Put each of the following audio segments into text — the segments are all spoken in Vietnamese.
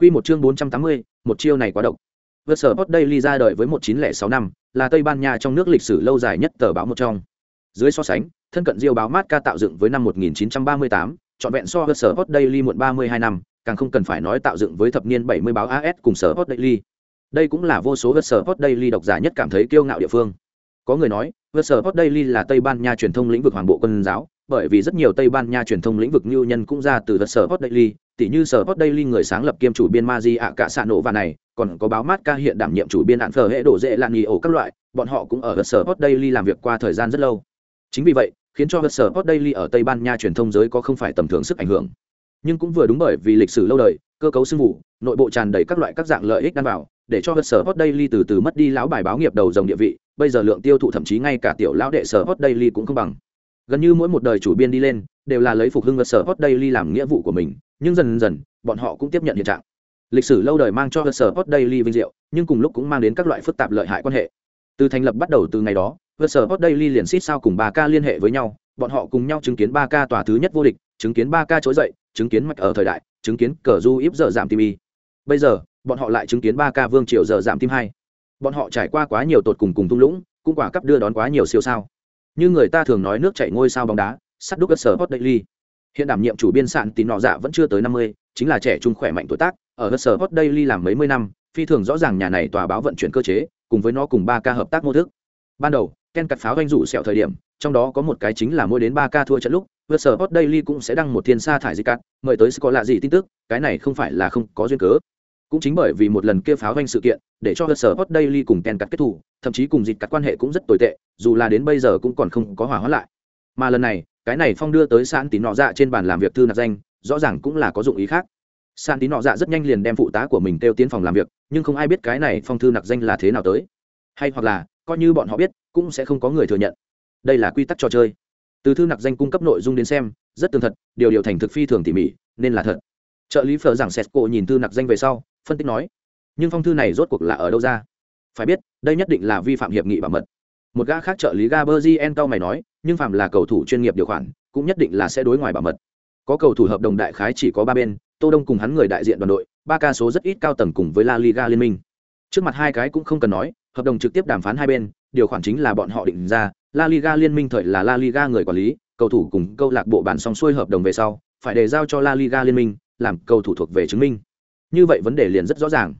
Quy một chương 480, một chiêu này quá độc. Vượt sở Daily ra đời với 1906 năm, là Tây Ban Nha trong nước lịch sử lâu dài nhất tờ báo một trong. Dưới so sánh, thân cận Diêu báo Marca tạo dựng với năm 1938, chọn vẹn so với sở Daily muộn 32 năm, càng không cần phải nói tạo dựng với thập niên 70 báo AS cùng sở Hot Daily. Đây cũng là vô số vượt sở Daily độc giả nhất cảm thấy kiêu ngạo địa phương. Có người nói, vượt sở Daily là Tây Ban Nha truyền thông lĩnh vực hoàng bộ quân giáo, bởi vì rất nhiều Tây Ban Nha truyền thông lĩnh vực lưu nhân cũng ra từ vượt sở Daily, tỉ như sở Hot Daily người sáng lập kiêm chủ biên Maji ạ cả xạ nổ và này, còn có báo mát ca hiện đảm nhiệm chủ biên hạn phở hệ đổ dễ lạn nghỉ ổ các loại, bọn họ cũng ở sở Hot Daily làm việc qua thời gian rất lâu. Chính vì vậy, khiến cho sở Hot Daily ở Tây Ban Nha truyền thông giới có không phải tầm thường sức ảnh hưởng. Nhưng cũng vừa đúng bởi vì lịch sử lâu đời, cơ cấu sư vụ, nội bộ tràn đầy các loại các dạng lợi ích đan vào, để cho sở Hot Daily từ từ mất đi lão bài báo nghiệp đầu dòng địa vị, bây giờ lượng tiêu thụ thậm chí ngay cả tiểu lão đệ sở Hot Daily cũng không bằng. Gần như mỗi một đời chủ biên đi lên, đều là lấy phục hưng sở Hot Daily làm nghĩa vụ của mình, nhưng dần dần, bọn họ cũng tiếp nhận hiện trạng. Lịch sử lâu đời mang cho sở hot daily vinh diệu nhưng cùng lúc cũng mang đến các loại phức tạp lợi hại quan hệ. Từ thành lập bắt đầu từ ngày đó sở hot daily liền xít sao cùng ba ca liên hệ với nhau bọn họ cùng nhau chứng kiến ba ca tòa thứ nhất vô địch chứng kiến ba ca trỗi dậy chứng kiến mạch ở thời đại chứng kiến cờ du íp giờ giảm tim y. Bây giờ bọn họ lại chứng kiến ba ca vương triều giờ giảm tim hai. Bọn họ trải qua quá nhiều tột cùng cùng thung lũng cũng quả cấp đưa đón quá nhiều siêu sao như người ta thường nói nước chảy ngôi sao bóng đá, sắt đúc sở hot daily. Hiện đảm nhiệm chủ biên sạn tín nọ dạ vẫn chưa tới năm mươi, chính là trẻ trung khỏe mạnh tuổi tác, ở sở hot daily làm mấy mươi năm, phi thường rõ ràng nhà này tòa báo vận chuyển cơ chế, cùng với nó cùng ba ca hợp tác mô thức. Ban đầu, ken cặt pháo doanh rủ sẹo thời điểm, trong đó có một cái chính là mỗi đến ba ca thua trận lúc vượt sở hot daily cũng sẽ đăng một thiên sa thải di cắt, mời tới có lạ gì tin tức, cái này không phải là không có duyên cớ cũng chính bởi vì một lần kia pháo doanh sự kiện, để cho cơ sở hot daily cùng ken cắt kết thủ thậm chí cùng dịch cắt quan hệ cũng rất tồi tệ, dù là đến bây giờ cũng còn không có hòa hóa lại. Mà lần này, cái này phong đưa tới sạn tín nọ dạ trên bàn làm việc thư nạp danh, rõ ràng cũng là có dụng ý khác. Sạn tín nọ dạ rất nhanh liền đem phụ tá của mình kêu tiến phòng làm việc, nhưng không ai biết cái này phong thư nặc danh là thế nào tới. Hay hoặc là, coi như bọn họ biết, cũng sẽ không có người thừa nhận. Đây là quy tắc trò chơi. Từ thư nặc danh cung cấp nội dung đến xem, rất tường thật, điều điều thành thực phi thường tỉ mỉ, nên là thật. Trợ lý phở giảng sẹt cổ nhìn thư nặc danh về sau phân tích nói, nhưng phong thư này rốt cuộc là ở đâu ra? Phải biết, đây nhất định là vi phạm hiệp nghị bảo mật. Một gã khác trợ lý gaberzien cao mày nói, nhưng phạm là cầu thủ chuyên nghiệp điều khoản, cũng nhất định là sẽ đối ngoài bảo mật. Có cầu thủ hợp đồng đại khái chỉ có ba bên, tô đông cùng hắn người đại diện đoàn đội, ba ca số rất ít cao tầng cùng với la liga liên minh. Trước mặt hai cái cũng không cần nói, hợp đồng trực tiếp đàm phán hai bên, điều khoản chính là bọn họ định ra, la liga liên minh thời là la liga người quản lý, cầu thủ cùng câu lạc bộ bản song xuôi hợp đồng về sau, phải đề giao cho la liga liên minh, làm cầu thủ thuộc về chứng minh như vậy vấn đề liền rất rõ ràng.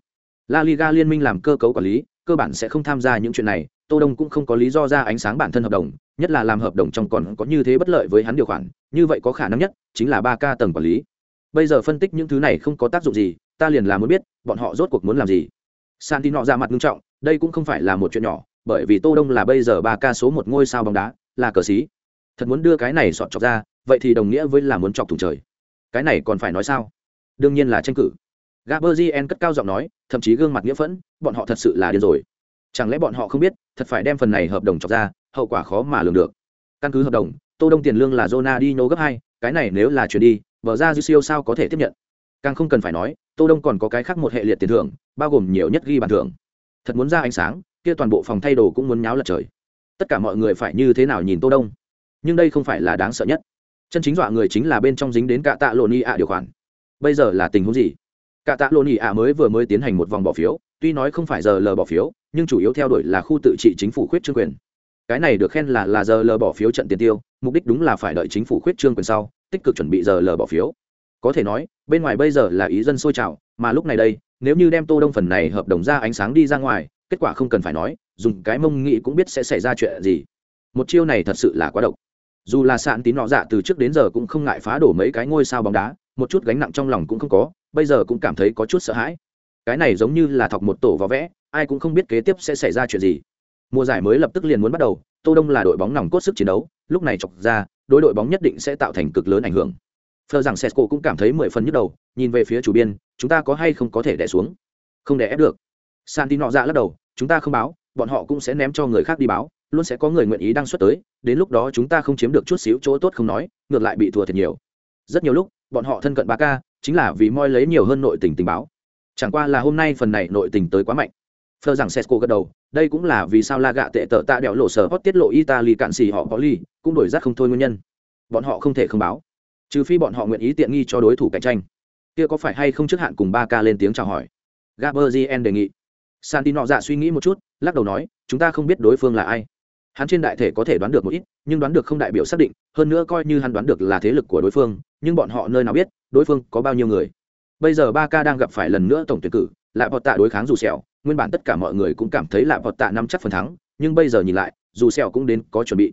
La liga liên minh làm cơ cấu quản lý, cơ bản sẽ không tham gia những chuyện này, tô đông cũng không có lý do ra ánh sáng bản thân hợp đồng, nhất là làm hợp đồng trong còn có như thế bất lợi với hắn điều khoản, như vậy có khả năng nhất chính là ba ca tầng quản lý. Bây giờ phân tích những thứ này không có tác dụng gì, ta liền là muốn biết, bọn họ rốt cuộc muốn làm gì. Santino ra mặt nghiêm trọng, đây cũng không phải là một chuyện nhỏ, bởi vì tô đông là bây giờ ba ca số một ngôi sao bóng đá, là cờ sĩ thật muốn đưa cái này sọt chọc ra, vậy thì đồng nghĩa với là muốn chọc thủng trời. Cái này còn phải nói sao? Đương nhiên là tranh cử. Gaberzien cất cao giọng nói, thậm chí gương mặt nghĩa phẫn, bọn họ thật sự là điên rồi. Chẳng lẽ bọn họ không biết, thật phải đem phần này hợp đồng chọc ra, hậu quả khó mà lường được. Căn cứ hợp đồng, Tô Đông tiền lương là Ronaldinho gấp hai, cái này nếu là chuyển đi, vở ra dư sao có thể tiếp nhận. Càng không cần phải nói, Tô Đông còn có cái khác một hệ liệt tiền thưởng, bao gồm nhiều nhất ghi bàn thưởng. Thật muốn ra ánh sáng, kia toàn bộ phòng thay đồ cũng muốn nháo lật trời. Tất cả mọi người phải như thế nào nhìn Tô Đông? Nhưng đây không phải là đáng sợ nhất. Chân chính dọa người chính là bên trong dính đến cả tạ lộn ạ điều khoản. Bây giờ là tình huống gì? Cả tạ lộn ạ mới vừa mới tiến hành một vòng bỏ phiếu, tuy nói không phải giờ lờ bỏ phiếu, nhưng chủ yếu theo đuổi là khu tự trị chính phủ khuyết trương quyền. Cái này được khen là là giờ lờ bỏ phiếu trận tiền tiêu mục đích đúng là phải đợi chính phủ khuyết trương quyền sau tích cực chuẩn bị giờ lờ bỏ phiếu. Có thể nói bên ngoài bây giờ là ý dân sôi trào mà lúc này đây nếu như đem tô đông phần này hợp đồng ra ánh sáng đi ra ngoài kết quả không cần phải nói dùng cái mông nghĩ cũng biết sẽ xảy ra chuyện gì. Một chiêu này thật sự là quá độc. Dù là sạn tín nọ dạ từ trước đến giờ cũng không ngại phá đổ mấy cái ngôi sao bóng đá một chút gánh nặng trong lòng cũng không có, bây giờ cũng cảm thấy có chút sợ hãi. Cái này giống như là thọc một tổ vào vẽ, ai cũng không biết kế tiếp sẽ xảy ra chuyện gì. Mùa giải mới lập tức liền muốn bắt đầu, tô đông là đội bóng nòng cốt sức chiến đấu, lúc này chọc ra, đối đội bóng nhất định sẽ tạo thành cực lớn ảnh hưởng. Phờ rằng sesco cũng cảm thấy mười phần nhức đầu, nhìn về phía chủ biên, chúng ta có hay không có thể đẻ xuống? Không đẻ ép được. Santino ra lắc đầu, chúng ta không báo, bọn họ cũng sẽ ném cho người khác đi báo, luôn sẽ có người nguyện ý đăng xuất tới, đến lúc đó chúng ta không chiếm được chút xíu chỗ tốt không nói, ngược lại bị thua thiệt nhiều. Rất nhiều lúc bọn họ thân cận ba ca chính là vì moi lấy nhiều hơn nội tình tình báo. Chẳng qua là hôm nay phần này nội tình tới quá mạnh. Phờ rằng Sesco gật đầu, đây cũng là vì sao La gạ tệ tợ tạ đẹo lộ sở hót tiết lộ Italy cạn xì họ có ly, cũng đổi rác không thôi nguyên nhân. Bọn họ không thể không báo, trừ phi bọn họ nguyện ý tiện nghi cho đối thủ cạnh tranh. kia có phải hay không trước hạn cùng ba ca lên tiếng chào hỏi? Gaberzien đề nghị. Santino dạ suy nghĩ một chút lắc đầu nói chúng ta không biết đối phương là ai hắn trên đại thể có thể đoán được một ít, nhưng đoán được không đại biểu xác định, hơn nữa coi như hắn đoán được là thế lực của đối phương, nhưng bọn họ nơi nào biết, đối phương có bao nhiêu người. Bây giờ ba ca đang gặp phải lần nữa tổng tuyển cử lại vọt tạ đối kháng dù sẹo, nguyên bản tất cả mọi người cũng cảm thấy lại vọt tạ nắm chắc phần thắng, nhưng bây giờ nhìn lại, dù sẹo cũng đến có chuẩn bị.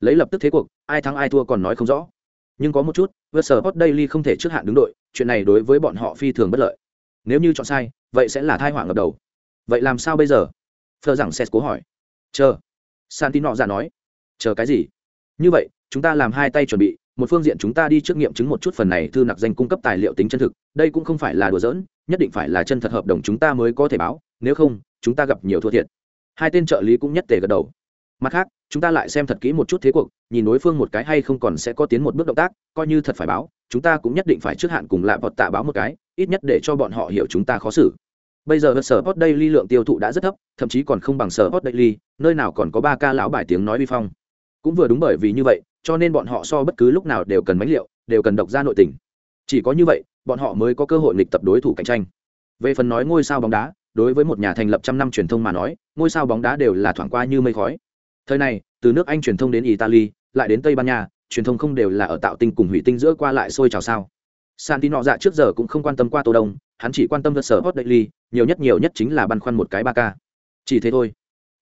Lấy lập tức thế cuộc, ai thắng ai thua còn nói không rõ. Nhưng có một chút vượt sở hot daily không thể trước hạn đứng đội, chuyện này đối với bọn họ phi thường bất lợi. Nếu như chọn sai, vậy sẽ là thai họa ngập đầu. Vậy làm sao bây giờ? Phờ rằng xét cố hỏi. Chờ santino ra nói, chờ cái gì? Như vậy, chúng ta làm hai tay chuẩn bị, một phương diện chúng ta đi trước nghiệm chứng một chút phần này thư nặc danh cung cấp tài liệu tính chân thực, đây cũng không phải là đùa giỡn, nhất định phải là chân thật hợp đồng chúng ta mới có thể báo, nếu không, chúng ta gặp nhiều thua thiệt. Hai tên trợ lý cũng nhất tề gật đầu. Mặt khác, chúng ta lại xem thật kỹ một chút thế cuộc, nhìn đối phương một cái hay không còn sẽ có tiến một bước động tác, coi như thật phải báo, chúng ta cũng nhất định phải trước hạn cùng lại vọt tạ báo một cái, ít nhất để cho bọn họ hiểu chúng ta khó xử bây giờ sở hot daily lượng tiêu thụ đã rất thấp, thậm chí còn không bằng sở hot daily, nơi nào còn có ba ca lão bài tiếng nói vi phong. Cũng vừa đúng bởi vì như vậy, cho nên bọn họ so bất cứ lúc nào đều cần mánh liệu đều cần độc ra nội tình. Chỉ có như vậy, bọn họ mới có cơ hội nghịch tập đối thủ cạnh tranh. Về phần nói ngôi sao bóng đá, đối với một nhà thành lập trăm năm truyền thông mà nói, ngôi sao bóng đá đều là thoảng qua như mây khói. Thời này, từ nước anh truyền thông đến italy, lại đến tây ban nha, truyền thông không đều là ở tạo tinh cùng hủy tinh giữa qua lại sôi trào sao. Santino dạ trước giờ cũng không quan tâm qua tô đông hắn chỉ quan tâm cơ sở hot daily nhiều nhất nhiều nhất chính là băn khoăn một cái ba k chỉ thế thôi.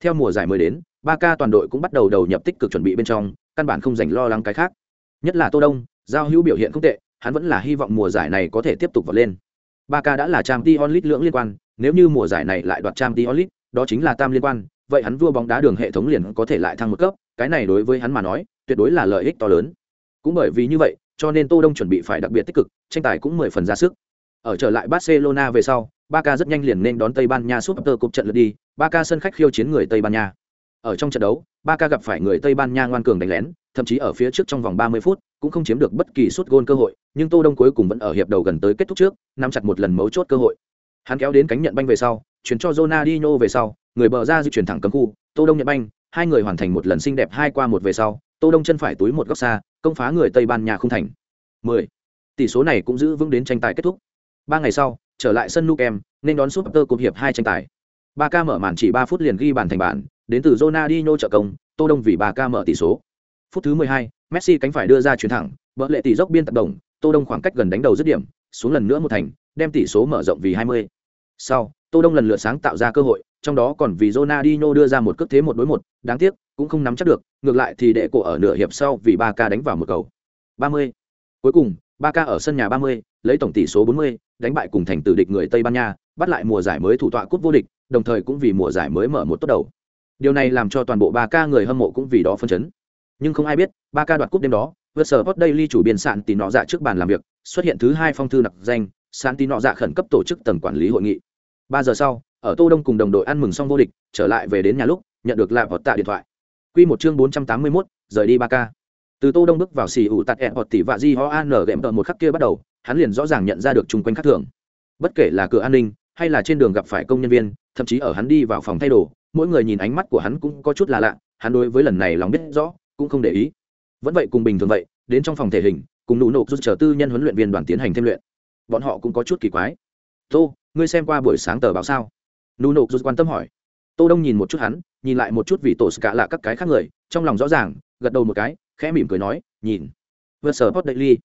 Theo mùa giải mới đến, ba k toàn đội cũng bắt đầu đầu nhập tích cực chuẩn bị bên trong, căn bản không dành lo lắng cái khác. Nhất là tô đông, giao hữu biểu hiện không tệ, hắn vẫn là hy vọng mùa giải này có thể tiếp tục vọt lên. Ba k đã là trang t onlit lưỡng liên quan, nếu như mùa giải này lại đoạt trang t onlit đó chính là tam liên quan, vậy hắn vua bóng đá đường hệ thống liền có thể lại thăng một cấp, cái này đối với hắn mà nói, tuyệt đối là lợi ích to lớn. Cũng bởi vì như vậy, cho nên tô đông chuẩn bị phải đặc biệt tích cực, tranh tài cũng mười phần ra sức ở trở lại barcelona về sau Barca rất nhanh liền nên đón Tây Ban Nha Super Cup trận lượt đi, Barca sân khách khiêu chiến người Tây Ban Nha. Ở trong trận đấu, Barca gặp phải người Tây Ban Nha ngoan cường đánh lén, thậm chí ở phía trước trong vòng 30 phút, cũng không chiếm được bất kỳ suất gôn cơ hội, nhưng Tô Đông cuối cùng vẫn ở hiệp đầu gần tới kết thúc trước, nắm chặt một lần mấu chốt cơ hội. Hắn kéo đến cánh nhận banh về sau, chuyển cho Ronaldinho về sau, người bờ ra di chuyển thẳng cấm khu, Tô Đông nhận banh, hai người hoàn thành một lần xinh đẹp hai qua một về sau, Tô Đông chân phải túi một góc xa, công phá người Tây Ban Nha không thành. 10. Tỷ số này cũng giữ vững đến tranh tài kết thúc. Ba ngày sau, trở lại sân Nukem, nên đón Super Cup hiệp hai tranh tài. Barca mở màn chỉ 3 phút liền ghi bàn thành bàn, đến từ Ronaldinho trợ công, Tô Đông vì Barca mở tỷ số. Phút thứ 12, Messi cánh phải đưa ra chuyển thẳng, bỡ lệ tỷ dốc biên tập đồng, Tô Đông khoảng cách gần đánh đầu dứt điểm, xuống lần nữa một thành, đem tỷ số mở rộng vì 20. Sau, Tô Đông lần lượt sáng tạo ra cơ hội, trong đó còn vì Ronaldinho đưa ra một cước thế một đối một, đáng tiếc, cũng không nắm chắc được, ngược lại thì đệ cổ ở nửa hiệp sau vì Barca đánh vào một cầu. 30. Cuối cùng, Barca ở sân nhà 30, lấy tổng tỷ số 40, đánh bại cùng thành tử địch người Tây Ban Nha, bắt lại mùa giải mới thủ tọa cúp vô địch, đồng thời cũng vì mùa giải mới mở một tốt đầu. Điều này làm cho toàn bộ Barca người hâm mộ cũng vì đó phân chấn. Nhưng không ai biết, Barca đoạt cúp đêm đó, vượt sở post Daily chủ biên sạn tỷ nọ dạ trước bàn làm việc, xuất hiện thứ hai phong thư nặc danh, sạn tỷ nọ dạ khẩn cấp tổ chức tầng quản lý hội nghị. 3 giờ sau, ở Tô Đông cùng đồng đội ăn mừng xong vô địch, trở lại về đến nhà lúc, nhận được lại vọt tạ điện thoại. Quy một chương 481, rời đi Barca từ tô đông bước vào xì ủ tạt ẹn hoặc tỷ vạ di ho an gẹm tợ một khắc kia bắt đầu, hắn liền rõ ràng nhận ra được chung quanh khác thường. Bất kể là cửa an ninh, hay là trên đường gặp phải công nhân viên, thậm chí ở hắn đi vào phòng thay đồ, mỗi người nhìn ánh mắt của hắn cũng có chút là lạ, hắn đối với lần này lòng biết rõ, cũng không để ý. Vẫn vậy cùng bình thường vậy, đến trong phòng thể hình, cùng nụ nộp rút chờ tư nhân huấn luyện viên đoàn tiến hành thêm luyện. Bọn họ cũng có chút kỳ quái. Tô, ngươi xem qua buổi sáng tờ báo sao? Nụ nộp rút quan tâm hỏi. Tô đông nhìn một chút hắn, nhìn lại một chút vì tổ cả là các cái khác người, trong lòng rõ ràng, gật đầu một cái khẽ mỉm cười nói, nhìn. Vượt sở hot daily.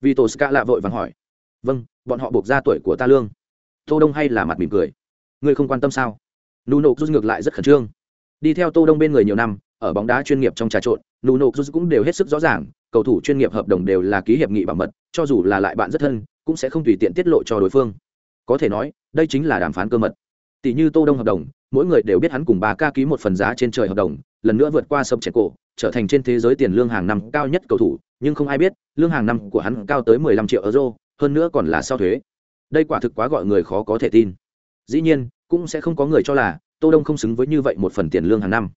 Vì tổ ska lạ vội vàng hỏi vâng bọn họ buộc ra tuổi của ta lương. Tô đông hay là mặt mỉm cười, ngươi không quan tâm sao? Nuno rút ngược lại rất khẩn trương. Đi theo tô đông bên người nhiều năm, ở bóng đá chuyên nghiệp trong trà trộn, nuno rút cũng đều hết sức rõ ràng, cầu thủ chuyên nghiệp hợp đồng đều là ký hiệp nghị bảo mật, cho dù là lại bạn rất thân, cũng sẽ không tùy tiện tiết lộ cho đối phương. Có thể nói, đây chính là đàm phán cơ mật. Tỷ như tô đông hợp đồng, mỗi người đều biết hắn cùng bà ca ký một phần giá trên trời hợp đồng lần nữa vượt qua sông trẻ cổ, trở thành trên thế giới tiền lương hàng năm cao nhất cầu thủ, nhưng không ai biết, lương hàng năm của hắn cao tới 15 triệu euro, hơn nữa còn là sau thuế. Đây quả thực quá gọi người khó có thể tin. Dĩ nhiên, cũng sẽ không có người cho là tô đông không xứng với như vậy một phần tiền lương hàng năm.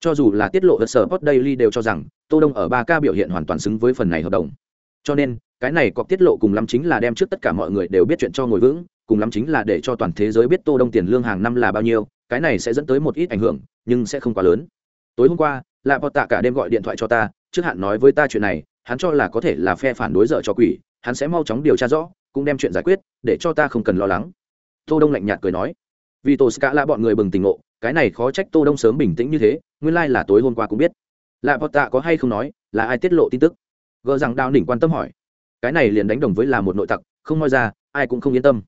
Cho dù là tiết lộ ở sở Sport Daily đều cho rằng tô đông ở 3K biểu hiện hoàn toàn xứng với phần này hợp đồng. Cho nên, cái này có tiết lộ cùng lắm chính là đem trước tất cả mọi người đều biết chuyện cho ngồi vững, cùng lắm chính là để cho toàn thế giới biết tô đông tiền lương hàng năm là bao nhiêu, cái này sẽ dẫn tới một ít ảnh hưởng, nhưng sẽ không quá lớn tối hôm qua, lạ bọt tạ cả đêm gọi điện thoại cho ta, trước hạn nói với ta chuyện này, hắn cho là có thể là phe phản đối dợ cho quỷ, hắn sẽ mau chóng điều tra rõ, cũng đem chuyện giải quyết, để cho ta không cần lo lắng. Tô đông lạnh nhạt cười nói. Vì tổ ska là bọn người bừng tỉnh ngộ, cái này khó trách tô đông sớm bình tĩnh như thế, nguyên lai là tối hôm qua cũng biết. Lạ bọt tạ có hay không nói, là ai tiết lộ tin tức? Gờ rằng đào đỉnh quan tâm hỏi. Cái này liền đánh đồng với là một nội tặc, không nói ra, ai cũng không yên tâm.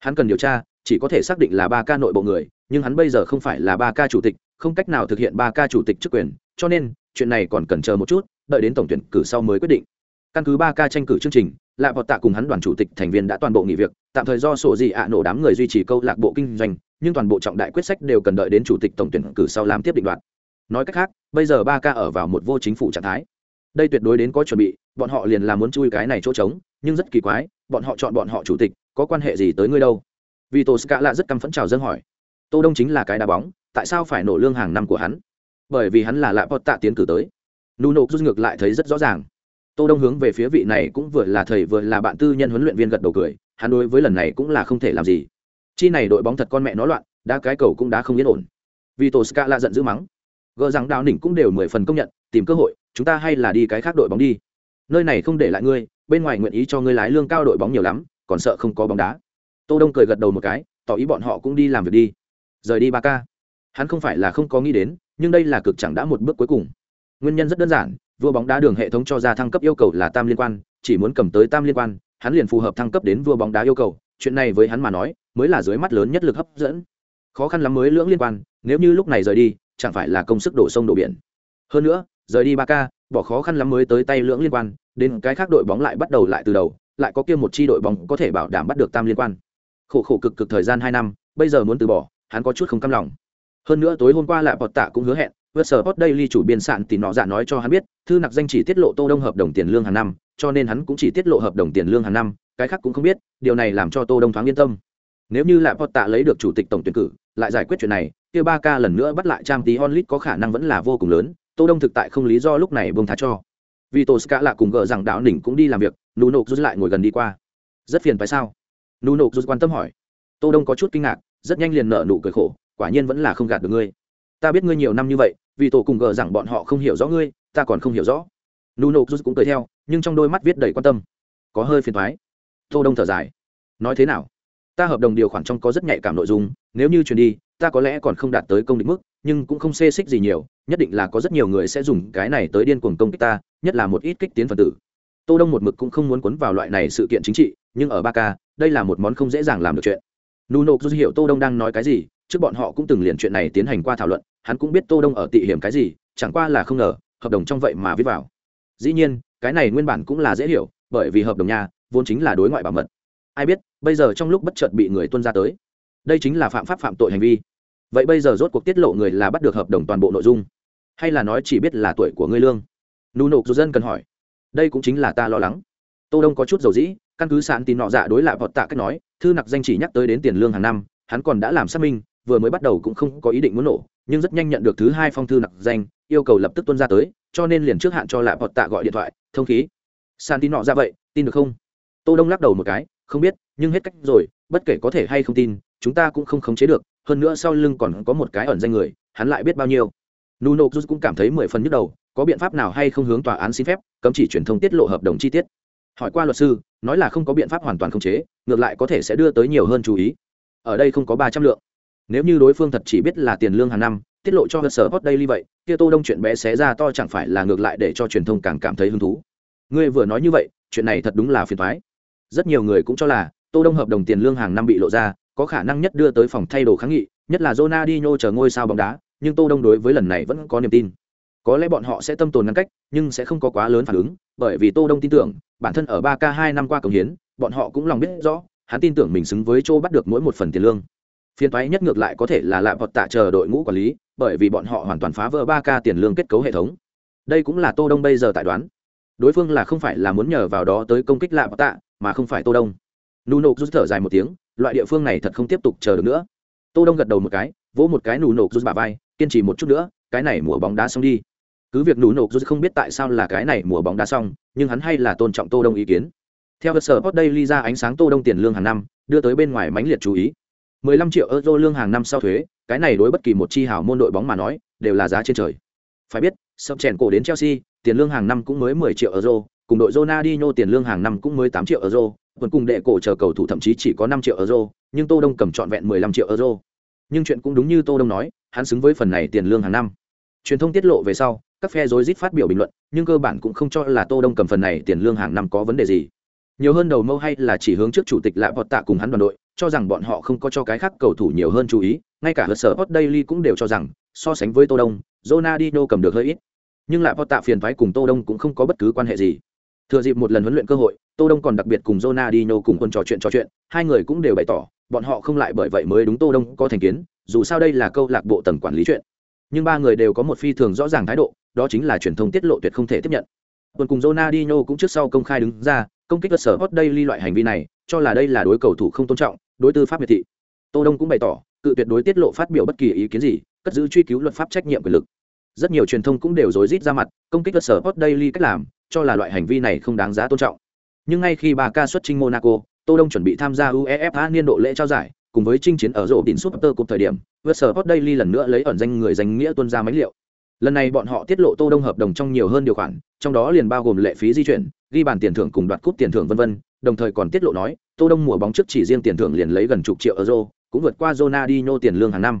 Hắn cần điều tra, chỉ có thể xác định là ba ca nội bộ người, nhưng hắn bây giờ không phải là ba ca chủ tịch không cách nào thực hiện ba ca chủ tịch chức quyền, cho nên, chuyện này còn cần chờ một chút, đợi đến tổng tuyển cử sau mới quyết định. Căn cứ ba ca tranh cử chương trình, lạ bọt tạ cùng hắn đoàn chủ tịch thành viên đã toàn bộ nghỉ việc, tạm thời do sổ gì ạ nổ đám người duy trì câu lạc bộ kinh doanh, nhưng toàn bộ trọng đại quyết sách đều cần đợi đến chủ tịch tổng tuyển cử sau làm tiếp định đoạt. Nói cách khác, bây giờ ba ca ở vào một vô chính phủ trạng thái. Đây tuyệt đối đến có chuẩn bị, bọn họ liền là muốn chui cái này chỗ trống, nhưng rất kỳ quái, bọn họ chọn bọn họ chủ tịch, có quan hệ gì tới ngươi đâu? Vì tổ ska lạ rất căm phẫn trào dân hỏi. Tô đông chính là cái đá bóng tại sao phải nổ lương hàng năm của hắn? Bởi vì hắn là lạ pot tạ tiến cử tới. Nuno rút ngược lại thấy rất rõ ràng. Tô đông hướng về phía vị này cũng vừa là thầy vừa là bạn tư nhân huấn luyện viên gật đầu cười, hắn đối với lần này cũng là không thể làm gì. Chi này đội bóng thật con mẹ nó loạn, đá cái cầu cũng đã không yên ổn. Vì tổ ska lạ giận dữ mắng. Gờ rằng đào đỉnh cũng đều mười phần công nhận, tìm cơ hội, chúng ta hay là đi cái khác đội bóng đi. Nơi này không để lại ngươi, bên ngoài nguyện ý cho ngươi lái lương cao đội bóng nhiều lắm, còn sợ không có bóng đá. Tô đông cười gật đầu một cái, tỏ ý bọn họ cũng đi làm việc đi. Rời đi ba ca hắn không phải là không có nghĩ đến, nhưng đây là cực chẳng đã một bước cuối cùng. Nguyên nhân rất đơn giản, vua bóng đá đường hệ thống cho ra thăng cấp yêu cầu là tam liên quan, chỉ muốn cầm tới tam liên quan, hắn liền phù hợp thăng cấp đến vua bóng đá yêu cầu. Chuyện này với hắn mà nói, mới là dưới mắt lớn nhất lực hấp dẫn. Khó khăn lắm mới lưỡng liên quan, nếu như lúc này rời đi, chẳng phải là công sức đổ sông đổ biển. Hơn nữa, rời đi ba ca, bỏ khó khăn lắm mới tới tay lưỡng liên quan, đến cái khác đội bóng lại bắt đầu lại từ đầu, lại có kia một chi đội bóng có thể bảo đảm bắt được tam liên quan. Khổ khổ cực cực thời gian hai năm, bây giờ muốn từ bỏ, hắn có chút không cam lòng hơn nữa tối hôm qua lại bọt tạ cũng hứa hẹn, vượt sở post daily chủ biên sản thì nọ dạ nói cho hắn biết, thư nặc danh chỉ tiết lộ tô đông hợp đồng tiền lương hàng năm, cho nên hắn cũng chỉ tiết lộ hợp đồng tiền lương hàng năm, cái khác cũng không biết, điều này làm cho tô đông thoáng yên tâm. Nếu như lại bọt tạ lấy được chủ tịch tổng tuyển cử, lại giải quyết chuyện này, kia ba ca lần nữa bắt lại trang tí onlit có khả năng vẫn là vô cùng lớn, tô đông thực tại không lý do lúc này buông thả cho. Vì tô ska lạ cùng gỡ rằng đạo đỉnh cũng đi làm việc, nụ nộp rút lại ngồi gần đi qua. Rất phiền phải sao? Nụ nộp rút quan tâm hỏi. Tô đông có chút kinh ngạc, rất nhanh liền nở nụ cười khổ quả nhiên vẫn là không gạt được ngươi. Ta biết ngươi nhiều năm như vậy, vì tổ cùng gờ rằng bọn họ không hiểu rõ ngươi, ta còn không hiểu rõ. Nụ nộp rút cũng cười theo, nhưng trong đôi mắt viết đầy quan tâm. Có hơi phiền thoái tô đông thở dài. Nói thế nào? Ta hợp đồng điều khoản trong có rất nhạy cảm nội dung, nếu như chuyển đi, ta có lẽ còn không đạt tới công định mức, nhưng cũng không xê xích gì nhiều, nhất định là có rất nhiều người sẽ dùng cái này tới điên cuồng công kích ta, nhất là một ít kích tiến phần tử. Tô đông một mực cũng không muốn cuốn vào loại này sự kiện chính trị, nhưng ở ba ca đây là một món không dễ dàng làm được chuyện. Nuno dù hiểu tô đông đang nói cái gì trước bọn họ cũng từng liền chuyện này tiến hành qua thảo luận, hắn cũng biết tô đông ở tị hiểm cái gì, chẳng qua là không ngờ, hợp đồng trong vậy mà viết vào. Dĩ nhiên, cái này nguyên bản cũng là dễ hiểu, bởi vì hợp đồng nhà vốn chính là đối ngoại bảo mật. Ai biết, bây giờ trong lúc bất chợt bị người tuân ra tới, đây chính là phạm pháp phạm tội hành vi. Vậy bây giờ rốt cuộc tiết lộ người là bắt được hợp đồng toàn bộ nội dung, hay là nói chỉ biết là tuổi của ngươi lương? Nụ nộp dù dân cần hỏi. Đây cũng chính là ta lo lắng. Tô đông có chút dầu dĩ, căn cứ sạn tin nọ dạ đối lại vọt tạ cách nói, thư nặc danh chỉ nhắc tới đến tiền lương hàng năm, hắn còn đã làm xác minh vừa mới bắt đầu cũng không có ý định muốn nổ, nhưng rất nhanh nhận được thứ hai phong thư nặc danh, yêu cầu lập tức tuân ra tới, cho nên liền trước hạn cho lạ bọt tạ gọi điện thoại, thông khí. San tin nọ ra vậy, tin được không? Tô đông lắc đầu một cái, không biết, nhưng hết cách rồi, bất kể có thể hay không tin, chúng ta cũng không khống chế được, hơn nữa sau lưng còn có một cái ẩn danh người, hắn lại biết bao nhiêu. Nuno cruz cũng cảm thấy mười phần nhức đầu, có biện pháp nào hay không hướng tòa án xin phép, cấm chỉ truyền thông tiết lộ hợp đồng chi tiết? Hỏi qua luật sư, nói là không có biện pháp hoàn toàn khống chế, ngược lại có thể sẽ đưa tới nhiều hơn chú ý. Ở đây không có ba trăm lượng nếu như đối phương thật chỉ biết là tiền lương hàng năm, tiết lộ cho cơ sở hot daily vậy, kia tô đông chuyện bé xé ra to chẳng phải là ngược lại để cho truyền thông càng cảm thấy hứng thú. Ngươi vừa nói như vậy, chuyện này thật đúng là phiền toái. Rất nhiều người cũng cho là, tô đông hợp đồng tiền lương hàng năm bị lộ ra, có khả năng nhất đưa tới phòng thay đồ kháng nghị, nhất là Ronaldinho chờ ngôi sao bóng đá, nhưng tô đông đối với lần này vẫn có niềm tin. Có lẽ bọn họ sẽ tâm tồn ngăn cách, nhưng sẽ không có quá lớn phản ứng, bởi vì tô đông tin tưởng, bản thân ở ba k hai năm qua cống hiến, bọn họ cũng lòng biết rõ, hắn tin tưởng mình xứng với chỗ bắt được mỗi một phần tiền lương phiên toái nhất ngược lại có thể là lạ vật tạ chờ đội ngũ quản lý, bởi vì bọn họ hoàn toàn phá vỡ ba k tiền lương kết cấu hệ thống. Đây cũng là tô đông bây giờ tại đoán. Đối phương là không phải là muốn nhờ vào đó tới công kích lạ vật tạ, mà không phải tô đông. Nụ nộp rút thở dài một tiếng, loại địa phương này thật không tiếp tục chờ được nữa. Tô đông gật đầu một cái, vỗ một cái nụ nộp rút bà vai, kiên trì một chút nữa, cái này mùa bóng đá xong đi. Cứ việc nụ nộp rút không biết tại sao là cái này mùa bóng đá xong, nhưng hắn hay là tôn trọng tô đông ý kiến. Theo cơ sở hot daily ra ánh sáng tô đông tiền lương hàng năm, đưa tới bên ngoài mãnh liệt chú ý. 15 triệu euro lương hàng năm sau thuế, cái này đối bất kỳ một chi hào môn đội bóng mà nói, đều là giá trên trời. Phải biết, sập chèn cổ đến chelsea, tiền lương hàng năm cũng mới 10 triệu euro, cùng đội Ronaldinho tiền lương hàng năm cũng mới 8 triệu euro, vẫn cùng đệ cổ chờ cầu thủ thậm chí chỉ có 5 triệu euro, nhưng tô đông cầm trọn vẹn 15 triệu euro. Nhưng chuyện cũng đúng như tô đông nói, hắn xứng với phần này tiền lương hàng năm. Truyền thông tiết lộ về sau, các phe rối rít phát biểu bình luận, nhưng cơ bản cũng không cho là tô đông cầm phần này tiền lương hàng năm có vấn đề gì. Nhiều hơn đầu mâu hay là chỉ hướng trước chủ tịch lại Vọt tạ cùng hắn đoàn đội cho rằng bọn họ không có cho cái khác cầu thủ nhiều hơn chú ý, ngay cả hớt sở hot daily cũng đều cho rằng, so sánh với tô đông, Ronaldinho cầm được hơi ít. Nhưng lại bọt tạ phiền phái cùng tô đông cũng không có bất cứ quan hệ gì. Thừa dịp một lần huấn luyện cơ hội, tô đông còn đặc biệt cùng Ronaldinho cùng quân trò chuyện trò chuyện, hai người cũng đều bày tỏ, bọn họ không lại bởi vậy mới đúng tô đông có thành kiến, dù sao đây là câu lạc bộ tầng quản lý chuyện. Nhưng ba người đều có một phi thường rõ ràng thái độ, đó chính là truyền thông tiết lộ tuyệt không thể tiếp nhận. Tuần cùng Ronaldinho cũng trước sau công khai đứng ra, công kích cơ sở hot daily loại hành vi này, cho là đây là đối cầu thủ không tôn trọng đối tư pháp miệt thị. Tô đông cũng bày tỏ, cự tuyệt đối tiết lộ phát biểu bất kỳ ý kiến gì, cất giữ truy cứu luật pháp trách nhiệm quyền lực. Rất nhiều truyền thông cũng đều rối rít ra mặt, công kích cơ sở post daily cách làm, cho là loại hành vi này không đáng giá tôn trọng. Nhưng ngay khi bà ca xuất chinh monaco, tô đông chuẩn bị tham gia uefa niên độ lễ trao giải, cùng với chinh chiến ở rổ đỉnh super cup thời điểm vượt sở post daily lần nữa lấy ẩn danh người danh nghĩa tuân ra máy liệu. Lần này bọn họ tiết lộ tô đông hợp đồng trong nhiều hơn điều khoản, trong đó liền bao gồm lệ phí di chuyển, ghi bàn tiền thưởng cùng đoạt cúp tiền thưởng vân vân, đồng thời còn tiết lộ nói tô đông mùa bóng trước chỉ riêng tiền thưởng liền lấy gần chục triệu euro cũng vượt qua Ronaldinho tiền lương hàng năm.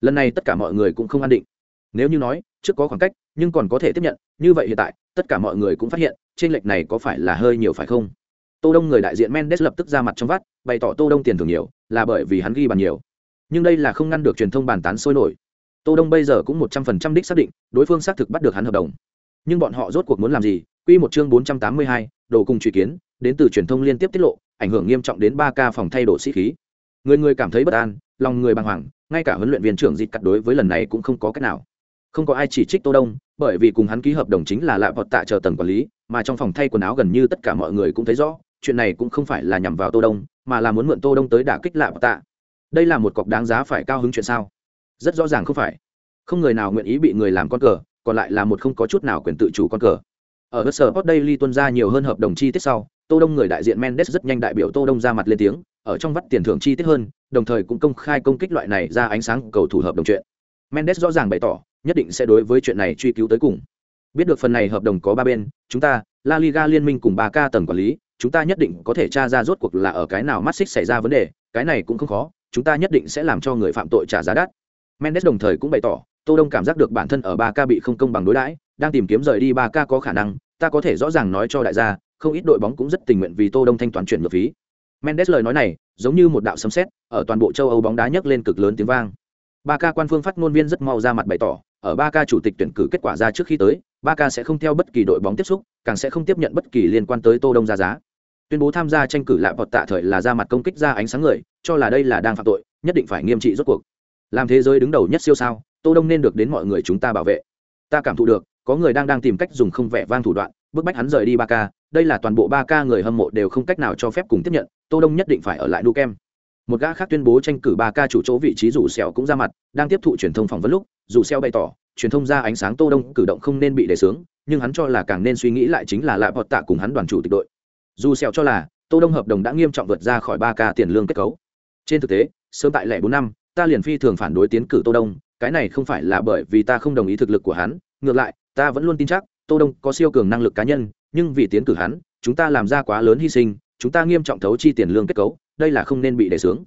Lần này tất cả mọi người cũng không an định. Nếu như nói trước có khoảng cách nhưng còn có thể tiếp nhận như vậy hiện tại tất cả mọi người cũng phát hiện trên lệch này có phải là hơi nhiều phải không? Tô đông người đại diện mendes lập tức ra mặt trong vắt bày tỏ tô đông tiền thưởng nhiều là bởi vì hắn ghi bàn nhiều. Nhưng đây là không ngăn được truyền thông bàn tán sôi nổi. Tô đông bây giờ cũng một trăm phần trăm đích xác định đối phương xác thực bắt được hắn hợp đồng. Nhưng bọn họ rốt cuộc muốn làm gì? Quy một chương bốn trăm tám mươi hai, đồ cùng truy kiến đến từ truyền thông liên tiếp tiết lộ ảnh hưởng nghiêm trọng đến ba ca phòng thay đổi sĩ khí. Người người cảm thấy bất an, lòng người bàng hoàng, ngay cả huấn luyện viên trưởng dịch cắt đối với lần này cũng không có cách nào. Không có ai chỉ trích tô đông, bởi vì cùng hắn ký hợp đồng chính là lạ vọt tạ chờ tầng quản lý, mà trong phòng thay quần áo gần như tất cả mọi người cũng thấy rõ, chuyện này cũng không phải là nhằm vào tô đông, mà là muốn mượn tô đông tới đả kích lạ vọt tạ. Đây là một cọc đáng giá phải cao hứng chuyện sao? Rất rõ ràng không phải. Không người nào nguyện ý bị người làm con cờ, còn lại là một không có chút nào quyền tự chủ con cờ. Ở cơ sở hot daily tuân ra nhiều hơn hợp đồng chi tiết sau tô đông người đại diện mendes rất nhanh đại biểu tô đông ra mặt lên tiếng, ở trong vắt tiền thưởng chi tiết hơn, đồng thời cũng công khai công kích loại này ra ánh sáng cầu thủ hợp đồng chuyện. Mendes rõ ràng bày tỏ, nhất định sẽ đối với chuyện này truy cứu tới cùng. Biết được phần này hợp đồng có ba bên, chúng ta, la liga liên minh cùng ba ca tầng quản lý, chúng ta nhất định có thể tra ra rốt cuộc là ở cái nào mắt xích xảy ra vấn đề, cái này cũng không khó, chúng ta nhất định sẽ làm cho người phạm tội trả giá đắt. Mendes đồng thời cũng bày tỏ, tô đông cảm giác được bản thân ở ba ca bị không công bằng đối đãi, đang tìm kiếm rời đi ba ca có khả năng, ta có thể rõ ràng nói cho đại gia không ít đội bóng cũng rất tình nguyện vì tô đông thanh toán chuyển nhượng phí. Mendes lời nói này, giống như một đạo sấm sét, ở toàn bộ châu âu bóng đá nhấc lên cực lớn tiếng vang. Ba ca quan phương phát ngôn viên rất mau ra mặt bày tỏ, ở ba ca chủ tịch tuyển cử kết quả ra trước khi tới ba ca sẽ không theo bất kỳ đội bóng tiếp xúc, càng sẽ không tiếp nhận bất kỳ liên quan tới tô đông ra giá. Tuyên bố tham gia tranh cử lại vọt tạ thời là ra mặt công kích ra ánh sáng người, cho là đây là đang phạm tội, nhất định phải nghiêm trị rốt cuộc. Làm thế giới đứng đầu nhất siêu sao, tô đông nên được đến mọi người chúng ta bảo vệ. Ta cảm thụ được, có người đang đang tìm cách dùng không vẻ vang thủ đoạn, bức bách hắn rời đi ba ca đây là toàn bộ ba k người hâm mộ đều không cách nào cho phép cùng tiếp nhận tô đông nhất định phải ở lại Đu kem. Một gã khác tuyên bố tranh cử ba k chủ chỗ vị trí rủ sẹo cũng ra mặt đang tiếp thụ truyền thông phỏng vấn lúc rủ sẹo bày tỏ truyền thông ra ánh sáng tô đông cử động không nên bị đề sướng, nhưng hắn cho là càng nên suy nghĩ lại chính là lại bọt tạ cùng hắn đoàn chủ tịch đội. Dù sẹo cho là tô đông hợp đồng đã nghiêm trọng vượt ra khỏi ba k tiền lương kết cấu. Trên thực tế sớm tại lẻ bốn năm ta liền phi thường phản đối tiến cử tô đông cái này không phải là bởi vì ta không đồng ý thực lực của hắn ngược lại ta vẫn luôn tin chắc tô đông có siêu cường năng lực cá nhân nhưng vì tiến cử hắn, chúng ta làm ra quá lớn hy sinh, chúng ta nghiêm trọng thấu chi tiền lương kết cấu, đây là không nên bị đề xướng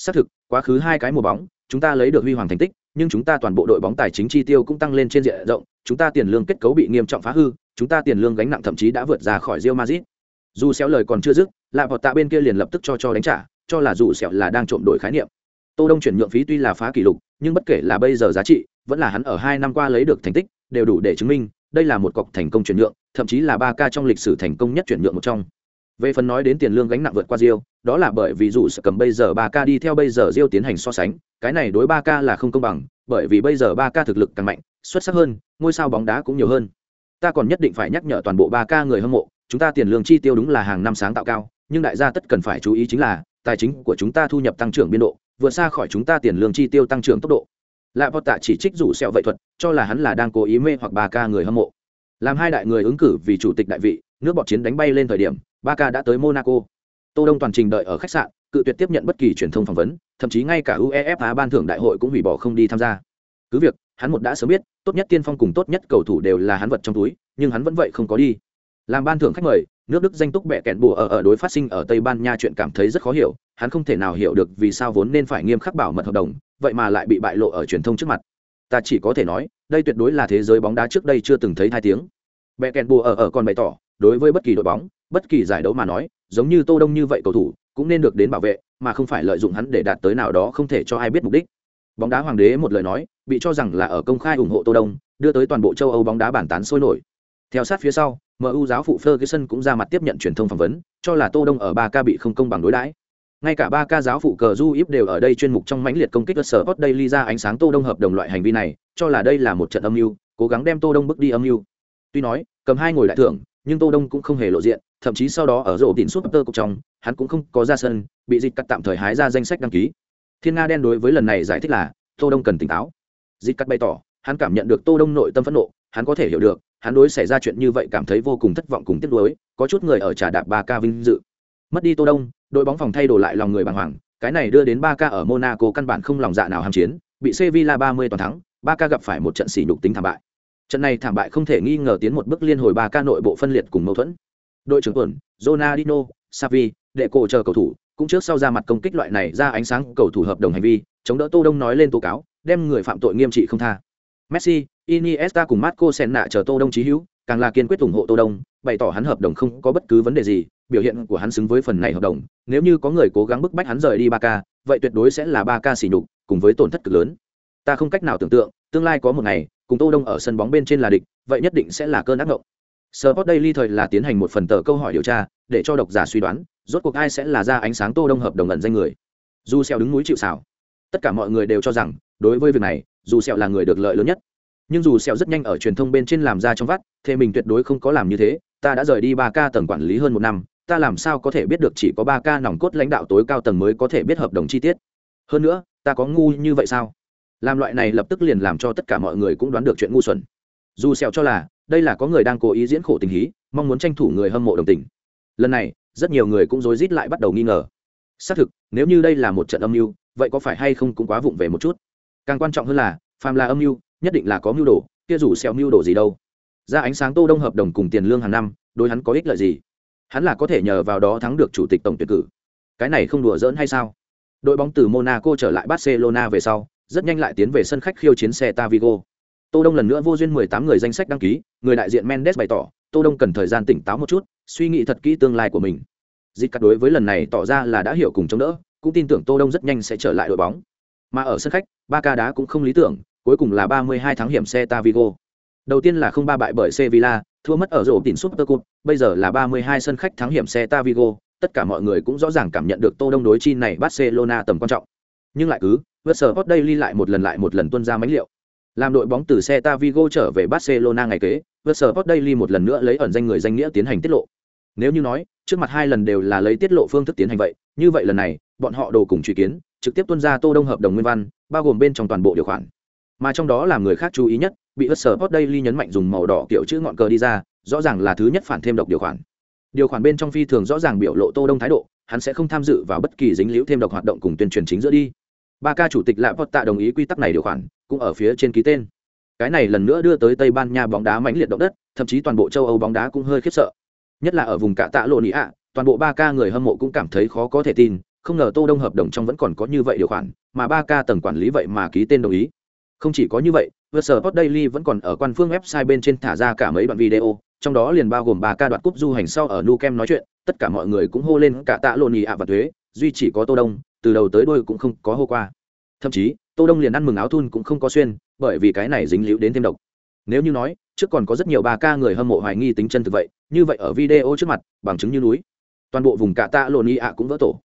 xác thực, quá khứ hai cái mùa bóng, chúng ta lấy được huy hoàng thành tích, nhưng chúng ta toàn bộ đội bóng tài chính chi tiêu cũng tăng lên trên diện rộng, chúng ta tiền lương kết cấu bị nghiêm trọng phá hư, chúng ta tiền lương gánh nặng thậm chí đã vượt ra khỏi Real Madrid. Dù xéo lời còn chưa dứt lại vọt tạ bên kia liền lập tức cho cho đánh trả, cho là dù xéo là đang trộm đổi khái niệm. Tô đông chuyển nhượng phí tuy là phá kỷ lục, nhưng bất kể là bây giờ giá trị, vẫn là hắn ở hai năm qua lấy được thành tích, đều đủ để chứng minh đây là một cọc thành công chuyển nhượng thậm chí là ba ca trong lịch sử thành công nhất chuyển nhượng một trong về phần nói đến tiền lương gánh nặng vượt qua Rio, đó là bởi vì dù sự cầm bây giờ ba ca đi theo bây giờ Rio tiến hành so sánh, cái này đối ba ca là không công bằng, bởi vì bây giờ ba ca thực lực càng mạnh, xuất sắc hơn, ngôi sao bóng đá cũng nhiều hơn. Ta còn nhất định phải nhắc nhở toàn bộ ba ca người hâm mộ, chúng ta tiền lương chi tiêu đúng là hàng năm sáng tạo cao, nhưng đại gia tất cần phải chú ý chính là tài chính của chúng ta thu nhập tăng trưởng biên độ, vượt xa khỏi chúng ta tiền lương chi tiêu tăng trưởng tốc độ lạ vọt tạ chỉ trích rủ sẹo vậy thuật, cho là hắn là đang cố ý mê hoặc ba ca người hâm mộ. Làm hai đại người ứng cử vì chủ tịch đại vị, nước bọt chiến đánh bay lên thời điểm, ba ca đã tới monaco. Tô đông toàn trình đợi ở khách sạn, cự tuyệt tiếp nhận bất kỳ truyền thông phỏng vấn, thậm chí ngay cả uefa ban thưởng đại hội cũng hủy bỏ không đi tham gia. Cứ việc, hắn một đã sớm biết, tốt nhất tiên phong cùng tốt nhất cầu thủ đều là hắn vật trong túi, nhưng hắn vẫn vậy không có đi. Làm ban thưởng khách mời, nước đức danh túc bẹ kẹn bùa ở ở đối phát sinh ở tây ban nha chuyện cảm thấy rất khó hiểu, hắn không thể nào hiểu được vì sao vốn nên phải nghiêm khắc bảo mật hợp đồng vậy mà lại bị bại lộ ở truyền thông trước mặt. Ta chỉ có thể nói, đây tuyệt đối là thế giới bóng đá trước đây chưa từng thấy hai tiếng. Bẹ kèn bùa ở ở còn bày tỏ, đối với bất kỳ đội bóng, bất kỳ giải đấu mà nói, giống như tô đông như vậy cầu thủ, cũng nên được đến bảo vệ, mà không phải lợi dụng hắn để đạt tới nào đó không thể cho ai biết mục đích. Bóng đá hoàng đế một lời nói, bị cho rằng là ở công khai ủng hộ tô đông, đưa tới toàn bộ châu âu bóng đá bản tán sôi nổi. Theo sát phía sau mu giáo phụ ferguson cũng ra mặt tiếp nhận truyền thông phỏng vấn, cho là tô đông ở ba ca bị không công bằng đối đãi ngay cả ba ca giáo phụ cờ du íp đều ở đây chuyên mục trong mãnh liệt công kích cơ sở hot daily ra ánh sáng tô đông hợp đồng loại hành vi này, cho là đây là một trận âm mưu, cố gắng đem tô đông bước đi âm mưu. Tuy nói, cầm hai ngồi đại thưởng, nhưng tô đông cũng không hề lộ diện, thậm chí sau đó ở rổ tín suất tơ cục trong, hắn cũng không có ra sân, bị dịch cắt tạm thời hái ra danh sách đăng ký. Thiên nga đen đối với lần này giải thích là, tô đông cần tỉnh táo. Dịch cắt bày tỏ, hắn cảm nhận được tô đông nội tâm phẫn nộ, hắn có thể hiểu được, hắn đối xảy ra chuyện như vậy cảm thấy vô cùng thất vọng cùng tiếc nuối, có chút người ở trà đạp ba ca vinh dự mất đi tô đông đội bóng phòng thay đổi lại lòng người bàng hoàng cái này đưa đến ba ca ở monaco căn bản không lòng dạ nào ham chiến bị sevilla 30 toàn thắng ba ca gặp phải một trận sỉ nhục tính thảm bại. Trận này thảm bại không thể nghi ngờ tiến một bước liên hồi ba ca nội bộ phân liệt cùng mâu thuẫn. Đội trưởng tuần Ronaldinho, Savi, đệ cổ chờ cầu thủ cũng trước sau ra mặt công kích loại này ra ánh sáng cầu thủ hợp đồng hành vi chống đỡ tô đông nói lên tố cáo đem người phạm tội nghiêm trị không tha. Messi iniesta cùng marco senna chờ tô đông chí hữu càng là kiên quyết ủng hộ tô đông bày tỏ hắn hợp đồng không có bất cứ vấn đề gì biểu hiện của hắn xứng với phần này hợp đồng nếu như có người cố gắng bức bách hắn rời đi ba ca vậy tuyệt đối sẽ là ba ca xỉ nhục cùng với tổn thất cực lớn ta không cách nào tưởng tượng tương lai có một ngày cùng tô đông ở sân bóng bên trên là địch vậy nhất định sẽ là cơn ác ngộng Sport Daily thời là tiến hành một phần tờ câu hỏi điều tra, để cho độc giả suy đoán, rốt cuộc ai sẽ là ra ánh sáng Tô Đông hợp đồng ẩn danh người. Dù Sẹo đứng núi chịu sào. Tất cả mọi người đều cho rằng, đối với việc này, dù Sẹo là người được lợi lớn nhất. Nhưng dù Sẹo rất nhanh ở truyền thông bên trên làm ra trong vắt, thế mình tuyệt đối không có làm như thế, ta đã rời đi 3K tầng quản lý hơn một năm, ta làm sao có thể biết được chỉ có 3 ca nòng cốt lãnh đạo tối cao tầng mới có thể biết hợp đồng chi tiết. Hơn nữa, ta có ngu như vậy sao? Làm loại này lập tức liền làm cho tất cả mọi người cũng đoán được chuyện ngu xuẩn. Dù Sẹo cho là, đây là có người đang cố ý diễn khổ tình hí mong muốn tranh thủ người hâm mộ đồng tình lần này rất nhiều người cũng rối rít lại bắt đầu nghi ngờ xác thực nếu như đây là một trận âm mưu vậy có phải hay không cũng quá vụng về một chút càng quan trọng hơn là phàm là âm mưu nhất định là có mưu đồ kia rủ sẹo mưu đồ gì đâu ra ánh sáng tô đông hợp đồng cùng tiền lương hàng năm đối hắn có ích lợi gì hắn là có thể nhờ vào đó thắng được chủ tịch tổng tuyển cử. Cái này không đùa giỡn hay sao? Đội bóng từ monaco trở lại barcelona về sau, rất nhanh lại tiến về sân khách khiêu chiến xe tavigo tô đông lần nữa vô duyên mười tám người danh sách đăng ký, người đại diện mendes bày tỏ, tô đông cần thời gian tỉnh táo một chút, suy nghĩ thật kỹ tương lai của mình. Dịch cắt đối với lần này tỏ ra là đã hiểu cùng chống đỡ, cũng tin tưởng tô đông rất nhanh sẽ trở lại đội bóng. Mà ở sân khách ba ca đá cũng không lý tưởng, cuối cùng là ba mươi hai tháng hiểm xe tavigo đầu tiên là không ba bại bởi sevilla thua mất ở rổ tỉnh super cup bây giờ là ba mươi hai sân khách thắng hiểm xe tavigo tất cả mọi người cũng rõ ràng cảm nhận được tô đông đối chi này barcelona tầm quan trọng nhưng lại cứ vượt sở hot daily lại một lần lại một lần tuân ra mánh liệu làm đội bóng từ xe Tavigo trở về Barcelona ngày kế, Versport Daily một lần nữa lấy ẩn danh người danh nghĩa tiến hành tiết lộ. Nếu như nói, trước mặt hai lần đều là lấy tiết lộ phương thức tiến hành vậy, như vậy lần này, bọn họ đồ cùng truy kiến, trực tiếp tuân ra Tô Đông hợp đồng nguyên văn, bao gồm bên trong toàn bộ điều khoản. Mà trong đó làm người khác chú ý nhất, bị Versport Daily nhấn mạnh dùng màu đỏ kiểu chữ ngọn cờ đi ra, rõ ràng là thứ nhất phản thêm độc điều khoản. Điều khoản bên trong phi thường rõ ràng biểu lộ Tô Đông thái độ, hắn sẽ không tham dự vào bất kỳ dính liễu thêm độc hoạt động cùng tuyên truyền chính giữa đi. Ba ca chủ tịch lạ vọt tạ đồng ý quy tắc này điều khoản cũng ở phía trên ký tên. Cái này lần nữa đưa tới tây ban nha bóng đá mãnh liệt động đất thậm chí toàn bộ châu âu bóng đá cũng hơi khiếp sợ. Nhất là ở vùng cạ tạ lộ nị ạ toàn bộ ba ca người hâm mộ cũng cảm thấy khó có thể tin không ngờ tô đông hợp đồng trong vẫn còn có như vậy điều khoản mà ba ca tầng quản lý vậy mà ký tên đồng ý. Không chỉ có như vậy Versa Sport Daily vẫn còn ở quan phương website bên trên thả ra cả mấy đoạn video, trong đó liền bao gồm bà ca đoạn cúp du hành sau ở Nukem nói chuyện, tất cả mọi người cũng hô lên cả tạ lộn nhì ạ và thuế, duy chỉ có Tô Đông, từ đầu tới đuôi cũng không có hô qua. Thậm chí tô đông liền ăn mừng áo thun cũng không có xuyên bởi vì cái này dính liễu đến thêm độc. Nếu như nói trước còn có rất nhiều bà ca người hâm mộ hoài nghi tính chân thực vậy như vậy ở video trước mặt bằng chứng như núi toàn bộ vùng cả tạ lộn y ạ cũng vỡ tổ.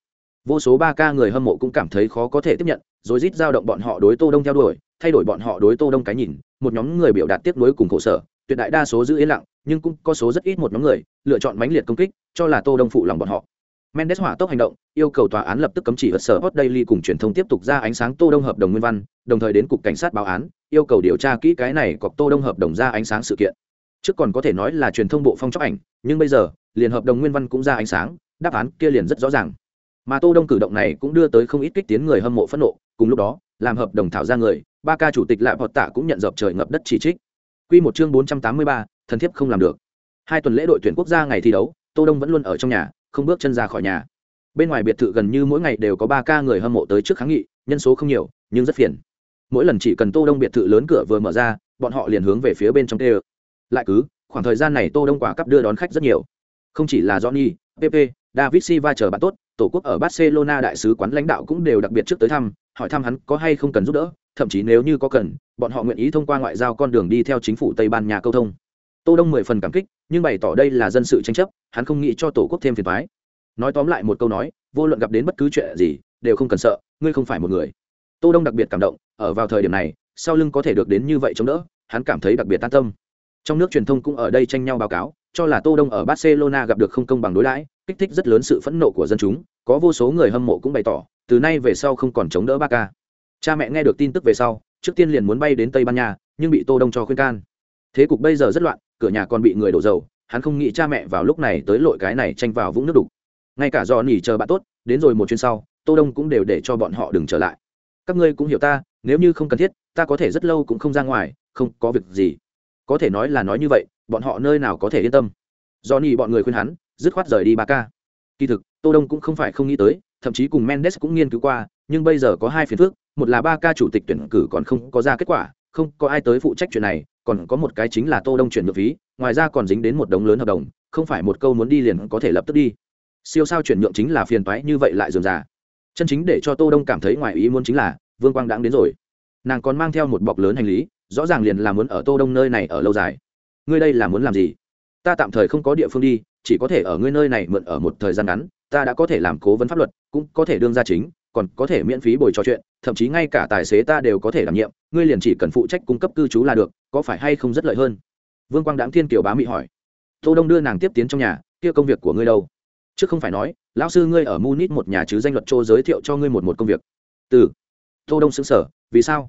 Vô số 3 ca người hâm mộ cũng cảm thấy khó có thể tiếp nhận rồi rít giao động bọn họ đối tô đông theo đuổi thay đổi bọn họ đối tô đông cái nhìn, một nhóm người biểu đạt tiếp nối cùng khổ sở, tuyệt đại đa số giữ yên lặng, nhưng cũng có số rất ít một nhóm người lựa chọn mãnh liệt công kích, cho là tô đông phụ lòng bọn họ. Mendes hỏa tốc hành động, yêu cầu tòa án lập tức cấm chỉ ở sở hot daily cùng truyền thông tiếp tục ra ánh sáng tô đông hợp đồng nguyên văn, đồng thời đến cục cảnh sát báo án, yêu cầu điều tra kỹ cái này cọc tô đông hợp đồng ra ánh sáng sự kiện. Trước còn có thể nói là truyền thông bộ phong chóc ảnh, nhưng bây giờ, liền hợp đồng nguyên văn cũng ra ánh sáng, đáp án kia liền rất rõ ràng. Mà tô đông cử động này cũng đưa tới không ít kích tiến người hâm mộ phẫn nộ, cùng lúc đó, làm hợp đồng thảo ra người ba ca chủ tịch lại họ tạ cũng nhận dập trời ngập đất chỉ trích. Quy một chương 483, thần thiếp không làm được. Hai tuần lễ đội tuyển quốc gia ngày thi đấu tô đông vẫn luôn ở trong nhà không bước chân ra khỏi nhà. Bên ngoài biệt thự gần như mỗi ngày đều có ba ca người hâm mộ tới trước kháng nghị nhân số không nhiều nhưng rất phiền. Mỗi lần chỉ cần tô đông biệt thự lớn cửa vừa mở ra bọn họ liền hướng về phía bên trong đều. lại cứ khoảng thời gian này tô đông quả cấp đưa đón khách rất nhiều. Không chỉ là johnny pp david silva chờ bạn tốt tổ quốc ở barcelona đại sứ quán lãnh đạo cũng đều đặc biệt trước tới thăm hỏi thăm hắn có hay không cần giúp đỡ thậm chí nếu như có cần, bọn họ nguyện ý thông qua ngoại giao con đường đi theo chính phủ tây ban nha câu thông. Tô đông mười phần cảm kích, nhưng bày tỏ đây là dân sự tranh chấp, hắn không nghĩ cho tổ quốc thêm phiền toái. Nói tóm lại một câu nói, vô luận gặp đến bất cứ chuyện gì, đều không cần sợ, ngươi không phải một người. Tô đông đặc biệt cảm động, ở vào thời điểm này, sau lưng có thể được đến như vậy chống đỡ, hắn cảm thấy đặc biệt an tâm. Trong nước truyền thông cũng ở đây tranh nhau báo cáo, cho là tô đông ở barcelona gặp được không công bằng đối đãi kích thích rất lớn sự phẫn nộ của dân chúng, có vô số người hâm mộ cũng bày tỏ, từ nay về sau không còn chống đỡ ba ca cha mẹ nghe được tin tức về sau, trước tiên liền muốn bay đến tây ban nha, nhưng bị tô đông cho khuyên can. Thế cục bây giờ rất loạn, cửa nhà còn bị người đổ dầu, hắn không nghĩ cha mẹ vào lúc này tới lội cái này tranh vào vũng nước đục. Ngay cả do nỉ chờ bạn tốt, đến rồi một chuyến sau, tô đông cũng đều để cho bọn họ đừng trở lại. Các ngươi cũng hiểu ta, nếu như không cần thiết, ta có thể rất lâu cũng không ra ngoài, không có việc gì. Có thể nói là nói như vậy, bọn họ nơi nào có thể yên tâm. Do nỉ bọn người khuyên hắn, dứt khoát rời đi ba ca. Kỳ thực, tô đông cũng không phải không nghĩ tới, thậm chí cùng mendes cũng nghiên cứu qua, nhưng bây giờ có hai phiền phức một là ba ca chủ tịch tuyển cử còn không có ra kết quả, không có ai tới phụ trách chuyện này, còn có một cái chính là tô đông chuyển nhượng phí, ngoài ra còn dính đến một đống lớn hợp đồng, không phải một câu muốn đi liền có thể lập tức đi. Siêu sao chuyển nhượng chính là phiền toái như vậy lại dườm già. Chân chính để cho tô đông cảm thấy ngoài ý muốn chính là, vương quang đãng đến rồi. Nàng còn mang theo một bọc lớn hành lý, rõ ràng liền là muốn ở tô đông nơi này ở lâu dài. Ngươi đây là muốn làm gì? Ta tạm thời không có địa phương đi, chỉ có thể ở ngươi nơi này mượn ở một thời gian ngắn, ta đã có thể làm cố vấn pháp luật, cũng có thể đương gia chính còn có thể miễn phí bồi trò chuyện, thậm chí ngay cả tài xế ta đều có thể đảm nhiệm, ngươi liền chỉ cần phụ trách cung cấp cư trú là được, có phải hay không rất lợi hơn? Vương quang đáng thiên kiều bá mị hỏi. Tô đông đưa nàng tiếp tiến trong nhà, kia công việc của ngươi đâu? Trước không phải nói, lão sư ngươi ở munich một nhà chứ danh luật châu giới thiệu cho ngươi một một công việc. Từ. Tô đông sững sờ, vì sao?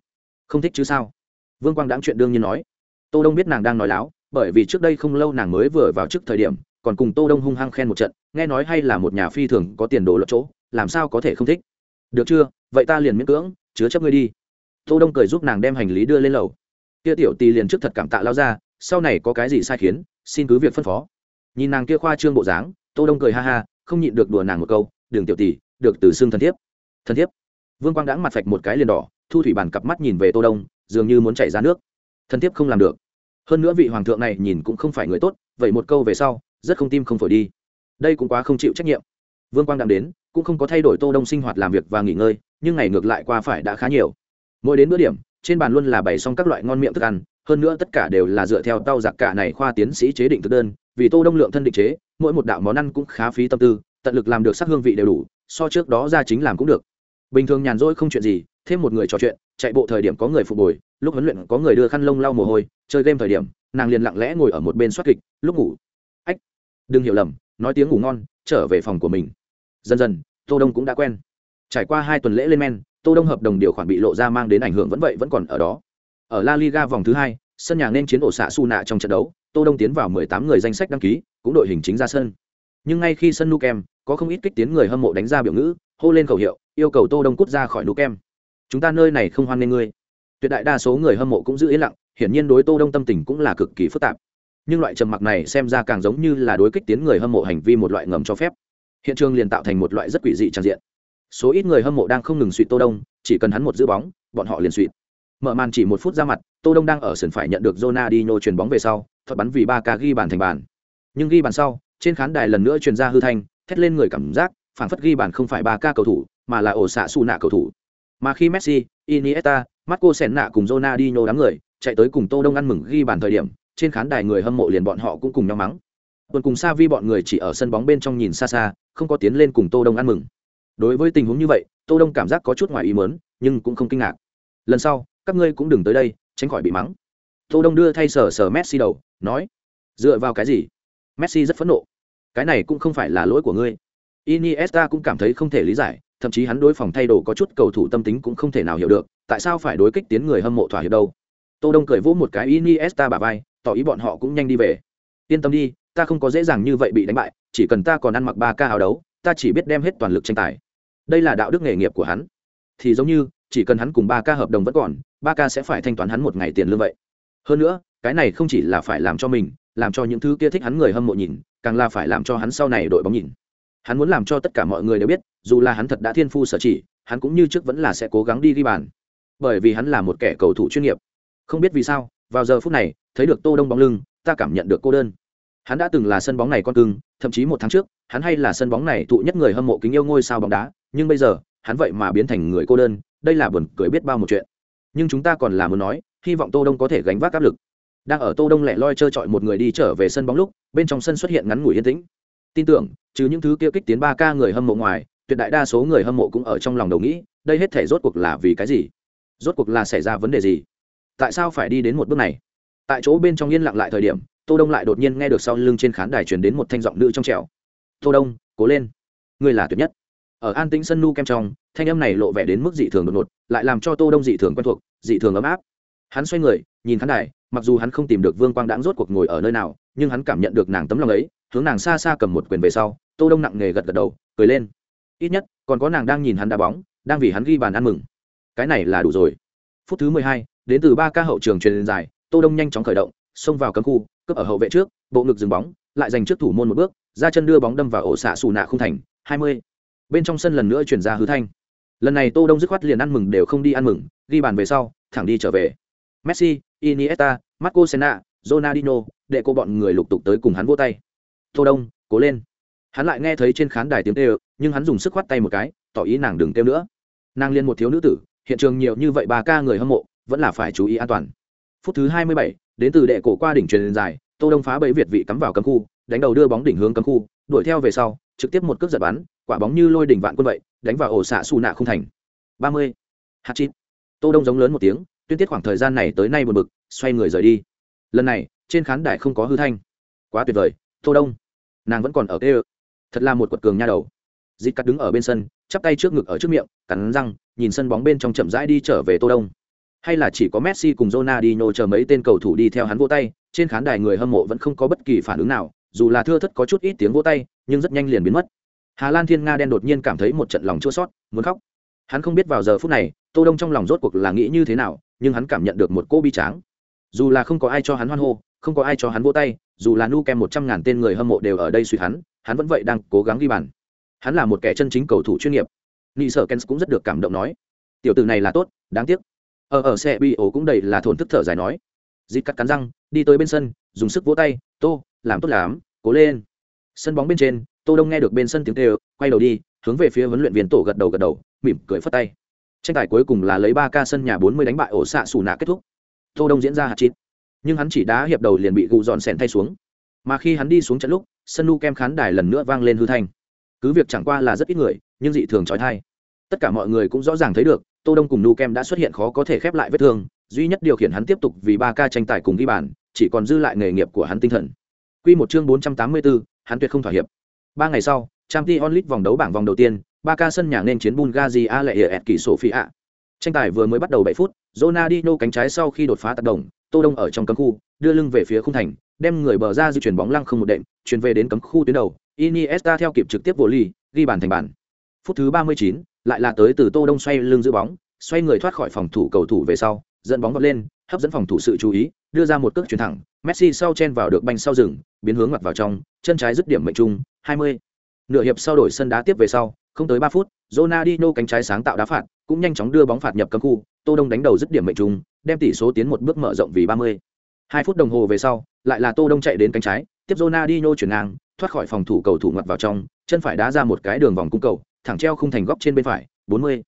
Không thích chứ sao? Vương quang đáng chuyện đương nhiên nói. Tô đông biết nàng đang nói láo, bởi vì trước đây không lâu nàng mới vừa vào trước thời điểm, còn cùng tô đông hung hăng khen một trận, nghe nói hay là một nhà phi thường có tiền đồ luật chỗ, làm sao có thể không thích? Được chưa? Vậy ta liền miễn cưỡng, chứa chấp ngươi đi. Tô đông cười giúp nàng đem hành lý đưa lên lầu. Kia tiểu tì liền trước thật cảm tạ lao ra, sau này có cái gì sai khiến, xin cứ việc phân phó. Nhìn nàng kia khoa trương bộ dáng, tô đông cười ha ha, không nhịn được đùa nàng một câu, đường tiểu tỷ được từ xương thân thiếp. Thân thiếp? Vương quang đãng mặt phạch một cái liền đỏ, thu thủy bàn cặp mắt nhìn về tô đông, dường như muốn chảy ra nước. Thân thiếp không làm được. Hơn nữa vị hoàng thượng này nhìn cũng không phải người tốt, vậy một câu về sau, rất không tim không phổi đi. Đây cũng quá không chịu trách nhiệm vương quang đang đến, cũng không có thay đổi tô đông sinh hoạt làm việc và nghỉ ngơi, nhưng ngày ngược lại qua phải đã khá nhiều. Mỗi đến bữa điểm, trên bàn luôn là bày xong các loại ngon miệng thức ăn, hơn nữa tất cả đều là dựa theo tao giặc cả này khoa tiến sĩ chế định thực đơn, vì tô đông lượng thân định chế, mỗi một đạo món ăn cũng khá phí tâm tư, tận lực làm được sắc hương vị đều đủ, so trước đó ra chính làm cũng được. Bình thường nhàn rỗi không chuyện gì, thêm một người trò chuyện, chạy bộ thời điểm có người phục hồi, lúc huấn luyện có người đưa khăn lông lau mồ hôi, chơi game thời điểm, nàng liền lặng lẽ ngồi ở một bên soát kịch, lúc ngủ. Ách, đừng hiểu lầm, nói tiếng ngủ ngon, trở về phòng của mình dần dần, tô đông cũng đã quen. Trải qua hai tuần lễ lên men, tô đông hợp đồng điều khoản bị lộ ra mang đến ảnh hưởng vẫn vậy vẫn còn ở đó. Ở la liga vòng thứ hai, sân nhà nên chiến ổ xạ su nạ trong trận đấu, tô đông tiến vào 18 người danh sách đăng ký, cũng đội hình chính ra sân. Nhưng ngay khi sân nukem, có không ít kích tiến người hâm mộ đánh ra biểu ngữ, hô lên khẩu hiệu, yêu cầu tô đông cút ra khỏi nukem. Chúng ta nơi này không hoan nghênh ngươi. Tuyệt đại đa số người hâm mộ cũng giữ yên lặng, hiển nhiên đối tô đông tâm tình cũng là cực kỳ phức tạp. Nhưng loại trầm mặc này xem ra càng giống như là đối kích tiến người hâm mộ hành vi một loại ngầm cho phép hiện trường liền tạo thành một loại rất quỷ dị tràn diện. Số ít người hâm mộ đang không ngừng suy tô đông chỉ cần hắn một giữ bóng bọn họ liền suy mở màn chỉ một phút ra mặt tô đông đang ở sân phải nhận được Ronaldinho chuyền bóng về sau thuật bắn vì ba ca ghi bàn thành bàn. Nhưng ghi bàn sau trên khán đài lần nữa truyền ra hư thanh thét lên người cảm giác phản phất ghi bàn không phải ba ca cầu thủ mà là ổ xạ su nạ cầu thủ. Mà khi Messi, Iniesta, Marco Senna cùng Ronaldinho đám người chạy tới cùng Tô Đông ăn mừng ghi bàn thời điểm, trên khán đài người hâm mộ liền bọn họ cũng cùng nhau mắng. Tuần cùng Sa Vi bọn người chỉ ở sân bóng bên trong nhìn xa xa, không có tiến lên cùng Tô Đông ăn mừng. Đối với tình huống như vậy, Tô Đông cảm giác có chút ngoài ý muốn, nhưng cũng không kinh ngạc. Lần sau, các ngươi cũng đừng tới đây, tránh khỏi bị mắng. Tô Đông đưa thay sở sở Messi đầu, nói: "Dựa vào cái gì?" Messi rất phẫn nộ. "Cái này cũng không phải là lỗi của ngươi." Iniesta cũng cảm thấy không thể lý giải, thậm chí hắn đối phòng thay đồ có chút cầu thủ tâm tính cũng không thể nào hiểu được, tại sao phải đối kích tiến người hâm mộ thỏa hiệp đâu. Tô Đông cười vỗ một cái Iniesta bả vai, tỏ ý bọn họ cũng nhanh đi về. Yên tâm đi, ta không có dễ dàng như vậy bị đánh bại, chỉ cần ta còn ăn mặc ba ca áo đấu, ta chỉ biết đem hết toàn lực tranh tài. Đây là đạo đức nghề nghiệp của hắn. Thì giống như, chỉ cần hắn cùng ba ca hợp đồng vẫn còn, ba ca sẽ phải thanh toán hắn một ngày tiền lương vậy. Hơn nữa, cái này không chỉ là phải làm cho mình, làm cho những thứ kia thích hắn người hâm mộ nhìn càng là phải làm cho hắn sau này đội bóng nhìn hắn muốn làm cho tất cả mọi người đều biết dù là hắn thật đã thiên phu sở chỉ hắn cũng như trước vẫn là sẽ cố gắng đi ghi bàn bởi vì hắn là một kẻ cầu thủ chuyên nghiệp không biết vì sao vào giờ phút này thấy được tô đông bóng lưng ta cảm nhận được cô đơn hắn đã từng là sân bóng này con cưng, thậm chí một tháng trước, hắn hay là sân bóng này thụ nhất người hâm mộ kính yêu ngôi sao bóng đá, nhưng bây giờ, hắn vậy mà biến thành người cô đơn, đây là buồn cười biết bao một chuyện. Nhưng chúng ta còn là muốn nói, hy vọng tô đông có thể gánh vác áp lực. Đang ở tô đông lẻ loi chơi chọi một người đi trở về sân bóng lúc, bên trong sân xuất hiện ngắn ngủi yên tĩnh. Tin tưởng, trừ những thứ kia kích tiến ba ca người hâm mộ ngoài, tuyệt đại đa số người hâm mộ cũng ở trong lòng đầu nghĩ, đây hết thể rốt cuộc là vì cái gì? Rốt cuộc là xảy ra vấn đề gì? Tại sao phải đi đến một bước này? Tại chỗ bên trong yên lặng lại thời điểm tô đông lại đột nhiên nghe được sau lưng trên khán đài truyền đến một thanh giọng nữ trong trẻo. Tô đông cố lên. Ngươi là tuyệt nhất. Ở an tĩnh sân nu kem trong thanh âm này lộ vẻ đến mức dị thường đột ngột lại làm cho tô đông dị thường quen thuộc dị thường ấm áp. Hắn xoay người nhìn khán đài mặc dù hắn không tìm được vương quang đãng rốt cuộc ngồi ở nơi nào nhưng hắn cảm nhận được nàng tấm lòng ấy hướng nàng xa xa cầm một quyền về sau tô đông nặng nề gật gật đầu cười lên. Ít nhất còn có nàng đang nhìn hắn đá bóng đang vì hắn ghi bàn ăn mừng. Cái này là đủ rồi. Phút thứ mười hai, đến từ ba ca hậu trường truyền dài tô đông nhanh chóng khởi động xông vào cấm khu cướp ở hậu vệ trước bộ ngực dừng bóng lại giành trước thủ môn một bước ra chân đưa bóng đâm vào ổ xạ xù nạ không thành hai mươi. Bên trong sân lần nữa chuyển ra hứ thanh. Lần này tô đông dứt khoát liền ăn mừng đều không đi ăn mừng ghi bàn về sau thẳng đi trở về. Messi iniesta marco senna ronaldinho để cô bọn người lục tục tới cùng hắn vỗ tay. Tô đông cố lên. Hắn lại nghe thấy trên khán đài tiếng kêu nhưng hắn dùng sức khoát tay một cái tỏ ý nàng đừng kêu nữa. Nàng liên một thiếu nữ tử hiện trường nhiều như vậy ba ca người hâm mộ vẫn là phải chú ý an toàn. Phút thứ hai mươi bảy, đến từ đệ cổ qua đỉnh truyền dài, tô đông phá bẫy việt vị cắm vào cấm khu, đánh đầu đưa bóng đỉnh hướng cấm khu, đuổi theo về sau, trực tiếp một cước giật bắn, quả bóng như lôi đỉnh vạn quân vậy, đánh vào ổ xạ xù nạ không thành. Ba mươi. Hạt chín tô đông giống lớn một tiếng, tuyên tiết khoảng thời gian này tới nay buồn bực, xoay người rời đi. Lần này, trên khán đài không có hư thanh. Quá tuyệt vời, tô đông. Nàng vẫn còn ở kê thật là một quật cường nha đầu. Dịp cắt đứng ở bên sân, chắp tay trước ngực ở trước miệng, cắn răng, nhìn sân bóng bên trong chậm rãi đi trở về tô đông hay là chỉ có messi cùng Ronaldinho chờ mấy tên cầu thủ đi theo hắn vỗ tay trên khán đài người hâm mộ vẫn không có bất kỳ phản ứng nào dù là thưa thất có chút ít tiếng vỗ tay nhưng rất nhanh liền biến mất. Hà lan thiên nga đen đột nhiên cảm thấy một trận lòng chua xót, muốn khóc. Hắn không biết vào giờ phút này tô đông trong lòng rốt cuộc là nghĩ như thế nào nhưng hắn cảm nhận được một cô bi tráng. Dù là không có ai cho hắn hoan hô không có ai cho hắn vỗ tay dù là nu kem một trăm ngàn tên người hâm mộ đều ở đây suy hắn hắn vẫn vậy đang cố gắng ghi bàn. Hắn là một kẻ chân chính cầu thủ chuyên nghiệp. Nị sở kens cũng rất được cảm động nói tiểu tử này là tốt đáng tiếc ở ở xe bị ổ cũng đầy là thổn thức thở dài nói. Dịp cắt cắn răng, đi tới bên sân, dùng sức vỗ tay, tô, làm tốt lắm, cố lên. Sân bóng bên trên, tô đông nghe được bên sân tiếng kêu, quay đầu đi, hướng về phía huấn luyện viên tổ gật đầu gật đầu, mỉm cười phất tay. Tranh tài cuối cùng là lấy ba ca sân nhà bốn mươi đánh bại ổ xạ xù nạ kết thúc. Tô đông diễn ra hạt chín nhưng hắn chỉ đá hiệp đầu liền bị gù dọn sèn thay xuống. Mà khi hắn đi xuống trận lúc, sân nu kem khán đài lần nữa vang lên hư thanh. Cứ việc chẳng qua là rất ít người, nhưng dị thường trói thai. Tất cả mọi người cũng rõ ràng thấy được tô đông cùng nu kem đã xuất hiện khó có thể khép lại vết thương duy nhất điều khiển hắn tiếp tục vì ba ca tranh tài cùng ghi bàn chỉ còn dư lại nghề nghiệp của hắn tinh thần. Quy một chương bốn trăm tám mươi 484, hắn tuyệt không thỏa hiệp. Ba ngày sau trang League onlit vòng đấu bảng vòng đầu tiên ba ca sân nhà nên chiến bulgaria lệ hiệp kỳ ạ tranh tài vừa mới bắt đầu bảy phút Ronaldinho cánh trái sau khi đột phá tác động tô đông ở trong cấm khu đưa lưng về phía khung thành đem người bờ ra di chuyển bóng lăng không một đệm chuyển về đến cấm khu tuyến đầu iniesta theo kịp trực tiếp vô ly ghi bàn thành bàn. Phút thứ 39, lại là tới từ tô đông xoay lưng giữ bóng xoay người thoát khỏi phòng thủ cầu thủ về sau dẫn bóng vọt lên hấp dẫn phòng thủ sự chú ý đưa ra một cước chuyển thẳng messi sau chen vào được banh sau rừng biến hướng mặt vào trong chân trái dứt điểm mệnh trung 20. nửa hiệp sau đổi sân đá tiếp về sau không tới 3 phút Ronaldinho cánh trái sáng tạo đá phạt cũng nhanh chóng đưa bóng phạt nhập cấm khu tô đông đánh đầu dứt điểm mệnh trung đem tỷ số tiến một bước mở rộng vì 30. Hai phút đồng hồ về sau, lại là Tô Đông chạy đến cánh trái, tiếp Ronaldinho chuyển ngang, thoát khỏi phòng thủ cầu thủ ngoặt vào trong, chân phải đá ra một cái đường vòng cung cầu, thẳng treo khung thành góc trên bên phải, 40.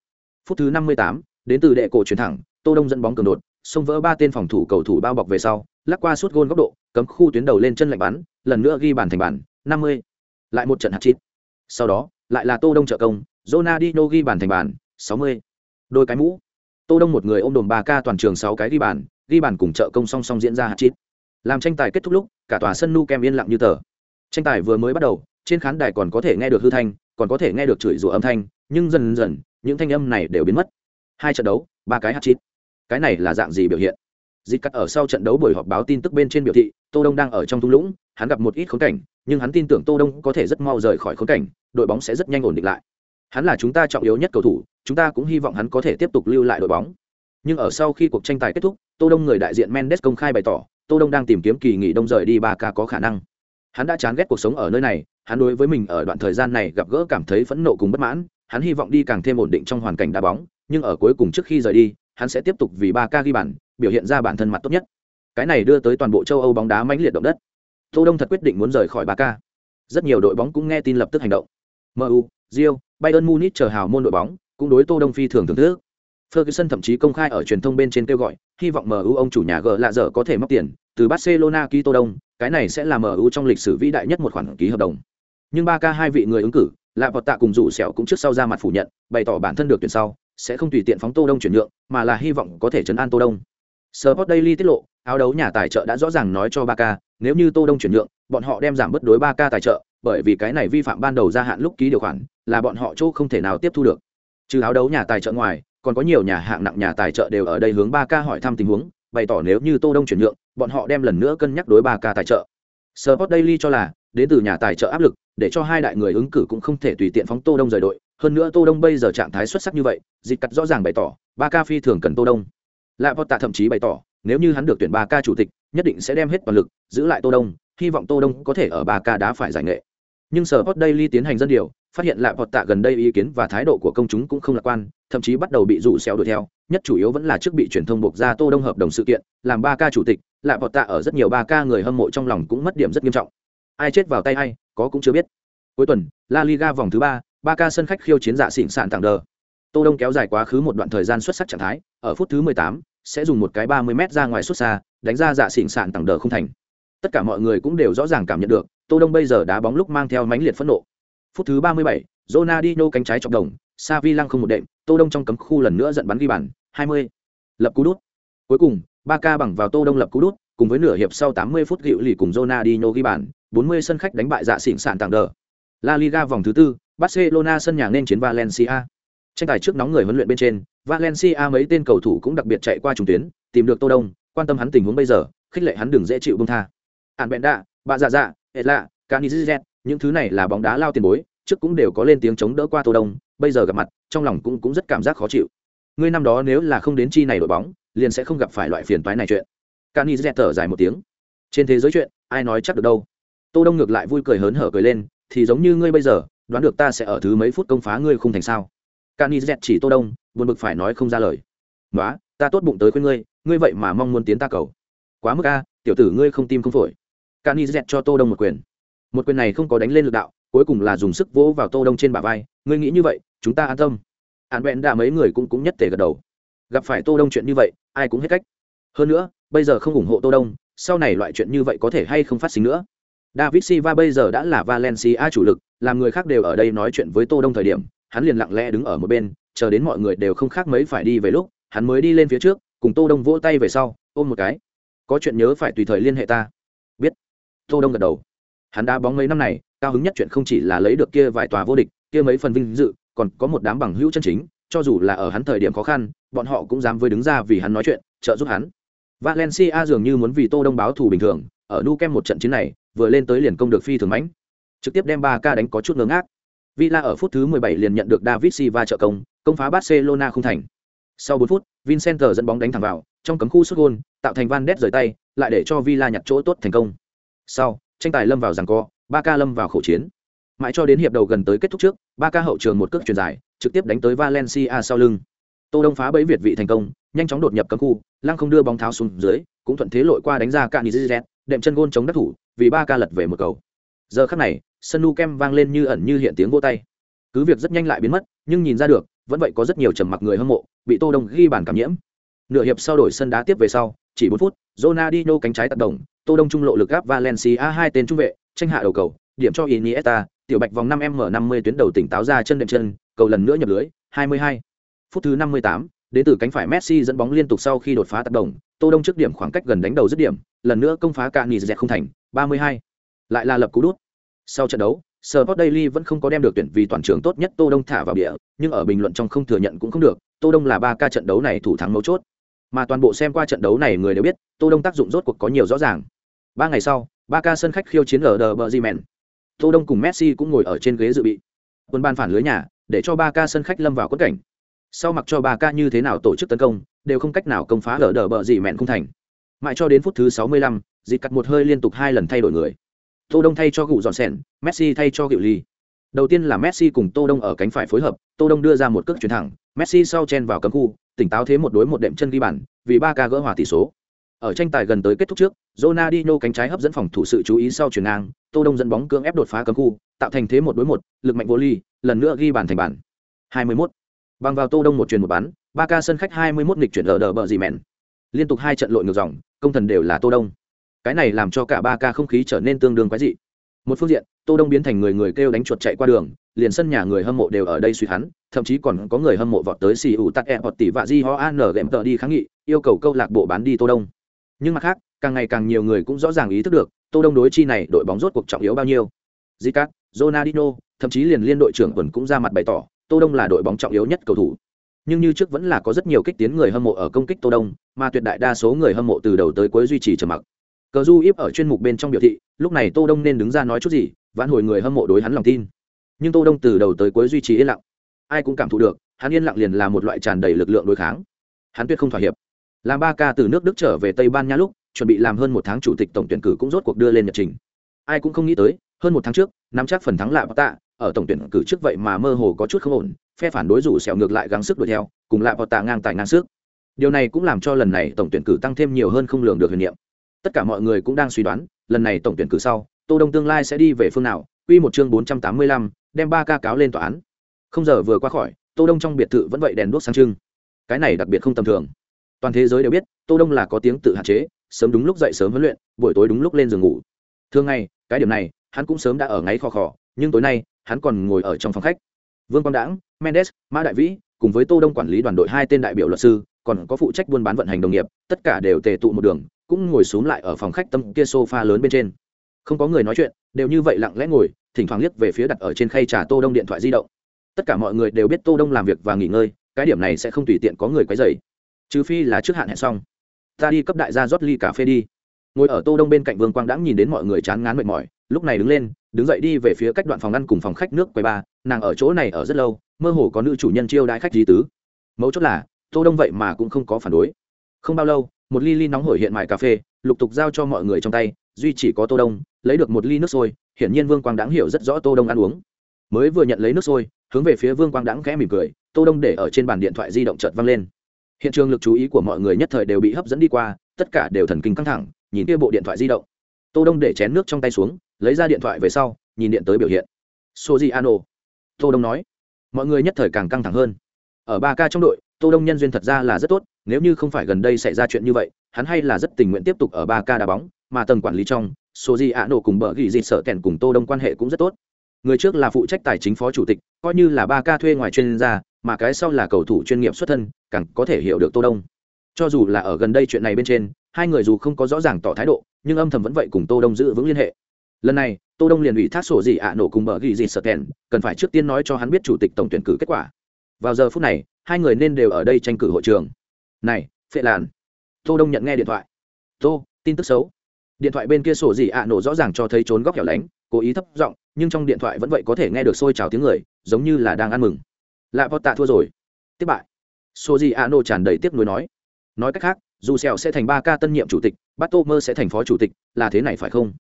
Phút thứ 58, đến từ đệ cổ chuyển thẳng, Tô Đông dẫn bóng cường đột, xông vỡ ba tên phòng thủ cầu thủ bao bọc về sau, lắc qua suốt gôn góc độ, cấm khu tuyến đầu lên chân lạnh bắn, lần nữa ghi bàn thành bàn, 50. Lại một trận hạt chít. Sau đó, lại là Tô Đông trợ công, Ronaldinho ghi bàn thành bàn, 60. Đôi cái mũ. Tô Đông một người ôm đồn 3K toàn trường 6 cái ghi bàn, ghi bàn cùng trợ công song song diễn ra hạt chít. Làm tranh tài kết thúc lúc, cả tòa sân nu kem yên lặng như tờ. Tranh tài vừa mới bắt đầu, trên khán đài còn có thể nghe được hư thanh, còn có thể nghe được chửi rủa âm thanh, nhưng dần dần, những thanh âm này đều biến mất. Hai trận đấu, ba cái hạt chít. Cái này là dạng gì biểu hiện? Dịch cắt ở sau trận đấu buổi họp báo tin tức bên trên biểu thị, Tô Đông đang ở trong thung lũng, hắn gặp một ít khốn cảnh, nhưng hắn tin tưởng Tô Đông có thể rất mau rời khỏi khốn cảnh, đội bóng sẽ rất nhanh ổn định lại. Hắn là chúng ta trọng yếu nhất cầu thủ, chúng ta cũng hy vọng hắn có thể tiếp tục lưu lại đội bóng nhưng ở sau khi cuộc tranh tài kết thúc tô đông người đại diện mendes công khai bày tỏ tô đông đang tìm kiếm kỳ nghỉ đông rời đi ba ca có khả năng hắn đã chán ghét cuộc sống ở nơi này hắn đối với mình ở đoạn thời gian này gặp gỡ cảm thấy phẫn nộ cùng bất mãn hắn hy vọng đi càng thêm ổn định trong hoàn cảnh đá bóng nhưng ở cuối cùng trước khi rời đi hắn sẽ tiếp tục vì ba ca ghi bàn, biểu hiện ra bản thân mặt tốt nhất. Cái này đưa tới toàn bộ châu âu bóng đá mãnh liệt động đất. Tô đông thật quyết định muốn rời khỏi ba ca. Rất nhiều đội bóng cũng nghe tin lập tức hành động. Mu Real, bayern munich chờ hào môn đội bóng cũng đối tô đông phi thường thưởng thức. Ferguson thậm chí công khai ở truyền thông bên trên kêu gọi, hy vọng MU ông chủ nhà G lạ dở có thể móc tiền từ Barcelona ký Tô Đông, cái này sẽ là MU trong lịch sử vĩ đại nhất một khoản ký hợp đồng. Nhưng ba ca hai vị người ứng cử, lạ vọt tạ cùng rủ sẹo cũng trước sau ra mặt phủ nhận, bày tỏ bản thân được tuyển sau, sẽ không tùy tiện phóng Tô Đông chuyển nhượng, mà là hy vọng có thể chấn an Tô Đông. Sport Daily tiết lộ, áo đấu nhà tài trợ đã rõ ràng nói cho ba ca, nếu như Tô Đông chuyển nhượng, bọn họ đem giảm bất đối ba ca tài trợ, bởi vì cái này vi phạm ban đầu gia hạn lúc ký điều khoản, là bọn họ chỗ không thể nào tiếp thu được. Trừ áo đấu nhà tài trợ ngoài, còn có nhiều nhà hạng nặng nhà tài trợ đều ở đây hướng ba ca hỏi thăm tình huống, bày tỏ nếu như Tô Đông chuyển nhượng, bọn họ đem lần nữa cân nhắc đối ba ca tài trợ. Sport Daily cho là, đến từ nhà tài trợ áp lực, để cho hai đại người ứng cử cũng không thể tùy tiện phóng Tô Đông rời đội, hơn nữa Tô Đông bây giờ trạng thái xuất sắc như vậy, dịch cắt rõ ràng bày tỏ, ba ca phi thường cần Tô Đông. Lạ Tạ thậm chí bày tỏ, nếu như hắn được tuyển ba ca chủ tịch, nhất định sẽ đem hết toàn lực giữ lại Tô Đông, hy vọng Tô Đông có thể ở ba ca đá phải giải nghệ. Nhưng Sở Hot Daily tiến hành dân điều, phát hiện Lạ Tạ gần đây ý kiến và thái độ của công chúng cũng không lạc quan, thậm chí bắt đầu bị rụ xéo đuổi theo, nhất chủ yếu vẫn là trước bị truyền thông buộc ra Tô Đông hợp đồng sự kiện, làm ba ca chủ tịch, Lạ Tạ ở rất nhiều ba ca người hâm mộ trong lòng cũng mất điểm rất nghiêm trọng. Ai chết vào tay ai, có cũng chưa biết. Cuối tuần, La Liga vòng thứ ba, ba ca sân khách khiêu chiến dạ xỉn sạn tặng đờ. Tô Đông kéo dài quá khứ một đoạn thời gian xuất sắc trạng thái, ở phút thứ 18, sẽ dùng một cái 30m ra ngoài xuất xa, đánh ra dạ xỉn sạn tặng đờ không thành. Tất cả mọi người cũng đều rõ ràng cảm nhận được, Tô Đông bây giờ đá bóng lúc mang theo mãnh liệt phẫn nộ. Phút thứ 37, Ronaldinho cánh trái chọc đồng, Savi lăng không một đệm, Tô Đông trong cấm khu lần nữa giận bắn ghi bàn, 20. Lập cú đút. Cuối cùng, Barca bằng vào Tô Đông lập cú đút, cùng với nửa hiệp sau 80 phút gịu lì cùng Ronaldinho ghi bàn, 40 sân khách đánh bại dạ xỉn sạn tặng đờ. La Liga vòng thứ tư, Barcelona sân nhà nên chiến Valencia. Tranh tài trước nóng người huấn luyện bên trên, Valencia mấy tên cầu thủ cũng đặc biệt chạy qua trung tuyến, tìm được Tô Đông, quan tâm hắn tình huống bây giờ, khích lệ hắn đừng dễ chịu buông tha. Hàn bẹn đạ, bà dạ dạ, Etla, Canizet, những thứ này là bóng đá lao tiền bối, trước cũng đều có lên tiếng chống đỡ qua Tô Đông, bây giờ gặp mặt, trong lòng cũng cũng rất cảm giác khó chịu. Ngươi năm đó nếu là không đến chi này đội bóng, liền sẽ không gặp phải loại phiền toái này chuyện. Canizet thở dài một tiếng. Trên thế giới chuyện, ai nói chắc được đâu. Tô Đông ngược lại vui cười hớn hở cười lên, thì giống như ngươi bây giờ đoán được ta sẽ ở thứ mấy phút công phá ngươi không thành sao. Cani dẹt chỉ tô đông buồn bực phải nói không ra lời. Nói ta tốt bụng tới khuyên ngươi ngươi vậy mà mong muốn tiến ta cầu. Quá mức a tiểu tử ngươi không tim không phổi. Cani dẹt cho tô đông một quyền. Một quyền này không có đánh lên lực đạo cuối cùng là dùng sức vỗ vào tô đông trên bả vai ngươi nghĩ như vậy chúng ta an tâm. An vẹn đã mấy người cũng cũng nhất thể gật đầu. Gặp phải tô đông chuyện như vậy ai cũng hết cách. Hơn nữa bây giờ không ủng hộ tô đông sau này loại chuyện như vậy có thể hay không phát sinh nữa? David Silva bây giờ đã là Valencia chủ lực, làm người khác đều ở đây nói chuyện với Tô Đông thời điểm, hắn liền lặng lẽ đứng ở một bên, chờ đến mọi người đều không khác mấy phải đi về lúc, hắn mới đi lên phía trước, cùng Tô Đông vỗ tay về sau, ôm một cái. Có chuyện nhớ phải tùy thời liên hệ ta. Biết. Tô Đông gật đầu. Hắn đã bóng mấy năm này, cao hứng nhất chuyện không chỉ là lấy được kia vài tòa vô địch, kia mấy phần vinh dự, còn có một đám bằng hữu chân chính, cho dù là ở hắn thời điểm khó khăn, bọn họ cũng dám với đứng ra vì hắn nói chuyện, trợ giúp hắn. Valencia dường như muốn vì Tô Đông báo thù bình thường, ở Nu Kem một trận chiến này, vừa lên tới liền công được phi thường mãnh. Trực tiếp đem ba ca đánh có chút ngớ ngác. Villa ở phút thứ 17 liền nhận được david silva trợ công công phá barcelona không thành. Sau 4 phút vincent dẫn bóng đánh thẳng vào trong cấm khu sút gôn tạo thành van đét rời tay lại để cho villa nhặt chỗ tốt thành công. Sau tranh tài lâm vào giằng co ba ca lâm vào khẩu chiến. Mãi cho đến hiệp đầu gần tới kết thúc trước ba ca hậu trường một cước truyền dài trực tiếp đánh tới valencia sau lưng. Tô đông phá bẫy việt vị thành công nhanh chóng đột nhập cấm khu lăng không đưa bóng tháo xuống dưới cũng thuận thế lội qua đánh ra cạn đệm chân gôn chống đất thủ vì ba ca lật về một cầu. Giờ khắc này sân nu kem vang lên như ẩn như hiện tiếng vô tay. Cứ việc rất nhanh lại biến mất nhưng nhìn ra được vẫn vậy có rất nhiều trầm mặc người hâm mộ bị tô đông ghi bàn cảm nhiễm. Nửa hiệp sau đổi sân đá tiếp về sau chỉ bốn phút Ronaldinho cánh trái tác động tô đông trung lộ lực gáp Valencia hai tên trung vệ tranh hạ đầu cầu điểm cho Iniesta tiểu bạch vòng 5 m 50 tuyến đầu tỉnh táo ra chân đệm chân cầu lần nữa nhập lưới 22. phút thứ 58, đến từ cánh phải Messi dẫn bóng liên tục sau khi đột phá tác động tô đông trước điểm khoảng cách gần đánh đầu dứt điểm lần nữa công phá cạn nhì dẹt không thành 32. lại là lập cú đút sau trận đấu Sport Daily vẫn không có đem được tuyển vì toàn trường tốt nhất Tô Đông thả vào địa, nhưng ở bình luận trong không thừa nhận cũng không được, Tô Đông là ba ca trận đấu này thủ thắng mấu chốt. Mà toàn bộ xem qua trận đấu này người đều biết, Tô Đông tác dụng rốt cuộc có nhiều rõ ràng. Ba ngày sau, ba ca sân khách khiêu chiến ở The Bergman. Tô Đông cùng Messi cũng ngồi ở trên ghế dự bị. Quân ban phản lưới nhà, để cho ba ca sân khách lâm vào quẫn cảnh. Sau mặc cho ba ca như thế nào tổ chức tấn công, đều không cách nào công phá lờ đờ bờ gì mẹn không thành. mãi cho đến phút thứ 65, dịp cắt một hơi liên tục hai lần thay đổi người tô đông thay cho gụ dọn sẻn messi thay cho gịu ly đầu tiên là messi cùng tô đông ở cánh phải phối hợp tô đông đưa ra một cước chuyển thẳng messi sau chen vào cấm khu tỉnh táo thế một đối một đệm chân ghi bàn vì ba ca gỡ hòa tỷ số ở tranh tài gần tới kết thúc trước Ronaldinho cánh trái hấp dẫn phòng thủ sự chú ý sau chuyển ngang tô đông dẫn bóng cưỡng ép đột phá cấm khu tạo thành thế một đối một lực mạnh vô ly lần nữa ghi bàn thành bàn 21 bằng vào tô đông một truyền một bắn ba ca sân khách 21 nghịch chuyển ở đờ bờ gì mẹn. Liên tục hai trận lội ngược dòng, công thần đều là tô đông. Cái này làm cho cả ba ca không khí trở nên tương đương quái dị. Một phương diện, tô đông biến thành người người kêu đánh chuột chạy qua đường, liền sân nhà người hâm mộ đều ở đây suy hắn thậm chí còn có người hâm mộ vọt tới xì ủ tắc e hoặc tỷ vạ di ho an gẹm tờ đi kháng nghị, yêu cầu câu lạc bộ bán đi tô đông. Nhưng mặt khác, càng ngày càng nhiều người cũng rõ ràng ý thức được, tô đông đối chi này đội bóng rốt cuộc trọng yếu bao nhiêu. Zicat ronaldinho, thậm chí liền liên đội trưởng quần cũng ra mặt bày tỏ tô đông là đội bóng trọng yếu nhất cầu thủ. Nhưng như trước vẫn là có rất nhiều kích tiến người hâm mộ ở công kích tô đông, mà tuyệt đại đa số người hâm mộ từ đầu tới cuối duy trì trầm mặc. Cờ du íp ở chuyên mục bên trong biểu thị, lúc này tô đông nên đứng ra nói chút gì, vãn hồi người hâm mộ đối hắn lòng tin. Nhưng tô đông từ đầu tới cuối duy trì yên lặng. Ai cũng cảm thụ được, hắn yên lặng liền là một loại tràn đầy lực lượng đối kháng. Hắn tuyệt không thỏa hiệp. Làm ba ca từ nước đức trở về tây ban nha lúc, chuẩn bị làm hơn một tháng chủ tịch tổng tuyển cử cũng rốt cuộc đưa lên nhật trình. Ai cũng không nghĩ tới, hơn một tháng trước, nắm chắc phần thắng lạ tạ ở tổng tuyển cử trước vậy mà mơ hồ có chút không ổn phe phản đối rủ xẻo ngược lại gắng sức đuổi theo cùng lại vào tạ ngang tài ngang sức. Điều này cũng làm cho lần này tổng tuyển cử tăng thêm nhiều hơn không lường được huyền niệm. Tất cả mọi người cũng đang suy đoán lần này tổng tuyển cử sau tô đông tương lai sẽ đi về phương nào? Quy một chương bốn trăm tám mươi lăm, đem ba ca cáo lên tòa án. Không giờ vừa qua khỏi tô đông trong biệt thự vẫn vậy đèn đuốc sáng trưng. Cái này đặc biệt không tầm thường. Toàn thế giới đều biết tô đông là có tiếng tự hạn chế sớm đúng lúc dậy sớm huấn luyện buổi tối đúng lúc lên giường ngủ. Thường ngày cái điểm này hắn cũng sớm đã ở ngáy khò khò nhưng tối nay hắn còn ngồi ở trong phòng khách. Vương quang đãng, mendes, mã đại vĩ, cùng với tô đông quản lý đoàn đội hai tên đại biểu luật sư, còn có phụ trách buôn bán vận hành đồng nghiệp, tất cả đều tề tụ một đường, cũng ngồi xuống lại ở phòng khách tâm kia sofa lớn bên trên. Không có người nói chuyện, đều như vậy lặng lẽ ngồi, thỉnh thoảng liếc về phía đặt ở trên khay trà tô đông điện thoại di động. Tất cả mọi người đều biết tô đông làm việc và nghỉ ngơi, cái điểm này sẽ không tùy tiện có người quấy rầy. Trừ phi là trước hạn hẹn xong. Ta đi cấp đại gia rót ly cà phê đi. Ngồi ở tô đông bên cạnh vương quang đãng nhìn đến mọi người chán ngán mệt mỏi, lúc này đứng lên đứng dậy đi về phía cách đoạn phòng ăn cùng phòng khách nước quầy ba, nàng ở chỗ này ở rất lâu, mơ hồ có nữ chủ nhân chiêu đãi khách di tứ. Mấu chốt là, tô đông vậy mà cũng không có phản đối. Không bao lâu, một ly ly nóng hổi hiện mại cà phê, lục tục giao cho mọi người trong tay, duy chỉ có tô đông, lấy được một ly nước sôi, hiển nhiên vương quang đáng hiểu rất rõ tô đông ăn uống. Mới vừa nhận lấy nước sôi, hướng về phía vương quang đáng khẽ mỉm cười, tô đông để ở trên bàn điện thoại di động chợt vang lên. Hiện trường lực chú ý của mọi người nhất thời đều bị hấp dẫn đi qua, tất cả đều thần kinh căng thẳng, nhìn kia bộ điện thoại di động. Tô đông để chén nước trong tay xuống lấy ra điện thoại về sau, nhìn điện tới biểu hiện. Soji ano tô đông nói, mọi người nhất thời càng căng thẳng hơn. Ở ba ca trong đội, tô đông nhân duyên thật ra là rất tốt, nếu như không phải gần đây xảy ra chuyện như vậy, hắn hay là rất tình nguyện tiếp tục ở ba ca đá bóng, mà tầng quản lý trong soji ano cùng bờ ghi dịt sợ kèn cùng tô đông quan hệ cũng rất tốt. Người trước là phụ trách tài chính phó chủ tịch, coi như là ba ca thuê ngoài chuyên gia, mà cái sau là cầu thủ chuyên nghiệp xuất thân, càng có thể hiểu được tô đông. Cho dù là ở gần đây chuyện này bên trên, hai người dù không có rõ ràng tỏ thái độ, nhưng âm thầm vẫn vậy cùng tô đông giữ vững liên hệ lần này, tô đông liền ủy thác sổ gì ạ nổ cùng bờ ghi gì sợ kèn, cần phải trước tiên nói cho hắn biết chủ tịch tổng tuyển cử kết quả. Vào giờ phút này, hai người nên đều ở đây tranh cử hội trường. Này, phệ làn. Tô đông nhận nghe điện thoại. Tô, tin tức xấu. Điện thoại bên kia sổ gì ạ nổ rõ ràng cho thấy trốn góc hẻo lánh, cố ý thấp giọng, nhưng trong điện thoại vẫn vậy có thể nghe được sôi trào tiếng người, giống như là đang ăn mừng. Lạ vọt tạ thua rồi. Tiếp bại. Sổ gì ạ nổ tràn đầy tiếc nuối nói. Nói cách khác, dù sẹo sẽ thành ba ca tân nhiệm chủ tịch, bát tô mơ sẽ thành phó chủ tịch, là thế này phải không?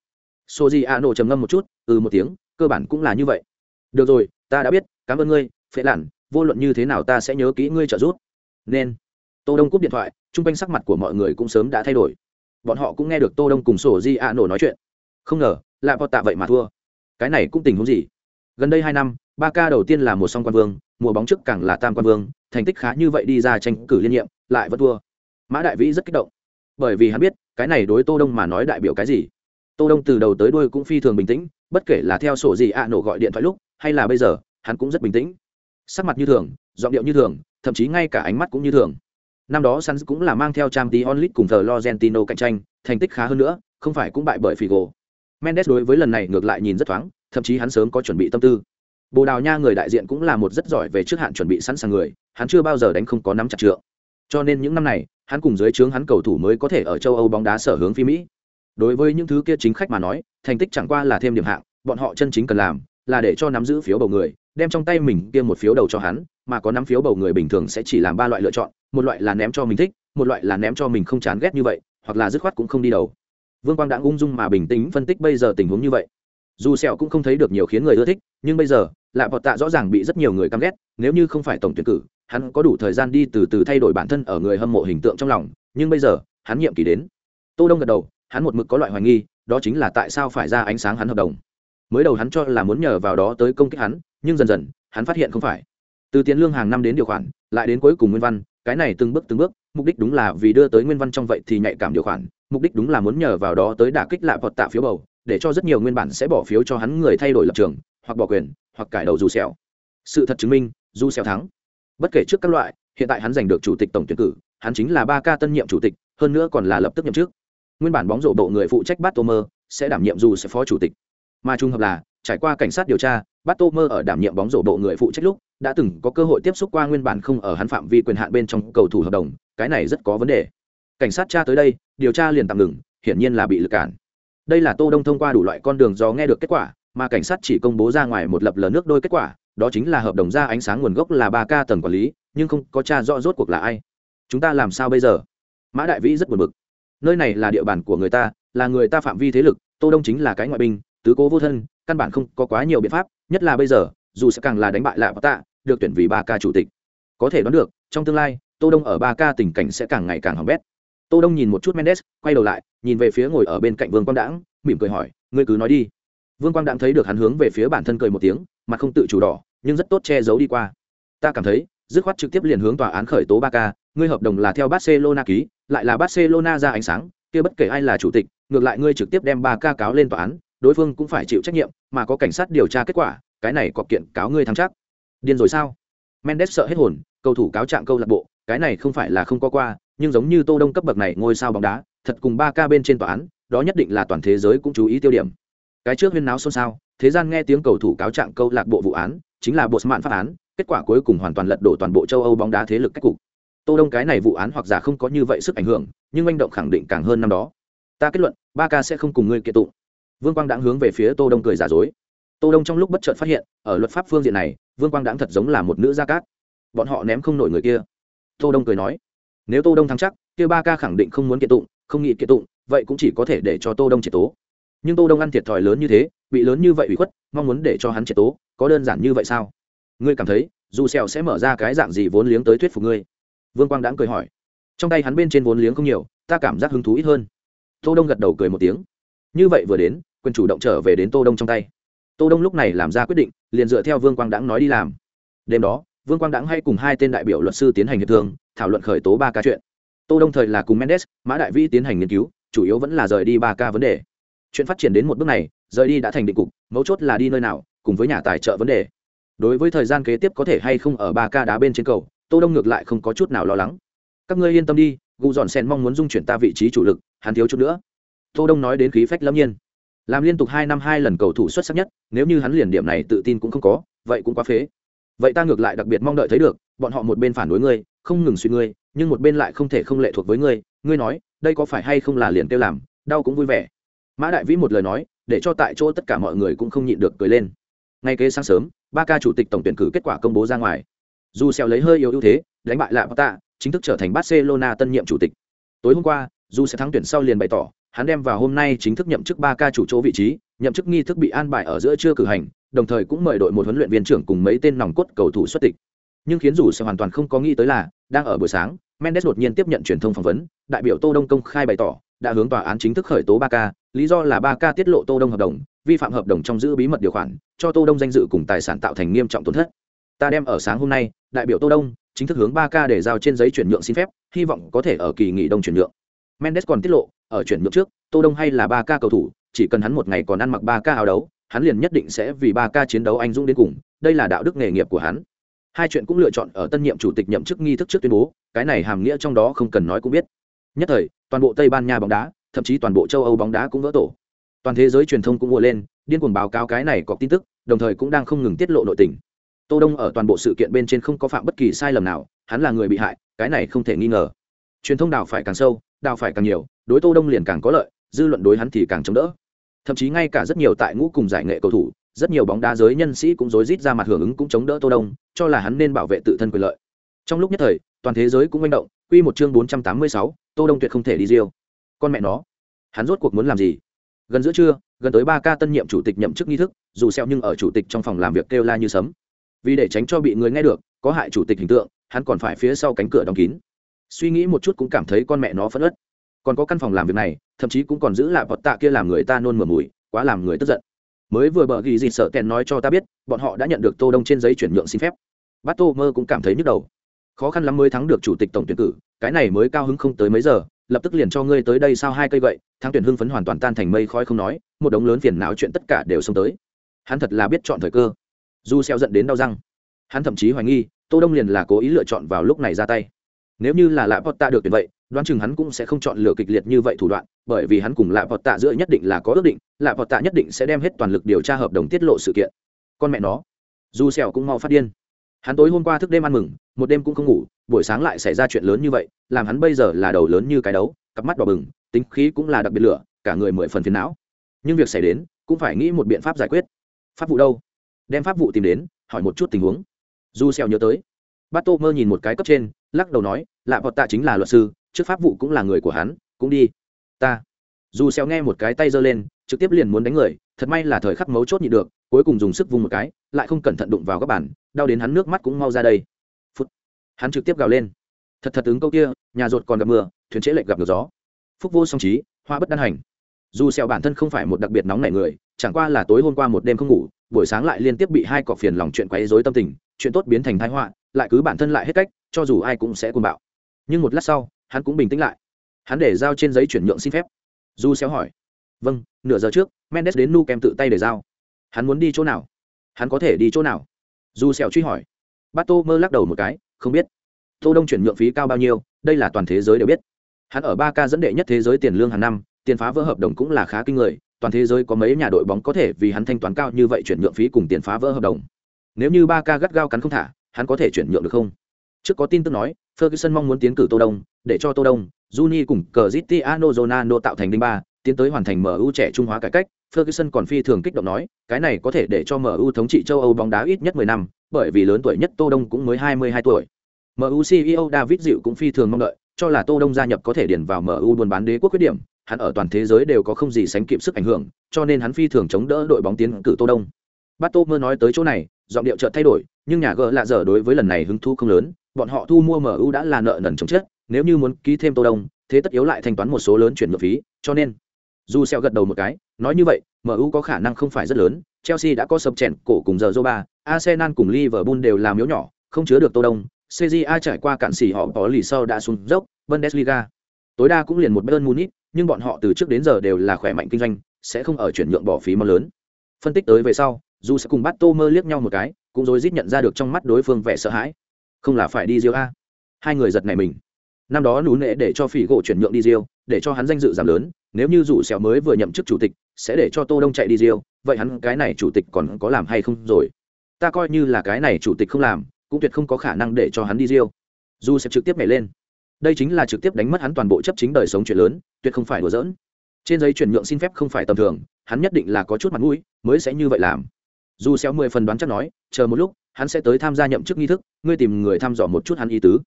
Sô di a nổ trầm ngâm một chút ừ một tiếng, cơ bản cũng là như vậy. Được rồi, ta đã biết, cảm ơn ngươi phễ lản vô luận như thế nào ta sẽ nhớ kỹ ngươi trợ giúp. Nên, tô đông cúp điện thoại, chung quanh sắc mặt của mọi người cũng sớm đã thay đổi. Bọn họ cũng nghe được tô đông cùng sổ di a nổ nói chuyện. Không ngờ lại vọt tạ vậy mà thua. Cái này cũng tình huống gì? Gần đây hai năm, ba ca đầu tiên là một song quan vương, mùa bóng trước càng là tam quan vương, thành tích khá như vậy đi ra tranh cử liên nhiệm, lại vẫn thua. Mã đại vĩ rất kích động. Bởi vì hắn biết, cái này đối tô đông mà nói đại biểu cái gì? Tô đông từ đầu tới đuôi cũng phi thường bình tĩnh bất kể là theo sổ gì ạ nổ gọi điện thoại lúc hay là bây giờ hắn cũng rất bình tĩnh sắc mặt như thường giọng điệu như thường thậm chí ngay cả ánh mắt cũng như thường năm đó Suns cũng là mang theo trang tí onlit cùng thờ Lorentino cạnh tranh thành tích khá hơn nữa không phải cũng bại bởi Figo Mendes đối với lần này ngược lại nhìn rất thoáng thậm chí hắn sớm có chuẩn bị tâm tư Bồ Đào Nha người đại diện cũng là một rất giỏi về trước hạn chuẩn bị sẵn sàng người, hắn chưa bao giờ đánh không có nắm chặt trượng. Cho nên những năm này, hắn cùng dưới trướng hắn cầu thủ mới có thể ở châu Âu bóng đá sở hướng phi Mỹ. Đối với những thứ kia chính khách mà nói, thành tích chẳng qua là thêm điểm hạng, bọn họ chân chính cần làm là để cho nắm giữ phiếu bầu người, đem trong tay mình kia một phiếu đầu cho hắn, mà có nắm phiếu bầu người bình thường sẽ chỉ làm ba loại lựa chọn, một loại là ném cho mình thích, một loại là ném cho mình không chán ghét như vậy, hoặc là dứt khoát cũng không đi đầu. Vương quang đã ung dung mà bình tĩnh phân tích bây giờ tình huống như vậy. Dù sẹo cũng không thấy được nhiều khiến người ưa thích nhưng bây giờ lạ bọt tạ rõ ràng bị rất nhiều người căm ghét nếu như không phải tổng tuyển cử hắn có đủ thời gian đi từ từ thay đổi bản thân ở người hâm mộ hình tượng trong lòng nhưng bây giờ hắn nhiệm kỳ đến. Tô đông gật đầu hắn một mực có loại hoài nghi, đó chính là tại sao phải ra ánh sáng hắn hợp đồng. Mới đầu hắn cho là muốn nhờ vào đó tới công kích hắn, nhưng dần dần, hắn phát hiện không phải. Từ tiền lương hàng năm đến điều khoản, lại đến cuối cùng nguyên văn, cái này từng bước từng bước, mục đích đúng là vì đưa tới nguyên văn trong vậy thì nhạy cảm điều khoản, mục đích đúng là muốn nhờ vào đó tới đả kích lại vọt tạ phiếu bầu, để cho rất nhiều nguyên bản sẽ bỏ phiếu cho hắn người thay đổi lập trường, hoặc bỏ quyền, hoặc cải đầu dù xẻo sự thật chứng minh du xẻo thắng. Bất kể trước các loại, hiện tại hắn giành được chủ tịch tổng tuyển cử, hắn chính là ba ca tân nhiệm chủ tịch, hơn nữa còn là lập tức nhậm chức nguyên bản bóng rổ bộ người phụ trách Batomer sẽ đảm nhiệm dù sẽ phó chủ tịch. Mà trung hợp là, trải qua cảnh sát điều tra Batomer ở đảm nhiệm bóng rổ bộ người phụ trách lúc, đã từng có cơ hội tiếp xúc qua nguyên bản không ở hắn phạm vi quyền hạn bên trong cầu thủ hợp đồng, cái này rất có vấn đề. Cảnh sát tra tới đây, điều tra liền tạm ngừng, hiển nhiên là bị lực cản. Đây là tô đông thông qua đủ loại con đường do nghe được kết quả, mà cảnh sát chỉ công bố ra ngoài một lập lờ nước đôi kết quả, đó chính là hợp đồng ra ánh sáng nguồn gốc là ba ca tầng quản lý, nhưng không có tra rõ rốt cuộc là ai. Chúng ta làm sao bây giờ? Mã đại vĩ rất buồn bực nơi này là địa bàn của người ta, là người ta phạm vi thế lực, tô đông chính là cái ngoại binh, tứ cố vô thân, căn bản không có quá nhiều biện pháp, nhất là bây giờ, dù sẽ càng là đánh bại lại tạ, được tuyển vì ba ca chủ tịch. Có thể đoán được, trong tương lai, tô đông ở ba ca tình cảnh sẽ càng ngày càng hỏng bét. Tô đông nhìn một chút mendes, quay đầu lại, nhìn về phía ngồi ở bên cạnh vương quang đãng, mỉm cười hỏi, ngươi cứ nói đi. Vương quang đãng thấy được hắn hướng về phía bản thân cười một tiếng mà không tự chủ đỏ, nhưng rất tốt che giấu đi qua. Ta cảm thấy, dứt khoát trực tiếp liền hướng tòa án khởi tố ba ca, ngươi hợp đồng là theo barcelona ký lại là barcelona ra ánh sáng, kia bất kể ai là chủ tịch, ngược lại ngươi trực tiếp đem ba ca cáo lên tòa án, đối phương cũng phải chịu trách nhiệm, mà có cảnh sát điều tra kết quả, cái này có kiện cáo ngươi thắng chắc. Điên rồi sao? Mendes sợ hết hồn, cầu thủ cáo trạng câu lạc bộ, cái này không phải là không có qua, nhưng giống như tô đông cấp bậc này ngôi sao bóng đá, thật cùng ba ca bên trên tòa án, đó nhất định là toàn thế giới cũng chú ý tiêu điểm. Cái trước huyên náo xôn xao, thế gian nghe tiếng cầu thủ cáo trạng câu lạc bộ vụ án, chính là bộ mạn pháp án, kết quả cuối cùng hoàn toàn lật đổ toàn bộ châu âu bóng đá thế lực cách cục tô đông cái này vụ án hoặc giả không có như vậy sức ảnh hưởng, nhưng manh động khẳng định càng hơn năm đó. Ta kết luận, ba ca sẽ không cùng ngươi kiện tụng. Vương quang đãng hướng về phía tô đông cười giả dối. Tô đông trong lúc bất chợt phát hiện, ở luật pháp phương diện này, vương quang đãng thật giống là một nữ gia cát. Bọn họ ném không nổi người kia. Tô đông cười nói, nếu tô đông thắng chắc, kia ba ca khẳng định không muốn kiện tụng, không nghĩ kiện tụng, vậy cũng chỉ có thể để cho tô đông triệt tố. Nhưng tô đông ăn thiệt thòi lớn như thế, bị lớn như vậy ủy khuất, mong muốn để cho hắn triệt tố, có đơn giản như vậy sao? Ngươi cảm thấy, dù sẹo sẽ mở ra cái dạng gì vốn liếng tới thuyết phục ngươi? Vương quang đãng cười hỏi. Trong tay hắn bên trên vốn liếng không nhiều, ta cảm giác hứng thú ít hơn. Tô đông gật đầu cười một tiếng. Như vậy vừa đến, quyền chủ động trở về đến tô đông trong tay. Tô đông lúc này làm ra quyết định, liền dựa theo vương quang đãng nói đi làm. Đêm đó, vương quang đãng hay cùng hai tên đại biểu luật sư tiến hành hiệp thương, thảo luận khởi tố ba ca chuyện. Tô đông thời là cùng mendes, mã đại vĩ tiến hành nghiên cứu, chủ yếu vẫn là rời đi ba ca vấn đề. Chuyện phát triển đến một bước này, rời đi đã thành định cục, mấu chốt là đi nơi nào, cùng với nhà tài trợ vấn đề. Đối với thời gian kế tiếp có thể hay không ở ba ca đá bên trên cầu tô đông ngược lại không có chút nào lo lắng. Các ngươi yên tâm đi, gu dọn sen mong muốn dung chuyển ta vị trí chủ lực, hắn thiếu chút nữa. Tô đông nói đến khí phách lâm nhiên. Làm liên tục hai năm hai lần cầu thủ xuất sắc nhất, nếu như hắn liền điểm này tự tin cũng không có, vậy cũng quá phế. Vậy ta ngược lại đặc biệt mong đợi thấy được, bọn họ một bên phản đối ngươi, không ngừng suy ngươi, nhưng một bên lại không thể không lệ thuộc với ngươi. Ngươi nói, đây có phải hay không là liền tiêu làm, đau cũng vui vẻ. Mã đại vĩ một lời nói, để cho tại chỗ tất cả mọi người cũng không nhịn được cười lên. Ngay kế sáng sớm, ba ca chủ tịch tổng tuyển cử kết quả công bố ra ngoài dù xèo lấy hơi yếu ưu thế, đánh bại lại tạ, chính thức trở thành barcelona tân nhiệm chủ tịch. Tối hôm qua, dù sẽ thắng tuyển sau liền bày tỏ, hắn đem vào hôm nay chính thức nhậm chức ba ca chủ chỗ vị trí, nhậm chức nghi thức bị an bài ở giữa chưa cử hành, đồng thời cũng mời đội một huấn luyện viên trưởng cùng mấy tên nòng cốt cầu thủ xuất tịch. Nhưng khiến dù sẽ hoàn toàn không có nghĩ tới là, đang ở buổi sáng, mendes đột nhiên tiếp nhận truyền thông phỏng vấn, đại biểu tô đông công khai bày tỏ, đã hướng tòa án chính thức khởi tố ba ca lý do là ba ca tiết lộ tô đông hợp đồng, vi phạm hợp đồng trong giữ bí mật điều khoản, cho tô đông danh dự cùng tài sản tạo thành nghiêm trọng tổn thất. Ta đem ở sáng hôm nay đại biểu tô đông chính thức hướng 3K để giao trên giấy chuyển nhượng xin phép, hy vọng có thể ở kỳ nghỉ đông chuyển nhượng. Mendes còn tiết lộ, ở chuyển nhượng trước, tô đông hay là 3K cầu thủ, chỉ cần hắn một ngày còn ăn mặc 3K áo đấu, hắn liền nhất định sẽ vì 3K chiến đấu anh dũng đến cùng, đây là đạo đức nghề nghiệp của hắn. Hai chuyện cũng lựa chọn ở tân nhiệm chủ tịch nhậm chức nghi thức trước tuyên bố, cái này hàm nghĩa trong đó không cần nói cũng biết. Nhất thời, toàn bộ tây ban nha bóng đá, thậm chí toàn bộ châu âu bóng đá cũng vỡ tổ. Toàn thế giới truyền thông cũng ùa lên, điên cuồng báo cáo cái này có tin tức, đồng thời cũng đang không ngừng tiết lộ nội tình tô đông ở toàn bộ sự kiện bên trên không có phạm bất kỳ sai lầm nào hắn là người bị hại cái này không thể nghi ngờ. Truyền thông đào phải càng sâu đào phải càng nhiều đối tô đông liền càng có lợi dư luận đối hắn thì càng chống đỡ. Thậm chí ngay cả rất nhiều tại ngũ cùng giải nghệ cầu thủ rất nhiều bóng đá giới nhân sĩ cũng rối rít ra mặt hưởng ứng cũng chống đỡ tô đông cho là hắn nên bảo vệ tự thân quyền lợi. Trong lúc nhất thời toàn thế giới cũng manh động quy một chương 486, tô đông tuyệt không thể đi riêu. Con mẹ nó hắn rốt cuộc muốn làm gì? Gần giữa trưa gần tới ba ca tân nhiệm chủ tịch nhậm chức nghi thức dù xeo nhưng ở chủ tịch trong phòng làm việc kêu la như sấm vì để tránh cho bị người nghe được, có hại chủ tịch hình tượng, hắn còn phải phía sau cánh cửa đóng kín. Suy nghĩ một chút cũng cảm thấy con mẹ nó phất ớt còn có căn phòng làm việc này, thậm chí cũng còn giữ lại bọt tạ kia làm người ta nôn mửa mùi, quá làm người tức giận. Mới vừa bờ ghi dịt sợ kèn nói cho ta biết, bọn họ đã nhận được tô đông trên giấy chuyển nhượng xin phép. Bát tô mơ cũng cảm thấy nhức đầu. Khó khăn lắm mới thắng được chủ tịch tổng tuyển cử, cái này mới cao hứng không tới mấy giờ, lập tức liền cho ngươi tới đây sao hai cây vậy thắng tuyển hưng phấn hoàn toàn tan thành mây khói không nói, một đống lớn phiền não chuyện tất cả đều xông tới. Hắn thật là biết chọn thời cơ. Dù xeo giận đến đau răng. Hắn thậm chí hoài nghi, tô đông liền là cố ý lựa chọn vào lúc này ra tay. Nếu như là lạ pot tạ được tuyển vậy, đoán chừng hắn cũng sẽ không chọn lựa kịch liệt như vậy thủ đoạn, bởi vì hắn cùng lạ pot tạ giữa nhất định là có ước định, lạ pot tạ nhất định sẽ đem hết toàn lực điều tra hợp đồng tiết lộ sự kiện. Con mẹ nó. Dù xeo cũng mau phát điên. Hắn tối hôm qua thức đêm ăn mừng, một đêm cũng không ngủ, buổi sáng lại xảy ra chuyện lớn như vậy, làm hắn bây giờ là đầu lớn như cái đấu, cặp mắt đỏ bừng, tính khí cũng là đặc biệt lửa, cả người mười phần phiền não. Nhưng việc xảy đến, cũng phải nghĩ một biện pháp giải quyết. Pháp vụ đâu? Đem pháp vụ tìm đến, hỏi một chút tình huống. Du xeo nhớ tới bát tô mơ nhìn một cái cấp trên, lắc đầu nói, lạ vọt tạ chính là luật sư, trước pháp vụ cũng là người của hắn, cũng đi. Ta. Dù xeo nghe một cái tay giơ lên, trực tiếp liền muốn đánh người, thật may là thời khắc mấu chốt nhịn được, cuối cùng dùng sức vung một cái, lại không cẩn thận đụng vào các bản đau đến hắn nước mắt cũng mau ra đây. Phút. Hắn trực tiếp gào lên. Thật thật ứng câu kia, nhà ruột còn gặp mưa, thuyền trễ lệch gặp được gió. Phúc vô song trí, hoa bất đan hành. Dù xeo bản thân không phải một đặc biệt nóng nảy người, chẳng qua là tối hôm qua một đêm không ngủ buổi sáng lại liên tiếp bị hai cọc phiền lòng chuyện quấy rối tâm tình, chuyện tốt biến thành tai họa, lại cứ bản thân lại hết cách, cho dù ai cũng sẽ cuồng bạo. Nhưng một lát sau, hắn cũng bình tĩnh lại. Hắn để giao trên giấy chuyển nhượng xin phép. Du xéo hỏi. Vâng nửa giờ trước, mendes đến nu kem tự tay để giao hắn muốn đi chỗ nào? Hắn có thể đi chỗ nào? Du xéo truy hỏi. Bát tô mơ lắc đầu một cái, không biết. Tô đông chuyển nhượng phí cao bao nhiêu, đây là toàn thế giới đều biết. Hắn ở ba ca dẫn đệ nhất thế giới tiền lương hàng năm, tiền phá vỡ hợp đồng cũng là khá kinh người toàn thế giới có mấy nhà đội bóng có thể vì hắn thanh toán cao như vậy chuyển nhượng phí cùng tiền phá vỡ hợp đồng. Nếu như Barca gắt gao cắn không thả, hắn có thể chuyển nhượng được không? Trước có tin tức nói, ferguson mong muốn tiến cử tô đông, để cho tô đông, juni cùng cristiano ronaldo tạo thành đinh ba, tiến tới hoàn thành mu trẻ trung hóa cải cách. Ferguson còn phi thường kích động nói, cái này có thể để cho mu thống trị châu âu bóng đá ít nhất 10 năm, bởi vì lớn tuổi nhất tô đông cũng mới 22 tuổi. Mu ceo david dịu cũng phi thường mong đợi, cho là tô đông gia nhập có thể điền vào mu buôn bán đế quốc quyết điểm hắn ở toàn thế giới đều có không gì sánh kịp sức ảnh hưởng cho nên hắn phi thường chống đỡ đội bóng tiến cử tô đông Bát Tô mơ nói tới chỗ này, giọng điệu chợt thay đổi, nhưng nhà gỡ lạ dở đối với lần này hứng thú không lớn, bọn họ thu mua MU đã là nợ nần chồng chết, nếu như muốn ký thêm Tô Đông, thế tất yếu lại thanh toán một số lớn chuyển nhượng phí, cho nên dù sẹo gật đầu một cái, nói như vậy, MU có khả năng không phải rất lớn, Chelsea đã có sập chèn cổ cùng giờ Zoba, Arsenal cùng Liverpool đều là miếu nhỏ, không chứa được Tô Đông, CJA trải qua cạn xỉ họ có lì sau đã xuống dốc, Bundesliga. Tối đa cũng liền một Bayern Munich, nhưng bọn họ từ trước đến giờ đều là khỏe mạnh kinh doanh, sẽ không ở chuyển nhượng bỏ phí mà lớn. Phân tích tới về sau, dù sẽ cùng bắt tô mơ liếc nhau một cái cũng rồi rít nhận ra được trong mắt đối phương vẻ sợ hãi. Không là phải đi diêu a. Hai người giật này mình. Năm đó nú nệ để cho phỉ gỗ chuyển nhượng đi diêu để cho hắn danh dự giảm lớn nếu như rủ xẻo mới vừa nhậm chức chủ tịch sẽ để cho tô đông chạy đi diêu vậy hắn cái này chủ tịch còn có làm hay không rồi? Ta coi như là cái này chủ tịch không làm cũng tuyệt không có khả năng để cho hắn đi diêu. Dù sẽ trực tiếp nhảy lên đây chính là trực tiếp đánh mất hắn toàn bộ chấp chính đời sống chuyện lớn, tuyệt không phải đùa giỡn. Trên giấy chuyển nhượng xin phép không phải tầm thường, hắn nhất định là có chút mặt mũi, mới sẽ như vậy làm. Dù xéo mười phần đoán chắc nói, chờ một lúc, hắn sẽ tới tham gia nhậm chức nghi thức, ngươi tìm người thăm dò một chút hắn ý tứ.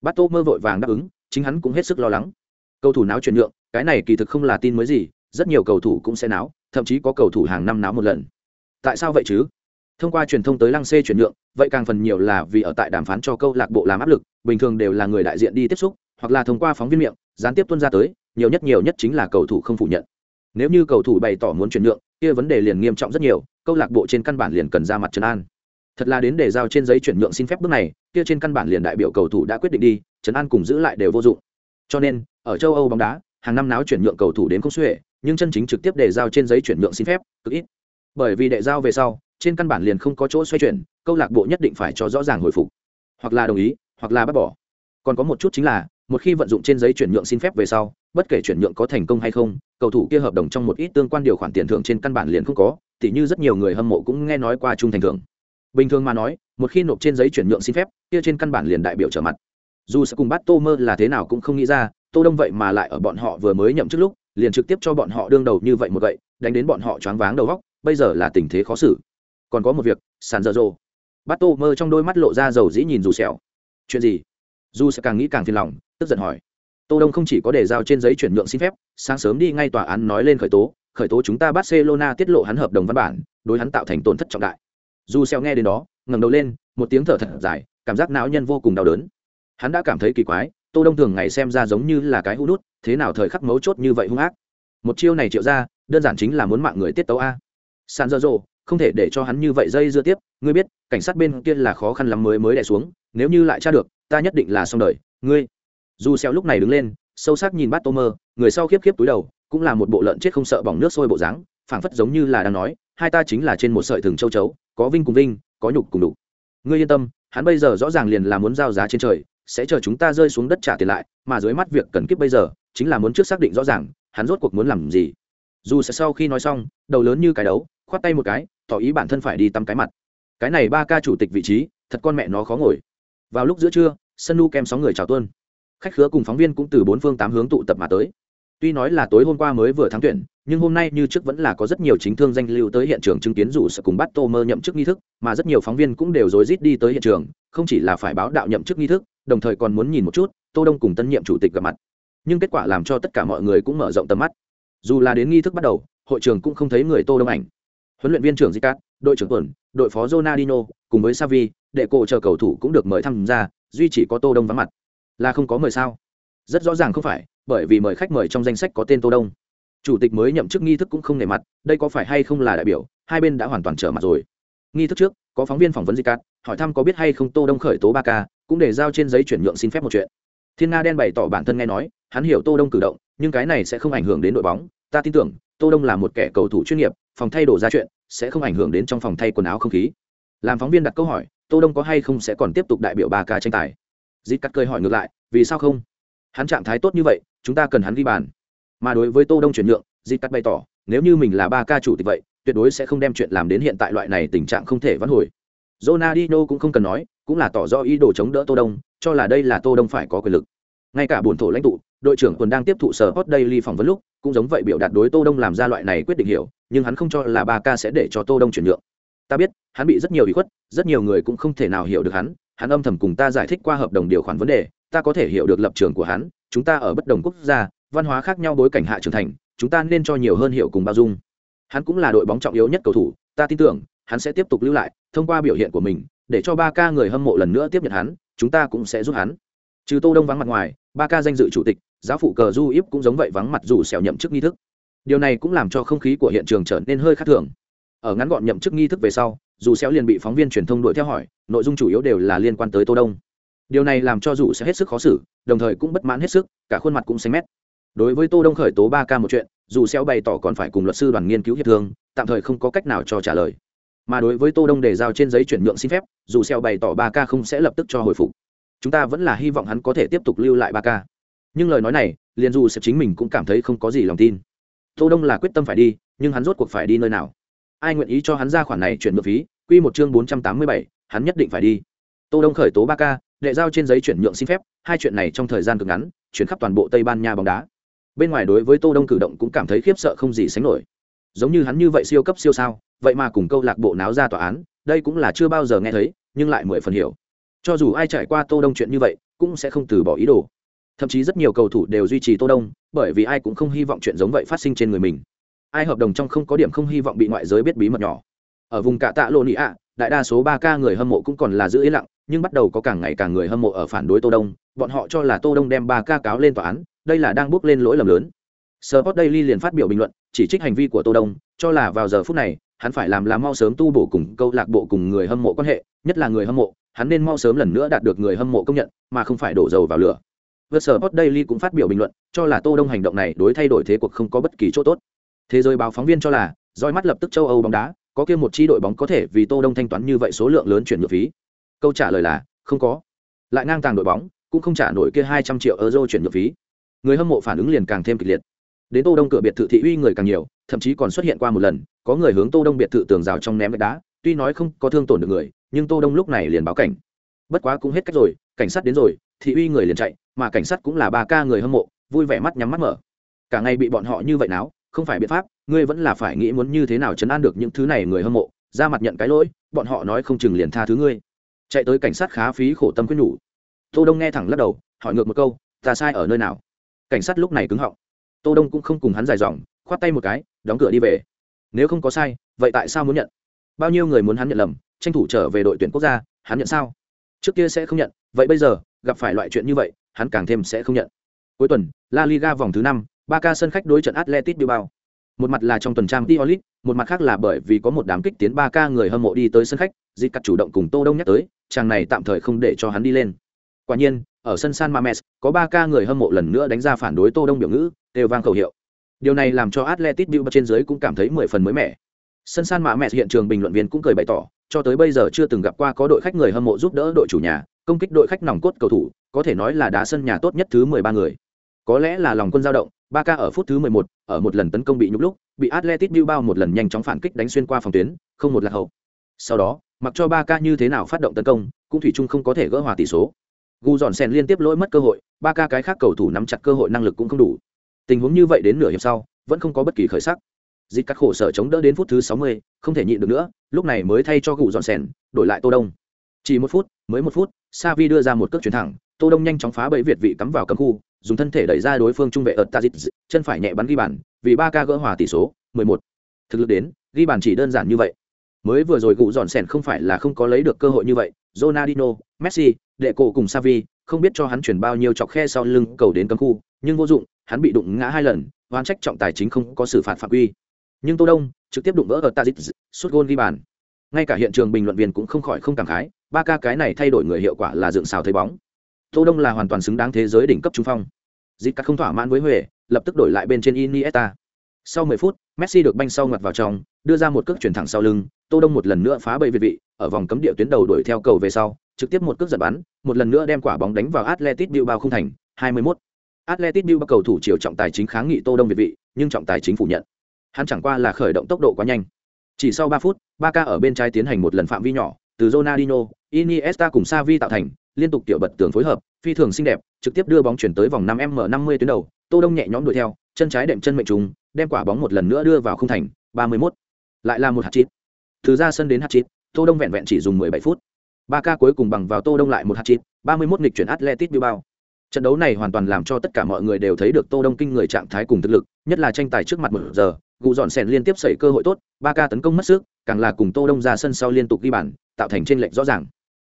Bát tô mơ vội vàng đáp ứng, chính hắn cũng hết sức lo lắng. Cầu thủ náo chuyển nhượng, cái này kỳ thực không là tin mới gì, rất nhiều cầu thủ cũng sẽ náo, thậm chí có cầu thủ hàng năm náo một lần. Tại sao vậy chứ? Thông qua truyền thông tới lăng xê chuyển nhượng, vậy càng phần nhiều là vì ở tại đàm phán cho câu lạc bộ làm áp lực, bình thường đều là người đại diện đi tiếp xúc, hoặc là thông qua phóng viên miệng, gián tiếp tuân ra tới, nhiều nhất nhiều nhất chính là cầu thủ không phủ nhận. Nếu như cầu thủ bày tỏ muốn chuyển nhượng, kia vấn đề liền nghiêm trọng rất nhiều, câu lạc bộ trên căn bản liền cần ra mặt trấn an. Thật là đến để giao trên giấy chuyển nhượng xin phép bước này, kia trên căn bản liền đại biểu cầu thủ đã quyết định đi, trấn an cùng giữ lại đều vô dụng. Cho nên, ở châu âu bóng đá, hàng năm náo chuyển nhượng cầu thủ đến không xuể, nhưng chân chính trực tiếp để giao trên giấy chuyển nhượng xin phép, cực ít. Bởi vì để giao về sau trên căn bản liền không có chỗ xoay chuyển, câu lạc bộ nhất định phải cho rõ ràng hồi phục. Hoặc là đồng ý, hoặc là bác bỏ. Còn có một chút chính là, một khi vận dụng trên giấy chuyển nhượng xin phép về sau, bất kể chuyển nhượng có thành công hay không, cầu thủ kia hợp đồng trong một ít tương quan điều khoản tiền thưởng trên căn bản liền không có, tỉ như rất nhiều người hâm mộ cũng nghe nói qua trung thành thưởng. Bình thường mà nói, một khi nộp trên giấy chuyển nhượng xin phép, kia trên căn bản liền đại biểu trở mặt. Dù sẽ cùng bắt tô mơ là thế nào cũng không nghĩ ra, tô đông vậy mà lại ở bọn họ vừa mới nhậm chức lúc, liền trực tiếp cho bọn họ đương đầu như vậy một vậy đánh đến bọn họ choáng váng đầu góc, bây giờ là tình thế khó xử còn có một việc, sàn dở dồ bắt tô mơ trong đôi mắt lộ ra dầu dĩ nhìn dù sẹo. Chuyện gì? Dù sẽ càng nghĩ càng phiền lòng, tức giận hỏi. Tô đông không chỉ có đề giao trên giấy chuyển nhượng xin phép, sáng sớm đi ngay tòa án nói lên khởi tố khởi tố chúng ta barcelona tiết lộ hắn hợp đồng văn bản, đối hắn tạo thành tổn thất trọng đại. Dù xeo nghe đến đó, ngẩng đầu lên, một tiếng thở thật dài, cảm giác não nhân vô cùng đau đớn. Hắn đã cảm thấy kỳ quái, tô đông thường ngày xem ra giống như là cái hũ nút, thế nào thời khắc mấu chốt như vậy hung ác. Một chiêu này triệu ra, đơn giản chính là muốn mạng người tiết tấu a. San dơ dô không thể để cho hắn như vậy dây dưa tiếp. Ngươi biết, cảnh sát bên kia là khó khăn lắm mới mới đẻ xuống, nếu như lại tra được, ta nhất định là xong đời. Ngươi. Dù xeo lúc này đứng lên, sâu sắc nhìn bát tô mơ, người sau khiếp khiếp túi đầu, cũng là một bộ lợn chết không sợ bỏng nước sôi bộ dáng, phảng phất giống như là đang nói, hai ta chính là trên một sợi thừng châu chấu, có vinh cùng vinh, có nhục cùng đủ ngươi yên tâm, hắn bây giờ rõ ràng liền là muốn giao giá trên trời, sẽ chờ chúng ta rơi xuống đất trả tiền lại, mà dưới mắt việc cần kiếp bây giờ, chính là muốn trước xác định rõ ràng, hắn rốt cuộc muốn làm gì. Dù sẽ sau khi nói xong, đầu lớn như cái đấu, khoát tay một cái tỏ ý bản thân phải đi tắm cái mặt. Cái này ba ca chủ tịch vị trí, thật con mẹ nó khó ngồi. Vào lúc giữa trưa, sân nu kem sáu người chào tuân khách khứa cùng phóng viên cũng từ bốn phương tám hướng tụ tập mà tới. Tuy nói là tối hôm qua mới vừa thắng tuyển, nhưng hôm nay như trước vẫn là có rất nhiều chính thương danh lưu tới hiện trường chứng kiến rủ sẽ cùng bắt tô mơ nhậm chức nghi thức, mà rất nhiều phóng viên cũng đều rối rít đi tới hiện trường, không chỉ là phải báo đạo nhậm chức nghi thức, đồng thời còn muốn nhìn một chút, tô đông cùng tân nhiệm chủ tịch gặp mặt. Nhưng kết quả làm cho tất cả mọi người cũng mở rộng tầm mắt. Dù là đến nghi thức bắt đầu, hội trường cũng không thấy người tô đông ảnh huấn luyện viên trưởng zicat đội trưởng tuần, đội phó ronaldinho, cùng với savi đệ cổ chờ cầu thủ cũng được mời tham gia, duy chỉ có tô đông vắng mặt. Là không có mời sao? Rất rõ ràng không phải, bởi vì mời khách mời trong danh sách có tên tô đông. Chủ tịch mới nhậm chức nghi thức cũng không nể mặt, đây có phải hay không là đại biểu, hai bên đã hoàn toàn trở mặt rồi. Nghi thức trước, có phóng viên phỏng vấn zicat hỏi thăm có biết hay không tô đông khởi tố ba cũng để giao trên giấy chuyển nhượng xin phép một chuyện. Thiên nga đen bày tỏ bản thân nghe nói, hắn hiểu tô đông cử động, nhưng cái này sẽ không ảnh hưởng đến đội bóng. Ta tin tưởng, tô đông là một kẻ cầu thủ chuyên nghiệp, phòng thay đồ ra chuyện sẽ không ảnh hưởng đến trong phòng thay quần áo không khí. Làm phóng viên đặt câu hỏi, tô đông có hay không sẽ còn tiếp tục đại biểu ba ca tranh tài? Dít cắt cười hỏi ngược lại, vì sao không? Hắn trạng thái tốt như vậy, chúng ta cần hắn ghi bàn. Mà đối với tô đông chuyển nhượng dít cắt bày tỏ, nếu như mình là ba ca chủ tịch vậy, tuyệt đối sẽ không đem chuyện làm đến hiện tại loại này tình trạng không thể vãn hồi. Ronaldinho cũng không cần nói, cũng là tỏ rõ ý đồ chống đỡ tô đông, cho là đây là tô đông phải có quyền lực. Ngay cả buồn thổ lãnh tụ, đội trưởng tuần đang tiếp thụ sở hot daily phỏng vấn lúc, cũng giống vậy biểu đạt đối tô đông làm ra loại này quyết định hiểu nhưng hắn không cho là ba ca sẽ để cho tô đông chuyển nhượng. Ta biết, hắn bị rất nhiều ủy khuất, rất nhiều người cũng không thể nào hiểu được hắn hắn âm thầm cùng ta giải thích qua hợp đồng điều khoản vấn đề, ta có thể hiểu được lập trường của hắn, chúng ta ở bất đồng quốc gia, văn hóa khác nhau bối cảnh hạ trưởng thành, chúng ta nên cho nhiều hơn hiểu cùng bao dung. Hắn cũng là đội bóng trọng yếu nhất cầu thủ, ta tin tưởng, hắn sẽ tiếp tục lưu lại, thông qua biểu hiện của mình, để cho ba ca người hâm mộ lần nữa tiếp nhận hắn, chúng ta cũng sẽ giúp hắn. Trừ tô đông vắng mặt ngoài, ba ca danh dự chủ tịch, giáo phụ cờ du íp cũng giống vậy vắng mặt dù xẻo nhậm chức nghi thức điều này cũng làm cho không khí của hiện trường trở nên hơi khác thường. Ở ngắn gọn nhậm chức nghi thức về sau, dù xéo liền bị phóng viên truyền thông đuổi theo hỏi, nội dung chủ yếu đều là liên quan tới tô đông. Điều này làm cho dù sẽ hết sức khó xử, đồng thời cũng bất mãn hết sức, cả khuôn mặt cũng xanh mét. Đối với tô đông khởi tố ba ca một chuyện, dù xéo bày tỏ còn phải cùng luật sư đoàn nghiên cứu hiệp thương, tạm thời không có cách nào cho trả lời. Mà đối với tô đông để giao trên giấy chuyển nhượng xin phép, dù xéo bày tỏ ba ca không sẽ lập tức cho hồi phục. Chúng ta vẫn là hy vọng hắn có thể tiếp tục lưu lại ba ca. Nhưng lời nói này, liền dù sẽ chính mình cũng cảm thấy không có gì lòng tin tô đông là quyết tâm phải đi nhưng hắn rốt cuộc phải đi nơi nào? Ai nguyện ý cho hắn ra khoản này chuyển nhượng phí? Quy một chương bốn trăm tám mươi bảy, hắn nhất định phải đi. Tô đông khởi tố ba ca đệ giao trên giấy chuyển nhượng xin phép hai chuyện này trong thời gian cực ngắn chuyển khắp toàn bộ tây ban nha bóng đá. Bên ngoài đối với tô đông cử động cũng cảm thấy khiếp sợ không gì sánh nổi. Giống như hắn như vậy siêu cấp siêu sao vậy mà cùng câu lạc bộ náo ra tòa án đây cũng là chưa bao giờ nghe thấy nhưng lại mười phần hiểu. Cho dù ai trải qua tô đông chuyện như vậy cũng sẽ không từ bỏ ý đồ thậm chí rất nhiều cầu thủ đều duy trì tô đông, bởi vì ai cũng không hy vọng chuyện giống vậy phát sinh trên người mình. Ai hợp đồng trong không có điểm không hy vọng bị ngoại giới biết bí mật nhỏ. Ở vùng cạ tạ lộ nị ạ, đại đa số ba ca người hâm mộ cũng còn là giữ yên lặng, nhưng bắt đầu có càng ngày càng người hâm mộ ở phản đối tô đông, bọn họ cho là tô đông đem ba ca cáo lên tòa án, đây là đang bước lên lỗi lầm lớn. Sport Daily liền phát biểu bình luận, chỉ trích hành vi của tô đông, cho là vào giờ phút này, hắn phải làm là mau sớm tu bổ cùng câu lạc bộ cùng người hâm mộ quan hệ, nhất là người hâm mộ, hắn nên mau sớm lần nữa đạt được người hâm mộ công nhận, mà không phải đổ dầu vào lửa vượt sở Sport Daily cũng phát biểu bình luận, cho là tô đông hành động này đối thay đổi thế cuộc không có bất kỳ chỗ tốt. Thế giới báo phóng viên cho là, roi mắt lập tức châu âu bóng đá, có kia một chi đội bóng có thể vì tô đông thanh toán như vậy số lượng lớn chuyển nhượng phí. Câu trả lời là, không có. Lại ngang tàng đội bóng, cũng không trả nổi kia hai trăm triệu euro chuyển nhượng phí. Người hâm mộ phản ứng liền càng thêm kịch liệt. Đến tô đông cửa biệt thự thị uy người càng nhiều, thậm chí còn xuất hiện qua một lần, có người hướng tô đông biệt thự tường rào trong ném gạch đá, tuy nói không có thương tổn được người, nhưng tô đông lúc này liền báo cảnh. Bất quá cũng hết cách rồi, cảnh sát đến rồi, thị uy người liền chạy mà cảnh sát cũng là ba ca người hâm mộ, vui vẻ mắt nhắm mắt mở. Cả ngày bị bọn họ như vậy náo, không phải biện pháp, ngươi vẫn là phải nghĩ muốn như thế nào chấn an được những thứ này người hâm mộ, ra mặt nhận cái lỗi, bọn họ nói không chừng liền tha thứ ngươi. Chạy tới cảnh sát khá phí khổ tâm quyết nhủ. Tô đông nghe thẳng lắc đầu, hỏi ngược một câu, ta sai ở nơi nào? Cảnh sát lúc này cứng họng. Tô đông cũng không cùng hắn dài dòng, khoát tay một cái, đóng cửa đi về. Nếu không có sai, vậy tại sao muốn nhận? Bao nhiêu người muốn hắn nhận lầm, tranh thủ trở về đội tuyển quốc gia, hắn nhận sao? Trước kia sẽ không nhận, vậy bây giờ, gặp phải loại chuyện như vậy hắn càng thêm sẽ không nhận. Cuối tuần la liga vòng thứ năm ba ca sân khách đối trận Atletico bilbao. Một mặt là trong tuần trang Diolit, một mặt khác là bởi vì có một đám kích tiến ba ca người hâm mộ đi tới sân khách dịch cắt chủ động cùng tô đông nhắc tới chàng này tạm thời không để cho hắn đi lên. Quả nhiên ở sân san mames có ba ca người hâm mộ lần nữa đánh ra phản đối tô đông biểu ngữ đều vang khẩu hiệu. Điều này làm cho Atletico bilbao trên dưới cũng cảm thấy mười phần mới mẻ. Sân san mames hiện trường bình luận viên cũng cười bày tỏ cho tới bây giờ chưa từng gặp qua có đội khách người hâm mộ giúp đỡ đội chủ nhà công kích đội khách nòng cốt cầu thủ có thể nói là đá sân nhà tốt nhất thứ mười ba người. Có lẽ là lòng quân dao động Barca ở phút thứ mười một ở một lần tấn công bị nhúc lúc bị Atletico bilbao một lần nhanh chóng phản kích đánh xuyên qua phòng tuyến không một lạc hậu. Sau đó mặc cho Barca như thế nào phát động tấn công cũng thủy chung không có thể gỡ hòa tỷ số. Gu dọn sen liên tiếp lỗi mất cơ hội Barca cái khác cầu thủ nắm chặt cơ hội năng lực cũng không đủ. Tình huống như vậy đến nửa hiệp sau vẫn không có bất kỳ khởi sắc. Dịch các khổ sở chống đỡ đến phút thứ sáu mươi, không thể nhịn được nữa lúc này mới thay cho gù dọn sen, đổi lại tô đông. Chỉ một phút mới một phút savi đưa ra một cước chuyển thẳng tô đông nhanh chóng phá bẫy việt vị cắm vào cấm khu dùng thân thể đẩy ra đối phương trung vệ ở tazit chân phải nhẹ bắn ghi bàn vì ba ca gỡ hòa tỷ số 11. thực lực đến ghi bàn chỉ đơn giản như vậy. Mới vừa rồi cụ dọn sẻn không phải là không có lấy được cơ hội như vậy Ronaldinho, Messi, đệ cổ cùng Savi, không biết cho hắn chuyển bao nhiêu chọc khe sau lưng cầu đến cấm khu, nhưng vô dụng, hắn bị đụng ngã hai lần, oan trách trọng tài chính không có xử phạt phạm quy. Nhưng tô đông trực tiếp đụng vỡ ở tazit suốt gôn ghi bàn. Ngay cả hiện trường bình luận viên cũng không khỏi không cảm khái ba ca cái này thay đổi người hiệu quả là dựng xào thấy bóng tô đông là hoàn toàn xứng đáng thế giới đỉnh cấp trung phong. Dịp cắt không thỏa mãn với huệ lập tức đổi lại bên trên iniesta. Sau 10 phút messi được banh sau ngoặt vào trong đưa ra một cước chuyển thẳng sau lưng tô đông một lần nữa phá bẫy việt vị ở vòng cấm địa tuyến đầu đuổi theo cầu về sau trực tiếp một cước giật bắn một lần nữa đem quả bóng đánh vào atletic bilbao không thành 21. atletic bilbao cầu thủ chiều trọng tài chính kháng nghị tô đông việt vị nhưng trọng tài chính phủ nhận. Hắn chẳng qua là khởi động tốc độ quá nhanh. Chỉ sau 3 phút Barca ở bên trái tiến hành một lần phạm vi nhỏ từ Ronaldinho, Iniesta cùng Xavi tạo thành, liên tục tiểu bật tường phối hợp, phi thường xinh đẹp, trực tiếp đưa bóng chuyển tới vòng 5 m 50 tuyến đầu, tô đông nhẹ nhõm đuổi theo, chân trái đệm chân mệnh trùng, đem quả bóng một lần nữa đưa vào khung thành 31. lại là một hạt chít từ ra sân đến hạt chít tô đông vẹn vẹn chỉ dùng 17 phút. Ba ca cuối cùng bằng vào tô đông lại một hạt chít 31 nghịch chuyển Atletico Bilbao. Trận đấu này hoàn toàn làm cho tất cả mọi người đều thấy được tô đông kinh người trạng thái cùng thực lực, nhất là tranh tài trước mặt một giờ, gù dọn sèn liên tiếp xảy cơ hội tốt ba ca tấn công mất sức, càng là cùng tô đông ra sân sau liên tục ghi bàn tạo thành trên lệnh rõ ràng.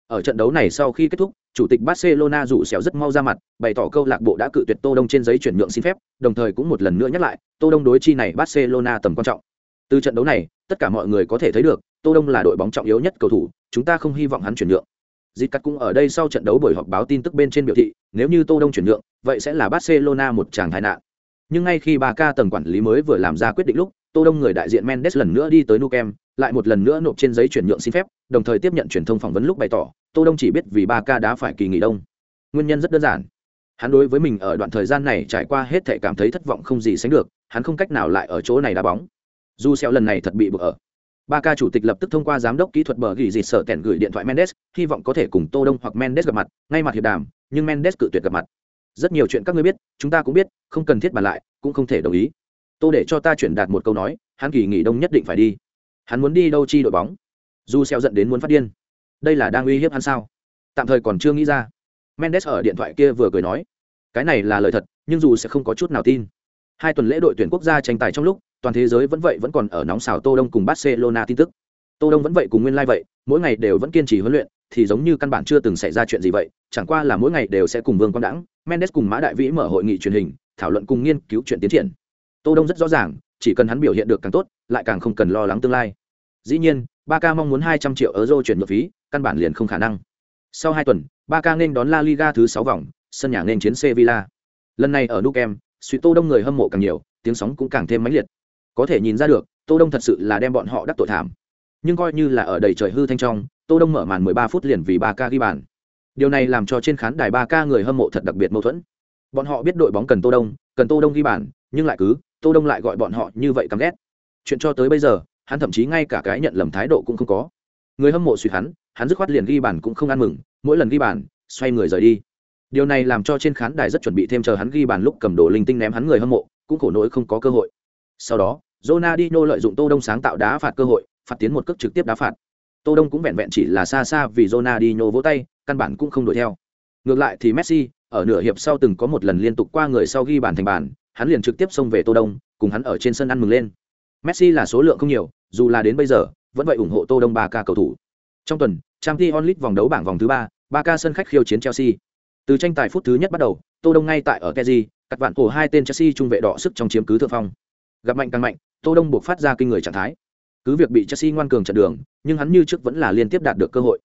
Ở trận đấu này sau khi kết thúc chủ tịch barcelona rủ xéo rất mau ra mặt bày tỏ câu lạc bộ đã cự tuyệt tô đông trên giấy chuyển nhượng xin phép đồng thời cũng một lần nữa nhắc lại tô đông đối chi này barcelona tầm quan trọng. Từ trận đấu này tất cả mọi người có thể thấy được tô đông là đội bóng trọng yếu nhất cầu thủ chúng ta không hy vọng hắn chuyển nhượng. Dịch cắt cũng ở đây sau trận đấu buổi họp báo tin tức bên trên biểu thị, nếu như Tô Đông chuyển nhượng, vậy sẽ là Barcelona một tràng tai nạn. Nhưng ngay khi Barca tầng quản lý mới vừa làm ra quyết định lúc, Tô Đông người đại diện Mendes lần nữa đi tới nukem lại một lần nữa nộp trên giấy chuyển nhượng xin phép, đồng thời tiếp nhận truyền thông phỏng vấn lúc bày tỏ, Tô Đông chỉ biết vì Barca đã phải kỳ nghỉ đông. Nguyên nhân rất đơn giản. Hắn đối với mình ở đoạn thời gian này trải qua hết thể cảm thấy thất vọng không gì sánh được, hắn không cách nào lại ở chỗ này đá bóng. Dù xeo lần này thật bị buộc ở. Ba ca chủ tịch lập tức thông qua giám đốc kỹ thuật bờ gỉ dịt sở tẹn gửi điện thoại Mendes, hy vọng có thể cùng Tô Đông hoặc Mendes gặp mặt, ngay mặt hiệp đàm, nhưng Mendes cự tuyệt gặp mặt. Rất nhiều chuyện các ngươi biết, chúng ta cũng biết, không cần thiết bàn lại, cũng không thể đồng ý. Tô để cho ta chuyển đạt một câu nói, hắn kỳ nghỉ đông nhất định phải đi. Hắn muốn đi đâu chi đội bóng? Du xeo giận đến muốn phát điên. Đây là đang uy hiếp hắn sao? Tạm thời còn chưa nghĩ ra. Mendes ở điện thoại kia vừa cười nói, cái này là lời thật, nhưng dù sẽ không có chút nào tin. Hai tuần lễ đội tuyển quốc gia tranh tài trong lúc, toàn thế giới vẫn vậy vẫn còn ở nóng xào Tô Đông cùng Barcelona tin tức. Tô Đông vẫn vậy cùng nguyên lai like vậy, mỗi ngày đều vẫn kiên trì huấn luyện, thì giống như căn bản chưa từng xảy ra chuyện gì vậy, chẳng qua là mỗi ngày đều sẽ cùng Vương Quang Đãng, Mendes cùng Mã Đại Vĩ mở hội nghị truyền hình, thảo luận cùng nghiên cứu chuyện tiến triển. Tô Đông rất rõ ràng, chỉ cần hắn biểu hiện được càng tốt, lại càng không cần lo lắng tương lai. Dĩ nhiên, Barca mong muốn 200 triệu euro chuyển nhượng phí, căn bản liền không khả năng. Sau 2 tuần, Barca nên đón La Liga thứ 6 vòng, sân nhà nên chiến Sevilla. Lần này ở nukem suy Tô Đông người hâm mộ càng nhiều, tiếng sóng cũng càng thêm mãnh liệt có thể nhìn ra được tô đông thật sự là đem bọn họ đắc tội thảm nhưng coi như là ở đầy trời hư thanh trong tô đông mở màn 13 phút liền vì ba ca ghi bàn điều này làm cho trên khán đài ba ca người hâm mộ thật đặc biệt mâu thuẫn bọn họ biết đội bóng cần tô đông cần tô đông ghi bàn nhưng lại cứ tô đông lại gọi bọn họ như vậy căm ghét chuyện cho tới bây giờ hắn thậm chí ngay cả cái nhận lầm thái độ cũng không có người hâm mộ suy hắn hắn dứt khoát liền ghi bàn cũng không ăn mừng mỗi lần ghi bàn xoay người rời đi điều này làm cho trên khán đài rất chuẩn bị thêm chờ hắn ghi bàn lúc cầm đồ linh tinh ném hắn người hâm mộ cũng khổ nỗi không có cơ hội sau đó Ronaldinho lợi dụng Tô Đông sáng tạo đá phạt cơ hội, phạt tiến một cước trực tiếp đá phạt. Tô Đông cũng vẹn vẹn chỉ là xa xa vì Ronaldinho vỗ tay, căn bản cũng không đuổi theo. Ngược lại thì Messi, ở nửa hiệp sau từng có một lần liên tục qua người sau ghi bàn thành bàn hắn liền trực tiếp xông về tô đông cùng hắn ở trên sân ăn mừng lên. Messi là số lượng không nhiều dù là đến bây giờ vẫn vậy ủng hộ tô đông ba ca cầu thủ. Trong tuần trang League vòng đấu bảng vòng thứ ba ba ca sân khách khiêu chiến chelsea. Từ tranh tài phút thứ nhất bắt đầu tô đông ngay tại ở keji các bạn cổ hai tên chelsea trung vệ đỏ sức trong chiếm cứ thượng phong. Gặp mạnh càng mạnh tô đông buộc phát ra kinh người trạng thái. Cứ việc bị chelsea ngoan cường trận đường nhưng hắn như trước vẫn là liên tiếp đạt được cơ hội.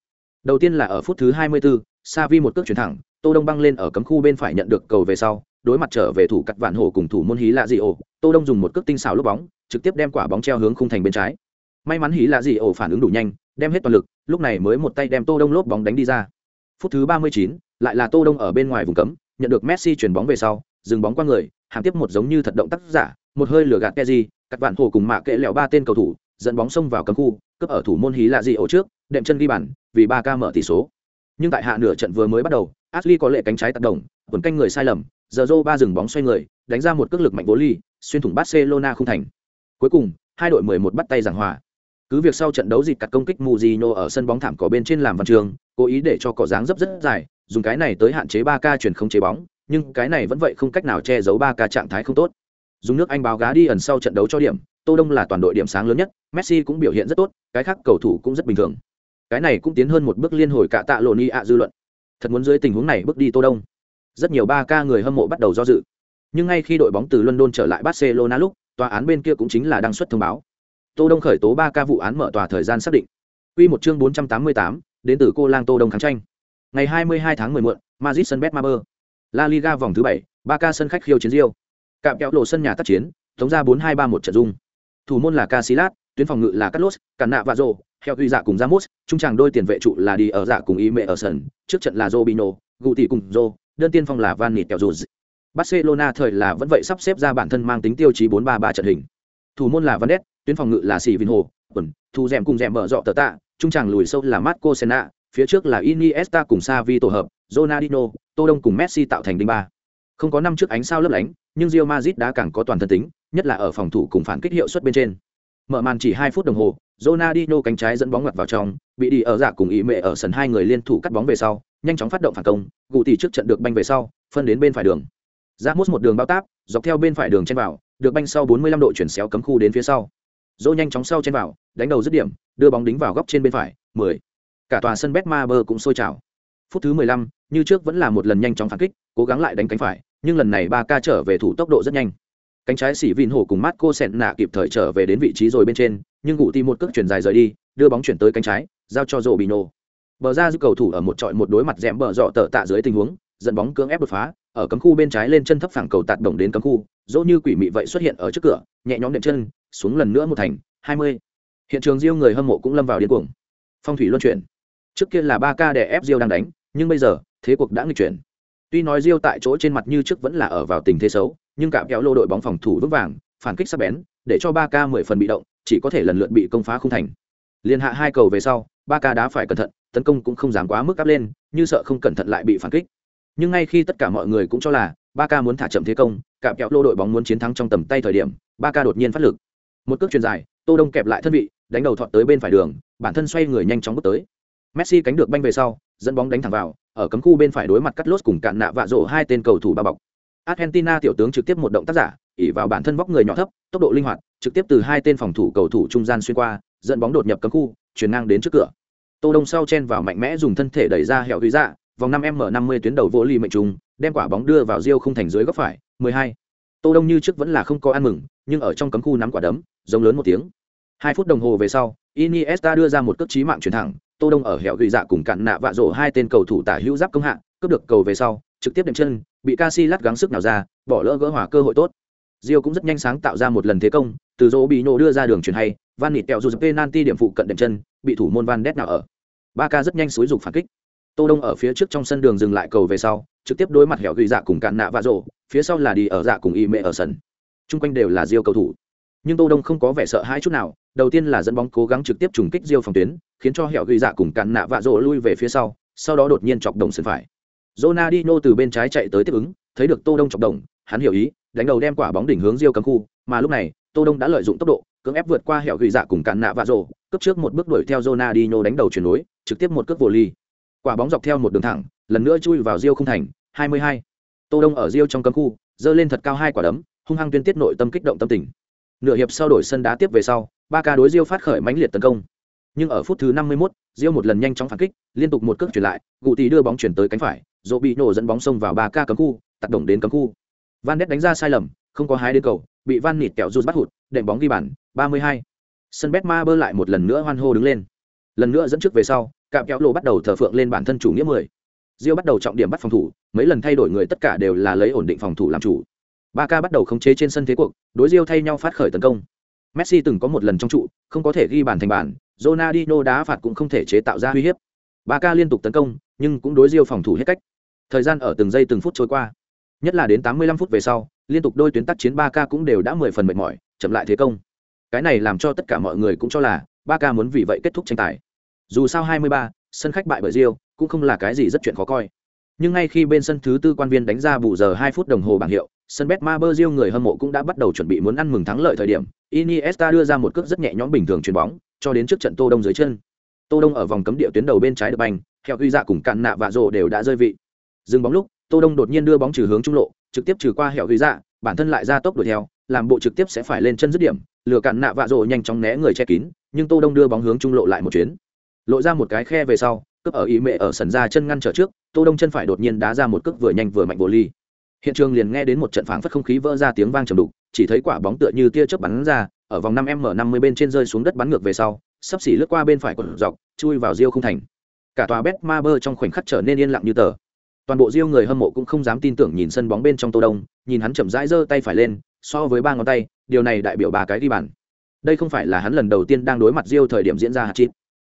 Đầu tiên là ở phút thứ 24, Savi một cước chuyển thẳng tô đông băng lên ở cấm khu bên phải nhận được cầu về sau đối mặt trở về thủ cắt vạn hổ cùng thủ môn hí lạ dị ổ tô đông dùng một cước tinh xảo lúc bóng trực tiếp đem quả bóng treo hướng khung thành bên trái. May mắn hí lạ dị ổ phản ứng đủ nhanh đem hết toàn lực lúc này mới một tay đem tô đông lốp bóng đánh đi ra. Phút thứ 39, lại là tô đông ở bên ngoài vùng cấm nhận được messi chuyển bóng về sau dừng bóng qua người hàng tiếp một giống như thật động tác giả một hơi lửa gạt keji cắt vạn hổ cùng mạ kệ lẹo ba tên cầu thủ dẫn bóng xông vào cấm khu cướp ở thủ môn hí lạ dị ổ trước đệm chân ghi bàn vì ba ca mở tỷ số. Nhưng tại hạ nửa trận vừa mới bắt đầu Ashley có lệ cánh trái tác động quần canh người sai lầm giờ rô ba dừng bóng xoay người, đánh ra một cước lực mạnh vô ly, xuyên thủng Barcelona không thành. Cuối cùng, hai đội 11 bắt tay giảng hòa. Cứ việc sau trận đấu dịt cắt công kích Mujino ở sân bóng thảm cỏ bên trên làm văn trường, cố ý để cho cỏ dáng dấp rất dài, dùng cái này tới hạn chế ba ca chuyển không chế bóng, nhưng cái này vẫn vậy không cách nào che giấu ba ca trạng thái không tốt. Dùng nước anh báo gá đi ẩn sau trận đấu cho điểm, tô đông là toàn đội điểm sáng lớn nhất, messi cũng biểu hiện rất tốt, cái khác cầu thủ cũng rất bình thường. Cái này cũng tiến hơn một bước liên hồi cả tạ lộ y ạ dư luận. Thật muốn dưới tình huống này bước đi tô đông rất nhiều ba ca người hâm mộ bắt đầu do dự. Nhưng ngay khi đội bóng từ london trở lại barcelona lúc tòa án bên kia cũng chính là đăng xuất thông báo. Tô đông khởi tố ba ca vụ án mở tòa thời gian xác định. Quy một chương 488, đến từ cô lang tô đông kháng tranh. Ngày 22 tháng 10 muộn madrid sân betmaber la liga vòng thứ 7, ba ca sân khách khiêu chiến rio cạm kéo lộ sân nhà tác chiến thống ra 4-2-3 một trận dung. Thủ môn là Casillas, tuyến phòng ngự là Carlos, Cản nạ và Rô, theo huy dạ cùng Ramos, trung tràng đôi tiền vệ trụ là đi ở dạ cùng ý mẹ ở sân, trước trận là Robinho, Guti cùng Rô, đơn tiên phong là Van Nịt kẹo dù. Barcelona thời là vẫn vậy sắp xếp ra bản thân mang tính tiêu chí 4-3-3 trận hình. Thủ môn là Van tuyến phòng ngự là Sĩ vinh quần, thủ dẻm cùng dẻm mở rọ tờ tạ, trung tràng lùi sâu là Marco Senna, phía trước là Iniesta cùng Xavi tổ hợp, Ronaldinho, Tô Đông cùng Messi tạo thành đinh ba. Không có năm trước ánh sao lấp lánh, nhưng Real Madrid đã càng có toàn thân tính, nhất là ở phòng thủ cùng phản kích hiệu suất bên trên. Mở màn chỉ 2 phút đồng hồ, Ronaldinho cánh trái dẫn bóng ngoặt vào trong, bị đi ở dạ cùng ý mẹ ở sân hai người liên thủ cắt bóng về sau, nhanh chóng phát động phản công, gù tỷ trước trận được banh về sau, phân đến bên phải đường. Ramos một đường bao táp, dọc theo bên phải đường trên vào, được banh sau 45 độ chuyển xéo cấm khu đến phía sau. dỗ nhanh chóng sau trên vào, đánh đầu dứt điểm, đưa bóng đính vào góc trên bên phải, 10. Cả tòa sân Betmaber cũng sôi trào. Phút thứ 15, như trước vẫn là một lần nhanh chóng phản kích, cố gắng lại đánh cánh phải, nhưng lần này ba ca trở về thủ tốc độ rất nhanh cánh trái xỉ vin hổ cùng mát cô sẹn nạ kịp thời trở về đến vị trí rồi bên trên, nhưng gụ ti một cước chuyển dài rời đi, đưa bóng chuyển tới cánh trái, giao cho Robinho. Bờ ra giữ cầu thủ ở một trọi một đối mặt dẻm bờ dọ tợ tạ dưới tình huống, dẫn bóng cưỡng ép đột phá, ở cấm khu bên trái lên chân thấp phẳng cầu tạt động đến cấm khu, dỗ như quỷ mị vậy xuất hiện ở trước cửa, nhẹ nhõm đệm chân, xuống lần nữa một thành, 20. Hiện trường Diêu người hâm mộ cũng lâm vào điên cuồng. Phong thủy luân chuyển. Trước kia là ba k để ép Diêu đang đánh, nhưng bây giờ, thế cuộc đã nghịch chuyển. Tuy nói Diêu tại chỗ trên mặt như trước vẫn là ở vào tình thế xấu, nhưng cả kéo lô đội bóng phòng thủ vững vàng phản kích sắc bén để cho ba k mười phần bị động chỉ có thể lần lượt bị công phá không thành liên hạ hai cầu về sau ba k đá phải cẩn thận tấn công cũng không dám quá mức áp lên, như sợ không cẩn thận lại bị phản kích. Nhưng ngay khi tất cả mọi người cũng cho là ba ca muốn thả chậm thế công cạm kẹo lô đội bóng muốn chiến thắng trong tầm tay thời điểm, ba ca đột nhiên phát lực. Một cước truyền dài, tô đông kẹp lại thân vị, đánh đầu thọt tới bên phải đường, bản thân xoay người nhanh chóng bước tới. Messi cánh được banh về sau, dẫn bóng đánh thẳng vào, ở cấm khu bên phải đối mặt cắt lốt cùng cạn nạ vạ rổ hai tên cầu thủ ba bọc. Argentina tiểu tướng trực tiếp một động tác giả ỉ vào bản thân vóc người nhỏ thấp, tốc độ linh hoạt, trực tiếp từ hai tên phòng thủ cầu thủ trung gian xuyên qua, dẫn bóng đột nhập cấm khu, chuyển ngang đến trước cửa tô đông sau chen vào mạnh mẽ dùng thân thể đẩy ra hẻo huy dạ vòng năm m năm mươi tuyến đầu vô ly mệnh trùng, đem quả bóng đưa vào riêu không thành dưới góc phải 12. tô đông như trước vẫn là không có ăn mừng, nhưng ở trong cấm khu nắm quả đấm, giống lớn một tiếng. Hai phút đồng hồ về sau, iniesta đưa ra một cước chí mạng chuyển thẳng, tô đông ở hẻo gửi dạ cùng cặn nạ vạ rổ hai tên cầu thủ tả hữu giáp công hạ, cướp được cầu về sau, trực tiếp đệm chân, bị Casillas gắng sức nào ra, bỏ lỡ gỡ hòa cơ hội tốt. Rio cũng rất nhanh sáng tạo ra một lần thế công, từ dỗ bị nổ đưa ra đường chuyền hay, van nịt kẹo dù penalty điểm phụ cận đệm chân, bị thủ môn van Ness nào ở ba ca rất nhanh xúi dục phản kích. Tô đông ở phía trước trong sân đường dừng lại cầu về sau trực tiếp đối mặt hẻo ghi dạ cùng cạn nạ và rộ phía sau là đi ở dạ cùng y mẹ ở sân. Chung quanh đều là diêu cầu thủ. Nhưng tô đông không có vẻ sợ hãi chút nào đầu tiên là dẫn bóng cố gắng trực tiếp trùng kích diêu phòng tuyến khiến cho hẻo ghi dạ cùng cạn nạ và rộ lui về phía sau sau đó đột nhiên chọc đồng sân phải. Ronaldinho từ bên trái chạy tới tiếp ứng, thấy được Tô Đông chọc đồng, hắn hiểu ý, đánh đầu đem quả bóng đỉnh hướng Diêu cấm khu, mà lúc này, Tô Đông đã lợi dụng tốc độ, cưỡng ép vượt qua hẻo gửi dạ cùng cản nạ vạ rồ, cướp trước một bước đuổi theo Ronaldinho đánh đầu chuyển lối trực tiếp một cước vô ly. Quả bóng dọc theo một đường thẳng, lần nữa chui vào Diêu không thành, 22. tô đông ở rio trong cấm khu giơ lên thật cao hai quả đấm hung hăng tuyên tiết nội tâm kích động tâm tình nửa hiệp sau đổi sân đá tiếp về sau ba ca đối rio phát khởi mãnh liệt tấn công nhưng ở phút thứ 51, rio một lần nhanh chóng phản kích liên tục một cước chuyển lại gù tỷ đưa bóng chuyển tới cánh phải dỗ bị nổ dẫn bóng xông vào ba ca cấm khu tác động đến cấm khu van đét đánh ra sai lầm không có hái đến cầu bị van nịt kẹo rút bắt hụt đệm bóng ghi bàn 32. sân Betma bơ lại một lần nữa hoan hô đứng lên lần nữa dẫn trước về sau cạm kéo lộ bắt đầu thờ phượng lên bản thân chủ nghĩa mười Diêu bắt đầu trọng điểm bắt phòng thủ, mấy lần thay đổi người tất cả đều là lấy ổn định phòng thủ làm chủ. Barca bắt đầu khống chế trên sân thế cuộc, đối Diêu thay nhau phát khởi tấn công. Messi từng có một lần trong trụ, không có thể ghi bàn thành bàn, Ronaldinho đá phạt cũng không thể chế tạo ra uy hiếp. Barca liên tục tấn công, nhưng cũng đối Diêu phòng thủ hết cách. Thời gian ở từng giây từng phút trôi qua, nhất là đến 85 phút về sau, liên tục đôi tuyến tác chiến Barca cũng đều đã 10 phần mệt mỏi, chậm lại thế công. Cái này làm cho tất cả mọi người cũng cho là Barca muốn vì vậy kết thúc tranh tài. Dù sao 23, sân khách bại bởi Rio, cũng không là cái gì rất chuyện khó coi. Nhưng ngay khi bên sân thứ tư quan viên đánh ra bù giờ 2 phút đồng hồ bảng hiệu, sân Betma Rio người hâm mộ cũng đã bắt đầu chuẩn bị muốn ăn mừng thắng lợi thời điểm, Iniesta đưa ra một cước rất nhẹ nhõm bình thường chuyền bóng, cho đến trước trận Tô Đông dưới chân. Tô Đông ở vòng cấm địa tuyến đầu bên trái được banh, theo uy dạ cùng cạn nạ và rồ đều đã rơi vị. Dừng bóng lúc, Tô Đông đột nhiên đưa bóng trừ hướng trung lộ, trực tiếp trừ qua hẻo ghi dạ, bản thân lại ra tốc đuổi theo, làm bộ trực tiếp sẽ phải lên chân dứt điểm, lừa cạn nạ vạ rộ nhanh chóng né người che kín, nhưng Tô Đông đưa bóng hướng trung lộ lại một chuyến. Lộ ra một cái khe về sau, cướp ở ý mẹ ở sần ra chân ngăn trở trước tô đông chân phải đột nhiên đá ra một cước vừa nhanh vừa mạnh vô ly. Hiện trường liền nghe đến một trận phảng phất không khí vỡ ra tiếng vang trầm đục chỉ thấy quả bóng tựa như tia chớp bắn ra ở vòng năm m năm mươi bên trên rơi xuống đất bắn ngược về sau sắp xỉ lướt qua bên phải quần dọc chui vào riêu không thành. Cả tòa bet ma bơ trong khoảnh khắc trở nên yên lặng như tờ toàn bộ riêu người hâm mộ cũng không dám tin tưởng nhìn sân bóng bên trong tô đông, nhìn hắn chậm rãi giơ tay phải lên, so với ba ngón tay, điều này đại biểu ba cái đi bàn. Đây không phải là hắn lần đầu tiên đang đối mặt riêu thời điểm diễn ra hạt chít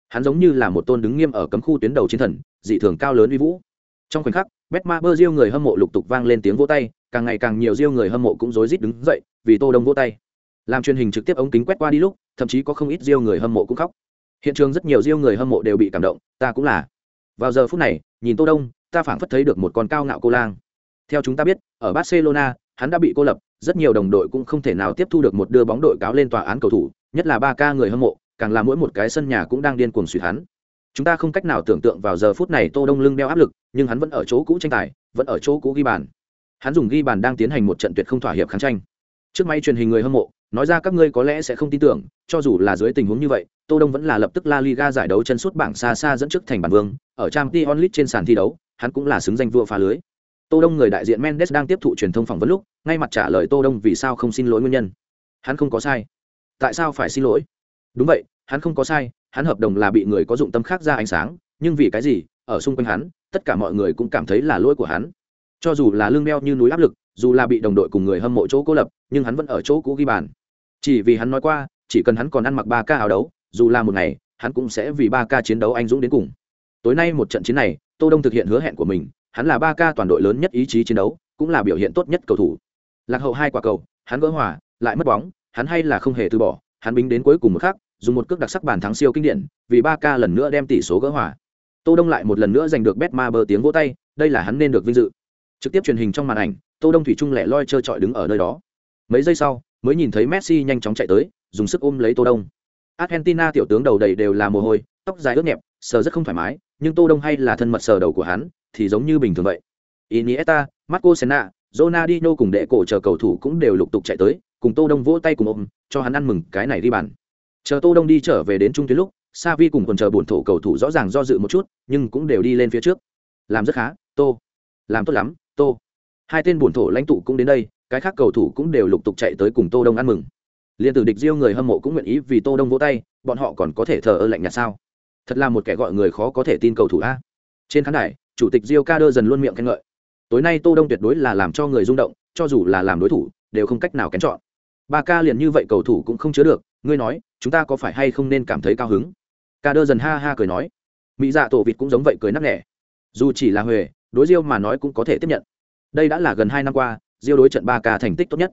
hắn giống như là một tôn đứng nghiêm ở cấm khu tuyến đầu chiến thần, dị thường cao lớn uy vũ. Trong khoảnh khắc bét ma bơ riêu người hâm mộ lục tục vang lên tiếng vỗ tay, càng ngày càng nhiều riêu người hâm mộ cũng rối rít đứng dậy, vì tô đông vỗ tay. Làm truyền hình trực tiếp ống kính quét qua đi lúc, thậm chí có không ít riêu người hâm mộ cũng khóc. Hiện trường rất nhiều riêu người hâm mộ đều bị cảm động, ta cũng là. Vào giờ phút này, nhìn tô đông ta phảng phất thấy được một con cao ngạo cô lang. Theo chúng ta biết, ở barcelona, hắn đã bị cô lập, rất nhiều đồng đội cũng không thể nào tiếp thu được một đưa bóng đội cáo lên tòa án cầu thủ, nhất là ba ca người hâm mộ, càng là mỗi một cái sân nhà cũng đang điên cuồng suy hắn chúng ta không cách nào tưởng tượng vào giờ phút này tô đông lưng đeo áp lực, nhưng hắn vẫn ở chỗ cũ tranh tài, vẫn ở chỗ cũ ghi bàn. Hắn dùng ghi bàn đang tiến hành một trận tuyệt không thỏa hiệp kháng tranh. Trước máy truyền hình người hâm mộ, nói ra các ngươi có lẽ sẽ không tin tưởng, cho dù là dưới tình huống như vậy, tô đông vẫn là lập tức la liga giải đấu chân suốt bảng xa xa dẫn trước thành bản vương, ở trang League trên sàn thi đấu hắn cũng là xứng danh vua phá lưới. Tô đông người đại diện mendes đang tiếp thụ truyền thông phỏng vấn lúc, ngay mặt trả lời tô đông vì sao không xin lỗi nguyên nhân. Hắn không có sai. Tại sao phải xin lỗi? Đúng vậy, hắn không có sai, hắn hợp đồng là bị người có dụng tâm khác ra ánh sáng, nhưng vì cái gì, ở xung quanh hắn, tất cả mọi người cũng cảm thấy là lỗi của hắn. Cho dù là lương đeo như núi áp lực, dù là bị đồng đội cùng người hâm mộ chỗ cố lập, nhưng hắn vẫn ở chỗ cũ ghi bàn. Chỉ vì hắn nói qua, chỉ cần hắn còn ăn mặc ba ca áo đấu, dù là một ngày, hắn cũng sẽ vì ba ca chiến đấu anh dũng đến cùng. Tối nay một trận chiến này tô đông thực hiện hứa hẹn của mình, hắn là ba ca toàn đội lớn nhất ý chí chiến đấu, cũng là biểu hiện tốt nhất cầu thủ. Lạc hậu hai quả cầu, hắn gỡ hòa, lại mất bóng, hắn hay là không hề từ bỏ, hắn bính đến cuối cùng một khắc, dùng một cước đặc sắc bàn thắng siêu kinh điển, vì ba ca lần nữa đem tỷ số gỡ hòa. Tô đông lại một lần nữa giành được Betma bơ tiếng vỗ tay, đây là hắn nên được vinh dự. Trực tiếp truyền hình trong màn ảnh, tô đông thủy chung lẻ loi chơi trọi đứng ở nơi đó. Mấy giây sau, mới nhìn thấy messi nhanh chóng chạy tới, dùng sức ôm lấy tô đông. Argentina tiểu tướng đầu đầy đều là mồ hôi, tóc dài ướt nhẹp, sờ rất không thoải mái nhưng tô đông hay là thân mật sờ đầu của hắn, thì giống như bình thường vậy. Iniesta, marco senna, Ronaldinho cùng đệ cổ chờ cầu thủ cũng đều lục tục chạy tới, cùng tô đông vỗ tay cùng ôm, cho hắn ăn mừng cái này đi bàn. Chờ tô đông đi trở về đến trung tuyến lúc sa vi cùng còn chờ buồn thổ cầu thủ rõ ràng do dự một chút, nhưng cũng đều đi lên phía trước. Làm rất khá, tô. Làm tốt lắm, tô. Hai tên buồn thổ lãnh tụ cũng đến đây, cái khác cầu thủ cũng đều lục tục chạy tới cùng tô đông ăn mừng. Liên tử địch diêu người hâm mộ cũng nguyện ý vì tô đông vỗ tay, bọn họ còn có thể thờ ơ lạnh nhạt sao? Thật là một kẻ gọi người khó có thể tin cầu thủ a. Trên khán đài, chủ tịch rio ca đơ dần luôn miệng khen ngợi. Tối nay tô đông tuyệt đối là làm cho người rung động, cho dù là làm đối thủ, đều không cách nào kén chọn. Ba ca liền như vậy cầu thủ cũng không chứa được, ngươi nói, chúng ta có phải hay không nên cảm thấy cao hứng? Ca đơ dần ha ha cười nói. Mỹ dạ tổ vịt cũng giống vậy cười nắc nẻ. Dù chỉ là huề đối diêu mà nói cũng có thể tiếp nhận. Đây đã là gần hai năm qua diêu đối trận ba ca thành tích tốt nhất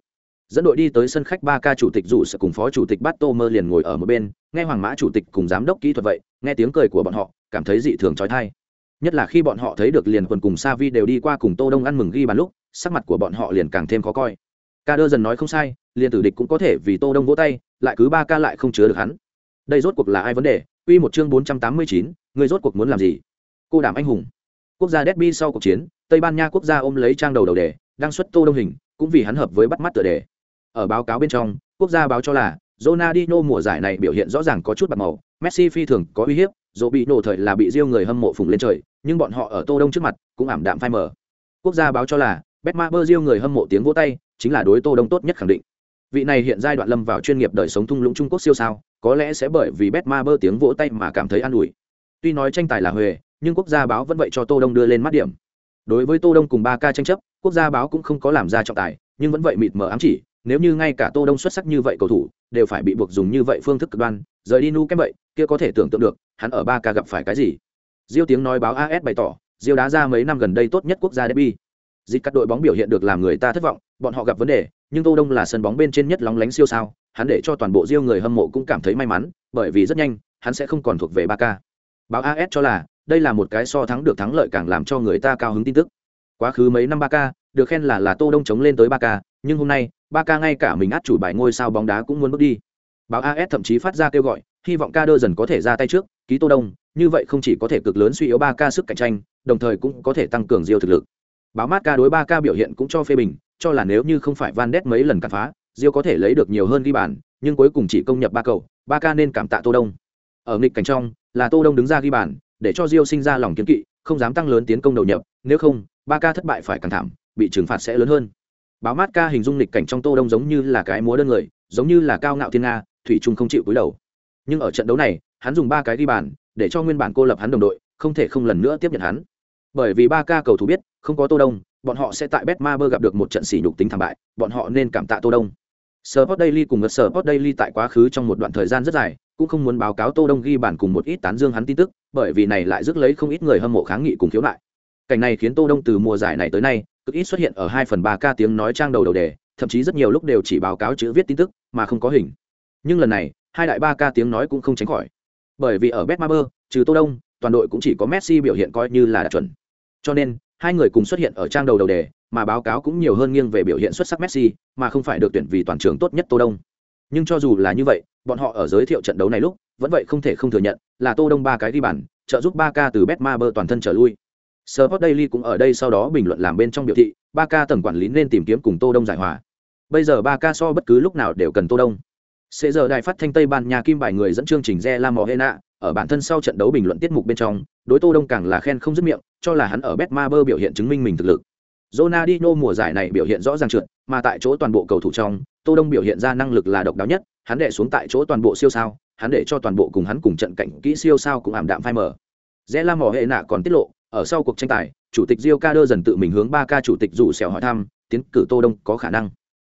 dẫn đội đi tới sân khách ba ca chủ tịch dù sẽ cùng phó chủ tịch bát tô mơ liền ngồi ở một bên nghe hoàng mã chủ tịch cùng giám đốc kỹ thuật vậy nghe tiếng cười của bọn họ cảm thấy dị thường trói thai. Nhất là khi bọn họ thấy được liền quần cùng sa vi đều đi qua cùng tô đông ăn mừng ghi bàn lúc sắc mặt của bọn họ liền càng thêm khó coi. Ca đơ dần nói không sai liền tử địch cũng có thể vì tô đông vỗ tay lại cứ ba ca lại không chứa được hắn. Đây rốt cuộc là ai vấn đề? Quy một chương bốn trăm tám mươi chín, người rốt cuộc muốn làm gì? Cô đảm anh hùng. Quốc gia derby sau cuộc chiến tây ban nha quốc gia ôm lấy trang đầu đầu đề đăng xuất tô đông hình cũng vì hắn hợp với bắt mắt tựa đề ở báo cáo bên trong, quốc gia báo cho là Ronaldinho mùa giải này biểu hiện rõ ràng có chút bạc màu, Messi phi thường có uy hiếp dù bị nổ thời là bị riêu người hâm mộ phùng lên trời, nhưng bọn họ ở tô đông trước mặt cũng ảm đạm phai mờ. Quốc gia báo cho là Betmaber riêu người hâm mộ tiếng vỗ tay, chính là đối tô đông tốt nhất khẳng định. Vị này hiện giai đoạn lâm vào chuyên nghiệp đời sống thung lũng trung quốc siêu sao, có lẽ sẽ bởi vì Betmaber tiếng vỗ tay mà cảm thấy an ủi. Tuy nói tranh tài là huề, nhưng quốc gia báo vẫn vậy cho tô đông đưa lên mắt điểm. Đối với tô đông cùng ba ca tranh chấp, quốc gia báo cũng không có làm ra trọng tài, nhưng vẫn vậy mịt mờ ám chỉ nếu như ngay cả tô đông xuất sắc như vậy cầu thủ, đều phải bị buộc dùng như vậy phương thức cực đoan, rời đi nu kém vậy, kia có thể tưởng tượng được, hắn ở ba ca gặp phải cái gì. Diêu tiếng nói báo as bày tỏ, diêu đá ra mấy năm gần đây tốt nhất quốc gia derby. Dịch các đội bóng biểu hiện được làm người ta thất vọng, bọn họ gặp vấn đề, nhưng tô đông là sân bóng bên trên nhất lóng lánh siêu sao, hắn để cho toàn bộ diêu người hâm mộ cũng cảm thấy may mắn, bởi vì rất nhanh, hắn sẽ không còn thuộc về ba ca báo as cho là, đây là một cái so thắng được thắng lợi càng làm cho người ta cao hứng tin tức. Quá khứ mấy năm ba ca được khen là là tô đông chống lên tới ba ca nhưng hôm nay, ba ca ngay cả mình át chủ bài ngôi sao bóng đá cũng muốn bước đi. Báo as thậm chí phát ra kêu gọi, hy vọng ca đơ dần có thể ra tay trước, ký tô đông, như vậy không chỉ có thể cực lớn suy yếu ba ca sức cạnh tranh, đồng thời cũng có thể tăng cường diêu thực lực. Báo mát ca đối ba ca biểu hiện cũng cho phê bình, cho là nếu như không phải van đét mấy lần cản phá, diêu có thể lấy được nhiều hơn ghi bàn, nhưng cuối cùng chỉ công nhập ba cầu, ba ca nên cảm tạ tô đông. Ở nghịch cảnh trong, là tô đông đứng ra ghi bàn, để cho diêu sinh ra lòng kiến kỵ, không dám tăng lớn tiến công đầu nhập, nếu không, ba ca thất bại phải càng thảm bị trừng phạt sẽ lớn hơn. Báo mát ca hình dung lịch cảnh trong tô đông giống như là cái múa đơn người giống như là cao ngạo thiên nga thủy trung không chịu cúi đầu. Nhưng ở trận đấu này hắn dùng ba cái ghi bàn để cho nguyên bản cô lập hắn đồng đội không thể không lần nữa tiếp nhận hắn. Bởi vì ba ca cầu thủ biết không có tô đông bọn họ sẽ tại betmaber gặp được một trận sỉ nhục tính thảm bại bọn họ nên cảm tạ tô đông. Sport Daily cùng ngật Sport Daily tại quá khứ trong một đoạn thời gian rất dài, cũng không muốn báo cáo Tô Đông ghi bàn cùng một ít tán dương hắn tin tức, bởi vì này lại rước lấy không ít người hâm mộ kháng nghị cùng khiếu nại. Cảnh này khiến Tô Đông từ mùa giải này tới nay, cực ít xuất hiện ở 2 phần 3 ca tiếng nói trang đầu đầu đề, thậm chí rất nhiều lúc đều chỉ báo cáo chữ viết tin tức, mà không có hình. Nhưng lần này, hai đại ba ca tiếng nói cũng không tránh khỏi. Bởi vì ở Betmaber, trừ Tô Đông, toàn đội cũng chỉ có Messi biểu hiện coi như là đạt chuẩn. Cho nên, hai người cùng xuất hiện ở trang đầu đầu đề, mà báo cáo cũng nhiều hơn nghiêng về biểu hiện xuất sắc Messi, mà không phải được tuyển vì toàn trường tốt nhất Tô Đông. Nhưng cho dù là như vậy, bọn họ ở giới thiệu trận đấu này lúc, vẫn vậy không thể không thừa nhận, là Tô Đông ba cái đi bàn, trợ giúp 3 ca từ Betmaber toàn thân trở lui. Sport Daily cũng ở đây sau đó bình luận làm bên trong biểu thị, 3K tầng quản lý nên tìm kiếm cùng Tô Đông giải hòa. Bây giờ 3K so bất cứ lúc nào đều cần Tô Đông. Sẽ giờ đài phát thanh Tây Ban Nha kim bài người dẫn chương trình Re La ở bản thân sau trận đấu bình luận tiết mục bên trong, đối Tô Đông càng là khen không dứt miệng, cho là hắn ở Betmaber biểu hiện chứng minh mình thực lực. Ronaldinho mùa giải này biểu hiện rõ ràng trượt, mà tại chỗ toàn bộ cầu thủ trong, Tô Đông biểu hiện ra năng lực là độc đáo nhất, hắn đè xuống tại chỗ toàn bộ siêu sao, hắn để cho toàn bộ cùng hắn cùng trận cảnh kỹ siêu sao cũng ảm đạm phai mờ. Rẽ La Mỏ hệ nạ còn tiết lộ, ở sau cuộc tranh tài, chủ tịch Rio Kader dần tự mình hướng ba ca chủ tịch rủ xẻo hỏi thăm, tiến cử Tô Đông có khả năng.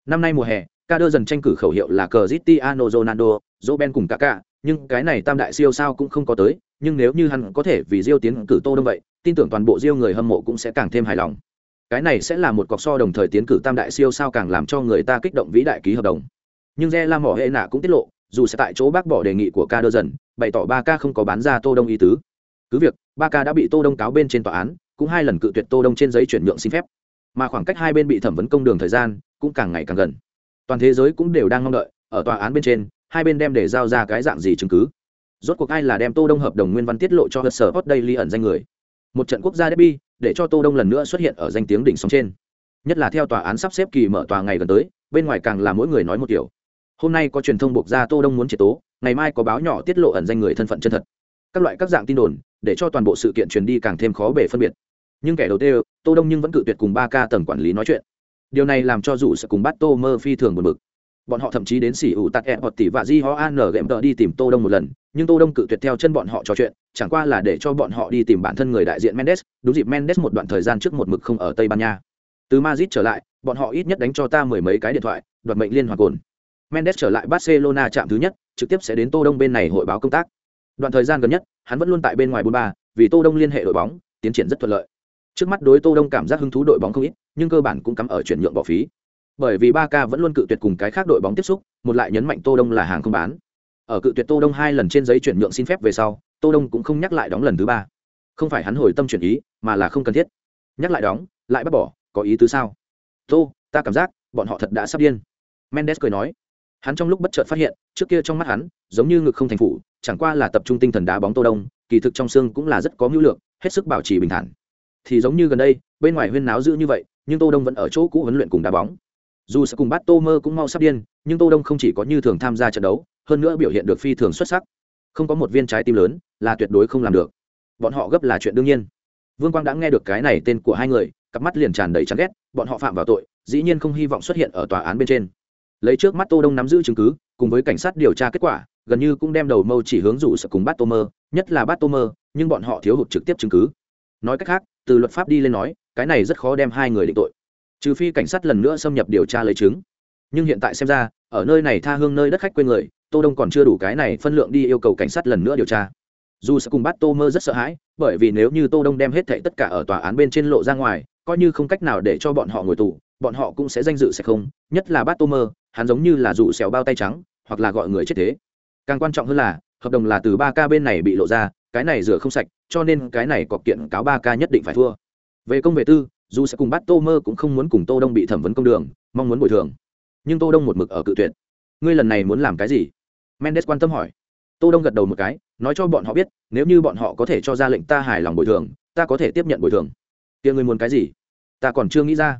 Năm nay mùa hè, Kader dần tranh cử khẩu hiệu là Cristiano Ronaldo, Ben cùng Kaká, nhưng cái này tam đại siêu sao cũng không có tới, nhưng nếu như hắn có thể vì Rio tiến cử Tô Đông vậy, tin tưởng toàn bộ Rio người hâm mộ cũng sẽ càng thêm hài lòng. Cái này sẽ là một cọc so đồng thời tiến cử tam đại siêu sao càng làm cho người ta kích động vĩ đại ký hợp đồng. Nhưng re la mỏ hệ nạ cũng tiết lộ dù sẽ tại chỗ bác bỏ đề nghị của ca đơ dần bày tỏ ba ca không có bán ra tô đông ý tứ. Cứ việc ba ca đã bị tô đông cáo bên trên tòa án, cũng hai lần cự tuyệt tô đông trên giấy chuyển nhượng xin phép. Mà khoảng cách hai bên bị thẩm vấn công đường thời gian cũng càng ngày càng gần. Toàn thế giới cũng đều đang mong đợi, ở tòa án bên trên, hai bên đem để giao ra cái dạng gì chứng cứ. Rốt cuộc ai là đem tô đông hợp đồng nguyên văn tiết lộ cho hớt sở hot daily ẩn danh người? Một trận quốc gia derby, để cho tô đông lần nữa xuất hiện ở danh tiếng đỉnh sóng trên. Nhất là theo tòa án sắp xếp kỳ mở tòa ngày gần tới, bên ngoài càng là mỗi người nói một kiểu. Hôm nay có truyền thông buộc ra tô đông muốn triệt tố, ngày mai có báo nhỏ tiết lộ ẩn danh người thân phận chân thật các loại các dạng tin đồn, để cho toàn bộ sự kiện truyền đi càng thêm khó bể phân biệt. Nhưng kẻ đầu tiên tô đông nhưng vẫn cự tuyệt cùng ba ca tầng quản lý nói chuyện. Điều này làm cho dù sẽ cùng bắt tô mơ phi thường buồn bực. Bọn họ thậm chí đến xỉ ủ tạt e hoặc tỷ và di ho an gệm tờ đi tìm tô đông một lần, nhưng tô đông cự tuyệt theo chân bọn họ trò chuyện, chẳng qua là để cho bọn họ đi tìm bản thân người đại diện mendes, đúng dịp mendes một đoạn thời gian trước một mực không ở tây ban nha. Từ madrid trở lại, bọn họ ít nhất đánh cho ta mười mấy cái điện thoại, đoạt mệnh liên hoàn cồn. Mendes trở lại barcelona chạm thứ nhất, trực tiếp sẽ đến tô đông bên này hội báo công tác đoạn thời gian gần nhất, hắn vẫn luôn tại bên ngoài bôn ba, vì tô đông liên hệ đội bóng, tiến triển rất thuận lợi. Trước mắt đối tô đông cảm giác hứng thú đội bóng không ít, nhưng cơ bản cũng cắm ở chuyển nhượng bỏ phí. Bởi vì ba k vẫn luôn cự tuyệt cùng cái khác đội bóng tiếp xúc, một lại nhấn mạnh tô đông là hàng không bán. Ở cự tuyệt tô đông hai lần trên giấy chuyển nhượng xin phép về sau, tô đông cũng không nhắc lại đóng lần thứ ba. Không phải hắn hồi tâm chuyển ý, mà là không cần thiết. Nhắc lại đóng, lại bắt bỏ, có ý tứ sao? Tô, ta cảm giác bọn họ thật đã sắp điên. Mendes cười nói hắn trong lúc bất chợt phát hiện, trước kia trong mắt hắn, giống như ngực không thành phủ, chẳng qua là tập trung tinh thần đá bóng tô đông, kỳ thực trong xương cũng là rất có mưu lược, hết sức bảo trì bình thản. Thì giống như gần đây, bên ngoài huyên náo dữ như vậy, nhưng tô đông vẫn ở chỗ cũ huấn luyện cùng đá bóng. Dù sẽ cùng bắt tô mơ cũng mau sắp điên, nhưng tô đông không chỉ có như thường tham gia trận đấu, hơn nữa biểu hiện được phi thường xuất sắc. Không có một viên trái tim lớn, là tuyệt đối không làm được. Bọn họ gấp là chuyện đương nhiên. Vương quang đã nghe được cái này tên của hai người, cặp mắt liền tràn đầy chán ghét, bọn họ phạm vào tội, dĩ nhiên không hy vọng xuất hiện ở tòa án bên trên lấy trước mắt tô đông nắm giữ chứng cứ, cùng với cảnh sát điều tra kết quả, gần như cũng đem đầu mâu chỉ hướng rủ sợ cùng bắt tô mơ, nhất là bắt tô mơ, nhưng bọn họ thiếu hụt trực tiếp chứng cứ. Nói cách khác, từ luật pháp đi lên nói, cái này rất khó đem hai người định tội. Trừ phi cảnh sát lần nữa xâm nhập điều tra lấy chứng. Nhưng hiện tại xem ra, ở nơi này tha hương nơi đất khách quê người, tô đông còn chưa đủ cái này phân lượng đi yêu cầu cảnh sát lần nữa điều tra. Dù sẽ cùng bắt tô mơ rất sợ hãi, bởi vì nếu như tô đông đem hết thảy tất cả ở tòa án bên trên lộ ra ngoài, coi như không cách nào để cho bọn họ ngồi tù bọn họ cũng sẽ danh dự sẽ không, nhất là bát tô mơ, hắn giống như là dụ xẻo bao tay trắng, hoặc là gọi người chết thế. Càng quan trọng hơn là, hợp đồng là từ ba ca bên này bị lộ ra, cái này rửa không sạch, cho nên cái này cọc kiện cáo ba ca nhất định phải thua. Về công về tư, dù sẽ cùng bắt tô mơ cũng không muốn cùng tô đông bị thẩm vấn công đường, mong muốn bồi thường. Nhưng tô đông một mực ở cự tuyệt. Ngươi lần này muốn làm cái gì? Mendes quan tâm hỏi. Tô đông gật đầu một cái, nói cho bọn họ biết, nếu như bọn họ có thể cho ra lệnh ta hài lòng bồi thường, ta có thể tiếp nhận bồi thường. Kia ngươi muốn cái gì? Ta còn chưa nghĩ ra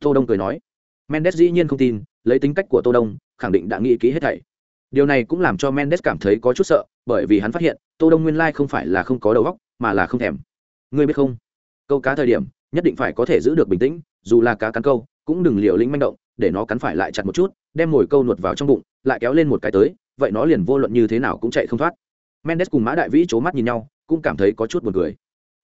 tô đông cười nói. Mendes dĩ nhiên không tin, lấy tính cách của tô đông, khẳng định đã nghĩ kỹ hết thảy. Điều này cũng làm cho mendes cảm thấy có chút sợ, bởi vì hắn phát hiện, tô đông nguyên lai không phải là không có đầu óc, mà là không thèm. Ngươi biết không? Câu cá thời điểm, nhất định phải có thể giữ được bình tĩnh, dù là cá cắn câu, cũng đừng liều lĩnh manh động, để nó cắn phải lại chặt một chút, đem mồi câu nuột vào trong bụng, lại kéo lên một cái tới, vậy nó liền vô luận như thế nào cũng chạy không thoát. Mendes cùng mã đại vĩ c mắt nhìn nhau, cũng cảm thấy có chút buồn cười.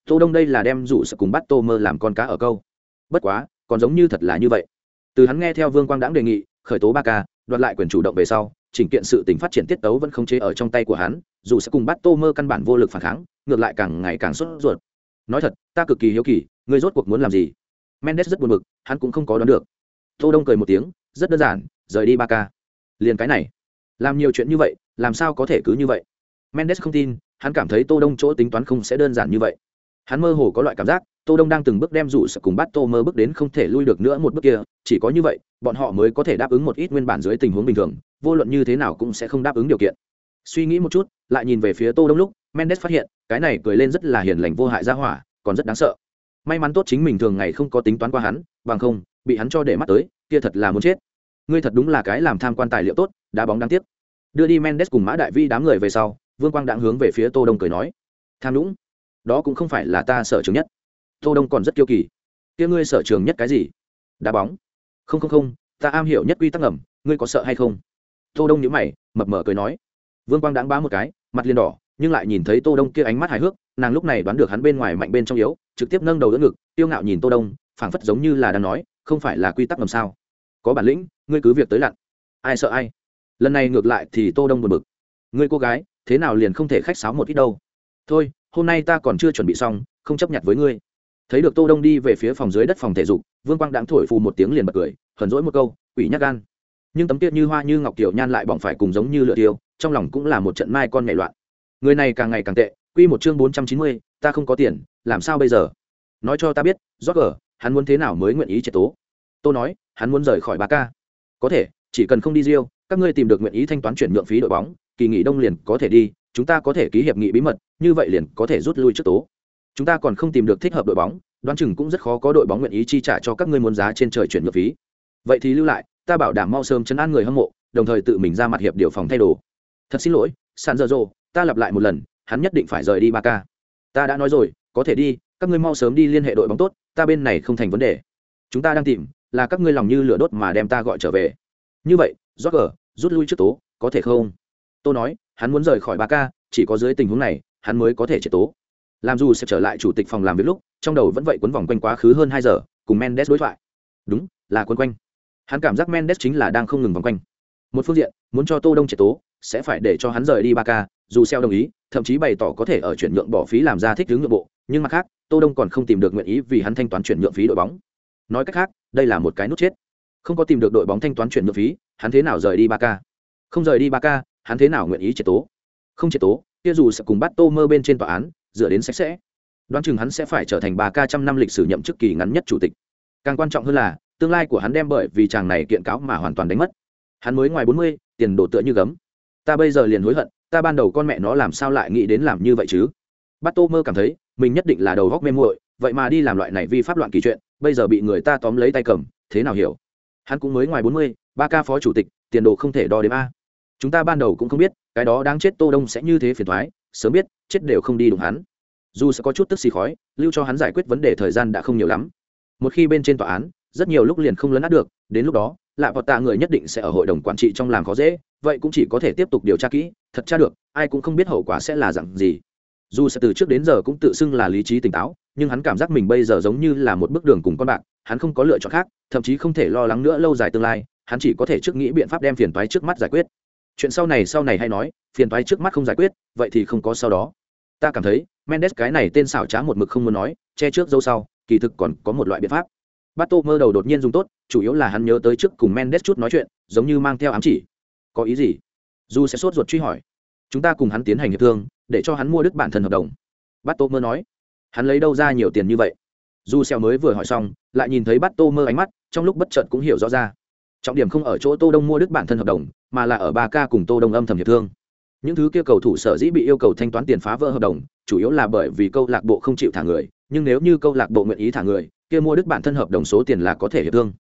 Tô đông đây là đem rủ sợ cùng bắt tô mơ làm con cá ở câu. Bất quá còn giống như thật là như vậy. Từ hắn nghe theo vương quang đãng đề nghị, khởi tố ba ca, đoạt lại quyền chủ động về sau, chỉnh kiện sự tình phát triển tiết tấu vẫn không chế ở trong tay của hắn, dù sẽ cùng bắt tô mơ căn bản vô lực phản kháng, ngược lại càng ngày càng sốt ruột. Nói thật, ta cực kỳ hiếu kỳ người rốt cuộc muốn làm gì? Mendes rất buồn bực, hắn cũng không có đoán được. Tô đông cười một tiếng, rất đơn giản, rời đi ba ca. Liền cái này. Làm nhiều chuyện như vậy, làm sao có thể cứ như vậy? Mendes không tin, hắn cảm thấy tô đông chỗ tính toán không sẽ đơn giản như vậy hắn mơ hồ có loại cảm giác, tô đông đang từng bước đem rủ sợ cùng bắt tô mơ bước đến không thể lui được nữa một bước kia, chỉ có như vậy, bọn họ mới có thể đáp ứng một ít nguyên bản dưới tình huống bình thường, vô luận như thế nào cũng sẽ không đáp ứng điều kiện. Suy nghĩ một chút, lại nhìn về phía tô đông lúc, mendes phát hiện, cái này cười lên rất là hiền lành vô hại ra hỏa, còn rất đáng sợ. May mắn tốt chính mình thường ngày không có tính toán qua hắn, bằng không, bị hắn cho để mắt tới, kia thật là muốn chết. Ngươi thật đúng là cái làm tham quan tài liệu tốt, đá bóng đáng tiếc. Đưa đi mendes cùng mã đại vi đám người về sau, vương quang đãng hướng về phía tô đông cười nói. Tham lũng đó cũng không phải là ta sở trường nhất. Tô đông còn rất kiêu kỳ. Kia ngươi sở trường nhất cái gì? Đá bóng. Không không không, ta am hiểu nhất quy tắc ngầm, ngươi có sợ hay không? Tô đông nhíu mày, mập mờ cười nói. Vương quang đáng bá một cái, mặt liền đỏ, nhưng lại nhìn thấy tô đông kia ánh mắt hài hước, nàng lúc này đoán được hắn bên ngoài mạnh bên trong yếu, trực tiếp nâng đầu đỡ ngực tiêu ngạo nhìn tô đông, phảng phất giống như là đang nói, không phải là quy tắc ngầm sao? Có bản lĩnh, ngươi cứ việc tới lặn. Ai sợ ai? Lần này ngược lại thì tô đông buồn bực. Ngươi cô gái, thế nào liền không thể khách sáo một ít đâu? Thôi hôm nay ta còn chưa chuẩn bị xong không chấp nhận với ngươi. Thấy được tô đông đi về phía phòng dưới đất phòng thể dục vương quang đãng thổi phù một tiếng liền bật cười hờn dỗi một câu quỷ nhát gan. Nhưng tấm tiết như hoa như ngọc tiểu nhan lại bỏng phải cùng giống như lửa tiêu trong lòng cũng là một trận mai con nhảy loạn. Người này càng ngày càng tệ quy một chương bốn trăm chín mươi, ta không có tiền làm sao bây giờ? Nói cho ta biết rót gờ hắn muốn thế nào mới nguyện ý triệt tố? Tô nói hắn muốn rời khỏi ba ca. Có thể chỉ cần không đi riêu các ngươi tìm được nguyện ý thanh toán chuyển nhượng phí đội bóng kỳ nghỉ đông liền có thể đi chúng ta có thể ký hiệp nghị bí mật, như vậy liền có thể rút lui trước tố. Chúng ta còn không tìm được thích hợp đội bóng, đoán chừng cũng rất khó có đội bóng nguyện ý chi trả cho các ngươi muốn giá trên trời chuyển nhượng phí. Vậy thì lưu lại, ta bảo đảm mau sớm chấn an người hâm mộ, đồng thời tự mình ra mặt hiệp điều phòng thay đồ. Thật xin lỗi sàn giờ dô ta lặp lại một lần, hắn nhất định phải rời đi ba ca ta đã nói rồi, có thể đi, các ngươi mau sớm đi liên hệ đội bóng tốt, ta bên này không thành vấn đề. Chúng ta đang tìm, là các ngươi lòng như lửa đốt mà đem ta gọi trở về. Như vậy rót gờ rút lui trước tố, có thể không? Tôi nói, hắn muốn rời khỏi ba ca, chỉ có dưới tình huống này, hắn mới có thể triệt tố. Làm dù sẽ trở lại chủ tịch phòng làm việc lúc, trong đầu vẫn vậy quấn vòng quanh quá khứ hơn hai giờ, cùng mendes đối thoại. Đúng, là quấn quanh. Hắn cảm giác mendes chính là đang không ngừng vòng quanh. Một phương diện, muốn cho tô đông triệt tố, sẽ phải để cho hắn rời đi ba ca, dù xeo đồng ý, thậm chí bày tỏ có thể ở chuyển nhượng bỏ phí làm ra thích hướng nhượng bộ, nhưng mặt khác, tô đông còn không tìm được nguyện ý vì hắn thanh toán chuyển nhượng phí đội bóng. Nói cách khác, đây là một cái nút chết. Không có tìm được đội bóng thanh toán chuyển nhượng phí, hắn thế nào rời đi ba ca? Không rời đi ba ca hắn thế nào nguyện ý triệt tố? Không triệt tố, kia dù sẽ cùng bắt tô mơ bên trên tòa án, dựa đến sạch sẽ. Đoán chừng hắn sẽ phải trở thành bà ca trăm năm lịch sử nhậm chức kỳ ngắn nhất chủ tịch. Càng quan trọng hơn là, tương lai của hắn đem bởi vì chàng này kiện cáo mà hoàn toàn đánh mất. Hắn mới ngoài bốn mươi, tiền đổ tựa như gấm. Ta bây giờ liền hối hận, ta ban đầu con mẹ nó làm sao lại nghĩ đến làm như vậy chứ? Bắt tô mơ cảm thấy, mình nhất định là đầu góc mê muội, vậy mà đi làm loại này vi pháp loạn kỳ chuyện, bây giờ bị người ta tóm lấy tay cầm, thế nào hiểu? Hắn cũng mới ngoài bốn mươi, ba ca phó chủ tịch, tiền đồ không thể đo đếm a chúng ta ban đầu cũng không biết, cái đó đáng chết tô đông sẽ như thế phiền thoái sớm biết, chết đều không đi đụng hắn. Dù sẽ có chút tức xì khói, lưu cho hắn giải quyết vấn đề thời gian đã không nhiều lắm. Một khi bên trên tòa án, rất nhiều lúc liền không lấn át được, đến lúc đó, lạ vọt tạ người nhất định sẽ ở hội đồng quản trị trong làm khó dễ, vậy cũng chỉ có thể tiếp tục điều tra kỹ, thật tra được, ai cũng không biết hậu quả sẽ là dặn gì. Dù sẽ từ trước đến giờ cũng tự xưng là lý trí tỉnh táo, nhưng hắn cảm giác mình bây giờ giống như là một bước đường cùng con bạc, hắn không có lựa chọn khác, thậm chí không thể lo lắng nữa lâu dài tương lai, hắn chỉ có thể trước nghĩ biện pháp đem phiền toái trước mắt giải quyết chuyện sau này sau này hay nói, phiền toái trước mắt không giải quyết, vậy thì không có sau đó. Ta cảm thấy, mendes cái này tên xảo trá một mực không muốn nói, che trước dâu sau, kỳ thực còn có một loại biện pháp. Bát tô mơ đầu đột nhiên dùng tốt, chủ yếu là hắn nhớ tới trước cùng mendes chút nói chuyện, giống như mang theo ám chỉ. Có ý gì? Dù sẽ sốt ruột truy hỏi. Chúng ta cùng hắn tiến hành hiệp thương, để cho hắn mua đứt bản thân hợp đồng. Bát tô mơ nói. Hắn lấy đâu ra nhiều tiền như vậy? Dù xeo mới vừa hỏi xong, lại nhìn thấy bát tô mơ ánh mắt, trong lúc bất chợt cũng hiểu rõ ra trọng điểm không ở chỗ tô đông mua đức bản thân hợp đồng, mà là ở ba ca cùng tô đông âm thầm hiệp thương. Những thứ kia cầu thủ sở dĩ bị yêu cầu thanh toán tiền phá vỡ hợp đồng, chủ yếu là bởi vì câu lạc bộ không chịu thả người, nhưng nếu như câu lạc bộ nguyện ý thả người, kia mua đức bản thân hợp đồng số tiền là có thể hiệp thương.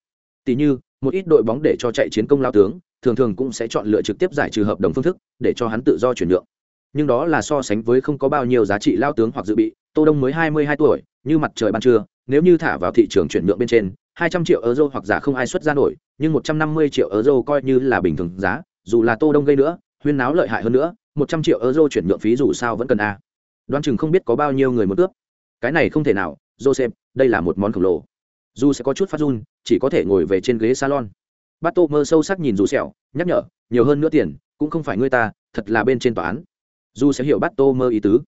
Tỷ như, một ít đội bóng để cho chạy chiến công lao tướng, thường thường cũng sẽ chọn lựa trực tiếp giải trừ hợp đồng phương thức, để cho hắn tự do chuyển nhượng. Nhưng đó là so sánh với không có bao nhiêu giá trị lao tướng hoặc dự bị, tô đông mới hai mươi hai tuổi, như mặt trời ban trưa, nếu như thả vào thị trường chuyển nhượng bên trên, hai trăm triệu euro hoặc giả không ai xuất ra nổi nhưng một trăm năm mươi triệu euro coi như là bình thường giá, dù là tô đông gây nữa, huyên náo lợi hại hơn nữa, một trăm triệu euro chuyển nhượng phí dù sao vẫn cần a. Đoán chừng không biết có bao nhiêu người muốn cướp. Cái này không thể nào, joseph, đây là một món khổng lồ. Dù sẽ có chút phát run, chỉ có thể ngồi về trên ghế salon. Bát tô mơ sâu sắc nhìn dù sẹo, nhắc nhở, nhiều hơn nữa tiền, cũng không phải ngươi ta, thật là bên trên tòa án. Dù sẽ hiểu bát tô mơ ý tứ.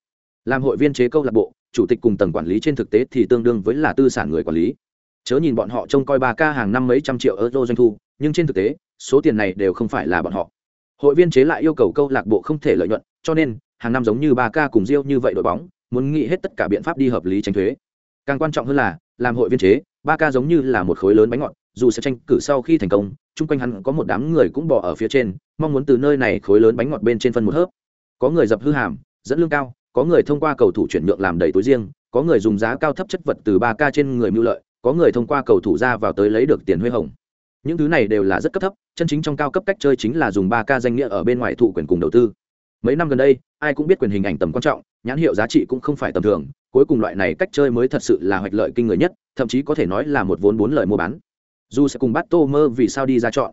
Làm hội viên chế câu lạc bộ, chủ tịch cùng tầng quản lý trên thực tế thì tương đương với là tư sản người quản lý chớ nhìn bọn họ trông coi ba ca hàng năm mấy trăm triệu euro doanh thu, nhưng trên thực tế, số tiền này đều không phải là bọn họ. Hội viên chế lại yêu cầu câu lạc bộ không thể lợi nhuận, cho nên, hàng năm giống như ba ca cùng riêu như vậy đội bóng, muốn nghĩ hết tất cả biện pháp đi hợp lý tránh thuế. Càng quan trọng hơn là, làm hội viên chế, ba ca giống như là một khối lớn bánh ngọt, dù sẽ tranh cử sau khi thành công, chung quanh hắn có một đám người cũng bỏ ở phía trên, mong muốn từ nơi này khối lớn bánh ngọt bên trên phân một hớp. Có người dập hư hàm, dẫn lương cao, có người thông qua cầu thủ chuyển nhượng làm đầy túi riêng, có người dùng giá cao thấp chất vật từ ba ca trên người mưu lợi có người thông qua cầu thủ ra vào tới lấy được tiền huê hồng. Những thứ này đều là rất cấp thấp, chân chính trong cao cấp cách chơi chính là dùng ba ca danh nghĩa ở bên ngoài thụ quyền cùng đầu tư. Mấy năm gần đây, ai cũng biết quyền hình ảnh tầm quan trọng, nhãn hiệu giá trị cũng không phải tầm thường, cuối cùng loại này cách chơi mới thật sự là hoạch lợi kinh người nhất, thậm chí có thể nói là một vốn bốn lời mua bán. Dù sẽ cùng bắt tô mơ vì sao đi ra chọn,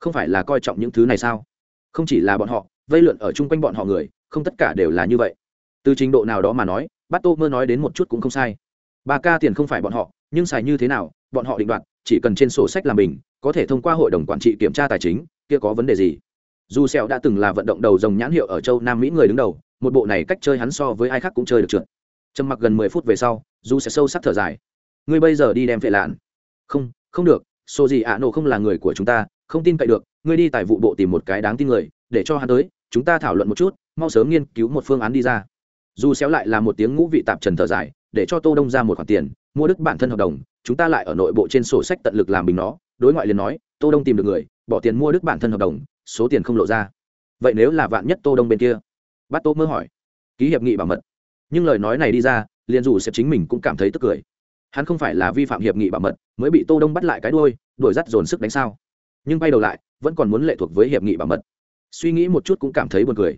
không phải là coi trọng những thứ này sao? Không chỉ là bọn họ, vây lượn ở chung quanh bọn họ người, không tất cả đều là như vậy. Từ trình độ nào đó mà nói bắt tô mơ nói đến một chút cũng không sai. ba ca tiền không phải bọn họ nhưng xài như thế nào, bọn họ định đoạt, chỉ cần trên sổ sách làm mình, có thể thông qua hội đồng quản trị kiểm tra tài chính, kia có vấn đề gì? Dù sẹo đã từng là vận động đầu dòng nhãn hiệu ở châu nam mỹ người đứng đầu, một bộ này cách chơi hắn so với ai khác cũng chơi được trượt. Trầm mặc gần mười phút về sau, dù sẽ sâu sắc thở dài. Ngươi bây giờ đi đem vệ lạn. Không không được số gì ạ nổ không là người của chúng ta, không tin cậy được, ngươi đi tài vụ bộ tìm một cái đáng tin người, để cho hắn tới, chúng ta thảo luận một chút, mau sớm nghiên cứu một phương án đi ra. Dù xéo lại là một tiếng ngũ vị tạp trần thở dài, để cho tô đông ra một khoản tiền mua đức bản thân hợp đồng, chúng ta lại ở nội bộ trên sổ sách tận lực làm bình nó. Đối ngoại liền nói, tô đông tìm được người, bỏ tiền mua đức bản thân hợp đồng, số tiền không lộ ra. Vậy nếu là vạn nhất tô đông bên kia? Bắt tô mơ hỏi. Ký hiệp nghị bảo mật. Nhưng lời nói này đi ra, liền dù sếp chính mình cũng cảm thấy tức cười. Hắn không phải là vi phạm hiệp nghị bảo mật, mới bị tô đông bắt lại cái đuôi, đuổi dắt dồn sức đánh sao. Nhưng bay đầu lại, vẫn còn muốn lệ thuộc với hiệp nghị bảo mật. Suy nghĩ một chút cũng cảm thấy buồn cười.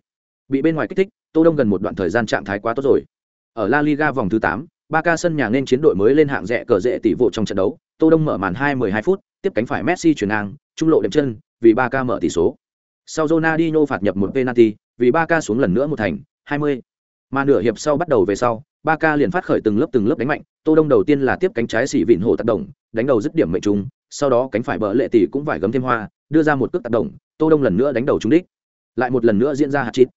Bị bên ngoài kích thích, tô đông gần một đoạn thời gian trạng thái quá tốt rồi. Ở la liga vòng thứ tám ba ca sân nhà nên chiến đội mới lên hạng rẻ cờ rễ tỷ vụ trong trận đấu. Tô đông mở màn hai mười hai phút, tiếp cánh phải messi chuyển ngang, trung lộ đệm chân, vì ba ca mở tỷ số. Sau Ronaldinho phạt nhập một penalty, vì ba ca xuống lần nữa một thành, hai mươi. Mà nửa hiệp sau bắt đầu về sau, ba ca liền phát khởi từng lớp từng lớp đánh mạnh. Tô đông đầu tiên là tiếp cánh trái xỉ vịn hồ tác động, đánh đầu dứt điểm mệnh trung, sau đó cánh phải bờ lệ tỷ cũng vải gấm thêm hoa, đưa ra một cước tác động, tô đông lần nữa đánh đầu trúng đích. Lại một lần nữa diễn ra hạt chít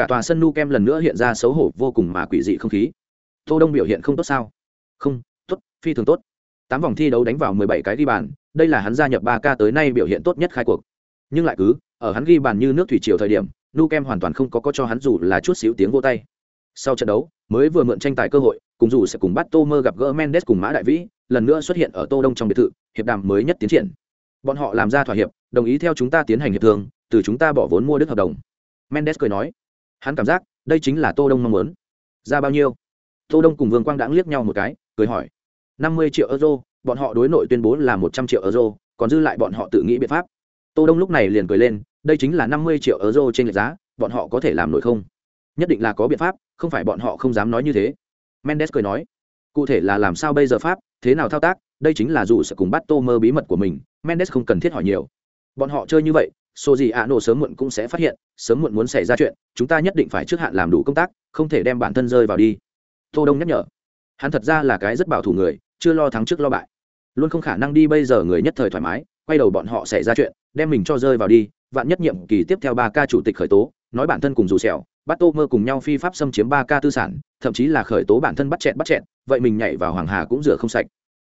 cả tòa sân nu kem lần nữa hiện ra xấu hổ vô cùng mà quỷ dị không khí tô đông biểu hiện không tốt sao? Không, tốt, phi thường tốt. Tám vòng thi đấu đánh vào 17 cái ghi bàn, đây là hắn gia nhập ba k tới nay biểu hiện tốt nhất khai cuộc. Nhưng lại cứ, ở hắn ghi bàn như nước thủy triều thời điểm, nu kem hoàn toàn không có có cho hắn dù là chút xíu tiếng vô tay. Sau trận đấu, mới vừa mượn tranh tài cơ hội, cùng dù sẽ cùng bắt tô mơ gặp gỡ mendes cùng mã đại vĩ, lần nữa xuất hiện ở tô đông trong biệt thự, hiệp đàm mới nhất tiến triển. Bọn họ làm ra thỏa hiệp, đồng ý theo chúng ta tiến hành hiệp thương, từ chúng ta bỏ vốn mua đức hợp đồng. Mendes cười nói, hắn cảm giác, đây chính là tô đông mong muốn. Ra bao nhiêu? Tô đông cùng vương quang đãng liếc nhau một cái, cười hỏi, năm mươi triệu euro, bọn họ đối nội tuyên bố là một trăm triệu euro, còn dư lại bọn họ tự nghĩ biện pháp. Tô đông lúc này liền cười lên, đây chính là năm mươi triệu euro trên lệch giá, bọn họ có thể làm nổi không? Nhất định là có biện pháp, không phải bọn họ không dám nói như thế. Mendes cười nói, cụ thể là làm sao bây giờ pháp, thế nào thao tác, đây chính là dù sẽ cùng bắt tô mơ bí mật của mình. Mendes không cần thiết hỏi nhiều. Bọn họ chơi như vậy, số gì ạ, nổ sớm muộn cũng sẽ phát hiện, sớm muộn muốn xảy ra chuyện, chúng ta nhất định phải trước hạn làm đủ công tác, không thể đem bản thân rơi vào đi tô đông nhắc nhở. Hắn thật ra là cái rất bảo thủ người, chưa lo thắng trước lo bại. Luôn không khả năng đi bây giờ người nhất thời thoải mái, quay đầu bọn họ xảy ra chuyện, đem mình cho rơi vào đi, vạn nhất nhiệm kỳ tiếp theo ba ca chủ tịch khởi tố, nói bản thân cùng dù sẹo, bắt tô mơ cùng nhau phi pháp xâm chiếm ba ca tư sản, thậm chí là khởi tố bản thân bắt chẹn bắt chẹn vậy mình nhảy vào hoàng hà cũng rửa không sạch.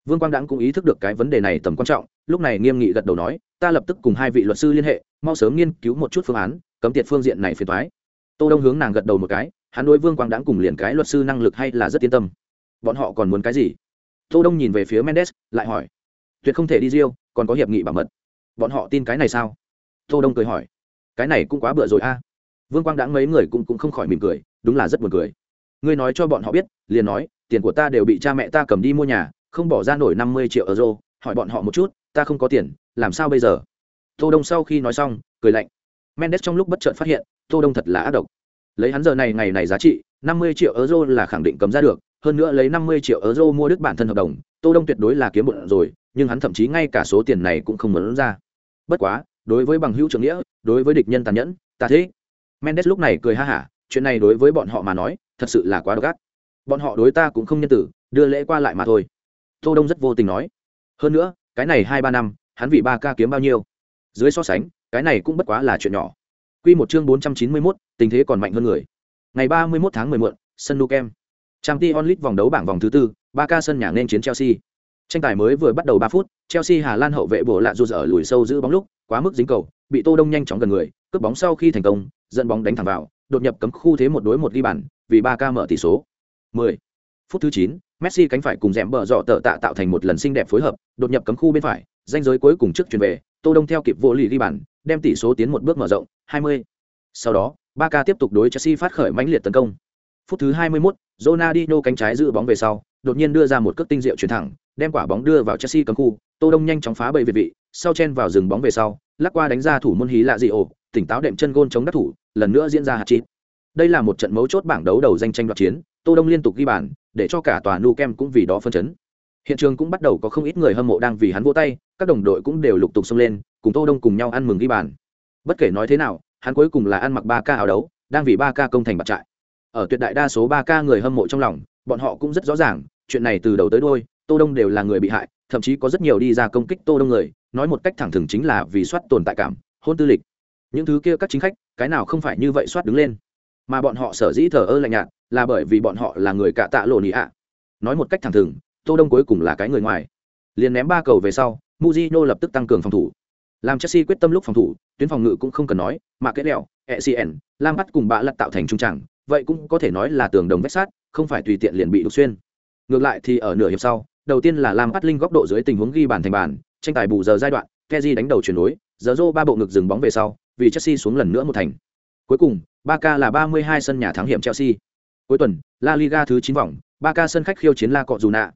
Vương quang đãng cũng ý thức được cái vấn đề này tầm quan trọng, lúc này nghiêm nghị gật đầu nói, ta lập tức cùng hai vị luật sư liên hệ, mau sớm nghiên cứu một chút phương án, cấm tiệt phương diện này phiền thoái tô đông hướng nàng gật đầu một cái hắn đối vương quang đãng cùng liền cái luật sư năng lực hay là rất yên tâm. Bọn họ còn muốn cái gì? Tô đông nhìn về phía mendes, lại hỏi. Tuyệt không thể đi riêu, còn có hiệp nghị bảo mật. Bọn họ tin cái này sao? Tô đông cười hỏi. Cái này cũng quá bựa rồi a. Vương quang đãng mấy người cũng cũng không khỏi mỉm cười, đúng là rất buồn cười. Ngươi nói cho bọn họ biết, liền nói, tiền của ta đều bị cha mẹ ta cầm đi mua nhà, không bỏ ra nổi năm mươi triệu euro, hỏi bọn họ một chút, ta không có tiền, làm sao bây giờ? Tô đông sau khi nói xong, cười lạnh. Mendes trong lúc bất chợt phát hiện, tô đông thật là ác độc lấy hắn giờ này ngày này giá trị, năm mươi triệu euro là khẳng định cầm ra được, hơn nữa lấy năm mươi triệu euro mua đức bản thân hợp đồng, tô đông tuyệt đối là kiếm bộn rồi, nhưng hắn thậm chí ngay cả số tiền này cũng không muốn ra. Bất quá, đối với bằng hữu trưởng nghĩa, đối với địch nhân tàn nhẫn, ta thế. Mendes lúc này cười ha hả, chuyện này đối với bọn họ mà nói, thật sự là quá độc ác. Bọn họ đối ta cũng không nhân tử, đưa lễ qua lại mà thôi. Tô đông rất vô tình nói. Hơn nữa, cái này hai ba năm, hắn vì ba ca kiếm bao nhiêu? Dưới so sánh, cái này cũng bất quá là chuyện nhỏ quy một chương bốn trăm chín mươi 491, tình thế còn mạnh hơn người. Ngày ba mươi 31 tháng mười muộn sân Nou Camp League vòng đấu bảng vòng thứ tư Barca sân nhà nên chiến chelsea. Tranh tài mới vừa bắt đầu ba phút chelsea hà lan hậu vệ bổ lạ rụt ở lùi sâu giữ bóng lúc quá mức dính cầu bị tô đông nhanh chóng gần người cướp bóng sau khi thành công dẫn bóng đánh thẳng vào đột nhập cấm khu thế một đối một ghi bàn vì Barca mở tỷ số. 10. phút thứ 9, Messi cánh phải cùng dẻm bờ rọ tợ tạ tạo thành một lần xinh đẹp phối hợp, đột nhập cấm khu bên phải, danh giới cuối cùng trước chuyền về, Tô Đông theo kịp vô lì ghi bàn, đem tỷ số tiến một bước mở rộng, 20. Sau đó, Barca tiếp tục đối Chelsea phát khởi mãnh liệt tấn công. Phút thứ 21, Ronaldinho cánh trái giữ bóng về sau, đột nhiên đưa ra một cước tinh diệu chuyển thẳng, đem quả bóng đưa vào Chelsea cấm khu, Tô Đông nhanh chóng phá bầy việt vị, sau chen vào dừng bóng về sau, lắc qua đánh ra thủ môn hí lạ gì ổ, tỉnh táo đệm chân gôn chống đất thủ, lần nữa diễn ra hạt chín. Đây là một trận mấu chốt bảng đấu đầu danh tranh đoạt chiến, Tô Đông liên tục ghi bàn, để cho cả tòa Nou Camp cũng vì đó phân chấn hiện trường cũng bắt đầu có không ít người hâm mộ đang vì hắn vỗ tay các đồng đội cũng đều lục tục xông lên cùng tô đông cùng nhau ăn mừng ghi bàn. Bất kể nói thế nào, hắn cuối cùng là ăn mặc ba ca áo đấu, đang vì ba ca công thành bạc trại. Ở tuyệt đại đa số ba ca người hâm mộ trong lòng, bọn họ cũng rất rõ ràng, chuyện này từ đầu tới đuôi, tô đông đều là người bị hại, thậm chí có rất nhiều đi ra công kích tô đông người, nói một cách thẳng thừng chính là vì soát tồn tại cảm, hôn tư lịch. Những thứ kia các chính khách, cái nào không phải như vậy soát đứng lên. Mà bọn họ sở dĩ thờ ơ lạnh nhạt, là bởi vì bọn họ là người cạ tạ lộ nị ạ. Nói một cách thẳng thừng, tô đông cuối cùng là cái người ngoài. Liền ném ba cầu về sau, muzino lập tức tăng cường phòng thủ làm chelsea quyết tâm lúc phòng thủ tuyến phòng ngự cũng không cần nói mà kết đèo ecn lam bắt cùng bạ lặt tạo thành trung tràng vậy cũng có thể nói là tường đồng vách sát không phải tùy tiện liền bị đục xuyên. Ngược lại thì ở nửa hiệp sau đầu tiên là lam bắt linh góc độ dưới tình huống ghi bàn thành bàn tranh tài bù giờ giai đoạn keji đánh đầu chuyển đối giờ rô ba bộ ngực dừng bóng về sau vì chelsea xuống lần nữa một thành. Cuối cùng ba k là ba mươi hai sân nhà thắng hiểm chelsea. Cuối tuần, La Liga thứ 9 vòng, Barca sân khách khiêu chiến La Cojuna.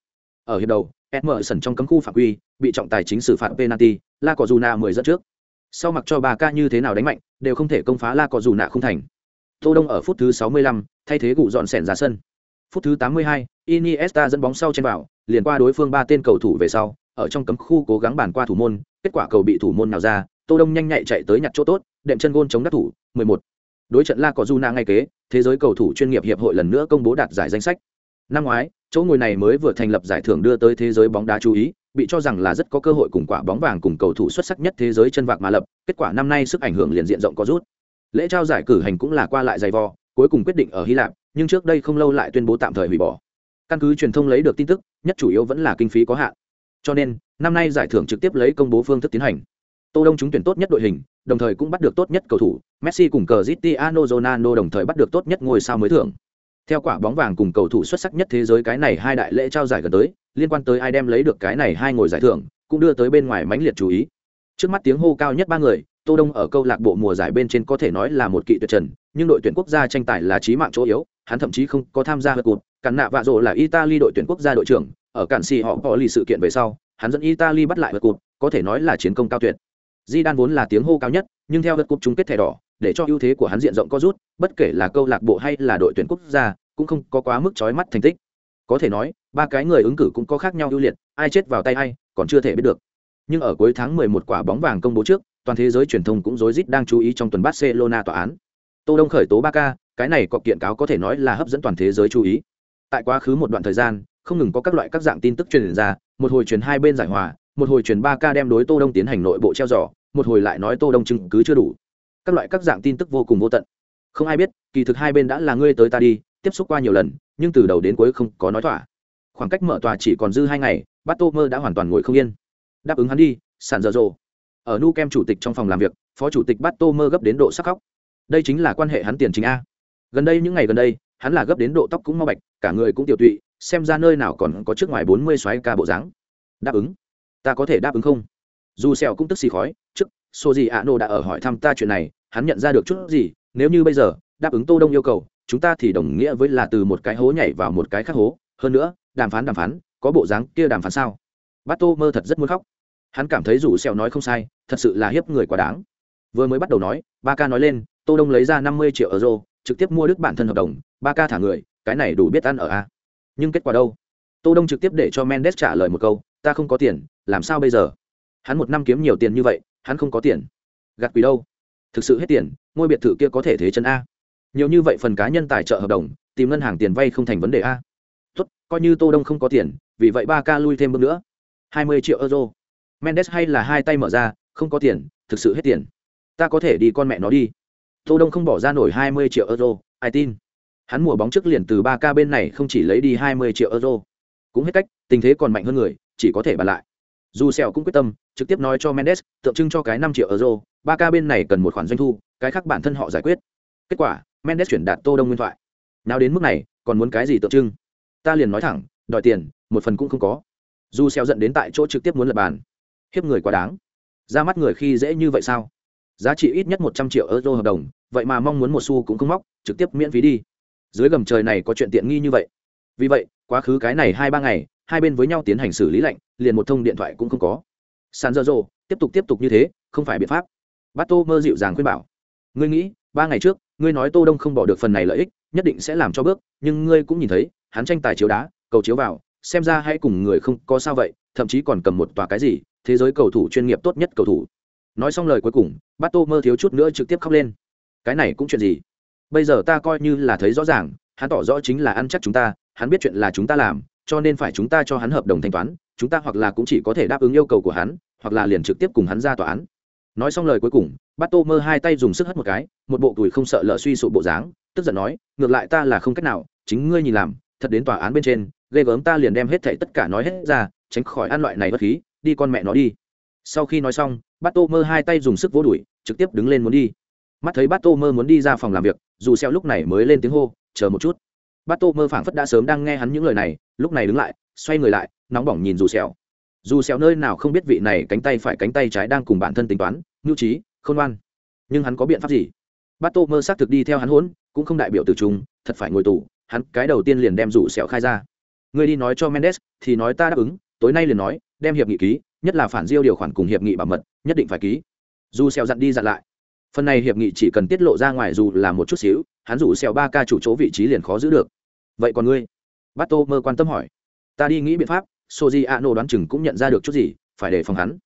Ở hiệp đầu, Emerson trong cấm khu phạm quy, bị trọng tài chính xử phạt penalty, La Cojuna 10 dẫn trước. Sau mặc cho Barca như thế nào đánh mạnh, đều không thể công phá La Cojuna không thành. Tô Đông ở phút thứ 65, thay thế gụ dọn sèn ra sân. Phút thứ 82, Iniesta dẫn bóng sau trên vào, liền qua đối phương ba tên cầu thủ về sau, ở trong cấm khu cố gắng bàn qua thủ môn, kết quả cầu bị thủ môn nào ra, Tô Đông nhanh nhạy chạy tới nhặt chỗ tốt, đệm chân gôn chống đất thủ, 11 đối trận la có ngay kế thế giới cầu thủ chuyên nghiệp hiệp hội lần nữa công bố đạt giải danh sách năm ngoái chỗ ngồi này mới vừa thành lập giải thưởng đưa tới thế giới bóng đá chú ý bị cho rằng là rất có cơ hội cùng quả bóng vàng cùng cầu thủ xuất sắc nhất thế giới chân vạc mà lập kết quả năm nay sức ảnh hưởng liền diện rộng có rút. Lễ trao giải cử hành cũng là qua lại dày vò cuối cùng quyết định ở hy lạp nhưng trước đây không lâu lại tuyên bố tạm thời hủy bỏ. Căn cứ truyền thông lấy được tin tức nhất chủ yếu vẫn là kinh phí có hạn. Cho nên năm nay giải thưởng trực tiếp lấy công bố phương thức tiến hành. Tô Đông trúng tuyển tốt nhất đội hình, đồng thời cũng bắt được tốt nhất cầu thủ, Messi cùng Cristiano Ronaldo đồng thời bắt được tốt nhất ngôi sao mới thưởng. Theo quả bóng vàng cùng cầu thủ xuất sắc nhất thế giới cái này hai đại lễ trao giải gần tới, liên quan tới ai đem lấy được cái này hai ngồi giải thưởng, cũng đưa tới bên ngoài mãnh liệt chú ý. Trước mắt tiếng hô cao nhất ba người, Tô Đông ở câu lạc bộ mùa giải bên trên có thể nói là một kỵ tuyệt trần, nhưng đội tuyển quốc gia tranh tài là chí mạng chỗ yếu, hắn thậm chí không có tham gia hợp cuộc, cản nạ vạ rộ là italy đội tuyển quốc gia đội trưởng ở cản xì họ có lì sự kiện về sau hắn dẫn italy bắt lại hợp cụt có thể nói là chiến công cao tuyệt di đan vốn là tiếng hô cao nhất nhưng theo vật cụt chung kết thẻ đỏ để cho ưu thế của hắn diện rộng có rút bất kể là câu lạc bộ hay là đội tuyển quốc gia cũng không có quá mức chói mắt thành tích. Có thể nói ba cái người ứng cử cũng có khác nhau ưu liệt ai chết vào tay ai còn chưa thể biết được. Nhưng ở cuối tháng 11 quả bóng vàng công bố trước toàn thế giới truyền thông cũng rối rít đang chú ý trong tuần barcelona tòa án. Tô đông khởi tố Barca, cái này có kiện cáo có thể nói là hấp dẫn toàn thế giới chú ý. Tại quá khứ một đoạn thời gian không ngừng có các loại các dạng tin tức truyền ra một hồi truyền hai bên giải hòa một hồi truyền ba ca đem đối tô đông tiến hành nội bộ treo giò, một hồi lại nói tô đông chứng cứ chưa đủ. Các loại các dạng tin tức vô cùng vô tận. Không ai biết, kỳ thực hai bên đã là ngươi tới ta đi, tiếp xúc qua nhiều lần, nhưng từ đầu đến cuối không có nói thỏa. Khoảng cách mở tòa chỉ còn dư hai ngày, bát tô mơ đã hoàn toàn ngồi không yên. Đáp ứng hắn đi sản dở dồ ở nu kem chủ tịch trong phòng làm việc, phó chủ tịch bát tô mơ gấp đến độ sắc khóc. Đây chính là quan hệ hắn tiền chính a. Gần đây những ngày gần đây, hắn là gấp đến độ tóc cũng mau bạch, cả người cũng tiểu tụy, xem ra nơi nào còn có trước ngoài bốn mươi xoáy ca bộ dáng. Đáp ứng ta có thể đáp ứng không? Dù sẹo cũng tức xì khói trước số gì ạ nô đã ở hỏi thăm ta chuyện này, hắn nhận ra được chút gì, nếu như bây giờ, đáp ứng tô đông yêu cầu, chúng ta thì đồng nghĩa với là từ một cái hố nhảy vào một cái khác hố. Hơn nữa, đàm phán đàm phán, có bộ dáng kia đàm phán sao? Bát tô mơ thật rất muốn khóc. Hắn cảm thấy dù sẹo nói không sai, thật sự là hiếp người quá đáng. Vừa mới bắt đầu nói, ba ca nói lên, tô đông lấy ra năm mươi triệu euro, trực tiếp mua đức bản thân hợp đồng, ba ca thả người, cái này đủ biết ăn ở a. Nhưng kết quả đâu? Tô đông trực tiếp để cho mendes trả lời một câu ta không có tiền, làm sao bây giờ? Hắn một năm kiếm nhiều tiền như vậy, hắn không có tiền. Gạt quỷ đâu? Thực sự hết tiền, ngôi biệt thự kia có thể thế chân a. Nhiều như vậy phần cá nhân tài trợ hợp đồng, tìm ngân hàng tiền vay không thành vấn đề a. Tốt, coi như tô đông không có tiền, vì vậy ba ca lui thêm bước nữa. Hai mươi triệu euro. Mendes hay là hai tay mở ra, không có tiền, thực sự hết tiền. Ta có thể đi con mẹ nó đi. Tô đông không bỏ ra nổi hai mươi triệu euro, ai tin? Hắn mùa bóng trước liền từ ba ca bên này không chỉ lấy đi hai mươi triệu euro. Cũng hết cách, tình thế còn mạnh hơn người chỉ có thể bàn lại. Dù sẹo cũng quyết tâm, trực tiếp nói cho mendes, tượng trưng cho cái năm triệu euro, ba ca bên này cần một khoản doanh thu, cái khác bản thân họ giải quyết. Kết quả, mendes chuyển đạt tô đông nguyên thoại. Nào đến mức này, còn muốn cái gì tượng trưng? Ta liền nói thẳng, đòi tiền, một phần cũng không có. Dù sẹo giận đến tại chỗ trực tiếp muốn lật bàn. Hiếp người quá đáng. Ra mắt người khi dễ như vậy sao? Giá trị ít nhất một trăm triệu euro hợp đồng, vậy mà mong muốn một xu cũng không móc, trực tiếp miễn phí đi. Dưới gầm trời này có chuyện tiện nghi như vậy. Vì vậy, quá khứ cái này hai ba ngày hai bên với nhau tiến hành xử lý lệnh liền một thông điện thoại cũng không có. San dơ dô tiếp tục tiếp tục như thế, không phải biện pháp. Bát tô mơ dịu dàng khuyên bảo, ngươi nghĩ, ba ngày trước, ngươi nói tô đông không bỏ được phần này lợi ích, nhất định sẽ làm cho bước, nhưng ngươi cũng nhìn thấy, hắn tranh tài chiếu đá, cầu chiếu vào, xem ra hãy cùng người không có sao vậy, thậm chí còn cầm một tòa cái gì, thế giới cầu thủ chuyên nghiệp tốt nhất cầu thủ. Nói xong lời cuối cùng bát tô mơ thiếu chút nữa trực tiếp khóc lên. Cái này cũng chuyện gì? Bây giờ ta coi như là thấy rõ ràng, hắn tỏ rõ chính là ăn chắc chúng ta, hắn biết chuyện là chúng ta làm cho nên phải chúng ta cho hắn hợp đồng thanh toán, chúng ta hoặc là cũng chỉ có thể đáp ứng yêu cầu của hắn, hoặc là liền trực tiếp cùng hắn ra tòa án. Nói xong lời cuối cùng Bát tô mơ hai tay dùng sức hất một cái, một bộ tuổi không sợ lỡ suy sụp bộ dáng, tức giận nói, ngược lại ta là không cách nào, chính ngươi nhìn làm, thật đến tòa án bên trên, ghê gớm ta liền đem hết thảy tất cả nói hết ra, tránh khỏi ăn loại này bất khí, đi con mẹ nó đi. Sau khi nói xong Bát tô mơ hai tay dùng sức vỗ đuổi, trực tiếp đứng lên muốn đi. Mắt thấy bát tô mơ muốn đi ra phòng làm việc, dù xeo lúc này mới lên tiếng hô, chờ một chút bát tô mơ phảng phất đã sớm đang nghe hắn những lời này, lúc này đứng lại, xoay người lại, nóng bỏng nhìn dù xẻo dù xẻo nơi nào không biết vị này cánh tay phải cánh tay trái đang cùng bản thân tính toán, nhu trí không ngoan. Nhưng hắn có biện pháp gì? Bát tô mơ xác thực đi theo hắn hỗn cũng không đại biểu từ chung thật phải ngồi tù, hắn cái đầu tiên liền đem rủ xẻo khai ra. Người đi nói cho mendes, thì nói ta đáp ứng, tối nay liền nói, đem hiệp nghị ký, nhất là phản diêu điều khoản cùng hiệp nghị bảo mật, nhất định phải ký. Dù xẻo dặn đi dặn lại. Phần này hiệp nghị chỉ cần tiết lộ ra ngoài dù là một chút xíu hắn rủ xèo ba ca chủ chỗ vị trí liền khó giữ được. Vậy còn ngươi? Bát tô mơ quan tâm hỏi. Ta đi nghĩ biện pháp, soji a nô đoán chừng cũng nhận ra được chút gì, phải để phòng hắn.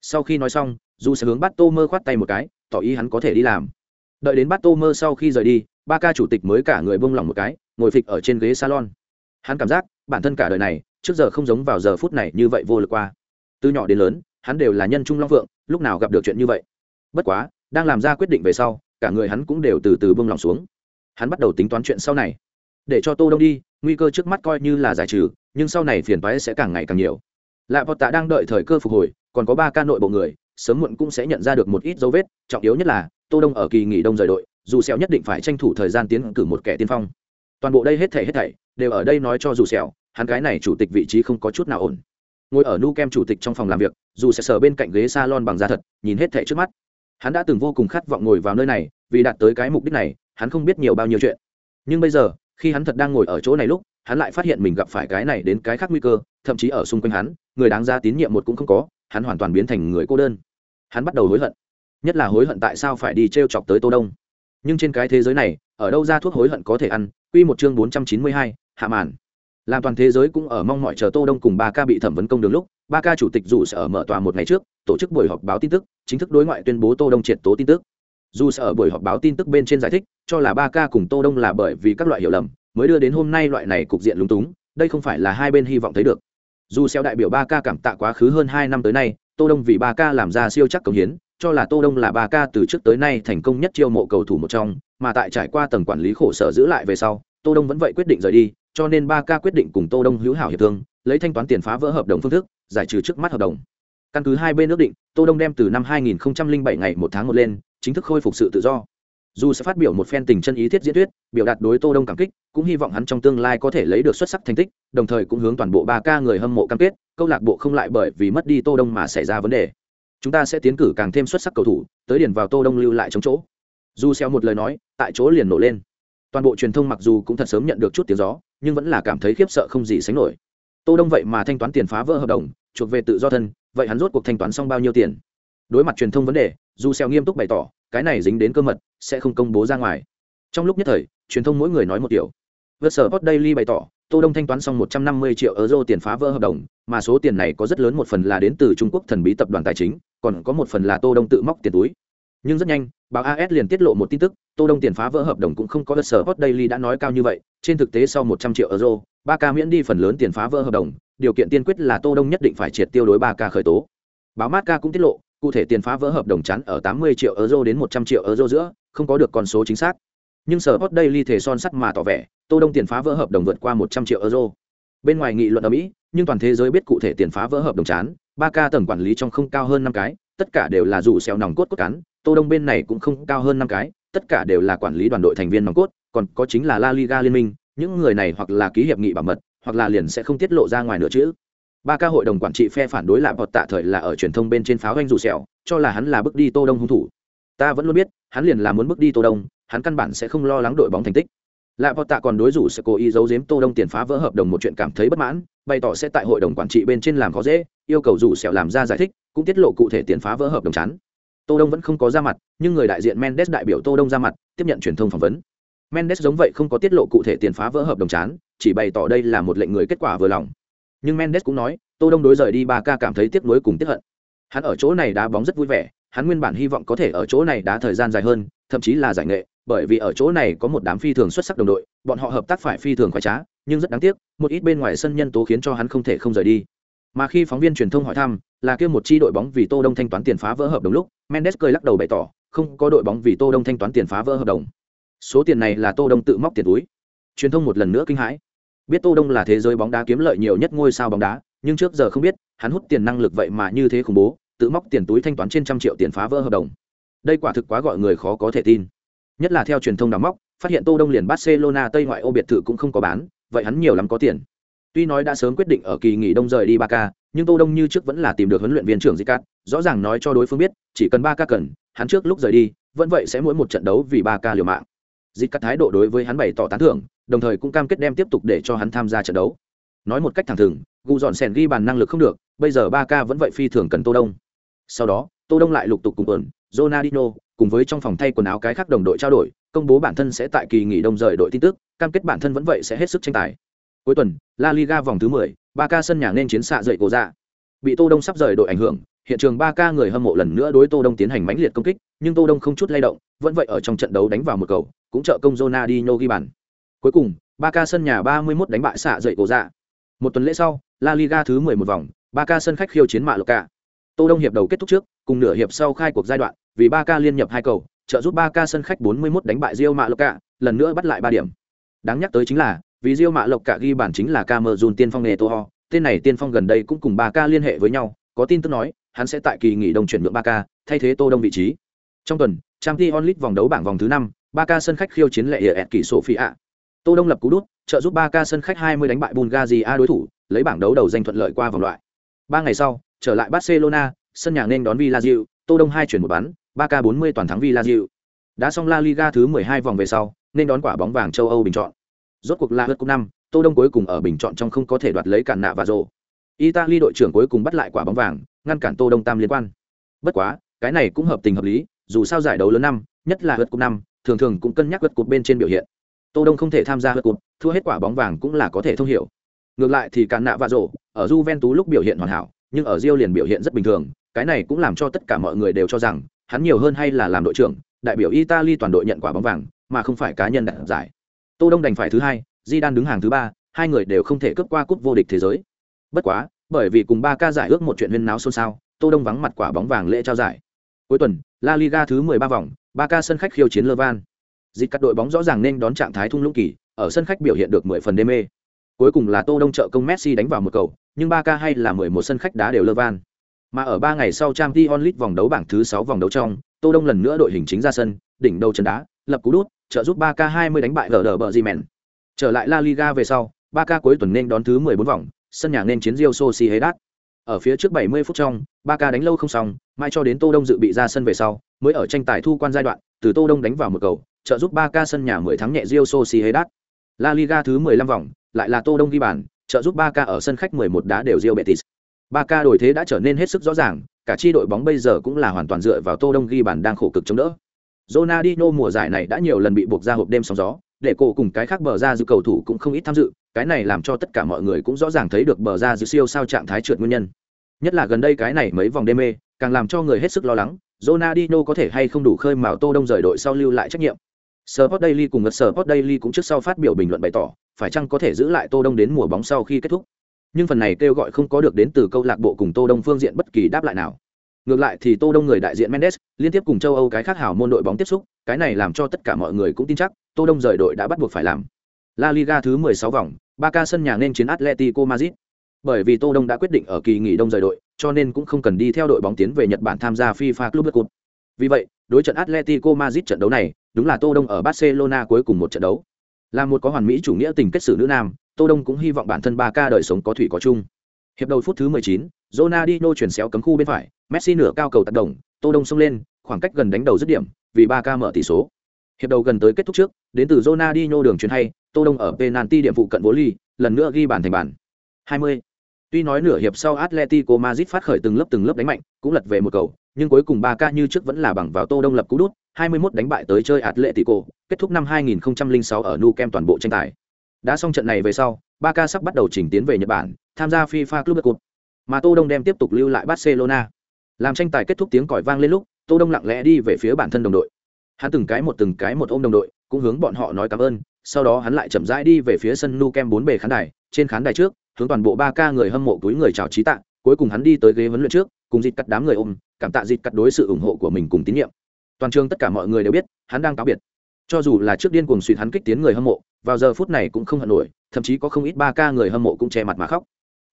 Sau khi nói xong, dù sẽ hướng bát tô mơ khoát tay một cái, tỏ ý hắn có thể đi làm. Đợi đến bát tô mơ sau khi rời đi, ba ca chủ tịch mới cả người bông lỏng một cái, ngồi phịch ở trên ghế salon. Hắn cảm giác, bản thân cả đời này, trước giờ không giống vào giờ phút này như vậy vô lực qua. Từ nhỏ đến lớn, hắn đều là nhân trung long phượng, lúc nào gặp được chuyện như vậy? Bất quá, đang làm ra quyết định về sau, cả người hắn cũng đều từ từ bông lòng xuống hắn bắt đầu tính toán chuyện sau này. Để cho tô đông đi, nguy cơ trước mắt coi như là giải trừ, nhưng sau này phiền toái sẽ càng ngày càng nhiều. Lạ vọt tạ đang đợi thời cơ phục hồi, còn có ba ca nội bộ người, sớm muộn cũng sẽ nhận ra được một ít dấu vết, trọng yếu nhất là, tô đông ở kỳ nghỉ đông rời đội, dù sẹo nhất định phải tranh thủ thời gian tiến cử một kẻ tiên phong. Toàn bộ đây hết thảy hết thảy, đều ở đây nói cho dù sẹo, hắn cái này chủ tịch vị trí không có chút nào ổn. Ngồi ở nu kem chủ tịch trong phòng làm việc, dù sẽ sờ bên cạnh ghế salon bằng da thật, nhìn hết thảy trước mắt. Hắn đã từng vô cùng khát vọng ngồi vào nơi này vì đạt tới cái mục đích này, hắn không biết nhiều bao nhiêu chuyện. Nhưng bây giờ, khi hắn thật đang ngồi ở chỗ này lúc, hắn lại phát hiện mình gặp phải cái này đến cái khác nguy cơ, thậm chí ở xung quanh hắn, người đáng ra tín nhiệm một cũng không có, hắn hoàn toàn biến thành người cô đơn. Hắn bắt đầu hối hận. Nhất là hối hận tại sao phải đi t r e o chọc tới tô đông. Nhưng trên cái thế giới này, ở đâu ra thuốc hối hận có thể ăn? Quy một chương bốn trăm chín mươi hai, hạ màn. Làm toàn thế giới cũng ở mong mọi chờ tô đông cùng ba ca bị thẩm vấn công đường lúc, ba ca chủ tịch dù sẽ ở mở tòa một ngày trước, tổ chức buổi họp báo tin tức, chính thức đối ngoại tuyên bố tô đông triệt tố tin tức dù sẽ ở buổi họp báo tin tức bên trên giải thích, cho là ba ca cùng tô đông là bởi vì các loại hiểu lầm, mới đưa đến hôm nay loại này cục diện lúng túng, đây không phải là hai bên hy vọng thấy được. Dù xeo đại biểu ba ca cảm tạ quá khứ hơn hai năm tới nay, tô đông vì ba ca làm ra siêu chắc công hiến, cho là tô đông là ba ca từ trước tới nay thành công nhất chiêu mộ cầu thủ một trong, mà tại trải qua tầng quản lý khổ sở giữ lại về sau, tô đông vẫn vậy quyết định rời đi, cho nên ba ca quyết định cùng tô đông hữu hảo hiệp thương, lấy thanh toán tiền phá vỡ hợp đồng phương thức, giải trừ trước mắt hợp đồng. Căn cứ hai bên ước định, tô đông đem từ năm 2007 ngày một tháng một lên chính thức khôi phục sự tự do. Dù sẽ phát biểu một phen tình chân ý thiết diễn thuyết, biểu đạt đối tô đông cảm kích, cũng hy vọng hắn trong tương lai có thể lấy được xuất sắc thành tích, đồng thời cũng hướng toàn bộ ba ca người hâm mộ cam kết, câu lạc bộ không lại bởi vì mất đi tô đông mà xảy ra vấn đề. Chúng ta sẽ tiến cử càng thêm xuất sắc cầu thủ, tới điền vào tô đông lưu lại trong chỗ. Dù xeo một lời nói, tại chỗ liền nổ lên. Toàn bộ truyền thông mặc dù cũng thật sớm nhận được chút tiếng gió, nhưng vẫn là cảm thấy khiếp sợ không gì sánh nổi. Tô đông vậy mà thanh toán tiền phá vỡ hợp đồng, chuộc về tự do thân, vậy hắn rốt cuộc thanh toán xong bao nhiêu tiền? Đối mặt truyền thông vấn đề dù xeo nghiêm túc bày tỏ, cái này dính đến cơ mật, sẽ không công bố ra ngoài. Trong lúc nhất thời, truyền thông mỗi người nói một điều. Vượt sở hot daily bày tỏ, tô đông thanh toán xong 150 triệu euro tiền phá vỡ hợp đồng, mà số tiền này có rất lớn một phần là đến từ trung quốc thần bí tập đoàn tài chính, còn có một phần là tô đông tự móc tiền túi. Nhưng rất nhanh, báo as liền tiết lộ một tin tức, tô đông tiền phá vỡ hợp đồng cũng không có vượt sở hot daily đã nói cao như vậy, trên thực tế sau 100 triệu euro, ba ca miễn đi phần lớn tiền phá vỡ hợp đồng, điều kiện tiên quyết là tô đông nhất định phải triệt tiêu đối ba ca khởi tố. Báo mát ca cũng tiết lộ cụ thể tiền phá vỡ hợp đồng chắn ở 80 triệu euro đến 100 triệu euro giữa, không có được con số chính xác. Nhưng sở Sport daily thể son sắt mà tỏ vẻ, tô đông tiền phá vỡ hợp đồng vượt qua 100 triệu euro. Bên ngoài nghị luận ở mỹ, nhưng toàn thế giới biết cụ thể tiền phá vỡ hợp đồng chán ba ca tầng quản lý trong không cao hơn năm cái, tất cả đều là rủ xéo nòng cốt cốt cán, tô đông bên này cũng không cao hơn năm cái, tất cả đều là quản lý đoàn đội thành viên nòng cốt, còn có chính là la liga liên minh, những người này hoặc là ký hiệp nghị bảo mật, hoặc là liền sẽ không tiết lộ ra ngoài nữa chứ ba ca hội đồng quản trị phe phản đối lạp bọt tạ thời là ở truyền thông bên trên pháo anh rủ sẹo, cho là hắn là bước đi tô đông hung thủ. Ta vẫn luôn biết, hắn liền là muốn bước đi tô đông, hắn căn bản sẽ không lo lắng đội bóng thành tích. Lạp bọt tạ còn đối rủ sẽ cố ý giấu giếm tô đông tiền phá vỡ hợp đồng một chuyện cảm thấy bất mãn, bày tỏ sẽ tại hội đồng quản trị bên trên làm khó dễ, yêu cầu rủ sẹo làm ra giải thích, cũng tiết lộ cụ thể tiền phá vỡ hợp đồng chán. tô đông vẫn không có ra mặt, nhưng người đại diện mendes đại biểu tô đông ra mặt, tiếp nhận truyền thông phỏng vấn. Mendes giống vậy không có tiết lộ cụ thể tiền phá vỡ hợp đồng chán, chỉ bày tỏ đây là một lệnh người kết quả vừa lòng nhưng mendes cũng nói, tô đông đối rời đi ba ca cảm thấy tiếc nuối cùng tiếc hận. Hắn ở chỗ này đá bóng rất vui vẻ, hắn nguyên bản hy vọng có thể ở chỗ này đá thời gian dài hơn, thậm chí là giải nghệ, bởi vì ở chỗ này có một đám phi thường xuất sắc đồng đội, bọn họ hợp tác phải phi thường khoái trá, nhưng rất đáng tiếc, một ít bên ngoài sân nhân tố khiến cho hắn không thể không rời đi. Mà khi phóng viên truyền thông hỏi thăm, là kêu một chi đội bóng vì tô đông thanh toán tiền phá vỡ hợp đồng lúc, mendes cười lắc đầu bày tỏ, không có đội bóng vì tô đông thanh toán tiền phá vỡ hợp đồng. Số tiền này là tô đông tự móc tiền túi. Truyền thông một lần nữa kinh hãi biết tô đông là thế giới bóng đá kiếm lợi nhiều nhất ngôi sao bóng đá, nhưng trước giờ không biết, hắn hút tiền năng lực vậy mà như thế khủng bố, tự móc tiền túi thanh toán trên trăm triệu tiền phá vỡ hợp đồng. Đây quả thực quá gọi người khó có thể tin. Nhất là theo truyền thông đào móc, phát hiện tô đông liền barcelona tây ngoại ô biệt thự cũng không có bán, vậy hắn nhiều lắm có tiền. Tuy nói đã sớm quyết định ở kỳ nghỉ đông rời đi ba ca nhưng tô đông như trước vẫn là tìm được huấn luyện viên trưởng zicat rõ ràng nói cho đối phương biết, chỉ cần ba ca cần, hắn trước lúc rời đi, vẫn vậy sẽ mỗi một trận đấu vì ba ca liều mạng zicat thái độ đối với hắn bày tỏ tán thưởng đồng thời cũng cam kết đem tiếp tục để cho hắn tham gia trận đấu. Nói một cách thẳng thừng gu dọn sèn ghi bàn năng lực không được bây giờ ba ca vẫn vậy phi thường cần tô đông. Sau đó tô đông lại lục tục cùng ẩn Ronaldinho cùng với trong phòng thay quần áo cái khác đồng đội trao đổi công bố bản thân sẽ tại kỳ nghỉ đông rời đội tin tức cam kết bản thân vẫn vậy sẽ hết sức tranh tài. Cuối tuần La Liga vòng thứ 10, ba ca sân nhà nên chiến xạ dậy cổ dạ. Bị tô đông sắp rời đội ảnh hưởng hiện trường ba ca người hâm mộ lần nữa đối tô đông tiến hành mãnh liệt công kích, nhưng tô đông không chút lay động, vẫn vậy ở trong trận đấu đánh vào một cầu, cũng trợ công Ronaldinho ghi bàn. Cuối cùng, ba ca sân nhà 31 đánh bại xạ dậy cổ dạ. Một tuần lễ sau, La Liga thứ 11 vòng, ba ca sân khách khiêu chiến mạ lộc cả tô đông hiệp đầu kết thúc trước, cùng nửa hiệp sau khai cuộc giai đoạn, vì ba ca liên nhập hai cầu, trợ giúp ba ca sân khách 41 đánh bại Real mạ lộc cả lần nữa bắt lại ba điểm. Đáng nhắc tới chính là, vì Real mạ lộc cả ghi bàn chính là Camerun tiên phong Netoho, tên này tiên phong gần đây cũng cùng ba ca liên hệ với nhau, có tin tức nói hắn sẽ tại kỳ nghỉ đông chuyển nhượng Barca, thay thế tô đông vị trí trong tuần Champions League vòng đấu bảng vòng thứ năm Barca sân khách khiêu chiến lệ hiệp kỳ Sofia. tô đông lập cú đút trợ giúp Barca sân khách 20 đánh bại Bulgaria đối thủ lấy bảng đấu đầu danh thuận lợi qua vòng loại ba ngày sau trở lại barcelona sân nhà nên đón villarreal tô đông hai chuyển một bắn Barca k 40 toàn thắng villarreal đã xong la liga thứ 12 vòng về sau nên đón quả bóng vàng châu âu bình chọn rốt cuộc là lượt cúp năm Tô Đông cuối cùng ở bình chọn trong không có thể đoạt lấy cản nạ và rồ. Italy đội trưởng cuối cùng bắt lại quả bóng vàng, ngăn cản Tô Đông tam liên quan. Bất quá, cái này cũng hợp tình hợp lý, dù sao giải đấu lớn năm, nhất là vượt cúp năm, thường thường cũng cân nhắc vượt cúp bên trên biểu hiện. Tô Đông không thể tham gia vượt cúp, thua hết quả bóng vàng cũng là có thể thông hiểu. Ngược lại thì cản nạ vạ rổ. ở Juventus lúc biểu hiện hoàn hảo, nhưng ở Rio liền biểu hiện rất bình thường, cái này cũng làm cho tất cả mọi người đều cho rằng hắn nhiều hơn hay là làm đội trưởng, đại biểu Italy toàn đội nhận quả bóng vàng, mà không phải cá nhân đạt giải. Tô Đông đành phải thứ hai, Di Đan đứng hàng thứ ba, hai người đều không thể cướp qua cúp vô địch thế giới. Bất quá, bởi vì cùng ba ca giải ước một chuyện huyên náo xôn xao, Tô Đông vắng mặt quả bóng vàng lễ trao giải. Cuối tuần, La Liga thứ 13 vòng, ba ca sân khách khiêu chiến Levan. Dịch các đội bóng rõ ràng nên đón trạng thái thung lũng kỳ, ở sân khách biểu hiện được 10 phần đê mê. Cuối cùng là Tô Đông trợ công Messi đánh vào một cầu, nhưng ba ca hay là 11 sân khách đá đều Levan. Mà ở 3 ngày sau Champions League vòng đấu bảng thứ 6 vòng đấu trong, Tô Đông lần nữa đội hình chính ra sân, đỉnh đầu chân đá, lập cú đút, trợ giúp 3K 20 đánh bại LD bờ Trở lại La Liga về sau, 3K cuối tuần nên đón thứ 14 vòng, sân nhà nên chiến Rio Sociedad. Ở phía trước 70 phút trong, Barca đánh lâu không xong, mai cho đến Tô Đông dự bị ra sân về sau, mới ở tranh tài thu quan giai đoạn, từ Tô Đông đánh vào một cầu, trợ giúp Barca sân nhà 10 thắng nhẹ Rio Sociedad. La Liga thứ 15 vòng, lại là Tô Đông ghi bàn, trợ giúp Barca ở sân khách 11 đá đều Rio Betis. Barca đổi thế đã trở nên hết sức rõ ràng, cả chi đội bóng bây giờ cũng là hoàn toàn dựa vào Tô Đông ghi bàn đang khổ cực chống đỡ. Ronaldinho mùa giải này đã nhiều lần bị buộc ra hộp đêm sóng gió, để cổ cùng cái khác bờ ra dư cầu thủ cũng không ít tham dự, cái này làm cho tất cả mọi người cũng rõ ràng thấy được bờ ra dư siêu sao trạng thái trượt nguyên nhân. Nhất là gần đây cái này mấy vòng đê mê, càng làm cho người hết sức lo lắng, Ronaldinho có thể hay không đủ khơi mào Tô Đông rời đội sau lưu lại trách nhiệm. Sport Daily cùng ngật Sport Daily cũng trước sau phát biểu bình luận bày tỏ, phải chăng có thể giữ lại Tô Đông đến mùa bóng sau khi kết thúc. Nhưng phần này kêu gọi không có được đến từ câu lạc bộ cùng Tô Đông phương diện bất kỳ đáp lại nào. Ngược lại thì Tô Đông người đại diện Mendes liên tiếp cùng châu Âu cái khác hảo môn đội bóng tiếp xúc, cái này làm cho tất cả mọi người cũng tin chắc, Tô Đông rời đội đã bắt buộc phải làm. La Liga thứ 16 vòng, Barca sân nhà nên chiến Atletico Madrid. Bởi vì Tô Đông đã quyết định ở kỳ nghỉ đông rời đội, cho nên cũng không cần đi theo đội bóng tiến về Nhật Bản tham gia FIFA Club World Cup. Vì vậy, đối trận Atletico Madrid trận đấu này, đúng là Tô Đông ở Barcelona cuối cùng một trận đấu. Là một có hoàn mỹ chủ nghĩa tình kết xử nữ nam, Tô Đông cũng hy vọng bản thân Barca đời sống có thủy có chung. Hiệp đầu phút thứ 19, Ronaldinho chuyển xéo cấm khu bên phải, Messi nửa cao cầu tác động, Tô Đông xông lên, khoảng cách gần đánh đầu dứt điểm, vì Barca mở tỷ số. Hiệp đầu gần tới kết thúc trước, đến từ Ronaldinho đường chuyền hay, Tô Đông ở penalty điểm phụ cận vô ly, lần nữa ghi bàn thành bàn. 20. Tuy nói nửa hiệp sau Atletico Madrid phát khởi từng lớp từng lớp đánh mạnh, cũng lật về một cầu, nhưng cuối cùng Barca như trước vẫn là bằng vào Tô Đông lập cú đút, 21 đánh bại tới chơi Atletico, kết thúc năm 2006 ở Nou Camp toàn bộ tranh tài. Đã xong trận này về sau, Barca sắp bắt đầu chỉnh tiến về Nhật Bản, tham gia FIFA Club Cup. Mà Tô Đông đem tiếp tục lưu lại Barcelona. Làm tranh tài kết thúc tiếng còi vang lên lúc, Tô Đông lặng lẽ đi về phía bản thân đồng đội. Hắn từng cái một từng cái một ôm đồng đội, cũng hướng bọn họ nói cảm ơn, sau đó hắn lại chậm rãi đi về phía sân nu kem bốn bề khán đài, trên khán đài trước, hướng toàn bộ ba ca người hâm mộ túi người chào trí tạ, cuối cùng hắn đi tới ghế huấn luyện trước, cùng dịt cắt đám người ôm, cảm tạ dịt cắt đối sự ủng hộ của mình cùng tín nhiệm. Toàn trường tất cả mọi người đều biết, hắn đang cáo biệt. Cho dù là trước điên cuồng suy hắn kích tiến người hâm mộ, vào giờ phút này cũng không hận nổi, thậm chí có không ít ba ca người hâm mộ cũng che mặt mà khóc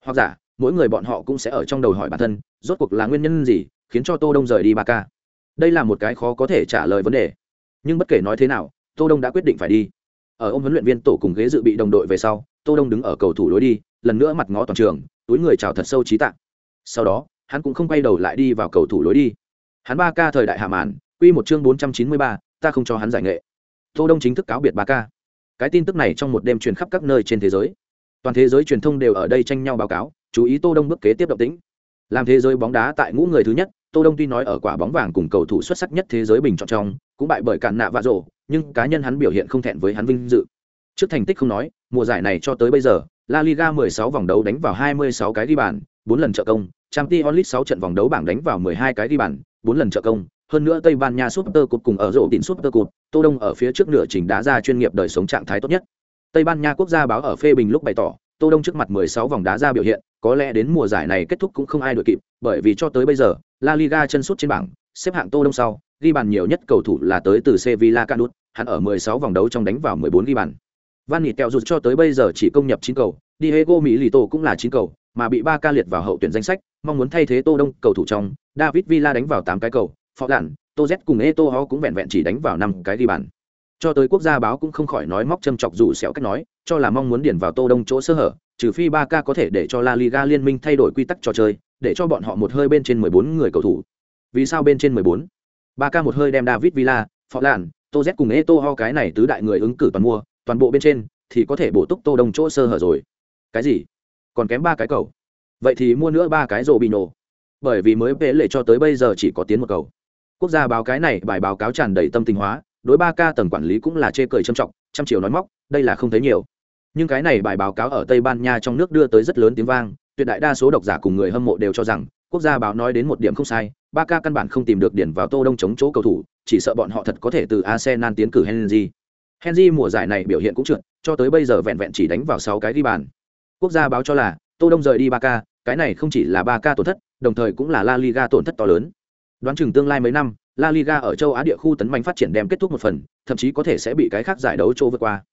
hoặc giả mỗi người bọn họ cũng sẽ ở trong đầu hỏi bản thân rốt cuộc là nguyên nhân gì khiến cho tô đông rời đi ba ca đây là một cái khó có thể trả lời vấn đề. Nhưng bất kể nói thế nào tô đông đã quyết định phải đi. Ở ông huấn luyện viên tổ cùng ghế dự bị đồng đội về sau tô đông đứng ở cầu thủ lối đi lần nữa mặt ngó toàn trường túi người chào thật sâu trí tạng sau đó hắn cũng không quay đầu lại đi vào cầu thủ lối đi. Hắn ba ca thời đại hạ màn quy một chương 493, ta không cho hắn giải nghệ. Tô đông chính thức cáo biệt ba ca cái tin tức này trong một đêm truyền khắp các nơi trên thế giới. Toàn thế giới truyền thông đều ở đây tranh nhau báo cáo chú ý tô đông bước kế tiếp động tĩnh. Làm thế giới bóng đá tại ngũ người thứ nhất tô đông tuy nói ở quả bóng vàng cùng cầu thủ xuất sắc nhất thế giới bình chọn trong cũng bại bởi cản nạ và rổ nhưng cá nhân hắn biểu hiện không thẹn với hắn vinh dự trước thành tích không nói mùa giải này cho tới bây giờ La Liga 16 vòng đấu đánh vào 26 cái ghi bàn, 4 lần trợ công, Champions League 6 trận vòng đấu bảng đánh vào 12 cái ghi bàn, 4 lần trợ công, hơn nữa Tây Ban Nha Super Cup cùng ở rổ tỉnh Super Cup, Tô Đông ở phía trước nửa trình đá ra chuyên nghiệp đời sống trạng thái tốt nhất. Tây Ban Nha quốc gia báo ở phê bình lúc bày tỏ, Tô Đông trước mặt 16 vòng đá ra biểu hiện, có lẽ đến mùa giải này kết thúc cũng không ai đuổi kịp, bởi vì cho tới bây giờ, La Liga chân sút trên bảng, xếp hạng Tô Đông sau, ghi bàn nhiều nhất cầu thủ là tới từ Sevilla Canut, hắn ở 16 vòng đấu trong đánh vào 14 ghi bàn. Van Nịt kẹo rụt cho tới bây giờ chỉ công nhập 9 cầu, Diego Milito cũng là 9 cầu, mà bị ba ca liệt vào hậu tuyển danh sách, mong muốn thay thế Tô Đông, cầu thủ trong, David Villa đánh vào 8 cái cầu, Phó Lạn, Tô Z cùng Eto'o cũng vẹn vẹn chỉ đánh vào 5 cái ghi bàn cho tới quốc gia báo cũng không khỏi nói móc châm chọc dù sẹo cách nói cho là mong muốn điển vào tô đông chỗ sơ hở trừ phi ba có thể để cho la liga liên minh thay đổi quy tắc trò chơi để cho bọn họ một hơi bên trên 14 người cầu thủ. Vì sao bên trên 14? ba một hơi đem david villa Forlan, Toze cùng Eto'o cái này tứ đại người ứng cử toàn mua toàn bộ bên trên thì có thể bổ túc tô đông chỗ sơ hở rồi. Cái gì? Còn kém ba cái cầu. Vậy thì mua nữa ba cái Robinho. bởi vì mới vẽ lệ cho tới bây giờ chỉ có tiến một cầu. Quốc gia báo cái này bài báo cáo tràn đầy tâm tình hóa đối ba ca tầng quản lý cũng là chê cười trâm trọng trăm chiều nói móc đây là không thấy nhiều nhưng cái này bài báo cáo ở tây ban nha trong nước đưa tới rất lớn tiếng vang, tuyệt đại đa số độc giả cùng người hâm mộ đều cho rằng, quốc gia báo nói đến một điểm không sai, ba ca căn bản không tìm được điển vào tô đông chống chỗ cầu thủ, chỉ sợ bọn họ thật có thể từ arsenal tiến cử henry. Henry mùa giải này biểu hiện cũng trượt, cho tới bây giờ vẹn vẹn chỉ đánh vào sáu cái ghi bàn. Quốc gia báo cho là, tô đông rời đi ba ca, cái này không chỉ là ba ca tổn thất, đồng thời cũng là la liga tổn thất to lớn. Đoán chừng tương lai mấy năm, la liga ở châu á địa khu tấn mạnh phát triển đem kết thúc một phần, thậm chí có thể sẽ bị cái khác giải đấu châu vượt qua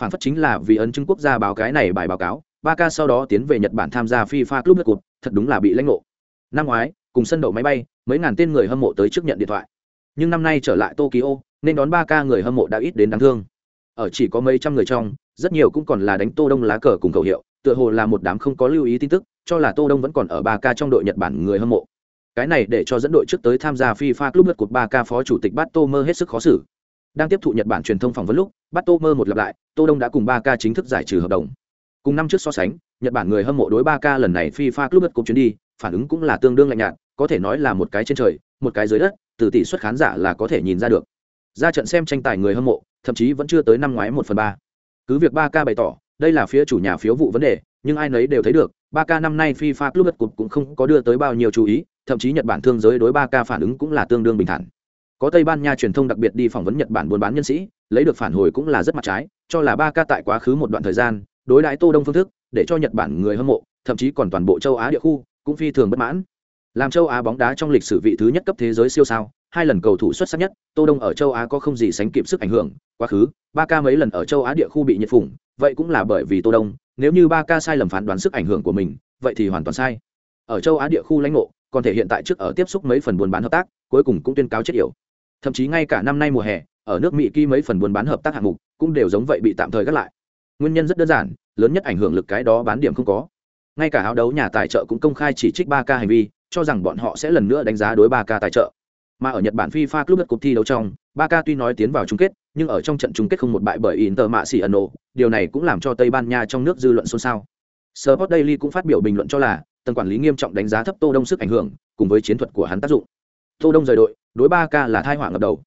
phản phất chính là vì ấn chứng quốc gia báo cái này bài báo cáo, ba ca sau đó tiến về nhật bản tham gia fifa club lượt cụt thật đúng là bị lãnh ngộ. Năm ngoái, cùng sân đậu máy bay, mấy ngàn tên người hâm mộ tới trước nhận điện thoại. Nhưng năm nay trở lại tokyo, nên đón ba ca người hâm mộ đã ít đến đáng thương. Ở chỉ có mấy trăm người trong, rất nhiều cũng còn là đánh tô đông lá cờ cùng khẩu hiệu, tựa hồ là một đám không có lưu ý tin tức, cho là tô đông vẫn còn ở ba ca trong đội nhật bản người hâm mộ. Cái này để cho dẫn đội trước tới tham gia fifa club lượt cột ba ca phó chủ tịch bát tô mơ hết sức khó xử đang tiếp thụ nhật bản truyền thông phỏng vấn lúc bắt tô mơ một lặp lại, tô đông đã cùng ba ca chính thức giải trừ hợp đồng. Cùng năm trước so sánh, nhật bản người hâm mộ đối ba ca lần này fifa club lượt cột chuyến đi, phản ứng cũng là tương đương lạnh nhạt, có thể nói là một cái trên trời, một cái dưới đất, từ tỷ suất khán giả là có thể nhìn ra được. Ra trận xem tranh tài người hâm mộ, thậm chí vẫn chưa tới năm ngoái một phần ba. Cứ việc ba ca bày tỏ, đây là phía chủ nhà phiếu vụ vấn đề, nhưng ai nấy đều thấy được, ba ca năm nay fifa club đất cục cũng không có đưa tới bao nhiêu chú ý, thậm chí nhật bản thương giới đối ba ca phản ứng cũng là tương đương bình thản có tây ban nha truyền thông đặc biệt đi phỏng vấn nhật bản buôn bán nhân sĩ, lấy được phản hồi cũng là rất mặt trái, cho là ba ca tại quá khứ một đoạn thời gian, đối đãi tô đông phương thức, để cho nhật bản người hâm mộ, thậm chí còn toàn bộ châu á địa khu, cũng phi thường bất mãn. Làm châu á bóng đá trong lịch sử vị thứ nhất cấp thế giới siêu sao, hai lần cầu thủ xuất sắc nhất, tô đông ở châu á có không gì sánh kịp sức ảnh hưởng, quá khứ, ba ca mấy lần ở châu á địa khu bị nhiệt phủng, vậy cũng là bởi vì tô đông, nếu như ba ca sai lầm phán đoán sức ảnh hưởng của mình, vậy thì hoàn toàn sai. Ở châu á địa khu lãnh ngộ, còn thể hiện tại trước ở tiếp xúc mấy phần buôn bán hợp tác, cuối cùng cũng tuyên cáo chết yểu thậm chí ngay cả năm nay mùa hè, ở nước mỹ ký mấy phần buôn bán hợp tác hạng mục cũng đều giống vậy bị tạm thời gác lại. Nguyên nhân rất đơn giản, lớn nhất ảnh hưởng lực cái đó bán điểm không có. Ngay cả áo đấu nhà tài trợ cũng công khai chỉ trích ba k hành vi, cho rằng bọn họ sẽ lần nữa đánh giá đối ba k tài trợ. Mà ở nhật bản fifa club đất cuộc thi đấu trong, ba k tuy nói tiến vào chung kết, nhưng ở trong trận chung kết không một bại bởi inter mạ xỉ ẩn điều này cũng làm cho tây ban nha trong nước dư luận xôn xao. Sport daily cũng phát biểu bình luận cho là, tầng quản lý nghiêm trọng đánh giá thấp tô đông sức ảnh hưởng, cùng với chiến thuật của hắn tác dụng. Tô đông rời đội đối ba ca là thai họa ngập đầu.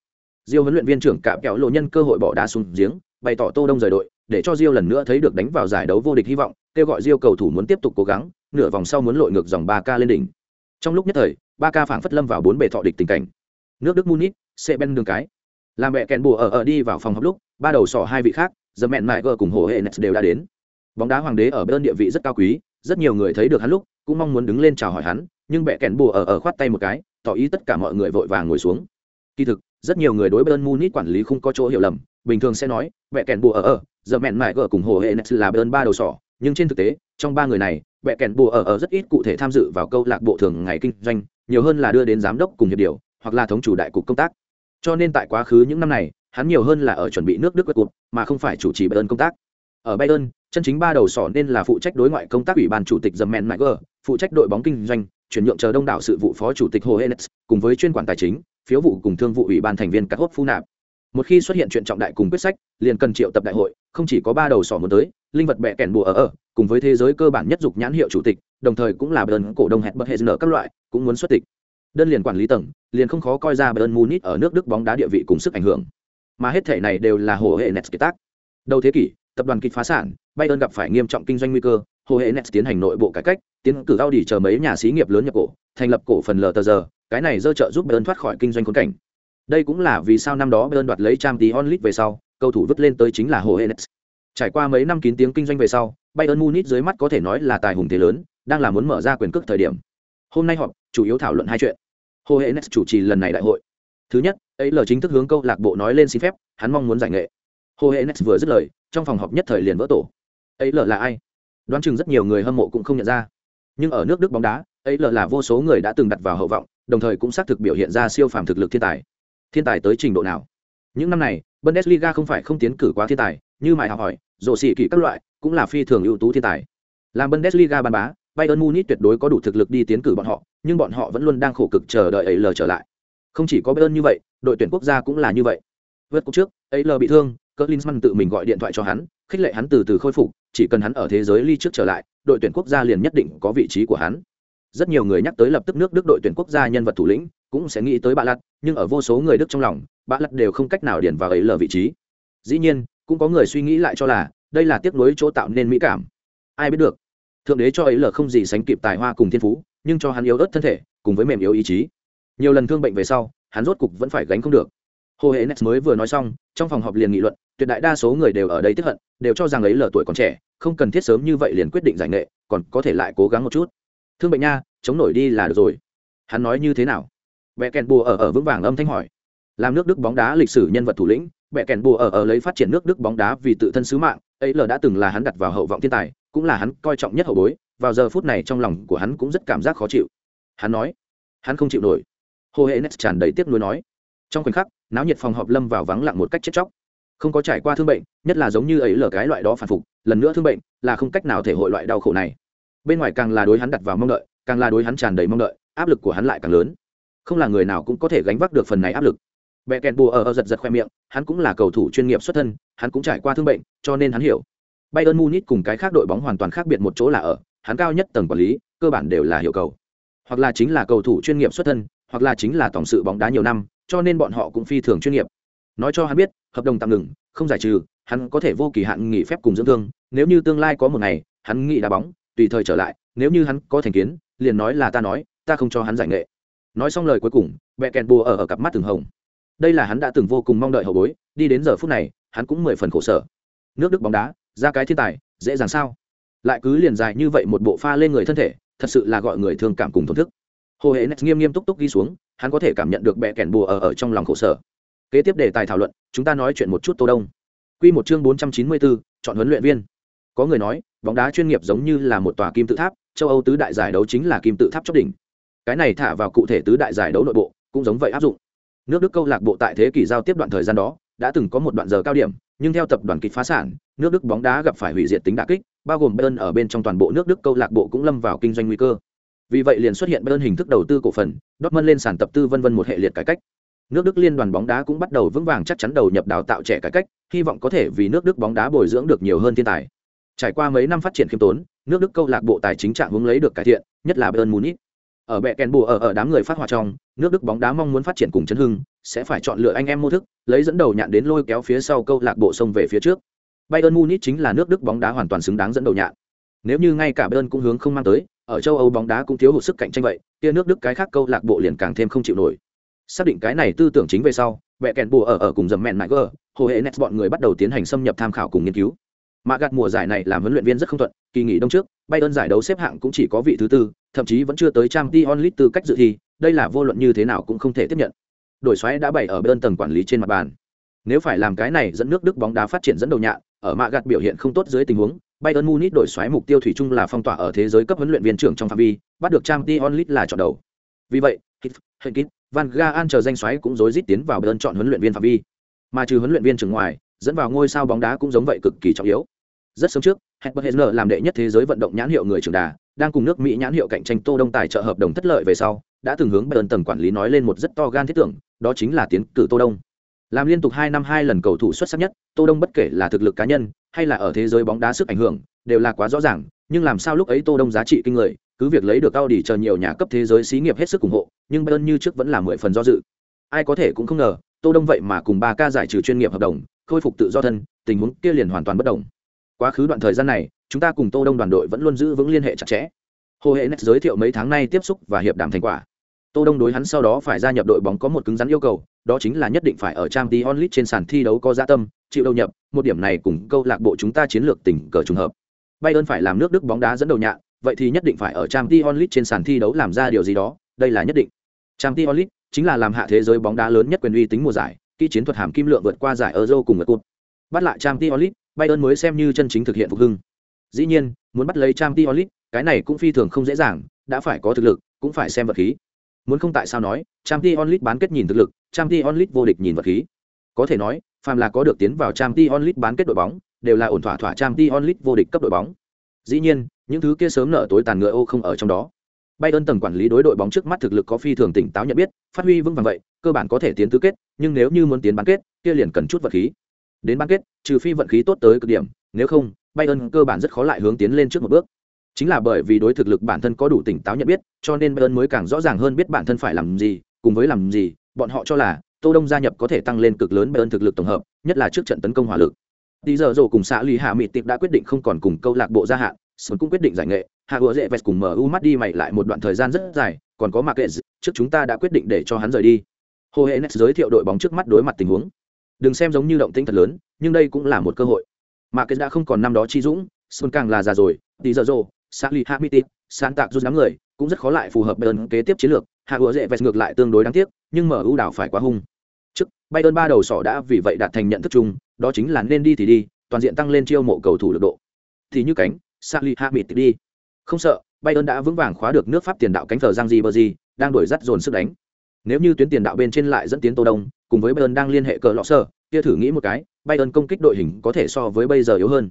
Diêu huấn luyện viên trưởng cạm kẹo lộ nhân cơ hội bỏ đá xuống giếng, bày tỏ tô đông rời đội, để cho diêu lần nữa thấy được đánh vào giải đấu vô địch hy vọng, kêu gọi diêu cầu thủ muốn tiếp tục cố gắng, nửa vòng sau muốn lội ngược dòng ba ca lên đỉnh. Trong lúc nhất thời, ba ca phảng phất lâm vào bốn bề thọ địch tình cảnh. Nước đức munich xe bên đường cái. Làm mẹ kèn bùa ở ở đi vào phòng họp lúc, ba đầu sỏ hai vị khác giờ mẹn mại gờ cùng hồ hệ đều đã đến. Bóng đá hoàng đế ở bên địa vị rất cao quý, rất nhiều người thấy được hắn lúc, cũng mong muốn đứng lên chào hỏi hắn, nhưng mẹ kèn bùa ở ở khoát tay một cái tỏ ý tất cả mọi người vội vàng ngồi xuống. Kỳ thực, rất nhiều người đối bayern munich quản lý không có chỗ hiểu lầm, bình thường sẽ nói mẹ kèn bùa ở ở, giờ mẹn mại gờ cùng hồ hệ là bayern ba đầu sỏ. Nhưng trên thực tế, trong ba người này mẹ kèn bùa ở ở rất ít cụ thể tham dự vào câu lạc bộ thường ngày kinh doanh, nhiều hơn là đưa đến giám đốc cùng hiệp điều, hoặc là thống chủ đại cục công tác. Cho nên tại quá khứ những năm này, hắn nhiều hơn là ở chuẩn bị nước đức quyết cụt mà không phải chủ trì bayern công tác. Ở bayern, chân chính ba đầu sỏ nên là phụ trách đối ngoại công tác ủy ban chủ tịch dầm mẹn mcgr phụ trách đội bóng kinh doanh chuyển nhượng chờ đông đảo sự vụ phó chủ tịch hồ hennes cùng với chuyên quản tài chính, phiếu vụ cùng thương vụ ủy ban thành viên các hốt phu nạp. Một khi xuất hiện chuyện trọng đại cùng quyết sách, liền cần triệu tập đại hội, không chỉ có ba đầu sỏ muốn tới, linh vật bẹ kèn bùa ở ở, cùng với thế giới cơ bản nhất dục nhãn hiệu chủ tịch, đồng thời cũng là bờn cổ đông hẹn bậc hệ nở các loại, cũng muốn xuất tịch. Đơn liền quản lý tầng, liền không khó coi ra bayern munich ở nước đức bóng đá địa vị cùng sức ảnh hưởng. Mà hết thể này đều là hồ hệ nets kế tác. Đầu thế kỷ, tập đoàn kịch phá sản, bayern gặp phải nghiêm trọng kinh doanh nguy cơ hồ hệ nets tiến hành nội bộ cải cách, tiến cử audi chờ mấy nhà xí nghiệp lớn nhập cổ, thành lập cổ phần lờ tờ giờ cái này dơ trợ giúp bayern thoát khỏi kinh doanh khốn cảnh. Đây cũng là vì sao năm đó bayern đoạt lấy trang tí onlit về sau, cầu thủ vứt lên tới chính là hồ hệ nets. Trải qua mấy năm kín tiếng kinh doanh về sau, bayern munich dưới mắt có thể nói là tài hùng thế lớn, đang là muốn mở ra quyền cước thời điểm. Hôm nay họp, chủ yếu thảo luận hai chuyện. Hồ hệ nets chủ trì lần này đại hội. Thứ nhất ấy lờ chính thức hướng câu lạc bộ nói lên xin phép, hắn mong muốn giải nghệ. Hồ hệ nets vừa dứt lời, trong phòng họp nhất thời liền vỡ tổ. Ấy là ai? Đoán chừng rất nhiều người hâm mộ cũng không nhận ra nhưng ở nước đức bóng đá ấy lờ là vô số người đã từng đặt vào hậu vọng đồng thời cũng xác thực biểu hiện ra siêu phàm thực lực thiên tài thiên tài tới trình độ nào những năm này bundesliga không phải không tiến cử quá thiên tài như mại học hỏi rộ xỉ kỹ các loại cũng là phi thường ưu tú thiên tài làm bundesliga bàn bá Bayern Munich tuyệt đối có đủ thực lực đi tiến cử bọn họ, nhưng bọn họ vẫn luôn đang khổ cực chờ đợi ấy lờ trở lại. Không chỉ có Bayern như vậy, đội tuyển quốc gia cũng là như vậy. Vượt cúp trước, ấy lờ bị thương, cỡ linsman tự mình gọi điện thoại cho hắn, khích lệ hắn từ từ khôi phục, chỉ cần hắn ở thế giới ly trước trở lại, đội tuyển quốc gia liền nhất định có vị trí của hắn. Rất nhiều người nhắc tới lập tức nước đức đội tuyển quốc gia nhân vật thủ lĩnh, cũng sẽ nghĩ tới bạ lặt, nhưng ở vô số người đức trong lòng, bạ lặt đều không cách nào điền vào ấy lờ vị trí. Dĩ nhiên, cũng có người suy nghĩ lại cho là, đây là tiếc nuối chỗ tạo nên mỹ cảm. Ai biết được, thượng đế cho ấy lờ không gì sánh kịp tài hoa cùng thiên phú, nhưng cho hắn yếu ớt thân thể, cùng với mềm yếu ý chí. Nhiều lần thương bệnh về sau, hắn rốt cục vẫn phải gánh không được hồ hệ nes mới vừa nói xong, trong phòng họp liền nghị luận, tuyệt đại đa số người đều ở đây tiếp hận, đều cho rằng ấy lờ tuổi còn trẻ, không cần thiết sớm như vậy liền quyết định giải nghệ, còn có thể lại cố gắng một chút. Thương bệnh nha, chống nổi đi là được rồi. Hắn nói như thế nào? Vẽ kèn bùa ở ở vững vàng âm thanh hỏi. Làm nước đức bóng đá lịch sử nhân vật thủ lĩnh vẽ kèn bùa ở ở lấy phát triển nước đức bóng đá vì tự thân sứ mạng, ấy lờ đã từng là hắn đặt vào hậu vọng thiên tài, cũng là hắn coi trọng nhất hậu bối, vào giờ phút này trong lòng của hắn cũng rất cảm giác khó chịu. Hắn nói, hắn không chịu nổi. Hồ hệ nes tràn đầy tiếc nuối nói. Trong khoảnh khắc náo nhiệt phòng họp lâm vào vắng lặng một cách chết chóc. Không có trải qua thương bệnh nhất là giống như ấy lờ cái loại đó phản phục lần nữa thương bệnh là không cách nào thể hội loại đau khổ này. Bên ngoài càng là đối hắn đặt vào mong đợi càng là đối hắn tràn đầy mong đợi áp lực của hắn lại càng lớn. Không là người nào cũng có thể gánh vác được phần này áp lực. Bẹ kèn bùa ở, ở giật giật khoe miệng hắn cũng là cầu thủ chuyên nghiệp xuất thân hắn cũng trải qua thương bệnh cho nên hắn hiểu. Bayern munich cùng cái khác đội bóng hoàn toàn khác biệt một chỗ là ở hắn cao nhất tầng quản lý cơ bản đều là hiệu cầu. Hoặc là chính là cầu thủ chuyên nghiệp xuất thân hoặc là chính là tổng sự bóng đá nhiều năm cho nên bọn họ cũng phi thường chuyên nghiệp. Nói cho hắn biết, hợp đồng tạm ngừng, không giải trừ, hắn có thể vô kỳ hạn nghỉ phép cùng dưỡng thương, nếu như tương lai có một ngày, hắn nghĩ đá bóng, tùy thời trở lại, nếu như hắn có thành kiến, liền nói là ta nói, ta không cho hắn giải nghệ. Nói xong lời cuối cùng, bẹ kèn bùa ở ở cặp mắt từng hồng. Đây là hắn đã từng vô cùng mong đợi hậu bối, đi đến giờ phút này, hắn cũng mười phần khổ sở. Nước đức bóng đá, ra cái thiên tài, dễ dàng sao? Lại cứ liền dài như vậy một bộ pha lên người thân thể, thật sự là gọi người thương cảm cùng thổn thức. Hồ hệ nes nghiêm nghiêm túc túc ghi xuống hắn có thể cảm nhận được bẹ kèn bùa ở ở trong lòng khổ sở. Kế tiếp đề tài thảo luận, chúng ta nói chuyện một chút tô đông. Quy một chương bốn trăm chín mươi bốn, chọn huấn luyện viên. Có người nói, bóng đá chuyên nghiệp giống như là một tòa kim tự tháp, châu âu tứ đại giải đấu chính là kim tự tháp chóp đỉnh. Cái này thả vào cụ thể tứ đại giải đấu nội bộ, cũng giống vậy áp dụng. Nước đức câu lạc bộ tại thế kỷ giao tiếp đoạn thời gian đó, đã từng có một đoạn giờ cao điểm, nhưng theo tập đoàn kịch phá sản, nước đức bóng đá gặp phải hủy diệt tính đà kích, bao gồm bayern ở bên trong toàn bộ nước đức câu lạc bộ cũng lâm vào kinh doanh nguy cơ vì vậy liền xuất hiện bayern hình thức đầu tư cổ phần, dortmund lên sàn tập tư vân vân một hệ liệt cải cách. Nước đức liên đoàn bóng đá cũng bắt đầu vững vàng chắc chắn đầu nhập đào tạo trẻ cải cách, hy vọng có thể vì nước đức bóng đá bồi dưỡng được nhiều hơn thiên tài. Trải qua mấy năm phát triển khiêm tốn, nước đức câu lạc bộ tài chính trạng hướng lấy được cải thiện, nhất là bayern munich. Ở bệ kèn bùa ở ở đám người phát hỏa trong, nước đức bóng đá mong muốn phát triển cùng chấn hưng, sẽ phải chọn lựa anh em mô thức, lấy dẫn đầu nhạn đến lôi kéo phía sau câu lạc bộ sông về phía trước. Bayern munich chính là nước đức bóng đá hoàn toàn xứng đáng dẫn đầu nhạn. Nếu như ngay cả bayern cũng hướng không mang tới ở châu âu bóng đá cũng thiếu hụt sức cạnh tranh vậy, kia nước đức cái khác câu lạc bộ liền càng thêm không chịu nổi. Xác định cái này tư tưởng chính về sau, mẹ kèn bùa ở ở cùng dầm mẹn mãi gờ, hồ hệ net bọn người bắt đầu tiến hành xâm nhập tham khảo cùng nghiên cứu. Mà gạt mùa giải này làm huấn luyện viên rất không thuận, kỳ nghỉ đông trước, bayern giải đấu xếp hạng cũng chỉ có vị thứ tư, thậm chí vẫn chưa tới trang t onlit tư cách dự thi, đây là vô luận như thế nào cũng không thể tiếp nhận. Đổi xoáy đã bày ở bên tầng quản lý trên mặt bàn. Nếu phải làm cái này dẫn nước đức bóng đá phát triển dẫn đầu nhạn ở mạ gạt biểu hiện không tốt dưới tình huống bayern munich đổi xoáy mục tiêu thủy chung là phong tỏa ở thế giới cấp huấn luyện viên trưởng trong phạm vi bắt được trang League là chọn đầu vì vậy Hinkit, Van Gaal chờ danh xoáy cũng rối rít tiến vào bên chọn huấn luyện viên phạm vi. Mà trừ huấn luyện viên trưởng ngoài, dẫn vào ngôi sao bóng đá cũng giống vậy cực kỳ trọng yếu. Rất sớm trước, Herbert làm đệ nhất thế giới vận động nhãn hiệu người trưởng đà, đang cùng nước Mỹ nhãn hiệu cạnh tranh Tô Đông tài trợ hợp đồng thất lợi về sau, đã từng hướng Bayern tầng quản lý nói lên một rất to gan thiết tưởng, đó chính là tiến cử Tô Đông. Làm liên tục hai năm hai lần cầu thủ xuất sắc nhất, Tô Đông bất kể là thực lực cá nhân hay là ở thế giới bóng đá sức ảnh hưởng, đều là quá rõ ràng, nhưng làm sao lúc ấy Tô Đông giá trị kinh người, cứ việc lấy được Audi chờ nhiều nhà cấp thế giới xí nghiệp hết sức ủng hộ, nhưng Bayern như trước vẫn là mười phần do dự. Ai có thể cũng không ngờ, Tô Đông vậy mà cùng ba ca giải trừ chuyên nghiệp hợp đồng, khôi phục tự do thân, tình huống kia liền hoàn toàn bất động. Quá khứ đoạn thời gian này, chúng ta cùng Tô Đông đoàn đội vẫn luôn giữ vững liên hệ chặt chẽ. Hồ Hệ Net giới thiệu mấy tháng nay tiếp xúc và hiệp đàm thành quả. Tô Đông đối hắn sau đó phải gia nhập đội bóng có một cứng rắn yêu cầu, đó chính là nhất định phải ở Champions League trên sàn thi đấu có dạ tâm, chịu đầu nhập, một điểm này cùng câu lạc bộ chúng ta chiến lược tình cờ trùng hợp. Bayern phải làm nước Đức bóng đá dẫn đầu nhạn, vậy thì nhất định phải ở Champions League trên sàn thi đấu làm ra điều gì đó, đây là nhất định. Champions League chính là làm hạ thế giới bóng đá lớn nhất quyền uy tính mùa giải, kỹ chiến thuật hàm kim lượng vượt qua giải Euro cùng ngược cột. Bắt lại Champions League, Bayern mới xem như chân chính thực hiện phục hưng. Dĩ nhiên, muốn bắt lấy Champions League, cái này cũng phi thường không dễ dàng, đã phải có thực lực, cũng phải xem vật khí. Muốn không tại sao nói, Champions League bán kết nhìn thực lực, Champions League vô địch nhìn vật khí. Có thể nói, phàm là có được tiến vào Champions League bán kết đội bóng, đều là ổn thỏa thỏa Champions League vô địch cấp đội bóng. Dĩ nhiên, những thứ kia sớm nợ tối tàn ngựa ô không ở trong đó. Bayern tầng quản lý đối đội bóng trước mắt thực lực có phi thường tỉnh táo nhận biết, phát huy vững vàng vậy, cơ bản có thể tiến tứ kết, nhưng nếu như muốn tiến bán kết, kia liền cần chút vật khí. Đến bán kết, trừ phi vận khí tốt tới cực điểm, nếu không, Bayern cơ bản rất khó lại hướng tiến lên trước một bước. Chính là bởi vì đối thực lực bản thân có đủ tỉnh táo nhận biết, cho nên Bayern mới càng rõ ràng hơn biết bản thân phải làm gì, cùng với làm gì, bọn họ cho là Tô Đông gia nhập có thể tăng lên cực lớn Bayern thực lực tổng hợp, nhất là trước trận tấn công hỏa lực. đi giờ rồ cùng xã Lý Hạ mịt Tiệp đã quyết định không còn cùng câu lạc bộ gia hạn, sớm cũng quyết định giải nghệ, Hạ gỡ dễ Vest cùng MU mắt đi mày lại một đoạn thời gian rất dài, còn có Marquez, trước chúng ta đã quyết định để cho hắn rời đi. Hồ Hệ nes giới thiệu đội bóng trước mắt đối mặt tình huống. Đừng xem giống như động tĩnh thật lớn, nhưng đây cũng là một cơ hội. Marquez đã không còn năm đó chi dũng, Sơn càng là già rồi, Tí giờ rồ, xã Lý Hạ sáng tạo rút đám người, cũng rất khó lại phù hợp Bayern kế tiếp chiến lược, Hạ gỡ dễ vẹt ngược lại tương đối đáng tiếc, nhưng mở ưu đảo phải quá hung. Trước, Bayern ba đầu sỏ đã vì vậy đạt thành nhận thức chung, đó chính là nên đi thì đi, toàn diện tăng lên chiêu mộ cầu thủ lực độ. Thì như cánh Sally Hamid đi. Không sợ Bayern đã vững vàng khóa được nước Pháp tiền đạo cánh thờ Giang Ribery đang đổi dắt dồn sức đánh. Nếu như tuyến tiền đạo bên trên lại dẫn tiến Tô Đông cùng với Bayern đang liên hệ cờ lọ sơ kia thử nghĩ một cái Bayern công kích đội hình có thể so với bây giờ yếu hơn.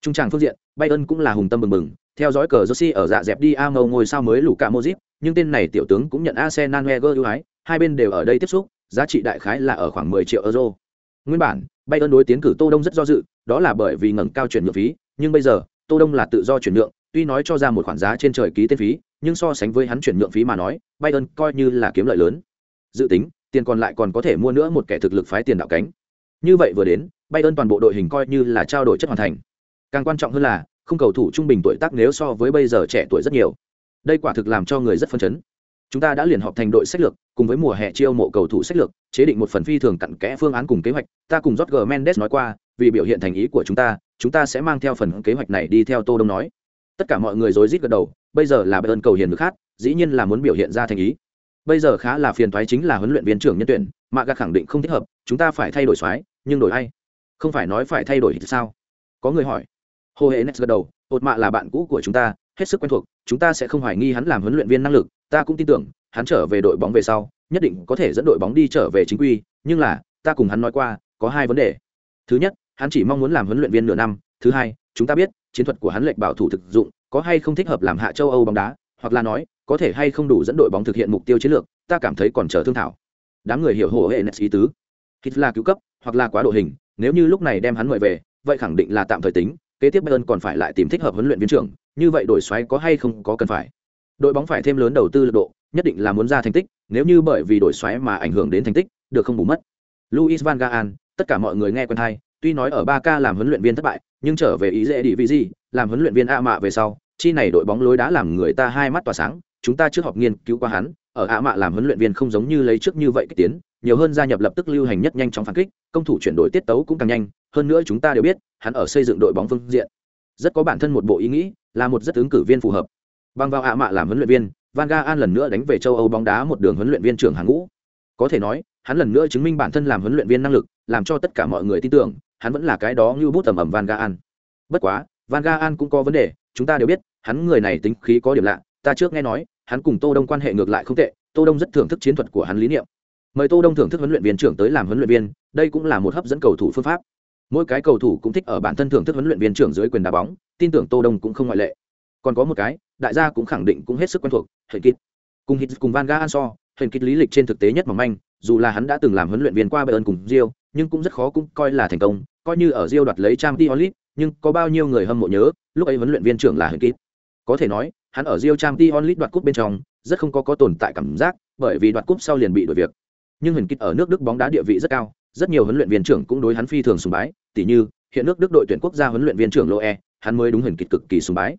Trung tràng phương diện Bayern cũng là hùng tâm bừng bừng theo dõi cờ Josi ở dạ dẹp đi a ngầu ngồi sao mới lũ cả Modric nhưng tên này tiểu tướng cũng nhận Arsenal Wenger ưu ái hai bên đều ở đây tiếp xúc giá trị đại khái là ở khoảng 10 triệu euro nguyên bản Bayern đối tiến cử Tô Đông rất do dự, đó là bởi vì ngẩng cao chuyển nhượng phí, nhưng bây giờ, Tô Đông là tự do chuyển nhượng, tuy nói cho ra một khoản giá trên trời ký tên phí, nhưng so sánh với hắn chuyển nhượng phí mà nói, Bayern coi như là kiếm lợi lớn. Dự tính, tiền còn lại còn có thể mua nữa một kẻ thực lực phái tiền đạo cánh. Như vậy vừa đến, Bayern toàn bộ đội hình coi như là trao đổi chất hoàn thành. Càng quan trọng hơn là, không cầu thủ trung bình tuổi tác nếu so với bây giờ trẻ tuổi rất nhiều. Đây quả thực làm cho người rất phấn chấn. Chúng ta đã liền họp thành đội sách lược, cùng với mùa hè chiêu mộ cầu thủ sách lược, chế định một phần phi thường cặn kẽ phương án cùng kế hoạch. Ta cùng Jorge Mendes nói qua, vì biểu hiện thành ý của chúng ta chúng ta sẽ mang theo phần kế hoạch này đi theo tô đông nói. Tất cả mọi người rối rít gật đầu, bây giờ là ơn cầu hiền được khác dĩ nhiên là muốn biểu hiện ra thành ý. Bây giờ khá là phiền toái chính là huấn luyện viên trưởng nhân tuyển mà gạc khẳng định không thích hợp, chúng ta phải thay đổi soái, nhưng đổi ai? Không phải nói phải thay đổi thì sao? Có người hỏi hồ hệ nes gật đầu, ột mạ là bạn cũ của chúng ta, hết sức quen thuộc, chúng ta sẽ không hoài nghi hắn làm huấn luyện viên năng lực, ta cũng tin tưởng, hắn trở về đội bóng về sau, nhất định có thể dẫn đội bóng đi trở về chính quy, nhưng là, ta cùng hắn nói qua, có hai vấn đề. Thứ nhất, hắn chỉ mong muốn làm huấn luyện viên nửa năm, thứ hai, chúng ta biết, chiến thuật của hắn lệch bảo thủ thực dụng, có hay không thích hợp làm hạ châu âu bóng đá, hoặc là nói, có thể hay không đủ dẫn đội bóng thực hiện mục tiêu chiến lược, ta cảm thấy còn chờ thương thảo. Đám người hiểu hồ hệ nets ý tứ. Hít là cứu cấp, hoặc là quá độ hình, nếu như lúc này đem hắn mời về, vậy khẳng định là tạm thời tính kế tiếp bayern còn phải lại tìm thích hợp huấn luyện viên trưởng, như vậy đổi xoáy có hay không có cần phải. Đội bóng phải thêm lớn đầu tư lực độ, nhất định là muốn ra thành tích, nếu như bởi vì đổi xoáy mà ảnh hưởng đến thành tích, được không bù mất. Luis van gaal, tất cả mọi người nghe quen hay, tuy nói ở ba k làm huấn luyện viên thất bại, nhưng trở về ý dễ đi vì gì làm huấn luyện viên a mạ về sau, chi này đội bóng lối đá làm người ta hai mắt tỏa sáng, chúng ta trước họp nghiên cứu qua hắn ở ạ mạ làm huấn luyện viên không giống như lấy trước như vậy kích tiến, nhiều hơn gia nhập lập tức lưu hành nhất nhanh chóng phản kích, công thủ chuyển đổi tiết tấu cũng càng nhanh, hơn nữa chúng ta đều biết, hắn ở xây dựng đội bóng phương diện. Rất có bản thân một bộ ý nghĩ, là một rất ứng cử viên phù hợp. Bằng vào ạ mạ làm huấn luyện viên, van Gaal lần nữa đánh về châu âu bóng đá một đường huấn luyện viên trưởng hàng ngũ. Có thể nói, hắn lần nữa chứng minh bản thân làm huấn luyện viên năng lực, làm cho tất cả mọi người tin tưởng, hắn vẫn là cái đó như bút tầm ẩm van Gaal. bất quá, van Gaal cũng có vấn đề, chúng ta đều biết, hắn người này tính khí có điểm lạ, ta trước nghe nói hắn cùng tô đông quan hệ ngược lại không tệ tô đông rất thưởng thức chiến thuật của hắn lý niệm. Mời tô đông thưởng thức huấn luyện viên trưởng tới làm huấn luyện viên đây cũng là một hấp dẫn cầu thủ phương pháp. Mỗi cái cầu thủ cũng thích ở bản thân thưởng thức huấn luyện viên trưởng dưới quyền đá bóng tin tưởng tô đông cũng không ngoại lệ. Còn có một cái đại gia cũng khẳng định cũng hết sức quen thuộc hình kít cùng hít cùng van gaal so hình kít lý lịch trên thực tế nhất mỏng manh dù là hắn đã từng làm huấn luyện viên qua bayern cùng rio nhưng cũng rất khó cũng coi là thành công coi như ở rio đoạt lấy trang Diolit, nhưng có bao nhiêu người hâm mộ nhớ lúc ấy huấn luyện viên trưởng là hình kít có thể nói hắn ở rio Champions đoạt cúp bên trong, rất không có có tồn tại cảm giác, bởi vì đoạt cúp sau liền bị đuổi việc. Nhưng Huyền Kích ở nước đức bóng đá địa vị rất cao, rất nhiều huấn luyện viên trưởng cũng đối hắn phi thường sùng bái, tỉ như, hiện nước đức đội tuyển quốc gia huấn luyện viên trưởng loe, hắn mới đúng Huyền kịch cực kỳ sùng bái.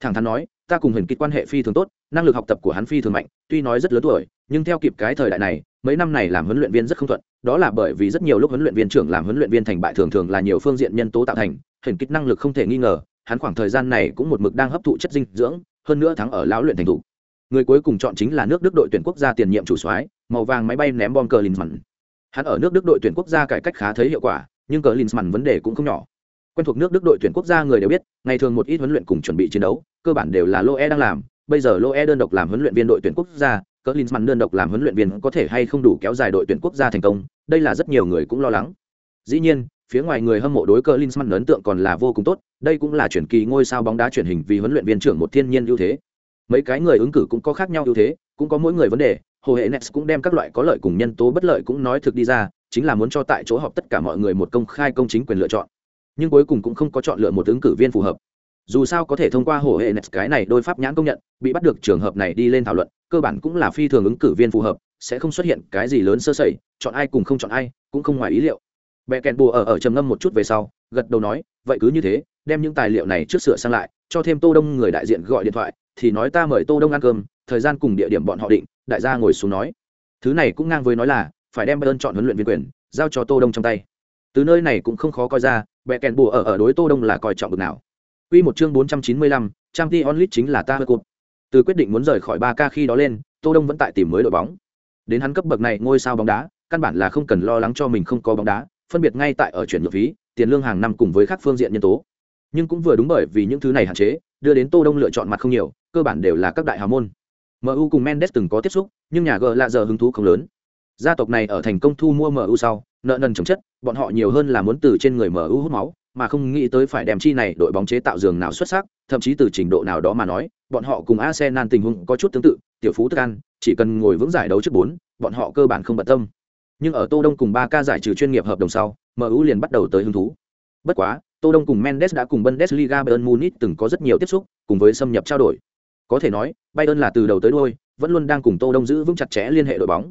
Thẳng thắn nói, ta cùng Huyền kịch quan hệ phi thường tốt, năng lực học tập của hắn phi thường mạnh, tuy nói rất lớn tuổi, nhưng theo kịp cái thời đại này, mấy năm này làm huấn luyện viên rất không thuận, đó là bởi vì rất nhiều lúc huấn luyện viên trưởng làm huấn luyện viên thành bại thường thường là nhiều phương diện nhân tố tạo thành, Huyền kịch năng lực không thể nghi ngờ, hắn khoảng thời gian này cũng một mực đang hấp thụ chất dinh dưỡng hơn nữa thắng ở lão luyện thành thủ người cuối cùng chọn chính là nước đức đội tuyển quốc gia tiền nhiệm chủ soái, màu vàng máy bay ném bom cờ linsman hắn ở nước đức đội tuyển quốc gia cải cách khá thấy hiệu quả, nhưng cờ linsman vấn đề cũng không nhỏ. Quen thuộc nước đức đội tuyển quốc gia người đều biết, ngày thường một ít huấn luyện cùng chuẩn bị chiến đấu, cơ bản đều là loe đang làm. Bây giờ loe đơn độc làm huấn luyện viên đội tuyển quốc gia cờ linsman đơn độc làm huấn luyện viên có thể hay không đủ kéo dài đội tuyển quốc gia thành công, đây là rất nhiều người cũng lo lắng. Dĩ nhiên phía ngoài người hâm mộ đối cờ linsman ấn tượng còn là vô cùng tốt, đây cũng là chuyển kỳ ngôi sao bóng đá truyền hình vì huấn luyện viên trưởng một thiên nhiên ưu thế. Mấy cái người ứng cử cũng có khác nhau ưu thế, cũng có mỗi người vấn đề, hồ hệ nets cũng đem các loại có lợi cùng nhân tố bất lợi cũng nói thực đi ra, chính là muốn cho tại chỗ họp tất cả mọi người một công khai công chính quyền lựa chọn. Nhưng cuối cùng cũng không có chọn lựa một ứng cử viên phù hợp. Dù sao có thể thông qua hồ hệ Nets cái này đôi pháp nhãn công nhận, bị bắt được trường hợp này đi lên thảo luận, cơ bản cũng là phi thường ứng cử viên phù hợp, sẽ không xuất hiện cái gì lớn sơ sẩy, chọn ai cùng không chọn ai, cũng không ngoài ý liệu bẹ kẹn bùa ở ở trầm ngâm một chút về sau gật đầu nói vậy cứ như thế đem những tài liệu này trước sửa sang lại cho thêm tô đông người đại diện gọi điện thoại thì nói ta mời tô đông ăn cơm thời gian cùng địa điểm bọn họ định đại gia ngồi xuống nói thứ này cũng ngang với nói là phải đem bayern chọn huấn luyện viên quyền giao cho tô đông trong tay từ nơi này cũng không khó coi ra bẹ kẹn bùa ở ở đối tô đông là coi trọng được nào Quy một chương 495, Chanty Onlit chính là ta hơi cột. Từ quyết định muốn rời khỏi 3K khi đó lên, Tô Đông vẫn tại tìm mới đội bóng. Đến hắn cấp bậc này ngôi sao bóng đá, căn bản là không cần lo lắng cho mình không có bóng đá, phân biệt ngay tại ở chuyển nhượng phí, tiền lương hàng năm cùng với các phương diện nhân tố. Nhưng cũng vừa đúng bởi vì những thứ này hạn chế, đưa đến Tô Đông lựa chọn mặt không nhiều, cơ bản đều là các đại hào môn. MU cùng Mendes từng có tiếp xúc, nhưng nhà G lạ giờ hứng thú không lớn. Gia tộc này ở thành công thu mua MU sau, nợ nần chồng chất, bọn họ nhiều hơn là muốn từ trên người MU hút máu, mà không nghĩ tới phải đem chi này đội bóng chế tạo giường nào xuất sắc, thậm chí từ trình độ nào đó mà nói, bọn họ cùng Arsenal tình huống có chút tương tự, tiểu phú tức ăn, chỉ cần ngồi vững giải đấu trước bốn, bọn họ cơ bản không bận tâm. Nhưng ở Tô Đông cùng ba ca giải trừ chuyên nghiệp hợp đồng sau, MU liền bắt đầu tới hứng thú. Bất quá, Tô Đông cùng Mendes đã cùng Bundesliga Bayern Munich từng có rất nhiều tiếp xúc, cùng với xâm nhập trao đổi. Có thể nói, Bayern là từ đầu tới đuôi, vẫn luôn đang cùng Tô Đông giữ vững chặt chẽ liên hệ đội bóng.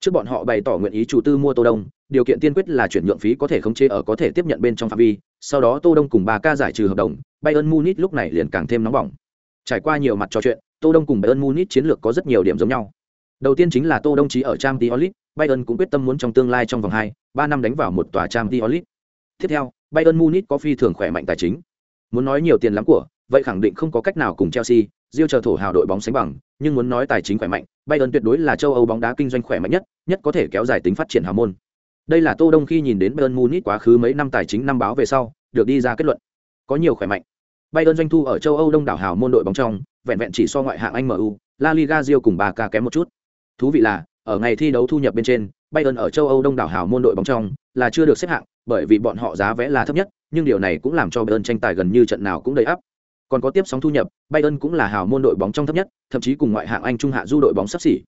Trước bọn họ bày tỏ nguyện ý chủ tư mua Tô Đông, điều kiện tiên quyết là chuyển nhượng phí có thể khống chế ở có thể tiếp nhận bên trong phạm vi, sau đó Tô Đông cùng ba ca giải trừ hợp đồng, Bayern Munich lúc này liền càng thêm nóng bỏng. Trải qua nhiều mặt trò chuyện, Tô Đông cùng Bayern Munich chiến lược có rất nhiều điểm giống nhau. Đầu tiên chính là Tô Đông trí ở trang t Bayern cũng quyết tâm muốn trong tương lai trong vòng 2, 3 năm đánh vào một tòa Champions League. Tiếp theo, Bayern Munich có phi thường khỏe mạnh tài chính. Muốn nói nhiều tiền lắm của, vậy khẳng định không có cách nào cùng Chelsea, Rio chờ thổ hào đội bóng sánh bằng, nhưng muốn nói tài chính khỏe mạnh, Bayern tuyệt đối là châu Âu bóng đá kinh doanh khỏe mạnh nhất, nhất có thể kéo dài tính phát triển hào môn. Đây là Tô Đông khi nhìn đến Bayern Munich quá khứ mấy năm tài chính năm báo về sau, được đi ra kết luận. Có nhiều khỏe mạnh. Bayern doanh thu ở châu Âu đông đảo hào môn đội bóng trong, vẹn vẹn chỉ so ngoại hạng Anh MU, La Liga Rio cùng Barca kém một chút. Thú vị là, ở ngày thi đấu thu nhập bên trên, Bayern ở châu Âu đông đảo hảo môn đội bóng trong là chưa được xếp hạng, bởi vì bọn họ giá vé là thấp nhất, nhưng điều này cũng làm cho Bayern tranh tài gần như trận nào cũng đầy ắp. Còn có tiếp sóng thu nhập, Bayern cũng là hảo môn đội bóng trong thấp nhất, thậm chí cùng ngoại hạng Anh trung hạ du đội bóng sắp xỉ.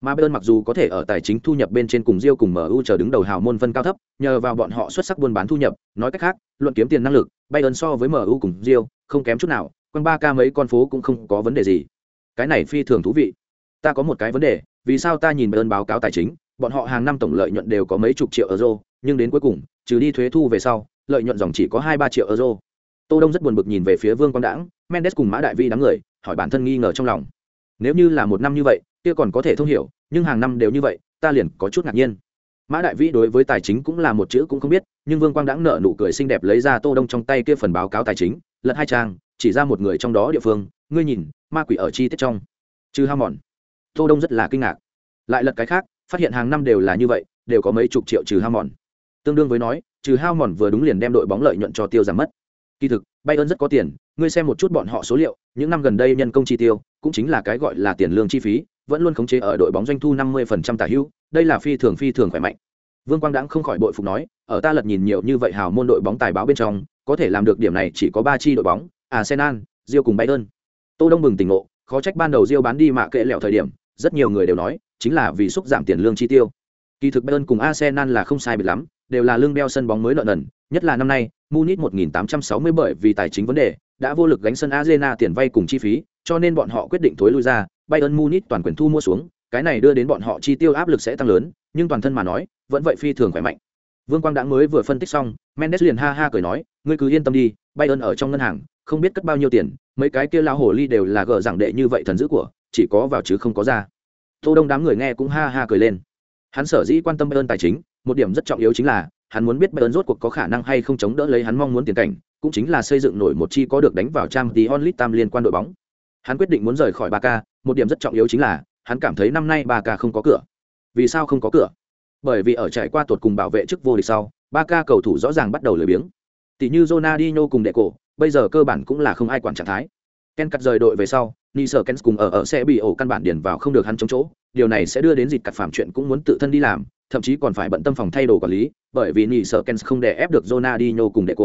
Mà Bayern mặc dù có thể ở tài chính thu nhập bên trên cùng Rio cùng MU chờ đứng đầu hào môn phân cao thấp, nhờ vào bọn họ xuất sắc buôn bán thu nhập, nói cách khác, luận kiếm tiền năng lực, Bayern so với MU cùng Rio không kém chút nào, quanh ba ca mấy con phố cũng không có vấn đề gì. Cái này phi thường thú vị. Ta có một cái vấn đề, vì sao ta nhìn đơn báo cáo tài chính, bọn họ hàng năm tổng lợi nhuận đều có mấy chục triệu euro, nhưng đến cuối cùng, trừ đi thuế thu về sau, lợi nhuận dòng chỉ có hai ba triệu euro. Tô Đông rất buồn bực nhìn về phía Vương Quang Đãng, Mendes cùng Mã Đại Vi đám người, hỏi bản thân nghi ngờ trong lòng. Nếu như là một năm như vậy, kia còn có thể thông hiểu, nhưng hàng năm đều như vậy, ta liền có chút ngạc nhiên. Mã Đại Vi đối với tài chính cũng là một chữ cũng không biết, nhưng Vương Quang Đãng nở nụ cười xinh đẹp lấy ra Tô Đông trong tay kia phần báo cáo tài chính, lật hai trang, chỉ ra một người trong đó địa phương, ngươi nhìn, ma quỷ ở chi tiết trong. Trừ ham mòn. Tô Đông rất là kinh ngạc. Lại lật cái khác, phát hiện hàng năm đều là như vậy, đều có mấy chục triệu trừ hao mòn. Tương đương với nói, trừ hao mòn vừa đúng liền đem đội bóng lợi nhuận cho tiêu giảm mất. Kỳ thực, Bayern rất có tiền, ngươi xem một chút bọn họ số liệu, những năm gần đây nhân công chi tiêu, cũng chính là cái gọi là tiền lương chi phí, vẫn luôn khống chế ở đội bóng doanh thu 50% tả hữu, đây là phi thường phi thường khỏe mạnh. Vương Quang Đãng không khỏi bội phục nói, ở ta lật nhìn nhiều như vậy hào môn đội bóng tài báo bên trong, có thể làm được điểm này chỉ có ba chi đội bóng, Arsenal, rio cùng Bayern. Tô Đông mừng tỉnh ngộ, khó trách ban đầu rio bán đi mạ kệ lẹo thời điểm, rất nhiều người đều nói, chính là vì xúc giảm tiền lương chi tiêu. Kỳ thực Bayern cùng Arsenal là không sai biệt lắm, đều là lương beo sân bóng mới nợ nần, nhất là năm nay, Munich 1860 bởi vì tài chính vấn đề, đã vô lực gánh sân Arena tiền vay cùng chi phí, cho nên bọn họ quyết định thối lui ra, Bayern Munich toàn quyền thu mua xuống, cái này đưa đến bọn họ chi tiêu áp lực sẽ tăng lớn, nhưng toàn thân mà nói, vẫn vậy phi thường khỏe mạnh. Vương Quang đã mới vừa phân tích xong, Mendes liền ha ha cười nói, ngươi cứ yên tâm đi, Bayern ở trong ngân hàng, không biết cất bao nhiêu tiền, mấy cái kia lao hồ ly đều là gờ giảng đệ như vậy thần dữ của, chỉ có vào chứ không có ra. Tô Đông đám người nghe cũng ha ha cười lên. Hắn sở dĩ quan tâm Bayern tài chính, một điểm rất trọng yếu chính là hắn muốn biết Bayern rốt cuộc có khả năng hay không chống đỡ lấy hắn mong muốn tiền cảnh, cũng chính là xây dựng nổi một chi có được đánh vào trang tí onlit tam liên quan đội bóng. Hắn quyết định muốn rời khỏi Barca, một điểm rất trọng yếu chính là hắn cảm thấy năm nay Barca không có cửa. Vì sao không có cửa? Bởi vì ở trải qua tuột cùng bảo vệ chức vô địch sau, Barca cầu thủ rõ ràng bắt đầu lười biếng. Tỷ như Ronaldinho cùng đệ cổ, bây giờ cơ bản cũng là không ai quản trạng thái. Ken cắt rời đội về sau, Nữ sở Kens cùng ở ở sẽ bị ổ căn bản điền vào không được hắn chống chỗ, điều này sẽ đưa đến dịp cặt phạm chuyện cũng muốn tự thân đi làm, thậm chí còn phải bận tâm phòng thay đồ quản lý, bởi vì nữ sở Kens không để ép được Zona đi nhô cùng Deco.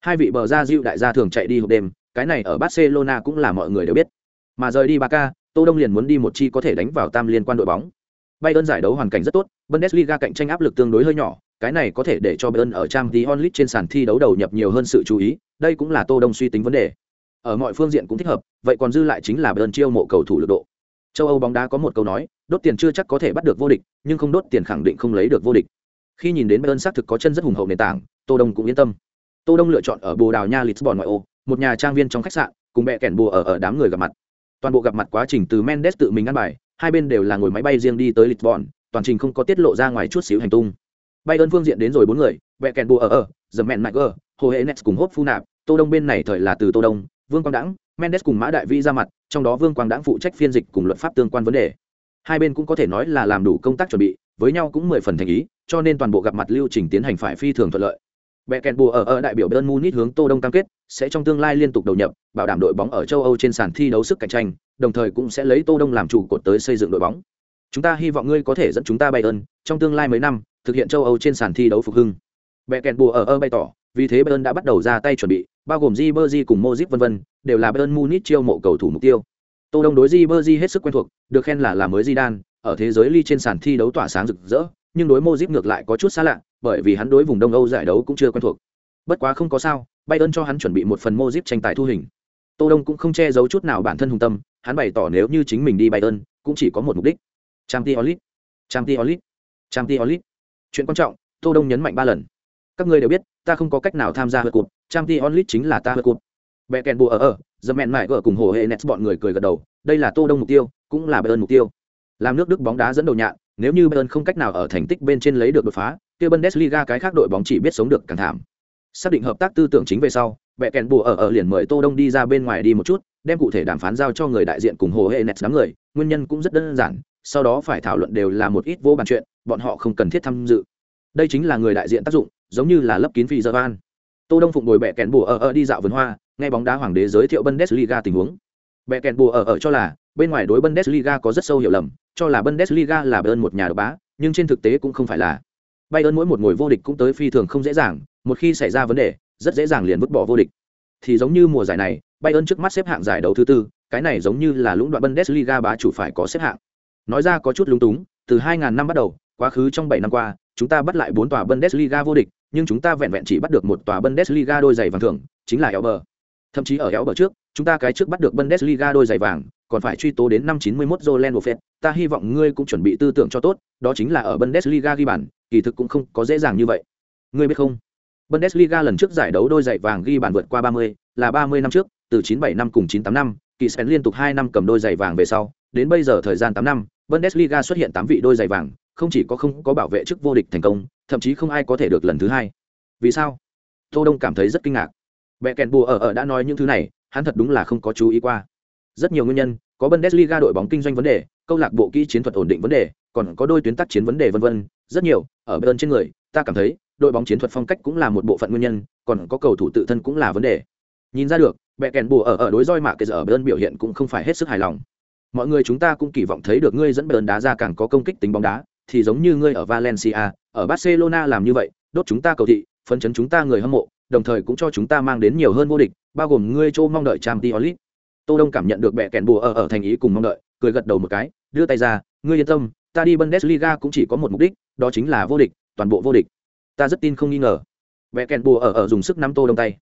Hai vị bờ ra diệu đại gia thường chạy đi hộp đêm, cái này ở Barcelona cũng là mọi người đều biết. Mà rời đi Barca, Tô Đông liền muốn đi một chi có thể đánh vào tam liên quan đội bóng. Bayern giải đấu hoàn cảnh rất tốt, Bundesliga cạnh tranh áp lực tương đối hơi nhỏ, cái này có thể để cho Bayern ở trang Champions onlit trên sàn thi đấu đầu nhập nhiều hơn sự chú ý, đây cũng là Tô Đông suy tính vấn đề. Ở mọi phương diện cũng thích hợp, vậy còn dư lại chính là bơn chiêu mộ cầu thủ lực độ. Châu Âu bóng đá có một câu nói, đốt tiền chưa chắc có thể bắt được vô địch, nhưng không đốt tiền khẳng định không lấy được vô địch. Khi nhìn đến bơn xác thực có chân rất hùng hậu nền tảng, Tô Đông cũng yên tâm. Tô Đông lựa chọn ở Bồ Đào Nha Lisbon ngoại ô, một nhà trang viên trong khách sạn, cùng mẹ kèn bùa ở ở đám người gặp mặt. Toàn bộ gặp mặt quá trình từ Mendes tự mình ăn bài, hai bên đều là ngồi máy bay riêng đi tới Lisbon, toàn trình không có tiết lộ ra ngoài chút xíu hành tung. Bay ơn phương diện đến rồi bốn người, mẹ kèn bùa ở ở, The Man ở, Hồ Hệ Nets cùng Hốt Phu Nạp, Tô Đông bên này thời là từ Tô Đông, Vương Quang Đãng, Mendes cùng Mã Đại Vi ra mặt, trong đó Vương Quang Đãng phụ trách phiên dịch cùng luật pháp tương quan vấn đề. Hai bên cũng có thể nói là làm đủ công tác chuẩn bị, với nhau cũng mười phần thành ý, cho nên toàn bộ gặp mặt lưu trình tiến hành phải phi thường thuận lợi. Beckenbauer bùa ở ở đại biểu Bayern Munich hướng Tô Đông cam kết, sẽ trong tương lai liên tục đầu nhập, bảo đảm đội bóng ở châu Âu trên sàn thi đấu sức cạnh tranh, đồng thời cũng sẽ lấy Tô Đông làm chủ cột tới xây dựng đội bóng. Chúng ta hy vọng ngươi có thể dẫn chúng ta Bayern trong tương lai mấy năm, thực hiện châu Âu trên sàn thi đấu phục hưng. Beckenbauer bùa ở ở bày tỏ, vì thế Bayern đã bắt đầu ra tay chuẩn bị, bao gồm Ribery cùng Modric vân vân, đều là Bayern Munich chiêu mộ cầu thủ mục tiêu. Tô Đông đối Ribery hết sức quen thuộc, được khen là là mới Zidane, ở thế giới ly trên sàn thi đấu tỏa sáng rực rỡ, nhưng đối Modric ngược lại có chút xa lạ, bởi vì hắn đối vùng Đông Âu giải đấu cũng chưa quen thuộc. Bất quá không có sao, Bayern cho hắn chuẩn bị một phần Modric tranh tài thu hình. Tô Đông cũng không che giấu chút nào bản thân hùng tâm, hắn bày tỏ nếu như chính mình đi Bayern, cũng chỉ có một mục đích. Champions League, Champions League, Champions League. Chuyện quan trọng, Tô Đông nhấn mạnh ba lần. Các ngươi đều biết, ta không có cách nào tham gia vượt cuộc, Chamti Onlit chính là ta vượt cuộc. Bẻ kèn bùa ở ở, The mẹn mại gỡ cùng hồ hệ Nets bọn người cười gật đầu, đây là Tô Đông mục tiêu, cũng là Bayern mục tiêu. Làm nước Đức bóng đá dẫn đầu nhạn, nếu như Bayern không cách nào ở thành tích bên trên lấy được đột phá, kia Bundesliga cái khác đội bóng chỉ biết sống được càng thảm. Xác định hợp tác tư tưởng chính về sau, bẻ kèn bùa ở ở liền mời Tô Đông đi ra bên ngoài đi một chút, đem cụ thể đàm phán giao cho người đại diện cùng hồ hệ Nets đám người, nguyên nhân cũng rất đơn giản, sau đó phải thảo luận đều là một ít vô bàn chuyện, bọn họ không cần thiết tham dự. Đây chính là người đại diện tác dụng, giống như là lấp kín phi giờ van. Tô Đông phụng ngồi bẻ kèn bùa ở ở đi dạo vườn hoa, nghe bóng đá hoàng đế giới thiệu Bundesliga tình huống. Bẻ kèn bùa ở ở cho là, bên ngoài đối Bundesliga có rất sâu hiểu lầm, cho là Bundesliga là Bayern một nhà độc bá, nhưng trên thực tế cũng không phải là. Bayern mỗi một ngồi vô địch cũng tới phi thường không dễ dàng, một khi xảy ra vấn đề, rất dễ dàng liền vứt bỏ vô địch. Thì giống như mùa giải này, Bayern trước mắt xếp hạng giải đấu thứ tư, cái này giống như là lũng đoạn Bundesliga bá chủ phải có xếp hạng. Nói ra có chút lúng túng, từ 2000 năm bắt đầu, quá khứ trong 7 năm qua, chúng ta bắt lại 4 tòa Bundesliga vô địch, nhưng chúng ta vẹn vẹn chỉ bắt được một tòa Bundesliga đôi giày vàng thường, chính là Elber. Thậm chí ở Elber trước, chúng ta cái trước bắt được Bundesliga đôi giày vàng, còn phải truy tố đến năm 91 Roland Buffett, ta hy vọng ngươi cũng chuẩn bị tư tưởng cho tốt, đó chính là ở Bundesliga ghi bàn, kỳ thực cũng không có dễ dàng như vậy. Ngươi biết không? Bundesliga lần trước giải đấu đôi giày vàng ghi bàn vượt qua 30, là 30 năm trước, từ 97 năm cùng 98 năm, kỳ Sven liên tục 2 năm cầm đôi giày vàng về sau, đến bây giờ thời gian 8 năm, Bundesliga xuất hiện 8 vị đôi giày vàng, không chỉ có không có bảo vệ chức vô địch thành công, thậm chí không ai có thể được lần thứ hai. Vì sao? Tô Đông cảm thấy rất kinh ngạc. bẹ kèn bùa ở ở đã nói những thứ này, hắn thật đúng là không có chú ý qua. Rất nhiều nguyên nhân, có Bundesliga đội bóng kinh doanh vấn đề, câu lạc bộ kỹ chiến thuật ổn định vấn đề, còn có đôi tuyến tác chiến vấn đề vân vân, rất nhiều, ở bên trên người, ta cảm thấy, đội bóng chiến thuật phong cách cũng là một bộ phận nguyên nhân, còn có cầu thủ tự thân cũng là vấn đề. Nhìn ra được, bẹ kèn bùa ở ở đối roi mạ kệ giờ ở bên biểu hiện cũng không phải hết sức hài lòng. Mọi người chúng ta cũng kỳ vọng thấy được ngươi dẫn bên đá ra càng có công kích tính bóng đá, thì giống như ngươi ở Valencia, ở Barcelona làm như vậy, đốt chúng ta cầu thị, phấn chấn chúng ta người hâm mộ, đồng thời cũng cho chúng ta mang đến nhiều hơn vô địch, bao gồm ngươi Châu mong đợi Champions League. Tô Đông cảm nhận được bẻ kèn bùa ở ở thành ý cùng mong đợi, cười gật đầu một cái, đưa tay ra, ngươi yên tâm, ta đi Bundesliga cũng chỉ có một mục đích, đó chính là vô địch, toàn bộ vô địch. Ta rất tin không nghi ngờ. Bẻ kèn bùa ở ở dùng sức nắm Tô Đông tay.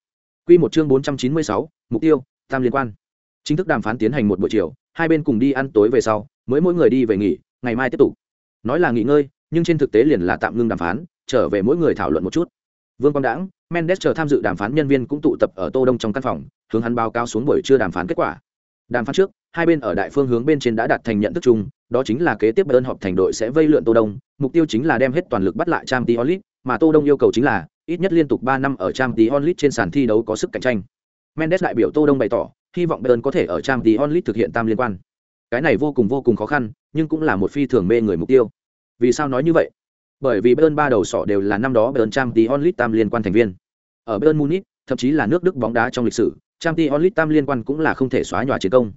Quy một chương 496, mục tiêu, tam liên quan. Chính thức đàm phán tiến hành một buổi chiều, hai bên cùng đi ăn tối về sau, mới mỗi người đi về nghỉ, ngày mai tiếp tục. Nói là nghỉ ngơi, nhưng trên thực tế liền là tạm ngưng đàm phán, trở về mỗi người thảo luận một chút. Vương Quang Đãng, Mendes chờ tham dự đàm phán nhân viên cũng tụ tập ở Tô Đông trong căn phòng, hướng hắn báo cáo xuống buổi trưa đàm phán kết quả. Đàm phán trước, hai bên ở đại phương hướng bên trên đã đạt thành nhận thức chung, đó chính là kế tiếp Bayern họp thành đội sẽ vây lượn Tô Đông, mục tiêu chính là đem hết toàn lực bắt lại trang t onlit mà Tô Đông yêu cầu chính là ít nhất liên tục ba năm ở trang t onlit trên sàn thi đấu có sức cạnh tranh. Mendes đại biểu Tô Đông bày tỏ, hy vọng Bayern có thể ở trang t onlit thực hiện tam liên quan. Cái này vô cùng vô cùng khó khăn, nhưng cũng là một phi thường mê người mục tiêu. Vì sao nói như vậy? Bởi vì Bayern ba đầu sọ đều là năm đó Bayern tí onlit tam liên quan thành viên. Ở Bayern Munich, thậm chí là nước Đức bóng đá trong lịch sử, trang tí onlit tam liên quan cũng là không thể xóa nhòa chiến công.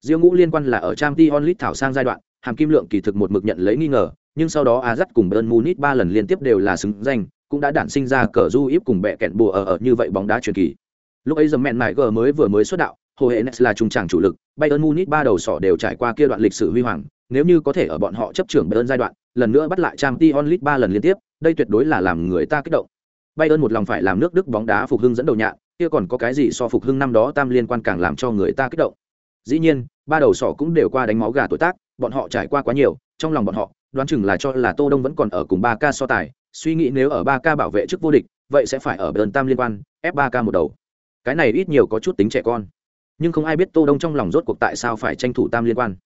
Diêu Ngũ liên quan là ở trang tí onlit thảo sang giai đoạn, hàm kim lượng kỳ thực một mực nhận lấy nghi ngờ, nhưng sau đó Ajax cùng Bayern Munich ba lần liên tiếp đều là xứng danh, cũng đã đản sinh ra cờ du íp cùng bẹ kẹn bùa ở ở như vậy bóng đá truyền kỳ. Lúc ấy Dầm Mẹn G mới vừa mới xuất đạo, Hồ Hệ Nets là trung tràng chủ lực, Bayern Munich ba đầu sỏ đều trải qua kia đoạn lịch sử huy hoàng, nếu như có thể ở bọn họ chấp trưởng Bayern giai đoạn, lần nữa bắt lại Champions League ba lần liên tiếp, đây tuyệt đối là làm người ta kích động. Bayern một lòng phải làm nước Đức bóng đá phục hưng dẫn đầu nhạn, kia còn có cái gì so phục hưng năm đó tam liên quan càng làm cho người ta kích động. Dĩ nhiên, ba đầu sỏ cũng đều qua đánh máu gà tuổi tác, bọn họ trải qua quá nhiều, trong lòng bọn họ, đoán chừng là cho là Tô Đông vẫn còn ở cùng 3K so tài, suy nghĩ nếu ở 3K bảo vệ trước vô địch, vậy sẽ phải ở Bayern tam liên quan, F3K một đầu. Cái này ít nhiều có chút tính trẻ con. Nhưng không ai biết Tô Đông trong lòng rốt cuộc tại sao phải tranh thủ tam liên quan.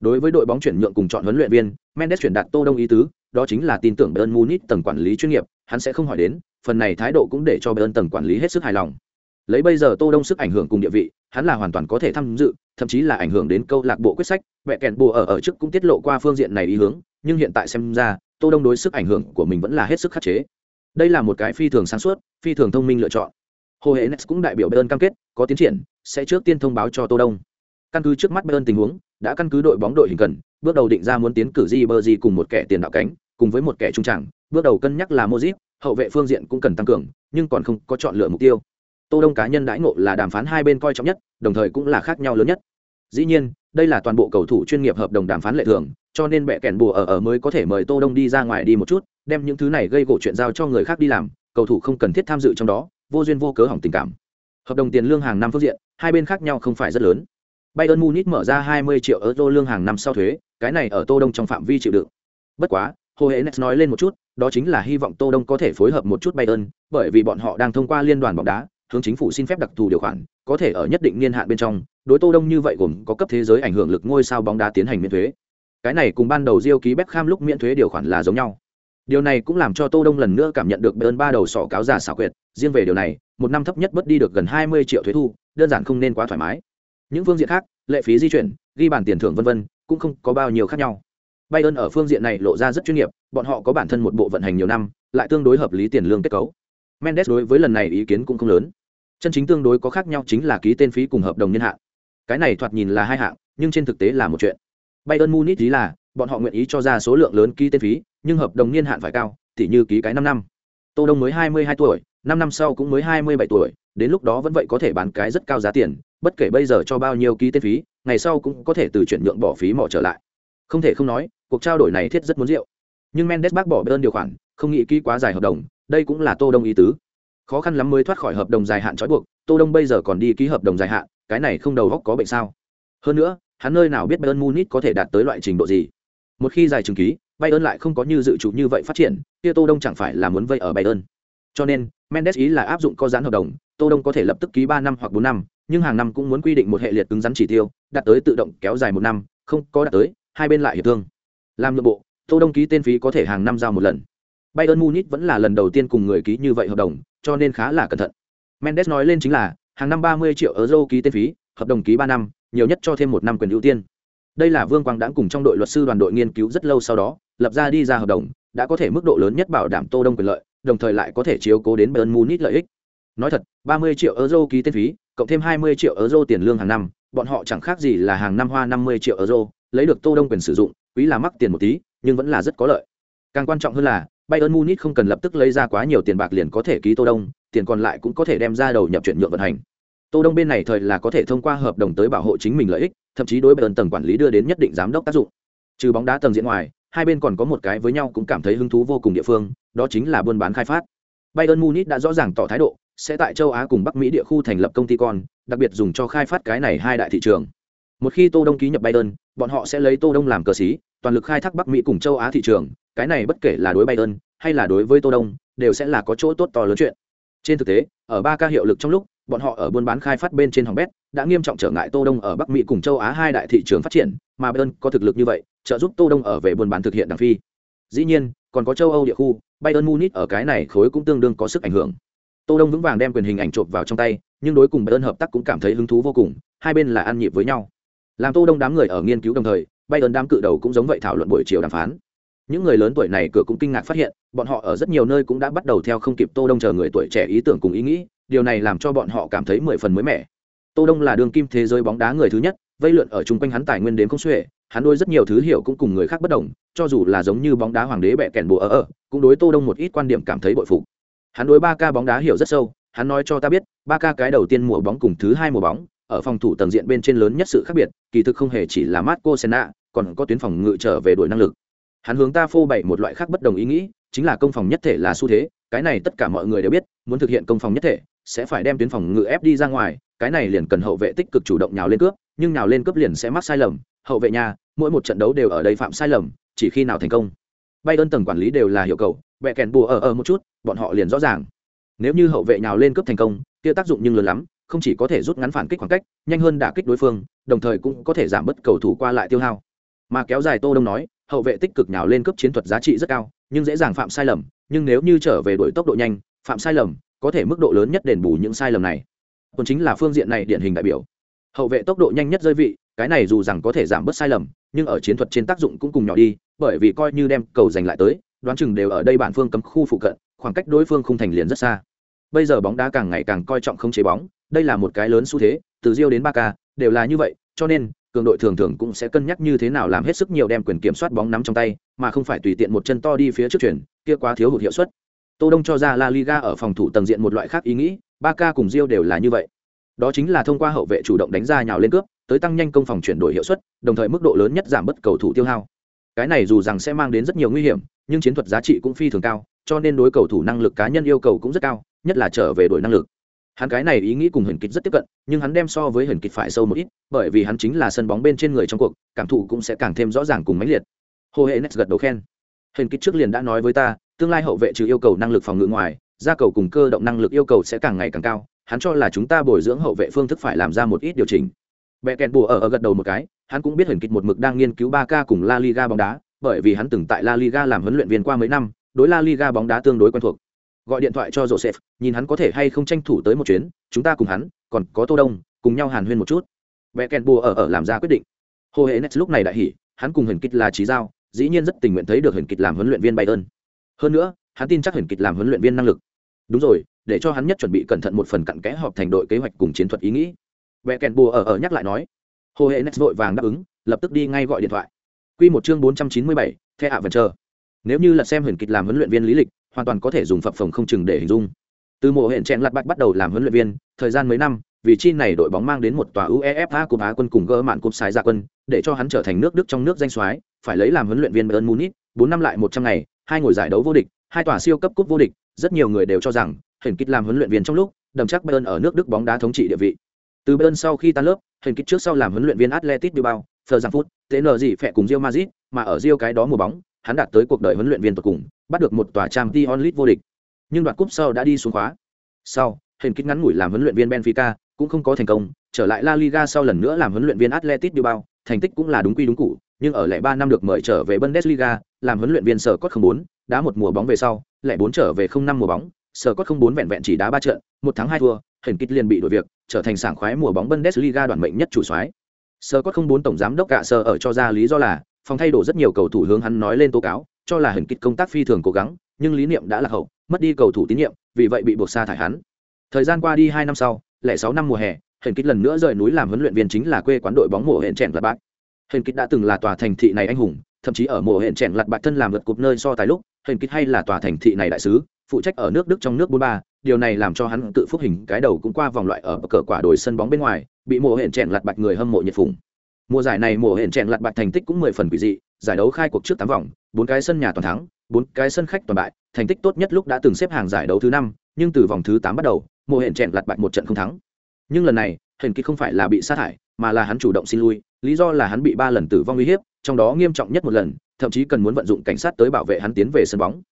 Đối với đội bóng chuyển nhượng cùng chọn huấn luyện viên, Mendes chuyển đạt Tô Đông ý tứ, đó chính là tin tưởng Bayern Munich tầng quản lý chuyên nghiệp, hắn sẽ không hỏi đến, phần này thái độ cũng để cho Bayern tầng quản lý hết sức hài lòng. Lấy bây giờ Tô Đông sức ảnh hưởng cùng địa vị, hắn là hoàn toàn có thể tham dự, thậm chí là ảnh hưởng đến câu lạc bộ quyết sách, mẹ kèn bùa ở ở trước cũng tiết lộ qua phương diện này ý hướng, nhưng hiện tại xem ra, Tô Đông đối sức ảnh hưởng của mình vẫn là hết sức khắc chế. Đây là một cái phi thường sáng suốt, phi thường thông minh lựa chọn. Hồ Hệ Nets cũng đại biểu Bayern cam kết, có tiến triển, sẽ trước tiên thông báo cho Tô Đông. Căn cứ trước mắt Bayern tình huống, đã căn cứ đội bóng đội hình cần, bước đầu định ra muốn tiến cử Ribery cùng một kẻ tiền đạo cánh, cùng với một kẻ trung trảng, bước đầu cân nhắc là Modric, hậu vệ phương diện cũng cần tăng cường, nhưng còn không có chọn lựa mục tiêu. Tô Đông cá nhân đãi ngộ là đàm phán hai bên coi trọng nhất, đồng thời cũng là khác nhau lớn nhất. Dĩ nhiên, đây là toàn bộ cầu thủ chuyên nghiệp hợp đồng đàm phán lệ thường, cho nên bẻ kèn bùa ở ở mới có thể mời Tô Đông đi ra ngoài đi một chút, đem những thứ này gây gỗ chuyện giao cho người khác đi làm, cầu thủ không cần thiết tham dự trong đó, vô duyên vô cớ hỏng tình cảm. Hợp đồng tiền lương hàng năm phương diện, hai bên khác nhau không phải rất lớn. Bayern Munich mở ra 20 triệu euro lương hàng năm sau thuế, cái này ở Tô Đông trong phạm vi chịu đựng. Bất quá, Hồ nói lên một chút, đó chính là hy vọng Tô Đông có thể phối hợp một chút Bayern, bởi vì bọn họ đang thông qua liên đoàn bóng đá, hướng chính phủ xin phép đặc thù điều khoản, có thể ở nhất định niên hạn bên trong, đối Tô Đông như vậy gồm có cấp thế giới ảnh hưởng lực ngôi sao bóng đá tiến hành miễn thuế. Cái này cùng ban đầu Diêu ký Beckham lúc miễn thuế điều khoản là giống nhau. Điều này cũng làm cho Tô Đông lần nữa cảm nhận được Bayern ba đầu sọ cáo già xảo quyệt, riêng về điều này, một năm thấp nhất bất đi được gần 20 triệu thuế thu, đơn giản không nên quá thoải mái. Những phương diện khác, lệ phí di chuyển, ghi bàn tiền thưởng vân vân, cũng không có bao nhiêu khác nhau. Bayern ở phương diện này lộ ra rất chuyên nghiệp, bọn họ có bản thân một bộ vận hành nhiều năm, lại tương đối hợp lý tiền lương kết cấu. Mendes đối với lần này ý kiến cũng không lớn. Chân chính tương đối có khác nhau chính là ký tên phí cùng hợp đồng niên hạn. Cái này thoạt nhìn là hai hạng, nhưng trên thực tế là một chuyện. Bayern Munich ý là, bọn họ nguyện ý cho ra số lượng lớn ký tên phí, nhưng hợp đồng niên hạn phải cao, thì như ký cái năm năm. Tô Đông mới 22 tuổi, 5 năm sau cũng mới 27 tuổi, đến lúc đó vẫn vậy có thể bán cái rất cao giá tiền, bất kể bây giờ cho bao nhiêu ký tên phí, ngày sau cũng có thể từ chuyển nhượng bỏ phí mỏ trở lại. Không thể không nói, cuộc trao đổi này thiết rất muốn rượu. Nhưng Mendes bác bỏ đơn điều khoản, không nghĩ ký quá dài hợp đồng, đây cũng là Tô Đông ý tứ. Khó khăn lắm mới thoát khỏi hợp đồng dài hạn trói buộc, Tô Đông bây giờ còn đi ký hợp đồng dài hạn, cái này không đầu óc có bệnh sao? Hơn nữa, hắn nơi nào biết Bayern Munich có thể đạt tới loại trình độ gì? Một khi dài chứng ký, Bayern lại không có như dự chủ như vậy phát triển, kia Tô Đông chẳng phải là muốn vây ở Bayern. Cho nên, Mendes ý là áp dụng có giãn hợp đồng, Tô Đông có thể lập tức ký ba năm hoặc bốn năm, nhưng hàng năm cũng muốn quy định một hệ liệt cứng rắn chỉ tiêu, đạt tới tự động kéo dài một năm, không có đạt tới, hai bên lại hiệp thương. Làm nội bộ, Tô Đông ký tên phí có thể hàng năm giao một lần. Bayern Munich vẫn là lần đầu tiên cùng người ký như vậy hợp đồng, cho nên khá là cẩn thận. Mendes nói lên chính là, hàng năm 30 triệu euro ký tên phí, hợp đồng ký 3 năm, nhiều nhất cho thêm một năm quyền ưu tiên. Đây là Vương Quang đã cùng trong đội luật sư đoàn đội nghiên cứu rất lâu sau đó, lập ra đi ra hợp đồng, đã có thể mức độ lớn nhất bảo đảm Tô Đông quyền lợi, đồng thời lại có thể chiếu cố đến Bayern Munich lợi ích. Nói thật, 30 triệu euro ký tên phí, cộng thêm 20 triệu euro tiền lương hàng năm, bọn họ chẳng khác gì là hàng năm hoa 50 triệu euro, lấy được Tô Đông quyền sử dụng, quý là mắc tiền một tí, nhưng vẫn là rất có lợi. Càng quan trọng hơn là, Bayern Munich không cần lập tức lấy ra quá nhiều tiền bạc liền có thể ký Tô Đông, tiền còn lại cũng có thể đem ra đầu nhập chuyển nhượng vận hành. Tô Đông bên này thời là có thể thông qua hợp đồng tới bảo hộ chính mình lợi ích, thậm chí đối Bayern tầng quản lý đưa đến nhất định giám đốc tác dụng. Trừ bóng đá tầng diễn ngoài, hai bên còn có một cái với nhau cũng cảm thấy hứng thú vô cùng địa phương, đó chính là buôn bán khai phát. Bayern Munich đã rõ ràng tỏ thái độ, sẽ tại châu Á cùng Bắc Mỹ địa khu thành lập công ty con, đặc biệt dùng cho khai phát cái này hai đại thị trường. Một khi Tô Đông ký nhập Biden, bọn họ sẽ lấy Tô Đông làm cờ sĩ, toàn lực khai thác Bắc Mỹ cùng châu Á thị trường, cái này bất kể là đối Biden hay là đối với Tô Đông, đều sẽ là có chỗ tốt to lớn chuyện. Trên thực tế, ở ba ca hiệu lực trong lúc, bọn họ ở buôn bán khai phát bên trên hồng bét, đã nghiêm trọng trở ngại Tô Đông ở Bắc Mỹ cùng châu Á hai đại thị trường phát triển, mà Biden có thực lực như vậy, trợ giúp Tô Đông ở về buôn bán thực hiện đẳng phi. Dĩ nhiên, còn có châu Âu địa khu, Biden Munich ở cái này khối cũng tương đương có sức ảnh hưởng. Tô Đông vững vàng đem quyền hình ảnh trộm vào trong tay, nhưng đối cùng Bayern hợp tác cũng cảm thấy hứng thú vô cùng, hai bên là ăn nhịp với nhau. Làm Tô Đông đám người ở nghiên cứu đồng thời, Bayern đám cự đầu cũng giống vậy thảo luận buổi chiều đàm phán. Những người lớn tuổi này cửa cũng kinh ngạc phát hiện, bọn họ ở rất nhiều nơi cũng đã bắt đầu theo không kịp Tô Đông chờ người tuổi trẻ ý tưởng cùng ý nghĩ, điều này làm cho bọn họ cảm thấy mười phần mới mẻ. Tô Đông là đường kim thế giới bóng đá người thứ nhất, vây lượn ở chung quanh hắn tài nguyên đến không xuể, hắn đôi rất nhiều thứ hiểu cũng cùng người khác bất đồng, cho dù là giống như bóng đá hoàng đế bẹ kèn bùa ở ở, cũng đối Tô Đông một ít quan điểm cảm thấy bội phục. Hắn đối ba ca bóng đá hiểu rất sâu, hắn nói cho ta biết, ba ca cái đầu tiên mùa bóng cùng thứ hai mùa bóng, ở phòng thủ tầng diện bên trên lớn nhất sự khác biệt, kỳ thực không hề chỉ là Marco Senna, còn có tuyến phòng ngự trở về đổi năng lực. Hắn hướng ta phô bày một loại khác bất đồng ý nghĩ chính là công phòng nhất thể là xu thế cái này tất cả mọi người đều biết muốn thực hiện công phòng nhất thể sẽ phải đem tuyến phòng ngự ép đi ra ngoài cái này liền cần hậu vệ tích cực chủ động nhào lên cướp nhưng nhào lên cướp liền sẽ mắc sai lầm hậu vệ nhà mỗi một trận đấu đều ở đây phạm sai lầm chỉ khi nào thành công. Bay ơn tầng quản lý đều là hiệu cầu bẹ kèn bùa ở ở một chút, bọn họ liền rõ ràng. Nếu như hậu vệ nhào lên cướp thành công, kia tác dụng nhưng lớn lắm, không chỉ có thể rút ngắn phản kích khoảng cách, nhanh hơn đả kích đối phương, đồng thời cũng có thể giảm bớt cầu thủ qua lại tiêu hao. Mà kéo dài tô đông nói, hậu vệ tích cực nhào lên cướp chiến thuật giá trị rất cao, nhưng dễ dàng phạm sai lầm, nhưng nếu như trở về đổi tốc độ nhanh, phạm sai lầm, có thể mức độ lớn nhất đền bù những sai lầm này. Còn chính là phương diện này điển hình đại biểu. Hậu vệ tốc độ nhanh nhất rơi vị, cái này dù rằng có thể giảm bớt sai lầm, nhưng ở chiến thuật trên tác dụng cũng cùng nhỏ đi, bởi vì coi như đem cầu giành lại tới đoán chừng đều ở đây bản phương cấm khu phụ cận, khoảng cách đối phương không thành liền rất xa. Bây giờ bóng đá càng ngày càng coi trọng không chế bóng, đây là một cái lớn xu thế, từ rio đến ba k đều là như vậy, cho nên, cường đội thường thường cũng sẽ cân nhắc như thế nào làm hết sức nhiều đem quyền kiểm soát bóng nắm trong tay, mà không phải tùy tiện một chân to đi phía trước chuyển, kia quá thiếu hụt hiệu suất. Tô đông cho ra la liga ở phòng thủ tầng diện một loại khác ý nghĩ ba k cùng rio đều là như vậy. Đó chính là thông qua hậu vệ chủ động đánh ra nhào lên cướp, tới tăng nhanh công phòng chuyển đổi hiệu suất, đồng thời mức độ lớn nhất giảm bớt cầu thủ tiêu hao. Cái này dù rằng sẽ mang đến rất nhiều nguy hiểm nhưng chiến thuật giá trị cũng phi thường cao cho nên đối cầu thủ năng lực cá nhân yêu cầu cũng rất cao nhất là trở về đổi năng lực. Hắn cái này ý nghĩ cùng hình kịch rất tiếp cận nhưng hắn đem so với hình kịch phải sâu một ít bởi vì hắn chính là sân bóng bên trên người trong cuộc cảm thụ cũng sẽ càng thêm rõ ràng cùng mãnh liệt. Hồ hệ Next gật đầu khen. Hình kịch trước liền đã nói với ta tương lai hậu vệ trừ yêu cầu năng lực phòng ngự ngoài gia cầu cùng cơ động năng lực yêu cầu sẽ càng ngày càng cao hắn cho là chúng ta bồi dưỡng hậu vệ phương thức phải làm ra một ít điều chỉnh. Bẹ kẹn bùa ở, ở gật đầu một cái hắn cũng biết hình kịch một mực đang nghiên cứu ba k cùng la liga bóng đá bởi vì hắn từng tại la liga làm huấn luyện viên qua mấy năm, đối la liga bóng đá tương đối quen thuộc. Gọi điện thoại cho joseph, nhìn hắn có thể hay không tranh thủ tới một chuyến, chúng ta cùng hắn, còn có tô đông, cùng nhau hàn huyên một chút. Beckenbauer ở ở làm ra quyết định. Hồ Hễ net lúc này đại hỉ, hắn cùng Huyền kịch là trí giao, dĩ nhiên rất tình nguyện thấy được Huyền kịch làm huấn luyện viên bayern. Hơn nữa, hắn tin chắc Huyền kịch làm huấn luyện viên năng lực. Đúng rồi, để cho hắn nhất chuẩn bị cẩn thận một phần cặn kẽ họp thành đội kế hoạch cùng chiến thuật ý nghĩ. Beckenbauer ở ở nhắc lại nói. Hồ Hễ next vội vàng đáp ứng, lập tức đi ngay gọi điện thoại. Quy một chương bốn trăm chín mươi bảy, the Adventure. vẫn chờ nếu như là xem Huyền kịch làm huấn luyện viên lý lịch, hoàn toàn có thể dùng phập phồng không chừng để hình dung từ mùa hẹn chẹn lật bạch bắt đầu làm huấn luyện viên, thời gian mấy năm vì chi này đội bóng mang đến một tòa uefa của á quân cùng gỡ mạn cúp sái ra quân, để cho hắn trở thành nước đức trong nước danh soái, phải lấy làm huấn luyện viên bayern munich, bốn năm lại một trăm ngày, hai ngồi giải đấu vô địch, hai tòa siêu cấp cúp vô địch, rất nhiều người đều cho rằng, huyền kịch làm huấn luyện viên trong lúc, đầm chắc bayern ở nước đức bóng đá thống trị địa vị từ bayern sau khi tan lớp, huyền kịch trước sau làm huấn luyện viên Atletico bilbao phờ giang phút tn gì phẹ cùng rio madrid, mà ở rio cái đó mùa bóng, hắn đạt tới cuộc đời huấn luyện viên tột cùng, bắt được một tòa trang t onlit vô địch. Nhưng đoạt cúp sau đã đi xuống khóa. Sau hình kích ngắn ngủi làm huấn luyện viên benfica, cũng không có thành công, trở lại la liga sau lần nữa làm huấn luyện viên atletic bilbao, thành tích cũng là đúng quy đúng cụ nhưng ở lẻ ba năm được mời trở về bundesliga, làm huấn luyện viên sở cốt không bốn, đá một mùa bóng về sau, lẻ bốn trở về không năm mùa bóng, sở cốt không bốn vẹn vẹn chỉ đá ba trận, một tháng hai thua hình kích liền bị đổi việc, trở thành sảng khoái mùa bóng bundesliga đoàn mệnh nhất chủ soái. Sơ cốt không bốn tổng giám đốc cả sơ ở cho ra lý do là, phòng thay đổi rất nhiều cầu thủ hướng hắn nói lên tố cáo, cho là hình kịch công tác phi thường cố gắng, nhưng lý niệm đã lạc hậu, mất đi cầu thủ tín nhiệm, vì vậy bị buộc sa thải hắn. Thời gian qua đi hai năm sau, lẻ sáu năm mùa hè hình kịch lần nữa rời núi làm huấn luyện viên chính là quê quán đội bóng mùa hẹn trẻ lạt bạc. Hình kịch đã từng là tòa thành thị này anh hùng, thậm chí ở mùa hẹn trẻ lạt bạc thân làm lượt cục nơi so tài lúc hình kịch hay là tòa thành thị này đại sứ, phụ trách ở nước đức trong nước bốn ba, điều này làm cho hắn tự phúc hình cái đầu cũng qua vòng loại ở cờ quả đồi sân bóng bên ngoài bị mùa hẹn chèn lặt bạch người hâm mộ nhiệt phùng. Mùa giải này mùa hẹn chèn lặt bạch thành tích cũng mười phần quỷ dị, giải đấu khai cuộc trước tám vòng, bốn cái sân nhà toàn thắng, bốn cái sân khách toàn bại, thành tích tốt nhất lúc đã từng xếp hàng giải đấu thứ năm, nhưng từ vòng thứ tám bắt đầu mùa hẹn chèn lặt bạch một trận không thắng. Nhưng lần này hình kỳ không phải là bị sát hại mà là hắn chủ động xin lui, lý do là hắn bị ba lần tử vong uy hiếp, trong đó nghiêm trọng nhất một lần, thậm chí cần muốn vận dụng cảnh sát tới bảo vệ hắn tiến về sân bóng.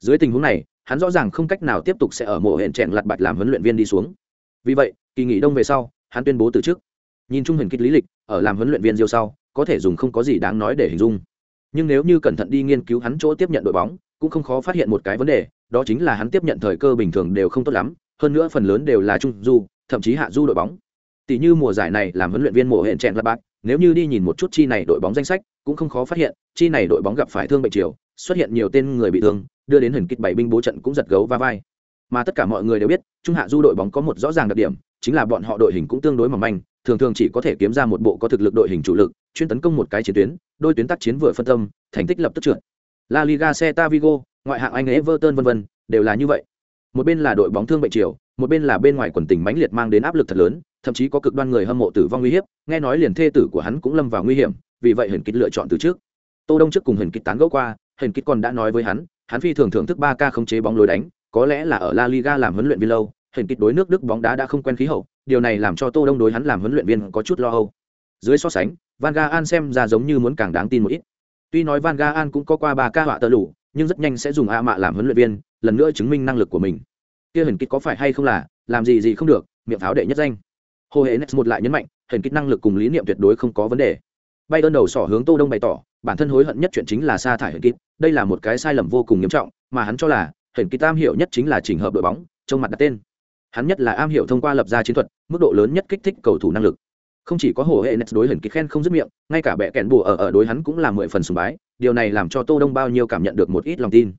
Dưới tình huống này, hắn rõ ràng không cách nào tiếp tục sẽ ở mùa hẹn chèn lặt bạch làm huấn luyện viên đi xuống. Vì vậy, kỳ nghỉ đông về sau hắn tuyên bố từ chức. Nhìn Trung Huyền kích lý lịch, ở làm huấn luyện viên diêu sau, có thể dùng không có gì đáng nói để hình dung. Nhưng nếu như cẩn thận đi nghiên cứu hắn chỗ tiếp nhận đội bóng, cũng không khó phát hiện một cái vấn đề, đó chính là hắn tiếp nhận thời cơ bình thường đều không tốt lắm, hơn nữa phần lớn đều là trung du, thậm chí hạ du đội bóng. Tỷ như mùa giải này làm huấn luyện viên mùa hẹn trạng là bạc nếu như đi nhìn một chút chi này đội bóng danh sách, cũng không khó phát hiện, chi này đội bóng gặp phải thương bệnh chiều xuất hiện nhiều tên người bị thương, đưa đến hình kích bảy binh bố trận cũng giật gấu va vai. Mà tất cả mọi người đều biết, trung hạ du đội bóng có một rõ ràng đặc điểm chính là bọn họ đội hình cũng tương đối mỏng manh, thường thường chỉ có thể kiếm ra một bộ có thực lực đội hình chủ lực, chuyên tấn công một cái chiến tuyến, đôi tuyến tác chiến vừa phân tâm, thành tích lập tức trượt. La liga, Celta Vigo, ngoại hạng anh, everton, vân vân, đều là như vậy. Một bên là đội bóng thương bệnh chiều một bên là bên ngoài quần tình mãnh liệt mang đến áp lực thật lớn, thậm chí có cực đoan người hâm mộ tử vong nguy hiểm nghe nói liền thê tử của hắn cũng lâm vào nguy hiểm, vì vậy hình kích lựa chọn từ trước. Tô đông trước cùng hình kích tán gẫu qua hình kích còn đã nói với hắn hắn phi thường thưởng thức ba ca khống chế bóng lối đánh, có lẽ là ở la liga làm huấn luyện viên lâu hình kịch đối nước đức bóng đá đã không quen khí hậu điều này làm cho tô đông đối hắn làm huấn luyện viên có chút lo âu. Dưới so sánh van gaal xem ra giống như muốn càng đáng tin một ít. Tuy nói van gaal cũng có qua ba ca họa tờ lủ nhưng rất nhanh sẽ dùng a mạ làm huấn luyện viên lần nữa chứng minh năng lực của mình. Kia hình kịch có phải hay không là làm gì gì không được miệng pháo đệ nhất danh. Hồ hệ next một lại nhấn mạnh hình kịch năng lực cùng lý niệm tuyệt đối không có vấn đề. Bay đơn đầu sỏ hướng tô đông bày tỏ bản thân hối hận nhất chuyện chính là sa thải hình kịch, đây là một cái sai lầm vô cùng nghiêm trọng mà hắn cho là hình kịch tam hiểu nhất chính là chỉnh hợp đội bóng trong mặt đặt tên hắn nhất là am hiểu thông qua lập ra chiến thuật, mức độ lớn nhất kích thích cầu thủ năng lực. Không chỉ có hồ hệ net đối hình kịch khen không dứt miệng, ngay cả bệ kẹn bùa ở ở đối hắn cũng là mười phần sùng bái, điều này làm cho tô đông bao nhiêu cảm nhận được một ít lòng tin.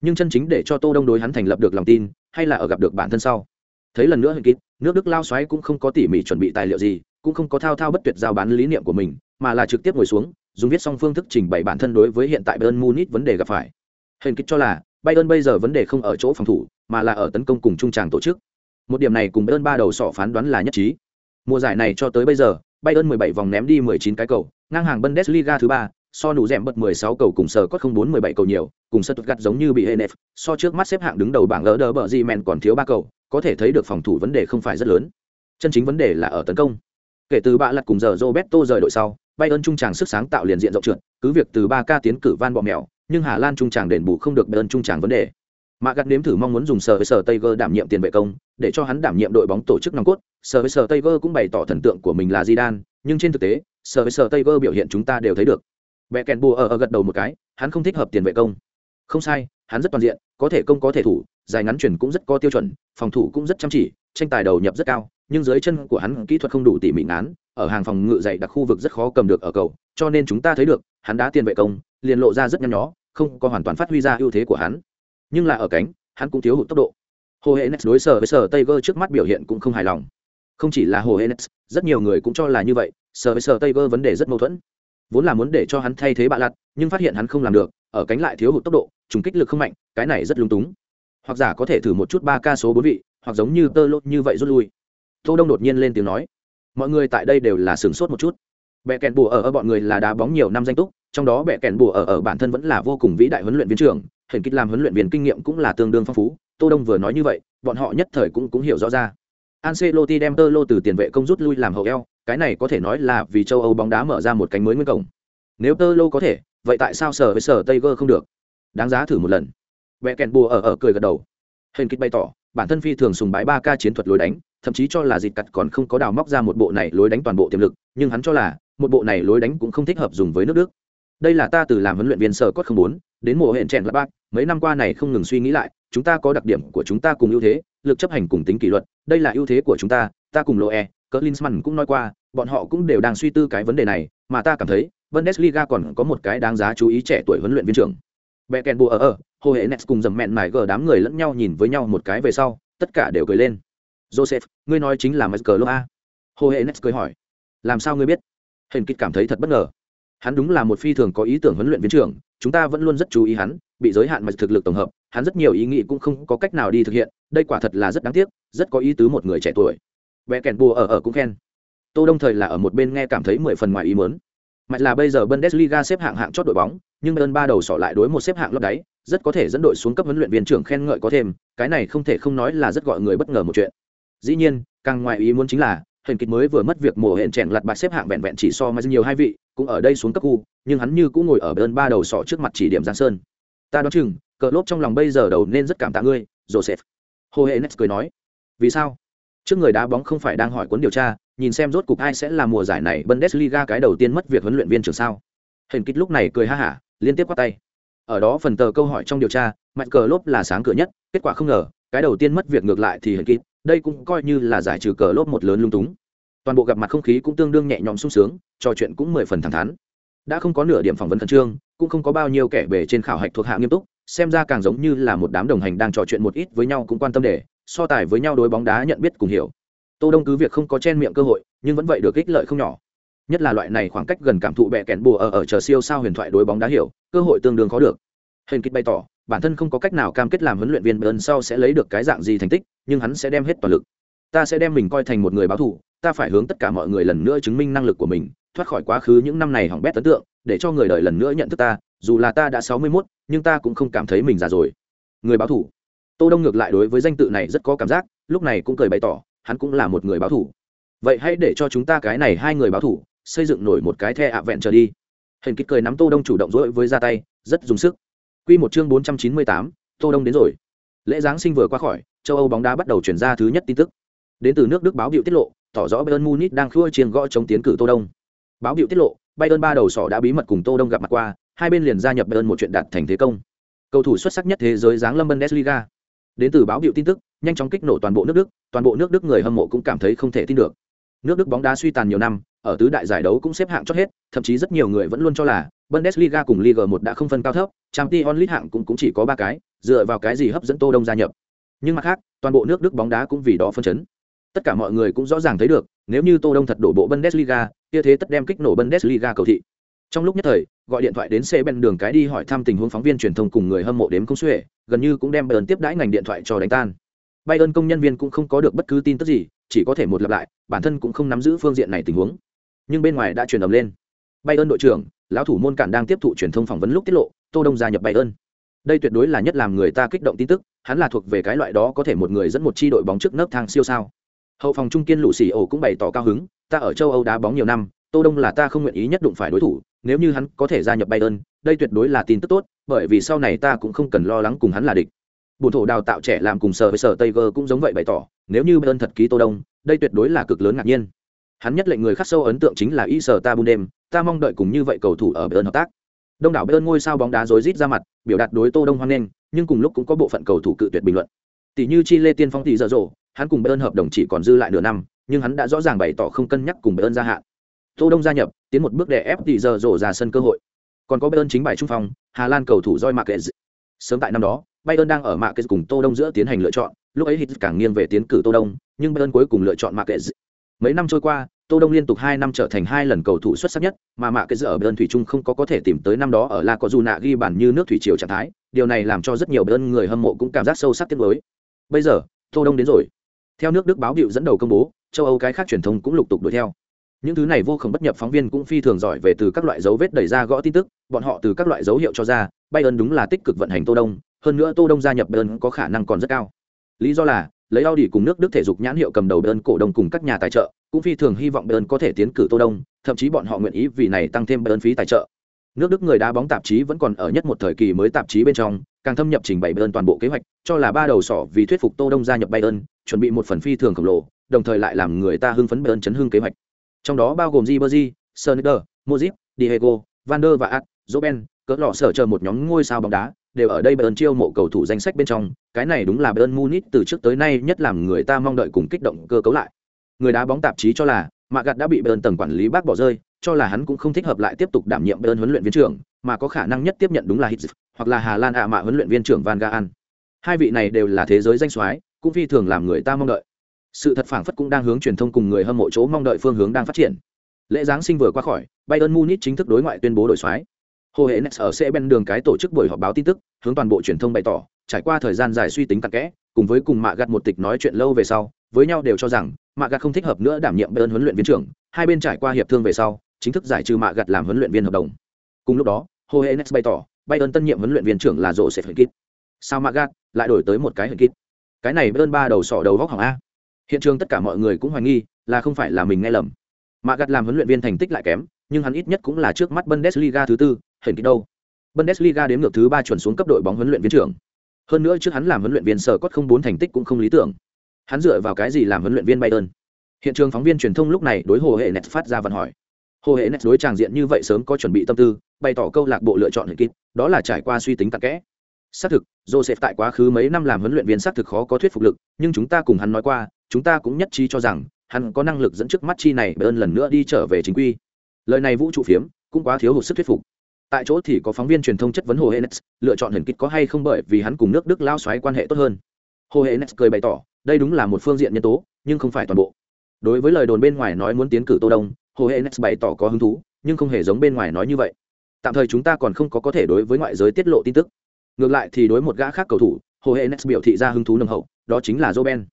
Nhưng chân chính để cho tô đông đối hắn thành lập được lòng tin, hay là ở gặp được bản thân sau. Thấy lần nữa hình kịch, nước đức lao xoáy cũng không có tỉ mỉ chuẩn bị tài liệu gì, cũng không có thao thao bất tuyệt giao bán lý niệm của mình, mà là trực tiếp ngồi xuống, dùng viết xong phương thức trình bày bản thân đối với hiện tại bayern munich vấn đề gặp phải. Hình kịch cho là, bayern bây giờ vấn đề không ở chỗ phòng thủ, mà là ở tấn công cùng trung tràng tổ chức một điểm này cùng bayern ba đầu sọ phán đoán là nhất trí mùa giải này cho tới bây giờ bayern 17 vòng ném đi 19 cái cầu ngang hàng bundesliga thứ ba so nụ rèm bật 16 cầu cùng sở có không bốn 17 cầu nhiều, cùng sật gắt giống như bị Henef, so trước mắt xếp hạng đứng đầu bảng lỡ đỡ bờ gì men còn thiếu ba cầu, có thể thấy được phòng thủ vấn đề không phải rất lớn. Chân chính vấn đề là ở tấn công. Kể từ bạ lật cùng giờ Roberto rời đội sau, Bayern trung tràng sức sáng tạo liền diện rộng trượt, cứ việc từ 3K tiến cử van bọ mèo, nhưng Hà Lan trung tràng đền bù không được Bayern trung tràng vấn đề. Mạ gặt nếm thử mong muốn dùng sở với sở Tiger đảm nhiệm tiền vệ công, để cho hắn đảm nhiệm đội bóng tổ chức nòng cốt. Sở với sở Tiger cũng bày tỏ thần tượng của mình là Zidane, nhưng trên thực tế, sở với sở Tiger biểu hiện chúng ta đều thấy được. Bẻ kèn bùa ở, ở gật đầu một cái, hắn không thích hợp tiền vệ công. Không sai, hắn rất toàn diện, có thể công có thể thủ, dài ngắn chuyển cũng rất có tiêu chuẩn, phòng thủ cũng rất chăm chỉ, tranh tài đầu nhập rất cao, nhưng dưới chân của hắn kỹ thuật không đủ tỉ mỉ ngán, ở hàng phòng ngự dày đặc khu vực rất khó cầm được ở cầu, cho nên chúng ta thấy được, hắn đá tiền vệ công, liền lộ ra rất nhăn nhó, không có hoàn toàn phát huy ra ưu thế của hắn. Nhưng là ở cánh, hắn cũng thiếu hụt tốc độ. Hồ Hennes đối sở với sở Tiger trước mắt biểu hiện cũng không hài lòng. Không chỉ là Hồ Hennes, rất nhiều người cũng cho là như vậy, sở với sở Tiger vấn đề rất mâu thuẫn vốn là muốn để cho hắn thay thế bạ lặt nhưng phát hiện hắn không làm được ở cánh lại thiếu hụt tốc độ trùng kích lực không mạnh cái này rất lung túng hoặc giả có thể thử một chút ba ca số bốn vị hoặc giống như tơ lốt như vậy rút lui tô đông đột nhiên lên tiếng nói mọi người tại đây đều là sửng sốt một chút bẹ Kẹn bùa ở ở bọn người là đá bóng nhiều năm danh túc trong đó bẹ Kẹn bùa ở ở bản thân vẫn là vô cùng vĩ đại huấn luyện viên trưởng hình kích làm huấn luyện viên kinh nghiệm cũng là tương đương phong phú, tô đông vừa nói như vậy, bọn họ nhất thời cũng cũng hiểu rõ ra. Ancelotti đem tơ lô từ tiền vệ công rút lui làm hậu eo, cái này có thể nói là vì châu âu bóng đá mở ra một cánh mới nguyên cổng. Nếu tơ lô có thể, vậy tại sao sở với sở tây gơ không được? Đáng giá thử một lần. Vẽ kèn bùa ở ở cười gật đầu. Hình kích bày tỏ, bản thân phi thường sùng bái ba ca chiến thuật lối đánh, thậm chí cho là dịp cặt còn không có đào móc ra một bộ này lối đánh toàn bộ tiềm lực, nhưng hắn cho là, một bộ này lối đánh cũng không thích hợp dùng với nước đức. Đây là ta từ làm huấn luyện viên sở cốt không bốn đến mùa hẹn chèn lắp bác mấy năm qua này không ngừng suy nghĩ lại, chúng ta có đặc điểm của chúng ta cùng ưu thế, lực chấp hành cùng tính kỷ luật, đây là ưu thế của chúng ta ta cùng loe e cỡ linsman cũng nói qua, bọn họ cũng đều đang suy tư cái vấn đề này, mà ta cảm thấy, bundesliga còn có một cái đáng giá chú ý trẻ tuổi huấn luyện viên trưởng. Bẹ kèn bùa ở ở hồ hệ nets cùng dầm mẹn mải gờ đám người lẫn nhau nhìn với nhau một cái về sau, tất cả đều cười lên. Joseph, ngươi nói chính là michael a hồ hệ nets cười hỏi. Làm sao ngươi biết? Hình kịch cảm thấy thật bất ngờ. Hắn đúng là một phi thường có ý tưởng huấn luyện viên trưởng chúng ta vẫn luôn rất chú ý hắn, bị giới hạn mà thực lực tổng hợp, hắn rất nhiều ý nghĩ cũng không có cách nào đi thực hiện, đây quả thật là rất đáng tiếc, rất có ý tứ một người trẻ tuổi. Vẽ kèn bùa ở ở cũng khen. Tô đông thời là ở một bên nghe cảm thấy mười phần ngoài ý muốn. Mạnh là bây giờ bundesliga xếp hạng hạng chót đội bóng, nhưng ơn ba đầu sỏ lại đối một xếp hạng lót đáy, rất có thể dẫn đội xuống cấp huấn luyện viên trưởng khen ngợi có thêm, cái này không thể không nói là rất gọi người bất ngờ một chuyện. Dĩ nhiên, càng ngoài ý muốn chính là hình kịch mới vừa mất việc mùa hẹn chèn lặt bạc xếp hạng vẹn vẹn chỉ so mà nhiều hai vị, cũng ở đây xuống cấp khu nhưng hắn như cũng ngồi ở bên ba đầu sọ trước mặt chỉ điểm giang sơn. Ta đoán chừng, cờ lốp trong lòng bây giờ đầu nên rất cảm tạ ngươi, joseph. Hồ hệ nes cười nói. Vì sao? Trước người đá bóng không phải đang hỏi cuốn điều tra, nhìn xem rốt cục ai sẽ là mùa giải này bundesliga cái đầu tiên mất việc huấn luyện viên trưởng sao. Hình kịch lúc này cười ha hả, liên tiếp quát tay. Ở đó phần tờ câu hỏi trong điều tra mạnh cờ lốp là sáng cửa nhất, kết quả không ngờ, cái đầu tiên mất việc ngược lại thì hình kịch đây cũng coi như là giải trừ cờ lốp một lớn lung túng. Toàn bộ gặp mặt không khí cũng tương đương nhẹ nhõm sung sướng, trò chuyện cũng mười phần thẳng thắn. Đã không có nửa điểm phỏng vấn khẩn trương, cũng không có bao nhiêu kẻ bề trên khảo hạch thuộc hạ nghiêm túc, xem ra càng giống như là một đám đồng hành đang trò chuyện một ít với nhau cũng quan tâm để, so tài với nhau đối bóng đá nhận biết cùng hiểu. Tô đông cứ việc không có chen miệng cơ hội, nhưng vẫn vậy được ích lợi không nhỏ. Nhất là loại này khoảng cách gần cảm thụ bẹ kẹn bùa ở ở chờ siêu sao huyền thoại đối bóng đá hiểu, cơ hội tương đương khó được. Hình kích bày tỏ bản thân không có cách nào cam kết làm huấn luyện viên bern sau sẽ lấy được cái dạng gì thành tích nhưng hắn sẽ đem hết toàn lực. Ta sẽ đem mình coi thành một người báo thù ta phải hướng tất cả mọi người lần nữa chứng minh năng lực của mình thoát khỏi quá khứ những năm này hỏng bét ấn tượng để cho người đời lần nữa nhận thức ta dù là ta đã sáu mươi 61, nhưng ta cũng không cảm thấy mình già rồi. Người báo thủ tô đông ngược lại đối với danh tự này rất có cảm giác lúc này cũng cười bày tỏ hắn cũng là một người báo thủ vậy hãy để cho chúng ta cái này hai người báo thủ xây dựng nổi một cái the ạ vẹn trở đi. Hình kích cười nắm tô đông chủ động dỗi với ra tay rất dùng sức quy một chương bốn trăm chín mươi tám, tô đông đến rồi. Lễ giáng sinh vừa qua khỏi châu âu bóng đá bắt đầu chuyển ra thứ nhất tin tức. Đến từ nước đức báo biểu tiết lộ tỏ rõ bayern munich đang khua chiêng gõ chống tiến cử tô đông. Báo biểu tiết lộ bayern ba đầu sỏ đã bí mật cùng tô đông gặp mặt qua hai bên liền gia nhập bayern một chuyện đạt thành thế công. Cầu thủ xuất sắc nhất thế giới giáng lâm bundesliga. Đến từ báo biểu tin tức nhanh chóng kích nổ toàn bộ nước đức toàn bộ nước đức người hâm mộ cũng cảm thấy không thể tin được. Nước đức bóng đá suy tàn nhiều năm ở tứ đại giải đấu cũng xếp hạng chót hết thậm chí rất nhiều người vẫn luôn cho là bundesliga cùng liga một đã không phân cao thấp champions league hạng cũng, cũng chỉ có ba cái dựa vào cái gì hấp dẫn tô đông gia nhập. Nhưng mặt khác toàn bộ nước đức bóng đá cũng vì đó phân chấn. Tất cả mọi người cũng rõ ràng thấy được nếu như tô đông thật đổ bộ bundesliga kia thế tất đem kích nổ bundesliga cầu thị. Trong lúc nhất thời gọi điện thoại đến xe bên đường cái đi hỏi thăm tình huống phóng viên truyền thông cùng người hâm mộ đếm không xuể gần như cũng đem bayern tiếp đãi ngành điện thoại cho đánh tan. Bayern công nhân viên cũng không có được bất cứ tin tức gì chỉ có thể một lặp lại bản thân cũng không nắm giữ phương diện này tình huống nhưng bên ngoài đã truyền ầm lên. Bay ơn đội trưởng, lão thủ môn cản đang tiếp thụ truyền thông phỏng vấn lúc tiết lộ, tô đông gia nhập bay ơn. đây tuyệt đối là nhất làm người ta kích động tin tức, hắn là thuộc về cái loại đó có thể một người dẫn một chi đội bóng trước nấc thang siêu sao. Hậu phòng trung kiên lũ xì ổ cũng bày tỏ cao hứng, ta ở châu âu đá bóng nhiều năm, tô đông là ta không nguyện ý nhất đụng phải đối thủ, nếu như hắn có thể gia nhập bayern, đây tuyệt đối là tin tức tốt, bởi vì sau này ta cũng không cần lo lắng cùng hắn là địch. Bổn thổ đào tạo trẻ làm cùng sở với sở tây gơ cũng giống vậy bày tỏ, nếu như bayern thật ký tô đông, đây tuyệt đối là cực lớn ngạc nhiên hắn nhất lệnh người khắc sâu ấn tượng chính là y sở ta bundem ta mong đợi cùng như vậy cầu thủ ở bayern hợp tác. Đông đảo bayern ngôi sao bóng đá rối rít ra mặt, biểu đạt đối tô đông hoan nghênh, nhưng cùng lúc cũng có bộ phận cầu thủ cự tuyệt bình luận. Tỷ như chile tiên phong tỷ dở dộ hắn cùng bayern hợp đồng chỉ còn dư lại nửa năm, nhưng hắn đã rõ ràng bày tỏ không cân nhắc cùng bayern gia hạn. Tô đông gia nhập, tiến một bước để ép tỷ dở dộ ra sân cơ hội. Còn có bayern chính bài trung phong, hà lan cầu thủ roi kệ sớm tại năm đó, bayern đang ở marquez cùng tô đông giữa tiến hành lựa chọn, lúc ấy hít càng nghiêng về tiến cử tô đông, nhưng bayern cuối cùng lựa chọn marquez mấy năm trôi qua, tô đông liên tục hai năm trở thành hai lần cầu thủ xuất sắc nhất, mà mạ cái giờ ở bên thủy trung không có có thể tìm tới năm đó ở la có dù nạ ghi bàn như nước thủy triều trạng thái. Điều này làm cho rất nhiều bên người hâm mộ cũng cảm giác sâu sắc tiếc nuối. Bây giờ, tô đông đến rồi. Theo nước đức báo hiệu dẫn đầu công bố, châu âu cái khác truyền thông cũng lục tục đuổi theo. Những thứ này vô cùng bất nhập phóng viên cũng phi thường giỏi về từ các loại dấu vết đẩy ra gõ tin tức, bọn họ từ các loại dấu hiệu cho ra, bayern đúng là tích cực vận hành tô đông, hơn nữa tô đông gia nhập bayern có khả năng còn rất cao. Lý do là lấy Audi cùng nước Đức thể dục nhãn hiệu cầm đầu Bayern cổ đông cùng các nhà tài trợ, cũng phi thường hy vọng Bayern có thể tiến cử Tô Đông, thậm chí bọn họ nguyện ý vì này tăng thêm Bayern phí tài trợ. Nước Đức người đá bóng tạp chí vẫn còn ở nhất một thời kỳ mới tạp chí bên trong, càng thâm nhập trình bày Bayern toàn bộ kế hoạch, cho là ba đầu sỏ vì thuyết phục Tô Đông gia nhập Bayern, chuẩn bị một phần phi thường khổng lồ, đồng thời lại làm người ta hưng phấn Bayern chấn hưng kế hoạch. Trong đó bao gồm Ribery, Sneijder, Modric, Diego, Van der Ad, Robben, cỡ lọ sở chờ một nhóm ngôi sao bóng đá, đều ở đây Bayern chiêu mộ cầu thủ danh sách bên trong, cái này đúng là Bayern Munich từ trước tới nay nhất làm người ta mong đợi cùng kích động cơ cấu lại. Người đá bóng tạp chí cho là, Mạc Gạt đã bị Bayern tầng quản lý bác bỏ rơi, cho là hắn cũng không thích hợp lại tiếp tục đảm nhiệm Bayern huấn luyện viên trưởng, mà có khả năng nhất tiếp nhận đúng là Hitz, hoặc là Hà Lan ạ mạ huấn luyện viên trưởng Van Gaal. Hai vị này đều là thế giới danh soái, cũng phi thường làm người ta mong đợi. Sự thật phản phất cũng đang hướng truyền thông cùng người hâm mộ chỗ mong đợi phương hướng đang phát triển. Lễ giáng sinh vừa qua khỏi, Bayern Munich chính thức đối ngoại tuyên bố đổi soái. Hồ hệ nes ở sẽ bên đường cái tổ chức buổi họp báo tin tức, hướng toàn bộ truyền thông bày tỏ, trải qua thời gian dài suy tính cặn kẽ, cùng với cùng Mạ Gạt một tịch nói chuyện lâu về sau, với nhau đều cho rằng Mạ Gạt không thích hợp nữa đảm nhiệm bên huấn luyện viên trưởng, hai bên trải qua hiệp thương về sau, chính thức giải trừ Mạ Gạt làm huấn luyện viên hợp đồng. Cùng lúc đó, Hồ hệ nes bày tỏ, Bayern tân nhiệm huấn luyện viên trưởng là rội sẽ phải kíp. Sao Mạ Gạt lại đổi tới một cái Hinkit? Cái này Bayern ba đầu sỏ đầu góc hỏng a. Hiện trường tất cả mọi người cũng hoài nghi, là không phải là mình nghe lầm. Mạ Gạt làm huấn luyện viên thành tích lại kém, nhưng hắn ít nhất cũng là trước mắt Bundesliga thứ tư, Hinkit đâu? Bundesliga đến ngược thứ ba chuẩn xuống cấp đội bóng huấn luyện viên trưởng. Hơn nữa trước hắn làm huấn luyện viên sở cốt không bốn thành tích cũng không lý tưởng. Hắn dựa vào cái gì làm huấn luyện viên Bayern? Hiện trường phóng viên truyền thông lúc này đối Hồ Hệ Net phát ra vận hỏi. Hồ Hệ Net đối tràng diện như vậy sớm có chuẩn bị tâm tư, bày tỏ câu lạc bộ lựa chọn hình kích đó là trải qua suy tính tắc kẽ. Xác thực, Joseph tại quá khứ mấy năm làm huấn luyện viên xác thực khó có thuyết phục lực, nhưng chúng ta cùng hắn nói qua, chúng ta cũng nhất trí cho rằng hắn có năng lực dẫn trước mắt chi này Bayern lần nữa đi trở về chính quy. Lời này vũ trụ phiếm, cũng quá thiếu hụt sức thuyết phục tại chỗ thì có phóng viên truyền thông chất vấn hồ Hennes, lựa chọn hình kịch có hay không bởi vì hắn cùng nước Đức lao xoáy quan hệ tốt hơn. Hồ Hennes cười bày tỏ, đây đúng là một phương diện nhân tố, nhưng không phải toàn bộ. Đối với lời đồn bên ngoài nói muốn tiến cử Tô Đông, Hồ Hennes bày tỏ có hứng thú, nhưng không hề giống bên ngoài nói như vậy. Tạm thời chúng ta còn không có có thể đối với ngoại giới tiết lộ tin tức. Ngược lại thì đối một gã khác cầu thủ, Hồ Hennes biểu thị ra hứng thú nồng hậu, đó chính là joben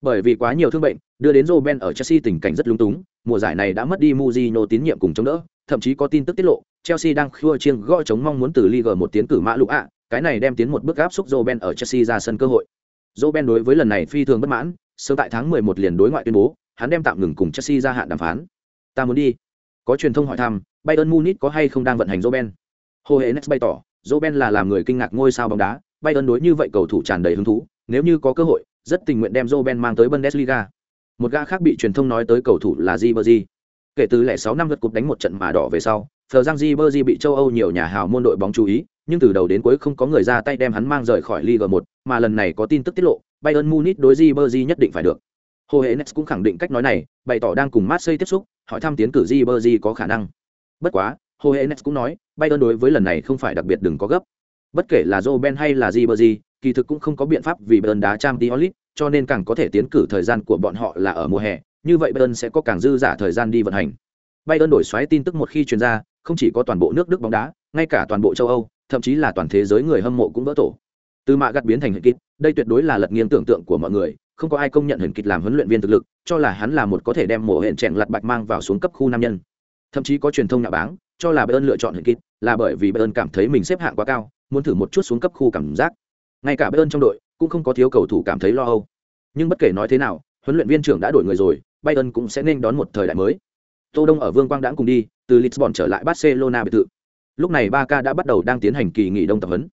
Bởi vì quá nhiều thương bệnh, đưa đến joben ở Chelsea tình cảnh rất lung túng, mùa giải này đã mất đi muzino tín nhiệm cùng chống đỡ, thậm chí có tin tức tiết lộ, Chelsea đang khua chiêng gõ chống mong muốn từ Liga một tiến cử mã lũ ạ, cái này đem tiến một bước áp xúc Roben ở Chelsea ra sân cơ hội. Roben đối với lần này phi thường bất mãn, sớm tại tháng 11 liền đối ngoại tuyên bố, hắn đem tạm ngừng cùng Chelsea ra hạn đàm phán. Ta muốn đi. Có truyền thông hỏi thăm, Bayern Munich có hay không đang vận hành Roben. Hoeneß bày tỏ, Roben là làm người kinh ngạc ngôi sao bóng đá, Bayern đối như vậy cầu thủ tràn đầy hứng thú, nếu như có cơ hội, rất tình nguyện đem Roben mang tới Bundesliga. Một gã khác bị truyền thông nói tới cầu thủ là Ribery. Kể từ lẻ 6 năm lượt cục đánh một trận mà đỏ về sau, Phờ Giang Ribery bị châu Âu nhiều nhà hào môn đội bóng chú ý, nhưng từ đầu đến cuối không có người ra tay đem hắn mang rời khỏi Liga 1, mà lần này có tin tức tiết lộ, Bayern Munich đối Ribery nhất định phải được. Hoeneß cũng khẳng định cách nói này, bày tỏ đang cùng Marseille tiếp xúc, hỏi thăm tiến cử Ribery có khả năng. Bất quá, Hoeneß cũng nói, Bayern đối với lần này không phải đặc biệt đừng có gấp. Bất kể là Robben hay là Ribery, kỳ thực cũng không có biện pháp vì Bayern đá Champions League, cho nên càng có thể tiến cử thời gian của bọn họ là ở mùa hè, như vậy Bayern sẽ có càng dư giả thời gian đi vận hành. Bayern đổi xoáy tin tức một khi truyền ra, không chỉ có toàn bộ nước Đức bóng đá, ngay cả toàn bộ châu Âu, thậm chí là toàn thế giới người hâm mộ cũng vỡ tổ. Từ mạ gặt biến thành hình kịch, đây tuyệt đối là lật nghiêng tưởng tượng của mọi người, không có ai công nhận hình kịch làm huấn luyện viên thực lực, cho là hắn là một có thể đem mổ hẹn chèn lật bạch mang vào xuống cấp khu nam nhân. Thậm chí có truyền thông nhạo báng, cho là Bayern lựa chọn hình kịch, là bởi vì Bayern cảm thấy mình xếp hạng quá cao, muốn thử một chút xuống cấp khu cảm giác. Ngay cả Bayern trong đội cũng không có thiếu cầu thủ cảm thấy lo âu. Nhưng bất kể nói thế nào, huấn luyện viên trưởng đã đổi người rồi, Bayern cũng sẽ nên đón một thời đại mới. Tô Đông ở Vương Quang đãng cùng đi, từ Lisbon trở lại Barcelona biệt thự. Lúc này Barca đã bắt đầu đang tiến hành kỳ nghỉ đông tập huấn.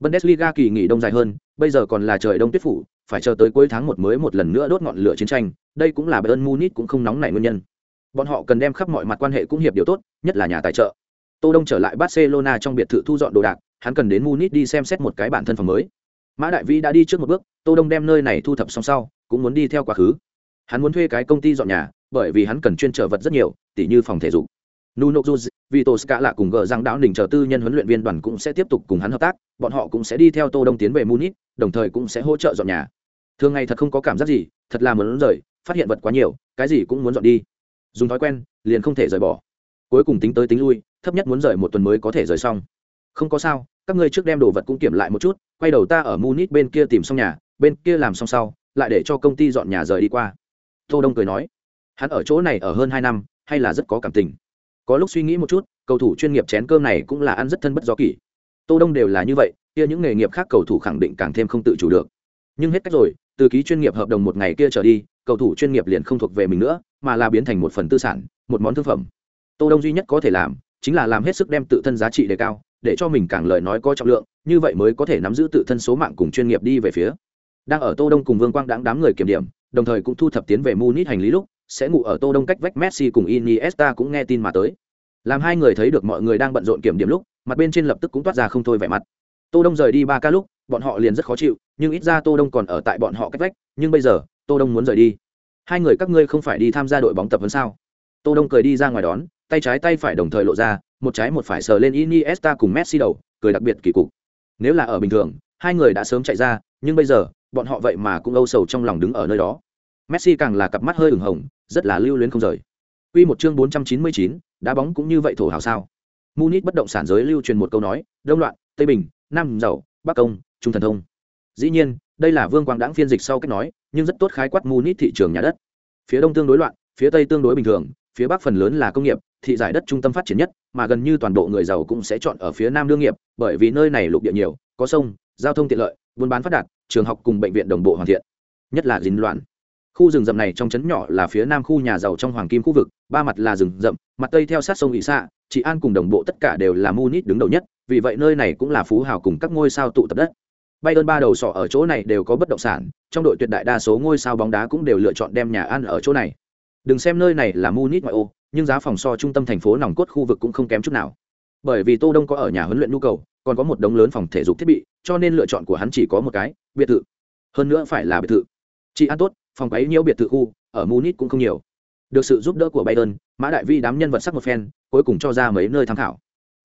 Bundesliga kỳ nghỉ đông dài hơn, bây giờ còn là trời đông tuyết phủ, phải chờ tới cuối tháng một mới một lần nữa đốt ngọn lửa chiến tranh, đây cũng là Bayern Munich cũng không nóng nảy nguyên nhân. Bọn họ cần đem khắp mọi mặt quan hệ cũng hiệp điều tốt, nhất là nhà tài trợ. Tô Đông trở lại Barcelona trong biệt thự thu dọn đồ đạc, hắn cần đến Munich đi xem xét một cái bản thân phòng mới. Mã Đại Vĩ đã đi trước một bước, Tô Đông đem nơi này thu thập xong sau, cũng muốn đi theo quá khứ. Hắn muốn thuê cái công ty dọn nhà, bởi vì hắn cần chuyên trở vật rất nhiều, tỉ như phòng thể dục. Nuno Juz, Vito Scala cùng gờ răng đáo đỉnh chờ tư nhân huấn luyện viên đoàn cũng sẽ tiếp tục cùng hắn hợp tác, bọn họ cũng sẽ đi theo Tô Đông tiến về Munich, đồng thời cũng sẽ hỗ trợ dọn nhà. Thường ngày thật không có cảm giác gì, thật là muốn rời, phát hiện vật quá nhiều, cái gì cũng muốn dọn đi. Dùng thói quen, liền không thể rời bỏ. Cuối cùng tính tới tính lui, thấp nhất muốn rời một tuần mới có thể rời xong. Không có sao, các ngươi trước đem đồ vật cũng kiểm lại một chút, quay đầu ta ở Munich bên kia tìm xong nhà, bên kia làm xong sau, lại để cho công ty dọn nhà rời đi qua. Tô Đông cười nói, hắn ở chỗ này ở hơn hai năm, hay là rất có cảm tình. Có lúc suy nghĩ một chút cầu thủ chuyên nghiệp chén cơm này cũng là ăn rất thân bất do kỳ. tô đông đều là như vậy kia những nghề nghiệp khác cầu thủ khẳng định càng thêm không tự chủ được. Nhưng hết cách rồi từ ký chuyên nghiệp hợp đồng một ngày kia trở đi cầu thủ chuyên nghiệp liền không thuộc về mình nữa mà là biến thành một phần tư sản một món thương phẩm. Tô đông duy nhất có thể làm chính là làm hết sức đem tự thân giá trị đề cao để cho mình càng lời nói có trọng lượng như vậy mới có thể nắm giữ tự thân số mạng cùng chuyên nghiệp đi về phía. Đang ở tô đông cùng vương quang đáng đám người kiểm điểm đồng thời cũng thu thập tiến về munich hành lý lúc sẽ ngủ ở tô đông cách vách messi cùng iniesta cũng nghe tin mà tới. Làm hai người thấy được mọi người đang bận rộn kiểm điểm lúc, mặt bên trên lập tức cũng toát ra không thôi vẻ mặt. Tô đông rời đi ba ca lúc, bọn họ liền rất khó chịu, nhưng ít ra tô đông còn ở tại bọn họ cách vách, nhưng bây giờ, tô đông muốn rời đi. Hai người các ngươi không phải đi tham gia đội bóng tập huấn sao? Tô đông cười đi ra ngoài đón, tay trái tay phải đồng thời lộ ra, một trái một phải sờ lên iniesta cùng messi đầu, cười đặc biệt kỳ cục. Nếu là ở bình thường, hai người đã sớm chạy ra, nhưng bây giờ, bọn họ vậy mà cũng âu sầu trong lòng đứng ở nơi đó. Messi càng là cặp mắt hơi ửng hồng rất là lưu luyến không rời Quy một chương 499, đá bóng cũng như vậy thổ hào sao? Munich bất động sản giới lưu truyền một câu nói, đông loạn, tây bình, nam giàu, bắc công, trung thần thông. Dĩ nhiên, đây là Vương Quang đãng phiên dịch sau cách nói, nhưng rất tốt khái quát Munich thị trường nhà đất. Phía đông tương đối loạn, phía tây tương đối bình thường, phía bắc phần lớn là công nghiệp, thị giải đất trung tâm phát triển nhất, mà gần như toàn bộ người giàu cũng sẽ chọn ở phía nam đương nghiệp, bởi vì nơi này lục địa nhiều, có sông, giao thông tiện lợi, buôn bán phát đạt, trường học cùng bệnh viện đồng bộ hoàn thiện. Nhất là dính loạn khu rừng rậm này trong trấn nhỏ là phía nam khu nhà giàu trong hoàng kim khu vực, ba mặt là rừng rậm, mặt tây theo sát sông ỵ xạ chị an cùng đồng bộ tất cả đều là munich đứng đầu nhất, vì vậy nơi này cũng là phú hào cùng các ngôi sao tụ tập đất. Bay ơn ba đầu sọ ở chỗ này đều có bất động sản, trong đội tuyệt đại đa số ngôi sao bóng đá cũng đều lựa chọn đem nhà ăn ở chỗ này. Đừng xem nơi này là munich ngoại ô, nhưng giá phòng so trung tâm thành phố nòng cốt khu vực cũng không kém chút nào. Bởi vì tô đông có ở nhà huấn luyện nhu cầu, còn có một đống lớn phòng thể dục thiết bị, cho nên lựa chọn của hắn chỉ có một cái, biệt thự. Hơn nữa phải là biệt thự. Chị An tốt phòng ấy nhiễu biệt thự khu, ở munich cũng không nhiều. Được sự giúp đỡ của bayern, mã đại vi đám nhân vật sắc một phen, cuối cùng cho ra mấy nơi tham khảo.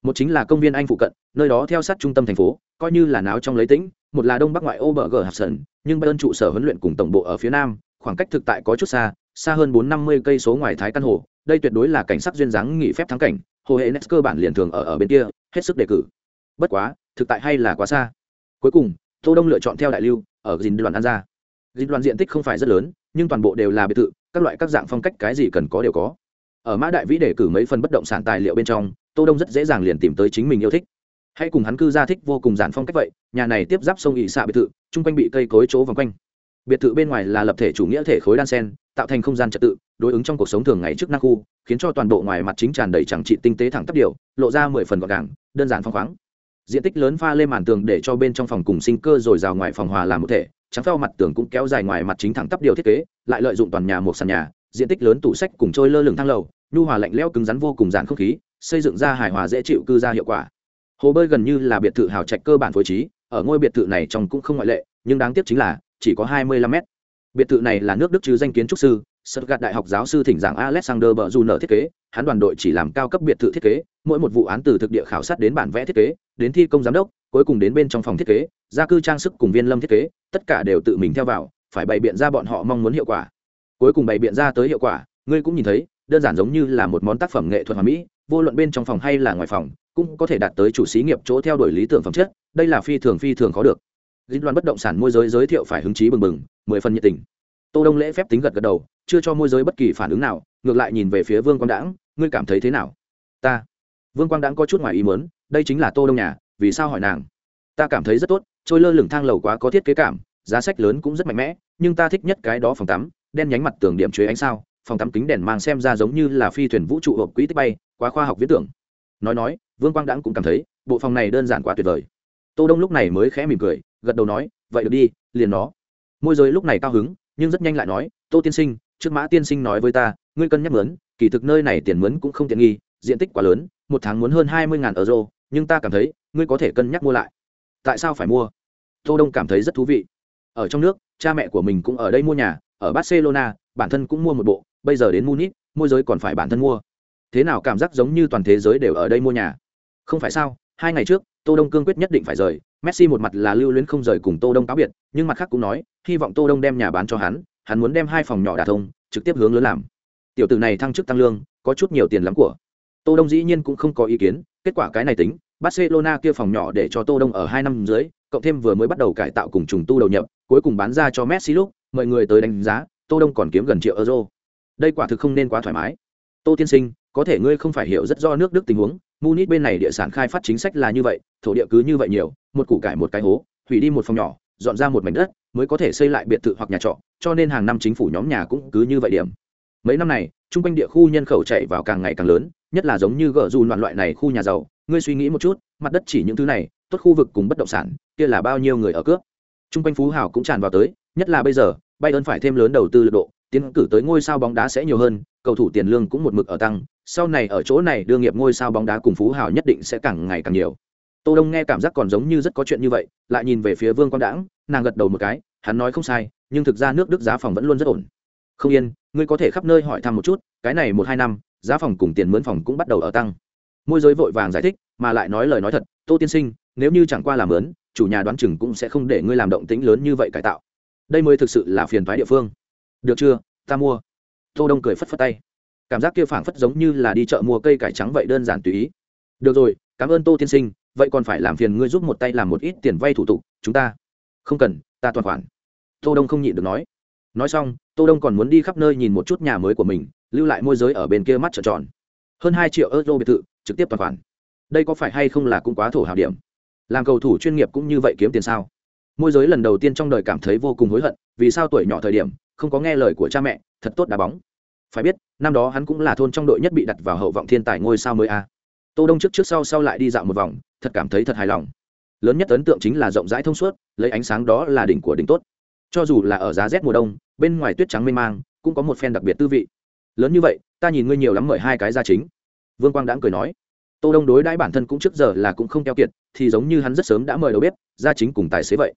Một chính là công viên anh phụ cận, nơi đó theo sát trung tâm thành phố, coi như là náo trong lấy tĩnh, một là đông bắc ngoại ô bờ gờ hạt sơn nhưng bayern trụ sở huấn luyện cùng tổng bộ ở phía nam, khoảng cách thực tại có chút xa xa hơn bốn năm mươi cây số ngoài thái căn hồ, đây tuyệt đối là cảnh sắc duyên dáng nghỉ phép thắng cảnh, hồ hệ nes cơ bản liền thường ở ở bên kia, hết sức đề cử. Bất quá, thực tại hay là quá xa. Cuối cùng, tô đông lựa chọn theo đại lưu, ở dìn đoàn an ra dịch đoàn diện tích không phải rất lớn, nhưng toàn bộ đều là biệt thự, các loại các dạng phong cách cái gì cần có đều có. Ở mã đại vĩ để cử mấy phần bất động sản tài liệu bên trong, tô đông rất dễ dàng liền tìm tới chính mình yêu thích. Hãy cùng hắn cư gia thích vô cùng giản phong cách vậy, nhà này tiếp giáp sông ỵ xạ biệt thự, chung quanh bị cây cối chỗ vòng quanh. Biệt thự bên ngoài là lập thể chủ nghĩa thể khối đan sen, tạo thành không gian trật tự, đối ứng trong cuộc sống thường ngày trước năng khu, khiến cho toàn bộ ngoài mặt chính tràn đầy chẳng trị tinh tế thẳng tắp điều, lộ ra mười phần gọn gàng, đơn giản phong khoáng. Diện tích lớn pha lên màn tường để cho bên trong phòng cùng sinh cơ rồi rào ngoài phòng hòa làm một thể trắng phao mặt tường cũng kéo dài ngoài mặt chính thẳng tắp điều thiết kế, lại lợi dụng toàn nhà một sàn nhà, diện tích lớn tủ sách cùng trôi lơ lửng thang lầu, nhu hòa lạnh lẽo cứng rắn vô cùng giản không khí, xây dựng ra hài hòa dễ chịu cư ra hiệu quả. Hồ bơi gần như là biệt thự hào trạch cơ bản phối trí, ở ngôi biệt thự này trong cũng không ngoại lệ, nhưng đáng tiếc chính là chỉ có 25 mét. Biệt thự này là nước đức chứ danh kiến trúc sư Stuttgart đại học giáo sư thỉnh giảng Alexander Berjuner thiết kế, hắn đoàn đội chỉ làm cao cấp biệt thự thiết kế, mỗi một vụ án từ thực địa khảo sát đến bản vẽ thiết kế, đến thi công giám đốc, cuối cùng đến bên trong phòng thiết kế, gia cư trang sức cùng viên lâm thiết kế, tất cả đều tự mình theo vào, phải bày biện ra bọn họ mong muốn hiệu quả. Cuối cùng bày biện ra tới hiệu quả, ngươi cũng nhìn thấy, đơn giản giống như là một món tác phẩm nghệ thuật hoàn mỹ, vô luận bên trong phòng hay là ngoài phòng, cũng có thể đạt tới chủ xí nghiệp chỗ theo đuổi lý tưởng phẩm chất, đây là phi thường phi thường khó được. Liên đoàn bất động sản môi giới giới thiệu phải hứng chí bừng bừng, mười phần nhiệt tình tô đông lễ phép tính gật gật đầu, chưa cho môi giới bất kỳ phản ứng nào, ngược lại nhìn về phía vương quang đãng, ngươi cảm thấy thế nào? Ta? Vương quang đãng có chút ngoài ý muốn, đây chính là tô đông nhà, vì sao hỏi nàng? Ta cảm thấy rất tốt, trôi lơ lửng thang lầu quá có thiết kế cảm, giá sách lớn cũng rất mạnh mẽ, nhưng ta thích nhất cái đó phòng tắm, đen nhánh mặt tường điểm chế ánh sao, phòng tắm kính đèn mang xem ra giống như là phi thuyền vũ trụ hộp quỹ tích bay, quá khoa học viễn tưởng. Nói nói, vương quang đãng cũng cảm thấy, bộ phòng này đơn giản quá tuyệt vời. Tô đông lúc này mới khẽ mỉm cười, gật đầu nói, vậy được đi, liền nó. Môi giới lúc này cao hứng nhưng rất nhanh lại nói, tô tiên sinh, trước mã tiên sinh nói với ta, ngươi cân nhắc mướn, kỳ thực nơi này tiền mướn cũng không tiện nghi, diện tích quá lớn, một tháng muốn hơn hai mươi ngàn euro, nhưng ta cảm thấy, ngươi có thể cân nhắc mua lại. Tại sao phải mua? Tô đông cảm thấy rất thú vị. Ở trong nước, cha mẹ của mình cũng ở đây mua nhà, ở barcelona, bản thân cũng mua một bộ, bây giờ đến munich, môi giới còn phải bản thân mua. Thế nào cảm giác giống như toàn thế giới đều ở đây mua nhà? Không phải sao, hai ngày trước, tô đông cương quyết nhất định phải rời messi một mặt là lưu luyến không rời cùng tô đông cáo biệt, nhưng mặt khác cũng nói, hy vọng tô đông đem nhà bán cho hắn hắn muốn đem hai phòng nhỏ đả thông, trực tiếp hướng lớn làm. Tiểu tử này thăng chức tăng lương, có chút nhiều tiền lắm của. Tô đông dĩ nhiên cũng không có ý kiến, kết quả cái này tính, barcelona kia phòng nhỏ để cho tô đông ở hai năm dưới, cộng thêm vừa mới bắt đầu cải tạo cùng trùng tu đầu nhập, cuối cùng bán ra cho messi lúc, mọi người tới đánh giá, tô đông còn kiếm gần triệu euro. Đây quả thực không nên quá thoải mái. Tô tiên sinh, có thể ngươi không phải hiểu rất rõ nước đức tình huống munich bên này địa sản khai phát chính sách là như vậy, thổ địa cứ như vậy nhiều, một củ cải một cái hố, hủy đi một phòng nhỏ, dọn ra một mảnh đất, mới có thể xây lại biệt thự hoặc nhà trọ, cho nên hàng năm chính phủ nhóm nhà cũng cứ như vậy điểm. Mấy năm này, chung quanh địa khu nhân khẩu chạy vào càng ngày càng lớn, nhất là giống như gỡ dù loạn loại này khu nhà giàu, ngươi suy nghĩ một chút, mặt đất chỉ những thứ này, tốt khu vực cùng bất động sản, kia là bao nhiêu người ở cướp? Chung quanh phú hào cũng tràn vào tới, nhất là bây giờ bay ơn phải thêm lớn đầu tư lực độ, tiến cử tới ngôi sao bóng đá sẽ nhiều hơn, cầu thủ tiền lương cũng một mực ở tăng sau này ở chỗ này đưa nghiệp ngôi sao bóng đá cùng phú hào nhất định sẽ càng ngày càng nhiều. Tô đông nghe cảm giác còn giống như rất có chuyện như vậy, lại nhìn về phía vương quang đãng, nàng gật đầu một cái, hắn nói không sai, nhưng thực ra nước đức giá phòng vẫn luôn rất ổn. Không yên, ngươi có thể khắp nơi hỏi thăm một chút, cái này một hai năm, giá phòng cùng tiền mướn phòng cũng bắt đầu ở tăng. Môi giới vội vàng giải thích, mà lại nói lời nói thật, tô tiên sinh, nếu như chẳng qua làm mướn, chủ nhà đoán chừng cũng sẽ không để ngươi làm động tĩnh lớn như vậy cải tạo. Đây mới thực sự là phiền thoái địa phương. Được chưa, ta mua. Tô đông cười phất phất tay cảm giác kia phảng phất giống như là đi chợ mua cây cải trắng vậy đơn giản tùy ý. Được rồi, cảm ơn tô tiên sinh, vậy còn phải làm phiền ngươi giúp một tay làm một ít tiền vay thủ tục, chúng ta không cần, ta toàn khoản. Tô đông không nhịn được nói. Nói xong, tô đông còn muốn đi khắp nơi nhìn một chút nhà mới của mình, lưu lại môi giới ở bên kia mắt trợn tròn. Hơn hai triệu euro biệt thự, trực tiếp toàn khoản. Đây có phải hay không là cũng quá thổ hào điểm? Làm cầu thủ chuyên nghiệp cũng như vậy kiếm tiền sao? Môi giới lần đầu tiên trong đời cảm thấy vô cùng hối hận, vì sao tuổi nhỏ thời điểm, không có nghe lời của cha mẹ, thật tốt đá bóng phải biết, năm đó hắn cũng là thôn trong đội nhất bị đặt vào hậu vọng thiên tài ngôi sao mới a. Tô đông trước trước sau sau lại đi dạo một vòng, thật cảm thấy thật hài lòng. Lớn nhất ấn tượng chính là rộng rãi thông suốt, lấy ánh sáng đó là đỉnh của đỉnh tốt. Cho dù là ở giá rét mùa đông, bên ngoài tuyết trắng mênh mang, cũng có một phen đặc biệt tư vị. Lớn như vậy, ta nhìn ngươi nhiều lắm mời hai cái gia chính. Vương quang đãng cười nói. Tô đông đối đãi bản thân cũng trước giờ là cũng không keo kiệt, thì giống như hắn rất sớm đã mời đầu bếp gia chính cùng tài xế vậy.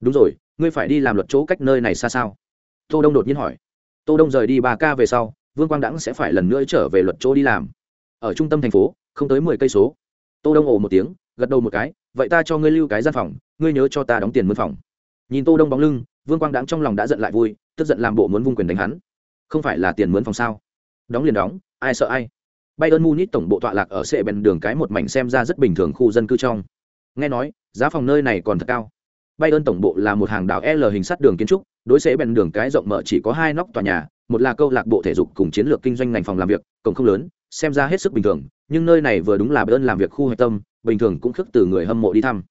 Đúng rồi, ngươi phải đi làm luật chỗ cách nơi này xa sao? Tô đông đột nhiên hỏi. Tô đông rời đi ba ca về sau vương quang đãng sẽ phải lần nữa trở về luật chỗ đi làm. Ở trung tâm thành phố không tới mười cây số. Tô đông ồ một tiếng gật đầu một cái vậy ta cho ngươi lưu cái gian phòng ngươi nhớ cho ta đóng tiền mướn phòng. Nhìn tô đông bóng lưng vương quang đãng trong lòng đã giận lại vui tức giận làm bộ muốn vung quyền đánh hắn. Không phải là tiền mướn phòng sao? Đóng liền đóng ai sợ ai? Bayern Munich tổng bộ tọa lạc ở sệ bèn đường cái một mảnh xem ra rất bình thường khu dân cư trong. Nghe nói, giá phòng nơi này còn thật cao. Bayern tổng bộ là một hàng đảo L hình sắt đường kiến trúc, đối xế bèn đường cái rộng mở chỉ có hai nóc tòa nhà, một là câu lạc bộ thể dục cùng chiến lược kinh doanh ngành phòng làm việc, cổng không lớn, xem ra hết sức bình thường, nhưng nơi này vừa đúng là ơn làm việc khu hạch tâm, bình thường cũng khước từ người hâm mộ đi thăm.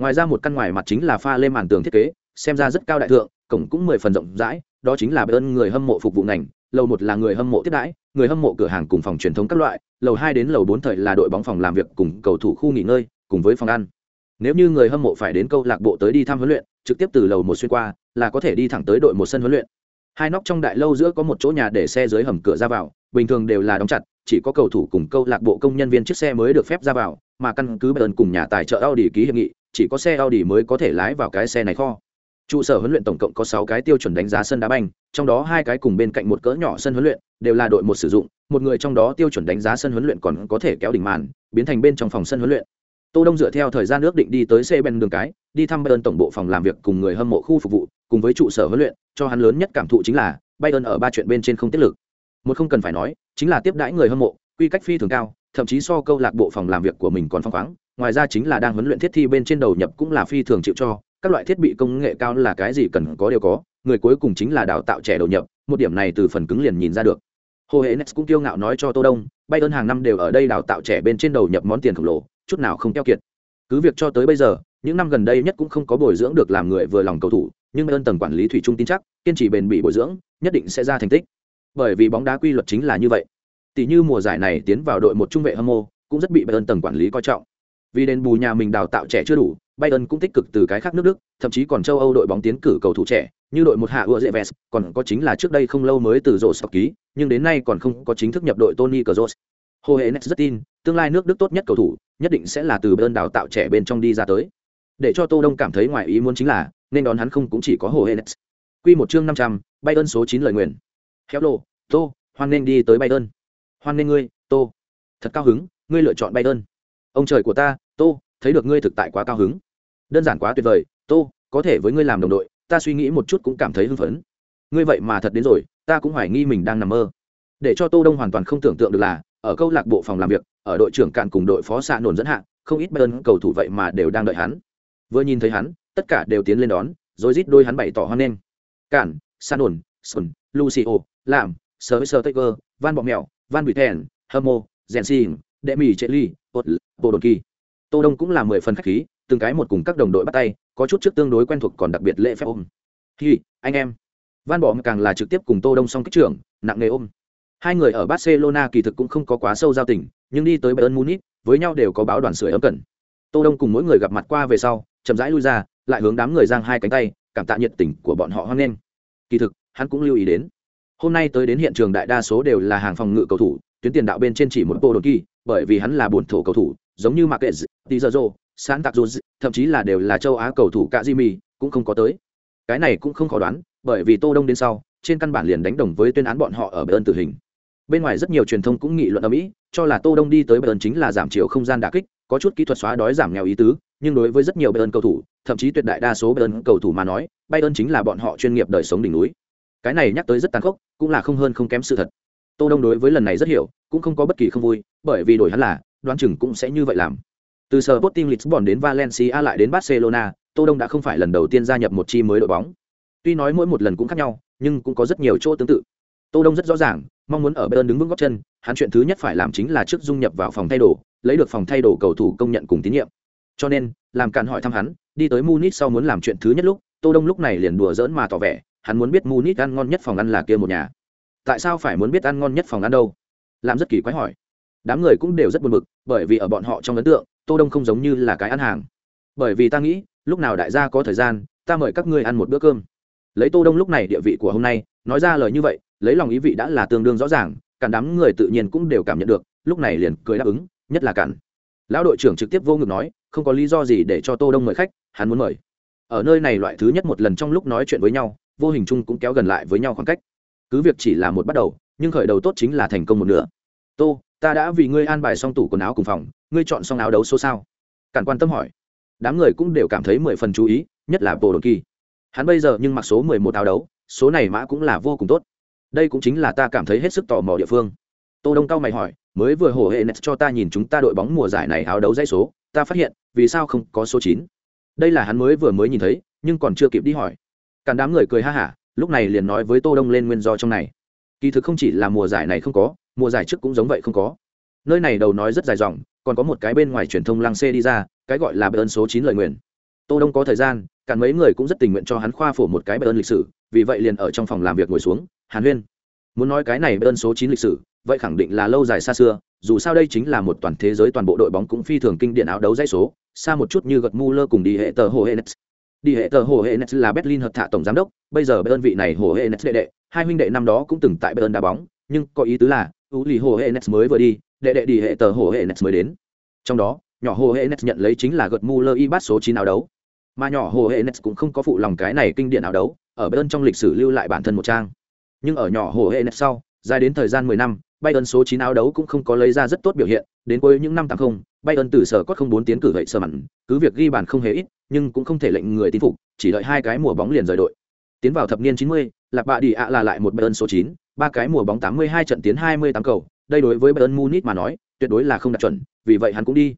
Ngoài ra một căn ngoài mặt chính là pha lên màn tường thiết kế, xem ra rất cao đại thượng, cổng cũng mười phần rộng rãi, đó chính là ơn người hâm mộ phục vụ ngành, lầu một là người hâm mộ tiếp đãi, người hâm mộ cửa hàng cùng phòng truyền thống các loại, lầu hai đến lầu bốn thời là đội bóng phòng làm việc cùng cầu thủ khu nghỉ ngơi, cùng với phòng ăn. Nếu như người hâm mộ phải đến câu lạc bộ tới đi thăm huấn luyện, trực tiếp từ lầu một xuyên qua, là có thể đi thẳng tới đội một sân huấn luyện hai nóc trong đại lâu giữa có một chỗ nhà để xe dưới hầm cửa ra vào, bình thường đều là đóng chặt, chỉ có cầu thủ cùng câu lạc bộ công nhân viên chiếc xe mới được phép ra vào, mà căn cứ bayern cùng nhà tài trợ audi ký hiệp nghị, chỉ có xe audi mới có thể lái vào cái xe này kho. Trụ sở huấn luyện tổng cộng có sáu cái tiêu chuẩn đánh giá sân đá banh, trong đó hai cái cùng bên cạnh một cỡ nhỏ sân huấn luyện, đều là đội một sử dụng, một người trong đó tiêu chuẩn đánh giá sân huấn luyện còn có thể kéo đỉnh màn, biến thành bên trong phòng sân huấn luyện tô đông dựa theo thời gian ước định đi tới xe bên đường cái, đi thăm bayern tổng bộ phòng làm việc cùng người hâm mộ khu phục vụ, cùng với trụ sở huấn luyện, cho hắn lớn nhất cảm thụ chính là bayern ở ba chuyện bên trên không tiết lực. Một không cần phải nói, chính là tiếp đãi người hâm mộ, quy cách phi thường cao, thậm chí so câu lạc bộ phòng làm việc của mình còn phong khoáng, ngoài ra chính là đang huấn luyện thiết thi bên trên đầu nhập cũng là phi thường chịu cho, các loại thiết bị công nghệ cao là cái gì cần có đều có, người cuối cùng chính là đào tạo trẻ đầu nhập, một điểm này từ phần cứng liền nhìn ra được. Hồ Hễ nex cũng kiêu ngạo nói cho tô đông bay ơn hàng năm đều ở đây đào tạo trẻ bên trên đầu nhập món tiền khổng lồ chút nào không keo kiệt. Cứ việc cho tới bây giờ những năm gần đây nhất cũng không có bồi dưỡng được làm người vừa lòng cầu thủ nhưng ơn tầng quản lý thủy trung tin chắc kiên trì bền bỉ bồi dưỡng nhất định sẽ ra thành tích. Bởi vì bóng đá quy luật chính là như vậy. Tỷ như mùa giải này tiến vào đội một trung vệ hâm mộ cũng rất bị ơn tầng quản lý coi trọng. Vì đền bù nhà mình đào tạo trẻ chưa đủ Bayern cũng tích cực từ cái khác nước Đức, thậm chí còn châu Âu đội bóng tiến cử cầu thủ trẻ, như đội một hạ Ueves, còn có chính là trước đây không lâu mới từ rổ sọc ký, nhưng đến nay còn không có chính thức nhập đội Tony Kroos. Hồ Henness rất tin, tương lai nước Đức tốt nhất cầu thủ, nhất định sẽ là từ bên đào tạo trẻ bên trong đi ra tới. Để cho Tô Đông cảm thấy ngoài ý muốn chính là, nên đón hắn không cũng chỉ có Hồ Henness. Quy một chương 500, ơn số 9 lời nguyện. Hello, Tô, hoan nên đi tới bay ơn Hoan nên ngươi, Tô. Thật cao hứng, ngươi lựa chọn bay ơn Ông trời của ta, Tô, thấy được ngươi thực tại quá cao hứng đơn giản quá tuyệt vời tô có thể với ngươi làm đồng đội ta suy nghĩ một chút cũng cảm thấy hưng phấn ngươi vậy mà thật đến rồi ta cũng hoài nghi mình đang nằm mơ để cho tô đông hoàn toàn không tưởng tượng được là ở câu lạc bộ phòng làm việc ở đội trưởng cạn cùng đội phó xạ nổn dẫn hạng không ít bayern cầu thủ vậy mà đều đang đợi hắn. Vừa nhìn thấy hắn, tất cả đều tiến lên đón, rồi rít đôi hắn bày tỏ hoan nghênh. Cạn sa nổn sơn lucio làm sơ sơ tây cơ van bọ mèo van bụi thèn hâm mô rèn xin đệ mì trệ ly bộ đồn kỳ tô đông cũng là mười phần khách khí, từng cái một cùng các đồng đội bắt tay, có chút trước tương đối quen thuộc còn đặc biệt lễ phép ôm. Hi, anh em. Van bọ càng là trực tiếp cùng tô đông song kích trưởng, nặng nghề ôm. Hai người ở barcelona kỳ thực cũng không có quá sâu giao tình nhưng đi tới bayern munich với nhau đều có báo đoàn sưởi ấm cần tô đông cùng mỗi người gặp mặt qua về sau chậm rãi lui ra lại hướng đám người giang hai cánh tay cảm tạ nhiệt tình của bọn họ hoan nghênh kỳ thực hắn cũng lưu ý đến hôm nay tới đến hiện trường đại đa số đều là hàng phòng ngự cầu thủ tuyến tiền đạo bên trên chỉ một bộ đột kỳ bởi vì hắn là buồn thổ cầu thủ giống như Marquez, Tizarro, San Tạc thậm chí là đều là châu Á cầu thủ cả Jimmy, cũng không có tới. Cái này cũng không khó đoán, bởi vì Tô Đông đến sau, trên căn bản liền đánh đồng với tuyên án bọn họ ở bên tử hình. Bên ngoài rất nhiều truyền thông cũng nghị luận ở Mỹ, cho là Tô Đông đi tới Bayern chính là giảm chiều không gian đả kích, có chút kỹ thuật xóa đói giảm nghèo ý tứ, nhưng đối với rất nhiều Bayern cầu thủ, thậm chí tuyệt đại đa số Bayern cầu thủ mà nói, Bayern chính là bọn họ chuyên nghiệp đời sống đỉnh núi. Cái này nhắc tới rất tàn khốc, cũng là không hơn không kém sự thật. Tô Đông đối với lần này rất hiểu, cũng không có bất kỳ không vui, bởi vì đổi hắn là, đoán chừng cũng sẽ như vậy làm. Từ sở Sporting Lisbon đến Valencia lại đến Barcelona, Tô Đông đã không phải lần đầu tiên gia nhập một chi mới đội bóng. Tuy nói mỗi một lần cũng khác nhau, nhưng cũng có rất nhiều chỗ tương tự. Tô Đông rất rõ ràng, mong muốn ở Bayern đứng vững gót chân, hắn chuyện thứ nhất phải làm chính là trước dung nhập vào phòng thay đồ, lấy được phòng thay đồ cầu thủ công nhận cùng tín nhiệm. Cho nên, làm cản hỏi thăm hắn, đi tới Munich sau muốn làm chuyện thứ nhất lúc, Tô Đông lúc này liền đùa giỡn mà tỏ vẻ, hắn muốn biết Munich ăn ngon nhất phòng ăn là kia một nhà. Tại sao phải muốn biết ăn ngon nhất phòng ăn đâu? Làm rất kỳ quái hỏi. Đám người cũng đều rất buồn bực, bởi vì ở bọn họ trong ấn tượng, tô đông không giống như là cái ăn hàng bởi vì ta nghĩ lúc nào đại gia có thời gian ta mời các ngươi ăn một bữa cơm lấy tô đông lúc này địa vị của hôm nay nói ra lời như vậy lấy lòng ý vị đã là tương đương rõ ràng, cả đám người tự nhiên cũng đều cảm nhận được, lúc này liền cười đáp ứng, nhất là cản. Lão đội trưởng trực tiếp vô ngực nói, không có lý do gì để cho tô đông mời khách, hắn muốn mời. Ở nơi này loại thứ nhất một lần trong lúc nói chuyện với nhau, vô hình chung cũng kéo gần lại với nhau khoảng cách. Cứ việc chỉ là một bắt đầu, nhưng khởi đầu tốt chính là thành công một nửa. Tô, ta đã vì ngươi an bài xong tủ quần áo cùng phòng, ngươi chọn xong áo đấu số sao? Cản quan tâm hỏi. Đám người cũng đều cảm thấy mười phần chú ý, nhất là bồ đồn kỳ. Hắn bây giờ nhưng mặc số mười một áo đấu, số này mã cũng là vô cùng tốt đây cũng chính là ta cảm thấy hết sức tò mò địa phương. Tô đông cao mày hỏi, mới vừa hổ hệ net cho ta nhìn chúng ta đội bóng mùa giải này áo đấu dãy số, ta phát hiện, vì sao không có số chín? Đây là hắn mới vừa mới nhìn thấy, nhưng còn chưa kịp đi hỏi. Cản đám người cười ha hả, lúc này liền nói với tô đông lên nguyên do trong này. Kỳ thực không chỉ là mùa giải này không có, mùa giải trước cũng giống vậy không có. Nơi này đầu nói rất dài dòng, còn có một cái bên ngoài truyền thông lăng xê đi ra, cái gọi là ơn số chín lời nguyện tô đông có thời gian, cả mấy người cũng rất tình nguyện cho hắn khoa phổ một cái ơn lịch sử vì vậy liền ở trong phòng làm việc ngồi xuống, hàn huyên. Muốn nói cái này đơn số chín lịch sử, vậy khẳng định là lâu dài xa xưa, dù sao đây chính là một toàn thế giới toàn bộ đội bóng cũng phi thường kinh điển áo đấu dãy số, xa một chút như gật mu lơ cùng đi hệ tờ hồ hệ nets. Đi hệ tờ hồ hệ nets là berlin hợp thạ tổng giám đốc, bây giờ bên vị này hồ hệ nets đệ đệ, hai huynh đệ năm đó cũng từng tại bên đá bóng, nhưng có ý tứ là u lì hồ hệ nets mới vừa đi, đệ đệ đi hệ tờ hồ hệ nets mới đến. Trong đó, nhỏ hồ hệ nets nhận lấy chính là gật mu lơ y bát số chín áo đấu. Mà nhỏ hồ hệ nets cũng không có phụ lòng cái này kinh điển áo đấu ở Bayern trong lịch sử lưu lại bản thân một trang nhưng ở nhỏ hồ hệ sau dài đến thời gian mười năm Bayern số 9 áo đấu cũng không có lấy ra rất tốt biểu hiện, đến cuối những năm 80, Bayern từ sở có không bốn tiến cử vậy sơ mặn, cứ việc ghi bàn không hề ít, nhưng cũng không thể lệnh người tin phục, chỉ đợi hai cái mùa bóng liền rời đội. Tiến vào thập niên 90, Lạc Bạ Đi ạ là lại một Bayern số 9, ba cái mùa bóng 82 trận tiến 28 cầu, đây đối với Bayern Munich mà nói, tuyệt đối là không đạt chuẩn, vì vậy hắn cũng đi.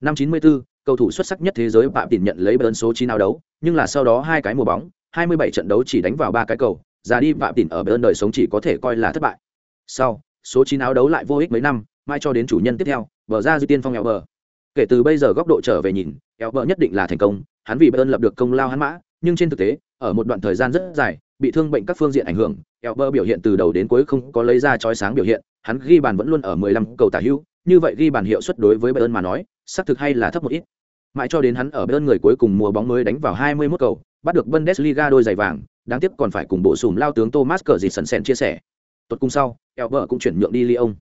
Năm 94, cầu thủ xuất sắc nhất thế giới Phạm Tịnh nhận lấy Bayern số 9 áo đấu, nhưng là sau đó hai cái mùa bóng, 27 trận đấu chỉ đánh vào ba cái cầu, ra đi vạ tỉnh ở bên đời sống chỉ có thể coi là thất bại. Sau, số chín áo đấu lại vô ích mấy năm mai cho đến chủ nhân tiếp theo bờ ra dư tiên phong eo bờ kể từ bây giờ góc độ trở về nhìn eo nhất định là thành công hắn vì bayern lập được công lao hắn mã nhưng trên thực tế ở một đoạn thời gian rất dài bị thương bệnh các phương diện ảnh hưởng eo biểu hiện từ đầu đến cuối không có lấy ra chói sáng biểu hiện hắn ghi bàn vẫn luôn ở 15 cầu tả hữu như vậy ghi bàn hiệu suất đối với bayern mà nói xác thực hay là thấp một ít mãi cho đến hắn ở bayern người cuối cùng mùa bóng mới đánh vào 21 cầu bắt được bundesliga đôi giày vàng đáng tiếc còn phải cùng bộ sùm lao tướng thomas cờ gì sần sèn chia sẻ tuột cùng sau Elber cũng chuyển nhượng đi Lyon.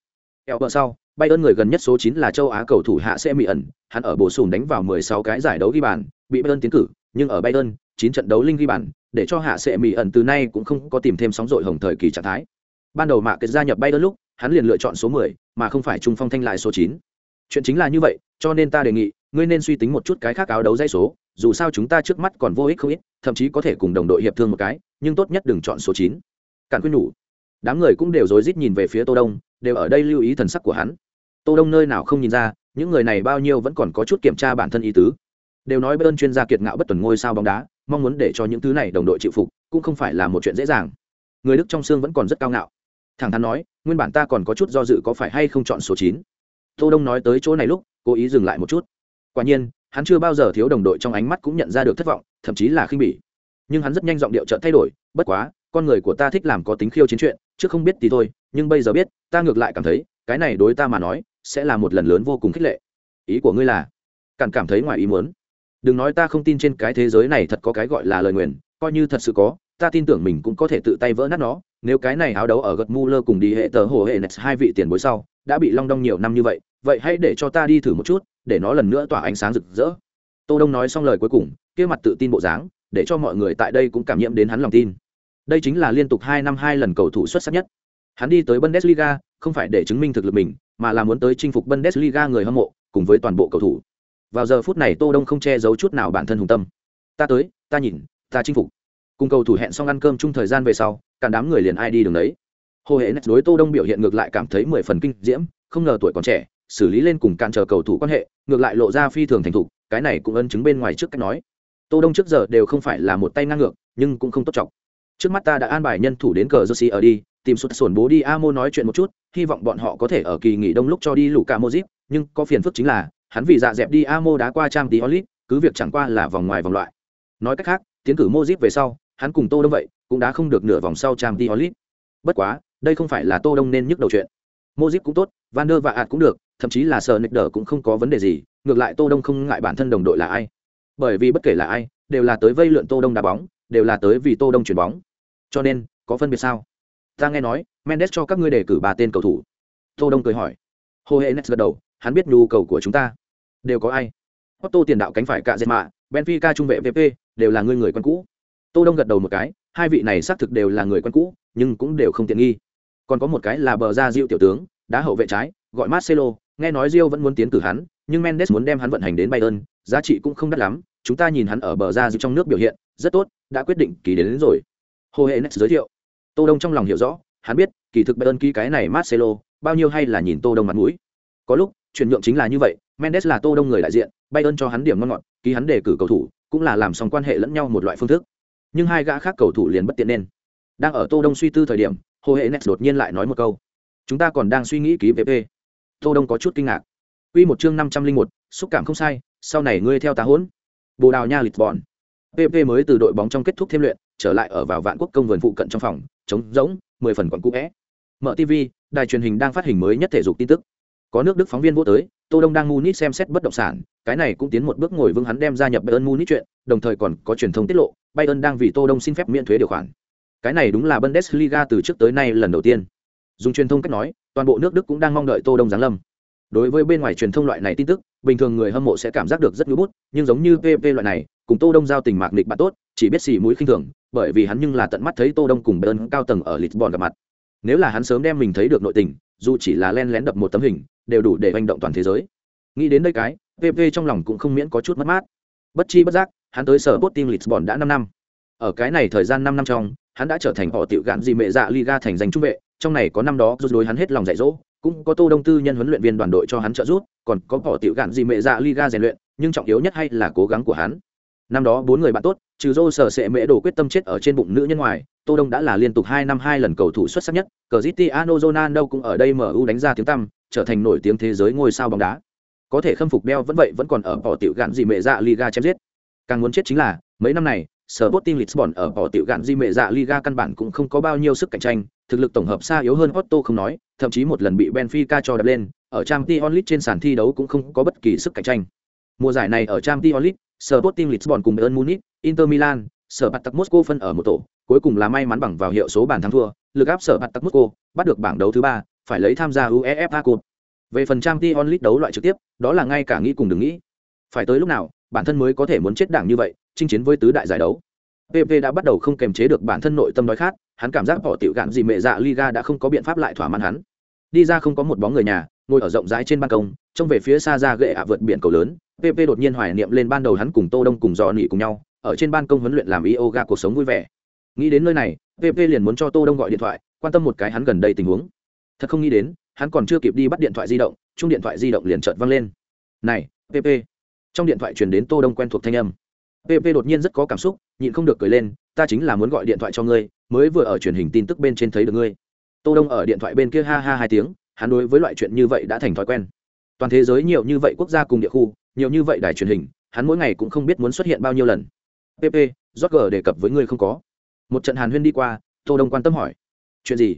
Elber sau bay ơn người gần nhất số chín là châu á cầu thủ hạ sẽ mỹ ẩn hắn ở bổ sùm đánh vào 16 cái giải đấu ghi bàn bị bayern tiến cử nhưng ở bayern chín trận đấu linh ghi bàn để cho hạ sẽ mỹ ẩn từ nay cũng không có tìm thêm sóng dội hồng thời kỳ trạng thái ban đầu mạ kết gia nhập bayern lúc hắn liền lựa chọn số 10, mà không phải trung phong thanh lại số 9. chuyện chính là như vậy cho nên ta đề nghị ngươi nên suy tính một chút cái khác áo đấu dây số dù sao chúng ta trước mắt còn vô ích không ít, thậm chí có thể cùng đồng đội hiệp thương một cái, nhưng tốt nhất đừng chọn số chín. cản quyết nhủ đám người cũng đều rối rít nhìn về phía tô đông, đều ở đây lưu ý thần sắc của hắn. Tô đông nơi nào không nhìn ra, những người này bao nhiêu vẫn còn có chút kiểm tra bản thân ý tứ. Đều nói bên chuyên gia kiệt ngạo bất tuần ngôi sao bóng đá, mong muốn để cho những thứ này đồng đội chịu phục, cũng không phải là một chuyện dễ dàng. Người đức trong xương vẫn còn rất cao ngạo. Thẳng thắn nói, nguyên bản ta còn có chút do dự có phải hay không chọn số chín. Tô đông nói tới chỗ này lúc, cố ý dừng lại một chút. Quả nhiên hắn chưa bao giờ thiếu đồng đội trong ánh mắt cũng nhận ra được thất vọng, thậm chí là khinh bỉ. Nhưng hắn rất nhanh giọng điệu chợt thay đổi, bất quá, con người của ta thích làm có tính khiêu chiến chuyện chứ không biết thì thôi, nhưng bây giờ biết, ta ngược lại cảm thấy, cái này đối ta mà nói, sẽ là một lần lớn vô cùng khích lệ. Ý của ngươi là, càng cảm thấy ngoài ý muốn. Đừng nói ta không tin trên cái thế giới này thật có cái gọi là lời nguyền, coi như thật sự có, ta tin tưởng mình cũng có thể tự tay vỡ nát nó. Nếu cái này áo đấu ở gật mu lơ cùng đi hệ tờ hồ hệ nes hai vị tiền bối sau, đã bị long đong nhiều năm như vậy vậy hãy để cho ta đi thử một chút, để nó lần nữa tỏa ánh sáng rực rỡ. Tô đông nói xong lời cuối cùng, kia mặt tự tin bộ dáng, để cho mọi người tại đây cũng cảm nhiễm đến hắn lòng tin. Đây chính là liên tục hai năm hai lần cầu thủ xuất sắc nhất. Hắn đi tới bundesliga, không phải để chứng minh thực lực mình, mà là muốn tới chinh phục bundesliga người hâm mộ, cùng với toàn bộ cầu thủ. Vào giờ phút này tô đông không che giấu chút nào bản thân hùng tâm. Ta tới, ta nhìn, ta chinh phục. Cùng cầu thủ hẹn xong ăn cơm chung thời gian về sau, cả đám người liền ai đi đường đấy. Hồ hệ đối tô đông biểu hiện ngược lại cảm thấy mười phần kinh diễm, không ngờ tuổi còn trẻ xử lý lên cùng cản trở cầu thủ quan hệ, ngược lại lộ ra phi thường thành thục, cái này cũng ân chứng bên ngoài trước cách nói. Tô đông trước giờ đều không phải là một tay ngang ngược, nhưng cũng không tốt trọng trước mắt ta đã an bài nhân thủ đến cờ jersey ở đi, tìm sụt sổn bố đi amo nói chuyện một chút, hy vọng bọn họ có thể ở kỳ nghỉ đông lúc cho đi lũ cả mozip nhưng có phiền phức chính là, hắn vì dạ dẹp đi amo đá qua trang tí olit cứ việc chẳng qua là vòng ngoài vòng loại. Nói cách khác, tiến cử mozip về sau, hắn cùng tô đông vậy, cũng đã không được nửa vòng sau trang tí olit bất quá, đây không phải là tô đông nên nhức đầu chuyện. Mozip cũng tốt, van der và ạt cũng được thậm chí là sờ nịch đờ cũng không có vấn đề gì, ngược lại tô đông không ngại bản thân đồng đội là ai. Bởi vì bất kể là ai, đều là tới vây lượn tô đông đá bóng, đều là tới vì tô đông chuyển bóng. Cho nên, có phân biệt sao? Ta nghe nói, mendes cho các ngươi đề cử ba tên cầu thủ. Tô đông cười hỏi. Hồ hệ nes gật đầu, hắn biết nhu cầu của chúng ta. Đều có ai? Otto tiền đạo cánh phải cạ dệt mạ, benfica trung vệ vp đều là ngươi người quen cũ. Tô đông gật đầu một cái, hai vị này xác thực đều là người quen cũ, nhưng cũng đều không tiện nghi. Còn có một cái là bờ ra diệu tiểu tướng, đá hậu vệ trái, gọi marcelo nghe nói rio vẫn muốn tiến cử hắn nhưng mendes muốn đem hắn vận hành đến bayern giá trị cũng không đắt lắm chúng ta nhìn hắn ở bờ ra diệu trong nước biểu hiện rất tốt đã quyết định ký đến, đến rồi. Hồ hệ Nets giới thiệu. Tô đông trong lòng hiểu rõ hắn biết kỳ thực bayern ký cái này marcelo bao nhiêu hay là nhìn tô đông mặt mũi. Có lúc chuyển nhượng chính là như vậy mendes là tô đông người đại diện bayern cho hắn điểm ngon ngọt ký hắn đề cử cầu thủ cũng là làm xong quan hệ lẫn nhau một loại phương thức. Nhưng hai gã khác cầu thủ liền bất tiện nên. Đang ở tô đông suy tư thời điểm hồ hệ Nets đột nhiên lại nói một câu. Chúng ta còn đang suy nghĩ ký VP." Tô đông có chút kinh ngạc Quy một chương năm trăm linh một, xúc cảm không sai, sau này ngươi theo ta hỗn. Bồ Đào Nha Lisbon. PP mới từ đội bóng trong kết thúc thêm luyện, trở lại ở vào Vạn Quốc công vườn phụ cận trong phòng, trống rỗng, mười phần quận cũ é. Mở TV, đài truyền hình đang phát hình mới nhất thể dục tin tức. Có nước Đức phóng viên vô tới, Tô Đông đang Munich xem xét bất động sản, cái này cũng tiến một bước ngồi vững hắn đem gia nhập Bayern Munich chuyện, đồng thời còn có truyền thông tiết lộ, Bayern đang vì Tô Đông xin phép miễn thuế điều khoản. Cái này đúng là Bundesliga từ trước tới nay lần đầu tiên. Dùng truyền thông cách nói, toàn bộ nước Đức cũng đang mong đợi Tô Đông giáng lâm. Đối với bên ngoài truyền thông loại này tin tức, bình thường người hâm mộ sẽ cảm giác được rất ngưỡng bút, nhưng giống như VV loại này, cùng Tô Đông giao tình mạc nịch bạn tốt, chỉ biết xì mũi khinh thường, bởi vì hắn nhưng là tận mắt thấy Tô Đông cùng bern cao tầng ở Lisbon gặp mặt. Nếu là hắn sớm đem mình thấy được nội tình, dù chỉ là len lén đập một tấm hình, đều đủ để hành động toàn thế giới. Nghĩ đến đây cái, VV trong lòng cũng không miễn có chút mất mát. Bất chi bất giác, hắn tới sở Sporting Lisbon đã năm năm. Ở cái này thời gian năm năm trong, hắn đã trở thành họ tiểu gạn gì mẹ dạ Liga thành danh trung vệ, trong này có năm đó rút đối hắn hết lòng dạy dỗ, cũng có Tô Đông Tư nhân huấn luyện viên đoàn đội cho hắn trợ giúp, còn có họ tiểu gạn gì mẹ dạ Liga rèn luyện, nhưng trọng yếu nhất hay là cố gắng của hắn. Năm đó bốn người bạn tốt, trừ Zô sở sệ mẹ đổ quyết tâm chết ở trên bụng nữ nhân ngoài, Tô Đông đã là liên tục 2 năm hai lần cầu thủ xuất sắc nhất, Cristiano Ronaldo cũng ở đây MU đánh ra tiếng tăm, trở thành nổi tiếng thế giới ngôi sao bóng đá. Có thể khâm phục beo vẫn vậy vẫn còn ở bỏ tiểu gạn gì mẹ dạ Liga chém giết. Càng muốn chết chính là, mấy năm này, Sporting Lisbon ở bỏ tiểu gạn di mệ dạ Liga căn bản cũng không có bao nhiêu sức cạnh tranh, thực lực tổng hợp xa yếu hơn Porto không nói, thậm chí một lần bị Benfica cho đập lên, ở Champions League trên sàn thi đấu cũng không có bất kỳ sức cạnh tranh. Mùa giải này ở Champions League, Sporting Lisbon cùng Bayern Munich, Inter Milan, Spartak Moscow phân ở một tổ, cuối cùng là may mắn bằng vào hiệu số bàn thắng thua, lực áp Spartak Moscow, bắt được bảng đấu thứ ba, phải lấy tham gia UEFA Cup. Về phần Champions League đấu loại trực tiếp, đó là ngay cả nghĩ cùng đừng nghĩ. Phải tới lúc nào, bản thân mới có thể muốn chết đảng như vậy, chinh chiến với tứ đại giải đấu. PP đã bắt đầu không kềm chế được bản thân nội tâm đói khát, hắn cảm giác bỏ tiểu gạn gì mẹ dạ Liga đã không có biện pháp lại thỏa mãn hắn. Đi ra không có một bóng người nhà, ngồi ở rộng rãi trên ban công, trông về phía xa ra gậy ạ vượt biển cầu lớn, PP đột nhiên hoài niệm lên ban đầu hắn cùng Tô Đông cùng dò nỉ cùng nhau, ở trên ban công huấn luyện làm yoga cuộc sống vui vẻ. Nghĩ đến nơi này, PP liền muốn cho Tô Đông gọi điện thoại, quan tâm một cái hắn gần đây tình huống. Thật không nghĩ đến, hắn còn chưa kịp đi bắt điện thoại di động, chung điện thoại di động liền chợt vang lên. "Này, PP." Trong điện thoại truyền đến Tô Đông quen thuộc thanh âm pp đột nhiên rất có cảm xúc, nhịn không được cười lên, ta chính là muốn gọi điện thoại cho ngươi, mới vừa ở truyền hình tin tức bên trên thấy được ngươi. Tô đông ở điện thoại bên kia ha ha hai tiếng, hắn đối với loại chuyện như vậy đã thành thói quen. Toàn thế giới nhiều như vậy quốc gia cùng địa khu, nhiều như vậy đài truyền hình, hắn mỗi ngày cũng không biết muốn xuất hiện bao nhiêu lần. Pp jorge đề cập với ngươi không có. Một trận hàn huyên đi qua, tô đông quan tâm hỏi, chuyện gì?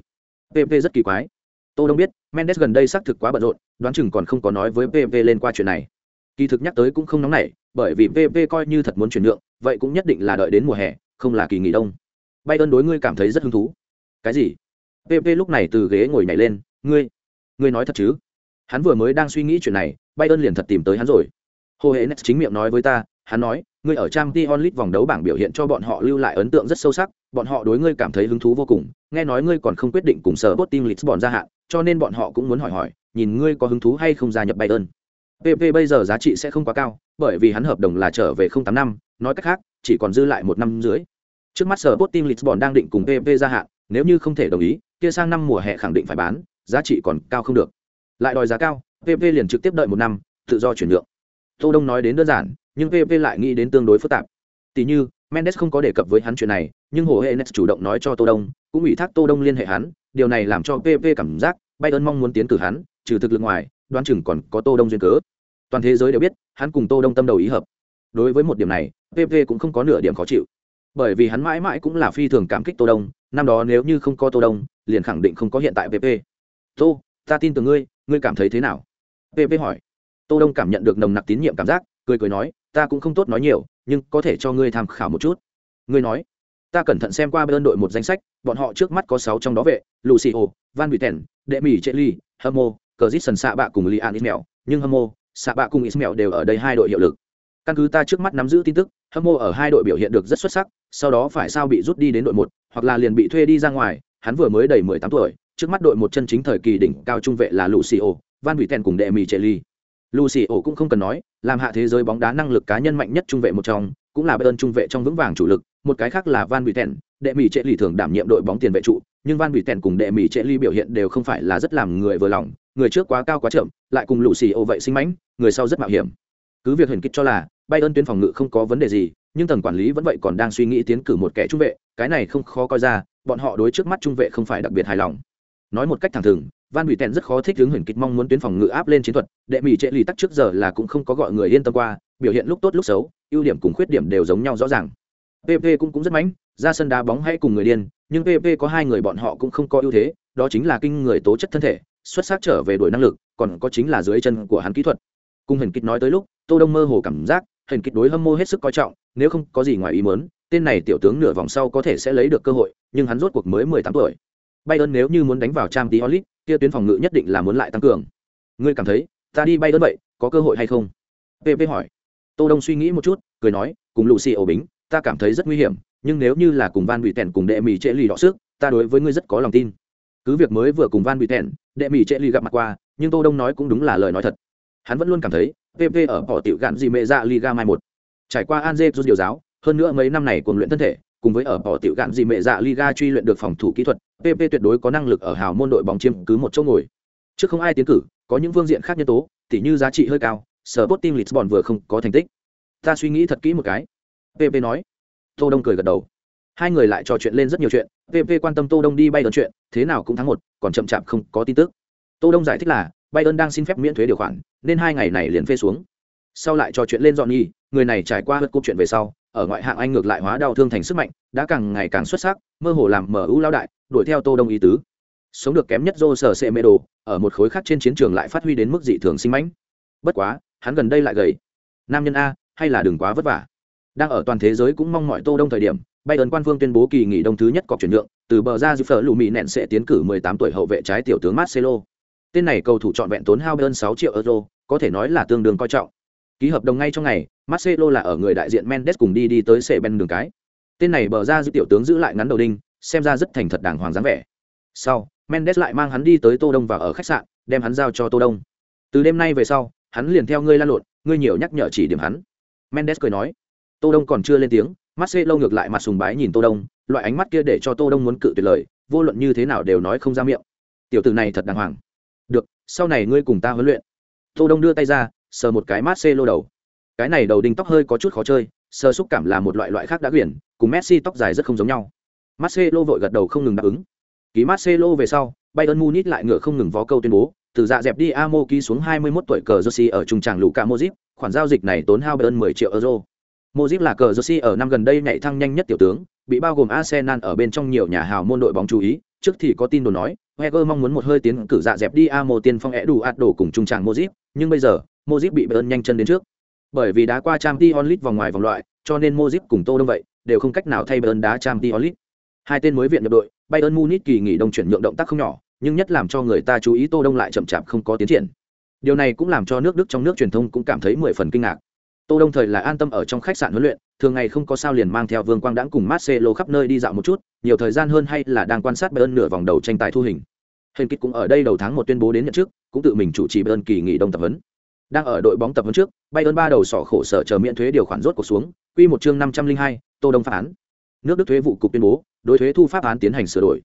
Pp rất kỳ quái. Tô đông biết, mendes gần đây xác thực quá bận rộn, đoán chừng còn không có nói với pp lên qua chuyện này kỳ thực nhắc tới cũng không nóng nảy, bởi vì pp coi như thật muốn chuyển nhượng, vậy cũng nhất định là đợi đến mùa hè, không là kỳ nghỉ đông. Bay ơn đối ngươi cảm thấy rất hứng thú. Cái gì? Pp lúc này từ ghế ngồi nhảy lên, ngươi ngươi nói thật chứ? Hắn vừa mới đang suy nghĩ chuyện này bay ơn liền thật tìm tới hắn rồi. Hồ hệ nets chính miệng nói với ta, hắn nói, ngươi ở trang t onlit vòng đấu bảng biểu hiện cho bọn họ lưu lại ấn tượng rất sâu sắc, bọn họ đối ngươi cảm thấy hứng thú vô cùng, nghe nói ngươi còn không quyết định cùng sở bot team lisbon ra hạn, cho nên bọn họ cũng muốn hỏi hỏi, nhìn ngươi có hứng thú hay không gia nhập bay ơn pp bây giờ giá trị sẽ không quá cao, bởi vì hắn hợp đồng là trở về không tám năm, nói cách khác, chỉ còn dư lại một năm rưỡi. trước mắt sở Sporting Lisbon đang định cùng pp gia hạn, nếu như không thể đồng ý, kia sang năm mùa hè khẳng định phải bán, giá trị còn cao không được. Lại đòi giá cao pp liền trực tiếp đợi một năm, tự do chuyển nhượng. Tô đông nói đến đơn giản, nhưng pp lại nghĩ đến tương đối phức tạp. Tỷ như, mendes không có đề cập với hắn chuyện này, nhưng hồ hệ chủ động nói cho tô đông, cũng ủy thác tô đông liên hệ hắn, điều này làm cho pp cảm giác bayern mong muốn tiến cử hắn, trừ thực lực ngoài đoán chừng còn có tô đông duyên cớ. Toàn thế giới đều biết, hắn cùng tô đông tâm đầu ý hợp. Đối với một điểm này pp cũng không có nửa điểm khó chịu. Bởi vì hắn mãi mãi cũng là phi thường cảm kích tô đông, năm đó nếu như không có tô đông, liền khẳng định không có hiện tại pp tô, ta tin tưởng ngươi ngươi cảm thấy thế nào? Pp hỏi. Tô đông cảm nhận được nồng nặc tín nhiệm cảm giác, cười cười nói, ta cũng không tốt nói nhiều, nhưng có thể cho ngươi tham khảo một chút. Ngươi nói, ta cẩn thận xem qua bên đội một danh sách, bọn họ trước mắt có sáu trong đó vệ, lucio, van buten đệ mỹ trệ ly hâm mô cờ dít sần xạ bạ cùng lian ismail, nhưng hâm mô xạ bạ cùng ismail đều ở đây hai đội hiệu lực. Căn cứ ta trước mắt nắm giữ tin tức, hâm mô ở hai đội biểu hiện được rất xuất sắc, sau đó phải sao bị rút đi đến đội một, hoặc là liền bị thuê đi ra ngoài, hắn vừa mới đầy mười tám tuổi, trước mắt đội một chân chính thời kỳ đỉnh cao trung vệ là lucio, van bị tèn cùng đệ mỹ trệ ly lucio cũng không cần nói, làm hạ thế giới bóng đá năng lực cá nhân mạnh nhất trung vệ một trong, cũng là bên trung vệ trong vững vàng chủ lực, một cái khác là van bị tèn đệ mỹ trệ ly thường đảm nhiệm đội bóng tiền vệ trụ, nhưng van bị tèn cùng đệ mỹ trệ ly biểu hiện đều không phải là rất làm người vừa lòng người trước quá cao quá chậm, lại cùng lũ xì ô vậy sinh mãnh, người sau rất mạo hiểm. Cứ việc huyền kích cho là bay ơn tuyến phòng ngự không có vấn đề gì, nhưng tầng quản lý vẫn vậy còn đang suy nghĩ tiến cử một kẻ trung vệ, cái này không khó coi ra, bọn họ đối trước mắt trung vệ không phải đặc biệt hài lòng. Nói một cách thẳng thừng, van bị tèn rất khó thích hướng huyền kịch mong muốn tuyến phòng ngự áp lên chiến thuật, đệ mỹ trệ lì tắc trước giờ là cũng không có gọi người yên tâm qua, biểu hiện lúc tốt lúc xấu, ưu điểm cùng khuyết điểm đều giống nhau rõ ràng. Pp cũng cũng rất mãnh, ra sân đá bóng hay cùng người điên, nhưng pp có hai người bọn họ cũng không có ưu thế, đó chính là kinh người tố chất thân thể xuất sắc trở về đuổi năng lực, còn có chính là dưới chân của hắn kỹ thuật. Cùng hình kịch nói tới lúc, tô đông mơ hồ cảm giác hình kịch đối hâm mô hết sức coi trọng, nếu không có gì ngoài ý muốn, tên này tiểu tướng nửa vòng sau có thể sẽ lấy được cơ hội, nhưng hắn rốt cuộc mới mười tám tuổi. Bayern nếu như muốn đánh vào trang tí olit kia tuyến phòng ngự nhất định là muốn lại tăng cường. Ngươi cảm thấy, ta đi bayern vậy, có cơ hội hay không? Pp hỏi. Tô đông suy nghĩ một chút, cười nói, cùng lù xì ổ bính, ta cảm thấy rất nguy hiểm, nhưng nếu như là cùng van bị tèn cùng đệ mì trễ lì đọ sức ta đối với ngươi rất có lòng tin cứ việc mới vừa cùng van bị thẹn đệ mỹ trệ ly gặp mặt qua, nhưng tô đông nói cũng đúng là lời nói thật. Hắn vẫn luôn cảm thấy pp ở bỏ tiểu gạn gì mẹ dạ ra liga mai một. Trải qua an dê điều giáo, hơn nữa mấy năm này cuồng luyện thân thể, cùng với ở bỏ tiểu gạn gì mẹ dạ liga truy luyện được phòng thủ kỹ thuật pp tuyệt đối có năng lực ở hào môn đội bóng chiếm cứ một chỗ ngồi. Trước không ai tiến cử, có những phương diện khác nhân tố, tỉ như giá trị hơi cao sở bot team lisbon vừa không có thành tích. Ta suy nghĩ thật kỹ một cái pp nói. Tô đông cười gật đầu hai người lại trò chuyện lên rất nhiều chuyện. Pp quan tâm tô đông đi bay ơn chuyện, thế nào cũng thắng một, còn chậm chạp không có tin tức. Tô đông giải thích là bay ơn đang xin phép miễn thuế điều khoản, nên hai ngày này liền phê xuống. Sau lại trò chuyện lên dọn nhi người này trải qua hớt câu chuyện về sau, ở ngoại hạng anh ngược lại hóa đau thương thành sức mạnh, đã càng ngày càng xuất sắc, mơ hồ làm mở ưu lao đại, đuổi theo tô đông ý tứ. Sống được kém nhất do sở sệ mê đồ ở một khối khác trên chiến trường lại phát huy đến mức dị thường sinh mãnh. Bất quá, hắn gần đây lại gầy. Nam nhân a, hay là đừng quá vất vả. Đang ở toàn thế giới cũng mong mọi tô đông thời điểm Bayern quan phương tuyên bố kỳ nghỉ đông thứ nhất cọc chuyển nhượng, từ bờ ra Juffer lù mị nện sẽ tiến cử 18 tuổi hậu vệ trái tiểu tướng Marcelo. Tên này cầu thủ chọn vẹn tốn hao Bayern 6 triệu euro, có thể nói là tương đương coi trọng. Ký hợp đồng ngay trong ngày, Marcelo là ở người đại diện Mendes cùng đi đi tới xe bên đường cái. Tên này bờ ra giữ tiểu tướng giữ lại ngắn đầu đinh, xem ra rất thành thật đàng hoàng dáng vẻ. Sau, Mendes lại mang hắn đi tới Tô Đông và ở khách sạn, đem hắn giao cho Tô Đông. Từ đêm nay về sau, hắn liền theo ngươi la lộn, ngươi nhiều nhắc nhở chỉ điểm hắn. Mendes cười nói. Tô Đông còn chưa lên tiếng, Marcelo ngược lại mặt sùng bái nhìn Tô Đông, loại ánh mắt kia để cho Tô Đông muốn cự tuyệt lời, vô luận như thế nào đều nói không ra miệng. Tiểu tử này thật đàng hoàng. Được, sau này ngươi cùng ta huấn luyện. Tô Đông đưa tay ra, sờ một cái Marcelo đầu. Cái này đầu đinh tóc hơi có chút khó chơi, sờ xúc cảm là một loại loại khác đã quyển, cùng Messi tóc dài rất không giống nhau. Marcelo vội gật đầu không ngừng đáp ứng. Ký Marcelo về sau, Bayern Munich lại ngựa không ngừng vó câu tuyên bố, từ dạ dẹp đi Amo ký xuống 21 tuổi cờ Jersey ở trung tràng Luka Modric, khoản giao dịch này tốn hao Bayern 10 triệu euro. Modric là cờ Jersey ở năm gần đây nhảy thăng nhanh nhất tiểu tướng, bị bao gồm Arsenal ở bên trong nhiều nhà hào môn đội bóng chú ý, trước thì có tin đồn nói, Wenger mong muốn một hơi tiến cử dạ dẹp đi Amo tiên phong ẻ đủ ạt đổ cùng trung tràng Modric, nhưng bây giờ, Modric bị Bayern nhanh chân đến trước. Bởi vì đá qua Champions League vòng ngoài vòng loại, cho nên Modric cùng Tô Đông vậy, đều không cách nào thay Bayern đá Champions League. Hai tên mới viện nhập đội, Bayern Munich kỳ nghỉ đông chuyển nhượng động tác không nhỏ, nhưng nhất làm cho người ta chú ý Tô Đông lại chậm chạp không có tiến triển. Điều này cũng làm cho nước Đức trong nước truyền thông cũng cảm thấy mười phần kinh ngạc. Tô Đông thời là an tâm ở trong khách sạn huấn luyện, thường ngày không có sao liền mang theo Vương Quang Đãng cùng Marcelo khắp nơi đi dạo một chút, nhiều thời gian hơn hay là đang quan sát Bayern nửa vòng đầu tranh tài thu hình. Hên kích cũng ở đây đầu tháng một tuyên bố đến nhận trước, cũng tự mình chủ trì Bayern kỳ nghỉ đông tập huấn. Đang ở đội bóng tập huấn trước, Bayern ba đầu sỏ khổ sở chờ miễn thuế điều khoản rốt cuộc xuống, quy một chương 502, Tô Đông phá án. Nước Đức thuế vụ cục tuyên bố, đối thuế thu pháp án tiến hành sửa đổi.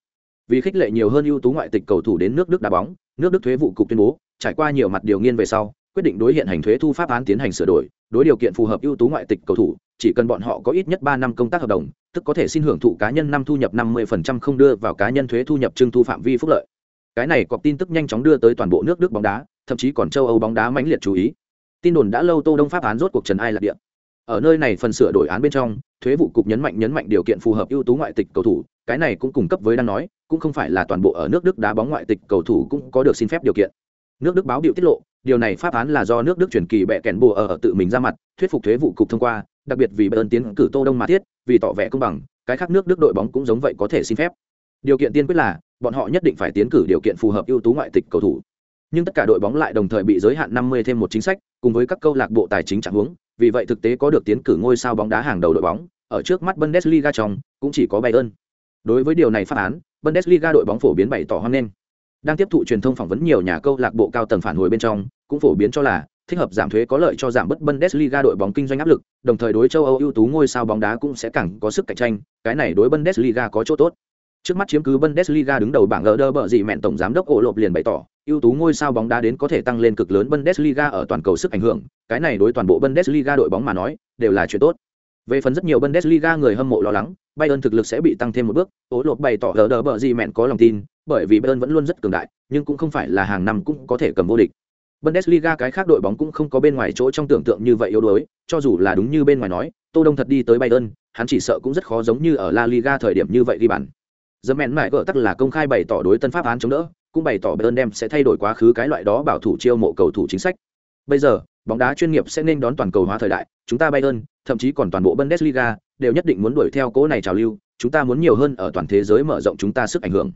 Vì khích lệ nhiều hơn ưu tú ngoại tịch cầu thủ đến nước Đức đá bóng, nước Đức thuế vụ cục tuyên bố, trải qua nhiều mặt điều nghiên về sau, quyết định đối hiện hành thuế thu pháp án tiến hành sửa đổi, đối điều kiện phù hợp ưu tú ngoại tịch cầu thủ, chỉ cần bọn họ có ít nhất ba năm công tác hợp đồng, tức có thể xin hưởng thụ cá nhân năm thu nhập 50% không đưa vào cá nhân thuế thu nhập trưng thu phạm vi phúc lợi. Cái này cọc tin tức nhanh chóng đưa tới toàn bộ nước Đức bóng đá, thậm chí còn châu Âu bóng đá mãnh liệt chú ý. Tin đồn đã lâu Tô Đông pháp án rốt cuộc trần ai lạc địa. Ở nơi này phần sửa đổi án bên trong, thuế vụ cục nhấn mạnh nhấn mạnh điều kiện phù hợp ưu tú ngoại tịch cầu thủ, cái này cũng cung cấp với đang nói, cũng không phải là toàn bộ ở nước Đức đá bóng ngoại tịch cầu thủ cũng có được xin phép điều kiện. Nước Đức báo điệu tiết lộ, điều này pháp án là do nước Đức chuyển kỳ bẹ kèn bùa ở, tự mình ra mặt, thuyết phục thuế vụ cục thông qua, đặc biệt vì Bayern tiến cử Tô Đông mà thiết, vì tỏ vẻ công bằng, cái khác nước Đức đội bóng cũng giống vậy có thể xin phép. Điều kiện tiên quyết là, bọn họ nhất định phải tiến cử điều kiện phù hợp ưu tú ngoại tịch cầu thủ. Nhưng tất cả đội bóng lại đồng thời bị giới hạn 50 thêm một chính sách, cùng với các câu lạc bộ tài chính trạng huống, vì vậy thực tế có được tiến cử ngôi sao bóng đá hàng đầu đội bóng, ở trước mắt Bundesliga trong, cũng chỉ có Bayern. Đối với điều này pháp án, Bundesliga đội bóng phổ biến bày tỏ hoan nghênh. Đang tiếp thụ truyền thông phỏng vấn nhiều nhà câu lạc bộ cao tầng phản hồi bên trong, cũng phổ biến cho là thích hợp giảm thuế có lợi cho giảm bất Bundesliga đội bóng kinh doanh áp lực, đồng thời đối châu Âu ưu tú ngôi sao bóng đá cũng sẽ càng có sức cạnh tranh, cái này đối Bundesliga có chỗ tốt. Trước mắt chiếm cứ Bundesliga đứng đầu bảng Gỡ bợ gì mẹn tổng giám đốc ổ lộp liền bày tỏ, ưu tú ngôi sao bóng đá đến có thể tăng lên cực lớn Bundesliga ở toàn cầu sức ảnh hưởng, cái này đối toàn bộ Bundesliga đội bóng mà nói, đều là chuyện tốt. Về phần rất nhiều Bundesliga người hâm mộ lo lắng, Bayern thực lực sẽ bị tăng thêm một bước, ổ lộp bày tỏ đỡ bợ gì mẹn có lòng tin, bởi vì Bayern vẫn luôn rất cường đại, nhưng cũng không phải là hàng năm cũng có thể cầm vô địch. Bundesliga cái khác đội bóng cũng không có bên ngoài chỗ trong tưởng tượng như vậy yếu đuối, cho dù là đúng như bên ngoài nói, Tô Đông thật đi tới Bayern, hắn chỉ sợ cũng rất khó giống như ở La Liga thời điểm như vậy đi bàn. Dẫm mẹn mải gỡ tắc là công khai bày tỏ đối tân pháp án chống đỡ, cũng bày tỏ Bayern đem sẽ thay đổi quá khứ cái loại đó bảo thủ chiêu mộ cầu thủ chính sách. Bây giờ, bóng đá chuyên nghiệp sẽ nên đón toàn cầu hóa thời đại, chúng ta Bayern, thậm chí còn toàn bộ Bundesliga đều nhất định muốn đuổi theo cố này trào lưu, chúng ta muốn nhiều hơn ở toàn thế giới mở rộng chúng ta sức ảnh hưởng.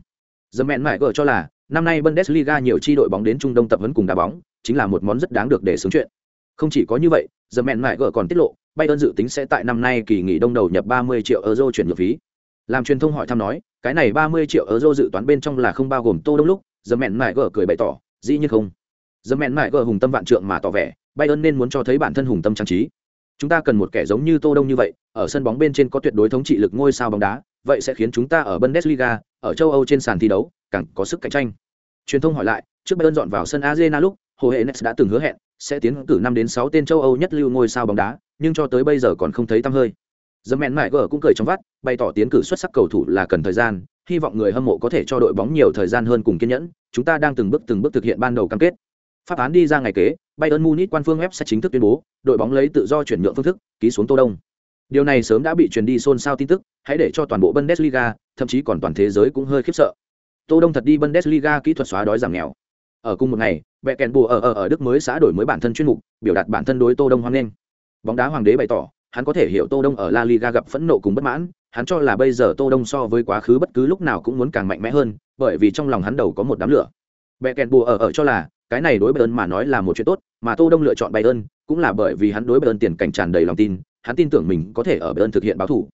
The mẹn Mại Gở cho là, năm nay Bundesliga nhiều chi đội bóng đến Trung Đông tập huấn cùng đá bóng, chính là một món rất đáng được để sướng chuyện. Không chỉ có như vậy, The Man Mại còn tiết lộ, Bayern dự tính sẽ tại năm nay kỳ nghỉ đông đầu nhập 30 triệu euro chuyển nhượng phí. Làm truyền thông hỏi thăm nói, cái này 30 triệu euro dự toán bên trong là không bao gồm Tô Đông lúc, The Man Mại cười bày tỏ, dĩ nhiên không. The Man Mại hùng tâm vạn trượng mà tỏ vẻ, Bayern nên muốn cho thấy bản thân hùng tâm trang trí. Chúng ta cần một kẻ giống như Tô Đông như vậy, ở sân bóng bên trên có tuyệt đối thống trị lực ngôi sao bóng đá, vậy sẽ khiến chúng ta ở Bundesliga, ở châu Âu trên sàn thi đấu, càng có sức cạnh tranh. Truyền thông hỏi lại, trước Bayern dọn vào sân Arena lúc, Hồ Hệ Nets đã từng hứa hẹn sẽ tiến cử năm đến sáu tên châu Âu nhất lưu ngôi sao bóng đá, nhưng cho tới bây giờ còn không thấy tăm hơi. The Man Mại cũng cười trong vắt, bày tỏ tiến cử xuất sắc cầu thủ là cần thời gian, hy vọng người hâm mộ có thể cho đội bóng nhiều thời gian hơn cùng kiên nhẫn, chúng ta đang từng bước từng bước thực hiện ban đầu cam kết. Pháp án đi ra ngày kế, Bayern Munich quan phương web sẽ chính thức tuyên bố, đội bóng lấy tự do chuyển nhượng phương thức, ký xuống Tô Đông. Điều này sớm đã bị truyền đi xôn xao tin tức, hãy để cho toàn bộ Bundesliga, thậm chí còn toàn thế giới cũng hơi khiếp sợ. Tô Đông thật đi Bundesliga kỹ thuật xóa đói giảm nghèo. Ở cùng một ngày mẹ kèn bùa ở ở ở đức mới xã đổi mới bản thân chuyên mục biểu đạt bản thân đối tô đông hoan nghênh. Bóng đá hoàng đế bày tỏ hắn có thể hiểu tô đông ở la liga gặp phẫn nộ cùng bất mãn hắn cho là bây giờ tô đông so với quá khứ bất cứ lúc nào cũng muốn càng mạnh mẽ hơn bởi vì trong lòng hắn đầu có một đám lửa. Mẹ kèn bùa ở ở cho là cái này đối bayern mà nói là một chuyện tốt mà tô đông lựa chọn bayern cũng là bởi vì hắn đối bayern tiền cảnh tràn đầy lòng tin hắn tin tưởng mình có thể ở bayern thực hiện báo thủ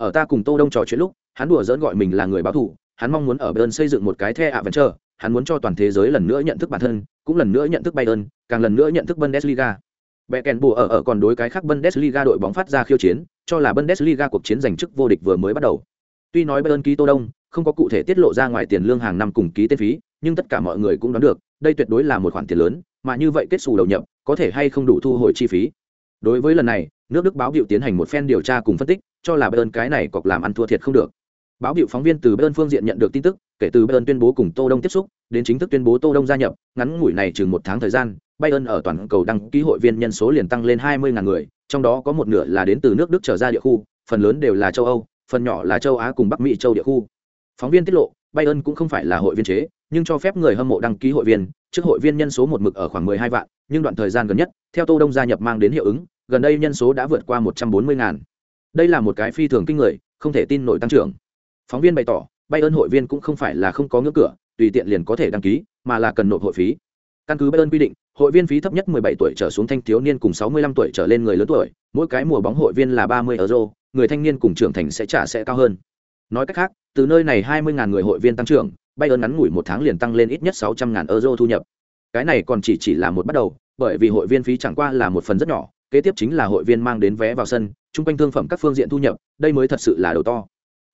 ở ta cùng tô đông trò chuyện lúc hắn đùa dỡn gọi mình là người báo thủ hắn mong muốn ở bayern xây dựng một cái the ạ vẫn chờ hắn muốn cho toàn thế giới lần nữa nhận thức bản thân, cũng lần nữa nhận thức Bayern, càng lần nữa nhận thức Bundesliga. Becken bùa ở ở còn đối cái khác Bundesliga đội bóng phát ra khiêu chiến, cho là Bundesliga cuộc chiến giành chức vô địch vừa mới bắt đầu. Tuy nói Bayern ký Tô Đông, không có cụ thể tiết lộ ra ngoài tiền lương hàng năm cùng ký tên phí, nhưng tất cả mọi người cũng đoán được, đây tuyệt đối là một khoản tiền lớn, mà như vậy kết xù đầu nhập, có thể hay không đủ thu hồi chi phí. Đối với lần này, nước Đức báo hiệu tiến hành một phen điều tra cùng phân tích, cho là Bayern cái này cọc làm ăn thua thiệt không được. Báo hiệu phóng viên từ Bayern phương diện nhận được tin tức, kể từ Bayern tuyên bố cùng Tô Đông tiếp xúc, đến chính thức tuyên bố Tô Đông gia nhập, ngắn ngủi này chừng một tháng thời gian, Bayern ở toàn cầu đăng ký hội viên nhân số liền tăng lên 20.000 người, trong đó có một nửa là đến từ nước Đức trở ra địa khu, phần lớn đều là châu Âu, phần nhỏ là châu Á cùng Bắc Mỹ châu địa khu. Phóng viên tiết lộ, Bayern cũng không phải là hội viên chế, nhưng cho phép người hâm mộ đăng ký hội viên, trước hội viên nhân số một mực ở khoảng 12 vạn, nhưng đoạn thời gian gần nhất, theo Tô Đông gia nhập mang đến hiệu ứng, gần đây nhân số đã vượt qua 140 ngàn. Đây là một cái phi thường kinh người, không thể tin nổi tăng trưởng. Phóng viên bày tỏ bay ơn hội viên cũng không phải là không có ngưỡng cửa tùy tiện liền có thể đăng ký mà là cần nộp hội phí. Căn cứ bay ơn quy định hội viên phí thấp nhất 17 tuổi trở xuống thanh thiếu niên cùng 65 tuổi trở lên người lớn tuổi mỗi cái mùa bóng hội viên là 30 euro người thanh niên cùng trưởng thành sẽ trả sẽ cao hơn. Nói cách khác từ nơi này 20.000 người hội viên tăng trưởng bay ơn ngắn ngủi một tháng liền tăng lên ít nhất 600.000 euro thu nhập. Cái này còn chỉ chỉ là một bắt đầu bởi vì hội viên phí chẳng qua là một phần rất nhỏ kế tiếp chính là hội viên mang đến vé vào sân, chung quanh thương phẩm các phương diện thu nhập, đây mới thật sự là đầu to.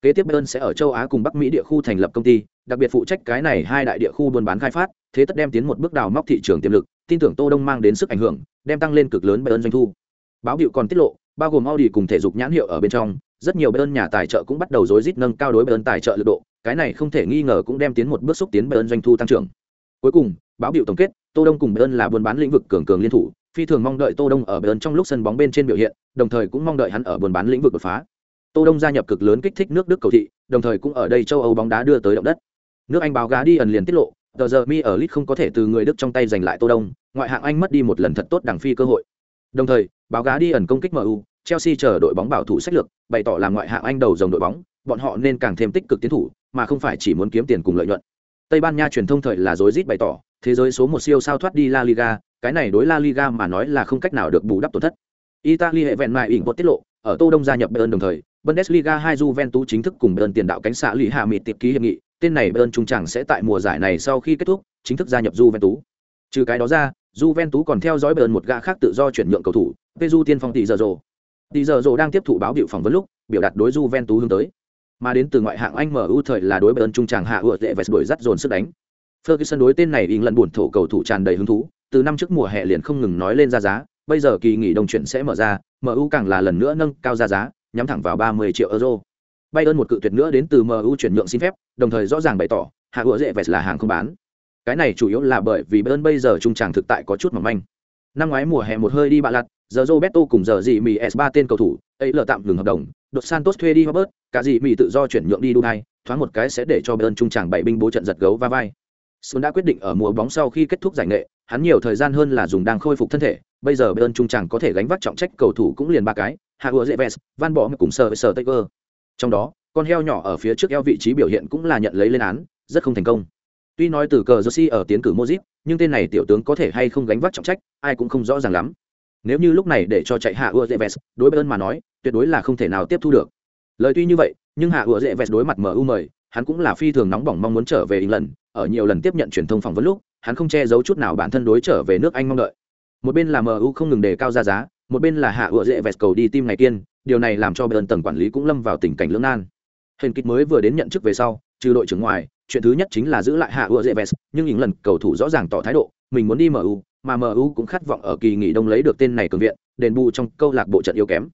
Kế tiếp bayern sẽ ở châu á cùng bắc mỹ địa khu thành lập công ty, đặc biệt phụ trách cái này hai đại địa khu buôn bán khai phát, thế tất đem tiến một bước đào móc thị trường tiềm lực, tin tưởng tô đông mang đến sức ảnh hưởng, đem tăng lên cực lớn bayern doanh thu. Báo hiệu còn tiết lộ, bao gồm audi cùng thể dục nhãn hiệu ở bên trong, rất nhiều bayern nhà tài trợ cũng bắt đầu rối rít nâng cao đối bayern tài trợ lực độ, cái này không thể nghi ngờ cũng đem tiến một bước xúc tiến bayern doanh thu tăng trưởng. Cuối cùng, báo hiệu tổng kết, tô đông cùng bayern là buôn bán lĩnh vực cường cường liên thủ phi thường mong đợi tô đông ở bên trong lúc sân bóng bên trên biểu hiện đồng thời cũng mong đợi hắn ở buôn bán lĩnh vực đột phá Tô Đông gia nhập cực lớn kích thích nước Đức cầu thị, đồng thời cũng ở đây châu Âu bóng đá đưa tới động đất. Nước Anh báo gá đi ẩn liền tiết lộ, tờ giờ mi ở Leeds không có thể từ người Đức trong tay giành lại Tô Đông, ngoại hạng Anh mất đi một lần thật tốt đẳng phi cơ hội. Đồng thời, báo gá đi ẩn công kích MU, Chelsea chờ đội bóng bảo thủ sách lược, bày tỏ làm ngoại hạng Anh đầu dòng đội bóng, bọn họ nên càng thêm tích cực tiến thủ, mà không phải chỉ muốn kiếm tiền cùng lợi nhuận. Tây Ban Nha truyền thông thời là rối rít bày tỏ, thế giới số một siêu sao thoát đi La Liga, cái này đối La Liga mà nói là không cách nào được bù đắp tổn thất. Italy hệ vẹn mại ỉn tiết lộ, ở Tô Đông gia nhập Bayern đồng thời, Bundesliga 2 Juventus chính thức cùng Bayern tiền đạo cánh xạ Lý Hà Mịt tiệp ký hiệp nghị, tên này Bayern trung chẳng sẽ tại mùa giải này sau khi kết thúc, chính thức gia nhập Juventus. Trừ cái đó ra, Juventus còn theo dõi Bayern một gã khác tự do chuyển nhượng cầu thủ, Peju tiên phong tỷ giờ rồ. Tỷ giờ rồ đang tiếp thụ báo biểu phỏng vấn lúc, biểu đạt đối Juventus hướng tới. Mà đến từ ngoại hạng Anh MU thời là đối Bayern trung chẳng hạ ựa tệ và đuổi dắt dồn sức đánh. Ferguson đối tên này ỉn lần buồn thổ cầu thủ tràn đầy hứng thú, từ năm trước mùa hè liền không ngừng nói lên ra giá, bây giờ kỳ nghỉ đông chuyển sẽ mở ra, MU càng là lần nữa nâng cao ra giá, nhắm thẳng vào 30 triệu euro. Bayern một cự tuyệt nữa đến từ MU chuyển nhượng xin phép, đồng thời rõ ràng bày tỏ, hạ ủa dễ vẹt là hàng không bán. Cái này chủ yếu là bởi vì Bayern bây giờ trung tràng thực tại có chút mỏng manh. Năm ngoái mùa hè một hơi đi bạ lặt, giờ Roberto cùng giờ gì mì S3 tên cầu thủ, ấy lờ tạm ngừng hợp đồng, đột Santos thuê đi Robert, cả gì mì tự do chuyển nhượng đi Dubai, thoáng một cái sẽ để cho Bayern trung tràng bảy binh bố trận giật gấu va vai. Sun đã quyết định ở mùa bóng sau khi kết thúc giải nghệ, hắn nhiều thời gian hơn là dùng đang khôi phục thân thể, bây giờ Bayern trung chẳng có thể gánh vác trọng trách cầu thủ cũng liền ba cái, Hạ Ua dễ Zeves, Van Bỏ cùng sơ Sir cơ Trong đó, con heo nhỏ ở phía trước eo vị trí biểu hiện cũng là nhận lấy lên án, rất không thành công. Tuy nói từ cờ Jersey ở tiến cử mozip nhưng tên này tiểu tướng có thể hay không gánh vác trọng trách, ai cũng không rõ ràng lắm. Nếu như lúc này để cho chạy hạ Zeves, đối Bayern mà nói, tuyệt đối là không thể nào tiếp thu được. Lời tuy như vậy, nhưng hạ Zeves đối mặt MU mời, hắn cũng là phi thường nóng bỏng mong muốn trở về lần ở nhiều lần tiếp nhận truyền thông phỏng vấn lúc, hắn không che giấu chút nào bản thân đối trở về nước Anh mong đợi. Một bên là MU không ngừng đề cao ra giá, một bên là hạ Zeves cầu đi tim ngày kiên, điều này làm cho Bayern tầng quản lý cũng lâm vào tình cảnh lưỡng nan. Hình kịch mới vừa đến nhận chức về sau, trừ đội trưởng ngoài, chuyện thứ nhất chính là giữ lại hạ ựa dễ vẹt nhưng những lần cầu thủ rõ ràng tỏ thái độ, mình muốn đi MU, mà MU cũng khát vọng ở kỳ nghỉ đông lấy được tên này cường viện, đền bù trong câu lạc bộ trận yếu kém.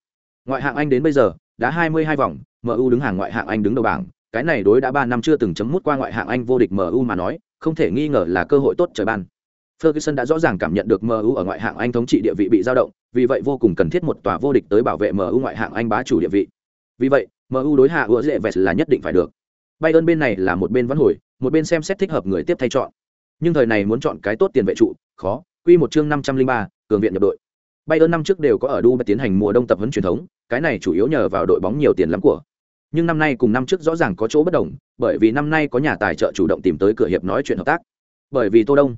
Ngoại hạng Anh đến bây giờ, đã 22 vòng, MU đứng hàng ngoại hạng Anh đứng đầu bảng, cái này đối đã 3 năm chưa từng chấm mút qua ngoại hạng Anh vô địch MU mà nói, không thể nghi ngờ là cơ hội tốt trời ban. Ferguson đã rõ ràng cảm nhận được MU ở ngoại hạng Anh thống trị địa vị bị dao động, vì vậy vô cùng cần thiết một tòa vô địch tới bảo vệ MU ngoại hạng Anh bá chủ địa vị. Vì vậy, MU đối hạ ưa dễ vẹt là nhất định phải được. Bayern bên này là một bên vẫn hồi, một bên xem xét thích hợp người tiếp thay chọn. Nhưng thời này muốn chọn cái tốt tiền vệ trụ, khó. Quy một chương 503, cường viện nhập đội. Bayern năm trước đều có ở Dubai tiến hành mùa đông tập huấn truyền thống, cái này chủ yếu nhờ vào đội bóng nhiều tiền lắm của. Nhưng năm nay cùng năm trước rõ ràng có chỗ bất đồng, bởi vì năm nay có nhà tài trợ chủ động tìm tới cửa hiệp nói chuyện hợp tác. Bởi vì Tô Đông,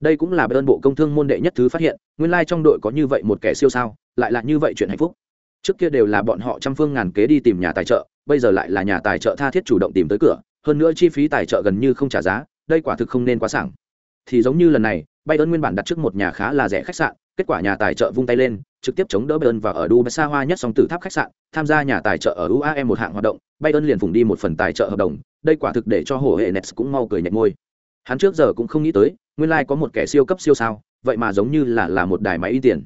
đây cũng là bên bộ công thương môn đệ nhất thứ phát hiện, nguyên lai like trong đội có như vậy một kẻ siêu sao, lại là như vậy chuyện hạnh phúc. Trước kia đều là bọn họ trăm phương ngàn kế đi tìm nhà tài trợ, bây giờ lại là nhà tài trợ tha thiết chủ động tìm tới cửa, hơn nữa chi phí tài trợ gần như không trả giá, đây quả thực không nên quá sảng. Thì giống như lần này, Bay ơn nguyên bản đặt trước một nhà khá là rẻ khách sạn, kết quả nhà tài trợ vung tay lên, trực tiếp chống đỡ Bayern và ở Dubai xa hoa nhất song tử tháp khách sạn, tham gia nhà tài trợ ở UAE một hạng hoạt động, Bayern liền phụng đi một phần tài trợ hợp đồng, đây quả thực để cho hổ hệ Nets cũng mau cười nhếch môi. Hắn trước giờ cũng không nghĩ tới, nguyên lai like có một kẻ siêu cấp siêu sao, vậy mà giống như là là một đài máy y tiền.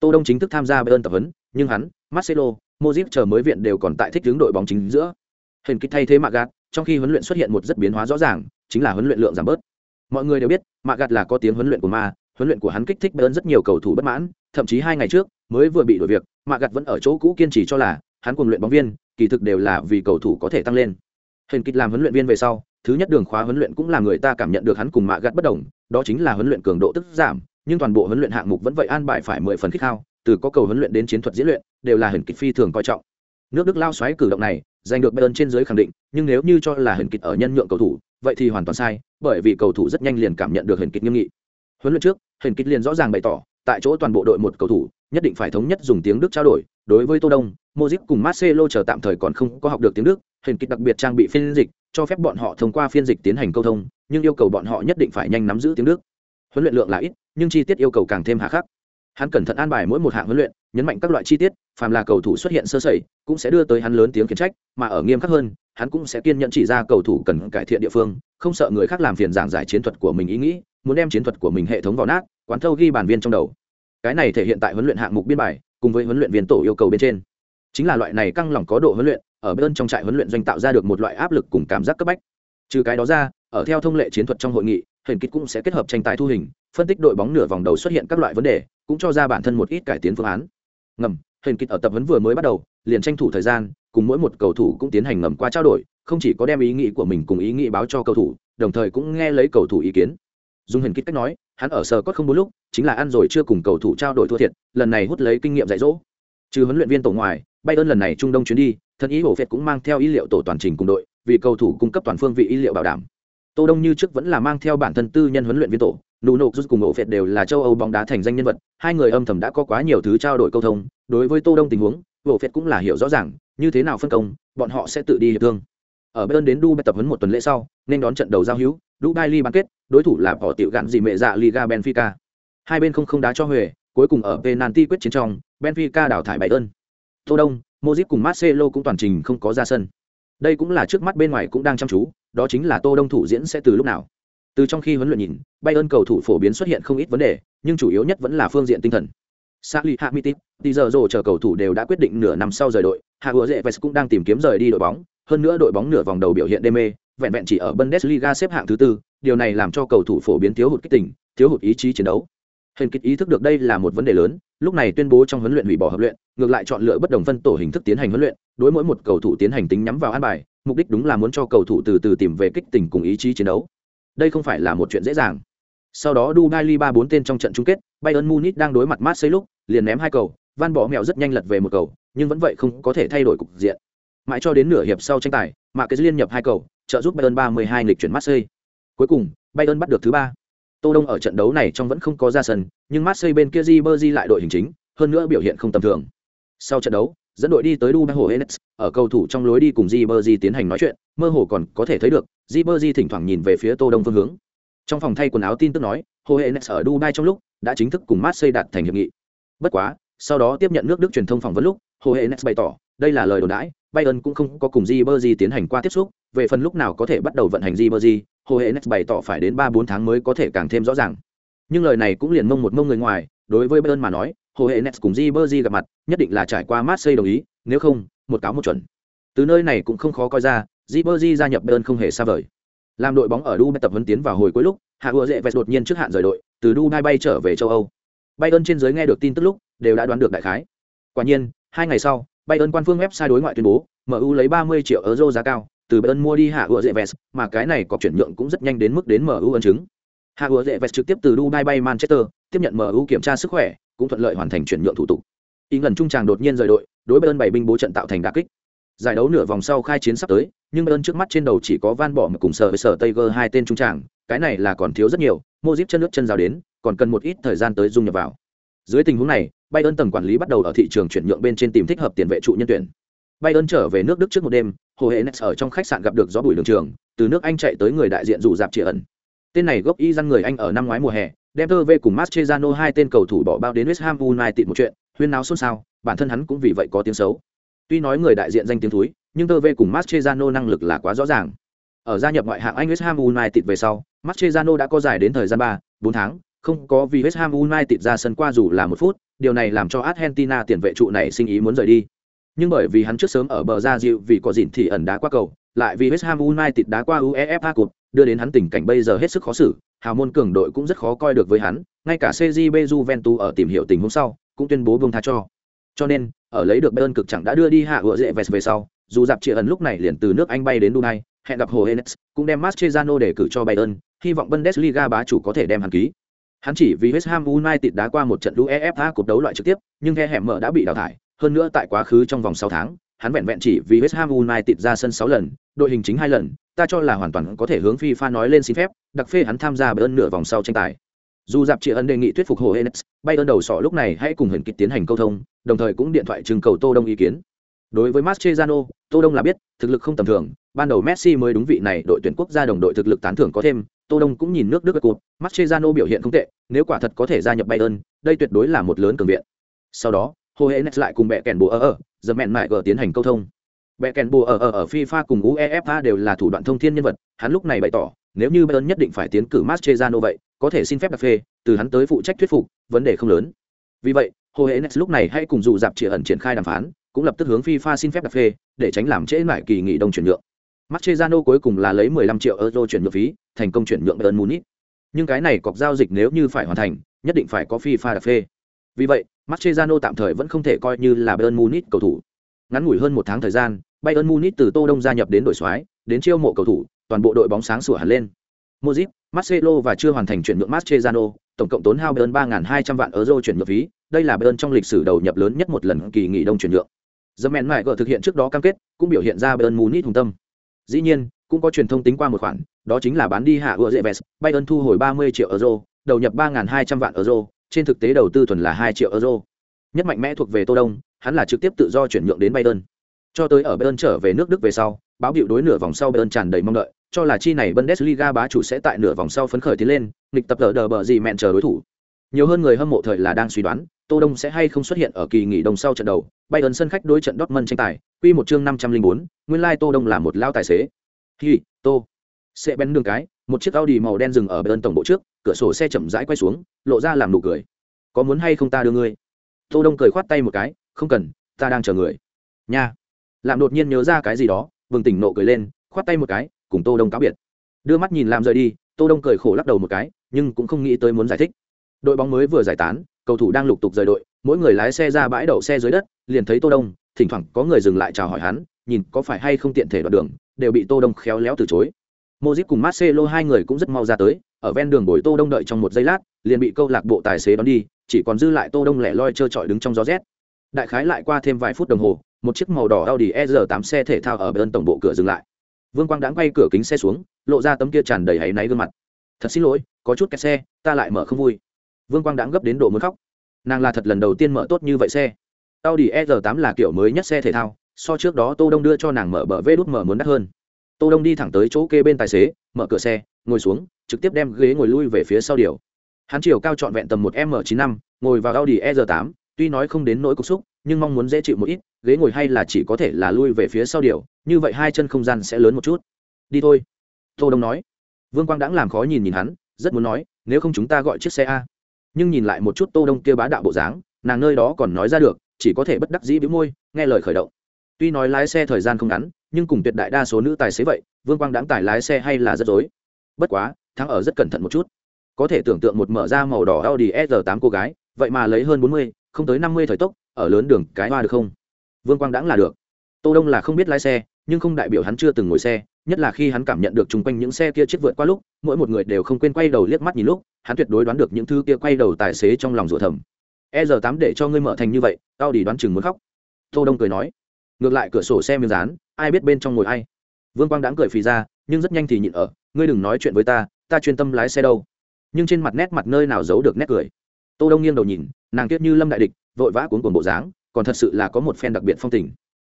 Tô Đông chính thức tham gia Bayern tập huấn, nhưng hắn, Marcelo, Modric chờ mới viện đều còn tại thích hướng đội bóng chính giữa. Hình kích thay thế Magat, trong khi huấn luyện xuất hiện một rất biến hóa rõ ràng, chính là huấn luyện lượng giảm bớt. Mọi người đều biết, Magat là có tiếng huấn luyện của ma, huấn luyện của hắn kích thích Bayern rất nhiều cầu thủ bất mãn, thậm chí hai ngày trước mới vừa bị đổi việc, Magat vẫn ở chỗ cũ kiên trì cho là hắn cùng luyện bóng viên, kỳ thực đều là vì cầu thủ có thể tăng lên. Hình kịch làm huấn luyện viên về sau, thứ nhất đường khóa huấn luyện cũng là người ta cảm nhận được hắn cùng mạ gặt bất đồng, đó chính là huấn luyện cường độ tức giảm, nhưng toàn bộ huấn luyện hạng mục vẫn vậy an bài phải mười phần khích hao, từ có cầu huấn luyện đến chiến thuật diễn luyện đều là hình kịch phi thường coi trọng nước đức lao xoáy cử động này giành được bayern trên dưới khẳng định nhưng nếu như cho là hình kịch ở nhân nhượng cầu thủ vậy thì hoàn toàn sai bởi vì cầu thủ rất nhanh liền cảm nhận được hình kịch nghiêm nghị huấn luyện trước hình kích liền rõ ràng bày tỏ tại chỗ toàn bộ đội một cầu thủ nhất định phải thống nhất dùng tiếng đức trao đổi. Đối với tô đông Modric cùng Marcelo chờ tạm thời còn không có học được tiếng Đức, hình kích đặc biệt trang bị phiên dịch, cho phép bọn họ thông qua phiên dịch tiến hành câu thông, nhưng yêu cầu bọn họ nhất định phải nhanh nắm giữ tiếng Đức. Huấn luyện lượng là ít, nhưng chi tiết yêu cầu càng thêm hà khắc. Hắn cẩn thận an bài mỗi một hạng huấn luyện nhấn mạnh các loại chi tiết phàm là cầu thủ xuất hiện sơ sẩy cũng sẽ đưa tới hắn lớn tiếng khiển trách mà ở nghiêm khắc hơn hắn cũng sẽ kiên nhẫn chỉ ra cầu thủ cần cải thiện địa phương không sợ người khác làm phiền giảng giải chiến thuật của mình ý nghĩ muốn đem chiến thuật của mình hệ thống vào nát, quán thâu ghi bàn viên trong đầu. Cái này thể hiện tại huấn luyện hạng mục biên bài, cùng với huấn luyện viên tổ yêu cầu bên trên. Chính là loại này căng lỏng có độ huấn luyện, ở bên trong trại huấn luyện doanh tạo ra được một loại áp lực cùng cảm giác cấp bách. Trừ cái đó ra, ở theo thông lệ chiến thuật trong hội nghị hình kích cũng sẽ kết hợp tranh tài thu hình, phân tích đội bóng nửa vòng đầu xuất hiện các loại vấn đề, cũng cho ra bản thân một ít cải tiến phương án. Ngầm hình kích ở tập huấn vừa mới bắt đầu, liền tranh thủ thời gian, cùng mỗi một cầu thủ cũng tiến hành ngầm qua trao đổi, không chỉ có đem ý nghĩ của mình cùng ý nghĩ báo cho cầu thủ, đồng thời cũng nghe lấy cầu thủ ý kiến dùng hình kích cách nói, hắn ở sờ cốt không bốn lúc, chính là ăn rồi chưa cùng cầu thủ trao đổi thua thiệt, lần này hút lấy kinh nghiệm dạy dỗ. Trừ huấn luyện viên tổ ngoài bay ơn lần này trung đông chuyến đi, thân ý hổ việt cũng mang theo ý liệu tổ toàn trình cùng đội, vì cầu thủ cung cấp toàn phương vị ý liệu bảo đảm. Tô đông như trước vẫn là mang theo bản thân tư nhân huấn luyện viên tổ, nụ nộp rút cùng ổ phệt đều là châu âu bóng đá thành danh nhân vật, hai người âm thầm đã có quá nhiều thứ trao đổi câu thông, đối với tô đông tình huống ổ phệt cũng là hiểu rõ ràng, như thế nào phân công, bọn họ sẽ tự đi hiệp thương ở bên đến dubai tập huấn một tuần lễ sau, nên đón trận đầu giao hữu, dubai li bán kết, đối thủ là bỏ tiểu gạn gì mẹ dạ liga benfica. Hai bên không không đá cho huề cuối cùng ở penalty quyết chiến trong, benfica đảo thải Bayern. tô đông, Modric cùng marcelo cũng toàn trình không có ra sân. Đây cũng là trước mắt bên ngoài cũng đang chăm chú, đó chính là tô đông thủ diễn sẽ từ lúc nào. Từ trong khi huấn luyện nhìn, Bayern cầu thủ phổ biến xuất hiện không ít vấn đề, nhưng chủ yếu nhất vẫn là phương diện tinh thần. Sally tít, tỷ giờ rồ chờ cầu thủ đều đã quyết định nửa năm sau rời đội, Hạ Gua Zeves cũng đang tìm kiếm rời đi đội bóng, hơn nữa đội bóng nửa vòng đầu biểu hiện đê mê, vẹn vẹn chỉ ở Bundesliga xếp hạng thứ tư, điều này làm cho cầu thủ phổ biến thiếu hụt kích tỉnh, thiếu hụt ý chí chiến đấu. Hình kích ý thức được đây là một vấn đề lớn, lúc này tuyên bố trong huấn luyện hủy bỏ hợp luyện, ngược lại chọn lựa bất đồng phân tổ hình thức tiến hành huấn luyện, đối mỗi một cầu thủ tiến hành tính nhắm vào an bài, mục đích đúng là muốn cho cầu thủ từ từ tìm về kích tỉnh cùng ý chí chiến đấu. Đây không phải là một chuyện dễ dàng. Sau đó Dubai Liga 4 tên trong trận chung kết, Bayern Munich đang đối mặt Marseille lúc, liền ném hai cầu, Van bỏ mèo rất nhanh lật về một cầu, nhưng vẫn vậy không có thể thay đổi cục diện. Mãi cho đến nửa hiệp sau tranh tài, mà cái liên nhập hai cầu, trợ giúp Bayern 32 nghịch chuyển Marseille. Cuối cùng, Bayern bắt được thứ ba. Tô Đông ở trận đấu này trong vẫn không có ra sân, nhưng Marseille bên kia Ribery lại đội hình chính, hơn nữa biểu hiện không tầm thường. Sau trận đấu, dẫn đội đi tới Dubai Hồ Enes, ở cầu thủ trong lối đi cùng Ribery tiến hành nói chuyện, mơ hồ còn có thể thấy được, Ribery thỉnh thoảng nhìn về phía Tô Đông phương hướng. Trong phòng thay quần áo tin tức nói, Hồ Enes ở Dubai trong lúc đã chính thức cùng Marseille đạt thành hiệp nghị. Bất quá, sau đó tiếp nhận nước Đức truyền thông phỏng vấn lúc, Hồ Enes bày tỏ, đây là lời đồn đãi, Bayern cũng không có cùng Ribery tiến hành qua tiếp xúc, về phần lúc nào có thể bắt đầu vận hành Di Hồ Enes bày tỏ phải đến 3-4 tháng mới có thể càng thêm rõ ràng. Nhưng lời này cũng liền mông một mông người ngoài, đối với Bayern mà nói, Hồ Enes cùng Ribery gặp mặt, nhất định là trải qua Marseille đồng ý, nếu không, một cáo một chuẩn. Từ nơi này cũng không khó coi ra, Ribery gia nhập Bayern không hề xa vời. Làm đội bóng ở Dubai tập huấn tiến vào hồi cuối lúc, Hạ Ua Dệ Vẹt đột nhiên trước hạn rời đội, từ Dubai bay trở về châu Âu. Bayern trên dưới nghe được tin tức lúc, đều đã đoán được đại khái. Quả nhiên, hai ngày sau, Bayern quan phương website đối ngoại tuyên bố, MU lấy 30 triệu euro giá cao, từ Bayern mua đi Hạ Ua Dệ Vẹt, mà cái này có chuyển nhượng cũng rất nhanh đến mức đến MU ấn chứng. Hạ Ua Dệ Vẹt trực tiếp từ Dubai bay Manchester, tiếp nhận MU kiểm tra sức khỏe, cũng thuận lợi hoàn thành chuyển nhượng thủ tục. Ý ngần trung tràng đột nhiên rời đội, đối Bayern bảy binh bố trận tạo thành đả kích. Giải đấu nửa vòng sau khai chiến sắp tới, nhưng Bayern trước mắt trên đầu chỉ có Van Bỏ mà cùng sở với sở Tiger hai tên trung tràng, cái này là còn thiếu rất nhiều, Modric chân nước chân rào đến, còn cần một ít thời gian tới dung nhập vào. Dưới tình huống này, Bayern tầng quản lý bắt đầu ở thị trường chuyển nhượng bên trên tìm thích hợp tiền vệ trụ nhân tuyển. Bayern trở về nước Đức trước một đêm, Hồ Hệ Nets ở trong khách sạn gặp được gió bụi đường trường, từ nước Anh chạy tới người đại diện rủ dạp trị ẩn. Tên này gốc y dân người Anh ở năm ngoái mùa hè, đem thơ về cùng Mascherano hai tên cầu thủ bỏ bao đến West Ham United một chuyện, huyên náo xôn xao, bản thân hắn cũng vì vậy có tiếng xấu. Tuy nói người đại diện danh tiếng thúi, nhưng tơ về cùng Mascherano năng lực là quá rõ ràng. Ở gia nhập ngoại hạng Anh West Ham United về sau, Mascherano đã có dài đến thời gian 3, 4 tháng, không có vì West Ham United ra sân qua dù là một phút, điều này làm cho Argentina tiền vệ trụ này sinh ý muốn rời đi. Nhưng bởi vì hắn trước sớm ở bờ ra dịu vì có dịn thì ẩn đá qua cầu, lại vì West Ham United đá qua UEFA Cup, đưa đến hắn tình cảnh bây giờ hết sức khó xử, hào môn cường đội cũng rất khó coi được với hắn, ngay cả CJB Juventus ở tìm hiểu tình huống sau, cũng tuyên bố buông tha cho. Cho nên, ở lấy được Bayern cực chẳng đã đưa đi hạ ựa dễ về sau, dù dạp chị ẩn lúc này liền từ nước Anh bay đến Dubai, hẹn gặp Hồ Hennes, cũng đem Mascherano để cử cho Bayern, hy vọng Bundesliga bá chủ có thể đem hàn ký. Hắn chỉ vì West Ham United đá qua một trận UEFA cuộc đấu loại trực tiếp, nhưng The hẻm mở đã bị đào thải, hơn nữa tại quá khứ trong vòng sáu tháng, hắn vẹn vẹn chỉ vì West Ham United ra sân sáu lần, đội hình chính hai lần, ta cho là hoàn toàn có thể hướng FIFA nói lên xin phép, đặc phê hắn tham gia Bayern nửa vòng sau tranh tài. Dù dạp chị ân đề nghị thuyết phục Hồ Hennes, Bayern đầu sỏ lúc này hãy cùng hển Kịch tiến hành câu thông, đồng thời cũng điện thoại trưng cầu Tô Đông ý kiến. Đối với Mascherano, Tô Đông là biết, thực lực không tầm thường, ban đầu Messi mới đúng vị này đội tuyển quốc gia đồng đội thực lực tán thưởng có thêm, Tô Đông cũng nhìn nước Đức cột, Mascherano biểu hiện không tệ, nếu quả thật có thể gia nhập Bayern, đây tuyệt đối là một lớn cường viện. Sau đó, Hồ Hennes lại cùng bè kèn bùa ở ở, giờ mẹn mại gờ tiến hành câu thông. bẹ kèn bùa ở ở ở FIFA cùng UEFA đều là thủ đoạn thông thiên nhân vật, hắn lúc này bày tỏ, nếu như Bayern nhất định phải tiến cử Mascherano vậy, có thể xin phép đặc phê, từ hắn tới phụ trách thuyết phục, vấn đề không lớn. Vì vậy, Hoeneß lúc này hãy cùng dù dạp chỉ ẩn triển khai đàm phán, cũng lập tức hướng FIFA xin phép đặc phê, để tránh làm trễ lại kỳ nghỉ đông chuyển nhượng. Mascherano cuối cùng là lấy 15 triệu euro chuyển nhượng phí, thành công chuyển nhượng Bayern Munich. Nhưng cái này cọc giao dịch nếu như phải hoàn thành, nhất định phải có FIFA đặc phê. Vì vậy, Mascherano tạm thời vẫn không thể coi như là Bayern Munich cầu thủ. Ngắn ngủi hơn một tháng thời gian, Bayern Munich từ Tô Đông gia nhập đến đội soái, đến chiêu mộ cầu thủ, toàn bộ đội bóng sáng sủa hẳn lên. Modric, Marcelo và chưa hoàn thành chuyển nhượng Mascherano, tổng cộng tốn hao Bayern 3200 vạn euro chuyển nhượng phí, đây là Bayern trong lịch sử đầu nhập lớn nhất một lần kỳ nghỉ đông chuyển nhượng. Zeman mại gỡ thực hiện trước đó cam kết, cũng biểu hiện ra Bayern Munich hùng tâm. Dĩ nhiên, cũng có truyền thông tính qua một khoản, đó chính là bán đi hạ ưa dễ vẹt, Bayern thu hồi 30 triệu euro, đầu nhập 3200 vạn euro, trên thực tế đầu tư thuần là 2 triệu euro. Nhất mạnh mẽ thuộc về Tô Đông, hắn là trực tiếp tự do chuyển nhượng đến Bayern. Cho tới ở Bayern trở về nước Đức về sau, báo biểu đối nửa vòng sau Bayern tràn đầy mong đợi, cho là chi này Bundesliga bá chủ sẽ tại nửa vòng sau phấn khởi tiến lên, nghịch tập đỡ bờ gì mẹn chờ đối thủ. Nhiều hơn người hâm mộ thời là đang suy đoán, Tô Đông sẽ hay không xuất hiện ở kỳ nghỉ đông sau trận đầu, Bayern sân khách đối trận Dortmund tranh tài, quy một chương 504, nguyên lai like Tô Đông là một lao tài xế. Hi, Tô. Sẽ bén đường cái, một chiếc Audi màu đen dừng ở bên tổng bộ trước, cửa sổ xe chậm rãi quay xuống, lộ ra làm nụ cười. Có muốn hay không ta đưa ngươi? tô đông cười khoát tay một cái không cần ta đang chờ người nha làm đột nhiên nhớ ra cái gì đó bừng tỉnh nộ cười lên khoát tay một cái cùng tô đông cáo biệt đưa mắt nhìn làm rời đi tô đông cười khổ lắc đầu một cái nhưng cũng không nghĩ tới muốn giải thích đội bóng mới vừa giải tán cầu thủ đang lục tục rời đội mỗi người lái xe ra bãi đậu xe dưới đất liền thấy tô đông thỉnh thoảng có người dừng lại chào hỏi hắn nhìn có phải hay không tiện thể đoạn đường đều bị tô đông khéo léo từ chối mozip cùng Marcelo hai người cũng rất mau ra tới, ở ven đường bồi Tô Đông đợi trong một giây lát, liền bị câu lạc bộ tài xế đón đi, chỉ còn dư lại Tô Đông lẻ loi trơ trọi đứng trong gió rét. Đại khái lại qua thêm vài phút đồng hồ, một chiếc màu đỏ Audi R8 xe thể thao ở bên tổng bộ cửa dừng lại. Vương Quang đãng quay cửa kính xe xuống, lộ ra tấm kia tràn đầy hãy náy gương mặt. "Thật xin lỗi, có chút kẹt xe, ta lại mở không vui." Vương Quang đãng gấp đến độ muốn khóc. Nàng là thật lần đầu tiên mở tốt như vậy xe. Audi R8 là kiểu mới nhất xe thể thao, so trước đó Tô Đông đưa cho nàng mở bờ vê đút mở muốn đắt hơn tô đông đi thẳng tới chỗ kê bên tài xế mở cửa xe ngồi xuống trực tiếp đem ghế ngồi lui về phía sau điều hắn chiều cao trọn vẹn tầm một m chín năm ngồi vào audi e r 8 tuy nói không đến nỗi cục xúc nhưng mong muốn dễ chịu một ít ghế ngồi hay là chỉ có thể là lui về phía sau điều, như vậy hai chân không gian sẽ lớn một chút. Đi thôi. Tô đông nói. Vương quang đãng làm khó nhìn nhìn hắn, rất muốn nói, nếu không chúng ta gọi chiếc xe a. Nhưng nhìn lại một chút tô đông kia bá đạo bộ dáng, nàng nơi đó còn nói ra được, chỉ có thể bất đắc dĩ bĩu môi, nghe lời khởi động. Tuy nói lái xe thời gian không ngắn, nhưng cùng tuyệt đại đa số nữ tài xế vậy, vương quang đáng tài lái xe hay là rất dối bất quá, thắng ở rất cẩn thận một chút. Có thể tưởng tượng một mở ra màu đỏ audi s 8 cô gái, vậy mà lấy hơn bốn mươi, không tới năm mươi thời tốc, ở lớn đường cái hoa được không? Vương quang đãng là được. Tô đông là không biết lái xe, nhưng không đại biểu hắn chưa từng ngồi xe, nhất là khi hắn cảm nhận được chung quanh những xe kia chiếc vượt qua lúc, mỗi một người đều không quên quay đầu liếc mắt nhìn lúc, hắn tuyệt đối đoán được những thứ kia quay đầu tài xế trong lòng rủa thầm. E r tám để cho ngươi mở thành như vậy, tao đi đoán chừng muốn khóc. Tô đông cười nói. Ngược lại cửa sổ xe miếng dán, ai biết bên trong ngồi ai. Vương quang đãng cười phì ra, nhưng rất nhanh thì nhịn ở, ngươi đừng nói chuyện với ta ta chuyên tâm lái xe đâu. Nhưng trên mặt nét mặt nơi nào giấu được nét cười. Tô đông nghiêng đầu nhìn, nàng kiết như lâm đại địch, vội vã cuốn cuồng bộ dáng còn thật sự là có một phen đặc biệt phong tình.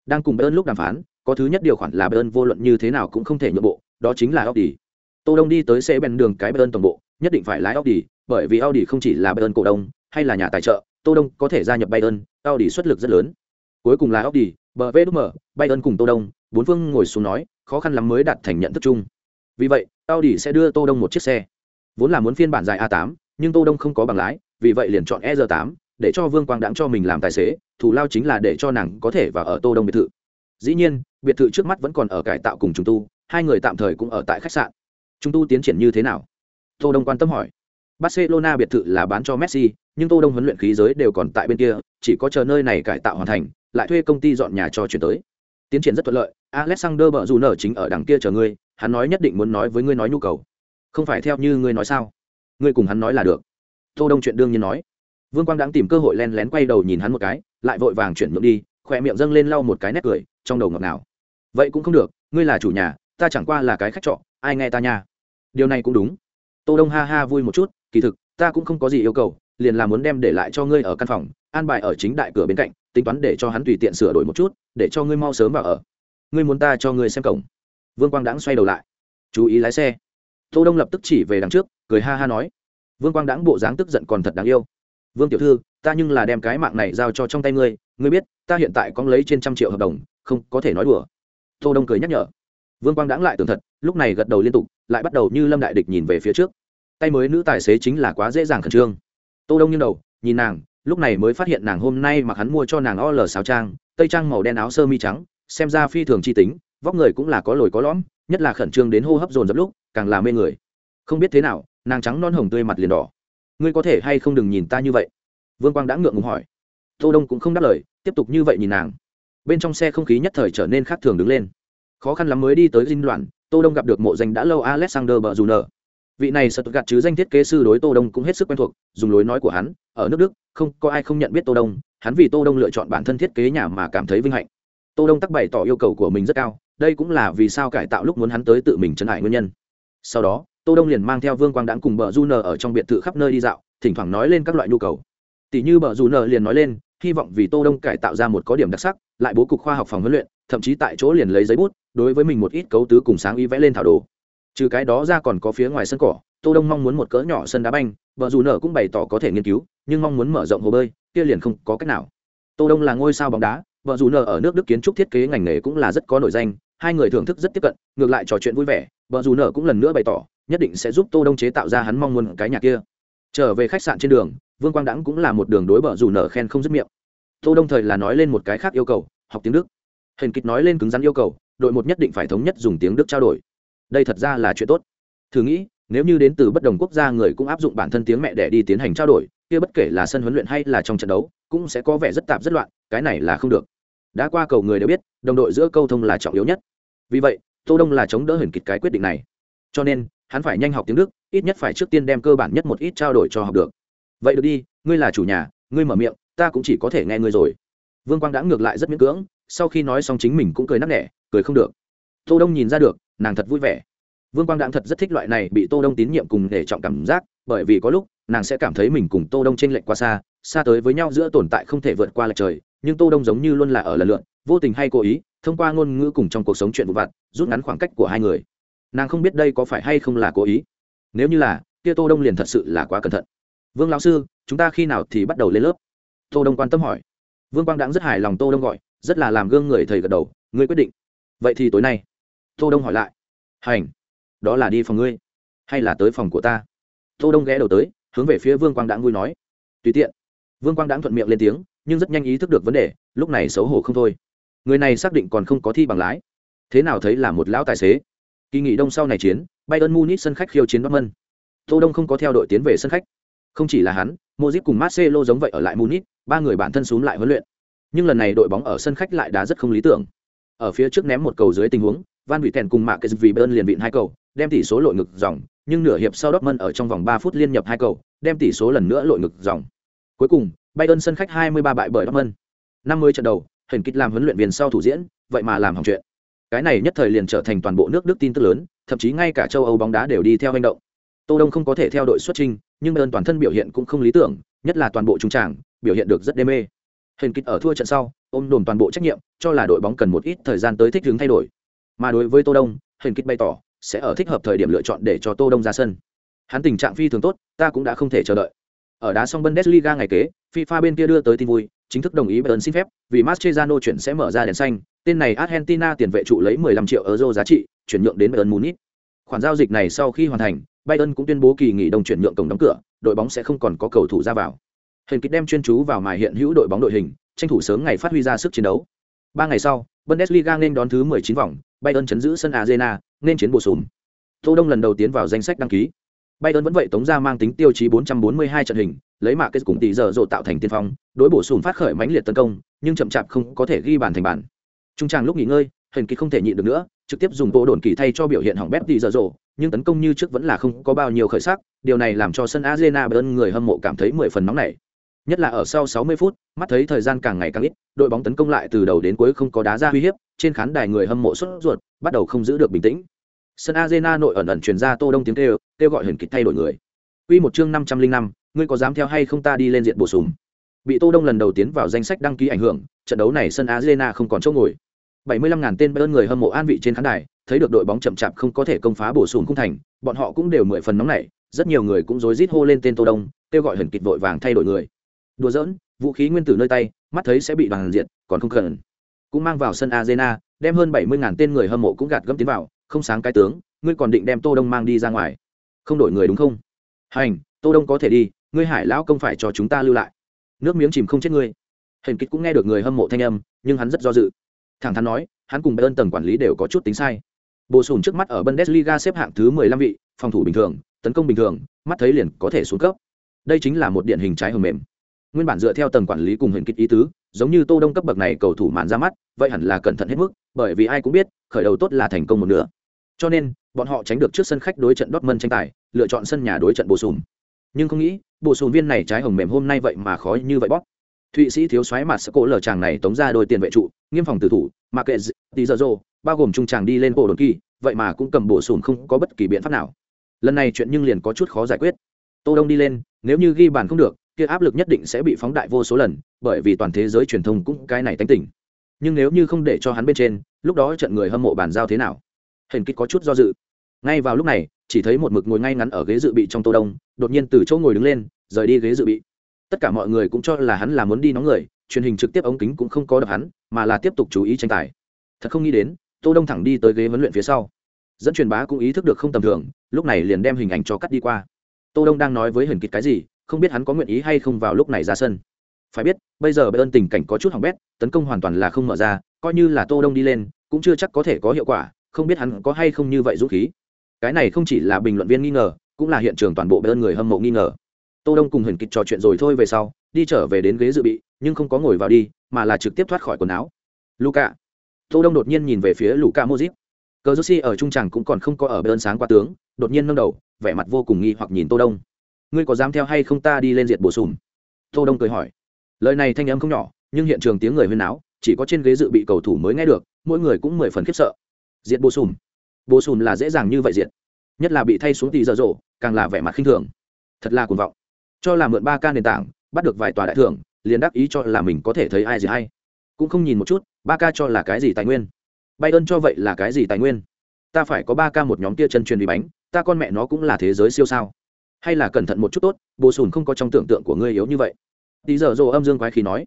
Đang cùng bayern lúc đàm phán, có thứ nhất điều khoản là bayern vô luận như thế nào cũng không thể nhượng bộ, đó chính là audi. Tô đông đi tới xe bên đường cái bayern toàn bộ, nhất định phải lái audi, bởi vì audi không chỉ là bayern cổ đông, hay là nhà tài trợ, tô đông có thể gia nhập bayern, audi xuất lực rất lớn. Cuối cùng là audi, bờ vê đúc mở bay ơn cùng tô đông, bốn phương ngồi xuống nói, khó khăn lắm mới đạt thành nhận thức chung. Vì vậy, audi sẽ đưa tô đông một chiếc xe. Vốn là muốn phiên bản dài a 8 nhưng tô đông không có bằng lái, vì vậy liền chọn e r 8 để cho vương quang đãng cho mình làm tài xế thủ lao chính là để cho nàng có thể vào ở tô đông biệt thự. Dĩ nhiên, biệt thự trước mắt vẫn còn ở cải tạo cùng chúng tu, hai người tạm thời cũng ở tại khách sạn. Chúng tu tiến triển như thế nào? Tô đông quan tâm hỏi. Barcelona biệt thự là bán cho messi, nhưng tô đông huấn luyện khí giới đều còn tại bên kia, chỉ có chờ nơi này cải tạo hoàn thành, lại thuê công ty dọn nhà cho chuyển tới. Tiến triển rất thuận lợi, alexander bợ dù nở chính ở đằng kia chờ ngươi, hắn nói nhất định muốn nói với ngươi nói nhu cầu. Không phải theo như ngươi nói sao? Ngươi cùng hắn nói là được. Tô đông chuyện đương nhiên nói vương quang đang tìm cơ hội len lén quay đầu nhìn hắn một cái, lại vội vàng chuyển nhượng đi, khỏe miệng dâng lên lau một cái nét cười, trong đầu ngọt nào vậy cũng không được, ngươi là chủ nhà, ta chẳng qua là cái khách trọ, ai nghe ta nha? Điều này cũng đúng. Tô đông ha ha vui một chút, kỳ thực, ta cũng không có gì yêu cầu, liền là muốn đem để lại cho ngươi ở căn phòng, an bài ở chính đại cửa bên cạnh, tính toán để cho hắn tùy tiện sửa đổi một chút, để cho ngươi mau sớm vào ở. Ngươi muốn ta cho ngươi xem cổng. Vương quang đãng xoay đầu lại. Chú ý lái xe. Tô đông lập tức chỉ về đằng trước, cười ha ha nói. Vương quang đãng bộ dáng tức giận còn thật đáng yêu vương tiểu thư, ta nhưng là đem cái mạng này giao cho trong tay ngươi ngươi biết, ta hiện tại có lấy trên trăm triệu hợp đồng, không có thể nói đùa. Tô đông cười nhắc nhở. Vương quang đãng lại tưởng thật, lúc này gật đầu liên tục, lại bắt đầu như lâm đại địch nhìn về phía trước. Tay mới nữ tài xế chính là quá dễ dàng khẩn trương. Tô đông nghiêng đầu, nhìn nàng, lúc này mới phát hiện nàng hôm nay mặc hắn mua cho nàng o l sáo trang, tây trang màu đen áo sơ mi trắng, xem ra phi thường chi tính, vóc người cũng là có lồi có lõm, nhất là khẩn trương đến hô hấp dồn dập lúc, càng là mê người. Không biết thế nào, nàng trắng non hồng tươi mặt liền đỏ ngươi có thể hay không đừng nhìn ta như vậy? Vương quang đã ngượng ngùng hỏi. Tô đông cũng không đáp lời, tiếp tục như vậy nhìn nàng. Bên trong xe không khí nhất thời trở nên khác thường đứng lên. Khó khăn lắm mới đi tới dinh loạn, tô đông gặp được mộ danh đã lâu alexander bờ dù nợ vị này sợ gạt chứ danh thiết kế sư đối tô đông cũng hết sức quen thuộc, dùng lối nói của hắn, ở nước đức, không có ai không nhận biết tô đông, hắn vì tô đông lựa chọn bản thân thiết kế nhà mà cảm thấy vinh hạnh. Tô đông tắc bày tỏ yêu cầu của mình rất cao, đây cũng là vì sao cải tạo lúc muốn hắn tới tự mình chấn hại nguyên nhân. Sau đó tô đông liền mang theo vương quang đãng cùng bờ du nờ ở trong biệt thự khắp nơi đi dạo, thỉnh thoảng nói lên các loại nhu cầu. Tỷ như bờ du nờ liền nói lên, hy vọng vì tô đông cải tạo ra một có điểm đặc sắc, lại bố cục khoa học phòng huấn luyện, thậm chí tại chỗ liền lấy giấy bút, đối với mình một ít cấu tứ cùng sáng ý vẽ lên thảo đồ. Trừ cái đó ra còn có phía ngoài sân cỏ, tô đông mong muốn một cỡ nhỏ sân đá banh, bờ dù nở cũng bày tỏ có thể nghiên cứu, nhưng mong muốn mở rộng hồ bơi, kia liền không có cách nào. Tô đông là ngôi sao bóng đá, bờ dù nở ở nước đức kiến trúc thiết kế ngành nghề cũng là rất có nổi danh, hai người thưởng thức rất tiếp cận, ngược lại trò chuyện vui vẻ, bờ dù nở cũng lần nữa bày tỏ nhất định sẽ giúp tô đông chế tạo ra hắn mong muốn cái nhà kia. Trở về khách sạn trên đường, vương quang đãng cũng là một đường đối bờ dù nở khen không dứt miệng. Tô đông thời là nói lên một cái khác yêu cầu, học tiếng đức. Hình kịch nói lên cứng rắn yêu cầu, đội một nhất định phải thống nhất dùng tiếng đức trao đổi. Đây thật ra là chuyện tốt. Thử nghĩ, nếu như đến từ bất đồng quốc gia người cũng áp dụng bản thân tiếng mẹ để đi tiến hành trao đổi, kia bất kể là sân huấn luyện hay là trong trận đấu, cũng sẽ có vẻ rất tạp rất loạn, cái này là không được. Đã qua cầu người đều biết, đồng đội giữa câu thông là trọng yếu nhất. Vì vậy, tô đông là chống đỡ hình kịch cái quyết định này. Cho nên hắn phải nhanh học tiếng đức, ít nhất phải trước tiên đem cơ bản nhất một ít trao đổi cho học được. Vậy được đi, ngươi là chủ nhà, ngươi mở miệng, ta cũng chỉ có thể nghe ngươi rồi. Vương quang đã ngược lại rất miễn cưỡng, sau khi nói xong chính mình cũng cười nắc nẻ, cười không được. Tô đông nhìn ra được, nàng thật vui vẻ. Vương quang đãng thật rất thích loại này bị tô đông tín nhiệm cùng để trọng cảm giác, bởi vì có lúc, nàng sẽ cảm thấy mình cùng tô đông trên lệnh quá xa xa tới với nhau giữa tồn tại không thể vượt qua lệch trời, nhưng tô đông giống như luôn là ở lần lượn vô tình hay cố ý, thông qua ngôn ngữ cùng trong cuộc sống chuyện vụ vặt, rút ngắn khoảng cách của hai người nàng không biết đây có phải hay không là cố ý. Nếu như là, kia tô đông liền thật sự là quá cẩn thận. Vương lão sư, chúng ta khi nào thì bắt đầu lên lớp? Tô đông quan tâm hỏi. Vương quang đãng rất hài lòng tô đông gọi, rất là làm gương người thầy gật đầu, ngươi quyết định. Vậy thì tối nay, tô đông hỏi lại. Hành, đó là đi phòng ngươi, hay là tới phòng của ta? Tô đông ghé đầu tới, hướng về phía vương quang đãng vui nói. Tùy tiện. Vương quang đãng thuận miệng lên tiếng, nhưng rất nhanh ý thức được vấn đề, lúc này xấu hổ không thôi. Người này xác định còn không có thi bằng lái. Thế nào thấy là một lão tài xế? Kỳ nghỉ đông sau này chiến bayern munich sân khách khiêu chiến dortmund tô đông không có theo đội tiến về sân khách không chỉ là hắn Modric cùng Marcelo giống vậy ở lại Munich, ba người bản thân xuống lại huấn luyện. Nhưng lần này đội bóng ở sân khách lại đá rất không lý tưởng. Ở phía trước ném một cầu dưới tình huống, Van Buyten cùng Mạc vì Bayern liền vịn hai cầu, đem tỷ số lội ngược dòng, nhưng nửa hiệp sau Dortmund ở trong vòng 3 phút liên nhập hai cầu, đem tỷ số lần nữa lội ngược dòng. Cuối cùng, Bayern sân khách 23 bại bởi Dortmund. 50 trận đầu, Hển Kịch làm huấn luyện viên sau thủ diễn, vậy mà làm hỏng chuyện. Cái này nhất thời liền trở thành toàn bộ nước Đức tin tức lớn, thậm chí ngay cả châu Âu bóng đá đều đi theo hành động. Tô Đông không có thể theo đội xuất trình, nhưng ơn toàn thân biểu hiện cũng không lý tưởng, nhất là toàn bộ trung tràng, biểu hiện được rất đê mê. Hình kịch ở thua trận sau, ôm đồn toàn bộ trách nhiệm, cho là đội bóng cần một ít thời gian tới thích hướng thay đổi. Mà đối với Tô Đông, hình kịch bày tỏ sẽ ở thích hợp thời điểm lựa chọn để cho Tô Đông ra sân. Hắn tình trạng phi thường tốt, ta cũng đã không thể chờ đợi. Ở đá xong Bundesliga ngày kế, FIFA bên kia đưa tới tin vui, chính thức đồng ý Bayern xin phép, vì Mascherano chuyển sẽ mở ra đèn xanh, tên này Argentina tiền vệ trụ lấy 15 triệu euro giá trị, chuyển nhượng đến Bayern Munich. Khoản giao dịch này sau khi hoàn thành, Bayern cũng tuyên bố kỳ nghỉ đông chuyển nhượng cổng đóng cửa, đội bóng sẽ không còn có cầu thủ ra vào. Hình kích đem chuyên chú vào mài hiện hữu đội bóng đội hình, tranh thủ sớm ngày phát huy ra sức chiến đấu. Ba ngày sau, Bundesliga nên đón thứ 19 vòng, Bayern chấn giữ sân Arena, nên chiến bổ sung. Tô Đông lần đầu tiến vào danh sách đăng ký. Bayern vẫn vậy tống ra mang tính tiêu chí 442 trận hình, lấy mạ kết cùng tỷ giờ rộ tạo thành tiên phong, đối bổ sung phát khởi mãnh liệt tấn công, nhưng chậm chạp không có thể ghi bàn thành bàn. Trung tràng lúc nghỉ ngơi, Huyền kỳ không thể nhịn được nữa, trực tiếp dùng bộ đồn kỳ thay cho biểu hiện hỏng bét tỷ giờ rộ, nhưng tấn công như trước vẫn là không có bao nhiêu khởi sắc, điều này làm cho sân Arena bên người hâm mộ cảm thấy mười phần nóng nảy. Nhất là ở sau 60 phút, mắt thấy thời gian càng ngày càng ít, đội bóng tấn công lại từ đầu đến cuối không có đá ra uy hiếp, trên khán đài người hâm mộ sốt ruột, bắt đầu không giữ được bình tĩnh. Sân Arena nội ẩn ẩn truyền ra Tô Đông tiếng kêu, kêu gọi Huyền Kịch thay đổi người. Quy một chương 505, ngươi có dám theo hay không ta đi lên diện bổ sung. Bị Tô Đông lần đầu tiến vào danh sách đăng ký ảnh hưởng, trận đấu này sân Arena không còn chỗ ngồi. 75.000 tên Bayern người hâm mộ an vị trên khán đài, thấy được đội bóng chậm chạp không có thể công phá bổ sung khung thành, bọn họ cũng đều mười phần nóng nảy, rất nhiều người cũng rối rít hô lên tên Tô Đông, kêu gọi Huyền Kịch vội vàng thay đổi người. Đùa giỡn, vũ khí nguyên tử nơi tay, mắt thấy sẽ bị đoàn diệt, còn không cần. Cũng mang vào sân Arena, đem hơn 70.000 tên người hâm mộ cũng gạt gẫm tiến vào, không sáng cái tướng, ngươi còn định đem Tô Đông mang đi ra ngoài. Không đổi người đúng không? Hành, Tô Đông có thể đi, ngươi Hải lão công phải cho chúng ta lưu lại. Nước miếng chìm không chết ngươi. Hình kịch cũng nghe được người hâm mộ thanh âm, nhưng hắn rất do dự. Thẳng thắn nói, hắn cùng Bayern tầng quản lý đều có chút tính sai. Bổ sung trước mắt ở Bundesliga xếp hạng thứ 15 vị, phòng thủ bình thường, tấn công bình thường, mắt thấy liền có thể xuống cấp. Đây chính là một điển hình trái hầm mềm. Nguyên bản dựa theo tầng quản lý cùng hình kịch ý tứ, giống như Tô Đông cấp bậc này cầu thủ mạn ra mắt, vậy hẳn là cẩn thận hết mức, bởi vì ai cũng biết, khởi đầu tốt là thành công một nửa. Cho nên, bọn họ tránh được trước sân khách đối trận Dortmund tranh tài, lựa chọn sân nhà đối trận bổ sung. Nhưng không nghĩ, bổ sung viên này trái hồng mềm hôm nay vậy mà khó như vậy bóp. Thụy Sĩ thiếu soái mặt sẽ cổ lờ chàng này tống ra đôi tiền vệ trụ, nghiêm phòng tử thủ, mà kệ tí giờ rô bao gồm trung chàng đi lên bộ đồn kỳ, vậy mà cũng cầm bổ sùn không có bất kỳ biện pháp nào. Lần này chuyện nhưng liền có chút khó giải quyết. Tô Đông đi lên, nếu như ghi bàn không được, kia áp lực nhất định sẽ bị phóng đại vô số lần, bởi vì toàn thế giới truyền thông cũng cái này tánh tỉnh. Nhưng nếu như không để cho hắn bên trên, lúc đó trận người hâm mộ bàn giao thế nào? Hình kích có chút do dự. Ngay vào lúc này, chỉ thấy một mực ngồi ngay ngắn ở ghế dự bị trong Tô Đông, đột nhiên từ chỗ ngồi đứng lên, rời đi ghế dự bị. Tất cả mọi người cũng cho là hắn là muốn đi nóng người, truyền hình trực tiếp ống kính cũng không có được hắn, mà là tiếp tục chú ý tranh tài. Thật không nghĩ đến, Tô Đông thẳng đi tới ghế huấn luyện phía sau. Dẫn truyền bá cũng ý thức được không tầm thường, lúc này liền đem hình ảnh cho cắt đi qua. Tô Đông đang nói với Huyền Kịch cái gì, không biết hắn có nguyện ý hay không vào lúc này ra sân phải biết bây giờ bayern tình cảnh có chút hỏng bét tấn công hoàn toàn là không mở ra coi như là tô đông đi lên cũng chưa chắc có thể có hiệu quả không biết hắn có hay không như vậy dũng khí cái này không chỉ là bình luận viên nghi ngờ cũng là hiện trường toàn bộ bayern người hâm mộ nghi ngờ tô đông cùng Huyền kịch trò chuyện rồi thôi về sau, đi trở về đến ghế dự bị, nhưng không có ngồi vào đi, mà là trực tiếp thoát khỏi quần áo. Luka. Tô đông đột nhiên nhìn về phía luka mozip cờ josi ở trung tràng cũng còn không có ở bên sáng qua tướng, đột nhiên nâng đầu, vẻ mặt vô cùng nghi hoặc nhìn tô đông. Ngươi có dám theo hay không ta đi lên diệt bổ sung? Tô đông cười hỏi. Lời này thanh âm không nhỏ, nhưng hiện trường tiếng người huyên náo, chỉ có trên ghế dự bị cầu thủ mới nghe được, mỗi người cũng mười phần khiếp sợ. Diệt bổ sung. Bổ sung là dễ dàng như vậy diệt. Nhất là bị thay xuống tỷ dở dỗ, càng là vẻ mặt khinh thường. Thật là cuồng vọng cho là mượn ba ca nền tảng, bắt được vài tòa đại thưởng, liền đáp ý cho là mình có thể thấy ai gì hay. Cũng không nhìn một chút, ba ca cho là cái gì tài nguyên. Bay ơn cho vậy là cái gì tài nguyên? Ta phải có ba ca một nhóm tia chân truyền bị bánh, ta con mẹ nó cũng là thế giới siêu sao. Hay là cẩn thận một chút tốt bồ sùn không có trong tưởng tượng của ngươi yếu như vậy. Tí giờ dồ âm dương quái khí nói,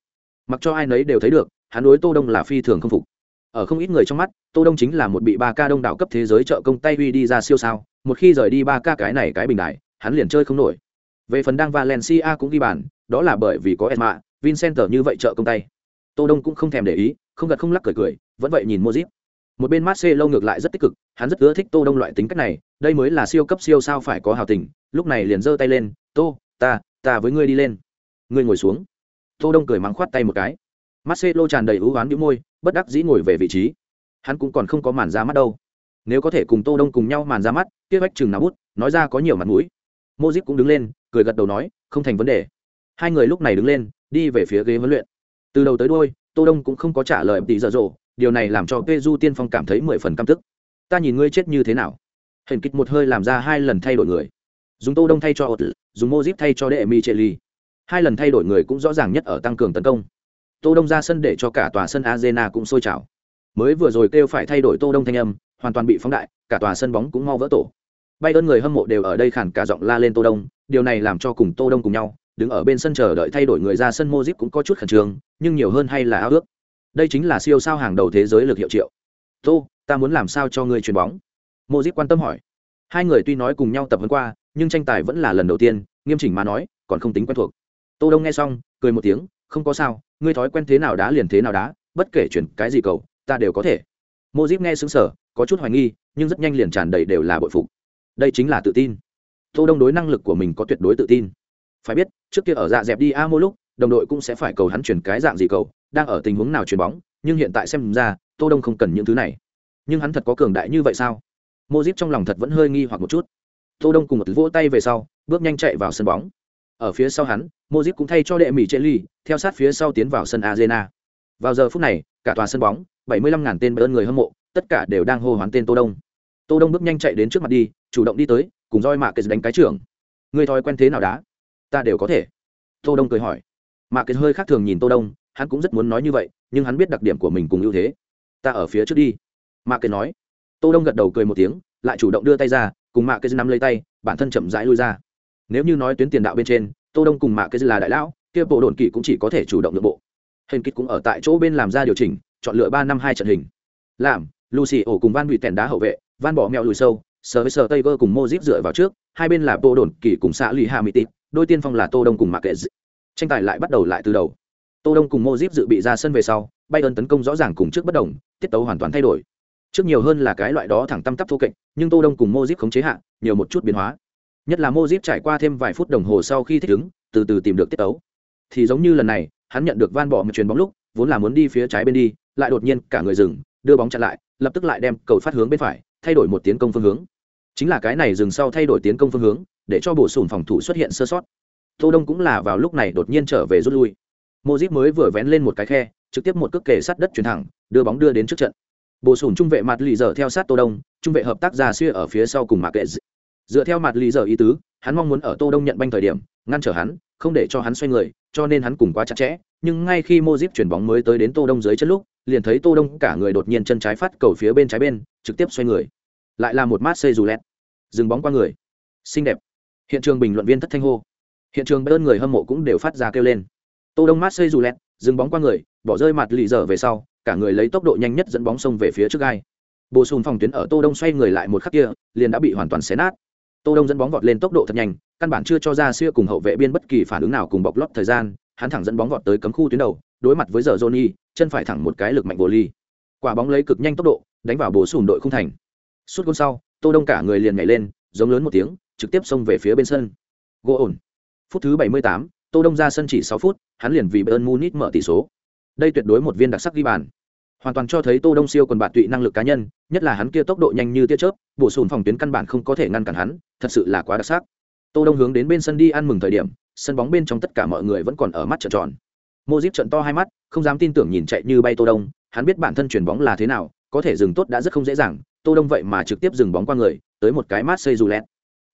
mặc cho ai nấy đều thấy được, hắn đối tô đông là phi thường không phục. Ở không ít người trong mắt, tô đông chính là một bị ba ca đông đảo cấp thế giới trợ công tay uy đi ra siêu sao, một khi rời đi ba ca cái này cái bình đại, hắn liền chơi không nổi về phần đang valencia cũng ghi bàn, đó là bởi vì có esma, vincent như vậy trợ công tay. Tô đông cũng không thèm để ý, không gật không lắc cười cười, vẫn vậy nhìn Modric. một bên marcelo ngược lại rất tích cực, hắn rất ưa thích tô đông loại tính cách này, đây mới là siêu cấp siêu sao phải có hào tình, lúc này liền giơ tay lên, tô, ta ta với ngươi đi lên. Ngươi ngồi xuống. Tô đông cười mắng khoát tay một cái. Marcelo tràn đầy ưu uất nhíu môi, bất đắc dĩ ngồi về vị trí. Hắn cũng còn không có màn ra mắt đâu. Nếu có thể cùng tô đông cùng nhau màn ra mắt, kia Vách chừng nào bút, nói ra có nhiều mặt mũi mozip cũng đứng lên, cười gật đầu nói, không thành vấn đề. Hai người lúc này đứng lên, đi về phía ghế huấn luyện. Từ đầu tới đôi tô đông cũng không có trả lời tỷ dở dộ điều này làm cho Peju tiên phong cảm thấy mười phần căm tức. Ta nhìn ngươi chết như thế nào? Hình kịch một hơi làm ra hai lần thay đổi người. Dùng tô đông thay cho ột dùng mozip thay cho đệ mi chê ly hai lần thay đổi người cũng rõ ràng nhất ở tăng cường tấn công. Tô đông ra sân để cho cả tòa sân arena cũng sôi trào. Mới vừa rồi kêu phải thay đổi tô đông thanh âm, hoàn toàn bị phóng đại, cả tòa sân bóng cũng mau vỡ tổ bay ơn người hâm mộ đều ở đây khản cả giọng la lên tô đông, điều này làm cho cùng tô đông cùng nhau, đứng ở bên sân chờ đợi thay đổi người ra sân mozip cũng có chút khẩn trương, nhưng nhiều hơn hay là ao ước. Đây chính là siêu sao hàng đầu thế giới lực hiệu triệu. Tô, ta muốn làm sao cho ngươi chuyền bóng? Mozip quan tâm hỏi. Hai người tuy nói cùng nhau tập huấn qua, nhưng tranh tài vẫn là lần đầu tiên, nghiêm chỉnh mà nói, còn không tính quen thuộc. Tô đông nghe xong, cười một tiếng, không có sao, ngươi thói quen thế nào đá liền thế nào đá, bất kể chuyển cái gì cầu, ta đều có thể. Mozip nghe sững sờ, có chút hoài nghi, nhưng rất nhanh liền tràn đầy đều là bội phục đây chính là tự tin. Tô đông đối năng lực của mình có tuyệt đối tự tin. Phải biết, trước kia ở dạ dẹp đi a mỗi lúc, đồng đội cũng sẽ phải cầu hắn chuyển cái dạng gì cầu, đang ở tình huống nào chuyền bóng, nhưng hiện tại xem ra, tô đông không cần những thứ này. Nhưng hắn thật có cường đại như vậy sao? Mô díp trong lòng thật vẫn hơi nghi hoặc một chút. Tô đông cùng một vỗ tay về sau, bước nhanh chạy vào sân bóng. Ở phía sau hắn mô díp cũng thay cho đệ mỹ chê ly theo sát phía sau tiến vào sân arena. Vào giờ phút này, cả tòa sân bóng 75.000 tên bơn người hâm mộ, tất cả đều đang hô hoán tên tô đông. Tô đông bước nhanh chạy đến trước mặt đi chủ động đi tới, cùng roi mạ kệ đánh cái trưởng. Người thói quen thế nào đá? Ta đều có thể. Tô đông cười hỏi. Mạ kệ hơi khác thường nhìn tô đông, hắn cũng rất muốn nói như vậy, nhưng hắn biết đặc điểm của mình cùng ưu thế. Ta ở phía trước đi. Mạ kệ nói. Tô đông gật đầu cười một tiếng, lại chủ động đưa tay ra, cùng mạ kệ nắm lấy tay, bản thân chậm rãi lui ra. Nếu như nói tuyến tiền đạo bên trên, tô đông cùng mạ kệ là đại lão, kia bộ đồn kỵ cũng chỉ có thể chủ động nội bộ. Hình kích cũng ở tại chỗ bên làm ra điều chỉnh, chọn lựa ba năm hai trận hình. Làm lucy ổ cùng van bị tèn đá hậu vệ, van bỏ mèo lùi sâu sờ với sờ tây vơ cùng mozip dựa vào trước, hai bên là tô đồn kỵ cùng xã lì hà mỹ tịt, đôi tiên phong là tô đông cùng mạc kệ tranh tài lại bắt đầu lại từ đầu. Tô đông cùng mozip dự bị ra sân về sau bay ơn tấn công rõ ràng cùng trước bất đồng, tiết tấu hoàn toàn thay đổi. Trước nhiều hơn là cái loại đó thẳng tăm tắp thô kệch, nhưng tô đông cùng mozip khống chế hạ, nhiều một chút biến hóa. Nhất là mozip trải qua thêm vài phút đồng hồ sau khi thích ứng, từ từ tìm được tiết tấu. Thì giống như lần này, hắn nhận được van bỏ một chuyền bóng lúc, vốn là muốn đi phía trái bên đi, lại đột nhiên cả người dừng, đưa bóng chặn lại, lập tức lại đem cầu phát hướng bên phải, thay đổi một tiến công phương hướng chính là cái này dừng sau thay đổi tiến công phương hướng, để cho bổ sung phòng thủ xuất hiện sơ sót. Tô đông cũng là vào lúc này đột nhiên trở về rút lui. Mozip mới vừa vén lên một cái khe, trực tiếp một cước kề sát đất chuyển thẳng, đưa bóng đưa đến trước trận. Bổ sung trung vệ mặt lì dở theo sát tô đông, trung vệ hợp tác ra xuya ở phía sau cùng mạc kệ dựa theo mặt lì dở ý tứ, hắn mong muốn ở tô đông nhận banh thời điểm, ngăn trở hắn, không để cho hắn xoay người, cho nên hắn cùng quá chặt chẽ. Nhưng ngay khi mozip chuyển bóng mới tới đến tô đông dưới chân lúc, liền thấy tô đông cả người đột nhiên chân trái phát cầu phía bên trái bên, trực tiếp xoay người lại là một mát xây dù lẹt dừng bóng qua người. Xinh đẹp. Hiện trường bình luận viên thất thanh hô. Hiện trường bên người hâm mộ cũng đều phát ra kêu lên. Tô đông mát xây dù lẹt dừng bóng qua người, bỏ rơi mặt lì dở về sau, cả người lấy tốc độ nhanh nhất dẫn bóng sông về phía trước gai. Bổ sung phòng tuyến ở tô đông xoay người lại một khắc kia, liền đã bị hoàn toàn xé nát. Tô đông dẫn bóng vọt lên tốc độ thật nhanh, căn bản chưa cho ra xưa cùng hậu vệ biên bất kỳ phản ứng nào cùng bọc lót thời gian, hắn thẳng dẫn bóng vọt tới cấm khu tuyến đầu, đối mặt với giờ johnny, chân phải thẳng một cái lực mạnh vô ly. Quả bóng lấy cực nhanh tốc độ, đánh vào bổ sung đội không thành suốt gôn sau tô đông cả người liền nhảy lên giống lớn một tiếng trực tiếp xông về phía bên sân. Gỗ ổn. Phút thứ 78, tô đông ra sân chỉ 6 phút hắn liền vì bayern munich mở tỷ số. Đây tuyệt đối một viên đặc sắc ghi bàn. Hoàn toàn cho thấy tô đông siêu còn bạn tụy năng lực cá nhân nhất là hắn kia tốc độ nhanh như tia chớp bổ sung phòng tuyến căn bản không có thể ngăn cản hắn thật sự là quá đặc sắc. Tô đông hướng đến bên sân đi ăn mừng thời điểm sân bóng bên trong tất cả mọi người vẫn còn ở mắt trợn tròn. Mô díp trận to hai mắt không dám tin tưởng nhìn chạy như bay tô đông hắn biết bản thân chuyển bóng là thế nào có thể dừng tốt đã rất không dễ dàng tô đông vậy mà trực tiếp dừng bóng qua người tới một cái mát xây dù lẹt.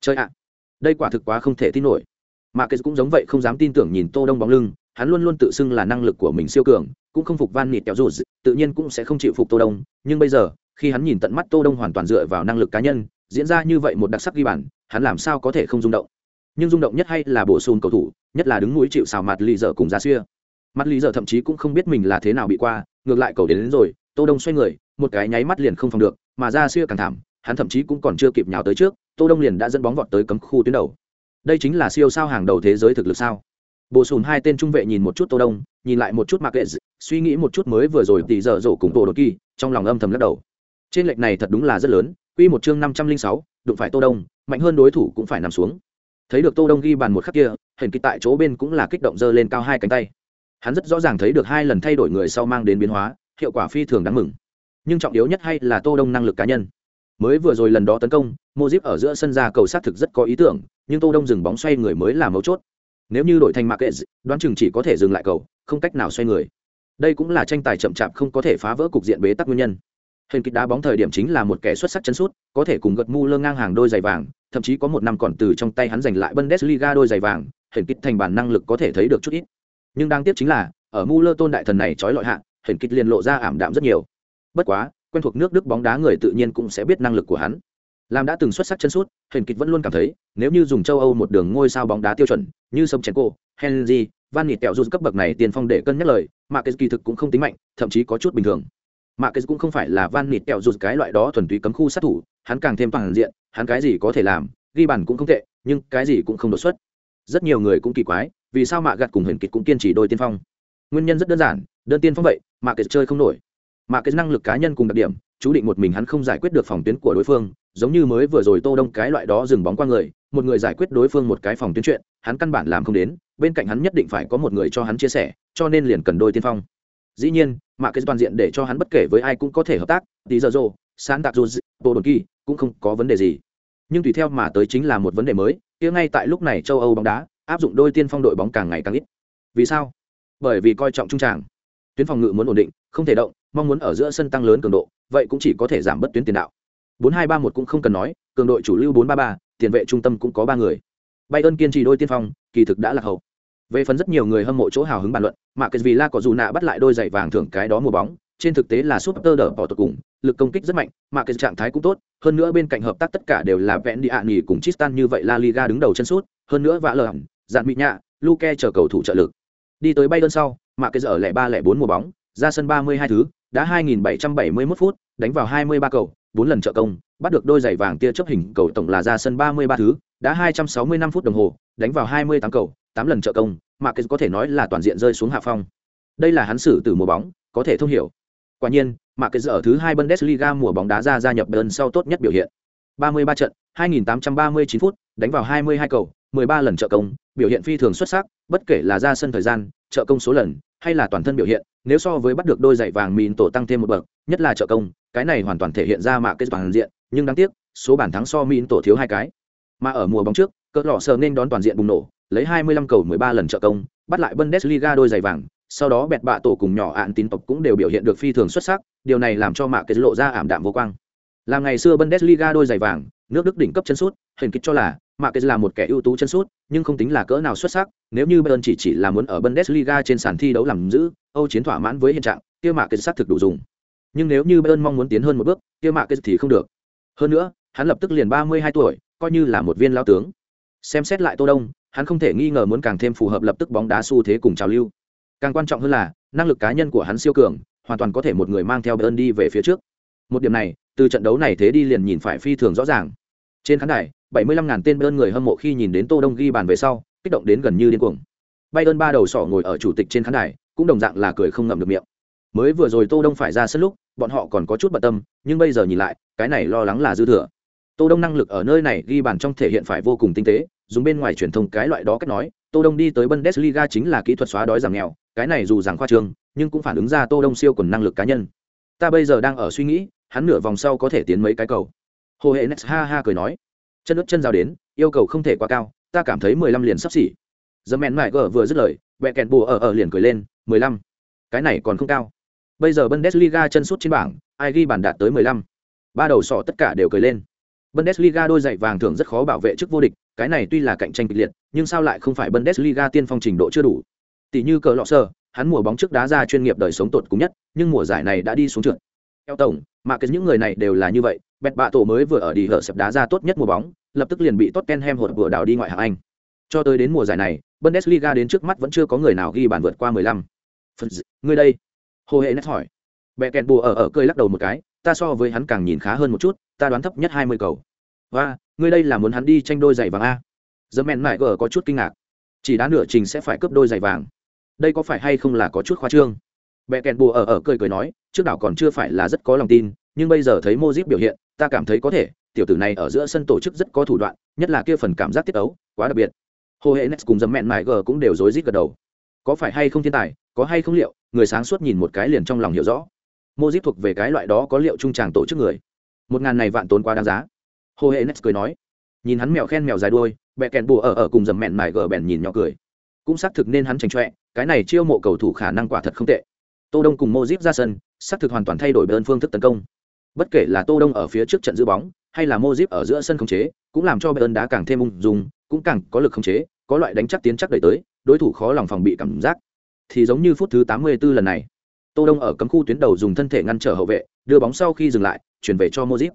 Chơi ạ đây quả thực quá không thể tin nổi. Mà Kết cũng giống vậy không dám tin tưởng nhìn tô đông bóng lưng hắn luôn luôn tự xưng là năng lực của mình siêu cường cũng không phục van nịt kéo rụt tự nhiên cũng sẽ không chịu phục tô đông. Nhưng bây giờ khi hắn nhìn tận mắt tô đông hoàn toàn dựa vào năng lực cá nhân diễn ra như vậy một đặc sắc ghi bàn hắn làm sao có thể không rung động? Nhưng rung động nhất hay là bổ sung cầu thủ nhất là đứng mũi chịu xào mặt lì dở cùng giá Xưa. mặt lì dở thậm chí cũng không biết mình là thế nào bị qua ngược lại cầu đến, đến rồi tô đông xoay người một cái nháy mắt liền không phòng được mà ra xưa càng thảm hắn thậm chí cũng còn chưa kịp nhào tới trước tô đông liền đã dẫn bóng vọt tới cấm khu tuyến đầu. Đây chính là siêu sao hàng đầu thế giới thực lực sao? Bổ sùn hai tên trung vệ nhìn một chút tô đông nhìn lại một chút mặc kệ suy nghĩ một chút mới vừa rồi tỷ giờ rổ cùng tô đột kỳ trong lòng âm thầm lắc đầu. Trên lệch này thật đúng là rất lớn quy một chương năm trăm linh sáu, đụng phải tô đông mạnh hơn đối thủ cũng phải nằm xuống. Thấy được tô đông ghi bàn một khắc kia hình kịch tại chỗ bên cũng là kích động dơ lên cao hai cánh tay. Hắn rất rõ ràng thấy được hai lần thay đổi người sau mang đến biến hóa hiệu quả phi thường đáng mừng nhưng trọng yếu nhất hay là tô đông năng lực cá nhân. Mới vừa rồi lần đó tấn công mozip ở giữa sân ra cầu sát thực rất có ý tưởng, nhưng tô đông dừng bóng xoay người mới là mấu chốt. Nếu như đổi thành mạc kệ đoán chừng chỉ có thể dừng lại cầu, không cách nào xoay người. Đây cũng là tranh tài chậm chạp không có thể phá vỡ cục diện bế tắc nguyên nhân. Hình kịch đá bóng thời điểm chính là một kẻ xuất sắc chân sút, có thể cùng gật mu lơ ngang hàng đôi giày vàng, thậm chí có một năm còn từ trong tay hắn giành lại bundesliga đôi giày vàng, hình kịch thành bản năng lực có thể thấy được chút ít. Nhưng đáng tiếc chính là, ở mu lơ tôn đại thần này trói lọi hạ, hình kịch liền lộ ra ảm đạm rất nhiều bất quá, quen thuộc nước đức bóng đá người tự nhiên cũng sẽ biết năng lực của hắn. Làm đã từng xuất sắc chân sút hình kịch vẫn luôn cảm thấy, nếu như dùng châu âu một đường ngôi sao bóng đá tiêu chuẩn, như sông chèn cô henry, van nịt tẹo rút cấp bậc này tiền phong để cân nhắc lời mà cái kỳ thực cũng không tính mạnh, thậm chí có chút bình thường. Mà cái cũng không phải là van nịt kẹo rút cái loại đó thuần túy cấm khu sát thủ, hắn càng thêm toàn diện, hắn cái gì có thể làm, ghi bàn cũng không tệ, nhưng cái gì cũng không đột xuất. Rất nhiều người cũng kỳ quái, vì sao mạ gặt cùng huyền kịch cũng kiên trì đôi tiên phong? Nguyên nhân rất đơn giản, đơn tiên phong vậy mạ kịch chơi không nổi mà cái năng lực cá nhân cùng đặc điểm, chú định một mình hắn không giải quyết được phòng tuyến của đối phương, giống như mới vừa rồi tô đông cái loại đó dừng bóng qua người, một người giải quyết đối phương một cái phòng tuyến chuyện, hắn căn bản làm không đến, bên cạnh hắn nhất định phải có một người cho hắn chia sẻ, cho nên liền cần đôi tiên phong. Dĩ nhiên, mà cái toàn diện để cho hắn bất kể với ai cũng có thể hợp tác, tí giờ rồ, sáng tạc dù bộ đồn kỳ, cũng không có vấn đề gì. Nhưng tùy theo mà tới chính là một vấn đề mới, kia ngay tại lúc này châu âu bóng đá, áp dụng đôi tiên phong đội bóng càng ngày càng ít. Vì sao? Bởi vì coi trọng trung tràng. Tuyến phòng ngự muốn ổn định, không thể động mong muốn ở giữa sân tăng lớn cường độ, vậy cũng chỉ có thể giảm bất tuyến tiền đạo. Bốn hai ba một cũng không cần nói, cường đội chủ lưu bốn ba ba, tiền vệ trung tâm cũng có ba người. Bay ơn kiên trì đôi tiên phong, kỳ thực đã là hậu. Về phần rất nhiều người hâm mộ chỗ hào hứng bàn luận mà cái vì la có dù nạ bắt lại đôi giày vàng thưởng cái đó mùa bóng, trên thực tế là súp tơ đỡ bỏ tột cùng, lực công kích rất mạnh mà cái trạng thái cũng tốt, hơn nữa bên cạnh hợp tác tất cả đều là vẹn đi ạ nghỉ cùng Tristan như vậy La Liga đứng đầu chân sút, hơn nữa vã lờ hẳn dạn bị nhạ Luke chờ cầu thủ trợ lực. Đi tới bay đơn sau mà cái giờ lẻ ba lẻ bốn mùa bóng ra sân ba mươi hai thứ, đã 2771 phút, đánh vào hai mươi ba cầu, bốn lần trợ công, bắt được đôi giày vàng tia chấp hình cầu tổng là ra sân ba mươi ba thứ, đã hai trăm sáu mươi năm phút đồng hồ, đánh vào hai mươi tám cầu, tám lần trợ công, mà có thể nói là toàn diện rơi xuống hạ phong. Đây là hắn xử từ mùa bóng, có thể thông hiểu. Quả nhiên, mà cái ở thứ hai bundesliga mùa bóng đá ra gia nhập đơn sau tốt nhất biểu hiện. 33 trận 2.839 phút, đánh vào 22 cầu 13 lần trợ công, biểu hiện phi thường xuất sắc, bất kể là ra sân thời gian, trợ công số lần, hay là toàn thân biểu hiện, nếu so với bắt được đôi giày vàng mìn tổ tăng thêm một bậc, nhất là trợ công, cái này hoàn toàn thể hiện ra mạ cái toàn diện, nhưng đáng tiếc, số bàn thắng so mìn tổ thiếu hai cái. Mà ở mùa bóng trước, cỡ lọ sờ nên đón toàn diện bùng nổ, lấy 25 cầu 13 lần trợ công, bắt lại bundesliga đôi giày vàng, sau đó bẹt bạ tổ cùng nhỏ ạn tín tộc cũng đều biểu hiện được phi thường xuất sắc, điều này làm cho mạ cái lộ ra ảm đạm vô quang. Làm ngày xưa bundesliga đôi giày vàng, nước đức đỉnh cấp chân sút, hình kích cho là mà cái là một kẻ ưu tú chân sút, nhưng không tính là cỡ nào xuất sắc, nếu như bayern chỉ chỉ là muốn ở bundesliga trên sàn thi đấu làm giữ, âu chiến thỏa mãn với hiện trạng, kia mạ cái xác thực đủ dùng. Nhưng nếu như bayern mong muốn tiến hơn một bước, kia mạ cái thì không được. Hơn nữa, hắn lập tức liền ba mươi hai tuổi, coi như là một viên lao tướng. Xem xét lại tô đông, hắn không thể nghi ngờ muốn càng thêm phù hợp lập tức bóng đá xu thế cùng trào lưu. Càng quan trọng hơn là, năng lực cá nhân của hắn siêu cường, hoàn toàn có thể một người mang theo bayern đi về phía trước. Một điểm này, từ trận đấu này thế đi liền nhìn phải phi thường rõ ràng. Trên khán đài 75 ngàn tên Bayern người hâm mộ khi nhìn đến Tô Đông ghi bàn về sau, kích động đến gần như điên cuồng. Bayern ba đầu sỏ ngồi ở chủ tịch trên khán đài, cũng đồng dạng là cười không ngậm được miệng. Mới vừa rồi Tô Đông phải ra sân lúc, bọn họ còn có chút bận tâm, nhưng bây giờ nhìn lại, cái này lo lắng là dư thừa. Tô Đông năng lực ở nơi này ghi bàn trong thể hiện phải vô cùng tinh tế, dùng bên ngoài truyền thông cái loại đó cách nói, Tô Đông đi tới Bundesliga chính là kỹ thuật xóa đói giảm nghèo, cái này dù rằng khoa trương, nhưng cũng phản ứng ra Tô Đông siêu quần năng lực cá nhân. Ta bây giờ đang ở suy nghĩ, hắn nửa vòng sau có thể tiến mấy cái cầu. Hồ Hệ Nets ha ha cười nói, chân ướt chân giao đến, yêu cầu không thể quá cao, ta cảm thấy 15 liền sắp xỉ. giờ mẹn mải gờ vừa dứt lời, bẹ kẹn bùa ở ở liền cười lên, 15. Cái này còn không cao. Bây giờ Bundesliga chân sút trên bảng, ai ghi bàn đạt tới 15. Ba đầu sọ tất cả đều cười lên. Bundesliga đôi giày vàng thường rất khó bảo vệ chức vô địch, cái này tuy là cạnh tranh kịch liệt, nhưng sao lại không phải Bundesliga tiên phong trình độ chưa đủ. Tỷ như cờ lọ sơ, hắn mùa bóng trước đá ra chuyên nghiệp đời sống tột cùng nhất, nhưng mùa giải này đã đi xuống trượt. Theo tổng, mà cái những người này đều là như vậy, Bẹt bạ tổ mới vừa ở đi hở sập đá ra tốt nhất mùa bóng, lập tức liền bị Tottenham hụt vừa đảo đi ngoại hạng Anh. Cho tới đến mùa giải này, Bundesliga đến trước mắt vẫn chưa có người nào ghi bàn vượt qua 15. Phần người đây. Hồ hệ nét hỏi. Bẻ kẹn bùa ở ở cười lắc đầu một cái, ta so với hắn càng nhìn khá hơn một chút, ta đoán thấp nhất 20 cầu. Và, người đây là muốn hắn đi tranh đôi giày vàng a? Dẫm mèn mải có chút kinh ngạc. Chỉ đá nửa trình sẽ phải cướp đôi giày vàng. Đây có phải hay không là có chút khoa trương? Bẻ kẹn bùa ở ở cười cười nói, trước đảo còn chưa phải là rất có lòng tin, nhưng bây giờ thấy Mojip biểu hiện, ta cảm thấy có thể, tiểu tử này ở giữa sân tổ chức rất có thủ đoạn, nhất là kia phần cảm giác tiết ấu, quá đặc biệt. Hồ hệ nets cùng dầm mẹn mải g cũng đều rối rít gật đầu. Có phải hay không thiên tài có hay không liệu người sáng suốt nhìn một cái liền trong lòng hiểu rõ. Mô dít thuộc về cái loại đó có liệu trung tràng tổ chức người. Một ngàn này vạn tốn quá đáng giá. Hồ hệ nets cười nói. Nhìn hắn mèo khen mèo dài đuôi bẹ kèn bùa ở ở cùng dầm mẹn mải gờ bèn nhìn nhỏ cười. Cũng xác thực nên hắn trành trọe cái này chiêu mộ cầu thủ khả năng quả thật không tệ. Tô đông cùng mô díp ra sân xác thực hoàn toàn thay đổi bên phương thức tấn công bất kể là tô đông ở phía trước trận giữ bóng, hay là mô díp ở giữa sân khống chế, cũng làm cho bayern đá càng thêm ung dung, cũng càng có lực khống chế, có loại đánh chắc tiến chắc đẩy tới, đối thủ khó lòng phòng bị cảm giác. Thì giống như phút thứ 84 lần này, tô đông ở cấm khu tuyến đầu dùng thân thể ngăn trở hậu vệ, đưa bóng sau khi dừng lại, chuyển về cho mozip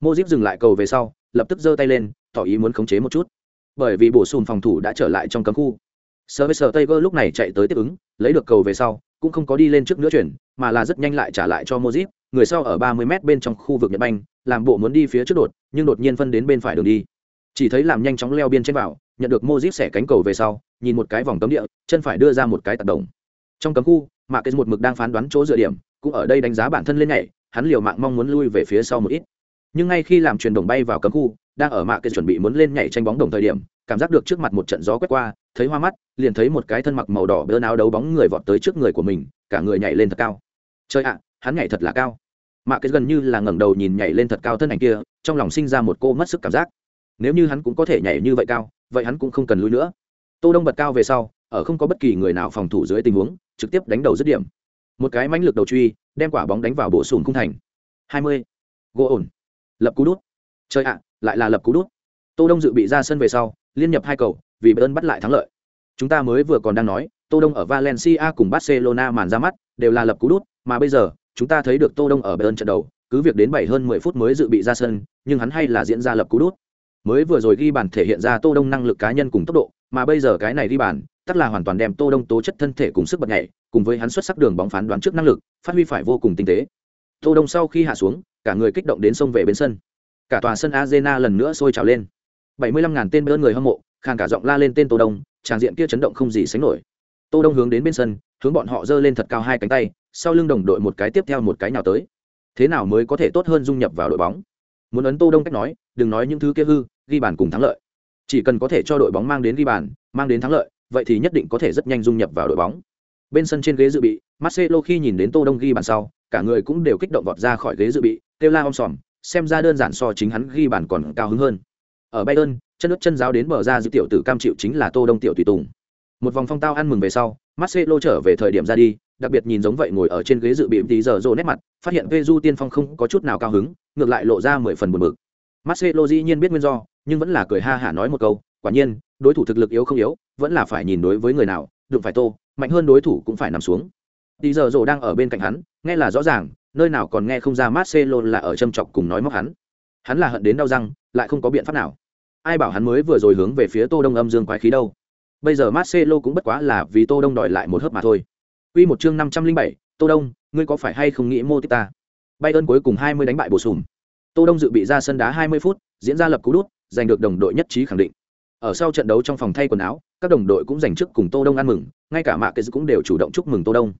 mozip dừng lại cầu về sau, lập tức giơ tay lên, tỏ ý muốn khống chế một chút. Bởi vì bổ sung phòng thủ đã trở lại trong cấm khu. Sơ với sơ taylor lúc này chạy tới tiếp ứng, lấy được cầu về sau, cũng không có đi lên trước nữa chuyển, mà là rất nhanh lại trả lại cho mozip người sau ở 30 mét bên trong khu vực nhật banh, làm bộ muốn đi phía trước đột, nhưng đột nhiên phân đến bên phải đường đi. Chỉ thấy làm nhanh chóng leo biên trên vào, nhận được mozip xẻ cánh cầu về sau, nhìn một cái vòng cấm địa, chân phải đưa ra một cái tạt đồng. Trong cấm khu mạc kết một mực đang phán đoán chỗ dựa điểm, cũng ở đây đánh giá bản thân lên nhảy, hắn liều mạng mong muốn lui về phía sau một ít. Nhưng ngay khi làm truyền đồng bay vào cấm khu, đang ở mạc kết chuẩn bị muốn lên nhảy tranh bóng đồng thời điểm, cảm giác được trước mặt một trận gió quét qua, thấy hoa mắt, liền thấy một cái thân mặc màu đỏ bơ áo đấu bóng người vọt tới trước người của mình, cả người nhảy lên thật cao. Chơi ạ hắn nhảy thật là cao. Mạ kết gần như là ngẩng đầu nhìn nhảy lên thật cao thân ảnh kia, trong lòng sinh ra một cô mất sức cảm giác. Nếu như hắn cũng có thể nhảy như vậy cao, vậy hắn cũng không cần lui nữa. Tô đông bật cao về sau, ở không có bất kỳ người nào phòng thủ dưới tình huống, trực tiếp đánh đầu dứt điểm. Một cái mãnh lực đầu truy, đem quả bóng đánh vào bổ sùn khung thành. 20. gỗ ổn. Lập cú đút. Chơi ạ, lại là lập cú đút. Tô đông dự bị ra sân về sau, liên nhập hai cầu, vì bayern bắt lại thắng lợi. Chúng ta mới vừa còn đang nói, tô đông ở valencia cùng barcelona màn ra mắt, đều là lập cú đút, mà bây giờ chúng ta thấy được tô đông ở bayern trận đầu, cứ việc đến bảy hơn 10 phút mới dự bị ra sân, nhưng hắn hay là diễn ra lập cú đút. Mới vừa rồi ghi bàn thể hiện ra tô đông năng lực cá nhân cùng tốc độ, mà bây giờ cái này ghi bàn, tất là hoàn toàn đem tô đông tố chất thân thể cùng sức bật nhảy, cùng với hắn xuất sắc đường bóng phán đoán trước năng lực, phát huy phải vô cùng tinh tế. Tô đông sau khi hạ xuống, cả người kích động đến sông về bên sân. Cả tòa sân arena lần nữa sôi trào lên. 75 ngàn tên bên người hâm mộ, khàn cả giọng la lên tên tô đông, tràng diện kia chấn động không gì sánh nổi. Tô đông hướng đến bên sân, hướng bọn họ giơ lên thật cao hai cánh tay sau lưng đồng đội một cái tiếp theo một cái nào tới. Thế nào mới có thể tốt hơn dung nhập vào đội bóng? Muốn ấn tô đông cách nói, đừng nói những thứ kia hư, ghi bàn cùng thắng lợi. Chỉ cần có thể cho đội bóng mang đến ghi bàn, mang đến thắng lợi, vậy thì nhất định có thể rất nhanh dung nhập vào đội bóng. Bên sân trên ghế dự bị, marcelo khi nhìn đến tô đông ghi bàn sau, cả người cũng đều kích động vọt ra khỏi ghế dự bị, kêu la om sòm, xem ra đơn giản so chính hắn ghi bàn còn cao hứng hơn. Ở bayern, chân nước chân giáo đến bờ ra giữ tiểu tử cam chịu chính là tô đông tiểu tùy tùng. Một vòng phong tao ăn mừng về sau, marcelo trở về thời điểm ra đi đặc biệt nhìn giống vậy ngồi ở trên ghế dự bị tí giờ rô nét mặt phát hiện Veju tiên phong không có chút nào cao hứng ngược lại lộ ra mười phần buồn bực Marcelo dĩ nhiên biết nguyên do, nhưng vẫn là cười ha hả nói một câu, quả nhiên, đối thủ thực lực yếu không yếu, vẫn là phải nhìn đối với người nào, đụng phải tô, mạnh hơn đối thủ cũng phải nằm xuống. Tí giờ rồ đang ở bên cạnh hắn, nghe là rõ ràng, nơi nào còn nghe không ra Marcelo là ở châm chọc cùng nói móc hắn. Hắn là hận đến đau răng, lại không có biện pháp nào. Ai bảo hắn mới vừa rồi hướng về phía Tô Đông âm dương quái khí đâu. Bây giờ Marcelo cũng bất quá là vì Tô Đông đòi lại một hớp mà thôi. Quy một chương 507, Tô Đông, ngươi có phải hay không nghĩ mô ta? Bayern cuối cùng 20 đánh bại bổ sung. Tô Đông dự bị ra sân đá 20 phút, diễn ra lập cú đút, giành được đồng đội nhất trí khẳng định ở sau trận đấu trong phòng thay quần áo các đồng đội cũng dành trước cùng tô đông ăn mừng ngay cả mạ kệ cũng đều chủ động chúc mừng tô đông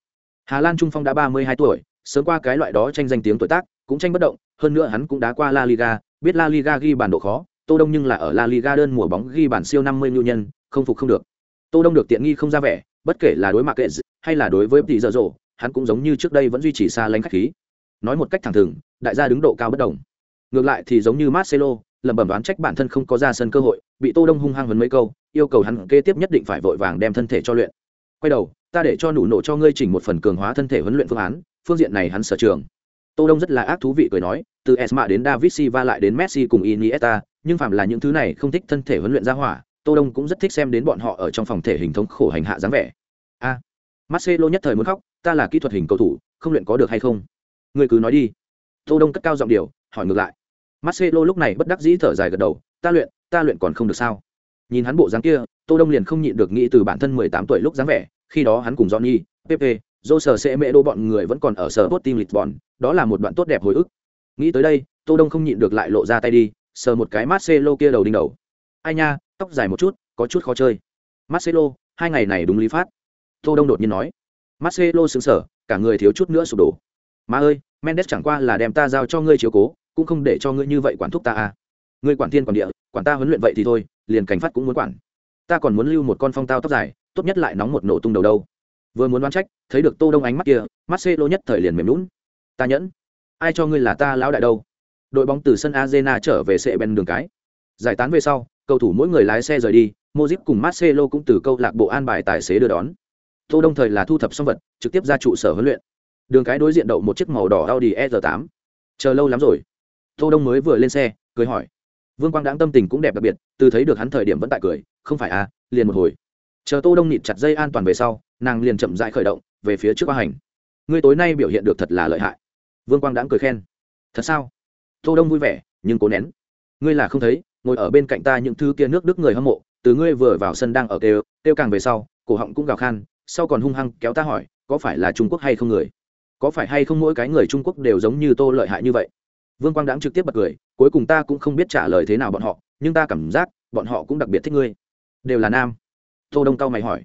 hà lan trung phong đã ba mươi hai tuổi sớm qua cái loại đó tranh danh tiếng tuổi tác cũng tranh bất động hơn nữa hắn cũng đá qua la liga biết la liga ghi bàn độ khó tô đông nhưng là ở la liga đơn mùa bóng ghi bàn siêu năm mươi nhu nhân không phục không được tô đông được tiện nghi không ra vẻ, bất kể là đối mặt kệ hay là đối với tỷ dở dộ hắn cũng giống như trước đây vẫn duy trì xa lánh khách khí. Nói một cách thẳng thừng, đại gia đứng độ cao bất đồng. Ngược lại thì giống như marcelo, lẩm bẩm đoán trách bản thân không có ra sân cơ hội, bị tô đông hung hăng vấn mấy câu, yêu cầu hắn kế tiếp nhất định phải vội vàng đem thân thể cho luyện. Quay đầu, ta để cho nụ nổ cho ngươi chỉnh một phần cường hóa thân thể huấn luyện phương án, phương diện này hắn sở trường. Tô đông rất là ác thú vị cười nói, từ esma đến david silva lại đến messi cùng iniesta, nhưng phạm là những thứ này không thích thân thể huấn luyện ra hỏa tô đông cũng rất thích xem đến bọn họ ở trong phòng thể hình thống khổ hành hạ dáng vẻ. A, marcelo nhất thời muốn khóc, ta là kỹ thuật hình cầu thủ, không luyện có được hay không? Ngươi cứ nói đi. Tô đông cất cao giọng điều hỏi ngược lại. Marcelo lúc này bất đắc dĩ thở dài gật đầu, ta luyện ta luyện còn không được sao? Nhìn hắn bộ dáng kia, tô đông liền không nhịn được nghĩ từ bản thân 18 tuổi lúc dáng vẻ, khi đó hắn cùng johnny, pepe dô sở sẽ mẹ đô bọn người vẫn còn ở sở tốt team lisbon, đó là một đoạn tốt đẹp hồi ức. Nghĩ tới đây, tô đông không nhịn được lại lộ ra tay đi, sờ một cái marcelo kia đầu đinh đầu. Ai nha tóc dài một chút, có chút khó chơi. Marcelo, hai ngày này đúng lý phát. Tô đông đột nhiên nói. Marcelo sững sờ, cả người thiếu chút nữa sụp đổ. Má ơi, mendes chẳng qua là đem ta giao cho ngươi chiếu cố, cũng không để cho ngươi như vậy quản thúc ta à. Ngươi quản thiên quản địa, quản ta huấn luyện vậy thì thôi, liền cảnh phát cũng muốn quản. Ta còn muốn lưu một con phong tao tóc dài, tốt nhất lại nóng một nổ tung đầu đâu. Vừa muốn đoán trách, thấy được tô đông ánh mắt kia, marcelo nhất thời liền mềm lún ta nhẫn. Ai cho ngươi là ta lão đại đâu? Đội bóng từ sân arena trở về sệ bên đường cái giải tán về sau, cầu thủ mỗi người lái xe rời đi mozip cùng marcelo cũng từ câu lạc bộ an bài tài xế đưa đón. Tô đông thời là thu thập xong vật, trực tiếp ra trụ sở huấn luyện. Đường cái đối diện đậu một chiếc màu đỏ audi e r 8 chờ lâu lắm rồi. Tô đông mới vừa lên xe, cười hỏi. Vương quang đáng tâm tình cũng đẹp đặc biệt, từ thấy được hắn thời điểm vẫn tại cười, không phải à liền một hồi. Chờ tô đông nịt chặt dây an toàn về sau, nàng liền chậm rãi khởi động, về phía trước qua hành. Ngươi tối nay biểu hiện được thật là lợi hại. Vương quang đáng cười khen. Thật sao? Tô đông vui vẻ, nhưng cố nén. Ngươi là không thấy ngồi ở bên cạnh ta những thứ kia nước đức người hâm mộ, từ ngươi vừa vào sân đang ở kêu kêu càng về sau, cổ họng cũng gào khan, sau còn hung hăng kéo ta hỏi, có phải là trung quốc hay không người? Có phải hay không mỗi cái người trung quốc đều giống như tô lợi hại như vậy? Vương quang đãng trực tiếp bật cười, cuối cùng ta cũng không biết trả lời thế nào bọn họ, nhưng ta cảm giác, bọn họ cũng đặc biệt thích ngươi. Đều là nam. Tô đông cao mày hỏi,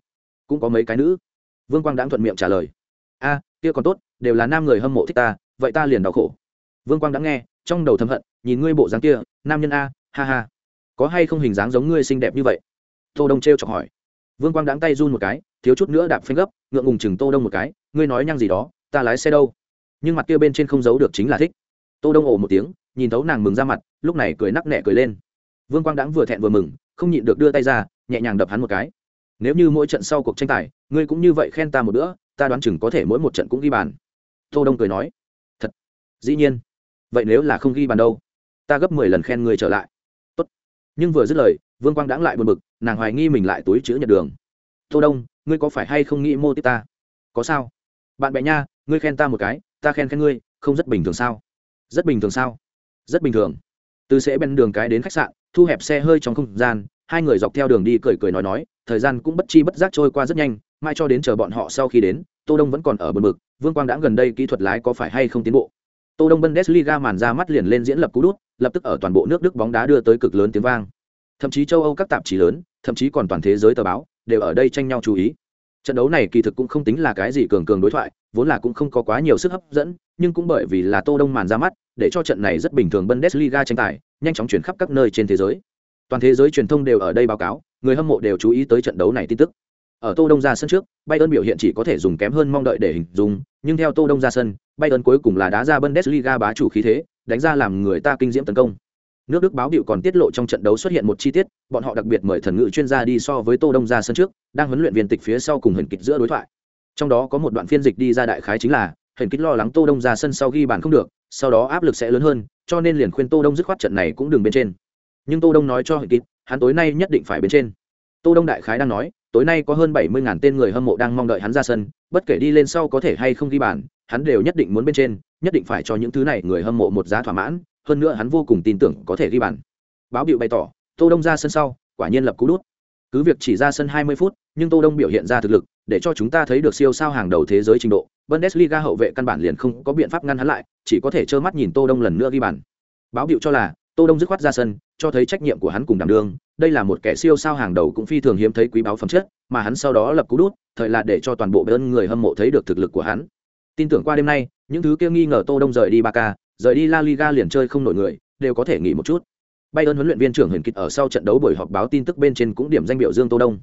cũng có mấy cái nữ? Vương quang đãng thuận miệng trả lời, a, kia còn tốt, đều là nam người hâm mộ thích ta, vậy ta liền đau khổ. Vương quang đãng nghe, trong đầu thầm hận, nhìn ngươi bộ dáng kia, nam nhân a ha ha, có hay không hình dáng giống ngươi xinh đẹp như vậy? Tô đông treo chọc hỏi. Vương quang đáng tay run một cái, thiếu chút nữa đạp phanh gấp, ngượng ngùng chừng tô đông một cái, ngươi nói nhăng gì đó, ta lái xe đâu? Nhưng mặt kia bên trên không giấu được chính là thích. Tô đông ồ một tiếng, nhìn thấu nàng mừng ra mặt, lúc này cười nắc nẻ cười lên. Vương quang đáng vừa thẹn vừa mừng, không nhịn được đưa tay ra, nhẹ nhàng đập hắn một cái. Nếu như mỗi trận sau cuộc tranh tài, ngươi cũng như vậy khen ta một bữa, ta đoán chừng có thể mỗi một trận cũng ghi bàn. Tô đông cười nói. Thật? Dĩ nhiên. Vậy nếu là không ghi bàn đâu? Ta gấp mười lần khen ngươi trở lại nhưng vừa dứt lời, vương quang đãng lại buồn bực, nàng hoài nghi mình lại túi chữ nhật đường. Tô đông, ngươi có phải hay không nghĩ mô tiếp ta? Có sao. Bạn bè nha, ngươi khen ta một cái, ta khen khen ngươi, không rất bình thường sao? Rất bình thường sao? Rất bình thường. Từ sẽ bên đường cái đến khách sạn, thu hẹp xe hơi trong không gian, hai người dọc theo đường đi cười cười nói nói, thời gian cũng bất chi bất giác trôi qua rất nhanh, mai cho đến chờ bọn họ sau khi đến, tô đông vẫn còn ở bờ mực vương quang đã gần đây kỹ thuật lái có phải hay không tiến bộ? Tô đông bundesliga màn ra mắt liền lên diễn lập cú đút, lập tức ở toàn bộ nước đức bóng đá đưa tới cực lớn tiếng vang. Thậm chí châu âu các tạp chí lớn, thậm chí còn toàn thế giới tờ báo, đều ở đây tranh nhau chú ý. Trận đấu này kỳ thực cũng không tính là cái gì cường cường đối thoại, vốn là cũng không có quá nhiều sức hấp dẫn, nhưng cũng bởi vì là tô đông màn ra mắt, để cho trận này rất bình thường bundesliga tranh tài, nhanh chóng chuyển khắp các nơi trên thế giới. Toàn thế giới truyền thông đều ở đây báo cáo, người hâm mộ đều chú ý tới trận đấu này tin tức. Ở tô đông ra sân trước, bayern biểu hiện chỉ có thể dùng kém hơn mong đợi để hình dung, nhưng theo tô đông ra sân bayern cuối cùng là đá ra bundesliga bá chủ khí thế, đánh ra làm người ta kinh diễm tấn công. Nước đức báo biểu còn tiết lộ trong trận đấu xuất hiện một chi tiết, bọn họ đặc biệt mời thần ngữ chuyên gia đi so với tô đông ra sân trước, đang huấn luyện viên tịch phía sau cùng hình kịch giữa đối thoại. Trong đó có một đoạn phiên dịch đi ra đại khái chính là hình kịch lo lắng tô đông ra sân sau ghi bàn không được, sau đó áp lực sẽ lớn hơn, cho nên liền khuyên tô đông dứt khoát trận này cũng đừng bên trên. Nhưng tô đông nói cho hình kịch, hắn tối nay nhất định phải bên trên. Tô đông đại khái đang nói, tối nay có hơn bảy mươi ngàn tên người hâm mộ đang mong đợi hắn ra sân, bất kể đi lên sau có thể hay không ghi bàn hắn đều nhất định muốn bên trên, nhất định phải cho những thứ này người hâm mộ một giá thỏa mãn, hơn nữa hắn vô cùng tin tưởng có thể ghi bàn. Báo biểu bày tỏ, tô đông ra sân sau, quả nhiên lập cú đút. Cứ việc chỉ ra sân 20 phút, nhưng tô đông biểu hiện ra thực lực, để cho chúng ta thấy được siêu sao hàng đầu thế giới trình độ. Bundesliga hậu vệ căn bản liền không có biện pháp ngăn hắn lại, chỉ có thể trơ mắt nhìn tô đông lần nữa ghi bàn. Báo biểu cho là, tô đông dứt khoát ra sân, cho thấy trách nhiệm của hắn cùng đảm đương, đây là một kẻ siêu sao hàng đầu cũng phi thường hiếm thấy quý báo phẩm chất, mà hắn sau đó lập cú đút, thời là để cho toàn bộ bên người hâm mộ thấy được thực lực của hắn tin tưởng qua đêm nay những thứ kia nghi ngờ tô đông rời đi ba ca rời đi la liga liền chơi không nổi người đều có thể nghỉ một chút Bay ơn huấn luyện viên trưởng Huyền Kịch ở sau trận đấu buổi họp báo tin tức bên trên cũng điểm danh biểu dương Tô Đông.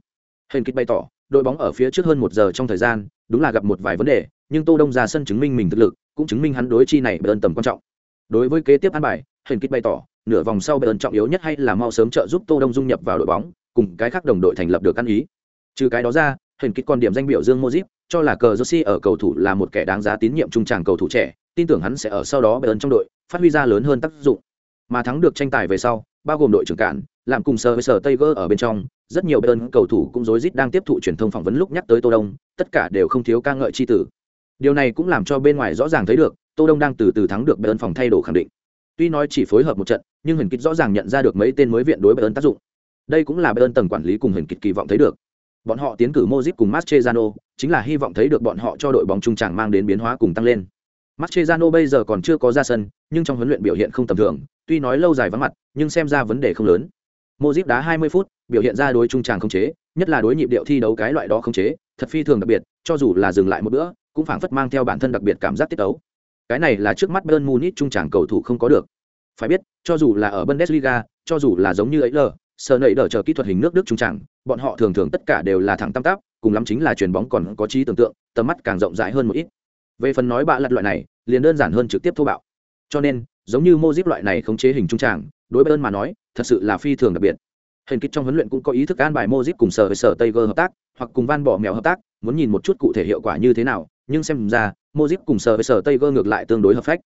Huyền Kịch bày tỏ, đội bóng ở phía trước hơn một giờ trong thời gian, đúng là gặp một vài vấn đề, nhưng Tô Đông ra sân chứng minh mình thực lực, cũng chứng minh hắn đối chi này Bayern tầm quan trọng. Đối với kế tiếp an bài, Huyền Kịch bày tỏ, nửa vòng sau Bayern trọng yếu nhất hay là mau sớm trợ giúp Tô Đông dung nhập vào đội bóng, cùng cái khác đồng đội thành lập được ăn ý. Trừ cái đó ra, Huyền Kịch còn điểm danh biểu dương Modric, cho là cờ Jersey ở cầu thủ là một kẻ đáng giá tín nhiệm trung tràng cầu thủ trẻ, tin tưởng hắn sẽ ở sau đó Bayern trong đội phát huy ra lớn hơn tác dụng. Mà thắng được tranh tài về sau, bao gồm đội trưởng cản, làm cùng sờ với sờ Tiger ở bên trong, rất nhiều Bayern cầu thủ cũng rối rít đang tiếp thụ truyền thông phỏng vấn lúc nhắc tới Tô Đông, tất cả đều không thiếu ca ngợi chi tử. Điều này cũng làm cho bên ngoài rõ ràng thấy được, Tô Đông đang từ từ thắng được Bayern phòng thay đổi khẳng định. Tuy nói chỉ phối hợp một trận, nhưng Huyền Kịch rõ ràng nhận ra được mấy tên mới viện đối Bayern tác dụng. Đây cũng là Bayern tầng quản lý cùng Huyền Kịch kỳ vọng thấy được. Bọn họ tiến cử Modric cùng Mascherano, chính là hy vọng thấy được bọn họ cho đội bóng trung tràng mang đến biến hóa cùng tăng lên. Mascherano bây giờ còn chưa có ra sân, nhưng trong huấn luyện biểu hiện không tầm thường, tuy nói lâu dài vắng mặt, nhưng xem ra vấn đề không lớn. Modric đá 20 phút, biểu hiện ra đối trung tràng không chế, nhất là đối nhịp điệu thi đấu cái loại đó không chế, thật phi thường đặc biệt, cho dù là dừng lại một bữa, cũng phảng phất mang theo bản thân đặc biệt cảm giác tiết đấu. Cái này là trước mắt Bayern Munich trung tràng cầu thủ không có được. Phải biết, cho dù là ở Bundesliga, cho dù là giống như ấy lờ, sờ nảy đỡ chờ kỹ thuật hình nước Đức trung tràng, bọn họ thường thường tất cả đều là thẳng tam táp, cùng lắm chính là chuyền bóng còn có trí tưởng tượng, tầm mắt càng rộng rãi hơn một ít. Về phần nói bạ lật loại này, liền đơn giản hơn trực tiếp thô bạo. Cho nên, giống như Modric loại này khống chế hình trung tràng, đối Bayern mà nói, thật sự là phi thường đặc biệt. Hình kích trong huấn luyện cũng có ý thức an bài Modric cùng sở với sở Tiger hợp tác, hoặc cùng Van Bỏ mèo hợp tác, muốn nhìn một chút cụ thể hiệu quả như thế nào, nhưng xem ra, Modric cùng sở với sở Tiger ngược lại tương đối hợp phách.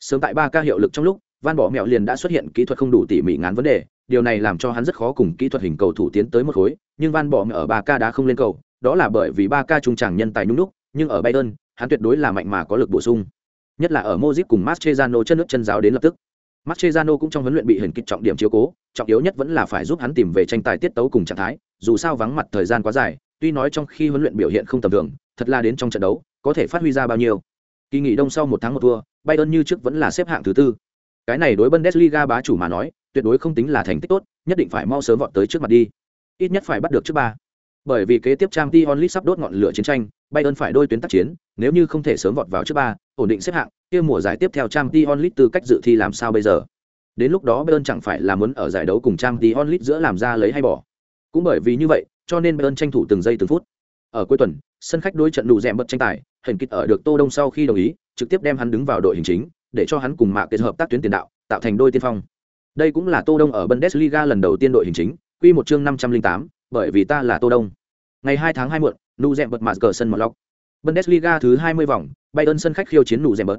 Sớm tại ba ca hiệu lực trong lúc, Van Bỏ mèo liền đã xuất hiện kỹ thuật không đủ tỉ mỉ ngán vấn đề, điều này làm cho hắn rất khó cùng kỹ thuật hình cầu thủ tiến tới một khối, nhưng Van Bỏ mèo ở ba ca đã không lên cầu, đó là bởi vì ba ca trung tràng nhân tài nhung lúc nhưng ở Bayern, hắn tuyệt đối là mạnh mà có lực bổ sung. Nhất là ở mozip cùng Mascherano chân nước chân giáo đến lập tức. Mascherano cũng trong huấn luyện bị hình kịch trọng điểm chiếu cố, trọng yếu nhất vẫn là phải giúp hắn tìm về tranh tài tiết tấu cùng trạng thái, dù sao vắng mặt thời gian quá dài, tuy nói trong khi huấn luyện biểu hiện không tầm thường, thật là đến trong trận đấu, có thể phát huy ra bao nhiêu. Kỳ nghỉ đông sau một tháng một thua, Bayern như trước vẫn là xếp hạng thứ tư. Cái này đối Bundesliga bá chủ mà nói, tuyệt đối không tính là thành tích tốt, nhất định phải mau sớm vọt tới trước mặt đi. Ít nhất phải bắt được trước ba. Bởi vì kế tiếp Champions League sắp đốt ngọn lửa chiến tranh, Bayern phải đôi tuyến tác chiến, nếu như không thể sớm vọt vào trước ba, ổn định xếp hạng, kia mùa giải tiếp theo Champions League tư cách dự thi làm sao bây giờ? Đến lúc đó Bayern chẳng phải là muốn ở giải đấu cùng Champions League giữa làm ra lấy hay bỏ. Cũng bởi vì như vậy, cho nên Bayern tranh thủ từng giây từng phút. Ở cuối tuần, sân khách đối trận đủ rèm bật tranh tài, hình kịch ở được Tô Đông sau khi đồng ý, trực tiếp đem hắn đứng vào đội hình chính, để cho hắn cùng mạ kết hợp tác tuyến tiền đạo, tạo thành đôi tiên phong. Đây cũng là Tô Đông ở Bundesliga lần đầu tiên đội hình chính, quy một chương 508, bởi vì ta là Tô Đông. Ngày 2 tháng 2 muộn, nụ dẹm bật mạt cờ sân một lọc. Bundesliga thứ 20 vòng, Bayern sân khách khiêu chiến nụ dẹm bật.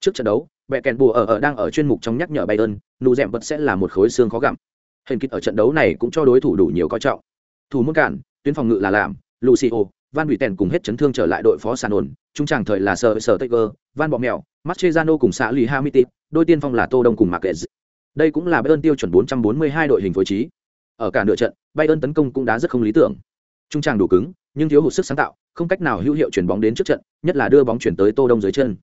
Trước trận đấu, bẹ kèn bùa ở ở đang ở chuyên mục trong nhắc nhở Bayern, nụ dẹm bật sẽ là một khối xương khó gặm. Hình kích ở trận đấu này cũng cho đối thủ đủ nhiều coi trọng. Thủ môn cản, tuyến phòng ngự là làm, Lucio, Van Tèn cùng hết chấn thương trở lại đội phó sàn ổn, trung tràng thời là Sở Sở Tiger, Van Bọ Mèo, Mascherano cùng xã Lý Hamiti, đôi tiên phong là Tô Đông cùng Marquez. Đây cũng là Bayern tiêu chuẩn 442 đội hình phối trí. Ở cả nửa trận, Bayern tấn công cũng đã rất không lý tưởng. Trung tràng đủ cứng, nhưng thiếu hụt sức sáng tạo, không cách nào hữu hiệu chuyển bóng đến trước trận, nhất là đưa bóng chuyển tới Tô Đông dưới chân.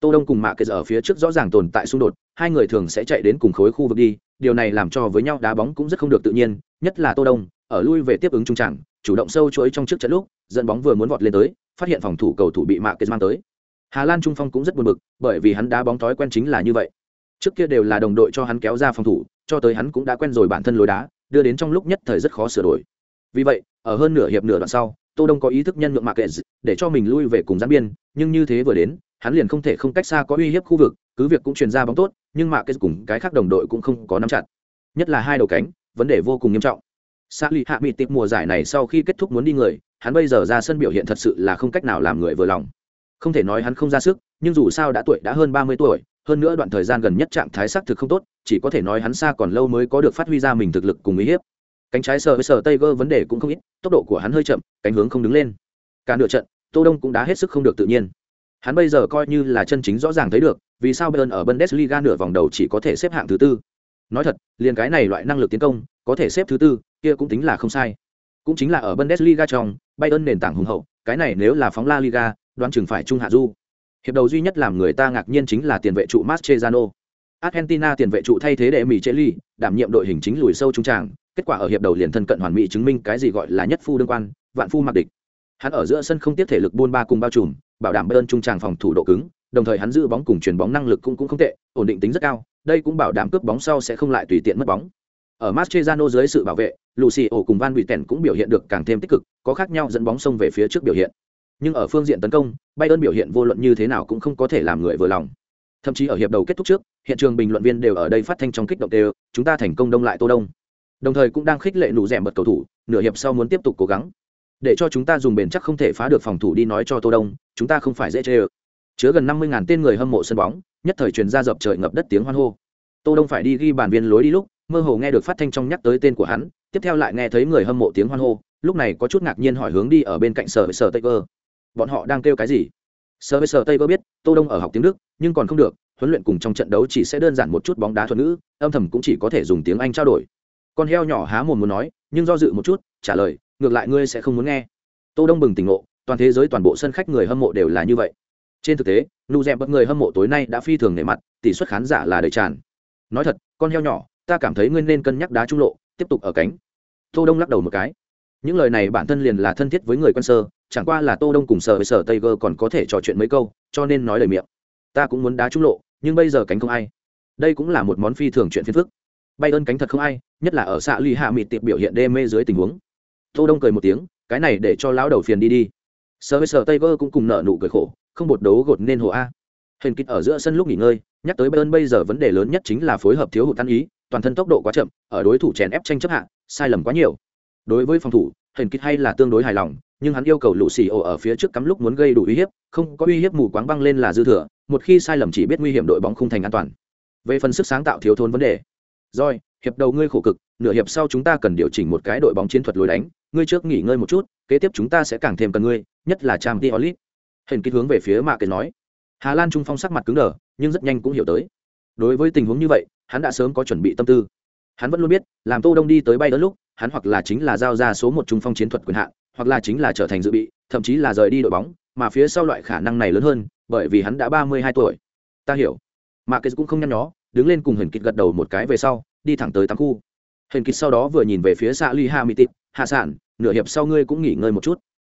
Tô Đông cùng Mạc Kệ ở phía trước rõ ràng tồn tại xung đột, hai người thường sẽ chạy đến cùng khối khu vực đi, điều này làm cho với nhau đá bóng cũng rất không được tự nhiên, nhất là Tô Đông, ở lui về tiếp ứng trung tràng, chủ động sâu chuỗi trong trước trận lúc, dẫn bóng vừa muốn vọt lên tới, phát hiện phòng thủ cầu thủ bị mạ kết mang tới. Hà Lan trung phong cũng rất buồn bực, bởi vì hắn đá bóng thói quen chính là như vậy. Trước kia đều là đồng đội cho hắn kéo ra phòng thủ, cho tới hắn cũng đã quen rồi bản thân lối đá, đưa đến trong lúc nhất thời rất khó sửa đổi. Vì vậy, ở hơn nửa hiệp nửa đoạn sau, Tô Đông có ý thức nhân lượng mạ Kệ để cho mình lui về cùng gián biên, nhưng như thế vừa đến, hắn liền không thể không cách xa có uy hiếp khu vực, cứ việc cũng truyền ra bóng tốt, nhưng mạ Kệ cùng cái khác đồng đội cũng không có nắm chặt. Nhất là hai đầu cánh, vấn đề vô cùng nghiêm trọng. Sa Lý Hạ bị tiếp mùa giải này sau khi kết thúc muốn đi người, hắn bây giờ ra sân biểu hiện thật sự là không cách nào làm người vừa lòng. Không thể nói hắn không ra sức, nhưng dù sao đã tuổi đã hơn ba mươi tuổi, hơn nữa đoạn thời gian gần nhất trạng thái sắc thực không tốt, chỉ có thể nói hắn xa còn lâu mới có được phát huy ra mình thực lực cùng ý hiệp. Cánh trái sờ với sờ tiger vấn đề cũng không ít, tốc độ của hắn hơi chậm, cánh hướng không đứng lên. Cả nửa trận, Tô Đông cũng đã hết sức không được tự nhiên. Hắn bây giờ coi như là chân chính rõ ràng thấy được, vì sao Bayern ở Bundesliga nửa vòng đầu chỉ có thể xếp hạng thứ tư. Nói thật, liền cái này loại năng lực tiến công, có thể xếp thứ tư, kia cũng tính là không sai. Cũng chính là ở Bundesliga trong, Bayern nền tảng hùng hậu, cái này nếu là phóng La Liga, đoán chừng phải trung hạ du. Hiệp đầu duy nhất làm người ta ngạc nhiên chính là tiền vệ trụ Mascherano. argentina tiền vệ trụ thay thế đệ mỹ chế đảm nhiệm đội hình chính lùi sâu trung tràng kết quả ở hiệp đầu liền thân cận hoàn mỹ chứng minh cái gì gọi là nhất phu đương quan vạn phu mặc địch hắn ở giữa sân không tiếp thể lực buôn ba cùng bao trùm bảo đảm bayern trung tràng phòng thủ độ cứng đồng thời hắn giữ bóng cùng chuyển bóng năng lực cũng cũng không tệ ổn định tính rất cao đây cũng bảo đảm cướp bóng sau sẽ không lại tùy tiện mất bóng ở Mascherano dưới sự bảo vệ, Lucio cùng Van Buiten cũng biểu hiện được càng thêm tích cực, có khác nhau dẫn bóng sông về phía trước biểu hiện. Nhưng ở phương diện tấn công, Bayern biểu hiện vô luận như thế nào cũng không có thể làm người vừa lòng. Thậm chí ở hiệp đầu kết thúc trước, hiện trường bình luận viên đều ở đây phát thanh trong kích động đều, chúng ta thành công đông lại Tô Đông. Đồng thời cũng đang khích lệ nụ rèm bật cầu thủ, nửa hiệp sau muốn tiếp tục cố gắng. Để cho chúng ta dùng bền chắc không thể phá được phòng thủ đi nói cho Tô Đông, chúng ta không phải dễ chơi. Chứa gần 50.000 tên người hâm mộ sân bóng, nhất thời truyền ra dập trời ngập đất tiếng hoan hô. Tô Đông phải đi ghi bàn viên lối đi lúc, mơ hồ nghe được phát thanh trong nhắc tới tên của hắn, tiếp theo lại nghe thấy người hâm mộ tiếng hoan hô, lúc này có chút ngạc nhiên hỏi hướng đi ở bên cạnh sở sở tây cơ. Bọn họ đang kêu cái gì? Sở sở tây cơ biết, tô đông ở học tiếng đức, nhưng còn không được, huấn luyện cùng trong trận đấu chỉ sẽ đơn giản một chút bóng đá thuật ngữ, âm thầm cũng chỉ có thể dùng tiếng anh trao đổi. Con heo nhỏ há mồm muốn nói, nhưng do dự một chút, trả lời, ngược lại ngươi sẽ không muốn nghe. Tô đông bừng tỉnh ngộ, toàn thế giới toàn bộ sân khách người hâm mộ đều là như vậy. Trên thực tế, nụ dẹp bất người hâm mộ tối nay đã phi thường nể mặt, tỷ suất khán giả là đầy tràn. Nói thật, con heo nhỏ ta cảm thấy ngươi nên cân nhắc đá trung lộ, tiếp tục ở cánh. Tô đông lắc đầu một cái. Những lời này bản thân liền là thân thiết với người quân sơ, chẳng qua là tô đông cùng sở với sở tây gơ còn có thể trò chuyện mấy câu, cho nên nói lời miệng. Ta cũng muốn đá trung lộ, nhưng bây giờ cánh không ai. Đây cũng là một món phi thường chuyện phiền phức. Bay ơn cánh thật không ai, nhất là ở xạ ly hạ mịt tiệp biểu hiện đê mê dưới tình huống. Tô đông cười một tiếng, cái này để cho lão đầu phiền đi đi. Sở với sở tây gơ cũng cùng nợ nụ cười khổ, không bột đấu gột nên hồ a. Hình kịch ở giữa sân lúc nghỉ ngơi, nhắc tới Bay Ơn bây giờ vấn đề lớn nhất chính là phối hợp thiếu hụt tan ý toàn thân tốc độ quá chậm, ở đối thủ chèn ép tranh chấp hạ, sai lầm quá nhiều. Đối với phòng thủ hình kích hay là tương đối hài lòng, nhưng hắn yêu cầu lũ xì ổ ở phía trước cắm lúc muốn gây đủ uy hiếp, không có uy hiếp mù quáng băng lên là dư thừa, một khi sai lầm chỉ biết nguy hiểm đội bóng không thành an toàn. Về phần sức sáng tạo thiếu thốn vấn đề. Rồi, hiệp đầu ngươi khổ cực, nửa hiệp sau chúng ta cần điều chỉnh một cái đội bóng chiến thuật lối đánh, ngươi trước nghỉ ngơi một chút, kế tiếp chúng ta sẽ càng thêm cần ngươi, nhất là trang t olit hình kích hướng về phía mạ kệ nói. Hà lan trung phong sắc mặt cứng đờ, nhưng rất nhanh cũng hiểu tới. Đối với tình huống như vậy hắn đã sớm có chuẩn bị tâm tư. Hắn vẫn luôn biết, làm tô đông đi tới bay đỡ lúc, hắn hoặc là chính là giao ra số một trung phong chiến thuật quyền hạn, hoặc là chính là trở thành dự bị, thậm chí là rời đi đội bóng, mà phía sau loại khả năng này lớn hơn, bởi vì hắn đã ba mươi hai tuổi. Ta hiểu. Mà cái cũng không nhăn nhó, đứng lên cùng hình kịch gật đầu một cái về sau, đi thẳng tới tám khu. Hình kịch sau đó vừa nhìn về phía xạ ly ha mỹ tịp hạ sản, nửa hiệp sau ngươi cũng nghỉ ngơi một chút.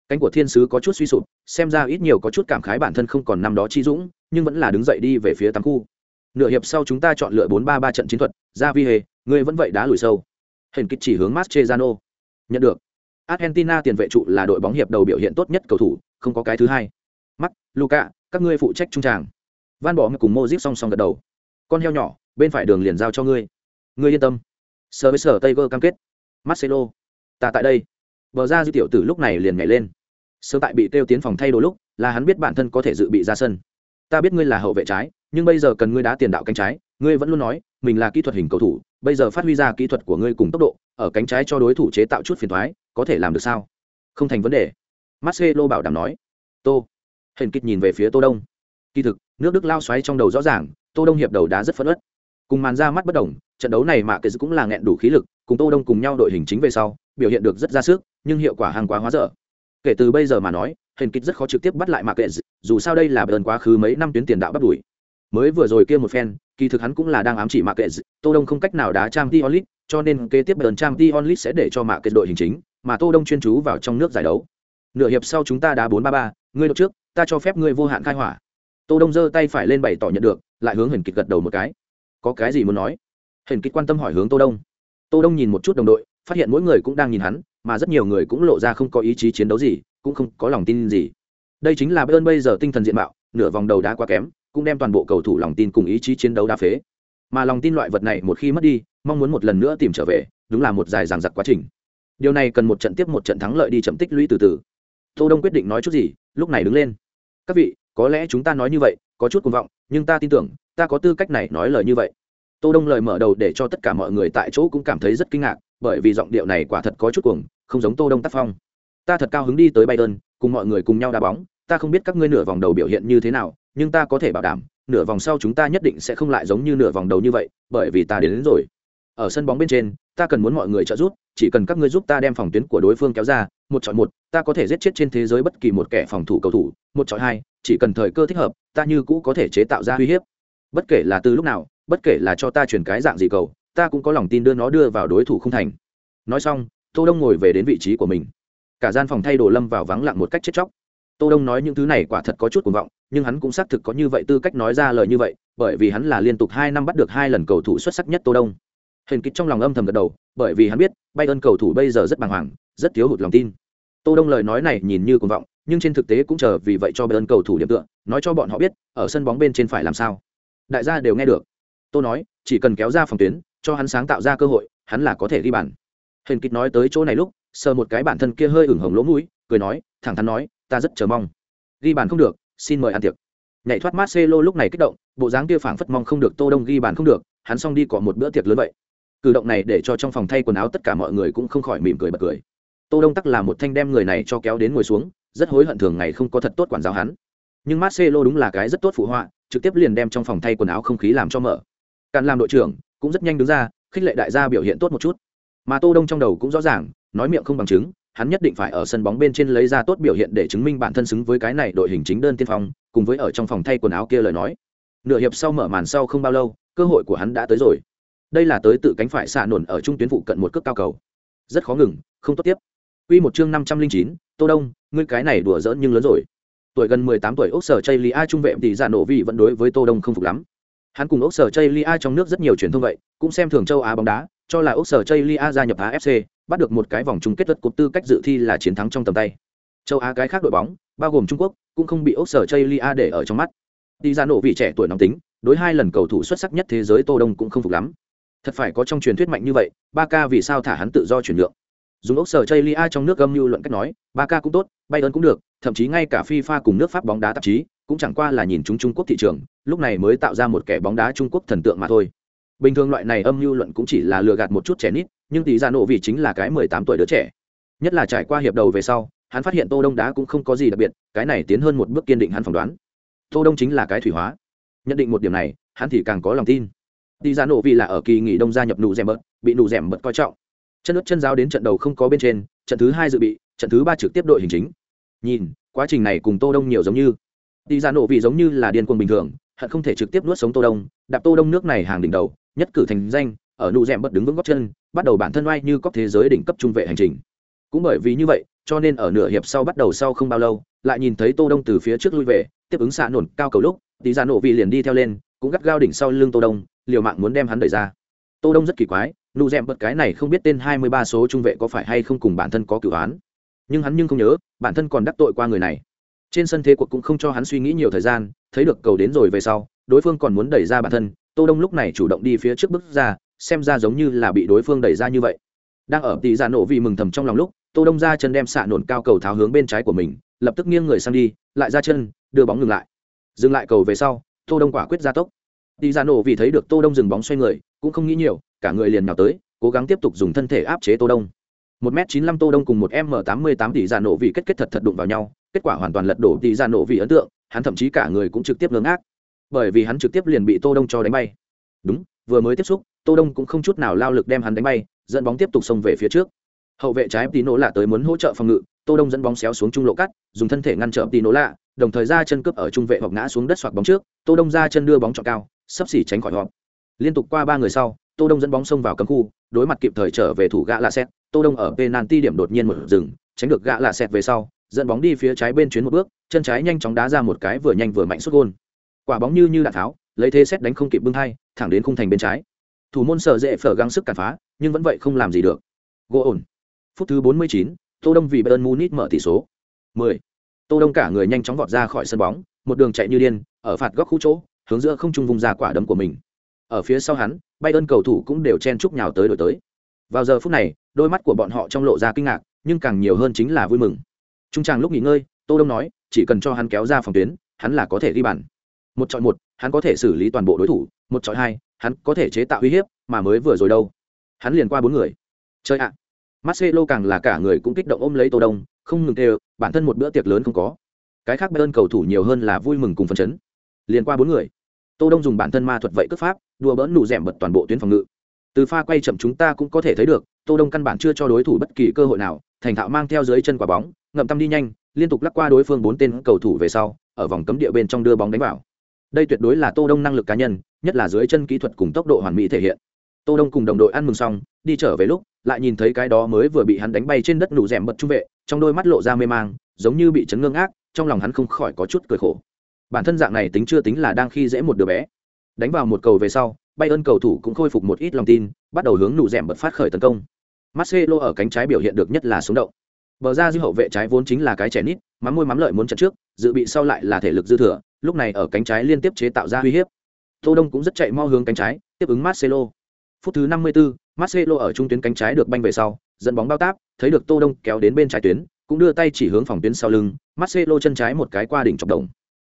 Cánh của thiên sứ có chút suy sụp, xem ra ít nhiều có chút cảm khái bản thân không còn năm đó chi dũng, nhưng vẫn là đứng dậy đi về phía tám khu nửa hiệp sau chúng ta chọn lựa bốn ba ba trận chiến thuật ra vi hề, ngươi vẫn vậy đá lùi sâu. Hình kích chỉ hướng Mascherano. nhận được. Argentina tiền vệ trụ là đội bóng hiệp đầu biểu hiện tốt nhất cầu thủ, không có cái thứ hai. Mắt luca các ngươi phụ trách trung tràng. Van bỏ cùng mozip song song gật đầu. Con heo nhỏ, bên phải đường liền giao cho ngươi. Ngươi yên tâm. Sờ với sở tây vơ cam kết. Marcelo. Ta tại đây. Bờ ra dư tiểu tử lúc này liền nhảy lên. Sơ tại bị tiêu tiến phòng thay đồ lúc, là hắn biết bản thân có thể dự bị ra sân ta biết ngươi là hậu vệ trái, nhưng bây giờ cần ngươi đá tiền đạo cánh trái. Ngươi vẫn luôn nói, mình là kỹ thuật hình cầu thủ, bây giờ phát huy ra kỹ thuật của ngươi cùng tốc độ, ở cánh trái cho đối thủ chế tạo chút phiền thoái, có thể làm được sao? Không thành vấn đề. Marcelo bảo đảm nói. Tô. Hình kịch nhìn về phía tô đông. Kỳ thực, nước đức lao xoáy trong đầu rõ ràng, tô đông hiệp đầu đá rất phấn ớt cùng màn ra mắt bất đồng, trận đấu này mà kệ cũng là nghẹn đủ khí lực, cùng tô đông cùng nhau đội hình chính về sau, biểu hiện được rất ra sức, nhưng hiệu quả hàng quá hóa dở. Kể từ bây giờ mà nói hình kịch rất khó trực tiếp bắt lại mạc kệ dù sao đây là bờn quá khứ mấy năm tuyến tiền đạo bắt đuổi. Mới vừa rồi kia một phen, kỳ thực hắn cũng là đang ám chỉ mạc kệ tô đông không cách nào đá trang t onlit, cho nên kế tiếp bờn trang t onlit sẽ để cho mạc kệ đội hình chính, mà tô đông chuyên chú vào trong nước giải đấu. Nửa hiệp sau chúng ta đá bốn ba ba, ngươi đột trước, ta cho phép ngươi vô hạn khai hỏa. Tô đông giơ tay phải lên bày tỏ nhận được, lại hướng hình kịch gật đầu một cái. Có cái gì muốn nói? Hình kịch quan tâm hỏi hướng tô đông. Tô đông nhìn một chút đồng đội, phát hiện mỗi người cũng đang nhìn hắn, mà rất nhiều người cũng lộ ra không có ý chí chiến đấu gì cũng không có lòng tin gì. Đây chính là bayern bây giờ tinh thần diện mạo, nửa vòng đầu đá quá kém, cũng đem toàn bộ cầu thủ lòng tin cùng ý chí chiến đấu đá phế. Mà lòng tin loại vật này một khi mất đi, mong muốn một lần nữa tìm trở về, đúng là một dài dằng dặc quá trình. Điều này cần một trận tiếp một trận thắng lợi đi chậm tích lũy từ từ. Tô đông quyết định nói chút gì, lúc này đứng lên. Các vị, có lẽ chúng ta nói như vậy, có chút cuồng vọng, nhưng ta tin tưởng, ta có tư cách này nói lời như vậy. Tô đông lời mở đầu để cho tất cả mọi người tại chỗ cũng cảm thấy rất kinh ngạc, bởi vì giọng điệu này quả thật có chút cuồng, không giống tô đông tác phong ta thật cao hứng đi tới bayern cùng mọi người cùng nhau đá bóng ta không biết các ngươi nửa vòng đầu biểu hiện như thế nào nhưng ta có thể bảo đảm nửa vòng sau chúng ta nhất định sẽ không lại giống như nửa vòng đầu như vậy bởi vì ta đến, đến rồi. Ở sân bóng bên trên ta cần muốn mọi người trợ giúp chỉ cần các ngươi giúp ta đem phòng tuyến của đối phương kéo ra một chọi một ta có thể giết chết trên thế giới bất kỳ một kẻ phòng thủ cầu thủ một chọi hai chỉ cần thời cơ thích hợp ta như cũ có thể chế tạo ra uy hiếp. Bất kể là từ lúc nào bất kể là cho ta chuyển cái dạng gì cầu ta cũng có lòng tin đưa nó đưa vào đối thủ không thành. Nói xong tô đông ngồi về đến vị trí của mình cả gian phòng thay đồ lâm vào vắng lặng một cách chết chóc. Tô đông nói những thứ này quả thật có chút cuồng vọng, nhưng hắn cũng xác thực có như vậy tư cách nói ra lời như vậy, bởi vì hắn là liên tục hai năm bắt được hai lần cầu thủ xuất sắc nhất tô đông. Hình kích trong lòng âm thầm gật đầu, bởi vì hắn biết bay ơn cầu thủ bây giờ rất bàng hoàng, rất thiếu hụt lòng tin. Tô đông lời nói này nhìn như cuồng vọng, nhưng trên thực tế cũng chờ vì vậy cho bay ơn cầu thủ điểm tựa, nói cho bọn họ biết, ở sân bóng bên trên phải làm sao. Đại gia đều nghe được. Tô nói, chỉ cần kéo ra phòng tuyến, cho hắn sáng tạo ra cơ hội, hắn là có thể ghi bàn. Hình kích nói tới chỗ này lúc sờ một cái bản thân kia hơi ửng hồng lỗ mũi, cười nói, thẳng thắn nói, ta rất chờ mong. Ghi bàn không được, xin mời ăn tiệc. Nhảy thoát Marcelo lúc này kích động, bộ dáng kia phảng phất mong không được tô đông ghi bàn không được, hắn xong đi có một bữa tiệc lớn vậy. Cử động này để cho trong phòng thay quần áo tất cả mọi người cũng không khỏi mỉm cười bật cười. Tô đông tắc là một thanh đem người này cho kéo đến ngồi xuống, rất hối hận thường ngày không có thật tốt quản giáo hắn. Nhưng Marcelo đúng là cái rất tốt phụ họa, trực tiếp liền đem trong phòng thay quần áo không khí làm cho mở. Càn làm đội trưởng, cũng rất nhanh đứng ra, khích lệ đại gia biểu hiện tốt một chút mà tô đông trong đầu cũng rõ ràng nói miệng không bằng chứng hắn nhất định phải ở sân bóng bên trên lấy ra tốt biểu hiện để chứng minh bản thân xứng với cái này đội hình chính đơn tiên phong cùng với ở trong phòng thay quần áo kia lời nói nửa hiệp sau mở màn sau không bao lâu cơ hội của hắn đã tới rồi đây là tới tự cánh phải xạ nổn ở trung tuyến phụ cận một cước cao cầu rất khó ngừng không tốt tiếp Quy một chương năm trăm linh chín, Tô Đông, ngươi cái này đùa giỡn nhưng lớn rồi. Tuổi gần mười tám tuổi Ốc Sở Chaylia trung vệ tỷ giả nổ vị vẫn đối với Tô Đông không phục lắm. Hắn cùng Ốc Sở Chaylia trong nước rất nhiều truyền thông vậy, cũng xem thường châu Á bóng đá, cho là Ốc Sở Chaylia gia nhập AFC, bắt được một cái vòng chung kết lượt cột tư cách dự thi là chiến thắng trong tầm tay. Châu Á cái khác đội bóng, bao gồm Trung Quốc, cũng không bị Ốc Sở Chaylia để ở trong mắt. đi ra nổ vị trẻ tuổi nóng tính, đối hai lần cầu thủ xuất sắc nhất thế giới Tô Đông cũng không phục lắm thật phải có trong truyền thuyết mạnh như vậy ba ca vì sao thả hắn tự do chuyển nhượng dùng ốc sở chây lia trong nước gâm mưu luận cách nói ba ca cũng tốt bay ơn cũng được thậm chí ngay cả fifa cùng nước pháp bóng đá tạp chí cũng chẳng qua là nhìn chúng trung quốc thị trường, lúc này mới tạo ra một kẻ bóng đá trung quốc thần tượng mà thôi. Bình thường loại này âm mưu luận cũng chỉ là lừa gạt một chút trẻ nít, nhưng tỷ ra nộ vì chính là cái mười tám tuổi đứa trẻ. Nhất là trải qua hiệp đầu về sau, hắn phát hiện tô đông đá cũng không có gì đặc biệt, cái này tiến hơn một bước kiên định hắn phỏng đoán. Tô đông chính là cái thủy hóa. Nhận định một điểm này, hắn thì càng có lòng tin. Tỷ ra nổ vì là ở kỳ nghỉ đông gia nhập nụ rèm bớt, bị nụ rèm bớt coi trọng. Chân ướt chân giáo đến trận đầu không có bên trên, trận thứ hai dự bị, trận thứ ba trực tiếp đội hình chính. Nhìn, quá trình này cùng tô đông nhiều giống như đi ra dạ nổ vì giống như là điên cuồng bình thường, hận không thể trực tiếp nuốt sống tô đông, đạp tô đông nước này hàng đỉnh đầu, nhất cử thành danh, ở nụ rèm bớt đứng vững góc chân, bắt đầu bản thân oai như cóc thế giới đỉnh cấp trung vệ hành trình. Cũng bởi vì như vậy, cho nên ở nửa hiệp sau bắt đầu sau không bao lâu, lại nhìn thấy tô đông từ phía trước lui về, tiếp ứng xạ nổn cao cầu lúc tí ra dạ nổ vì liền đi theo lên, cũng gắt gao đỉnh sau lưng tô đông, liều mạng muốn đem hắn đẩy ra. Tô đông rất kỳ quái, nụ rèm bật cái này không biết tên hai mươi ba số trung vệ có phải hay không cùng bản thân có cửu án. Nhưng hắn nhưng không nhớ, bản thân còn đắc tội qua người này trên sân thế cuộc cũng không cho hắn suy nghĩ nhiều thời gian, thấy được cầu đến rồi về sau, đối phương còn muốn đẩy ra bản thân, tô đông lúc này chủ động đi phía trước bước ra, xem ra giống như là bị đối phương đẩy ra như vậy. Đang ở tỷ giả nổ vì mừng thầm trong lòng lúc, tô đông ra chân đem xạ nổn cao cầu tháo hướng bên trái của mình, lập tức nghiêng người sang đi, lại ra chân, đưa bóng ngừng lại. Dừng lại cầu về sau, tô đông quả quyết ra tốc. Tỷ giả nổ vì thấy được tô đông dừng bóng xoay người, cũng không nghĩ nhiều, cả người liền nhào tới, cố gắng tiếp tục dùng thân thể áp chế tô đông. Một m chín mươi tô đông cùng một m tám mươi tám tỷ giả nổ vì kết kết thật thật đụng vào nhau kết quả hoàn toàn lật đổ tỷ ra nổ vì ấn tượng, hắn thậm chí cả người cũng trực tiếp ngưng ác bởi vì hắn trực tiếp liền bị tô đông cho đánh bay. Đúng, vừa mới tiếp xúc, tô đông cũng không chút nào lao lực đem hắn đánh bay, dẫn bóng tiếp tục xông về phía trước. Hậu vệ trái tí nổ lạ tới muốn hỗ trợ phòng ngự, tô đông dẫn bóng xéo xuống trung lộ cắt, dùng thân thể ngăn trở tí nổ lạ, đồng thời ra chân cướp ở trung vệ hoặc ngã xuống đất xoạc bóng trước, tô đông ra chân đưa bóng trọn cao, sắp xỉ tránh khỏi họ liên tục qua ba người sau, tô đông dẫn bóng xông vào cấm khu, đối mặt kịp thời trở về thủ gã lạ xét tô đông ở penalty điểm đột nhiên một dừng tránh được gã lạ xét về sau dẫn bóng đi phía trái bên chuyến một bước chân trái nhanh chóng đá ra một cái vừa nhanh vừa mạnh xuất gôn. Quả bóng như như đạn tháo lấy thế xét đánh không kịp bưng hai thẳng đến khung thành bên trái. Thủ môn sở dễ phở gắng sức cản phá nhưng vẫn vậy không làm gì được. Gỗ ổn. Phút thứ 49, tô đông vì bayern munich mở tỷ số. 10. tô đông cả người nhanh chóng vọt ra khỏi sân bóng một đường chạy như điên ở phạt góc khu chỗ hướng giữa không trung vùng ra quả đấm của mình. Ở phía sau hắn bay ơn cầu thủ cũng đều chen chúc nhào tới đổi tới. Vào giờ phút này đôi mắt của bọn họ trong lộ ra kinh ngạc nhưng càng nhiều hơn chính là vui mừng trung tràng lúc nghỉ ngơi tô đông nói chỉ cần cho hắn kéo ra phòng tuyến hắn là có thể ghi bàn. Một chọi một hắn có thể xử lý toàn bộ đối thủ. Một chọi hai hắn có thể chế tạo uy hiếp mà mới vừa rồi đâu. Hắn liền qua bốn người. Chơi ạ. À. Marcelo càng là cả người cũng kích động ôm lấy Tô Đông, không ngừng kêu, bản thân một bữa tiệc lớn không có. Cái khác bên cầu thủ nhiều hơn là vui mừng cùng phấn chấn. Liên qua bốn người. Tô đông dùng bản thân ma thuật vậy cướp pháp đùa bỡn nụ rẻm bật toàn bộ tuyến phòng ngự. Từ pha quay chậm chúng ta cũng có thể thấy được tô đông căn bản chưa cho đối thủ bất kỳ cơ hội nào thành thạo mang theo dưới chân quả bóng, ngậm tâm đi nhanh, liên tục lắc qua đối phương bốn tên cầu thủ về sau, ở vòng cấm địa bên trong đưa bóng đánh vào. Đây tuyệt đối là tô đông năng lực cá nhân, nhất là dưới chân kỹ thuật cùng tốc độ hoàn mỹ thể hiện. Tô đông cùng đồng đội ăn mừng xong, đi trở về lúc, lại nhìn thấy cái đó mới vừa bị hắn đánh bay trên đất nụ rèm bật trung vệ, trong đôi mắt lộ ra mê mang, giống như bị chấn ngưng ác, trong lòng hắn không khỏi có chút cười khổ. Bản thân dạng này tính chưa tính là đang khi dễ một đứa bé. Đánh vào một cầu về sau bay ơn cầu thủ cũng khôi phục một ít lòng tin, bắt đầu hướng nụ rèm bật phát khởi tấn công marcelo ở cánh trái biểu hiện được nhất là sống động. Bờ ra dư hậu vệ trái vốn chính là cái trẻ nít mắm môi mắm lợi muốn trận trước dự bị sau lại là thể lực dư thừa lúc này ở cánh trái liên tiếp chế tạo ra uy hiếp. Tô đông cũng rất chạy mau hướng cánh trái tiếp ứng marcelo. Phút thứ 54, marcelo ở trung tuyến cánh trái được banh về sau dẫn bóng bao táp thấy được tô đông kéo đến bên trái tuyến cũng đưa tay chỉ hướng phòng tuyến sau lưng marcelo chân trái một cái qua đỉnh chọc đồng.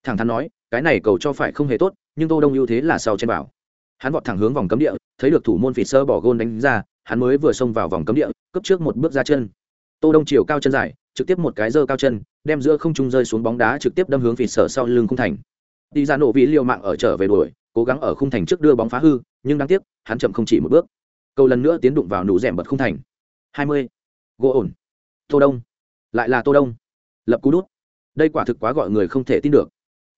Thẳng thắn nói cái này cầu cho phải không hề tốt nhưng tô đông ưu thế là sau trên bảo hắn vọt thẳng hướng vòng cấm địa thấy được thủ môn phỉ sơ bỏ gôn đánh ra hắn mới vừa xông vào vòng cấm địa cấp trước một bước ra chân. Tô đông chiều cao chân dài, trực tiếp một cái giơ cao chân, đem giữa không trung rơi xuống bóng đá trực tiếp đâm hướng vịt sở sau lưng khung thành. Đi ra nổ vị liều mạng ở trở về đuổi, cố gắng ở khung thành trước đưa bóng phá hư, nhưng đáng tiếc, hắn chậm không chỉ một bước. Cầu lần nữa tiến đụng vào nụ rèm bật khung thành. 20. gỗ ổn. Tô đông. Lại là tô đông. Lập cú đút. Đây quả thực quá gọi người không thể tin được.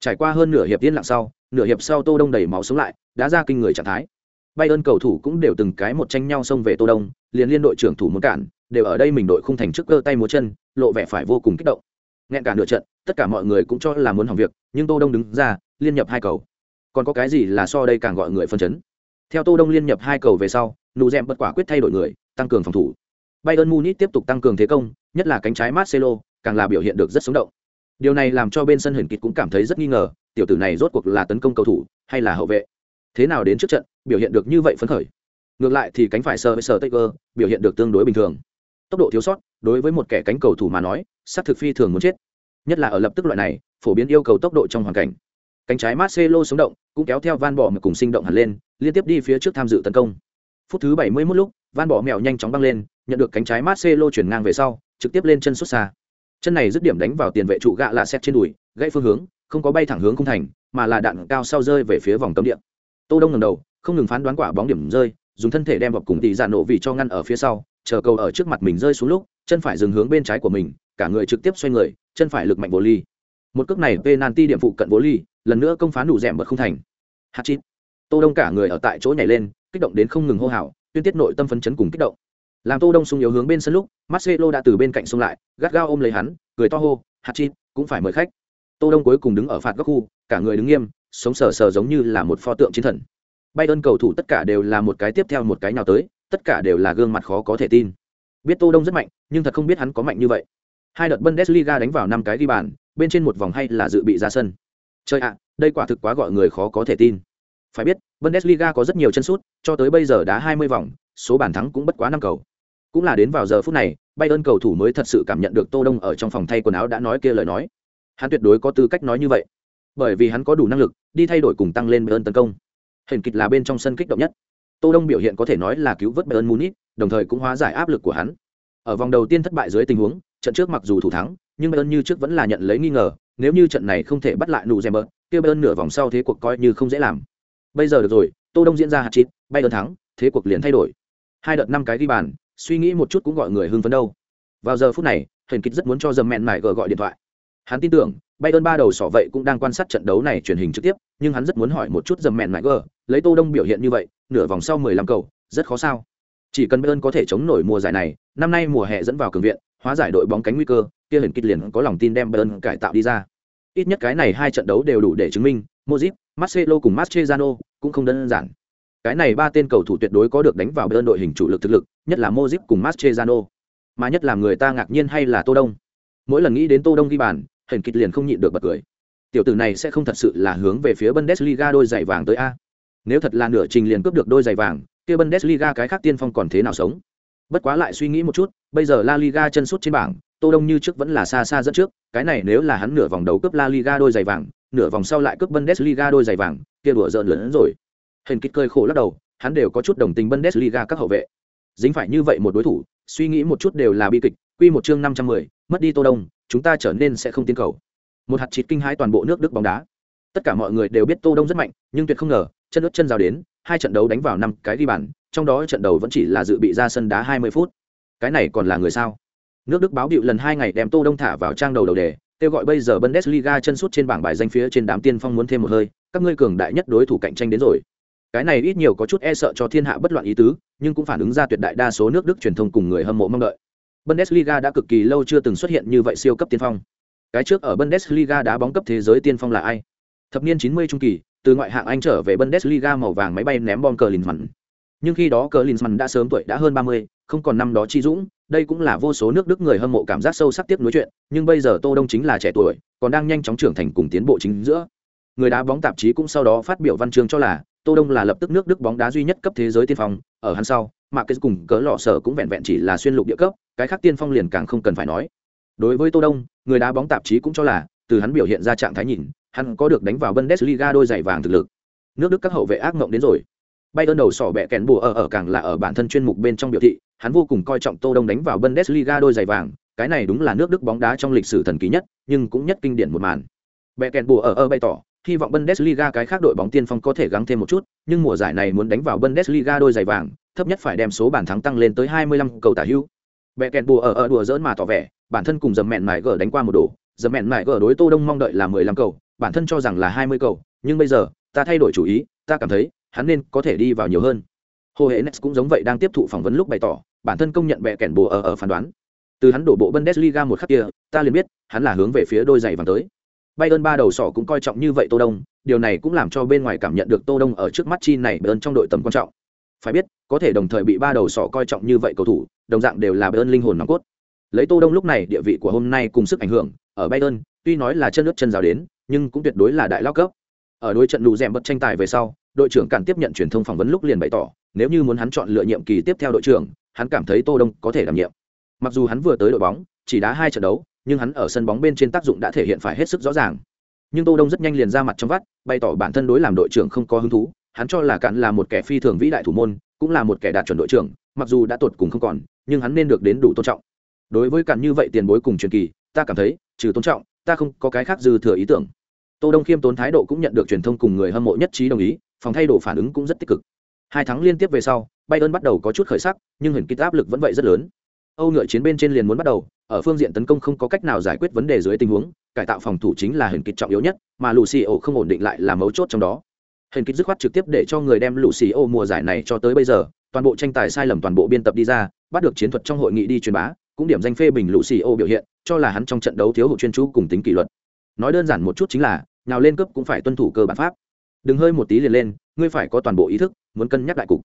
Trải qua hơn nửa hiệp tiên lặng sau, nửa hiệp sau tô đông đẩy máu sống lại đã ra kinh người trạng thái bay ơn cầu thủ cũng đều từng cái một tranh nhau xông về tô đông, liền liên đội trưởng thủ muốn cản, đều ở đây mình đội khung thành trước cơ tay múa chân, lộ vẻ phải vô cùng kích động. Nghẹn cả nửa trận, tất cả mọi người cũng cho là muốn hỏng việc, nhưng tô đông đứng ra, liên nhập hai cầu. Còn có cái gì là so đây càng gọi người phân chấn? Theo tô đông liên nhập hai cầu về sau, nụ rèm bất quả quyết thay đổi người, tăng cường phòng thủ. Bayern munich tiếp tục tăng cường thế công, nhất là cánh trái marcelo, càng là biểu hiện được rất sống động. Điều này làm cho bên sân huyền kịch cũng cảm thấy rất nghi ngờ, tiểu tử này rốt cuộc là tấn công cầu thủ, hay là hậu vệ? Thế nào đến trước trận biểu hiện được như vậy phấn khởi. Ngược lại thì cánh phải sờ với sơ taker, biểu hiện được tương đối bình thường. Tốc độ thiếu sót, đối với một kẻ cánh cầu thủ mà nói sát thực phi thường muốn chết. Nhất là ở lập tức loại này, phổ biến yêu cầu tốc độ trong hoàn cảnh. Cánh trái Marcelo sống động, cũng kéo theo van bỏ mà cùng sinh động hẳn lên, liên tiếp đi phía trước tham dự tấn công. Phút thứ 71 lúc, van bỏ mèo nhanh chóng băng lên, nhận được cánh trái Marcelo chuyển ngang về sau, trực tiếp lên chân xuất xa. Chân này dứt điểm đánh vào tiền vệ trụ gạ lạ xét trên đùi, gãy phương hướng, không có bay thẳng hướng không thành, mà là đạn cao sau rơi về phía vòng cấm địa. Tô đông ngẩng đầu không ngừng phán đoán quả bóng điểm rơi, dùng thân thể đem vào cùng tỷ dạ nổ vì cho ngăn ở phía sau, chờ cầu ở trước mặt mình rơi xuống lúc, chân phải dừng hướng bên trái của mình, cả người trực tiếp xoay người, chân phải lực mạnh vô ly. Một cước này penalty điểm phụ cận vô ly, lần nữa công phá đủ rẻm bật không thành. Hát chít tô đông cả người ở tại chỗ nhảy lên, kích động đến không ngừng hô hào, tuyên tiết nội tâm phấn chấn cùng kích động. Làm tô đông sung yếu hướng bên sân lúc, marcelo đã từ bên cạnh xung lại, gắt gao ôm lấy hắn, cười to hô hạt chít cũng phải mời khách. Tô đông cuối cùng đứng ở phạt góc khu, cả người đứng nghiêm, sống sờ sờ giống như là một pho tượng chiến thần bay ơn cầu thủ tất cả đều là một cái tiếp theo một cái nào tới, tất cả đều là gương mặt khó có thể tin. Biết tô đông rất mạnh, nhưng thật không biết hắn có mạnh như vậy. Hai đợt bundesliga đánh vào năm cái ghi bàn, bên trên một vòng hay là dự bị ra sân. Chơi ạ, đây quả thực quá gọi người khó có thể tin. Phải biết, bundesliga có rất nhiều chân sút, cho tới bây giờ đã 20 vòng, số bàn thắng cũng bất quá năm cầu. Cũng là đến vào giờ phút này, bay ơn cầu thủ mới thật sự cảm nhận được tô đông ở trong phòng thay quần áo đã nói kia lời nói. Hắn tuyệt đối có tư cách nói như vậy. Bởi vì hắn có đủ năng lực, đi thay đổi cùng tăng lên bayern tấn công hình kịch là bên trong sân kích động nhất. Tô đông biểu hiện có thể nói là cứu vớt bayern munich, đồng thời cũng hóa giải áp lực của hắn. Ở vòng đầu tiên thất bại dưới tình huống, trận trước mặc dù thủ thắng, nhưng bayern như trước vẫn là nhận lấy nghi ngờ, nếu như trận này không thể bắt lại nụ rèm bớt kia bayern nửa vòng sau thế cuộc coi như không dễ làm. Bây giờ được rồi, tô đông diễn ra hạt chít bayern thắng, thế cuộc liền thay đổi. Hai đợt năm cái ghi bàn, suy nghĩ một chút cũng gọi người hưng phấn đâu. Vào giờ phút này hình kịch rất muốn cho dầm mẹn mải gờ gọi điện thoại. Hắn tin tưởng Bayern ba đầu sỏ vậy cũng đang quan sát trận đấu này truyền hình trực tiếp nhưng hắn rất muốn hỏi một chút dầm mẹn mại gờ lấy tô đông biểu hiện như vậy nửa vòng sau mười lăm cầu rất khó sao? Chỉ cần Bayern có thể chống nổi mùa giải này năm nay mùa hè dẫn vào cường viện hóa giải đội bóng cánh nguy cơ kia hiển kịch liền có lòng tin đem Bayern cải tạo đi ra. Ít nhất cái này hai trận đấu đều đủ để chứng minh Modric, Marcelo cùng Mascherano cũng không đơn giản. Cái này ba tên cầu thủ tuyệt đối có được đánh vào Bayern đội hình chủ lực thực lực nhất là Modric cùng Mascherano. Mà nhất làm người ta ngạc nhiên hay là Tô Đông. Mỗi lần nghĩ đến Tô Đông ghi bàn hển kịch liền không nhịn được bật cười. Tiểu tử này sẽ không thật sự là hướng về phía Bundesliga đôi giày vàng tới a. Nếu thật là nửa trình liền cướp được đôi giày vàng, kia Bundesliga cái khác tiên phong còn thế nào sống? Bất quá lại suy nghĩ một chút, bây giờ La Liga chân sút trên bảng, Tô Đông như trước vẫn là xa xa dẫn trước, cái này nếu là hắn nửa vòng đầu cướp La Liga đôi giày vàng, nửa vòng sau lại cướp Bundesliga đôi giày vàng, kia đùa giỡn lớn rồi. Hển kịch cơi khổ lắc đầu, hắn đều có chút đồng tình bundesliga các hậu vệ. Dính phải như vậy một đối thủ, suy nghĩ một chút đều là bi kịch quy một chương năm trăm mười mất đi tô đông chúng ta trở nên sẽ không tiến cầu. Một hạt chít kinh hãi toàn bộ nước đức bóng đá. Tất cả mọi người đều biết tô đông rất mạnh nhưng tuyệt không ngờ chân ướt chân rào đến hai trận đấu đánh vào năm cái ghi bàn trong đó trận đầu vẫn chỉ là dự bị ra sân đá hai mươi phút. Cái này còn là người sao? Nước đức báo điệu lần hai ngày đem tô đông thả vào trang đầu đầu đề kêu gọi bây giờ Bundesliga chân sút trên bảng bài danh phía trên đám tiên phong muốn thêm một hơi, các ngươi cường đại nhất đối thủ cạnh tranh đến rồi. Cái này ít nhiều có chút e sợ cho thiên hạ bất loạn ý tứ nhưng cũng phản ứng ra tuyệt đại đa số nước đức truyền thông cùng người hâm mộ mong đợi bundesliga đã cực kỳ lâu chưa từng xuất hiện như vậy siêu cấp tiên phong. Cái trước ở bundesliga đá bóng cấp thế giới tiên phong là ai? Thập niên 90 trung kỳ từ ngoại hạng anh trở về bundesliga màu vàng máy bay ném bom cờ linsman nhưng khi đó cờ linsman đã sớm tuổi đã hơn 30, không còn năm đó chi dũng đây cũng là vô số nước đức người hâm mộ cảm giác sâu sắc tiếp nối chuyện nhưng bây giờ tô đông chính là trẻ tuổi còn đang nhanh chóng trưởng thành cùng tiến bộ chính giữa. Người đá bóng tạp chí cũng sau đó phát biểu văn chương cho là tô đông là lập tức nước đức bóng đá duy nhất cấp thế giới tiên phong ở hắn sau mà cái cùng cỡ lọ sở cũng vẹn vẹn chỉ là xuyên lục địa cấp cái khác tiên phong liền càng không cần phải nói. Đối với tô đông người đá bóng tạp chí cũng cho là từ hắn biểu hiện ra trạng thái nhìn hắn có được đánh vào bundesliga đôi giày vàng thực lực. Nước đức các hậu vệ ác mộng đến rồi. Bay đơn đầu sỏ bẹ kèn bùa ở ở càng là ở bản thân chuyên mục bên trong biểu thị hắn vô cùng coi trọng tô đông đánh vào bundesliga đôi giày vàng cái này đúng là nước đức bóng đá trong lịch sử thần kỳ nhất nhưng cũng nhất kinh điển một màn. Bẹ kèn bùa ở ở bày tỏ hy vọng Bundesliga cái khác đội bóng tiên phong có thể gắng thêm một chút, nhưng mùa giải này muốn đánh vào Bundesliga đôi giày vàng, thấp nhất phải đem số bàn thắng tăng lên tới 25 cầu tả hữu. Bẻ kèn bùa ở ở đùa giỡn mà tỏ vẻ, bản thân cùng dầm mẹn mải gở đánh qua một đổ, dầm mẹn mải gở đối Tô Đông mong đợi là 15 cầu, bản thân cho rằng là 20 cầu, nhưng bây giờ, ta thay đổi chủ ý, ta cảm thấy, hắn nên có thể đi vào nhiều hơn. Hồ Hệ Nets cũng giống vậy đang tiếp thụ phỏng vấn lúc bày tỏ, bản thân công nhận bẻ kèn bùa ở ở phán đoán. Từ hắn đổ bộ Bundesliga một khắc kia, ta liền biết, hắn là hướng về phía đôi giày vàng tới. Bayern ba đầu sỏ cũng coi trọng như vậy Tô Đông, điều này cũng làm cho bên ngoài cảm nhận được Tô Đông ở trước mắt chi này Bayern trong đội tầm quan trọng. Phải biết, có thể đồng thời bị ba đầu sọ coi trọng như vậy cầu thủ, đồng dạng đều là Bayern linh hồn nòng cốt. Lấy Tô Đông lúc này địa vị của hôm nay cùng sức ảnh hưởng, ở Bayern, tuy nói là chân nước chân rào đến, nhưng cũng tuyệt đối là đại lao cấp. Ở đối trận đủ rèm bất tranh tài về sau, đội trưởng cản tiếp nhận truyền thông phỏng vấn lúc liền bày tỏ, nếu như muốn hắn chọn lựa nhiệm kỳ tiếp theo đội trưởng, hắn cảm thấy Tô Đông có thể đảm nhiệm. Mặc dù hắn vừa tới đội bóng, chỉ đá hai trận đấu, nhưng hắn ở sân bóng bên trên tác dụng đã thể hiện phải hết sức rõ ràng nhưng tô đông rất nhanh liền ra mặt trong vắt bày tỏ bản thân đối làm đội trưởng không có hứng thú hắn cho là cạn là một kẻ phi thường vĩ đại thủ môn, cũng là một kẻ đạt chuẩn đội trưởng, mặc dù đã tột cùng không còn, nhưng hắn nên được đến đủ tôn trọng. Đối với cạn như vậy tiền bối cùng truyền kỳ, ta cảm thấy, trừ tôn trọng, ta không có cái khác dư thừa ý tưởng. Tô đông khiêm tốn thái độ cũng nhận được truyền thông cùng người hâm mộ nhất trí đồng ý, phòng thay đổi phản ứng cũng rất tích cực. Hai tháng liên tiếp về sau, bayern bắt đầu có chút khởi sắc, nhưng hình kích áp lực vẫn vậy rất lớn. Âu ngựa chiến bên trên liền muốn bắt đầu, ở phương diện tấn công không có cách nào giải quyết vấn đề dưới tình huống, cải tạo phòng thủ chính là hình kịch trọng yếu nhất, mà lucio không ổn định lại là mấu chốt trong đó hình kịch dứt khoát trực tiếp để cho người đem lucio mùa giải này cho tới bây giờ, toàn bộ tranh tài sai lầm toàn bộ biên tập đi ra, bắt được chiến thuật trong hội nghị đi truyền bá, cũng điểm danh phê bình lucio biểu hiện, cho là hắn trong trận đấu thiếu hụt chuyên chú cùng tính kỷ luật. Nói đơn giản một chút chính là, nào lên cấp cũng phải tuân thủ cơ bản pháp. Đừng hơi một tí liền lên, ngươi phải có toàn bộ ý thức, muốn cân nhắc đại cục.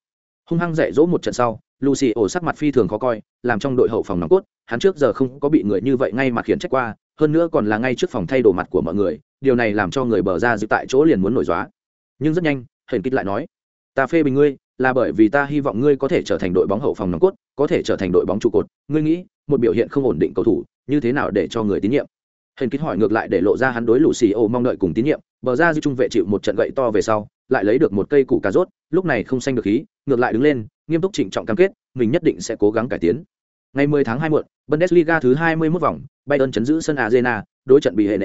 Hung hăng dạy dỗ một trận sau, lucy ổ sắc mặt phi thường khó coi, làm trong đội hậu phòng nòng cốt, hắn trước giờ không có bị người như vậy ngay mặt khiển trách qua, hơn nữa còn là ngay trước phòng thay đồ mặt của mọi người, điều này làm cho người bờ ra giữ tại chỗ liền muốn nổi dóa nhưng rất nhanh, hển kích lại nói, ta phê bình ngươi, là bởi vì ta hy vọng ngươi có thể trở thành đội bóng hậu phòng nòng cốt, có thể trở thành đội bóng trụ cột. Ngươi nghĩ, một biểu hiện không ổn định cầu thủ, như thế nào để cho người tín nhiệm? Hển kích hỏi ngược lại để lộ ra hắn đối lũ xì ô mong đợi cùng tín nhiệm, bờ ra dư trung vệ chịu một trận gậy to về sau, lại lấy được một cây củ cà rốt, lúc này không xanh được khí, ngược lại đứng lên, nghiêm túc trịnh trọng cam kết, mình nhất định sẽ cố gắng cải tiến. Ngày 10 tháng 2 muộn, bundesliga thứ 21 vòng, bayern chấn giữ sân arena, đối trận bị hệ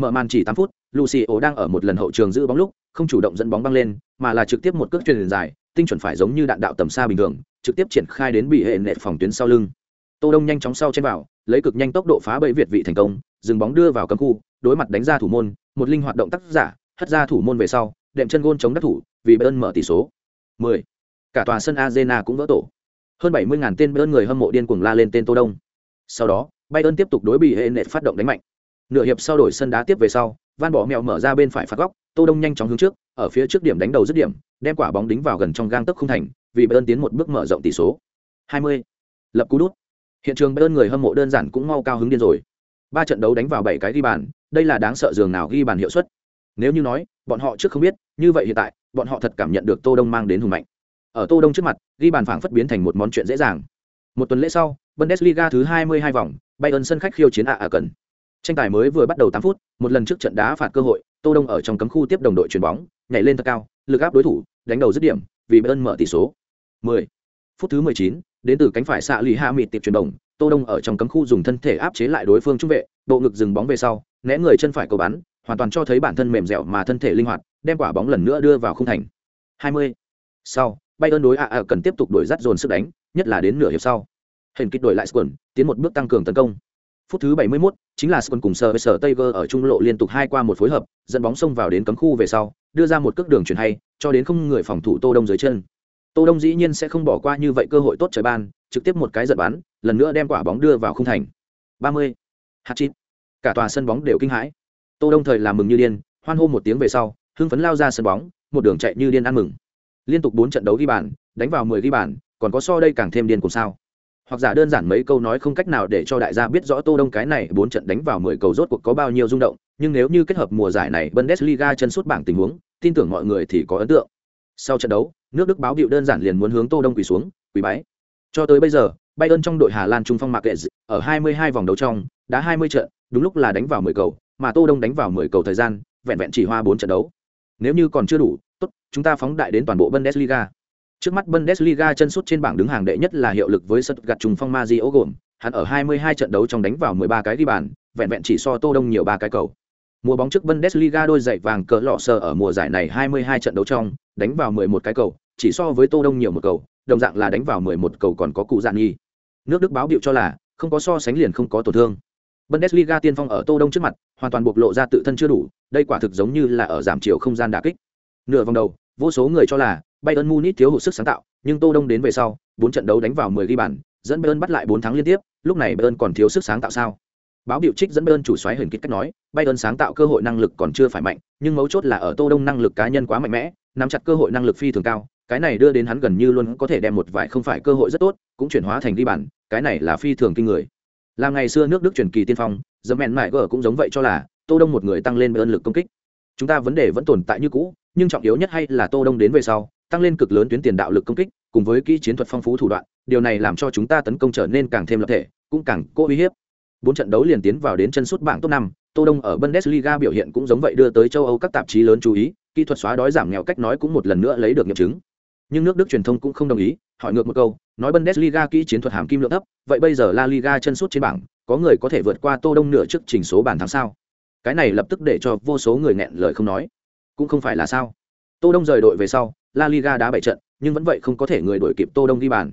mở màn chỉ 8 phút lucio đang ở một lần hậu trường giữ bóng lúc, không chủ động dẫn bóng băng lên, mà là trực tiếp một cước truyền dài, tinh chuẩn phải giống như đạn đạo tầm xa bình thường, trực tiếp triển khai đến bị hệ nệ phòng tuyến sau lưng. Tô đông nhanh chóng sau trên vào, lấy cực nhanh tốc độ phá bẫy việt vị thành công, dừng bóng đưa vào cấm khu, đối mặt đánh ra thủ môn, một linh hoạt động tác giả, hất ra thủ môn về sau, đệm chân gôn chống đất thủ, vì bayern mở tỷ số. 10. cả tòa sân arena cũng vỡ tổ. Hơn 70.000 tên bayern người hâm mộ điên cuồng la lên tên tô đông. Sau đó, bayern tiếp tục đối bị hệ nệ phát động đánh mạnh nửa hiệp sau đổi sân đá tiếp về sau, van bỏ mèo mở ra bên phải phạt góc, tô đông nhanh chóng hướng trước, ở phía trước điểm đánh đầu dứt điểm, đem quả bóng đính vào gần trong gang tấc không thành, vì bayern tiến một bước mở rộng tỷ số. 20. lập cú đút. Hiện trường bayern người hâm mộ đơn giản cũng mau cao hứng điên rồi. Ba trận đấu đánh vào bảy cái ghi bàn, đây là đáng sợ giường nào ghi bàn hiệu suất. Nếu như nói, bọn họ trước không biết, như vậy hiện tại, bọn họ thật cảm nhận được tô đông mang đến hùng mạnh. Ở tô đông trước mặt, ghi bàn phảng phất biến thành một món chuyện dễ dàng. Một tuần lễ sau, bundesliga thứ 22 vòng, bayern sân khách khiêu chiến ạ à cần tranh tài mới vừa bắt đầu 8 phút một lần trước trận đá phạt cơ hội tô đông ở trong cấm khu tiếp đồng đội chuyền bóng nhảy lên thật cao lực áp đối thủ đánh đầu dứt điểm vì bayern mở tỷ số 10. phút thứ 19, đến từ cánh phải xạ lì hạ mịt tiệp chuyển đồng tô đông ở trong cấm khu dùng thân thể áp chế lại đối phương trung vệ bộ ngực dừng bóng về sau né người chân phải cầu bắn hoàn toàn cho thấy bản thân mềm dẻo mà thân thể linh hoạt đem quả bóng lần nữa đưa vào khung thành 20. sau bayern đối ạ à cần tiếp tục đuổi dắt dồn sức đánh nhất là đến nửa hiệp sau hình kích đổi lại quần tiến một bước tăng cường tấn công phút thứ 71, chính là Squad cùng Sir Tiger ở trung lộ liên tục hai qua một phối hợp dẫn bóng xông vào đến cấm khu về sau đưa ra một cước đường chuyển hay cho đến không người phòng thủ tô đông dưới chân. Tô đông dĩ nhiên sẽ không bỏ qua như vậy cơ hội tốt trời ban trực tiếp một cái giật bắn lần nữa đem quả bóng đưa vào khung thành. 30. hạt chít cả tòa sân bóng đều kinh hãi. Tô đông thời làm mừng như điên hoan hô một tiếng về sau hưng phấn lao ra sân bóng một đường chạy như điên ăn mừng. Liên tục bốn trận đấu ghi bàn đánh vào 10 ghi bàn còn có so đây càng thêm điên cùng sao hoặc giả đơn giản mấy câu nói không cách nào để cho đại gia biết rõ tô đông cái này bốn trận đánh vào 10 cầu rốt cuộc có bao nhiêu rung động, nhưng nếu như kết hợp mùa giải này bundesliga chân sút bảng tình huống, tin tưởng mọi người thì có ấn tượng. Sau trận đấu, nước đức báo hiệu đơn giản liền muốn hướng tô đông quỳ xuống, quỳ bái. Cho tới bây giờ, bayern trong đội hà lan trung phong mạc kệ ở 22 vòng đấu trong đã 20 trận, đúng lúc là đánh vào 10 cầu, mà tô đông đánh vào 10 cầu thời gian, vẹn vẹn chỉ hoa 4 trận đấu. Nếu như còn chưa đủ, tốt, chúng ta phóng đại đến toàn bộ bundesliga trước mắt bundesliga chân sút trên bảng đứng hàng đệ nhất là hiệu lực với Stuttgart trùng phong Mario gồm hắn ở 22 trận đấu trong đánh vào 13 cái ghi bàn vẹn vẹn chỉ so tô đông nhiều ba cái cầu Mùa bóng trước Bundesliga đôi giày vàng cỡ lọ sờ ở mùa giải này 22 trận đấu trong, đánh vào 11 cái cầu, chỉ so với Tô Đông nhiều một cầu, đồng dạng là đánh vào 11 cầu còn có cụ dạn nghi. Nước Đức báo biểu cho là, không có so sánh liền không có tổn thương. Bundesliga tiên phong ở Tô Đông trước mặt, hoàn toàn bộc lộ ra tự thân chưa đủ, đây quả thực giống như là ở giảm chiều không gian đả kích. Nửa vòng đầu, vô số người cho là Bayern Munich thiếu hụt sức sáng tạo, nhưng Tô Đông đến về sau, 4 trận đấu đánh vào 10 ghi bàn, dẫn Bayern bắt lại 4 thắng liên tiếp, lúc này Bayern còn thiếu sức sáng tạo sao? báo biểu trích dẫn bayern chủ soái Huyền kích cách nói bayern sáng tạo cơ hội năng lực còn chưa phải mạnh nhưng mấu chốt là ở tô đông năng lực cá nhân quá mạnh mẽ nắm chặt cơ hội năng lực phi thường cao cái này đưa đến hắn gần như luôn có thể đem một vài không phải cơ hội rất tốt cũng chuyển hóa thành ghi bàn cái này là phi thường kinh người làm ngày xưa nước đức truyền kỳ tiên phong dấm mèn mải gở cũng giống vậy cho là tô đông một người tăng lên bayern lực công kích chúng ta vấn đề vẫn tồn tại như cũ nhưng trọng yếu nhất hay là tô đông đến về sau tăng lên cực lớn tuyến tiền đạo lực công kích cùng với kỹ chiến thuật phong phú thủ đoạn điều này làm cho chúng ta tấn công trở nên càng thêm lập thể cũng càng cố uy hiếp Bốn trận đấu liền tiến vào đến chân suốt bảng top năm, Tô Đông ở Bundesliga biểu hiện cũng giống vậy đưa tới châu Âu các tạp chí lớn chú ý, kỹ thuật xóa đói giảm nghèo cách nói cũng một lần nữa lấy được nghiệm chứng. Nhưng nước Đức truyền thông cũng không đồng ý, hỏi ngược một câu, nói Bundesliga kỹ chiến thuật hàm kim lượng thấp, vậy bây giờ La Liga chân suốt trên bảng, có người có thể vượt qua Tô Đông nửa trước trình số bàn thắng sao? Cái này lập tức để cho vô số người nghẹn lời không nói. Cũng không phải là sao? Tô Đông rời đội về sau, La Liga đá bảy trận, nhưng vẫn vậy không có thể người đuổi kịp Tô Đông đi bàn.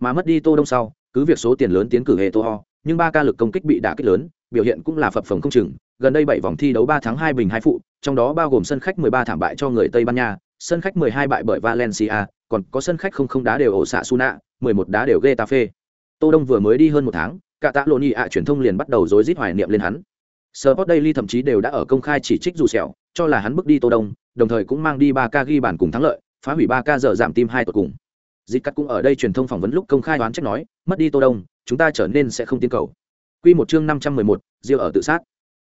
Mà mất đi Tô Đông sau, cứ việc số tiền lớn tiến cử hệ Tô Ho, nhưng ba ca lực công kích bị đả kích lớn, biểu hiện cũng là phập phồng không chừng. Gần đây bảy vòng thi đấu ba tháng hai bình hai phụ, trong đó bao gồm sân khách 13 thảm bại cho người Tây Ban Nha, sân khách 12 bại bởi Valencia, còn có sân khách không không đá đều ổ xạ Suna, 11 đá đều Getafe. Tô Đông vừa mới đi hơn một tháng, cả tạ lộn ạ truyền thông liền bắt đầu rối rít hoài niệm lên hắn. Sport Daily thậm chí đều đã ở công khai chỉ trích dù sẹo, cho là hắn bước đi Tô Đông, đồng thời cũng mang đi ba ca ghi bàn cùng thắng lợi, phá hủy ba ca giờ giảm tim hai tuột cùng. dịp cắt cũng ở đây truyền thông phỏng vấn lúc công khai đoán trách nói, mất đi Tô Đông, chúng ta trở nên sẽ không tiến cầu. Quy một chương 511, Diêu ở tự sát.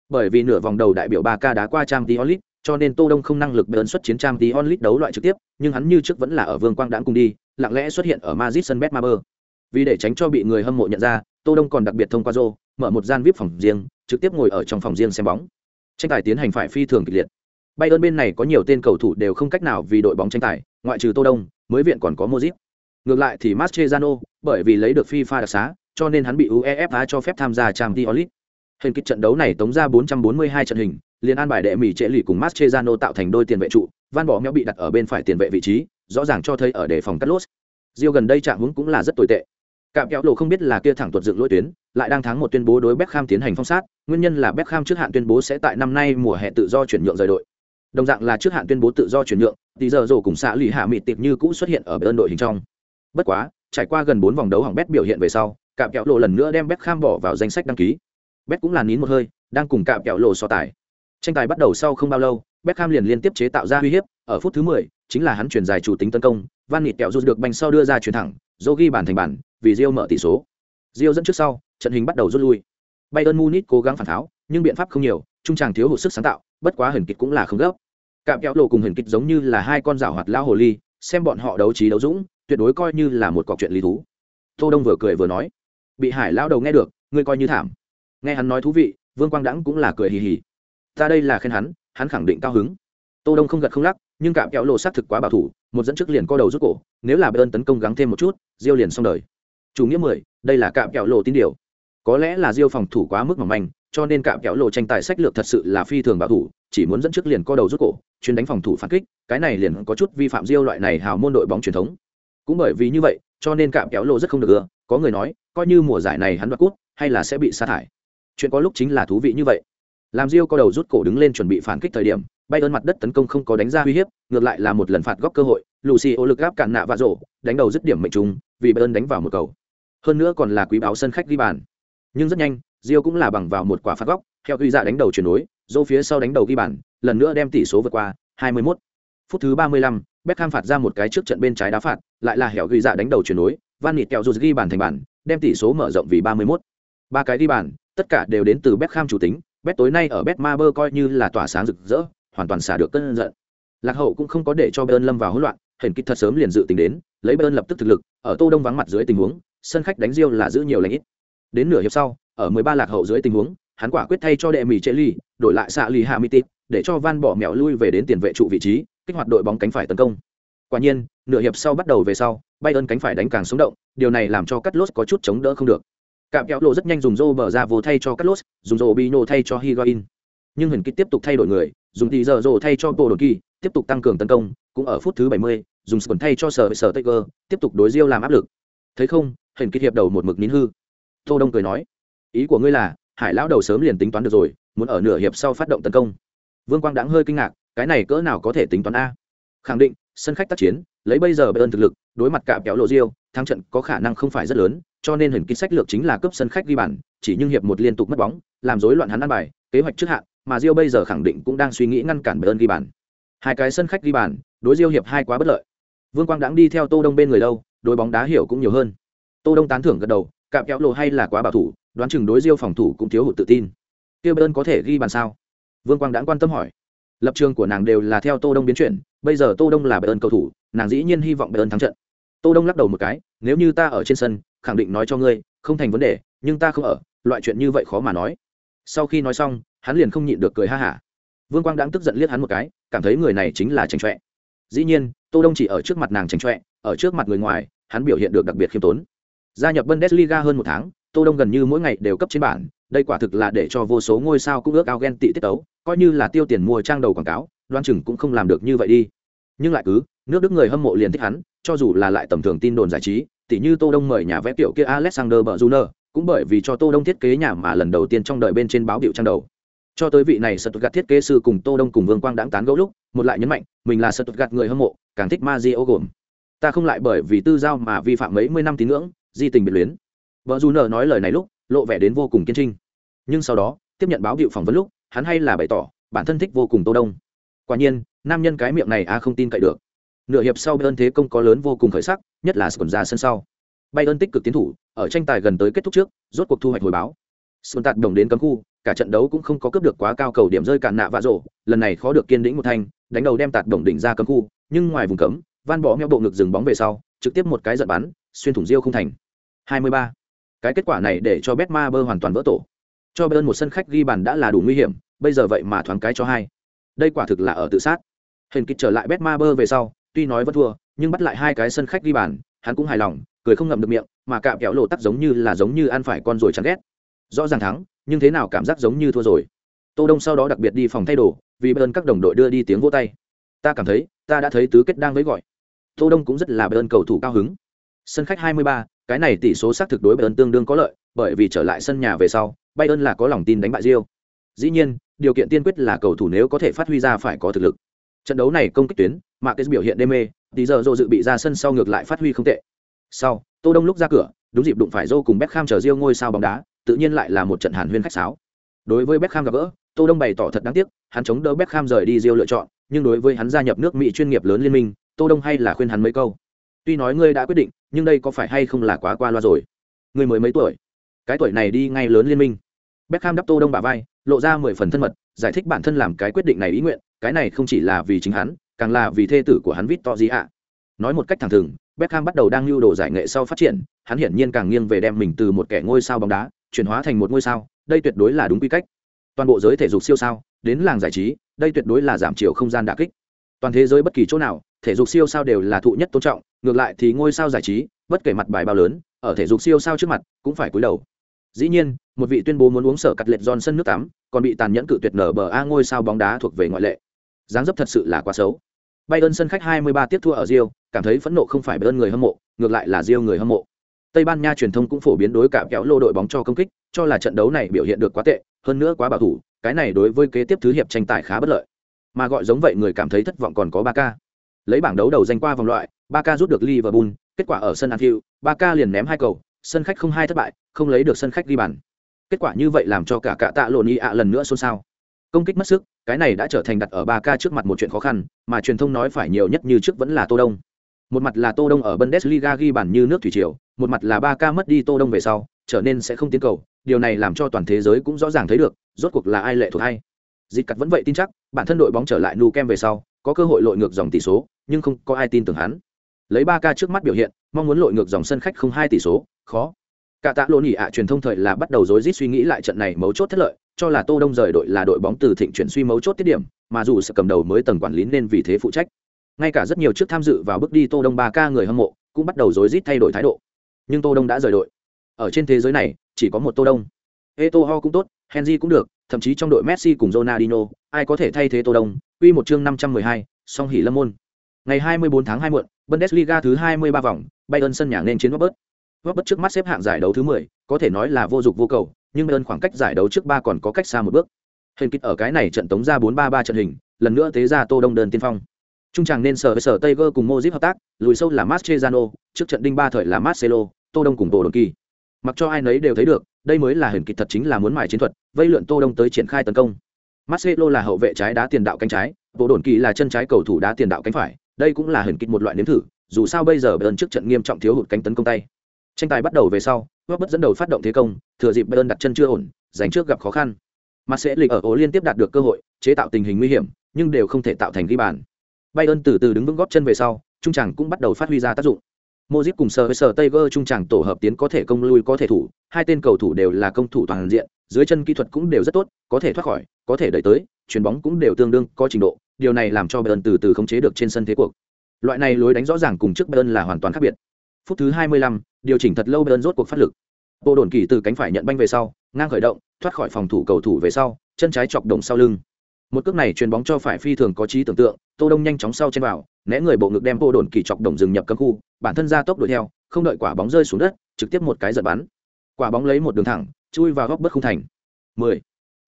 Bởi vì nửa vòng đầu đại biểu ba ca đá qua trang diolit cho nên Tô Đông không năng lực bền xuất chiến trang diolit đấu loại trực tiếp, nhưng hắn như trước vẫn là ở Vương Quang đãng cùng đi, lặng lẽ xuất hiện ở Madrid sân Betmaber. Vì để tránh cho bị người hâm mộ nhận ra, Tô Đông còn đặc biệt thông qua Zô, mở một gian VIP phòng riêng, trực tiếp ngồi ở trong phòng riêng xem bóng. Tranh tài tiến hành phải phi thường kịch liệt. Bayern bên này có nhiều tên cầu thủ đều không cách nào vì đội bóng tranh tài, ngoại trừ Tô Đông, mới viện còn có Modric. Ngược lại thì Mascherano, bởi vì lấy được FIFA đặc xá, cho nên hắn bị UEFA cho phép tham gia Champions League. Hình kích trận đấu này tống ra 442 trận hình, liền an bài đệ mỹ trễ lì cùng Mascherano tạo thành đôi tiền vệ trụ, Van Bỏ bị đặt ở bên phải tiền vệ vị trí, rõ ràng cho thấy ở đề phòng Carlos. Rio gần đây trạng huống cũng là rất tồi tệ. Cạm kéo lộ không biết là kia thẳng tuột dựng lỗi tuyến, lại đang tháng một tuyên bố đối Beckham tiến hành phong sát, nguyên nhân là Beckham trước hạn tuyên bố sẽ tại năm nay mùa hè tự do chuyển nhượng rời đội. Đồng dạng là trước hạn tuyên bố tự do chuyển nhượng, thì giờ rồ cùng xã lì hạ mịt tiệp như cũ xuất hiện ở bên đội hình trong. Bất quá, trải qua gần bốn vòng đấu hỏng bét biểu hiện về sau, cạm kẹo lộ lần nữa đem Beckham bỏ vào danh sách đăng ký. Bet cũng là nín một hơi, đang cùng cạm kẹo lộ so tài. Tranh tài bắt đầu sau không bao lâu, Beckham liền liên tiếp chế tạo ra uy hiếp, ở phút thứ 10, chính là hắn chuyển dài chủ tính tấn công, Van Nịt kẹo rút được banh sau đưa ra chuyển thẳng, dô ghi bàn thành bàn, vì Rio mở tỷ số. Rio dẫn trước sau, trận hình bắt đầu rút lui. Bayern Munich cố gắng phản tháo, nhưng biện pháp không nhiều, trung tràng thiếu hụt sức sáng tạo, bất quá hình kịch cũng là không gấp. Cạm kẹo lộ cùng hình kịch giống như là hai con rảo hoạt lao hồ ly, xem bọn họ đấu trí đấu dũng, tuyệt đối coi như là một cọc chuyện lý thú. Tô Đông vừa cười vừa nói, bị hải lao đầu nghe được ngươi coi như thảm. Nghe hắn nói thú vị vương quang đãng cũng là cười hì hì. Ta đây là khen hắn hắn khẳng định cao hứng. Tô đông không gật không lắc nhưng cạm kéo lộ sát thực quá bảo thủ một dẫn trước liền co đầu rút cổ nếu là bơn tấn công gắng thêm một chút diêu liền xong đời. Chủ nghĩa mười đây là cạm kéo lộ tín điều. Có lẽ là diêu phòng thủ quá mức mỏng manh cho nên cạm kéo lộ tranh tài sách lược thật sự là phi thường bảo thủ chỉ muốn dẫn trước liền co đầu rút cổ chuyên đánh phòng thủ phản kích cái này liền có chút vi phạm diêu loại này hào môn đội bóng truyền thống cũng bởi vì như vậy cho nên cạm kéo lộ rất không được ưa có người nói coi như mùa giải này hắn đoạt cút hay là sẽ bị sa thải chuyện có lúc chính là thú vị như vậy làm riêu co đầu rút cổ đứng lên chuẩn bị phản kích thời điểm bay ơn mặt đất tấn công không có đánh ra uy hiếp, ngược lại là một lần phạt góc cơ hội, Lucio lực áp cản nạ và rổ, đánh đầu dứt điểm mệnh trùng, vì bay ơn đánh vào một cầu. Hơn nữa còn là quý báo sân khách ghi bàn. Nhưng rất nhanh, Rio cũng là bằng vào một quả phạt góc, theo quy dạ đánh đầu chuyển đối, Zô phía sau đánh đầu ghi bàn, lần nữa đem tỷ số vượt qua, 21. Phút thứ 35, Beckham phạt ra một cái trước trận bên trái đá phạt, lại là hẻo ghi dạ đánh đầu chuyển đối, Van Nịt kẹo dù ghi bàn thành bàn, đem tỷ số mở rộng vì 31. Ba cái ghi bàn, tất cả đều đến từ Beckham chủ tính, Bet tối nay ở Betmaber coi như là tỏa sáng rực rỡ, hoàn toàn xả được cơn giận. Lạc Hậu cũng không có để cho Bayern lâm vào hỗn loạn, hình kích thật sớm liền dự tính đến, lấy Bayern lập tức thực lực, ở Tô Đông vắng mặt dưới tình huống, sân khách đánh Rio là giữ nhiều lành ít. Đến nửa hiệp sau, ở 13 lạc hậu dưới tình huống, hắn quả quyết thay cho đệ mỉ chế ly, đổi lại xạ lì tít, để cho Van bỏ mèo lui về đến tiền vệ trụ vị trí, kích hoạt đội bóng cánh phải tấn công. Quả nhiên, nửa hiệp sau bắt đầu về sau, Bayern cánh phải đánh càng sống động, điều này làm cho Cắt Lốt có chút chống đỡ không được. Cạm kéo lộ rất nhanh dùng rô bờ ra vô thay cho Cắt Lốt, dùng rô Bino thay cho Higuain. Nhưng Huyền Kích tiếp tục thay đổi người, dùng tỷ giờ rô thay cho Bộ Đồn Kỳ, tiếp tục tăng cường tấn công, cũng ở phút thứ 70, dùng Spurs thay cho Sở Sở Tiger, tiếp tục đối diêu làm áp lực. Thấy không, Huyền Kích hiệp đầu một mực nín hư. Tô Đông cười nói, ý của ngươi là, Hải lão đầu sớm liền tính toán được rồi, muốn ở nửa hiệp sau phát động tấn công. Vương Quang đãng hơi kinh ngạc, cái này cỡ nào có thể tính toán a? Khẳng định, sân khách tác chiến, lấy bây giờ Bayern thực lực, đối mặt cả kéo lộ Diêu, thắng trận có khả năng không phải rất lớn, cho nên hình kích sách lược chính là cướp sân khách ghi bàn, chỉ nhưng hiệp một liên tục mất bóng, làm rối loạn hắn ăn bài, kế hoạch trước hạn, mà Diêu bây giờ khẳng định cũng đang suy nghĩ ngăn cản Bayern ghi bàn. Hai cái sân khách ghi bàn, đối Diêu hiệp hai quá bất lợi. Vương Quang đãng đi theo Tô Đông bên người lâu, đối bóng đá hiểu cũng nhiều hơn. Tô Đông tán thưởng gật đầu, cạm kéo lộ hay là quá bảo thủ, đoán chừng đối diêu phòng thủ cũng thiếu hụt tự tin. Kia Bayern có thể ghi bàn sao? Vương Quang đãng quan tâm hỏi. Lập trường của nàng đều là theo Tô Đông biến chuyển, bây giờ Tô Đông là Bayern cầu thủ, nàng dĩ nhiên hy vọng Bayern thắng trận. Tô Đông lắc đầu một cái, nếu như ta ở trên sân, khẳng định nói cho ngươi, không thành vấn đề, nhưng ta không ở, loại chuyện như vậy khó mà nói. Sau khi nói xong, hắn liền không nhịn được cười ha hả. Vương Quang đang tức giận liếc hắn một cái, cảm thấy người này chính là chảnh trọe Dĩ nhiên, Tô Đông chỉ ở trước mặt nàng chảnh trọe ở trước mặt người ngoài, hắn biểu hiện được đặc biệt khiêm tốn. Gia nhập Bundesliga hơn một tháng, Tô Đông gần như mỗi ngày đều cấp trên bản, đây quả thực là để cho vô số ngôi sao cũng ước ao ghen tị tiết tấu, coi như là tiêu tiền mua trang đầu quảng cáo, đoan chừng cũng không làm được như vậy đi. Nhưng lại cứ, nước Đức người hâm mộ liền thích hắn, cho dù là lại tầm thường tin đồn giải trí, tỉ như Tô Đông mời nhà vẽ tiểu kia Alexander Berjuner, cũng bởi vì cho Tô Đông thiết kế nhà mà lần đầu tiên trong đời bên trên báo biểu trang đầu. Cho tới vị này Stuttgart thiết kế sư cùng Tô Đông cùng Vương Quang đãng tán gẫu lúc, một lại nhấn mạnh, mình là Stuttgart người hâm mộ, càng thích Mario gồm. Ta không lại bởi vì tư giao mà vi phạm mấy mươi năm tín ngưỡng, di tình biệt luyến. vợ giùm nợ nói lời này lúc, lộ vẻ đến vô cùng kiên trinh. Nhưng sau đó, tiếp nhận báo hiệu phỏng vấn lúc, hắn hay là bày tỏ, bản thân thích vô cùng Tô Đông. Quả nhiên, nam nhân cái miệng này a không tin cậy được nửa hiệp sau bayern thế công có lớn vô cùng khởi sắc nhất là sườn ra sân sau bayern tích cực tiến thủ ở tranh tài gần tới kết thúc trước rốt cuộc thu hoạch hồi báo xuân tạt đồng đến cấm khu cả trận đấu cũng không có cướp được quá cao cầu điểm rơi cạn nạ vạ rổ lần này khó được kiên đĩnh một thanh đánh đầu đem tạt đồng đỉnh ra cấm khu nhưng ngoài vùng cấm van bỏ meo bộ ngực dừng bóng về sau trực tiếp một cái giật bắn xuyên thủng riêu không thành 23. cái kết quả này để cho betma bơ hoàn toàn vỡ tổ. Cho bayern một sân khách ghi bàn đã là đủ nguy hiểm, bây giờ vậy mà thoáng cái cho hai. Đây quả thực là ở tự sát. Hình kịch trở lại betma bơ về sau, tuy nói vẫn thua, nhưng bắt lại hai cái sân khách ghi bàn, hắn cũng hài lòng, cười không ngậm được miệng, mà cạm kéo lộ tắc giống như là giống như ăn phải con rồi chán ghét. Rõ ràng thắng, nhưng thế nào cảm giác giống như thua rồi. Tô đông sau đó đặc biệt đi phòng thay đồ, vì Bayern các đồng đội đưa đi tiếng vỗ tay. Ta cảm thấy, ta đã thấy tứ kết đang với gọi. Tô đông cũng rất là Bayern cầu thủ cao hứng sân khách 23, cái này tỷ số xác thực đối bayern tương đương có lợi bởi vì trở lại sân nhà về sau bayern là có lòng tin đánh bại Real. dĩ nhiên điều kiện tiên quyết là cầu thủ nếu có thể phát huy ra phải có thực lực. Trận đấu này công kích tuyến Marquez biểu hiện đê mê tí giờ dô dự bị ra sân sau ngược lại phát huy không tệ. Sau tô đông lúc ra cửa đúng dịp đụng phải dô cùng beckham chờ Real ngôi sao bóng đá tự nhiên lại là một trận hàn huyên khách sáo. Đối với beckham gặp gỡ tô đông bày tỏ thật đáng tiếc hắn chống đỡ beckham rời đi Real lựa chọn nhưng đối với hắn gia nhập nước mỹ chuyên nghiệp lớn liên minh tô đông hay là khuyên hắn mấy câu. Tuy nói ngươi đã quyết định nhưng đây có phải hay không là quá qua loa rồi? Người mới mấy tuổi? Cái tuổi này đi ngay lớn liên minh. Beckham đắp tô đông bả vai, lộ ra mười phần thân mật, giải thích bản thân làm cái quyết định này ý nguyện, cái này không chỉ là vì chính hắn, càng là vì thê tử của hắn vít to gì ạ nói một cách thẳng thừng, Beckham bắt đầu đang lưu đồ giải nghệ sau phát triển, hắn hiển nhiên càng nghiêng về đem mình từ một kẻ ngôi sao bóng đá, chuyển hóa thành một ngôi sao, đây tuyệt đối là đúng quy cách. Toàn bộ giới thể dục siêu sao, đến làng giải trí, đây tuyệt đối là giảm chiều không gian đả kích toàn thế giới bất kỳ chỗ nào thể dục siêu sao đều là thụ nhất tôn trọng ngược lại thì ngôi sao giải trí bất kể mặt bài bao lớn ở thể dục siêu sao trước mặt cũng phải cúi đầu dĩ nhiên một vị tuyên bố muốn uống sở cắt lệch giòn sân nước tắm còn bị tàn nhẫn cự tuyệt nở bờ a ngôi sao bóng đá thuộc về ngoại lệ dáng dấp thật sự là quá xấu Bayern sân khách 23 tiếp thua ở Rio, cảm thấy phẫn nộ không phải Bayern người hâm mộ, ngược lại là Rio người hâm mộ. Tây Ban Nha truyền thông cũng phổ biến đối cả kéo lô đội bóng cho công kích, cho là trận đấu này biểu hiện được quá tệ, hơn nữa quá bảo thủ, cái này đối với kế tiếp thứ hiệp tranh tài khá bất lợi. Mà gọi giống vậy người cảm thấy thất vọng còn có Barca. Lấy bảng đấu đầu danh qua vòng loại, Barca rút được Liverpool, kết quả ở sân Anfield, Barca liền ném hai cầu, sân khách không hai thất bại, không lấy được sân khách ghi bàn. Kết quả như vậy làm cho cả cả tạ lộn ạ lần nữa xôn xao. Công kích mất sức, cái này đã trở thành đặt ở Barca trước mặt một chuyện khó khăn, mà truyền thông nói phải nhiều nhất như trước vẫn là Tô Đông. Một mặt là Tô Đông ở Bundesliga ghi bàn như nước thủy triều, một mặt là Barca mất đi Tô Đông về sau, trở nên sẽ không tiến cầu, điều này làm cho toàn thế giới cũng rõ ràng thấy được, rốt cuộc là ai lệ thuộc hay. Dịch cắt vẫn vậy tin chắc, bản thân đội bóng trở lại Nu Kem về sau, có cơ hội lội ngược dòng tỷ số, nhưng không có ai tin tưởng hắn. Lấy ba ca trước mắt biểu hiện, mong muốn lội ngược dòng sân khách không hai tỷ số, khó. Cả tạ lộn nhỉ ạ truyền thông thời là bắt đầu rối rít suy nghĩ lại trận này mấu chốt thất lợi, cho là Tô Đông rời đội là đội bóng từ thịnh chuyển suy mấu chốt tiết điểm, mà dù sẽ cầm đầu mới tầng quản lý nên vì thế phụ trách. Ngay cả rất nhiều trước tham dự vào bước đi Tô Đông ba ca người hâm mộ cũng bắt đầu rối rít thay đổi thái độ. Nhưng Tô Đông đã rời đội. Ở trên thế giới này, chỉ có một Tô Đông. eto ho cũng tốt, Henry cũng được, thậm chí trong đội Messi cùng Ronaldinho, ai có thể thay thế Tô Đông? Quy một chương 512, song hỷ lâm môn. Ngày 24 tháng 2 muộn, Bundesliga thứ 23 vòng, Bayern sân nhà nên chiến Robert. Robert trước mắt xếp hạng giải đấu thứ 10, có thể nói là vô dụng vô cầu, nhưng Bayern khoảng cách giải đấu trước 3 còn có cách xa một bước. Hình kích ở cái này trận tống ra 4-3-3 trận hình, lần nữa tế ra Tô Đông đơn tiên phong. Trung tràng nên sở với sở Tiger cùng Modric hợp tác, lùi sâu là Mascherano, trước trận đinh ba thời là Marcelo, Tô Đông cùng Bộ Đồn Kỳ. Mặc cho ai nấy đều thấy được, đây mới là hình kịch thật chính là muốn mài chiến thuật, vây lượn Tô Đông tới triển khai tấn công. Marcelo là hậu vệ trái đá tiền đạo cánh trái, bộ Đồn Kỳ là chân trái cầu thủ đá tiền đạo cánh phải, đây cũng là hình kịch một loại nếm thử, dù sao bây giờ Bayern trước trận nghiêm trọng thiếu hụt cánh tấn công tay. Tranh tài bắt đầu về sau, bất dẫn đầu phát động thế công, thừa dịp Bayern đặt chân chưa ổn, giành trước gặp khó khăn. Marcelo ở ổ liên tiếp đạt được cơ hội, chế tạo tình hình nguy hiểm, nhưng đều không thể tạo thành ghi bàn. Bayern từ từ đứng vững góp chân về sau, trung tràng cũng bắt đầu phát huy ra tác dụng. Modric cùng sờ với sờ Tiger trung tràng tổ hợp tiến có thể công lui có thể thủ, hai tên cầu thủ đều là công thủ toàn diện, dưới chân kỹ thuật cũng đều rất tốt, có thể thoát khỏi, có thể đẩy tới, chuyền bóng cũng đều tương đương có trình độ, điều này làm cho Bayern từ từ khống chế được trên sân thế cuộc. Loại này lối đánh rõ ràng cùng trước Bayern là hoàn toàn khác biệt. Phút thứ 25, điều chỉnh thật lâu Bayern rốt cuộc phát lực. Bộ đồn kỳ từ cánh phải nhận banh về sau, ngang khởi động, thoát khỏi phòng thủ cầu thủ về sau, chân trái chọc động sau lưng. Một cước này chuyền bóng cho phải phi thường có trí tưởng tượng, Tô Đông nhanh chóng sau trên vào, né người bộ ngực đem bộ đồn kỳ chọc động dừng nhập cấm khu, bản thân ra tốc đuổi theo, không đợi quả bóng rơi xuống đất, trực tiếp một cái giật bắn. Quả bóng lấy một đường thẳng, chui vào góc bất không thành. 10.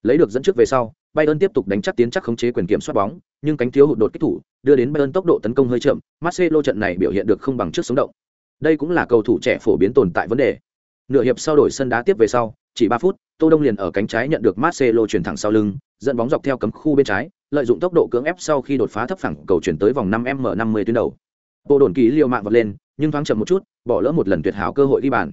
Lấy được dẫn trước về sau, Bayern tiếp tục đánh chắc tiến chắc khống chế quyền kiểm soát bóng, nhưng cánh thiếu hụt đột kích thủ, đưa đến Bayern tốc độ tấn công hơi chậm, Marcelo trận này biểu hiện được không bằng trước sống động. Đây cũng là cầu thủ trẻ phổ biến tồn tại vấn đề. Nửa hiệp sau đổi sân đá tiếp về sau, chỉ 3 phút, Tô Đông liền ở cánh trái nhận được Marcelo chuyển thẳng sau lưng, dẫn bóng dọc theo cấm khu bên trái, lợi dụng tốc độ cưỡng ép sau khi đột phá thấp phẳng cầu chuyển tới vòng 5m50 tuyến đầu. Bộ đồn kỳ liều mạng vọt lên, nhưng thoáng chậm một chút, bỏ lỡ một lần tuyệt hảo cơ hội đi bàn.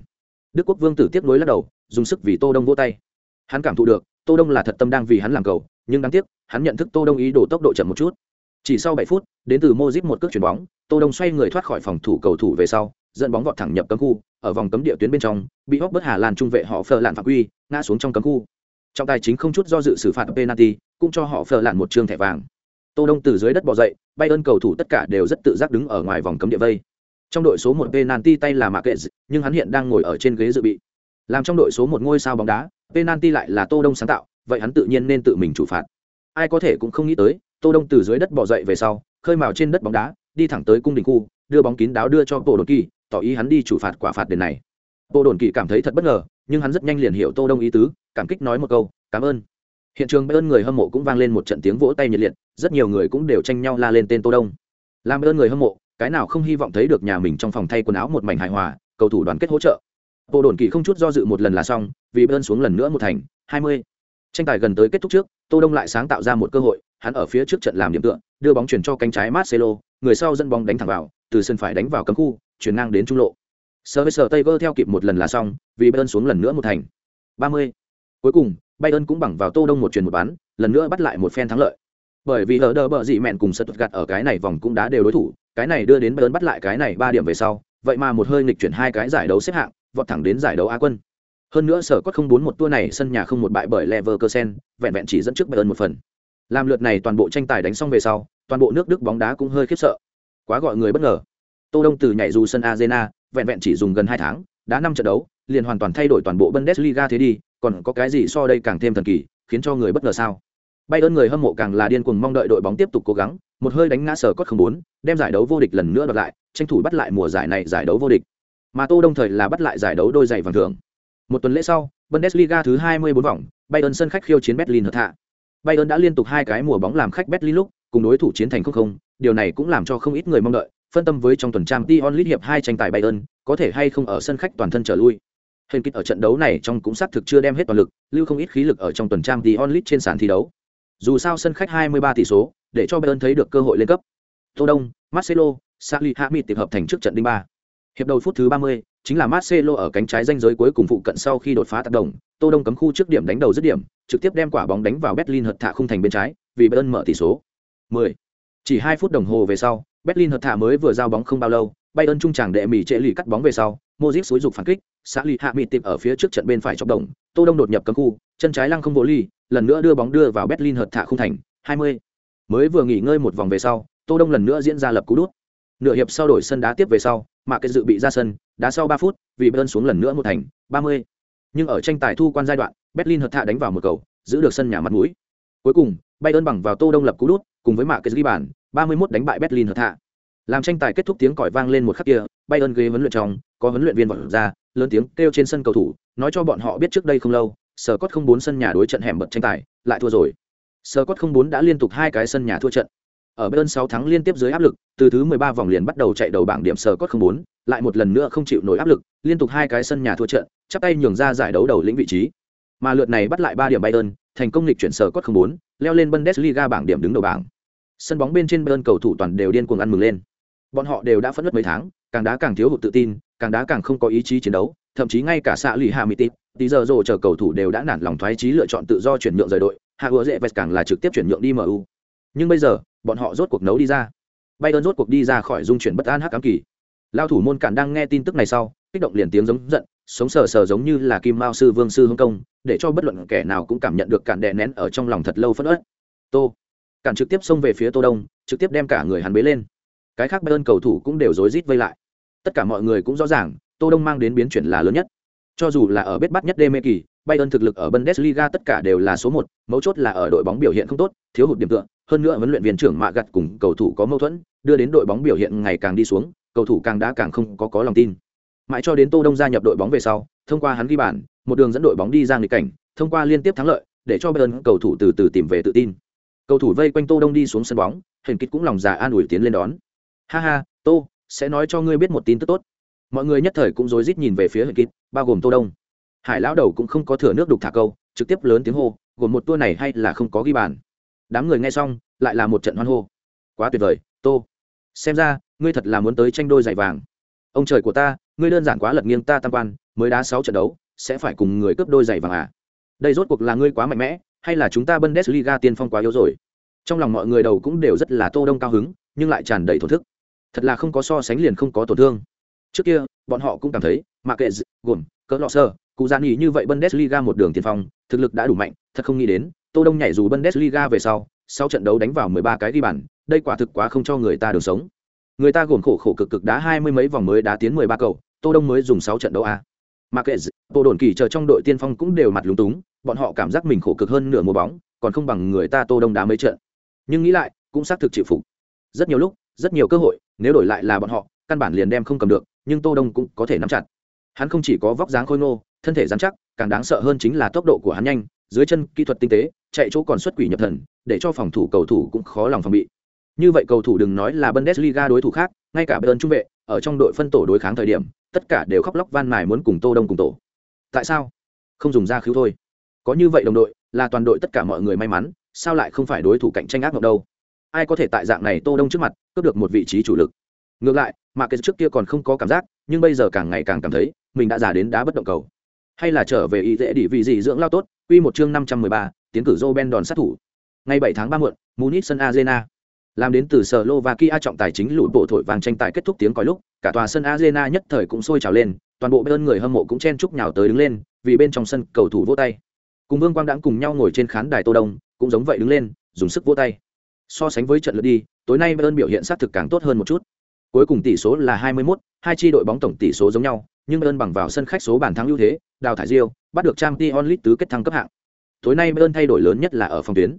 Đức Quốc Vương tử tiếp nối lắc đầu, dùng sức vì Tô Đông vỗ tay. Hắn cảm thụ được, Tô Đông là thật tâm đang vì hắn làm cầu, nhưng đáng tiếc, hắn nhận thức Tô Đông ý đồ tốc độ chậm một chút. Chỉ sau 7 phút, đến từ Modric một cước chuyển bóng, Tô Đông xoay người thoát khỏi phòng thủ cầu thủ về sau, dẫn bóng vọt thẳng nhập cấm khu, ở vòng cấm địa tuyến bên trong, bị hốc bất Hà Lan trung vệ họ Fleur lạn phạm quy, ngã xuống trong cấm khu. Trọng tài chính không chút do dự xử phạt penalty, cũng cho họ phờ lạn một trương thẻ vàng. Tô Đông từ dưới đất bò dậy, bay ơn cầu thủ tất cả đều rất tự giác đứng ở ngoài vòng cấm địa vây. Trong đội số 1 penalty tay là Mạc Kệ, nhưng hắn hiện đang ngồi ở trên ghế dự bị. Làm trong đội số 1 ngôi sao bóng đá, penalty lại là Tô Đông sáng tạo, vậy hắn tự nhiên nên tự mình chủ phạt. Ai có thể cũng không nghĩ tới, Tô Đông từ dưới đất bò dậy về sau, khơi mào trên đất bóng đá, đi thẳng tới cung đình khu, đưa bóng kín đáo đưa cho Bộ Đồn Kỳ, tỏ ý hắn đi chủ phạt quả phạt đền này. Bộ Đồn Kỳ cảm thấy thật bất ngờ, nhưng hắn rất nhanh liền hiểu Tô Đông ý tứ, cảm kích nói một câu, "Cảm ơn." Hiện trường ơn người hâm mộ cũng vang lên một trận tiếng vỗ tay nhiệt liệt, rất nhiều người cũng đều tranh nhau la lên tên Tô Đông. Làm ơn người hâm mộ, cái nào không hy vọng thấy được nhà mình trong phòng thay quần áo một mảnh hài hòa, cầu thủ đoàn kết hỗ trợ. Bộ Đồn Kỳ không chút do dự một lần là xong, vì ơn xuống lần nữa một thành, 20. Tranh tài gần tới kết thúc trước, Tô Đông lại sáng tạo ra một cơ hội, hắn ở phía trước trận làm điểm tựa, đưa bóng chuyển cho cánh trái Marcelo, người sau dẫn bóng đánh thẳng vào, từ sân phải đánh vào cấm khu, chuyển ngang đến trung lộ. Service Tiger theo kịp một lần là xong, vì Bayern xuống lần nữa một thành. 30. Cuối cùng, Bayern cũng bằng vào Tô Đông một truyền một bán, lần nữa bắt lại một phen thắng lợi. Bởi vì ở đờ bờ dị mẹn cùng gạt ở cái này vòng cũng đã đều đối thủ, cái này đưa đến Bayern bắt lại cái này 3 điểm về sau, vậy mà một hơi nghịch chuyển hai cái giải đấu xếp hạng, vọt thẳng đến giải đấu Á quân. Hơn nữa sở cốt không bốn một tour này sân nhà không một bại bởi Leverkusen, vẹn vẹn chỉ dẫn trước Bayern một phần. Làm lượt này toàn bộ tranh tài đánh xong về sau, toàn bộ nước Đức bóng đá cũng hơi khiếp sợ. Quá gọi người bất ngờ. Tô Đông từ nhảy dù sân Arena, vẹn vẹn chỉ dùng gần hai tháng, đã năm trận đấu, liền hoàn toàn thay đổi toàn bộ Bundesliga thế đi, còn có cái gì so đây càng thêm thần kỳ, khiến cho người bất ngờ sao? Bay ơn người hâm mộ càng là điên cuồng mong đợi đội bóng tiếp tục cố gắng, một hơi đánh ngã sở cốt không bốn, đem giải đấu vô địch lần nữa đoạt lại, tranh thủ bắt lại mùa giải này giải đấu vô địch. Mà Tô Đông thời là bắt lại giải đấu đôi giày vàng thưởng. Một tuần lễ sau, Bundesliga thứ 24 vòng, Bayern sân khách khiêu chiến Berlin hợp hạ. Bayern đã liên tục hai cái mùa bóng làm khách Berlin lúc, cùng đối thủ chiến thành không không, điều này cũng làm cho không ít người mong đợi, phân tâm với trong tuần trang Tion League hiệp hai tranh tài Bayern, có thể hay không ở sân khách toàn thân trở lui. Hình kích ở trận đấu này trong cũng xác thực chưa đem hết toàn lực, lưu không ít khí lực ở trong tuần trang Tion League trên sàn thi đấu. Dù sao sân khách 23 tỷ số, để cho Bayern thấy được cơ hội lên cấp. Tô Đông, Marcelo, Sali Hamid tập hợp thành trước trận đinh ba. Hiệp đầu phút thứ 30, chính là Marcelo ở cánh trái danh giới cuối cùng phụ cận sau khi đột phá tác động, Tô Đông cấm khu trước điểm đánh đầu dứt điểm, trực tiếp đem quả bóng đánh vào Berlin hợt thả khung thành bên trái, vì Bayern mở tỷ số. 10. Chỉ 2 phút đồng hồ về sau, Berlin hợp thả mới vừa giao bóng không bao lâu, Bayern trung trảng đệ mỉ trễ lì cắt bóng về sau, Modric xúi dục phản kích, xã lì hạ mịt tìm ở phía trước trận bên phải chọc đồng, Tô Đông đột nhập cấm khu, chân trái lăng không vô ly, lần nữa đưa bóng đưa vào Berlin hợp thả khung thành, 20. Mới vừa nghỉ ngơi một vòng về sau, Tô Đông lần nữa diễn ra lập cú đút. Nửa hiệp sau đổi sân đá tiếp về sau, mà cái dự bị ra sân, đá sau 3 phút, vì Bayern xuống lần nữa một thành, 30. Nhưng ở tranh tài thu quan giai đoạn, Berlin hợp thả đánh vào một cầu, giữ được sân nhà mặt mũi. Cuối cùng, Bayern bằng vào Tô Đông lập cú đút, cùng với mạ cái ghi bàn, 31 đánh bại Berlin hợt thả. Làm tranh tài kết thúc tiếng còi vang lên một khắc kia, Bayern ghế huấn luyện trong, có huấn luyện viên vọt ra, lớn tiếng kêu trên sân cầu thủ, nói cho bọn họ biết trước đây không lâu, Scott không bốn sân nhà đối trận hẻm bật tranh tài, lại thua rồi. Scott không bốn đã liên tục hai cái sân nhà thua trận. Ở Bayern 6 thắng liên tiếp dưới áp lực, từ thứ 13 vòng liền bắt đầu chạy đầu bảng điểm Scott không bốn, lại một lần nữa không chịu nổi áp lực, liên tục hai cái sân nhà thua trận, chắp tay nhường ra giải đấu đầu lĩnh vị trí. Mà lượt này bắt lại 3 điểm Bayern, thành công lịch chuyển Scott không bốn, leo lên Bundesliga bảng điểm đứng đầu bảng. Sân bóng bên trên Bayern cầu thủ toàn đều điên cuồng ăn mừng lên. Bọn họ đều đã phấn nứt mấy tháng, càng đá càng thiếu hụt tự tin, càng đá càng không có ý chí chiến đấu, thậm chí ngay cả xạ lì hạ mỹ tít tí giờ rồ chờ cầu thủ đều đã nản lòng thoái trí lựa chọn tự do chuyển nhượng rời đội hạ ứa dễ vest càng là trực tiếp chuyển nhượng đi mu nhưng bây giờ bọn họ rốt cuộc nấu đi ra. Bay đơn rốt cuộc đi ra khỏi dung chuyển bất an hắc cám kỳ. Lao thủ môn cản đang nghe tin tức này sau kích động liền tiếng giống giận sống sờ sờ giống như là kim mao sư vương sư hương công để cho bất luận kẻ nào cũng cảm nhận được cản đè nén ở trong lòng thật lâu phất ớt tô cản trực tiếp xông về phía tô đông, trực tiếp đem cả người hắn bế lên. Cái khác bay ơn cầu thủ cũng đều rối rít vây lại. Tất cả mọi người cũng rõ ràng, tô đông mang đến biến chuyển là lớn nhất. Cho dù là ở bết bắt nhất đê mê kỳ bayern thực lực ở bundesliga tất cả đều là số một, mấu chốt là ở đội bóng biểu hiện không tốt, thiếu hụt điểm tựa, hơn nữa huấn luyện viên trưởng mạ gặt cùng cầu thủ có mâu thuẫn, đưa đến đội bóng biểu hiện ngày càng đi xuống, cầu thủ càng đã càng không có có lòng tin. Mãi cho đến tô đông gia nhập đội bóng về sau, thông qua hắn ghi bàn, một đường dẫn đội bóng đi ra nghịch cảnh, thông qua liên tiếp thắng lợi, để cho bayern cầu thủ từ từ tìm về tự tin cầu thủ vây quanh tô đông đi xuống sân bóng hình kịch cũng lòng già an ủi tiến lên đón. Ha ha, tô, sẽ nói cho ngươi biết một tin tức tốt. Mọi người nhất thời cũng rối rít nhìn về phía hình kịch bao gồm tô đông. Hải lão đầu cũng không có thừa nước đục thả câu, trực tiếp lớn tiếng hô, gồm một tour này hay là không có ghi bàn? Đám người nghe xong, lại là một trận hoan hô. Quá tuyệt vời, tô. Xem ra, ngươi thật là muốn tới tranh đôi giày vàng. Ông trời của ta, ngươi đơn giản quá lật nghiêng ta tam quan, mới đá sáu trận đấu, sẽ phải cùng người cướp đôi giày vàng à? Đây rốt cuộc là ngươi quá mạnh mẽ hay là chúng ta bundesliga tiên phong quá yếu rồi? Trong lòng mọi người đầu cũng đều rất là tô đông cao hứng, nhưng lại tràn đầy thổ thức. Thật là không có so sánh liền không có tổn thương. Trước kia, bọn họ cũng cảm thấy mà kệ gồm cỡ lọ sơ cụ gian ý như vậy bundesliga một đường tiền phong, thực lực đã đủ mạnh, thật không nghĩ đến, tô đông nhảy dù bundesliga về sau sau trận đấu đánh vào 13 cái ghi bàn, đây quả thực quá không cho người ta đường sống. Người ta gồm khổ khổ cực cực đá hai mươi mấy vòng mới đá tiến 13 cầu, tô đông mới dùng 6 trận đấu a mà kệ bộ đồn kỳ chờ trong đội tiên phong cũng đều mặt lúng túng, bọn họ cảm giác mình khổ cực hơn nửa mùa bóng, còn không bằng người ta tô đông đá mấy trận. Nhưng nghĩ lại, cũng xác thực chịu phục. Rất nhiều lúc, rất nhiều cơ hội, nếu đổi lại là bọn họ, căn bản liền đem không cầm được, nhưng tô đông cũng có thể nắm chặt. Hắn không chỉ có vóc dáng khôi ngô, thân thể dán chắc, càng đáng sợ hơn chính là tốc độ của hắn nhanh, dưới chân kỹ thuật tinh tế, chạy chỗ còn xuất quỷ nhập thần, để cho phòng thủ cầu thủ cũng khó lòng phòng bị. Như vậy cầu thủ đừng nói là bundesliga đối thủ khác, ngay cả bayern trung vệ, ở trong đội phân tổ đối kháng thời điểm tất cả đều khóc lóc van mài muốn cùng tô đông cùng tổ. Tại sao? Không dùng ra khiếu thôi. Có như vậy đồng đội, là toàn đội tất cả mọi người may mắn, sao lại không phải đối thủ cạnh tranh ác mộng đâu? Ai có thể tại dạng này tô đông trước mặt, cướp được một vị trí chủ lực? Ngược lại, mà cái trước kia còn không có cảm giác, nhưng bây giờ càng ngày càng cảm thấy, mình đã già đến đá bất động cầu. Hay là trở về y dễ đi vì gì dưỡng lao tốt, quy một chương năm trăm mười ba, tiến cử joe ben đòn sát thủ. Ngày bảy tháng ba muộn, munich sân arena làm đến từ slovakia trọng tài chính lụi bộ thổi vàng tranh tài kết thúc tiếng còi lúc cả tòa sân arena nhất thời cũng sôi trào lên toàn bộ bên người hâm mộ cũng chen chúc nhào tới đứng lên vì bên trong sân cầu thủ vỗ tay cùng vương quang đãng cùng nhau ngồi trên khán đài tô đông cũng giống vậy đứng lên dùng sức vỗ tay so sánh với trận lượt đi tối nay bayern biểu hiện sát thực càng tốt hơn một chút Cuối cùng tỷ số là 21, hai chi đội bóng tổng tỷ số giống nhau, nhưng Bayern bằng vào sân khách số bàn thắng ưu thế, đào thải Rio, bắt được Champions League tứ kết thăng cấp hạng. Tối nay Bayern thay đổi lớn nhất là ở phòng tuyến.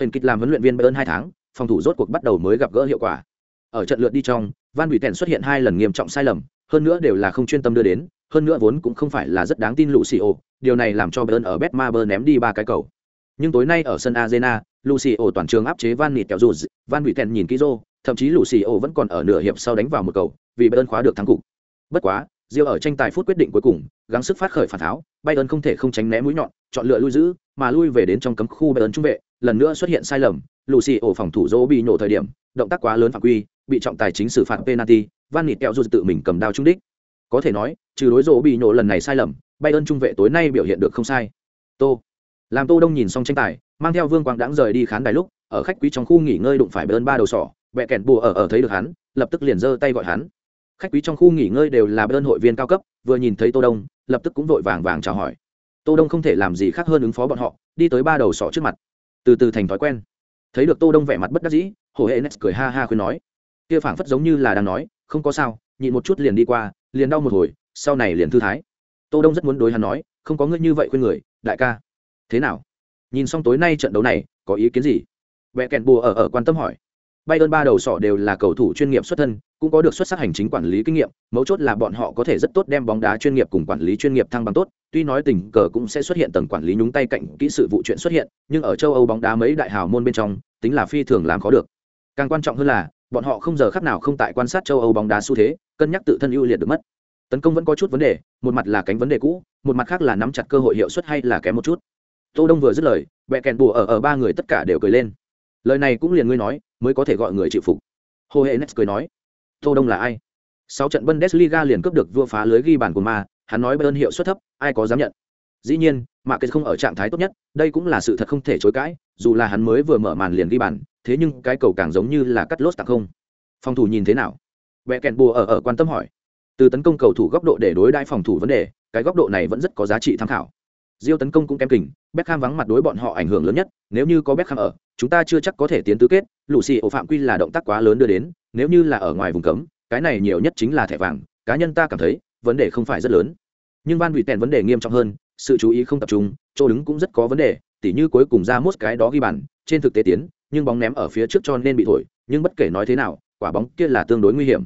Hình kịch làm huấn luyện viên Bayern hai tháng, phòng thủ rốt cuộc bắt đầu mới gặp gỡ hiệu quả. Ở trận lượt đi trong, Van Buiten xuất hiện hai lần nghiêm trọng sai lầm, hơn nữa đều là không chuyên tâm đưa đến, hơn nữa vốn cũng không phải là rất đáng tin Lucio, điều này làm cho Bayern ở Betmaber ném đi ba cái cầu. nhưng tối nay ở sân arena lucio toàn trường áp chế van nịt kéo dù van bị tèn nhìn kỹ rô thậm chí lucio vẫn còn ở nửa hiệp sau đánh vào một cầu vì bayern khóa được thắng cục bất quá Diêu ở tranh tài phút quyết định cuối cùng, gắng sức phát khởi phản tháo, Bayern không thể không tránh né mũi nhọn, chọn lựa lui giữ, mà lui về đến trong cấm khu Bayern trung vệ, lần nữa xuất hiện sai lầm, Lucio phòng thủ Zô bị nổ thời điểm, động tác quá lớn phạm quy, bị trọng tài chính xử phạt penalty, Van Nịt kẹo dù tự mình cầm đao trúng đích. Có thể nói, trừ đối Zô bị nổ lần này sai lầm, Bayern trung vệ tối nay biểu hiện được không sai. Tô. Làm Tô Đông nhìn xong tranh tài, mang theo Vương Quang đãng rời đi khán đài lúc, ở khách quý trong khu nghỉ ngơi đụng phải Bayern ba đầu sỏ, mẹ kẹn bùa ở ở thấy được hắn, lập tức liền giơ tay gọi hắn khách quý trong khu nghỉ ngơi đều là bên hội viên cao cấp vừa nhìn thấy tô đông lập tức cũng vội vàng vàng chào hỏi tô đông không thể làm gì khác hơn ứng phó bọn họ đi tới ba đầu sỏ trước mặt từ từ thành thói quen thấy được tô đông vẻ mặt bất đắc dĩ, hồ hệ nes cười ha ha khuyên nói. Kia phảng phất giống như là đang nói, không có sao, nhịn một chút liền đi qua, liền đau một hồi, sau này liền thư thái. Tô đông rất muốn đối hắn nói, không có ngươi như vậy khuyên người, đại ca. Thế nào? Nhìn xong tối nay trận đấu này, có ý kiến gì? Vẽ kẹn bùa ở ở quan tâm hỏi bay ơn ba đầu sỏ đều là cầu thủ chuyên nghiệp xuất thân, cũng có được xuất sắc hành chính quản lý kinh nghiệm, mấu chốt là bọn họ có thể rất tốt đem bóng đá chuyên nghiệp cùng quản lý chuyên nghiệp thăng bằng tốt. Tuy nói tình cờ cũng sẽ xuất hiện tầng quản lý nhúng tay cạnh kỹ sự vụ chuyện xuất hiện, nhưng ở châu âu bóng đá mấy đại hào môn bên trong, tính là phi thường làm khó được. Càng quan trọng hơn là, bọn họ không giờ khắc nào không tại quan sát châu âu bóng đá xu thế, cân nhắc tự thân ưu liệt được mất. Tấn công vẫn có chút vấn đề, một mặt là cánh vấn đề cũ, một mặt khác là nắm chặt cơ hội hiệu suất hay là kém một chút. Tô đông vừa dứt lời bẹ kèn bùa ở ở ba người tất cả đều cười lên lời này cũng liền ngươi nói, mới có thể gọi người chịu phục. Hồ hệ nes cười nói, tô đông là ai? Sáu trận bundesliga liền cướp được vua phá lưới ghi bàn của ma, hắn nói bayern hiệu suất thấp, ai có dám nhận. Dĩ nhiên mà kết không ở trạng thái tốt nhất, đây cũng là sự thật không thể chối cãi, dù là hắn mới vừa mở màn liền ghi bàn, thế nhưng cái cầu càng giống như là cắt lốt tặng không. Phòng thủ nhìn thế nào? Vẽ kẹn bùa ở ở quan tâm hỏi. Từ tấn công cầu thủ góc độ để đối đãi phòng thủ vấn đề, cái góc độ này vẫn rất có giá trị tham khảo. Diêu tấn công cũng kém kình, Beckham vắng mặt đối bọn họ ảnh hưởng lớn nhất, nếu như có Beckham ở, chúng ta chưa chắc có thể tiến tứ kết, Lucio phạm quy là động tác quá lớn đưa đến, nếu như là ở ngoài vùng cấm, cái này nhiều nhất chính là thẻ vàng, cá nhân ta cảm thấy, vấn đề không phải rất lớn. Nhưng Van Tèn vấn đề nghiêm trọng hơn, sự chú ý không tập trung, chỗ đứng cũng rất có vấn đề, tỉ như cuối cùng ra mốt cái đó ghi bàn, trên thực tế tiến, nhưng bóng ném ở phía trước cho nên bị thổi, nhưng bất kể nói thế nào, quả bóng kia là tương đối nguy hiểm.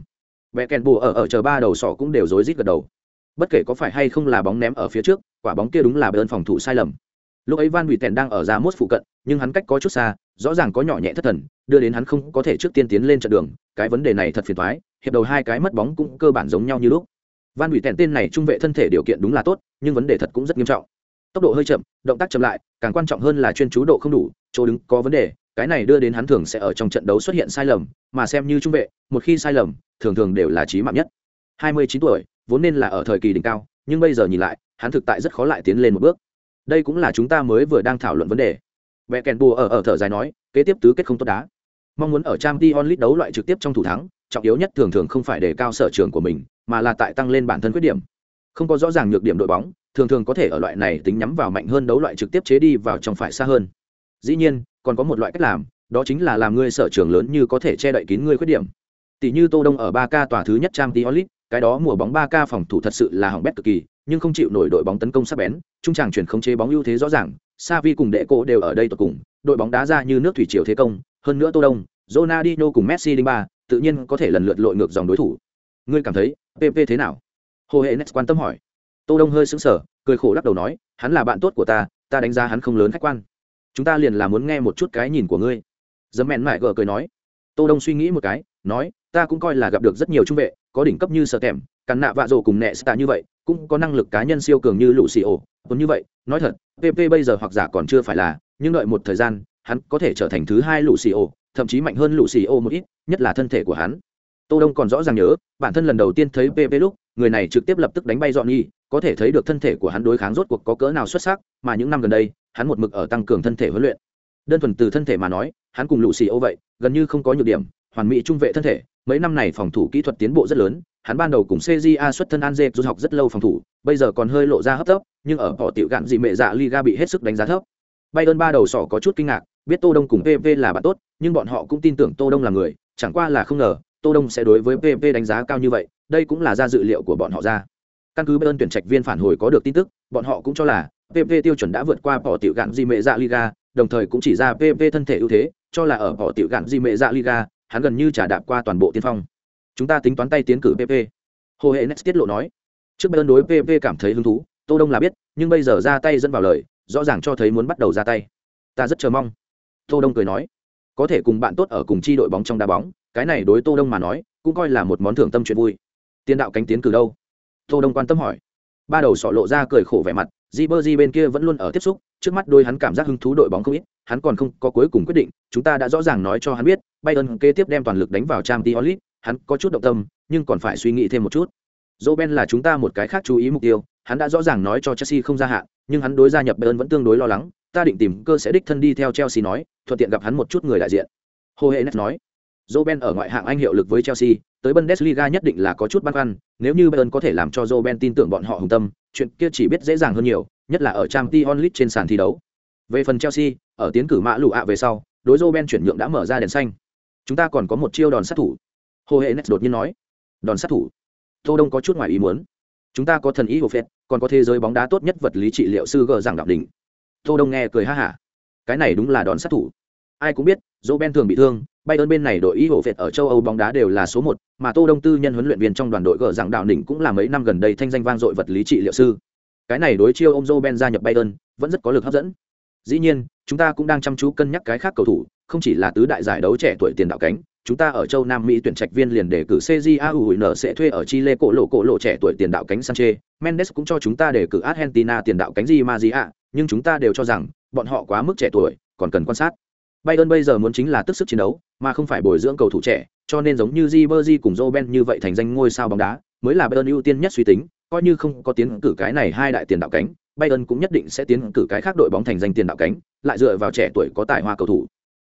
Bẻ kèn bùa ở ở chờ ba đầu sọ cũng đều rối rít gật đầu bất kể có phải hay không là bóng ném ở phía trước, quả bóng kia đúng là bên phòng thủ sai lầm. Lúc ấy van hủy tèn đang ở ra mốt phụ cận, nhưng hắn cách có chút xa, rõ ràng có nhỏ nhẹ thất thần, đưa đến hắn không có thể trước tiên tiến lên trận đường, cái vấn đề này thật phiền thoái hiệp đầu hai cái mất bóng cũng cơ bản giống nhau như lúc. Van hủy tèn tên này trung vệ thân thể điều kiện đúng là tốt, nhưng vấn đề thật cũng rất nghiêm trọng. Tốc độ hơi chậm, động tác chậm lại, càng quan trọng hơn là chuyên chú độ không đủ, chỗ đứng có vấn đề, cái này đưa đến hắn thường sẽ ở trong trận đấu xuất hiện sai lầm, mà xem như trung vệ, một khi sai lầm, thường thường đều là trí mạng nhất. 29 tuổi vốn nên là ở thời kỳ đỉnh cao, nhưng bây giờ nhìn lại, hắn thực tại rất khó lại tiến lên một bước. Đây cũng là chúng ta mới vừa đang thảo luận vấn đề. Vẽ kèn bùa ở ở thở dài nói, kế tiếp tứ kết không tốt đá. Mong muốn ở trang t onlit đấu loại trực tiếp trong thủ thắng, trọng yếu nhất thường thường không phải đề cao sở trường của mình, mà là tại tăng lên bản thân khuyết điểm. Không có rõ ràng nhược điểm đội bóng, thường thường có thể ở loại này tính nhắm vào mạnh hơn đấu loại trực tiếp chế đi vào trong phải xa hơn. Dĩ nhiên, còn có một loại cách làm, đó chính là làm ngươi sở trường lớn như có thể che đậy kín ngươi khuyết điểm. Tỷ như tô đông ở ba k tòa thứ nhất trang t onlit cái đó mùa bóng ba k phòng thủ thật sự là hỏng bét cực kỳ, nhưng không chịu nổi đội bóng tấn công sắc bén, trung tràng chuyển khống chế bóng ưu thế rõ ràng Savi cùng đệ cổ đều ở đây tụ cùng, đội bóng đá ra như nước thủy triều thế công, hơn nữa tô đông, Ronaldinho cùng Messi đinh ba, tự nhiên có thể lần lượt lội ngược dòng đối thủ. Ngươi cảm thấy pp thế nào? Hồ hệ next quan tâm hỏi. Tô đông hơi sững sờ, cười khổ lắc đầu nói, hắn là bạn tốt của ta ta đánh giá hắn không lớn khách quan. Chúng ta liền là muốn nghe một chút cái nhìn của ngươi. Dấm mẹn mải gở cười nói. Tô đông suy nghĩ một cái, nói ta cũng coi là gặp được rất nhiều trung vệ, có đỉnh cấp như sợ kèm cắn nạ vạ rổ cùng nẹ stạ như vậy, cũng có năng lực cá nhân siêu cường như lũ xì ổ, vốn như vậy. Nói thật pp bây giờ hoặc giả còn chưa phải là, nhưng đợi một thời gian, hắn có thể trở thành thứ hai lũ xì ổ, thậm chí mạnh hơn lũ xì ổ một ít, nhất là thân thể của hắn. Tô đông còn rõ ràng nhớ, bản thân lần đầu tiên thấy pp lúc, người này trực tiếp lập tức đánh bay dọn nhi, có thể thấy được thân thể của hắn đối kháng rốt cuộc có cỡ nào xuất sắc, mà những năm gần đây, hắn một mực ở tăng cường thân thể huấn luyện. Đơn thuần từ thân thể mà nói, hắn cùng lũ xì ổ vậy, gần như không có nhược điểm, hoàn mỹ trung vệ thân thể mấy năm này phòng thủ kỹ thuật tiến bộ rất lớn hắn ban đầu cùng CJA xuất thân Anze du học rất lâu phòng thủ, bây giờ còn hơi lộ ra hấp tấp, nhưng ở bỏ tiểu gạn gì mẹ dạ Liga bị hết sức đánh giá thấp. Bayern ba đầu sỏ có chút kinh ngạc, biết Tô Đông cùng PV là bạn tốt, nhưng bọn họ cũng tin tưởng Tô Đông là người, chẳng qua là không ngờ, Tô Đông sẽ đối với PV đánh giá cao như vậy, đây cũng là ra dự liệu của bọn họ ra. Căn cứ Bayern tuyển trạch viên phản hồi có được tin tức, bọn họ cũng cho là PV tiêu chuẩn đã vượt qua bỏ tiểu gạn gì mẹ dạ Liga, đồng thời cũng chỉ ra PV thân thể ưu thế, cho là ở bỏ tiểu gạn gì mẹ dạ Liga, hắn gần như trả đạp qua toàn bộ tiên phong. Chúng ta tính toán tay tiến cử pp hồ hệ next tiết lộ nói. Trước bên đối pp cảm thấy hứng thú, tô đông là biết, nhưng bây giờ ra tay dẫn vào lời, rõ ràng cho thấy muốn bắt đầu ra tay. Ta rất chờ mong. Tô đông cười nói. Có thể cùng bạn tốt ở cùng chi đội bóng trong đá bóng, cái này đối tô đông mà nói, cũng coi là một món thưởng tâm chuyện vui. Tiền đạo cánh tiến cử đâu? Tô đông quan tâm hỏi. Ba đầu sọ lộ ra cười khổ vẻ mặt di bơ di bên kia vẫn luôn ở tiếp xúc, trước mắt đôi hắn cảm giác hứng thú đội bóng không ít, hắn còn không có cuối cùng quyết định, chúng ta đã rõ ràng nói cho hắn biết bayern kế tiếp đem toàn lực đánh vào Champions League, hắn có chút động tâm nhưng còn phải suy nghĩ thêm một chút. Dỗ là chúng ta một cái khác chú ý mục tiêu hắn đã rõ ràng nói cho chelsea không gia hạn nhưng hắn đối gia nhập bayern vẫn tương đối lo lắng ta định tìm cơ sẽ đích thân đi theo chelsea nói thuận tiện gặp hắn một chút người đại diện. Hồ hệ net nói dỗ ở ngoại hạng anh hiệu lực với chelsea tới bundesliga nhất định là có chút băn khoăn nếu như bayern có thể làm cho dỗ tin tưởng bọn họ hùng tâm chuyện kia chỉ biết dễ dàng hơn nhiều nhất là ở Champions League trên sàn thi đấu. Về phần chelsea ở tiến cử mã lũ ạ về sau đối dỗ chuyển nhượng đã mở ra đèn xanh chúng ta còn có một chiêu đòn sát thủ. Hồ hệ net đột nhiên nói. Đòn sát thủ? Tô đông có chút ngoài ý muốn. Chúng ta có thần ý hồ phét, còn có thế giới bóng đá tốt nhất vật lý trị liệu sư gờ giảng đạo đỉnh. Tô đông nghe cười ha hả. Cái này đúng là đòn sát thủ. Ai cũng biết dỗ ben thường bị thương bay ơn bên này đội ý hồ phét ở châu âu bóng đá đều là số một mà tô đông tư nhân huấn luyện viên trong đoàn đội gờ giảng đạo đỉnh cũng là mấy năm gần đây thanh danh vang dội vật lý trị liệu sư. Cái này đối chiêu ông joe ben gia nhập bay ơn vẫn rất có lực hấp dẫn. Dĩ nhiên chúng ta cũng đang chăm chú cân nhắc cái khác cầu thủ không chỉ là tứ đại giải đấu trẻ tuổi tiền đạo cánh chúng ta ở châu Nam Mỹ tuyển trạch viên liền đề cử CJAUN sẽ thuê ở Chile cổ lộ cổ lộ trẻ tuổi tiền đạo cánh Sanchez, Mendes cũng cho chúng ta đề cử Argentina tiền đạo cánh Di Maria, nhưng chúng ta đều cho rằng bọn họ quá mức trẻ tuổi, còn cần quan sát. Bayern bây giờ muốn chính là tức sức chiến đấu, mà không phải bồi dưỡng cầu thủ trẻ, cho nên giống như Ribery cùng Robben như vậy thành danh ngôi sao bóng đá, mới là Bayern ưu tiên nhất suy tính, coi như không có tiến cử cái này hai đại tiền đạo cánh, Bayern cũng nhất định sẽ tiến cử cái khác đội bóng thành danh tiền đạo cánh, lại dựa vào trẻ tuổi có tài hoa cầu thủ.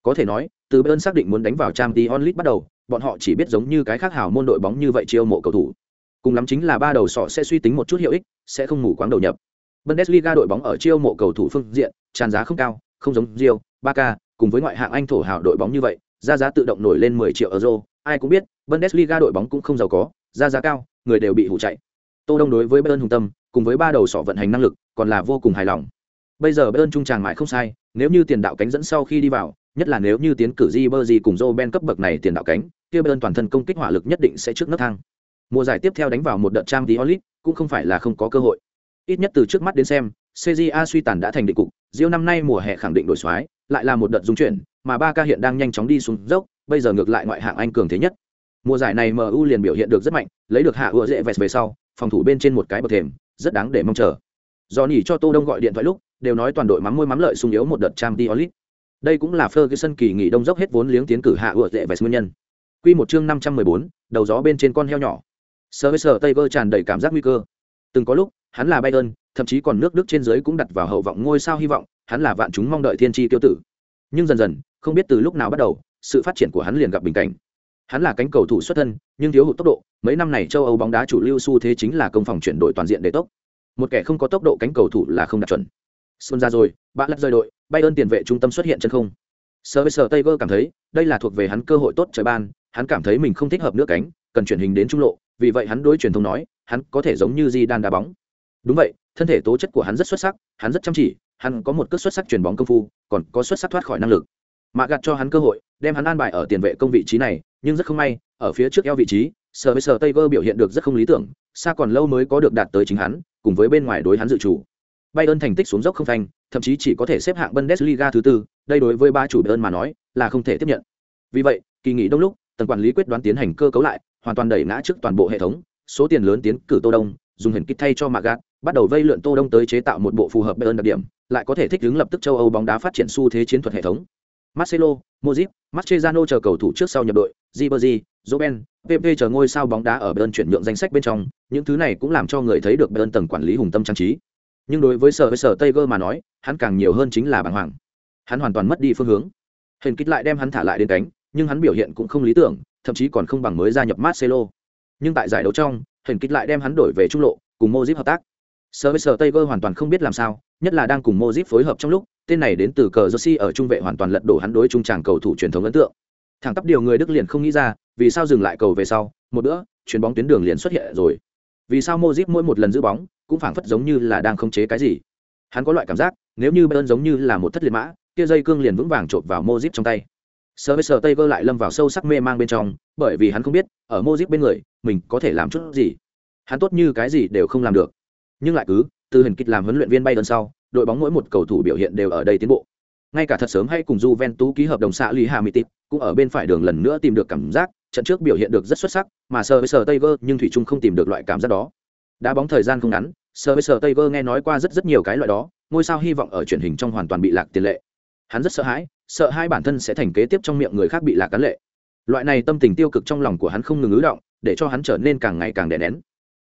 Có thể nói, từ Bayern xác định muốn đánh vào Champions League bắt đầu, bọn họ chỉ biết giống như cái khác hào môn đội bóng như vậy chiêu mộ cầu thủ. Cùng lắm chính là ba đầu sọ sẽ suy tính một chút hiệu ích, sẽ không ngủ quáng đầu nhập. Bundesliga đội bóng ở chiêu mộ cầu thủ phương diện, tràn giá không cao, không giống Real, Barca, cùng với ngoại hạng Anh thổ hào đội bóng như vậy, ra giá tự động nổi lên 10 triệu euro, ai cũng biết, Bundesliga đội bóng cũng không giàu có, ra giá cao, người đều bị hủ chạy. Tô Đông đối với Bayern hùng tâm, cùng với ba đầu sọ vận hành năng lực, còn là vô cùng hài lòng. Bây giờ Bayern trung tràng mãi không sai, nếu như tiền đạo cánh dẫn sau khi đi vào, nhất là nếu như tiến cử Ribery cùng Joe Ben cấp bậc này tiền đạo cánh, kia bên toàn thân công kích hỏa lực nhất định sẽ trước nấc thang. Mùa giải tiếp theo đánh vào một đợt Champions League, cũng không phải là không có cơ hội. Ít nhất từ trước mắt đến xem, CJA suy tàn đã thành định cục, giữa năm nay mùa hè khẳng định đổi soái, lại là một đợt dung chuyển, mà Barca hiện đang nhanh chóng đi xuống dốc, bây giờ ngược lại ngoại hạng Anh cường thế nhất. Mùa giải này MU liền biểu hiện được rất mạnh, lấy được hạ ưa dễ vẹt về sau, phòng thủ bên trên một cái bậc thềm, rất đáng để mong chờ. Do nhỉ cho Tô Đông gọi điện thoại lúc, đều nói toàn đội mắm môi mắm lợi sung yếu một đợt Champions League. Đây cũng là Ferguson kỳ nghỉ đông dốc hết vốn liếng tiến cử hạ ựa dễ vẹt nguyên nhân. Quy một chương 514, đầu gió bên trên con heo nhỏ. Service Tiger tràn đầy cảm giác nguy cơ. Từng có lúc, hắn là Bayern, thậm chí còn nước Đức trên dưới cũng đặt vào hậu vọng ngôi sao hy vọng, hắn là vạn chúng mong đợi thiên chi tiêu tử. Nhưng dần dần, không biết từ lúc nào bắt đầu, sự phát triển của hắn liền gặp bình cảnh. Hắn là cánh cầu thủ xuất thân, nhưng thiếu hụt tốc độ, mấy năm này châu Âu bóng đá chủ lưu xu thế chính là công phòng chuyển đổi toàn diện để tốc. Một kẻ không có tốc độ cánh cầu thủ là không đạt chuẩn. Xuân ra rồi, bạn lật rời đội, Bayern tiền vệ trung tâm xuất hiện chân không. Service Tiger cảm thấy, đây là thuộc về hắn cơ hội tốt trời ban, hắn cảm thấy mình không thích hợp nữa cánh, cần chuyển hình đến trung lộ, vì vậy hắn đối truyền thông nói, hắn có thể giống như Zidane đá bóng. Đúng vậy, thân thể tố chất của hắn rất xuất sắc, hắn rất chăm chỉ, hắn có một cước xuất sắc chuyển bóng công phu, còn có xuất sắc thoát khỏi năng lực. Mạ gạt cho hắn cơ hội, đem hắn an bài ở tiền vệ công vị trí này, nhưng rất không may, ở phía trước eo vị trí, Service Tiger biểu hiện được rất không lý tưởng, xa còn lâu mới có được đạt tới chính hắn, cùng với bên ngoài đối hắn dự chủ. Bayern thành tích xuống dốc không phanh, thậm chí chỉ có thể xếp hạng Bundesliga thứ tư, đây đối với ba chủ Bayern mà nói, là không thể tiếp nhận. Vì vậy, kỳ nghỉ đông lúc, tần quản lý quyết đoán tiến hành cơ cấu lại, hoàn toàn đẩy ngã trước toàn bộ hệ thống, số tiền lớn tiến cử Tô Đông, dùng hình kích thay cho Magat, bắt đầu vây lượn Tô Đông tới chế tạo một bộ phù hợp Bayern đặc điểm, lại có thể thích ứng lập tức châu Âu bóng đá phát triển xu thế chiến thuật hệ thống. Marcelo, Modric, Mascherano chờ cầu thủ trước sau nhập đội, Ribery, Robben, PP chờ ngôi sao bóng đá ở Bayern chuyển nhượng danh sách bên trong, những thứ này cũng làm cho người thấy được Bayern tầng quản lý hùng tâm trang trí nhưng đối với sở với sở tây mà nói, hắn càng nhiều hơn chính là bàng hoàng. Hắn hoàn toàn mất đi phương hướng. Hình kích lại đem hắn thả lại đến cánh, nhưng hắn biểu hiện cũng không lý tưởng, thậm chí còn không bằng mới gia nhập marcelo. Nhưng tại giải đấu trong hình kích lại đem hắn đổi về trung lộ, cùng mozip hợp tác. Sở với sở tây hoàn toàn không biết làm sao, nhất là đang cùng mozip phối hợp trong lúc, tên này đến từ cờ jersey ở trung vệ hoàn toàn lật đổ hắn đối trung tràng cầu thủ truyền thống ấn tượng. Thẳng tắp điều người đức liền không nghĩ ra, vì sao dừng lại cầu về sau, một bữa, chuyền bóng tuyến đường liền xuất hiện rồi vì sao mozip mỗi một lần giữ bóng cũng phảng phất giống như là đang khống chế cái gì? Hắn có loại cảm giác nếu như bayern giống như là một thất liệt mã kia dây cương liền vững vàng chộp vào mozip trong tay. Sơ với sơ vơ lại lâm vào sâu sắc mê mang bên trong bởi vì hắn không biết ở mozip bên người mình có thể làm chút gì. Hắn tốt như cái gì đều không làm được. Nhưng lại cứ từ hình kịch làm huấn luyện viên bayern sau đội bóng mỗi một cầu thủ biểu hiện đều ở đây tiến bộ. Ngay cả thật sớm hay cùng Juventus ký hợp đồng xạ Lý Hà Mỹ Tịp, cũng ở bên phải đường lần nữa tìm được cảm giác, trận trước biểu hiện được rất xuất sắc, mà sờ với sờ Tiger nhưng thủy chung không tìm được loại cảm giác đó. Đá bóng thời gian không ngắn, sờ với sờ Tiger nghe nói qua rất rất nhiều cái loại đó, ngôi sao hy vọng ở truyền hình trong hoàn toàn bị lạc tiền lệ. Hắn rất sợ hãi, sợ hai bản thân sẽ thành kế tiếp trong miệng người khác bị lạc cán lệ. Loại này tâm tình tiêu cực trong lòng của hắn không ngừng ứ động, để cho hắn trở nên càng ngày càng đè nén.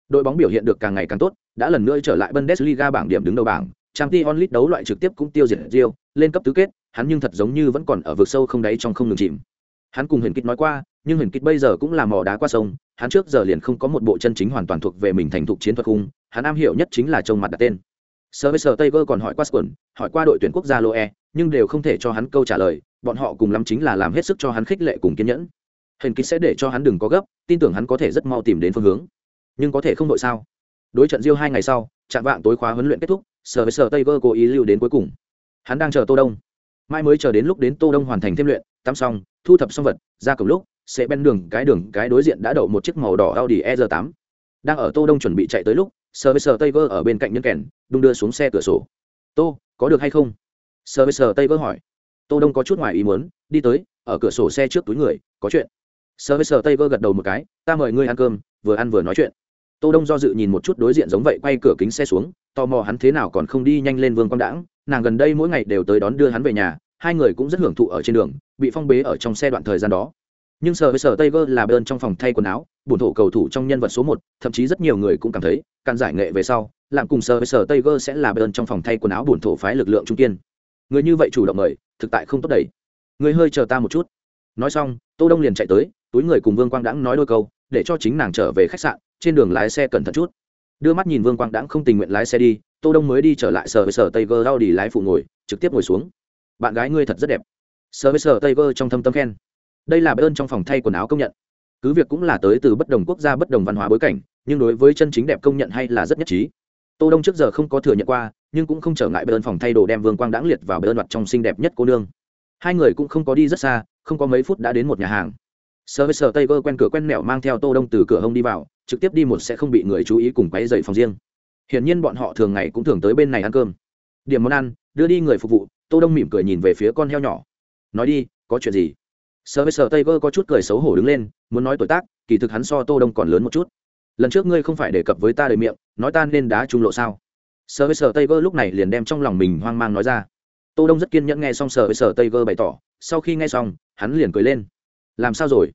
Đội bóng biểu hiện được càng ngày càng tốt, đã lần nữa trở lại Bundesliga bảng điểm đứng đầu bảng, Champions League đấu loại trực tiếp cũng tiêu diệt Real, lên cấp tứ kết, hắn nhưng thật giống như vẫn còn ở vực sâu không đáy trong không ngừng chìm. Hắn cùng Huyền Kịch nói qua, nhưng Huyền Kịch bây giờ cũng là mò đá qua sông, hắn trước giờ liền không có một bộ chân chính hoàn toàn thuộc về mình thành thục chiến thuật khung, hắn am hiểu nhất chính là trông mặt đặt tên. Sir Taylor còn hỏi qua Squad, hỏi qua đội tuyển quốc gia Loe, nhưng đều không thể cho hắn câu trả lời, bọn họ cùng lắm chính là làm hết sức cho hắn khích lệ cùng kiên nhẫn. Huyền Kịch sẽ để cho hắn đừng có gấp, tin tưởng hắn có thể rất mau tìm đến phương hướng. Nhưng có thể không đội sao? Đối trận diêu hai ngày sau, chạm vạng tối khóa huấn luyện kết thúc, sở với sở tây vơ cố ý lưu đến cuối cùng hắn đang chờ tô đông mai mới chờ đến lúc đến tô đông hoàn thành thêm luyện tắm xong thu thập xong vật ra cổng lúc sẽ bên đường, cái đường, cái đối diện đã đậu một chiếc màu đỏ audi e r 8 đang ở tô đông chuẩn bị chạy tới lúc, service Taylor ở bên cạnh nhân kèn, đung đưa xuống xe cửa sổ. Tô, có được hay không? Service Taylor hỏi. Tô đông có chút ngoài ý muốn, đi tới, ở cửa sổ xe trước túi người, có chuyện. Service Taylor gật đầu một cái, ta mời ngươi ăn cơm, vừa ăn vừa nói chuyện. Tô đông do dự nhìn một chút đối diện giống vậy, quay cửa kính xe xuống, tò mò hắn thế nào còn không đi nhanh lên vương quang đãng. Nàng gần đây mỗi ngày đều tới đón đưa hắn về nhà, hai người cũng rất hưởng thụ ở trên đường, bị phong bế ở trong xe đoạn thời gian đó nhưng sở với sở tây là bên trong phòng thay quần áo, bổn thổ cầu thủ trong nhân vật số một, thậm chí rất nhiều người cũng cảm thấy càn giải nghệ về sau làm cùng sở với sở tây sẽ là bên trong phòng thay quần áo bổn thổ phái lực lượng trung kiên. Người như vậy chủ động mời, thực tại không tốt đẩy người hơi chờ ta một chút. Nói xong, tô đông liền chạy tới, túi người cùng vương quang đãng nói đôi câu, để cho chính nàng trở về khách sạn, trên đường lái xe cẩn thận chút. Đưa mắt nhìn vương quang đãng không tình nguyện lái xe đi, tô đông mới đi trở lại sở với sở tây vơ đi lái phụ ngồi, trực tiếp ngồi xuống. Bạn gái ngươi thật rất đẹp. Sở với sở tây trong thâm tâm khen đây là ơn trong phòng thay quần áo công nhận. Cứ việc cũng là tới từ bất đồng quốc gia bất đồng văn hóa bối cảnh, nhưng đối với chân chính đẹp công nhận hay là rất nhất trí. Tô đông trước giờ không có thừa nhận qua, nhưng cũng không trở ngại ơn phòng thay đồ đem vương quang đãng liệt vào ơn mặt trong xinh đẹp nhất cô nương. Hai người cũng không có đi rất xa, không có mấy phút đã đến một nhà hàng. Sơ với sơ tây vơ quen cửa quen mẹo mang theo tô đông từ cửa hông đi vào, trực tiếp đi một sẽ không bị người chú ý cùng quấy dậy phòng riêng. Hiển nhiên bọn họ thường ngày cũng thường tới bên này ăn cơm. Điểm món ăn, đưa đi người phục vụ, tô đông mỉm cười nhìn về phía con heo nhỏ. Nói đi, có chuyện gì? Sơ với sơ tây vơ có chút cười xấu hổ đứng lên, muốn nói tuổi tác, kỳ thực hắn so tô đông còn lớn một chút. Lần trước ngươi không phải đề cập với ta đời miệng, nói ta nên đá trung lộ sao? Sơ với sơ tây vơ lúc này liền đem trong lòng mình hoang mang nói ra. Tô đông rất kiên nhẫn nghe xong sơ với sơ tây vơ bày tỏ, sau khi nghe xong, hắn liền cười lên. Làm sao rồi?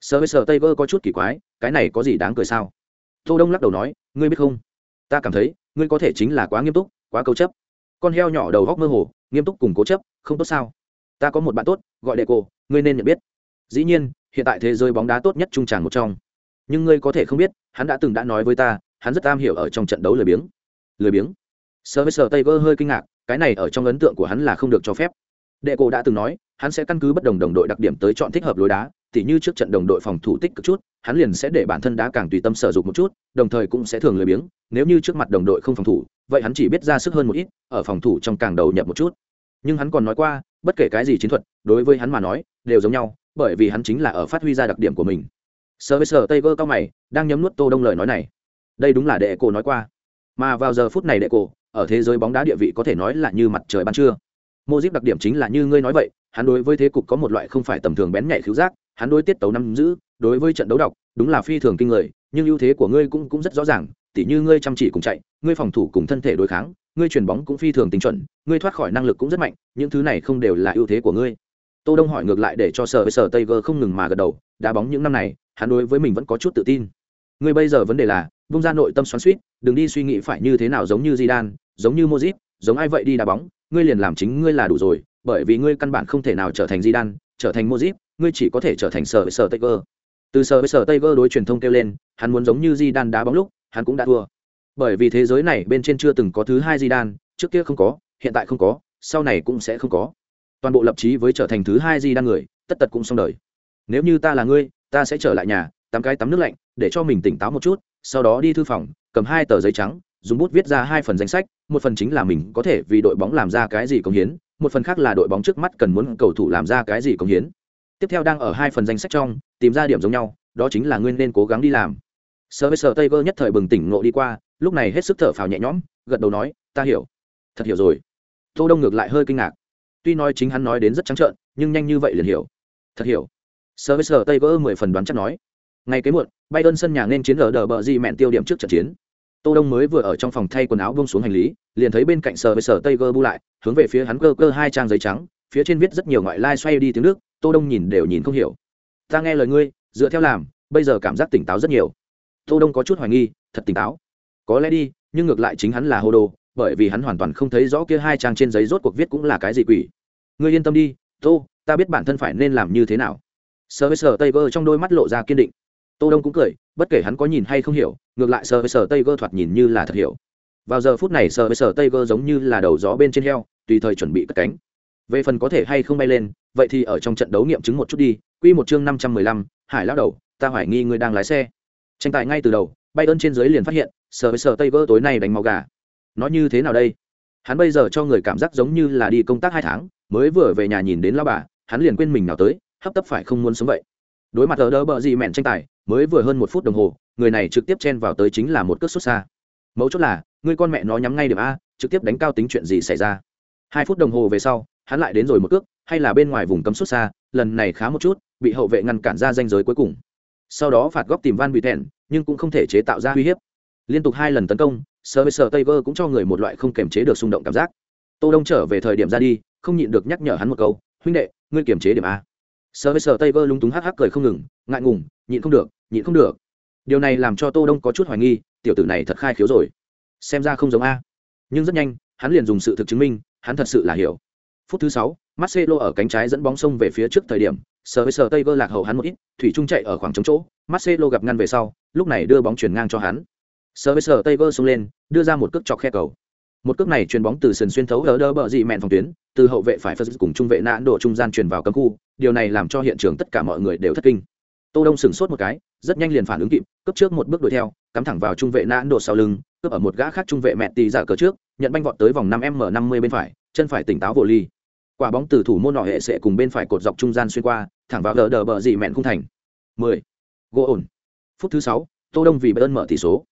Sơ với sơ tây vơ có chút kỳ quái, cái này có gì đáng cười sao? Tô đông lắc đầu nói, ngươi biết không? Ta cảm thấy, ngươi có thể chính là quá nghiêm túc, quá câu chấp. Con heo nhỏ đầu góc mơ hồ, nghiêm túc cùng cố chấp, không tốt sao? Ta có một bạn tốt, gọi đệ cô, ngươi nên nhận biết. Dĩ nhiên, hiện tại thế giới bóng đá tốt nhất trung tràng một trong. Nhưng ngươi có thể không biết, hắn đã từng đã nói với ta, hắn rất am hiểu ở trong trận đấu lười biếng. Lười biếng? Sơ với sơ tay vơ hơi kinh ngạc, cái này ở trong ấn tượng của hắn là không được cho phép. Đệ cô đã từng nói, hắn sẽ căn cứ bất đồng đồng đội đặc điểm tới chọn thích hợp lối đá, tỉ như trước trận đồng đội phòng thủ tích cực chút, hắn liền sẽ để bản thân đá càng tùy tâm sở dụng một chút, đồng thời cũng sẽ thường lười biếng, nếu như trước mặt đồng đội không phòng thủ, vậy hắn chỉ biết ra sức hơn một ít, ở phòng thủ trong càng đầu nhập một chút. Nhưng hắn còn nói qua bất kể cái gì chiến thuật, đối với hắn mà nói, đều giống nhau, bởi vì hắn chính là ở phát huy ra đặc điểm của mình. Sơ với sơ, tây vơ cao mày, đang nhấm nuốt tô đông lời nói này. Đây đúng là đệ cổ nói qua. Mà vào giờ phút này đệ cổ, ở thế giới bóng đá địa vị có thể nói là như mặt trời ban trưa. Mô díp đặc điểm chính là như ngươi nói vậy, hắn đối với thế cục có một loại không phải tầm thường bén nhạy khiếu giác, hắn đối tiết tấu nắm giữ, đối với trận đấu đọc, đúng là phi thường kinh người, nhưng ưu thế của ngươi cũng cũng rất rõ ràng, tỉ như ngươi chăm chỉ cùng chạy, ngươi phòng thủ cùng thân thể đối kháng ngươi chuyền bóng cũng phi thường tinh chuẩn ngươi thoát khỏi năng lực cũng rất mạnh những thứ này không đều là ưu thế của ngươi. Tô đông hỏi ngược lại để cho sở sở tây không ngừng mà gật đầu đá bóng những năm này hắn đối với mình vẫn có chút tự tin. Ngươi bây giờ vấn đề là bung ra nội tâm xoắn xuýt, đừng đi suy nghĩ phải như thế nào giống như Zidane giống như Modric giống ai vậy đi đá bóng ngươi liền làm chính ngươi là đủ rồi bởi vì ngươi căn bản không thể nào trở thành Zidane trở thành Modric ngươi chỉ có thể trở thành sở sở tây từ sở sở tây đối truyền thông kêu lên hắn muốn giống như Zidane đá bóng lúc hắn cũng đã thua bởi vì thế giới này bên trên chưa từng có thứ hai Zidane trước kia không có, hiện tại không có, sau này cũng sẽ không có. Toàn bộ lập chí với trở thành thứ hai Zidane người, tất tật cũng xong đời. Nếu như ta là ngươi, ta sẽ trở lại nhà, tắm cái tắm nước lạnh, để cho mình tỉnh táo một chút, sau đó đi thư phòng, cầm hai tờ giấy trắng, dùng bút viết ra hai phần danh sách, một phần chính là mình có thể vì đội bóng làm ra cái gì công hiến, một phần khác là đội bóng trước mắt cần muốn cầu thủ làm ra cái gì công hiến. Tiếp theo đang ở hai phần danh sách trong, tìm ra điểm giống nhau, đó chính là nguyên nên cố gắng đi làm. Sơ với sơ tây vơ nhất thời bừng tỉnh ngộ đi qua lúc này hết sức thở phào nhẹ nhõm, gật đầu nói, ta hiểu. Thật hiểu rồi. Tô đông ngược lại hơi kinh ngạc. Tuy nói chính hắn nói đến rất trắng trợn, nhưng nhanh như vậy liền hiểu. Thật hiểu. Sơ với sơ tây vỡ mười phần đoán chắc nói. Ngày kế muộn bay ơn sân nhà nên chiến ở đờ bờ di mẹn tiêu điểm trước trận chiến. Tô đông mới vừa ở trong phòng thay quần áo buông xuống hành lý, liền thấy bên cạnh sờ với sờ tây gơ bu lại, hướng về phía hắn cơ cơ hai trang giấy trắng, phía trên viết rất nhiều ngoại lai xoay đi tiếng nước tô đông nhìn đều nhìn không hiểu. Ta nghe lời ngươi, dựa theo làm, bây giờ cảm giác tỉnh táo rất nhiều. Tô đông có chút hoài nghi, thật tỉnh táo có lẽ đi nhưng ngược lại chính hắn là hồ đồ bởi vì hắn hoàn toàn không thấy rõ kia hai trang trên giấy rốt cuộc viết cũng là cái gì quỷ. Ngươi yên tâm đi tô ta biết bản thân phải nên làm như thế nào. Sơ với sơ tây gơ trong đôi mắt lộ ra kiên định. Tô đông cũng cười bất kể hắn có nhìn hay không hiểu ngược lại sơ với sơ tây gơ thoạt nhìn như là thật hiểu. Vào giờ phút này sơ với sơ tây gơ giống như là đầu gió bên trên heo tùy thời chuẩn bị cất cánh. Về phần có thể hay không bay lên vậy thì ở trong trận đấu nghiệm chứng một chút đi. Quy một chương năm trăm mười lăm, hải lao đầu ta hoài nghi ngươi đang lái xe. Tranh tài ngay từ đầu bay ơn trên dưới liền phát hiện sờ với sờ tây vơ tối nay đánh máu gà. Nó như thế nào đây? Hắn bây giờ cho người cảm giác giống như là đi công tác hai tháng, mới vừa về nhà nhìn đến lao bà, hắn liền quên mình nào tới, hấp tấp phải không muốn sống vậy. Đối mặt ở đỡ bờ gì mẹn tranh tài, mới vừa hơn một phút đồng hồ, người này trực tiếp chen vào tới chính là một cước xuất xa. Mấu chốt là, người con mẹ nó nhắm ngay điểm a, trực tiếp đánh cao tính chuyện gì xảy ra. Hai phút đồng hồ về sau, hắn lại đến rồi một cước, hay là bên ngoài vùng cấm xuất xa, lần này khá một chút, bị hậu vệ ngăn cản ra danh giới cuối cùng. Sau đó phạt góc tìm van bị thẹn nhưng cũng không thể chế tạo ra uy hiếp liên tục hai lần tấn công sơ với sơ tây vơ cũng cho người một loại không kềm chế được xung động cảm giác. Tô đông trở về thời điểm ra đi, không nhịn được nhắc nhở hắn một câu, huynh đệ, ngươi kiềm chế điểm a. Sơ với sơ tây vơ lúng túng hắc hắc cười không ngừng, ngại ngùng, nhịn không được, nhịn không được. Điều này làm cho tô đông có chút hoài nghi, tiểu tử này thật khai khiếu rồi. Xem ra không giống a. Nhưng rất nhanh, hắn liền dùng sự thực chứng minh, hắn thật sự là hiểu. Phút thứ sáu, marcelo ở cánh trái dẫn bóng sông về phía trước thời điểm sờ với sờ tây vơ lạc hậu hắn một ít, thủy trung chạy ở khoảng trống chỗ, marcelo gặp ngăn về sau, lúc này đưa bóng chuyển ngang cho hắn sờ với sờ tay vơ xông lên, đưa ra một cước chọc khe cầu. Một cước này chuyền bóng từ sườn xuyên thấu ở đỡ bờ dị mẹn phòng tuyến, từ hậu vệ phải phật cùng trung vệ nã độ trung gian truyền vào cấm khu, điều này làm cho hiện trường tất cả mọi người đều thất kinh. Tô đông sửng sốt một cái, rất nhanh liền phản ứng kịp cấp trước một bước đuổi theo, cắm thẳng vào trung vệ nã độ sau lưng, cướp ở một gã khác trung vệ mẹ tì giả cờ trước, nhận banh vọt tới vòng năm m năm mươi bên phải, chân phải tỉnh táo vô ly. Quả bóng từ thủ môn nọ hệ sẽ cùng bên phải cột dọc trung gian xuyên qua, thẳng vào đỡ đỡ bờ dị mẹn khung thành. 10. gỗ ổn. Phút thứ sáu, tô đông vì bayern mở tỷ số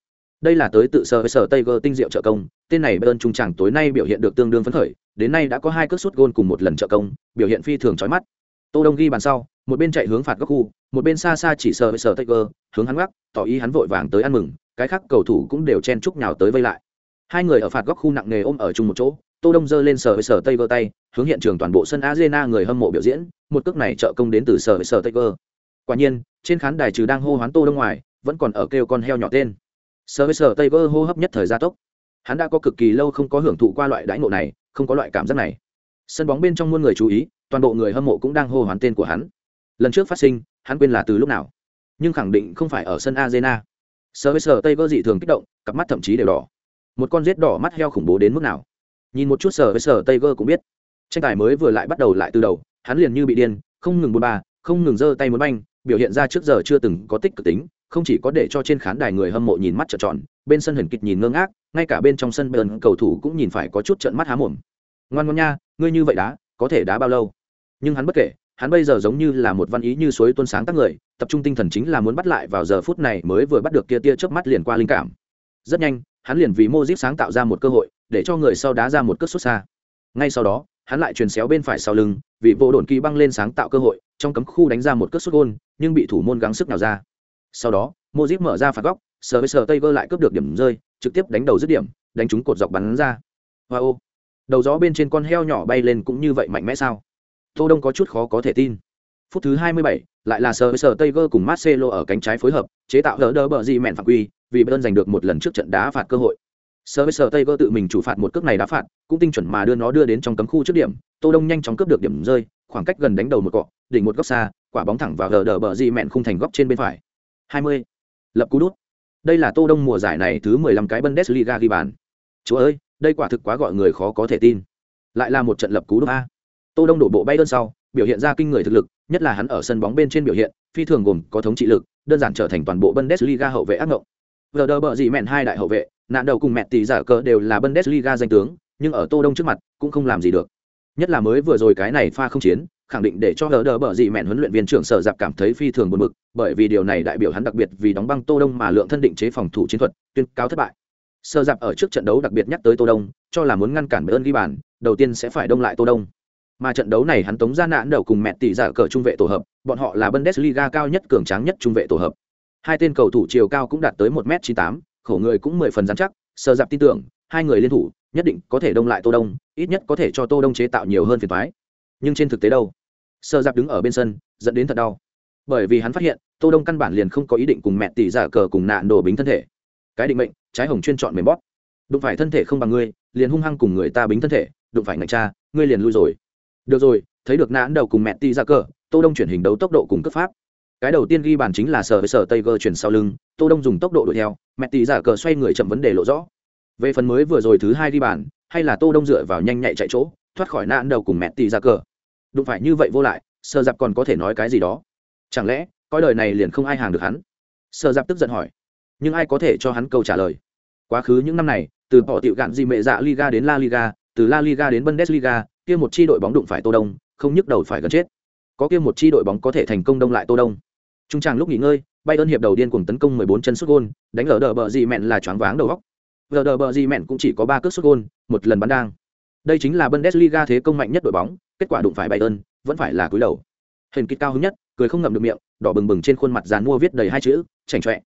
đây là tới tự sở sở tây gơ tinh diệu trợ công, tên này bayern trung tràng tối nay biểu hiện được tương đương phấn khởi, đến nay đã có hai cước sút gôn cùng một lần trợ công, biểu hiện phi thường chói mắt. Tô đông ghi bàn sau, một bên chạy hướng phạt góc khu, một bên xa xa chỉ sở sở tây gơ hướng hắn gác, tỏ ý hắn vội vàng tới ăn mừng, cái khác cầu thủ cũng đều chen chúc nhào tới vây lại. Hai người ở phạt góc khu nặng nề ôm ở chung một chỗ, tô đông giơ lên sở với sở tây gơ tay, hướng hiện trường toàn bộ sân arena người hâm mộ biểu diễn, một cước này trợ công đến từ sở với sở tây gơ quả nhiên, trên khán đài trừ đang hô hoán tô đông ngoài, vẫn còn ở kêu con heo nhỏ tên. Sơ với sơ tây vơ hô hấp nhất thời gia tốc. Hắn đã có cực kỳ lâu không có hưởng thụ qua loại đãi ngộ này, không có loại cảm giác này. Sân bóng bên trong muôn người chú ý, toàn bộ người hâm mộ cũng đang hô hoán tên của hắn. Lần trước phát sinh, hắn quên là từ lúc nào. Nhưng khẳng định không phải ở sân arena. Sơ với sơ tây vơ dị thường kích động, cặp mắt thậm chí đều đỏ. Một con rết đỏ mắt heo khủng bố đến mức nào? Nhìn một chút sơ với sở tây vơ cũng biết. Tranh tài mới vừa lại bắt đầu lại từ đầu, hắn liền như bị điên, không ngừng bôn ba, không ngừng giơ tay muốn banh, biểu hiện ra trước giờ chưa từng có tích cực tính không chỉ có để cho trên khán đài người hâm mộ nhìn mắt trợn tròn, bên sân hần kịch nhìn ngơ ngác, ngay cả bên trong sân bờn cầu thủ cũng nhìn phải có chút trợn mắt há mồm. Ngoan ngoan nha, ngươi như vậy đá, có thể đá bao lâu? Nhưng hắn bất kể, hắn bây giờ giống như là một văn ý như suối tuôn sáng tác người, tập trung tinh thần chính là muốn bắt lại vào giờ phút này mới vừa bắt được kia tia chớp mắt liền qua linh cảm. Rất nhanh, hắn liền vì mô sáng tạo ra một cơ hội, để cho người sau đá ra một cước xuất xa. Ngay sau đó, hắn lại truyền xéo bên phải sau lưng, vì vô đồn kỳ băng lên sáng tạo cơ hội, trong cấm khu đánh ra một cước xuất gôn, nhưng bị thủ môn gắng sức nào ra sau đó mozip mở ra phạt góc sờ với sờ tay vơ lại cướp được điểm rơi trực tiếp đánh đầu dứt điểm đánh trúng cột dọc bắn ra. Wow đầu gió bên trên con heo nhỏ bay lên cũng như vậy mạnh mẽ sao? Tô đông có chút khó có thể tin. Phút thứ 27, lại là sờ với sờ tay vơ cùng marcelo ở cánh trái phối hợp chế tạo đỡ đỡ bờ gì mẹn phạm quy vì bơn giành được một lần trước trận đá phạt cơ hội. Sờ với sờ tay vơ tự mình chủ phạt một cước này đá phạt cũng tinh chuẩn mà đưa nó đưa đến trong cấm khu trước điểm. Tô đông nhanh chóng cướp được điểm rơi khoảng cách gần đánh đầu một cọ đỉnh một góc xa quả bóng thẳng vào gờ đỡ bờ di mẹn khung thành góc trên bên phải. 20. lập cú đút. Đây là tô đông mùa giải này thứ 15 cái bundesliga ghi bàn. Chúa ơi, đây quả thực quá gọi người khó có thể tin. Lại là một trận lập cú đút a. Tô đông đổ bộ bay đơn sau, biểu hiện ra kinh người thực lực, nhất là hắn ở sân bóng bên trên biểu hiện, phi thường gồm có thống trị lực, đơn giản trở thành toàn bộ bundesliga hậu vệ ác ngộng. Vừa đỡ bợ gì mẹn hai đại hậu vệ, nạn đầu cùng mẹ tỷ giả cờ đều là bundesliga danh tướng, nhưng ở tô đông trước mặt, cũng không làm gì được. Nhất là mới vừa rồi cái này pha không chiến khẳng định để cho hờ đờ bờ dị mẹn huấn luyện viên trưởng sở dạp cảm thấy phi thường buồn bực bởi vì điều này đại biểu hắn đặc biệt vì đóng băng tô đông mà lượng thân định chế phòng thủ chiến thuật tuyên cáo thất bại sở dạp ở trước trận đấu đặc biệt nhắc tới tô đông cho là muốn ngăn cản bayern ghi bàn đầu tiên sẽ phải đông lại tô đông Mà trận đấu này hắn tống ra nạn đầu cùng mẹ tỷ giả cờ trung vệ tổ hợp, bọn họ là Bundesliga cao nhất cường tráng nhất trung vệ tổ hợp. Hai tên cầu thủ chiều cao cũng đạt tới một m chín tám khổ người cũng 10 phần dán chắc, sở dạp tin tưởng, hai người liên thủ, nhất định có thể đông lại Tô Đông, ít nhất có thể cho Tô Đông chế tạo nhiều hơn phiền toái. Nhưng trên thực tế đâu? Sơ giáp đứng ở bên sân, dẫn đến thật đau. Bởi vì hắn phát hiện, Tô Đông căn bản liền không có ý định cùng mẹ tỷ giả cờ cùng nạn đổ bính thân thể. Cái định mệnh, trái hồng chuyên chọn mềm bóp. Đụng phải thân thể không bằng ngươi, liền hung hăng cùng người ta bính thân thể, đụng phải ngạch cha, ngươi liền lui rồi được rồi thấy được nạn đầu cùng mẹ tỷ giả cờ tô đông chuyển hình đấu tốc độ cùng cấp pháp cái đầu tiên ghi bàn chính là sở với sở tây gơ chuyển sau lưng tô đông dùng tốc độ đuổi theo mẹ tỷ giả cờ xoay người chậm vấn đề lộ rõ về phần mới vừa rồi thứ hai ghi bàn hay là tô đông dựa vào nhanh nhạy chạy chỗ thoát khỏi nạn đầu cùng mẹ tỷ giả cờ đụng phải như vậy vô lại sơ dạp còn có thể nói cái gì đó chẳng lẽ coi đời này liền không ai hàng được hắn sơ dạp tức giận hỏi nhưng ai có thể cho hắn câu trả lời quá khứ những năm này từ bỏ tiểu gạn gì Mệ dạ liga đến la liga từ la liga đến bundesliga kia một chi đội bóng đụng phải Tô Đông, không nhức đầu phải gần chết. Có kia một chi đội bóng có thể thành công đông lại Tô Đông. Trung tràng lúc nghỉ ngơi, bay ơn hiệp đầu điên cuồng tấn công 14 chân sút gôn, đánh ở đờ bờ gì mẹn là choáng váng đầu óc. lờ đờ bờ gì mẹn cũng chỉ có 3 cước sút gôn, một lần bắn đang. Đây chính là Bundesliga thế công mạnh nhất đội bóng, kết quả đụng phải Bayern, vẫn phải là cúi đầu. Hình kịch cao hứng nhất, cười không ngậm được miệng, đỏ bừng bừng trên khuôn mặt dàn mua viết đầy hai chữ, chảnh chọe.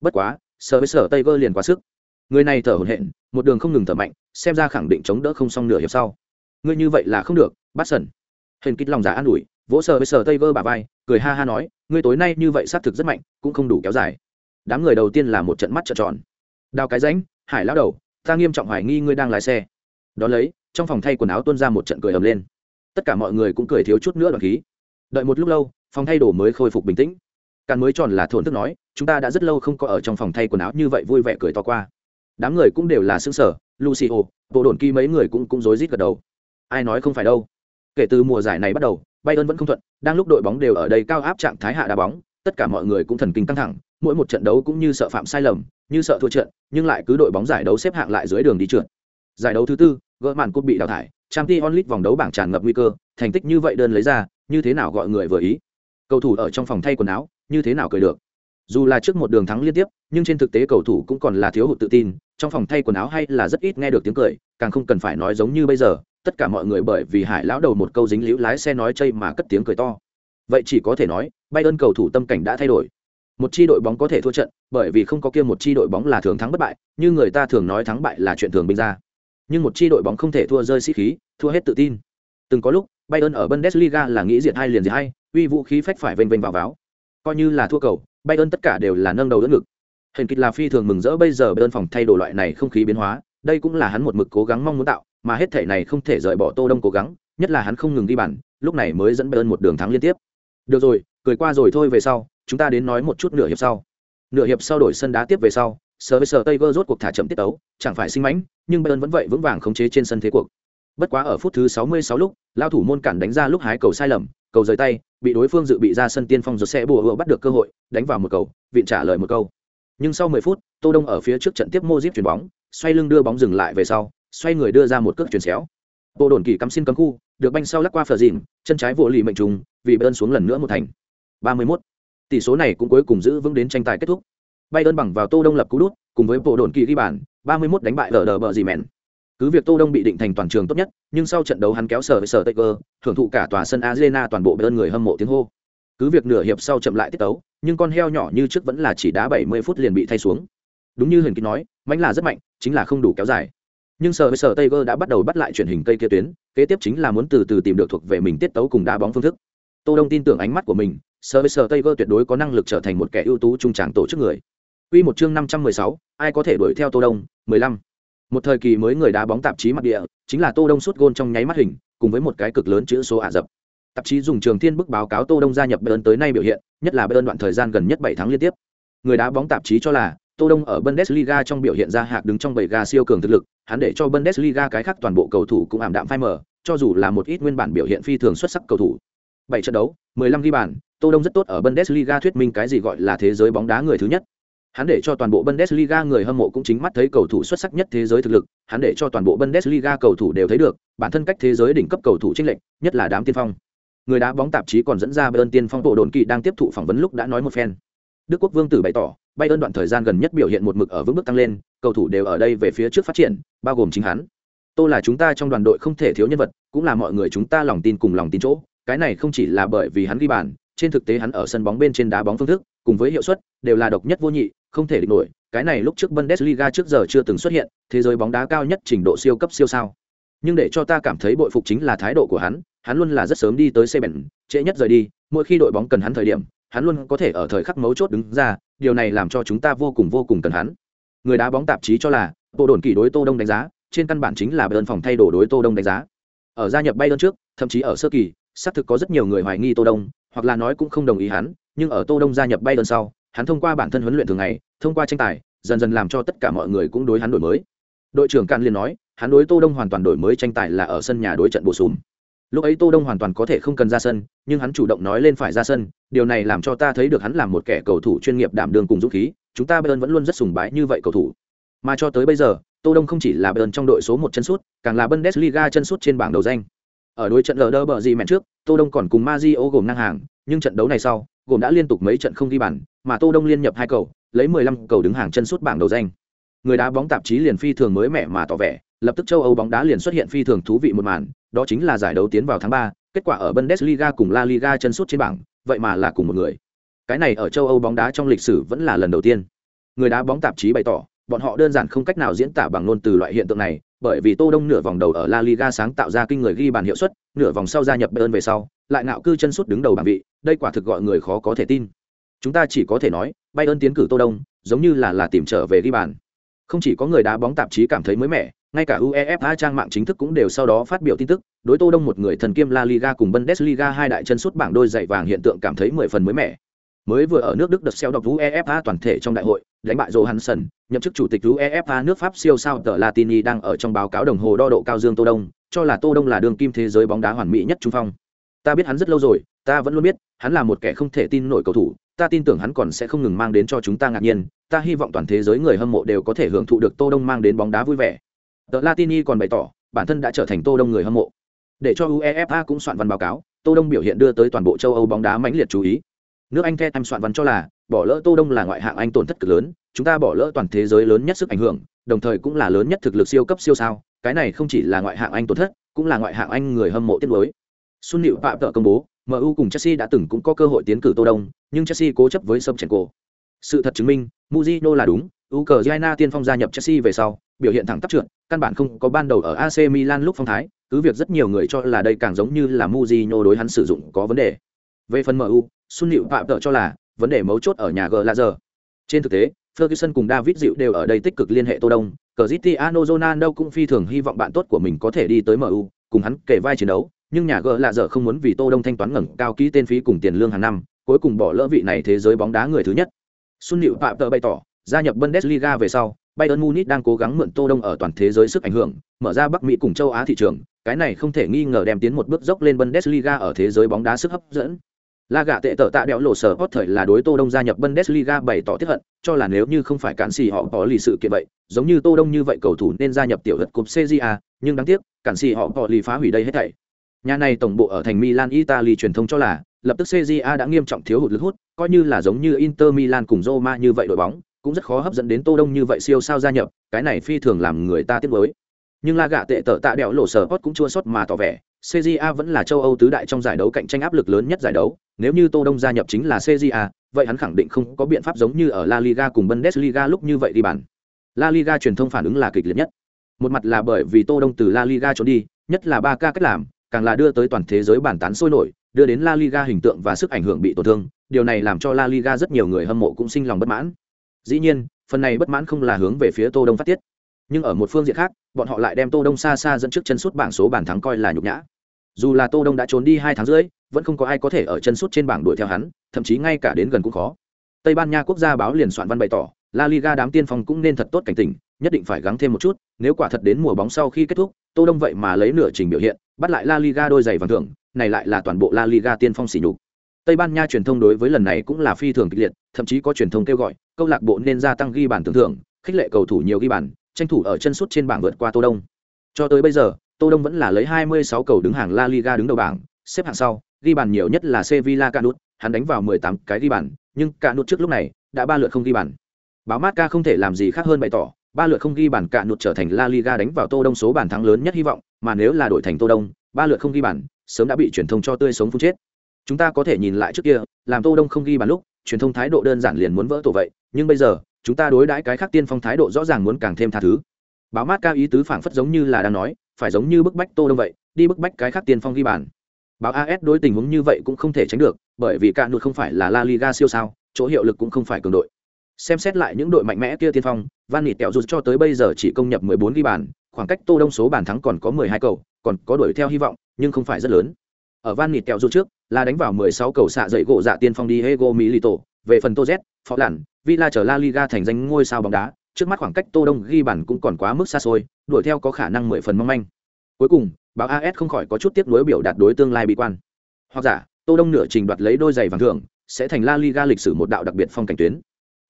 Bất quá, sở với sở Tiger liền quá sức. Người này thở hổn hển, một đường không ngừng thở mạnh, xem ra khẳng định chống đỡ không xong nửa hiệp sau ngươi như vậy là không được bắt sần hình kích lòng giả an ủi vỗ sờ với sờ tây vơ bà vai cười ha ha nói ngươi tối nay như vậy xác thực rất mạnh cũng không đủ kéo dài đám người đầu tiên là một trận mắt trợn tròn đào cái ránh hải lao đầu ta nghiêm trọng hoài nghi ngươi đang lái xe đón lấy trong phòng thay quần áo tuôn ra một trận cười ầm lên tất cả mọi người cũng cười thiếu chút nữa đoạn khí. Đợi một lúc lâu, phòng thay đồ mới khôi phục bình tĩnh. Càn mới tròn là thổn thức nói, chúng ta đã rất lâu không có ở trong phòng thay quần áo như vậy vui vẻ cười to qua. Đám người cũng đều là xương sở lucio, bộ đồn kỳ mấy người cũng cũng rối rít gật đầu. Ai nói không phải đâu. Kể từ mùa giải này bắt đầu, bayern vẫn không thuận, đang lúc đội bóng đều ở đây cao áp trạng thái hạ đá bóng, tất cả mọi người cũng thần kinh căng thẳng, mỗi một trận đấu cũng như sợ phạm sai lầm, như sợ thua trận, nhưng lại cứ đội bóng giải đấu xếp hạng lại dưới đường đi trượt. Giải đấu thứ tư, gỡ màn cúp bị đào thải trang t onlit vòng đấu bảng tràn ngập nguy cơ, thành tích như vậy đơn lấy ra, như thế nào gọi người vừa ý? Cầu thủ ở trong phòng thay quần áo, như thế nào cười được? Dù là trước một đường thắng liên tiếp, nhưng trên thực tế cầu thủ cũng còn là thiếu hụt tự tin, trong phòng thay quần áo hay là rất ít nghe được tiếng cười, càng không cần phải nói giống như bây giờ, tất cả mọi người bởi vì hải lão đầu một câu dính liễu lái xe nói chây mà cất tiếng cười to. Vậy chỉ có thể nói bay ơn cầu thủ tâm cảnh đã thay đổi. Một chi đội bóng có thể thua trận, bởi vì không có kia một chi đội bóng là thường thắng bất bại, như người ta thường nói thắng bại là chuyện thường binh ra nhưng một chi đội bóng không thể thua rơi sĩ khí, thua hết tự tin. Từng có lúc, bayern ở bundesliga là nghĩ diện hai liền gì hai, uy vũ khí phách phải vênh vênh vào váo. Coi như là thua cầu, bayern tất cả đều là nâng đầu đỡ ngực. Hình kịch là phi thường mừng rỡ bây giờ bayern phòng thay đổi loại này không khí biến hóa, đây cũng là hắn một mực cố gắng mong muốn tạo, mà hết thể này không thể rời bỏ tô đông cố gắng, nhất là hắn không ngừng đi bàn, lúc này mới dẫn bayern một đường thắng liên tiếp. Được rồi, cười qua rồi thôi về sau, chúng ta đến nói một chút nửa hiệp sau. Nửa hiệp sau đổi sân đá tiếp về sau sờ với sờ tây vơ rốt cuộc thả chậm tiết tấu, chẳng phải sinh mãnh, nhưng bayern vẫn vậy vững vàng khống chế trên sân thế cuộc. Bất quá ở phút thứ 66 lúc, lao thủ môn cản đánh ra lúc hái cầu sai lầm, cầu rời tay, bị đối phương dự bị ra sân tiên phong rồi sẽ bùa bắt được cơ hội, đánh vào một cầu, viện trả lời một câu. Nhưng sau 10 phút, tô đông ở phía trước trận tiếp mô díp chuyển bóng, xoay lưng đưa bóng dừng lại về sau, xoay người đưa ra một cước chuyển xéo. Bộ đồn kỳ cắm xin cấm khu, được banh sau lắc qua phờ dìm, chân trái vỗ lì mệnh trùng, vì bayern xuống lần nữa một thành. 31. tỷ số này cũng cuối cùng giữ vững đến tranh tài kết thúc bayern bằng vào tô đông lập cú đút, cùng với bộ đồn kỳ ghi bàn, ba mươi 31 đánh bại lờ đờ bờ gì mèn cứ việc tô đông bị định thành toàn trường tốt nhất, nhưng sau trận đấu hắn kéo sở với sở tây cơ, thưởng thụ cả tòa sân arena toàn bộ bên người hâm mộ tiếng hô. Cứ việc nửa hiệp sau chậm lại tiết tấu, nhưng con heo nhỏ như trước vẫn là chỉ đá 70 phút liền bị thay xuống. Đúng như huyền kín nói, mãnh là rất mạnh, chính là không đủ kéo dài. Nhưng sở với sở tây đã bắt đầu bắt lại chuyển hình cây kia tuyến, kế tiếp chính là muốn từ từ tìm được thuộc về mình tiết tấu cùng đá bóng phương thức. Tô đông tin tưởng ánh mắt của mình, sở với sở tây tuyệt đối có năng lực trở thành một kẻ ưu tú trung tràng tổ chức người. Quy một chương 516, ai có thể đuổi theo Tô Đông? 15. Một thời kỳ mới người đá bóng tạp chí mặt địa, chính là Tô Đông suốt gôn trong nháy mắt hình, cùng với một cái cực lớn chữ số ả dập. Tạp chí dùng Trường Thiên bức báo cáo Tô Đông gia nhập Bayern tới nay biểu hiện, nhất là Bayern đoạn thời gian gần nhất 7 tháng liên tiếp. Người đá bóng tạp chí cho là Tô Đông ở Bundesliga trong biểu hiện ra hạc đứng trong bảy gà siêu cường thực lực, hắn để cho Bundesliga cái khác toàn bộ cầu thủ cũng ảm đạm phai mờ, cho dù là một ít nguyên bản biểu hiện phi thường xuất sắc cầu thủ. 7 trận đấu, 15 ghi bàn, Tô Đông rất tốt ở Bundesliga thuyết minh cái gì gọi là thế giới bóng đá người thứ nhất. Hắn để cho toàn bộ Bundesliga người hâm mộ cũng chính mắt thấy cầu thủ xuất sắc nhất thế giới thực lực, hắn để cho toàn bộ Bundesliga cầu thủ đều thấy được, bản thân cách thế giới đỉnh cấp cầu thủ chênh lệch, nhất là đám tiên phong. Người đá bóng tạp chí còn dẫn ra Bayern tiên phong bộ đồn kỳ đang tiếp thụ phỏng vấn lúc đã nói một phen. Đức quốc vương tử bày tỏ, Bayern đoạn thời gian gần nhất biểu hiện một mực ở vững bước tăng lên, cầu thủ đều ở đây về phía trước phát triển, bao gồm chính hắn. Tô là chúng ta trong đoàn đội không thể thiếu nhân vật, cũng là mọi người chúng ta lòng tin cùng lòng tin chỗ. Cái này không chỉ là bởi vì hắn ghi bàn, trên thực tế hắn ở sân bóng bên trên đá bóng phương thức, cùng với hiệu suất, đều là độc nhất vô nhị, không thể địch nổi. Cái này lúc trước Bundesliga trước giờ chưa từng xuất hiện, thế giới bóng đá cao nhất trình độ siêu cấp siêu sao. Nhưng để cho ta cảm thấy bội phục chính là thái độ của hắn, hắn luôn là rất sớm đi tới xe bèn, trễ nhất rời đi, mỗi khi đội bóng cần hắn thời điểm, hắn luôn có thể ở thời khắc mấu chốt đứng ra, điều này làm cho chúng ta vô cùng vô cùng cần hắn. Người đá bóng tạp chí cho là, bộ đồn kỳ đối Tô Đông đánh giá, trên căn bản chính là Bayern phòng thay đổi đối Tô Đông đánh giá. Ở gia nhập Bayern trước, thậm chí ở sơ kỳ, xác thực có rất nhiều người hoài nghi Tô Đông, hoặc là nói cũng không đồng ý hắn, nhưng ở Tô Đông gia nhập Bayern sau, hắn thông qua bản thân huấn luyện thường ngày, thông qua tranh tài, dần dần làm cho tất cả mọi người cũng đối hắn đổi mới. Đội trưởng Càn liền nói, hắn đối Tô Đông hoàn toàn đổi mới tranh tài là ở sân nhà đối trận bổ sung. Lúc ấy Tô Đông hoàn toàn có thể không cần ra sân, nhưng hắn chủ động nói lên phải ra sân, điều này làm cho ta thấy được hắn là một kẻ cầu thủ chuyên nghiệp đảm đương cùng dũng khí, chúng ta Bayern vẫn luôn rất sùng bái như vậy cầu thủ. Mà cho tới bây giờ, Tô Đông không chỉ là Bayern trong đội số một chân sút, càng là Bundesliga chân sút trên bảng đầu danh. Ở đối trận LDB bờ gì mẹ trước, Tô Đông còn cùng Mario gồm ngang hàng, nhưng trận đấu này sau, gồm đã liên tục mấy trận không ghi bàn, mà Tô Đông liên nhập hai cầu, lấy 15 cầu đứng hàng chân suốt bảng đầu danh. Người đá bóng tạp chí liền phi thường mới mẻ mà tỏ vẻ, lập tức châu Âu bóng đá liền xuất hiện phi thường thú vị một màn, đó chính là giải đấu tiến vào tháng 3, kết quả ở Bundesliga cùng La Liga chân suốt trên bảng, vậy mà là cùng một người. Cái này ở châu Âu bóng đá trong lịch sử vẫn là lần đầu tiên. Người đá bóng tạp chí bày tỏ, bọn họ đơn giản không cách nào diễn tả bằng ngôn từ loại hiện tượng này, bởi vì Tô Đông nửa vòng đầu ở La Liga sáng tạo ra kinh người ghi bàn hiệu suất, nửa vòng sau gia nhập Bayern về sau, lại ngạo cư chân sút đứng đầu bảng vị, đây quả thực gọi người khó có thể tin. Chúng ta chỉ có thể nói, Bayern tiến cử Tô Đông, giống như là là tìm trở về ghi bàn. Không chỉ có người đá bóng tạp chí cảm thấy mới mẻ, ngay cả UEFA trang mạng chính thức cũng đều sau đó phát biểu tin tức, đối Tô Đông một người thần kiêm La Liga cùng Bundesliga hai đại chân suốt bảng đôi giày vàng hiện tượng cảm thấy mười phần mới mẻ. Mới vừa ở nước Đức đợt xeo đọc UEFA toàn thể trong đại hội, đánh bại Johansson, nhậm chức chủ tịch UEFA nước Pháp siêu sao tờ Latini đang ở trong báo cáo đồng hồ đo độ cao dương Tô Đông, cho là Tô Đông là đường kim thế giới bóng đá hoàn mỹ nhất trung phong. Ta biết hắn rất lâu rồi, ta vẫn luôn biết, hắn là một kẻ không thể tin nổi cầu thủ, ta tin tưởng hắn còn sẽ không ngừng mang đến cho chúng ta ngạc nhiên, ta hy vọng toàn thế giới người hâm mộ đều có thể hưởng thụ được Tô Đông mang đến bóng đá vui vẻ. Tờ Latini còn bày tỏ, bản thân đã trở thành Tô Đông người hâm mộ. Để cho UEFA cũng soạn văn báo cáo, Tô Đông biểu hiện đưa tới toàn bộ châu Âu bóng đá mãnh liệt chú ý. Nước Anh The Times soạn văn cho là, bỏ lỡ Tô Đông là ngoại hạng Anh tổn thất cực lớn, chúng ta bỏ lỡ toàn thế giới lớn nhất sức ảnh hưởng, đồng thời cũng là lớn nhất thực lực siêu cấp siêu sao, cái này không chỉ là ngoại hạng Anh tổn thất, cũng là ngoại hạng Anh người hâm mộ tiếc nuối. Xuân Liễu Phạm tự công bố, MU cùng Chelsea đã từng cũng có cơ hội tiến cử Tô Đông, nhưng Chelsea cố chấp với Sopchenko. Sự thật chứng minh, Mourinho là đúng, Ukraine tiên phong gia nhập Chelsea về sau, biểu hiện thẳng tắp trượt, căn bản không có ban đầu ở AC Milan lúc phong thái, cứ việc rất nhiều người cho là đây càng giống như là Mourinho đối hắn sử dụng có vấn đề. Về phần MU, Sun Liễu Phạm tự cho là vấn đề mấu chốt ở nhà G là giờ. Trên thực tế, Ferguson cùng David Dịu đều ở đây tích cực liên hệ Tô Đông, Cristiano Ronaldo cũng phi thường hy vọng bạn tốt của mình có thể đi tới MU, cùng hắn kể vai chiến đấu, nhưng nhà gỡ lạ dở không muốn vì Tô Đông thanh toán ngẩng cao ký tên phí cùng tiền lương hàng năm, cuối cùng bỏ lỡ vị này thế giới bóng đá người thứ nhất. Xuân Liễu Phạm tự bày tỏ, gia nhập Bundesliga về sau, Bayern Munich đang cố gắng mượn Tô Đông ở toàn thế giới sức ảnh hưởng, mở ra Bắc Mỹ cùng châu Á thị trường, cái này không thể nghi ngờ đem tiến một bước dốc lên Bundesliga ở thế giới bóng đá sức hấp dẫn. La gạ tệ tở tạ đẽo lộ sở hot thời là đối Tô Đông gia nhập Bundesliga bày tỏ tiếc hận, cho là nếu như không phải cản sĩ họ có lì sự kiện vậy, giống như Tô Đông như vậy cầu thủ nên gia nhập tiểu lượt cúp CJA, nhưng đáng tiếc, cản sĩ họ có lì phá hủy đây hết thảy. Nhà này tổng bộ ở thành Milan Italy truyền thông cho là, lập tức CJA đã nghiêm trọng thiếu hụt lực hút, coi như là giống như Inter Milan cùng Roma như vậy đội bóng, cũng rất khó hấp dẫn đến Tô Đông như vậy siêu sao gia nhập, cái này phi thường làm người ta tiếc nuối. Nhưng La gạ tệ tở tạ đẹo lộ sở hot cũng chua xót mà tỏ vẻ, CJA vẫn là châu Âu tứ đại trong giải đấu cạnh tranh áp lực lớn nhất giải đấu, nếu như Tô Đông gia nhập chính là CJA, vậy hắn khẳng định không có biện pháp giống như ở La Liga cùng Bundesliga lúc như vậy đi bàn. La Liga truyền thông phản ứng là kịch liệt nhất. Một mặt là bởi vì Tô Đông từ La Liga trốn đi, nhất là ba ca cách làm, càng là đưa tới toàn thế giới bàn tán sôi nổi, đưa đến La Liga hình tượng và sức ảnh hưởng bị tổn thương, điều này làm cho La Liga rất nhiều người hâm mộ cũng sinh lòng bất mãn. Dĩ nhiên, phần này bất mãn không là hướng về phía Tô Đông phát tiết, nhưng ở một phương diện khác, bọn họ lại đem Tô Đông xa xa dẫn trước chân suốt bảng số bàn thắng coi là nhục nhã. Dù là tô đông đã trốn đi hai tháng rưỡi vẫn không có ai có thể ở chân suốt trên bảng đuổi theo hắn thậm chí ngay cả đến gần cũng khó. Tây ban nha quốc gia báo liền soạn văn bày tỏ la liga đám tiên phong cũng nên thật tốt cảnh tỉnh nhất định phải gắng thêm một chút nếu quả thật đến mùa bóng sau khi kết thúc tô đông vậy mà lấy nửa trình biểu hiện bắt lại la liga đôi giày vàng thưởng này lại là toàn bộ la liga tiên phong sỉ nhục tây ban nha truyền thông đối với lần này cũng là phi thường kịch liệt thậm chí có truyền thông kêu gọi câu lạc bộ nên gia tăng ghi bàn tưởng thưởng khích lệ cầu thủ nhiều ghi bàn tranh thủ ở chân sút trên bảng vượt qua tô đông cho tới bây giờ Tô Đông vẫn là lấy 26 cầu đứng hàng La Liga đứng đầu bảng, xếp hạng sau, ghi bàn nhiều nhất là Sevilla Canut, hắn đánh vào 18 cái ghi bàn, nhưng Canut trước lúc này đã ba lượt không ghi bàn. Báo Marca không thể làm gì khác hơn bày tỏ, ba lượt không ghi bàn Canut trở thành La Liga đánh vào Tô Đông số bàn thắng lớn nhất hy vọng, mà nếu là đổi thành Tô Đông, ba lượt không ghi bàn, sớm đã bị truyền thông cho tươi sống phun chết. Chúng ta có thể nhìn lại trước kia, làm Tô Đông không ghi bàn lúc, truyền thông thái độ đơn giản liền muốn vỡ tổ vậy, nhưng bây giờ, chúng ta đối đãi cái khác tiên phong thái độ rõ ràng muốn càng thêm tha thứ. Báo mát cao ý tứ phảng phất giống như là đang nói, phải giống như bức bách Tô Đông vậy, đi bức bách cái khác tiên phong ghi bàn. Báo AS đối tình huống như vậy cũng không thể tránh được, bởi vì cạn nụt không phải là La Liga siêu sao, chỗ hiệu lực cũng không phải cường đội xem xét lại những đội mạnh mẽ kia tiên phong van nịt kẹo rụt cho tới bây giờ chỉ công nhập 14 ghi bàn khoảng cách tô đông số bàn thắng còn có 12 cầu còn có đuổi theo hy vọng nhưng không phải rất lớn. Ở van nịt kẹo dù trước là đánh vào 16 cầu xạ dậy gỗ dạ tiên phong đi hego milito. Về phần tô z phó Lạn, villa trở la liga thành danh ngôi sao bóng đá trước mắt khoảng cách tô đông ghi bàn cũng còn quá mức xa xôi đuổi theo có khả năng 10 phần mong manh. Cuối cùng báo as không khỏi có chút tiếc nuối biểu đạt đối tương lai bị quan. Hoặc giả tô đông nửa trình đoạt lấy đôi giày vàng thưởng sẽ thành la liga lịch sử một đạo đặc biệt phong cảnh tuyến.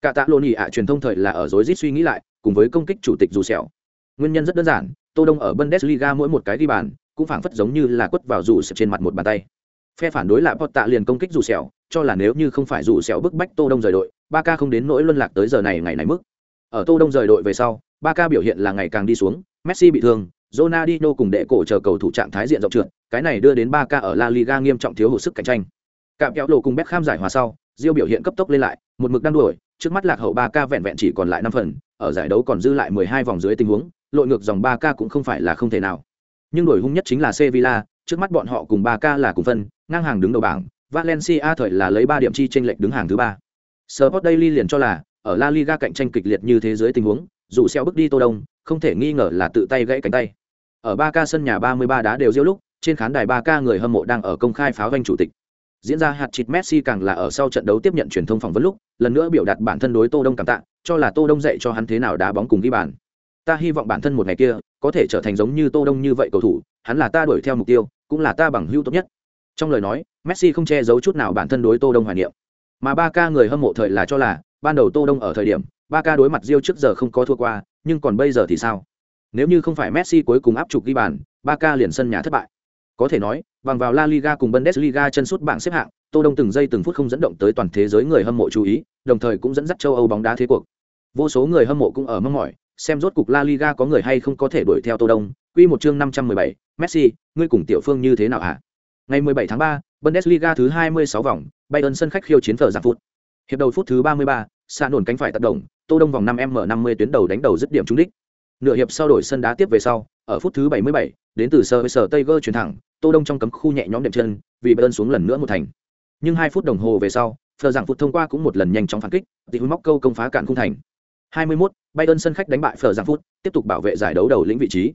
Cả tạ Loni ạ truyền thông thời là ở rối rít suy nghĩ lại cùng với công kích chủ tịch dù sẹo nguyên nhân rất đơn giản tô đông ở bundesliga mỗi một cái ghi bàn cũng phảng phất giống như là quất vào dù sẹo trên mặt một bàn tay phe phản đối lại Potta liền công kích dù sẹo cho là nếu như không phải dù sẹo bức bách tô đông rời đội ba ca không đến nỗi luân lạc tới giờ này ngày này mức ở tô đông rời đội về sau ba ca biểu hiện là ngày càng đi xuống messi bị thương Ronaldinho cùng đệ cổ chờ cầu thủ trạng thái diện rộng trượt, cái này đưa đến ba ca ở La Liga nghiêm trọng thiếu hụt sức cạnh tranh. Cạm kéo lộ cùng Beckham giải hòa sau, Diêu biểu hiện cấp tốc lên lại, một mực đang đuổi, trước mắt lạc hậu ba vẹn vẹn chỉ còn lại năm phần ở giải đấu còn dư lại mười hai vòng dưới tình huống lội ngược dòng ba k cũng không phải là không thể nào. Nhưng đổi hung nhất chính là sevilla trước mắt bọn họ cùng ba k là cùng phân ngang hàng đứng đầu bảng valencia thời là lấy ba điểm chi tranh lệch đứng hàng thứ ba. Sport daily liền cho là ở la liga cạnh tranh kịch liệt như thế giới tình huống dù xeo bước đi tô đông không thể nghi ngờ là tự tay gãy cánh tay. Ở ba k sân nhà ba mươi ba đá đều diêu lúc trên khán đài ba k người hâm mộ đang ở công khai pháo doanh chủ tịch. Diễn ra hạt chịt Messi càng là ở sau trận đấu tiếp nhận truyền thông phỏng vấn lúc, lần nữa biểu đạt bản thân đối Tô Đông cảm tạ, cho là Tô Đông dạy cho hắn thế nào đá bóng cùng ghi bàn. Ta hy vọng bản thân một ngày kia có thể trở thành giống như Tô Đông như vậy cầu thủ, hắn là ta đuổi theo mục tiêu, cũng là ta bằng hữu tốt nhất. Trong lời nói, Messi không che giấu chút nào bản thân đối Tô Đông hoài niệm. Mà ba ca người hâm mộ thời là cho là, ban đầu Tô Đông ở thời điểm, ba ca đối mặt Rio trước giờ không có thua qua, nhưng còn bây giờ thì sao? Nếu như không phải Messi cuối cùng áp trục ghi bàn, ba ca liền sân nhà thất bại. Có thể nói, bằng vào La Liga cùng Bundesliga chân sút bảng xếp hạng, Tô Đông từng giây từng phút không dẫn động tới toàn thế giới người hâm mộ chú ý, đồng thời cũng dẫn dắt châu Âu bóng đá thế cuộc. Vô số người hâm mộ cũng ở mong mỏi, xem rốt cục La Liga có người hay không có thể đuổi theo Tô Đông. Quy một chương 517, Messi, ngươi cùng tiểu phương như thế nào hả? Ngày 17 tháng 3, Bundesliga thứ 26 vòng, Bayern sân khách khiêu chiến phở giặc phút. Hiệp đầu phút thứ 33, xa nổn cánh phải tác động, Tô Đông vòng 5m50 tuyến đầu đánh đầu dứt điểm trúng đích. Nửa hiệp sau đổi sân đá tiếp về sau, ở phút thứ 77, đến từ sơ sở Tiger chuyển thẳng, Tô Đông trong cấm khu nhẹ nhõm đệm chân, vì Bayern xuống lần nữa một thành. Nhưng hai phút đồng hồ về sau, Phờ giảng phút thông qua cũng một lần nhanh chóng phản kích, thì móc câu công phá cản khung thành. 21, Bayern sân khách đánh bại Phờ Giang phút, tiếp tục bảo vệ giải đấu đầu lĩnh vị trí.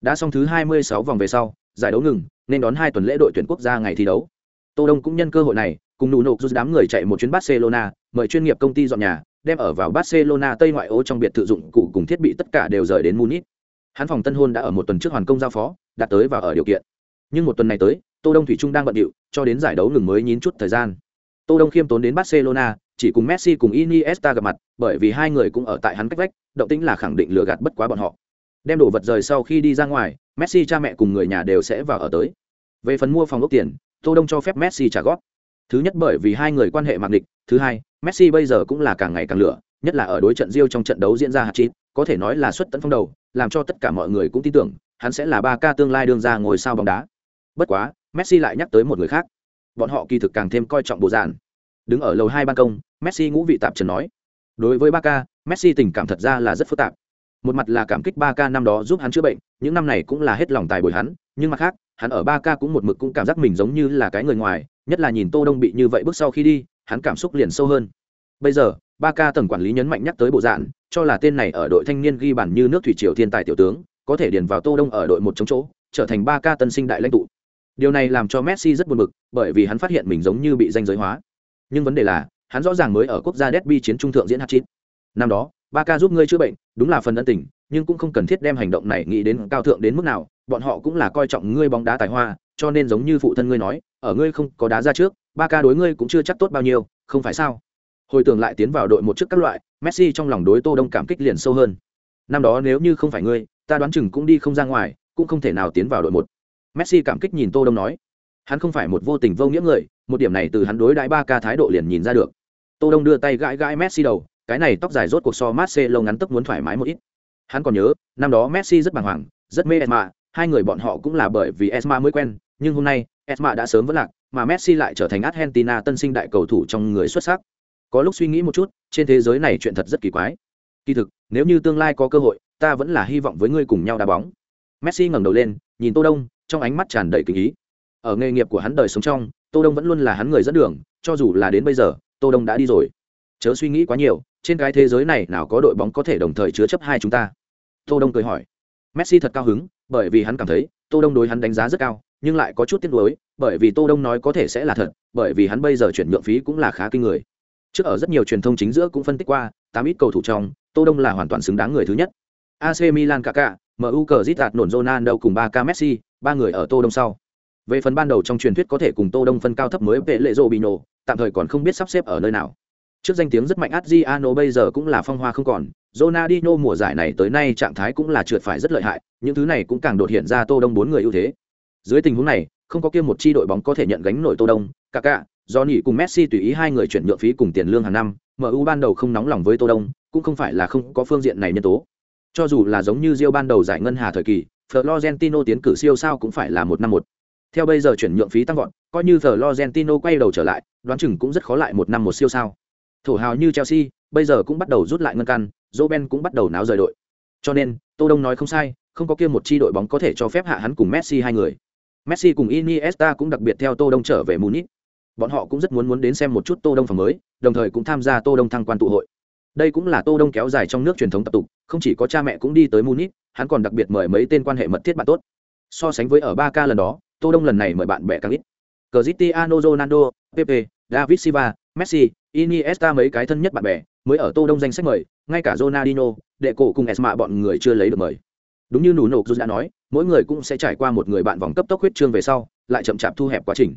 Đã xong thứ 26 vòng về sau, giải đấu ngừng, nên đón hai tuần lễ đội tuyển quốc gia ngày thi đấu. Tô Đông cũng nhân cơ hội này, cùng nụ nộp rút đám người chạy một chuyến Barcelona, mời chuyên nghiệp công ty dọn nhà, đem ở vào Barcelona Tây ngoại ô trong biệt thự dụng cụ cùng thiết bị tất cả đều rời đến Munich. Hắn phòng tân hôn đã ở một tuần trước hoàn công giao phó, đạt tới và ở điều kiện. Nhưng một tuần này tới, Tô Đông thủy chung đang bận rộn, cho đến giải đấu ngừng mới nhín chút thời gian. Tô Đông khiêm tốn đến Barcelona, chỉ cùng Messi cùng Iniesta gặp mặt, bởi vì hai người cũng ở tại hắn cách vách, động tĩnh là khẳng định lừa gạt bất quá bọn họ. Đem đồ vật rời sau khi đi ra ngoài, Messi cha mẹ cùng người nhà đều sẽ vào ở tới. Về phần mua phòng ốc tiền, Tô Đông cho phép Messi trả góp. Thứ nhất bởi vì hai người quan hệ mạc địch, thứ hai, Messi bây giờ cũng là càng ngày càng lửa, nhất là ở đối trận Rio trong trận đấu diễn ra hạt chín, có thể nói là xuất tận phong đầu, làm cho tất cả mọi người cũng tin tưởng, hắn sẽ là ba ca tương lai đương ra ngồi sao bóng đá. Bất quá, Messi lại nhắc tới một người khác. Bọn họ kỳ thực càng thêm coi trọng bộ dạng. Đứng ở lầu hai ban công, Messi ngũ vị tạp trần nói: "Đối với Barca, Messi tình cảm thật ra là rất phức tạp. Một mặt là cảm kích Barca năm đó giúp hắn chữa bệnh, những năm này cũng là hết lòng tài bồi hắn, nhưng mặt khác, hắn ở Barca cũng một mực cũng cảm giác mình giống như là cái người ngoài, nhất là nhìn Tô Đông bị như vậy bước sau khi đi, hắn cảm xúc liền sâu hơn. Bây giờ, Barca tầng quản lý nhấn mạnh nhắc tới bộ dạng, cho là tên này ở đội thanh niên ghi bàn như nước thủy triều thiên tài tiểu tướng, có thể điền vào Tô Đông ở đội một chống chỗ, trở thành Barca tân sinh đại lãnh tụ. Điều này làm cho Messi rất buồn bực, bởi vì hắn phát hiện mình giống như bị danh giới hóa. Nhưng vấn đề là, hắn rõ ràng mới ở quốc gia Derby chiến trung thượng diễn hạt chín Năm đó, Barca giúp ngươi chữa bệnh, đúng là phần ân tình, nhưng cũng không cần thiết đem hành động này nghĩ đến cao thượng đến mức nào, bọn họ cũng là coi trọng ngươi bóng đá tài hoa, cho nên giống như phụ thân ngươi nói, ở ngươi không có đá ra trước, Barca đối ngươi cũng chưa chắc tốt bao nhiêu, không phải sao? Hồi tưởng lại tiến vào đội một trước các loại, Messi trong lòng đối Tô Đông cảm kích liền sâu hơn. Năm đó nếu như không phải ngươi, ta đoán chừng cũng đi không ra ngoài, cũng không thể nào tiến vào đội một. Messi cảm kích nhìn Tô Đông nói, hắn không phải một vô tình vô nghĩa người, một điểm này từ hắn đối đãi ba ca thái độ liền nhìn ra được. Tô Đông đưa tay gãi gãi Messi đầu, cái này tóc dài rốt cuộc so Marcelo ngắn tóc muốn thoải mái một ít. Hắn còn nhớ, năm đó Messi rất bàng hoàng, rất mê Esma, hai người bọn họ cũng là bởi vì Esma mới quen, nhưng hôm nay, Esma đã sớm vỡ lạc, mà Messi lại trở thành Argentina tân sinh đại cầu thủ trong người xuất sắc. Có lúc suy nghĩ một chút, trên thế giới này chuyện thật rất kỳ quái. Kỳ thực, nếu như tương lai có cơ hội, ta vẫn là hy vọng với ngươi cùng nhau đá bóng. Messi ngẩng đầu lên, nhìn Tô Đông, trong ánh mắt tràn đầy kính ý. Ở nghề nghiệp của hắn đời sống trong, Tô Đông vẫn luôn là hắn người dẫn đường, cho dù là đến bây giờ, Tô Đông đã đi rồi. Chớ suy nghĩ quá nhiều, trên cái thế giới này nào có đội bóng có thể đồng thời chứa chấp hai chúng ta. Tô Đông cười hỏi. Messi thật cao hứng, bởi vì hắn cảm thấy, Tô Đông đối hắn đánh giá rất cao, nhưng lại có chút tiếc nuối, bởi vì Tô Đông nói có thể sẽ là thật, bởi vì hắn bây giờ chuyển nhượng phí cũng là khá kinh người. Trước ở rất nhiều truyền thông chính giữa cũng phân tích qua, tám ít cầu thủ trong, Tô Đông là hoàn toàn xứng đáng người thứ nhất. AC Milan kaka MU cờ giết đạt nổn Ronaldo cùng ba k Messi, ba người ở Tô Đông sau. Về phần ban đầu trong truyền thuyết có thể cùng Tô Đông phân cao thấp mới vệ lệ Robinho, tạm thời còn không biết sắp xếp ở nơi nào. Trước danh tiếng rất mạnh Adriano bây giờ cũng là phong hoa không còn, Ronaldinho mùa giải này tới nay trạng thái cũng là trượt phải rất lợi hại, những thứ này cũng càng đột hiện ra Tô Đông bốn người ưu thế. Dưới tình huống này, không có kia một chi đội bóng có thể nhận gánh nổi Tô Đông, Kaká, Johnny cùng Messi tùy ý hai người chuyển nhượng phí cùng tiền lương hàng năm, MU ban đầu không nóng lòng với Tô Đông, cũng không phải là không có phương diện này nhân tố. Cho dù là giống như Real ban đầu giải ngân hà thời kỳ, Florentino tiến cử siêu sao cũng phải là một năm một. Theo bây giờ chuyển nhượng phí tăng vọt, coi như Florentino quay đầu trở lại, đoán chừng cũng rất khó lại một năm một siêu sao. Thủ hào như Chelsea, bây giờ cũng bắt đầu rút lại ngân căn, Robben cũng bắt đầu náo rời đội. Cho nên, Tô Đông nói không sai, không có kia một chi đội bóng có thể cho phép hạ hắn cùng Messi hai người. Messi cùng Iniesta cũng đặc biệt theo Tô Đông trở về Munich. Bọn họ cũng rất muốn muốn đến xem một chút Tô Đông phòng mới, đồng thời cũng tham gia Tô Đông thăng quan tụ hội. Đây cũng là Tô Đông kéo dài trong nước truyền thống tập tục, không chỉ có cha mẹ cũng đi tới Munich, hắn còn đặc biệt mời mấy tên quan hệ mật thiết bạn tốt. So sánh với ở 3K lần đó, Tô Đông lần này mời bạn bè càng ít. Cristiano Ronaldo, Pepe, David Silva, Messi, Iniesta mấy cái thân nhất bạn bè, mới ở Tô Đông danh sách mời, ngay cả Ronaldinho, đệ cổ cùng Esma bọn người chưa lấy được mời. Đúng như Nú Nục đã nói, mỗi người cũng sẽ trải qua một người bạn vòng cấp tốc huyết trương về sau, lại chậm chạp thu hẹp quá trình.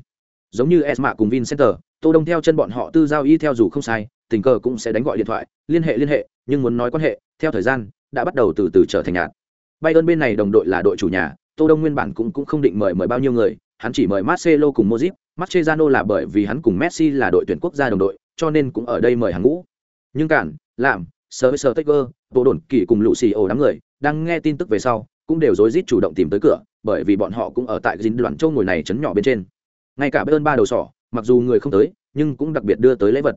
Giống như Esma cùng Vincenter, Tô Đông theo chân bọn họ tư giao y theo dù không sai, tình cờ cũng sẽ đánh gọi điện thoại, liên hệ liên hệ, nhưng muốn nói quan hệ, theo thời gian, đã bắt đầu từ từ trở thành nhạt. Bayern bên này đồng đội là đội chủ nhà, Tô Đông nguyên bản cũng cũng không định mời mời bao nhiêu người, hắn chỉ mời Marcelo cùng Modric, Mascherano là bởi vì hắn cùng Messi là đội tuyển quốc gia đồng đội, cho nên cũng ở đây mời hàng ngũ. Nhưng cản, làm, sơ sơ Tiger, tô đồn kỳ cùng lũ xì đám người, đang nghe tin tức về sau, cũng đều rối rít chủ động tìm tới cửa, bởi vì bọn họ cũng ở tại dính đoạn châu ngồi này chấn nhỏ bên trên. Ngay cả bên ba đầu sỏ, mặc dù người không tới, nhưng cũng đặc biệt đưa tới lễ vật.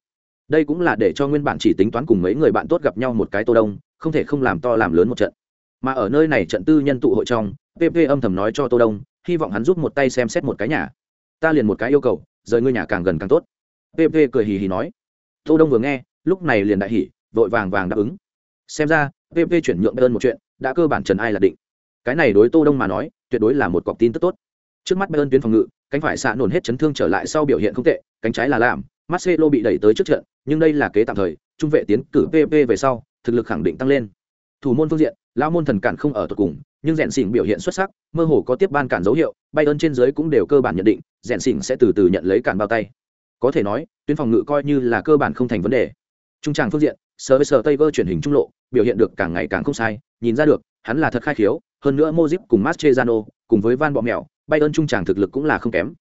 Đây cũng là để cho nguyên bản chỉ tính toán cùng mấy người bạn tốt gặp nhau một cái tô đông, không thể không làm to làm lớn một trận. Mà ở nơi này trận tư nhân tụ hội trong, PP âm thầm nói cho Tô Đông, hy vọng hắn giúp một tay xem xét một cái nhà. Ta liền một cái yêu cầu, rời ngươi nhà càng gần càng tốt. PP cười hì hì nói. Tô Đông vừa nghe, lúc này liền đại hỉ, vội vàng vàng đáp ứng. Xem ra, PP chuyển nhượng Bayern một chuyện, đã cơ bản trần ai là định. Cái này đối Tô Đông mà nói, tuyệt đối là một cọc tin tức tốt. Trước mắt Bayern tuyến phòng ngự, cánh phải xạ nổn hết chấn thương trở lại sau biểu hiện không tệ, cánh trái là làm, Marcelo bị đẩy tới trước trận, nhưng đây là kế tạm thời, trung vệ tiến cử PP về sau, thực lực khẳng định tăng lên. Thủ môn phương diện, lão môn thần cản không ở tột cùng, nhưng rèn xỉn biểu hiện xuất sắc, mơ hồ có tiếp ban cản dấu hiệu, Bayern trên dưới cũng đều cơ bản nhận định, rèn xỉn sẽ từ từ nhận lấy cản bao tay. Có thể nói, tuyến phòng ngự coi như là cơ bản không thành vấn đề. Trung tràng phương diện, sờ với sờ Taylor chuyển hình trung lộ, biểu hiện được càng ngày càng không sai, nhìn ra được, hắn là thật khai khiếu, hơn nữa mozip cùng Mascherano, cùng với Van Bọ Mèo, ơn trung tràng thực lực cũng là không kém.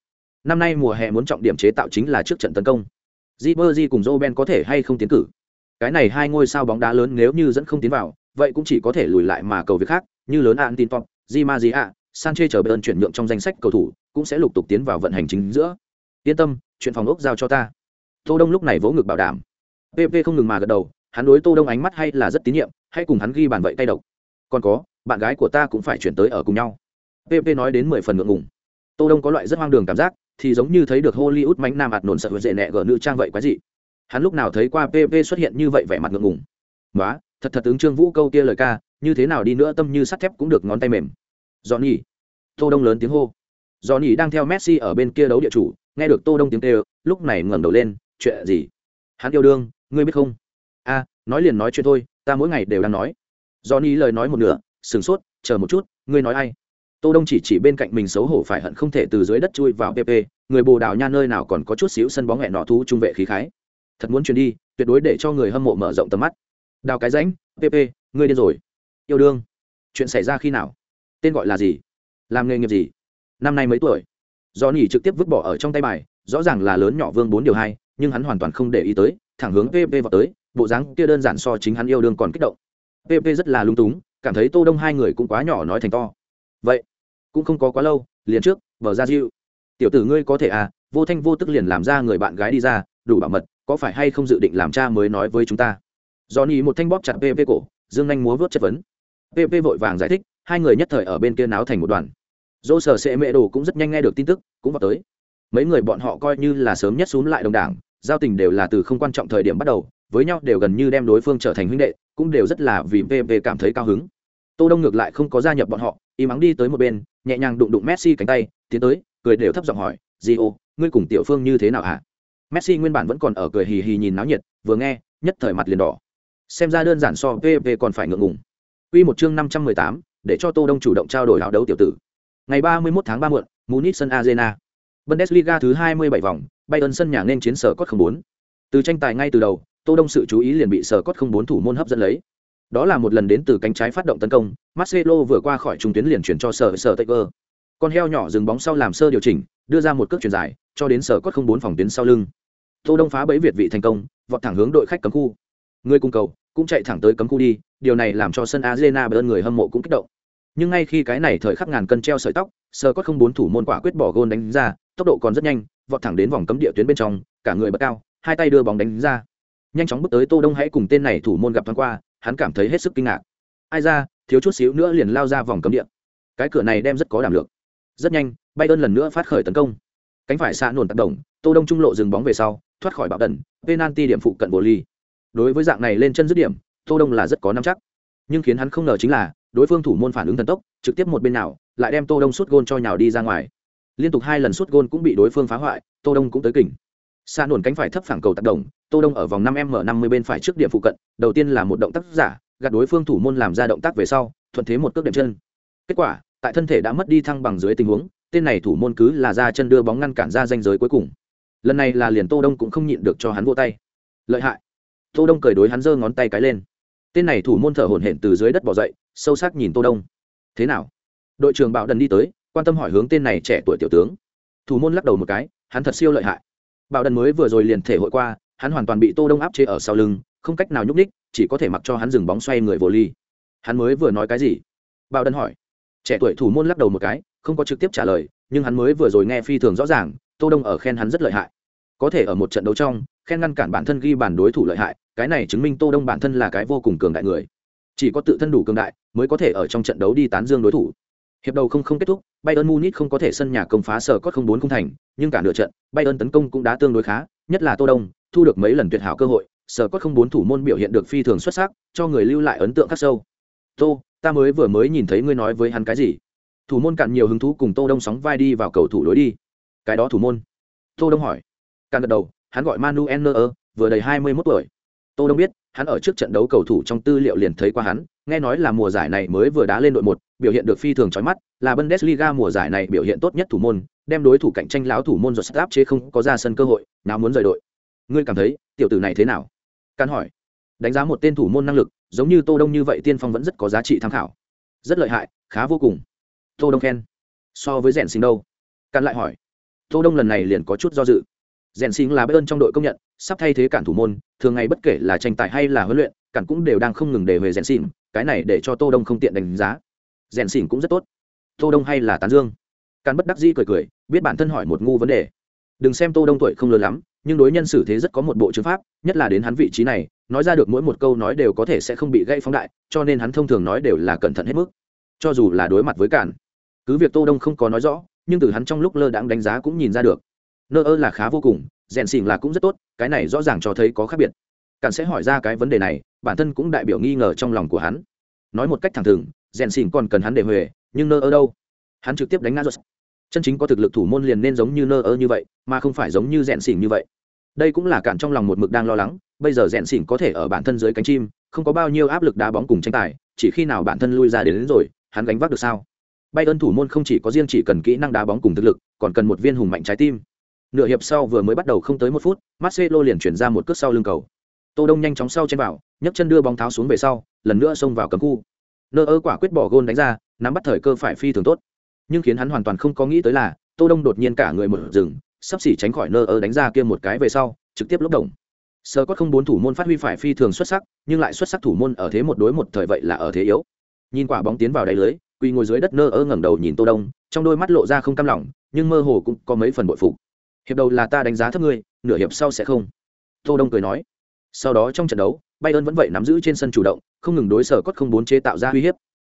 Năm nay mùa hè muốn trọng điểm chế tạo chính là trước trận tấn công. Ribery cùng Roben có thể hay không tiến cử. Cái này hai ngôi sao bóng đá lớn nếu như dẫn không tiến vào, vậy cũng chỉ có thể lùi lại mà cầu việc khác, như lớn Antin tin Di Maria, Sanchez chờ Bayern chuyển nhượng trong danh sách cầu thủ, cũng sẽ lục tục tiến vào vận hành chính giữa. Yên tâm, chuyện phòng ốc giao cho ta. Tô Đông lúc này vỗ ngực bảo đảm. PP không ngừng mà gật đầu, hắn đối Tô Đông ánh mắt hay là rất tín nhiệm, hãy cùng hắn ghi bàn vậy tay độc. Còn có, bạn gái của ta cũng phải chuyển tới ở cùng nhau. PP nói đến mười phần ngượng ngùng. Tô Đông có loại rất hoang đường cảm giác, thì giống như thấy được Hollywood mánh nam ạt nổn sợ dễ nẹ gở nữ trang vậy quái gì. Hắn lúc nào thấy qua PP xuất hiện như vậy vẻ mặt ngượng ngùng. Quá, thật thật ứng Trương Vũ câu kia lời ca, như thế nào đi nữa tâm như sắt thép cũng được ngón tay mềm. Johnny. Tô Đông lớn tiếng hô. Johnny đang theo Messi ở bên kia đấu địa chủ, nghe được Tô Đông tiếng kêu, lúc này ngẩng đầu lên, chuyện gì? Hắn yêu đương, ngươi biết không? A, nói liền nói chuyện thôi, ta mỗi ngày đều đang nói. Johnny lời nói một nửa, sừng sốt, chờ một chút, ngươi nói ai? tô đông chỉ chỉ bên cạnh mình xấu hổ phải hận không thể từ dưới đất chui vào pp người bồ đào nha nơi nào còn có chút xíu sân bóng hẹn nọ thú trung vệ khí khái thật muốn truyền đi tuyệt đối để cho người hâm mộ mở rộng tầm mắt đào cái rãnh pp ngươi điên rồi yêu đương. Chuyện xảy ra khi nào? Tên gọi là gì? Làm nghề nghiệp gì? Năm nay mấy tuổi? Do nhỉ trực tiếp vứt bỏ ở trong tay bài, rõ ràng là lớn nhỏ vương bốn điều hai, nhưng hắn hoàn toàn không để ý tới, thẳng hướng pp vào tới, bộ dáng kia đơn giản so chính hắn yêu đương còn kích động. Pp rất là lung túng, cảm thấy tô đông hai người cũng quá nhỏ nói thành to. Vậy, cũng không có quá lâu, liền trước vờ ra diệu tiểu tử ngươi có thể à vô thanh vô tức liền làm ra người bạn gái đi ra, đủ bảo mật, có phải hay không dự định làm cha mới nói với chúng ta? Do nhỉ một thanh bóp chặt pp cổ, dương anh múa vớt chất vấn pp vội vàng giải thích, hai người nhất thời ở bên kia náo thành một đoàn. Dô sở sệ mệ đồ cũng rất nhanh nghe được tin tức, cũng vào tới. Mấy người bọn họ coi như là sớm nhất xuống lại đồng đảng, giao tình đều là từ không quan trọng thời điểm bắt đầu, với nhau đều gần như đem đối phương trở thành huynh đệ, cũng đều rất là vì pp cảm thấy cao hứng. Tô đông ngược lại không có gia nhập bọn họ im ắng đi tới một bên, nhẹ nhàng đụng đụng messi cánh tay, tiến tới, cười đều thấp giọng hỏi di ô, ngươi cùng tiểu phương như thế nào hả? Messi nguyên bản vẫn còn ở cười hì hì nhìn náo nhiệt, vừa nghe, nhất thời mặt liền đỏ. Xem ra đơn giản so pp còn phải ngượng ngùng. Quy một chương 518, để cho Tô Đông chủ động trao đổi áo đấu tiểu tử. Ngày 31 tháng 3 muộn, Munich sân Arena. Bundesliga thứ 27 vòng, Bayern sân nhà nên chiến sở cốt 04. Từ tranh tài ngay từ đầu, Tô Đông sự chú ý liền bị sở cốt 04 thủ môn hấp dẫn lấy. Đó là một lần đến từ cánh trái phát động tấn công, Marcelo vừa qua khỏi trung tuyến liền chuyển cho sở sở Taker. Con heo nhỏ dừng bóng sau làm sơ điều chỉnh, đưa ra một cước chuyển dài, cho đến sở cốt 04 phòng tuyến sau lưng. Tô Đông phá bẫy Việt vị thành công, vọt thẳng hướng đội khách cấm khu. Người cung cầu, cũng chạy thẳng tới cấm khu đi, điều này làm cho sân Arena bên người hâm mộ cũng kích động. Nhưng ngay khi cái này thời khắc ngàn cân treo sợi tóc, sờ có không bốn thủ môn quả quyết bỏ gôn đánh ra, tốc độ còn rất nhanh, vọt thẳng đến vòng cấm địa tuyến bên trong, cả người bật cao, hai tay đưa bóng đánh ra. Nhanh chóng bước tới Tô Đông hãy cùng tên này thủ môn gặp thoáng qua, hắn cảm thấy hết sức kinh ngạc. Ai ra, thiếu chút xíu nữa liền lao ra vòng cấm địa. Cái cửa này đem rất có đảm lượng. Rất nhanh, Bayern lần nữa phát khởi tấn công. Cánh phải xạ nổn tác động, Tô Đông trung lộ dừng bóng về sau, thoát khỏi bạo đần, penalty điểm phụ cận bồ ly. Đối với dạng này lên chân dứt điểm, Tô Đông là rất có nắm chắc. Nhưng khiến hắn không ngờ chính là đối phương thủ môn phản ứng thần tốc trực tiếp một bên nào lại đem tô đông suốt gôn cho nhào đi ra ngoài. Liên tục hai lần suốt gôn cũng bị đối phương phá hoại tô đông cũng tới kỉnh. Xa nổn cánh phải thấp phẳng cầu tác động tô đông ở vòng năm m năm mươi bên phải trước điểm phụ cận đầu tiên là một động tác giả gạt đối phương thủ môn làm ra động tác về sau thuận thế một cước đệm chân. Kết quả tại thân thể đã mất đi thăng bằng dưới tình huống tên này thủ môn cứ là ra chân đưa bóng ngăn cản ra danh giới cuối cùng. Lần này là liền tô đông cũng không nhịn được cho hắn vô tay. Lợi hại tô đông cười đối hắn giơ ngón tay cái lên. Tên này thủ môn thở hổn hển từ dưới đất bỏ dậy, sâu sắc nhìn tô đông. Thế nào? Đội trưởng bảo đần đi tới, quan tâm hỏi hướng tên này trẻ tuổi tiểu tướng. Thủ môn lắc đầu một cái, hắn thật siêu lợi hại. Bảo đần mới vừa rồi liền thể hội qua, hắn hoàn toàn bị tô đông áp chế ở sau lưng, không cách nào nhúc ních chỉ có thể mặc cho hắn dừng bóng xoay người vô ly. Hắn mới vừa nói cái gì? Bảo đần hỏi. Trẻ tuổi thủ môn lắc đầu một cái, không có trực tiếp trả lời, nhưng hắn mới vừa rồi nghe phi thường rõ ràng, tô đông ở khen hắn rất lợi hại. Có thể ở một trận đấu trong, khen ngăn cản bản thân ghi bản đối thủ lợi hại cái này chứng minh tô đông bản thân là cái vô cùng cường đại người. Chỉ có tự thân đủ cường đại mới có thể ở trong trận đấu đi tán dương đối thủ. Hiệp đầu không không kết thúc, bayern munich không có thể sân nhà công phá sở cốt không bốn không thành, nhưng cả nửa trận, bayern tấn công cũng đã tương đối khá, nhất là tô đông, thu được mấy lần tuyệt hảo cơ hội sở cốt không bốn thủ môn biểu hiện được phi thường xuất sắc, cho người lưu lại ấn tượng khắc sâu. Tô, ta mới vừa mới nhìn thấy ngươi nói với hắn cái gì? Thủ môn cạn nhiều hứng thú cùng tô đông sóng vai đi vào cầu thủ lối đi. Cái đó thủ môn. Tô đông hỏi. Cạn gật đầu, hắn gọi manuel nơ vừa đầy hai mươi 21 tuổi tô đông biết, hắn ở trước trận đấu cầu thủ trong tư liệu liền thấy qua hắn, nghe nói là mùa giải này mới vừa đá lên đội một, biểu hiện được phi thường chói mắt, là bundesliga mùa giải này biểu hiện tốt nhất thủ môn, đem đối thủ cạnh tranh láo thủ môn rồi áp chế không có ra sân cơ hội, nào muốn rời đội. Ngươi cảm thấy, tiểu tử này thế nào? Can hỏi. Đánh giá một tên thủ môn năng lực, giống như tô đông như vậy tiên phong vẫn rất có giá trị tham khảo. Rất lợi hại, khá vô cùng. Tô đông khen. So với rèn sinh đâu? Can lại hỏi. Tô đông lần này liền có chút do dự. Rèn sinh là bên trong đội công nhận sắp thay thế cản thủ môn, thường ngày bất kể là tranh tài hay là huấn luyện, cản cũng đều đang không ngừng để về rèn xỉn, cái này để cho tô đông không tiện đánh giá. Rèn xỉn cũng rất tốt. Tô đông hay là tán dương. Cản bất đắc dĩ cười cười, biết bản thân hỏi một ngu vấn đề. Đừng xem tô đông tuổi không lớn lắm, nhưng đối nhân xử thế rất có một bộ chứng pháp, nhất là đến hắn vị trí này, nói ra được mỗi một câu nói đều có thể sẽ không bị gây phóng đại, cho nên hắn thông thường nói đều là cẩn thận hết mức. Cho dù là đối mặt với cản, cứ việc tô đông không có nói rõ, nhưng từ hắn trong lúc lơ đãng đánh giá cũng nhìn ra được nơ ơ là khá vô cùng rèn xỉn là cũng rất tốt cái này rõ ràng cho thấy có khác biệt. Cản sẽ hỏi ra cái vấn đề này bản thân cũng đại biểu nghi ngờ trong lòng của hắn. Nói một cách thẳng thừng rèn xỉn còn cần hắn để huề nhưng nơ ơ đâu? Hắn trực tiếp đánh ngã rồi chân chính có thực lực thủ môn liền nên giống như nơ ơ như vậy mà không phải giống như rèn xỉn như vậy. Đây cũng là cản trong lòng một mực đang lo lắng bây giờ rèn xỉn có thể ở bản thân dưới cánh chim không có bao nhiêu áp lực đá bóng cùng tranh tài chỉ khi nào bản thân lui ra đến, đến rồi hắn gánh vác được sao? Bay ơn thủ môn không chỉ có riêng chỉ cần kỹ năng đá bóng cùng thực lực còn cần một viên hùng mạnh trái tim nửa hiệp sau vừa mới bắt đầu không tới một phút, marcelo liền chuyển ra một cước sau lưng cầu. Tô đông nhanh chóng sau trên vào, nhấc chân đưa bóng tháo xuống về sau, lần nữa xông vào cấm khu. Nơ ơ quả quyết bỏ gôn đánh ra, nắm bắt thời cơ phải phi thường tốt. Nhưng khiến hắn hoàn toàn không có nghĩ tới là, tô đông đột nhiên cả người một rừng, sắp xỉ tránh khỏi nơ ơ đánh ra kia một cái về sau, trực tiếp lốc đồng. Sơ có không bốn thủ môn phát huy phải phi thường xuất sắc, nhưng lại xuất sắc thủ môn ở thế một đối một thời vậy là ở thế yếu. Nhìn quả bóng tiến vào đáy lưới, quỳ ngồi dưới đất nơ ơ ngẩng đầu nhìn tô đông, trong đôi mắt lộ ra không cam lòng, nhưng mơ hồ cũng có mấy phần bội phục hiệp đầu là ta đánh giá thấp ngươi, nửa hiệp sau sẽ không. Tô đông cười nói. Sau đó trong trận đấu, bayern vẫn vậy nắm giữ trên sân chủ động, không ngừng đối sở cốt không bốn chế tạo ra uy hiếp.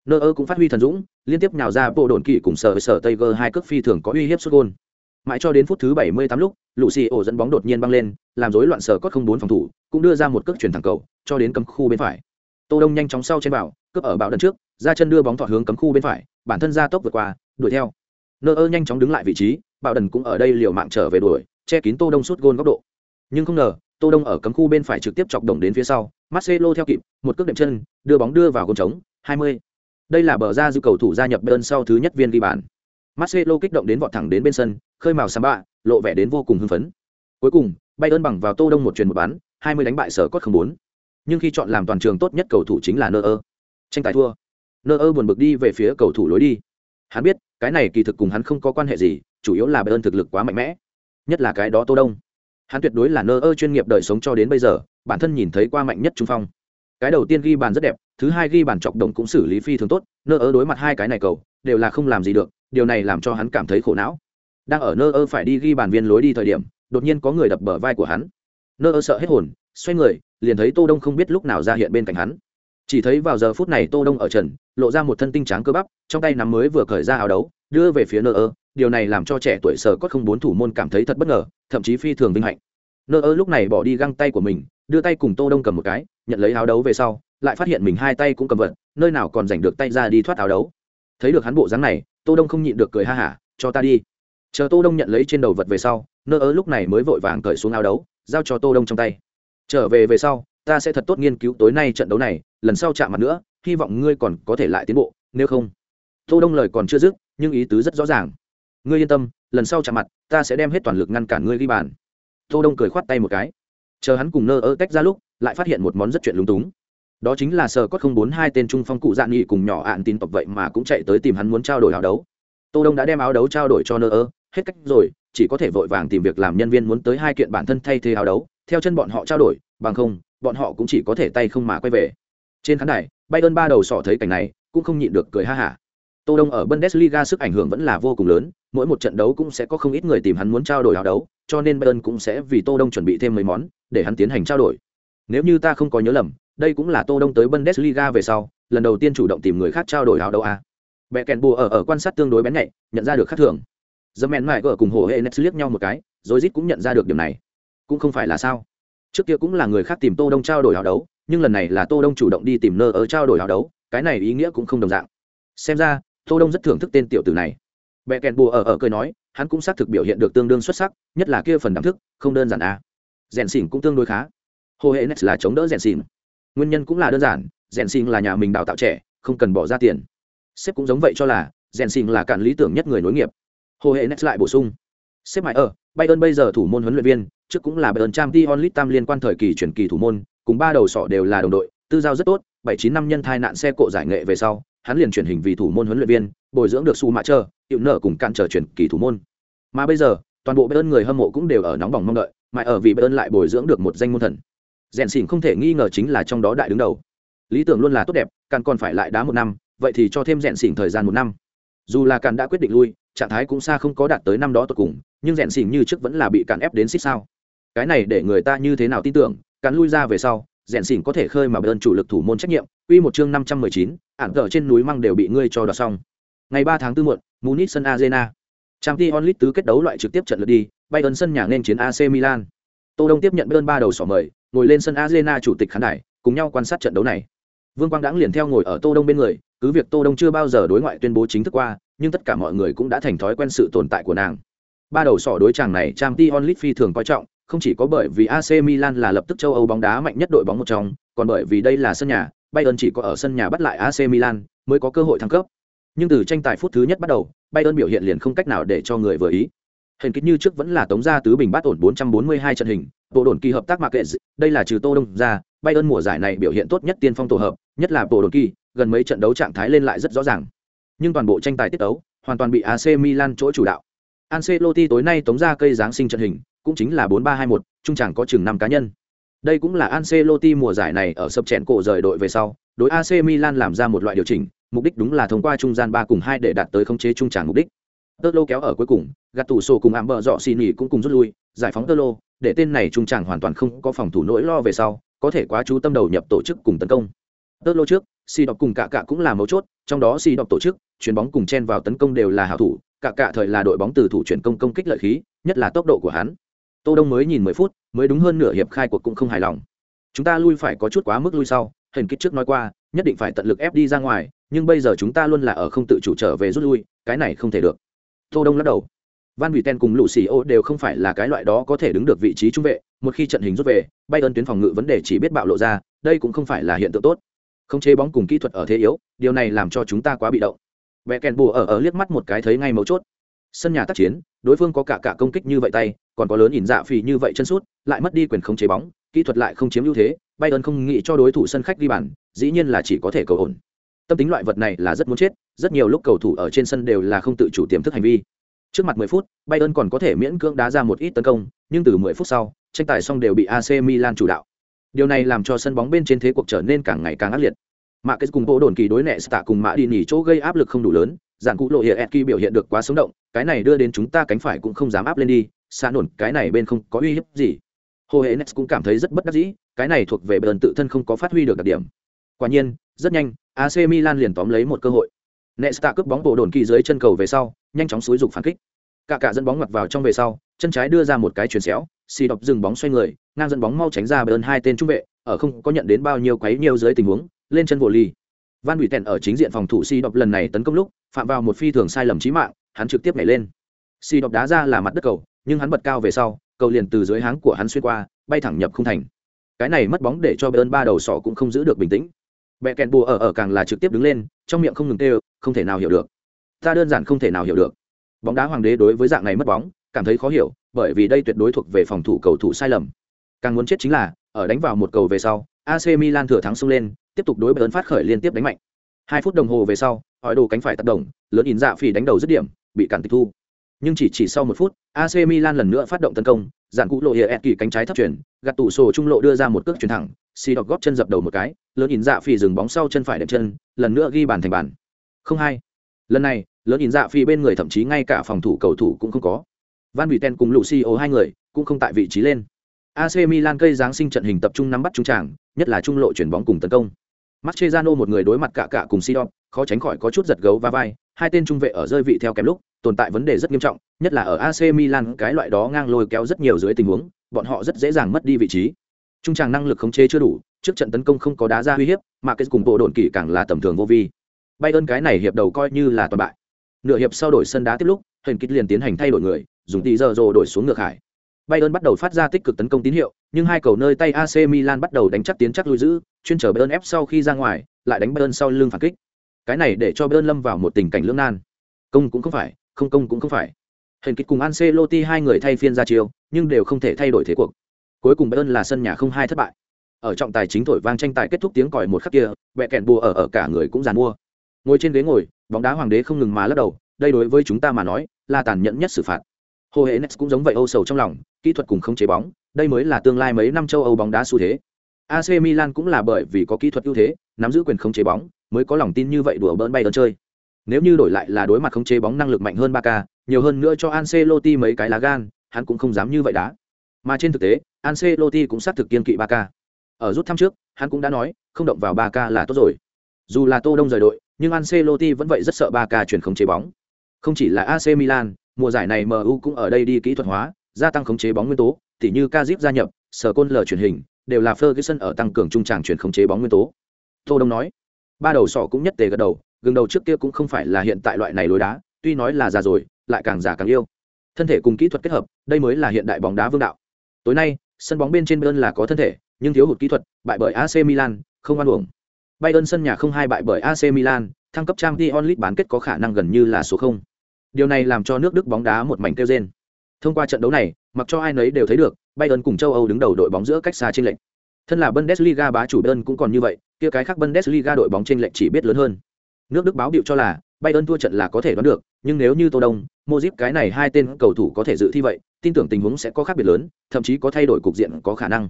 Nơ ơ cũng phát huy thần dũng, liên tiếp nhào ra bộ đồn kỵ cùng sở sở tây gơ hai cước phi thường có uy hiếp xuất gôn. Mãi cho đến phút thứ 78 lúc lũ xì ổ dẫn bóng đột nhiên băng lên, làm rối loạn sở cốt không bốn phòng thủ, cũng đưa ra một cước chuyển thẳng cầu, cho đến cấm khu bên phải. Tô đông nhanh chóng sau trên bảo, cướp ở bảo đần trước, ra chân đưa bóng thọ hướng cấm khu bên phải, bản thân ra tốc vượt qua, đuổi theo. Nơ ơ nhanh chóng đứng lại vị trí Bạo đần cũng ở đây liều mạng trở về đuổi, che kín tô đông suốt gôn góc độ. Nhưng không ngờ, tô đông ở cấm khu bên phải trực tiếp chọc đồng đến phía sau, marcelo theo kịp, một cước đệm chân, đưa bóng đưa vào gôn trống 20. đây là bờ ra dư cầu thủ gia nhập bên sau thứ nhất viên ghi bàn. Marcelo kích động đến vọt thẳng đến bên sân, khơi màu samba, lộ vẻ đến vô cùng hưng phấn. Cuối cùng bay ơn bằng vào tô đông một truyền một bán 20 đánh bại sở cốt không bốn. Nhưng khi chọn làm toàn trường tốt nhất cầu thủ chính là nơ ơ tranh tài thua. Nơ ơ buồn bực đi về phía cầu thủ lối đi. Hắn biết, cái này kỳ thực cùng hắn không có quan hệ gì chủ yếu là bayern thực lực quá mạnh mẽ, nhất là cái đó tô đông. Hắn tuyệt đối là nơ ơ chuyên nghiệp đời sống cho đến bây giờ, bản thân nhìn thấy qua mạnh nhất trung phong. Cái đầu tiên ghi bàn rất đẹp, thứ hai ghi bàn chọc đồng cũng xử lý phi thường tốt, nơ ơ đối mặt hai cái này cầu, đều là không làm gì được, điều này làm cho hắn cảm thấy khổ não. Đang ở nơ ơ phải đi ghi bàn viên lối đi thời điểm, đột nhiên có người đập bờ vai của hắn. Nơ ơ sợ hết hồn, xoay người, liền thấy tô đông không biết lúc nào ra hiện bên cạnh hắn. Chỉ thấy vào giờ phút này tô đông ở trần, lộ ra một thân tinh trắng cơ bắp, trong tay nắm mới vừa cởi ra áo đấu, đưa về phía nơ ơ điều này làm cho trẻ tuổi sở cốt không bốn thủ môn cảm thấy thật bất ngờ, thậm chí phi thường vinh hạnh. Nơ ơ lúc này bỏ đi găng tay của mình, đưa tay cùng tô đông cầm một cái, nhận lấy áo đấu về sau, lại phát hiện mình hai tay cũng cầm vật, nơi nào còn giành được tay ra đi thoát áo đấu. Thấy được hắn bộ dáng này, tô đông không nhịn được cười ha hả, cho ta đi. Chờ tô đông nhận lấy trên đầu vật về sau, nơ ơ lúc này mới vội vàng cởi xuống áo đấu, giao cho tô đông trong tay. Trở về về sau, ta sẽ thật tốt nghiên cứu tối nay trận đấu này, lần sau chạm mặt nữa, hy vọng ngươi còn có thể lại tiến bộ, nếu không. Tô đông lời còn chưa dứt, nhưng ý tứ rất rõ ràng ngươi yên tâm, lần sau chạm mặt, ta sẽ đem hết toàn lực ngăn cản ngươi ghi bàn. Tô đông cười khoát tay một cái. Chờ hắn cùng nơ ơ tách ra lúc, lại phát hiện một món rất chuyện lúng túng. Đó chính là sờ cốt không bốn hai tên trung phong cụ dạn nghị cùng nhỏ ạn tin tộc vậy mà cũng chạy tới tìm hắn muốn trao đổi áo đấu. Tô đông đã đem áo đấu trao đổi cho nơ ơ, hết cách rồi, chỉ có thể vội vàng tìm việc làm nhân viên muốn tới hai kiện bản thân thay thế áo đấu. Theo chân bọn họ trao đổi, bằng không, bọn họ cũng chỉ có thể tay không mà quay về. Trên khán đài bay ơn ba đầu sọ thấy cảnh này, cũng không nhịn được cười ha hả tô đông ở bundesliga sức ảnh hưởng vẫn là vô cùng lớn, mỗi một trận đấu cũng sẽ có không ít người tìm hắn muốn trao đổi áo đấu, cho nên bayern cũng sẽ vì tô đông chuẩn bị thêm mấy món, để hắn tiến hành trao đổi. Nếu như ta không có nhớ lầm, đây cũng là tô đông tới bundesliga về sau, lần đầu tiên chủ động tìm người khác trao đổi áo đấu à? Bẻ kèn bùa ở ở quan sát tương đối bén nhạy, nhận ra được khác thường. Dâm mẹn mại gỡ cùng hồ hệ net liếc nhau một cái, rồi rít cũng nhận ra được điểm này. Cũng không phải là sao. Trước kia cũng là người khác tìm tô đông trao đổi áo đấu, nhưng lần này là tô đông chủ động đi tìm nơ ở trao đổi áo đấu, cái này ý nghĩa cũng không đồng dạng. Xem ra tô đông rất thưởng thức tên tiểu tử này. Bẹ kèn bùa ở ở cười nói, hắn cũng xác thực biểu hiện được tương đương xuất sắc, nhất là kia phần đảm thức, không đơn giản à. Rèn xỉn cũng tương đối khá. Hồ hệ net là chống đỡ rèn xỉn. Nguyên nhân cũng là đơn giản, rèn xỉn là nhà mình đào tạo trẻ, không cần bỏ ra tiền. Sếp cũng giống vậy cho là, rèn xỉn là cản lý tưởng nhất người nối nghiệp. Hồ hệ net lại bổ sung. Sếp mãi ở, bayern bây giờ thủ môn huấn luyện viên, trước cũng là bayern trang t onlit tam liên quan thời kỳ chuyển kỳ thủ môn, cùng ba đầu sọ đều là đồng đội, tư giao rất tốt, bảy chín năm nhân thai nạn xe cộ giải nghệ về sau hắn liền chuyển hình vì thủ môn huấn luyện viên, bồi dưỡng được su mạ trơ hiệu nợ cùng cản trở chuyển kỳ thủ môn. Mà bây giờ, toàn bộ bayern người hâm mộ cũng đều ở nóng bỏng mong đợi, mà ở vì bayern lại bồi dưỡng được một danh môn thần. Rèn xỉn không thể nghi ngờ chính là trong đó đại đứng đầu. Lý tưởng luôn là tốt đẹp cạn còn phải lại đá một năm, vậy thì cho thêm rèn xỉn thời gian một năm. Dù là cạn đã quyết định lui, trạng thái cũng xa không có đạt tới năm đó tột cùng, nhưng rèn xỉn như trước vẫn là bị cạn ép đến xích sao. Cái này để người ta như thế nào tin tưởng cạn lui ra về sau rèn xỉn có thể khơi mà bơn chủ lực thủ môn trách nhiệm Quy một chương năm trăm mười chín, ản tờ trên núi măng đều bị ngươi cho đoạt xong. Ngày ba tháng 4 muộn, Munich sân Arena. Champions League tứ kết đấu loại trực tiếp trận lượt đi, Bayern sân nhà nên chiến AC Milan. Tô Đông tiếp nhận Bayern ba đầu sỏ mời, ngồi lên sân Arena chủ tịch khán đài, cùng nhau quan sát trận đấu này. Vương Quang Đãng liền theo ngồi ở Tô Đông bên người, cứ việc Tô Đông chưa bao giờ đối ngoại tuyên bố chính thức qua, nhưng tất cả mọi người cũng đã thành thói quen sự tồn tại của nàng. Ba đầu sỏ đối chàng này Champions League phi thường coi trọng, không chỉ có bởi vì AC Milan là lập tức châu Âu bóng đá mạnh nhất đội bóng một trong, còn bởi vì đây là sân nhà, Bayern chỉ có ở sân nhà bắt lại AC Milan mới có cơ hội thăng cấp. Nhưng từ tranh tài phút thứ nhất bắt đầu, Bayern biểu hiện liền không cách nào để cho người vừa ý. Hình kích như trước vẫn là tống ra tứ bình bát ổn 442 trận hình, bộ đồn kỳ hợp tác mạc kệ, đây là trừ Tô Đông ra, Bayern mùa giải này biểu hiện tốt nhất tiên phong tổ hợp, nhất là bộ đồn kỳ, gần mấy trận đấu trạng thái lên lại rất rõ ràng. Nhưng toàn bộ tranh tài tiết đấu hoàn toàn bị AC Milan chỗ chủ đạo. Ancelotti tối nay tống ra cây giáng sinh trận hình, cũng chính là 4-3-2-1, trung chẳng có chừng 5 cá nhân. Đây cũng là Ancelotti mùa giải này ở sập chèn cổ rời đội về sau, đối AC Milan làm ra một loại điều chỉnh, mục đích đúng là thông qua trung gian ba cùng hai để đạt tới khống chế trung tràng mục đích. Tolo kéo ở cuối cùng gạt tủ sổ cùng ảm bờ dọ xì nỉ cũng cùng rút lui giải phóng Tolo, để tên này trung tràng hoàn toàn không có phòng thủ nỗi lo về sau có thể quá chú tâm đầu nhập tổ chức cùng tấn công. Tolo trước xì đọc cùng cả cả cũng là mấu chốt trong đó xì đọc tổ chức chuyền bóng cùng chen vào tấn công đều là hảo thủ cả cả thời là đội bóng từ thủ chuyển công công kích lợi khí nhất là tốc độ của hắn tô đông mới nhìn mười phút, mới đúng hơn nửa hiệp khai cuộc cũng không hài lòng. Chúng ta lui phải có chút quá mức lui sau hình kích trước nói qua, nhất định phải tận lực ép đi ra ngoài, nhưng bây giờ chúng ta luôn là ở không tự chủ trở về rút lui, cái này không thể được. Tô đông lắc đầu. Van vị ten cùng lũ xì ô đều không phải là cái loại đó có thể đứng được vị trí trung vệ, một khi trận hình rút về bay ơn tuyến phòng ngự vấn đề chỉ biết bạo lộ ra, đây cũng không phải là hiện tượng tốt. Không chế bóng cùng kỹ thuật ở thế yếu, điều này làm cho chúng ta quá bị động. Vẽ kèn bù ở ở liếc mắt một cái thấy ngay mấu chốt. Sân nhà tác chiến, đối phương có cả cả công kích như vậy tay còn có lớn ỉn dạ phì như vậy chân sút, lại mất đi quyền không chế bóng, kỹ thuật lại không chiếm ưu thế, bayern không nghĩ cho đối thủ sân khách đi bàn, dĩ nhiên là chỉ có thể cầu ổn. Tâm tính loại vật này là rất muốn chết, rất nhiều lúc cầu thủ ở trên sân đều là không tự chủ tiềm thức hành vi. Trước mặt 10 phút, bayern còn có thể miễn cưỡng đá ra một ít tấn công, nhưng từ 10 phút sau, tranh tài xong đều bị ac milan chủ đạo. Điều này làm cho sân bóng bên trên thế cuộc trở nên càng ngày càng ác liệt. Mạ kết cùng bộ đồn kỳ đối nẹ tạ cùng mã đi nghỉ chỗ gây áp lực không đủ lớn, giản cụ lộ hiện etki biểu hiện được quá sống động, cái này đưa đến chúng ta cánh phải cũng không dám áp lên đi xa nổn, cái này bên không có uy hiếp gì. Hồ hệ nex cũng cảm thấy rất bất đắc dĩ, cái này thuộc về bờn tự thân không có phát huy được đặc điểm. Quả nhiên, rất nhanh ac milan liền tóm lấy một cơ hội. Nesta cướp bóng bộ đồn kỳ dưới chân cầu về sau, nhanh chóng xúi dục phản kích. Cả cả dẫn bóng mặt vào trong về sau, chân trái đưa ra một cái chuyền xéo, xì đọc dừng bóng xoay người, ngang dẫn bóng mau tránh ra bờn hai tên trung vệ, ở không có nhận đến bao nhiêu quấy nhiều dưới tình huống, lên chân vô ly van hủy tèn ở chính diện phòng thủ xì đọc lần này tấn công lúc, phạm vào một phi thường sai lầm chí mạng, hắn trực tiếp nhảy lên. Xì đọc đá ra là mặt đất cầu nhưng hắn bật cao về sau, cầu liền từ dưới háng của hắn xuyên qua, bay thẳng nhập không thành. Cái này mất bóng để cho bơn ba đầu sọ cũng không giữ được bình tĩnh. Bẹ kẹn bùa ở ở càng là trực tiếp đứng lên, trong miệng không ngừng tê không thể nào hiểu được. Ta đơn giản không thể nào hiểu được. Bóng đá hoàng đế đối với dạng này mất bóng, cảm thấy khó hiểu, bởi vì đây tuyệt đối thuộc về phòng thủ cầu thủ sai lầm. Càng muốn chết chính là, ở đánh vào một cầu về sau ac milan thừa thắng xông lên, tiếp tục đối bơn phát khởi liên tiếp đánh mạnh. Hai phút đồng hồ về sau hỏi đồ cánh phải tác động, lớn in dạ phỉ đánh đầu dứt điểm, bị cản tịch thu nhưng chỉ chỉ sau một phút ac milan lần nữa phát động tấn công dạn cụ lộ hiệa ẹt kỳ cánh trái thấp chuyển gạt tủ sổ trung lộ đưa ra một cước chuyển thẳng xì đọc góp chân dập đầu một cái lớn in dạ phi dừng bóng sau chân phải đệm chân lần nữa ghi bàn thành bàn. Không hai. Lần này lớn in dạ phi bên người thậm chí ngay cả phòng thủ cầu thủ cũng không có. Van bị ten cùng lucio hai người cũng không tại vị trí lên. Ac milan cây giáng sinh trận hình tập trung nắm bắt trung tràng nhất là trung lộ chuyển bóng cùng tấn công. Mascherano một người đối mặt cả cả cùng Sidon, khó tránh khỏi có chút giật gấu va vai, hai tên trung vệ ở rơi vị theo kém lúc, tồn tại vấn đề rất nghiêm trọng, nhất là ở AC Milan cái loại đó ngang lôi kéo rất nhiều dưới tình huống, bọn họ rất dễ dàng mất đi vị trí. Trung tràng năng lực khống chế chưa đủ, trước trận tấn công không có đá ra uy hiếp, mà cái cùng bộ đồn kỳ càng là tầm thường vô vi. Bayern cái này hiệp đầu coi như là toàn bại. Nửa hiệp sau đổi sân đá tiếp lúc, Huyền kích liền tiến hành thay đổi người, dùng tỷ giờ rồi đổi xuống ngược hải. Bayern bắt đầu phát ra tích cực tấn công tín hiệu, nhưng hai cầu nơi tay AC Milan bắt đầu đánh chắc tiến chắc lui giữ, chuyên chờ Bayern ép sau khi ra ngoài, lại đánh Bayern sau lưng phản kích. Cái này để cho Bayern lâm vào một tình cảnh lưỡng nan. Công cũng không phải, không công cũng không phải. Hình kịch cùng Ancelotti hai người thay phiên ra chiều nhưng đều không thể thay đổi thế cuộc. Cuối cùng Bayern là sân nhà không hai thất bại. Ở trọng tài chính thổi vang tranh tài kết thúc tiếng còi một khắc kia, bẹ kẹn bùa ở ở cả người cũng giàn mua. Ngồi trên ghế ngồi, bóng đá hoàng đế không ngừng mà lắc đầu, đây đối với chúng ta mà nói, là tàn nhẫn nhất xử phạt. Hồ hệ Nets cũng giống vậy âu sầu trong lòng, kỹ thuật cùng không chế bóng, đây mới là tương lai mấy năm châu Âu bóng đá xu thế. AC Milan cũng là bởi vì có kỹ thuật ưu thế, nắm giữ quyền không chế bóng, mới có lòng tin như vậy đùa bỡn bay đón chơi. Nếu như đổi lại là đối mặt khống chế bóng năng lực mạnh hơn Barca, nhiều hơn nữa cho Ancelotti mấy cái lá gan, hắn cũng không dám như vậy đá. Mà trên thực tế, Ancelotti cũng xác thực kiên kỵ Barca. Ở rút thăm trước, hắn cũng đã nói, không động vào Barca là tốt rồi. Dù là Tô Đông rời đội, nhưng Ancelotti vẫn vậy rất sợ Barca chuyển khống chế bóng. Không chỉ là AC Milan, mùa giải này MU cũng ở đây đi kỹ thuật hóa, gia tăng khống chế bóng nguyên tố, tỉ như Kazip gia nhập, sở côn lờ truyền hình, đều là Ferguson ở tăng cường trung tràng chuyển khống chế bóng nguyên tố. Tô Đông nói, ba đầu sọ cũng nhất tề gật đầu, gương đầu trước kia cũng không phải là hiện tại loại này lối đá, tuy nói là già rồi, lại càng già càng yêu. Thân thể cùng kỹ thuật kết hợp, đây mới là hiện đại bóng đá vương đạo. Tối nay, sân bóng bên trên Bayern là có thân thể, nhưng thiếu hụt kỹ thuật, bại bởi AC Milan, không ăn uổng. Bayern sân nhà không hai bại bởi AC Milan, thăng cấp Champions League bán kết có khả năng gần như là số 0. Điều này làm cho nước Đức bóng đá một mảnh kêu rên. Thông qua trận đấu này, mặc cho ai nấy đều thấy được, Bayern cùng châu Âu đứng đầu đội bóng giữa cách xa trên lệnh. Thân là Bundesliga bá chủ Bayern cũng còn như vậy, kia cái khác Bundesliga đội bóng trên lệnh chỉ biết lớn hơn. Nước Đức báo điệu cho là Bayern thua trận là có thể đoán được, nhưng nếu như Tô Đông, Modric cái này hai tên cầu thủ có thể dự thi vậy, tin tưởng tình huống sẽ có khác biệt lớn, thậm chí có thay đổi cục diện có khả năng.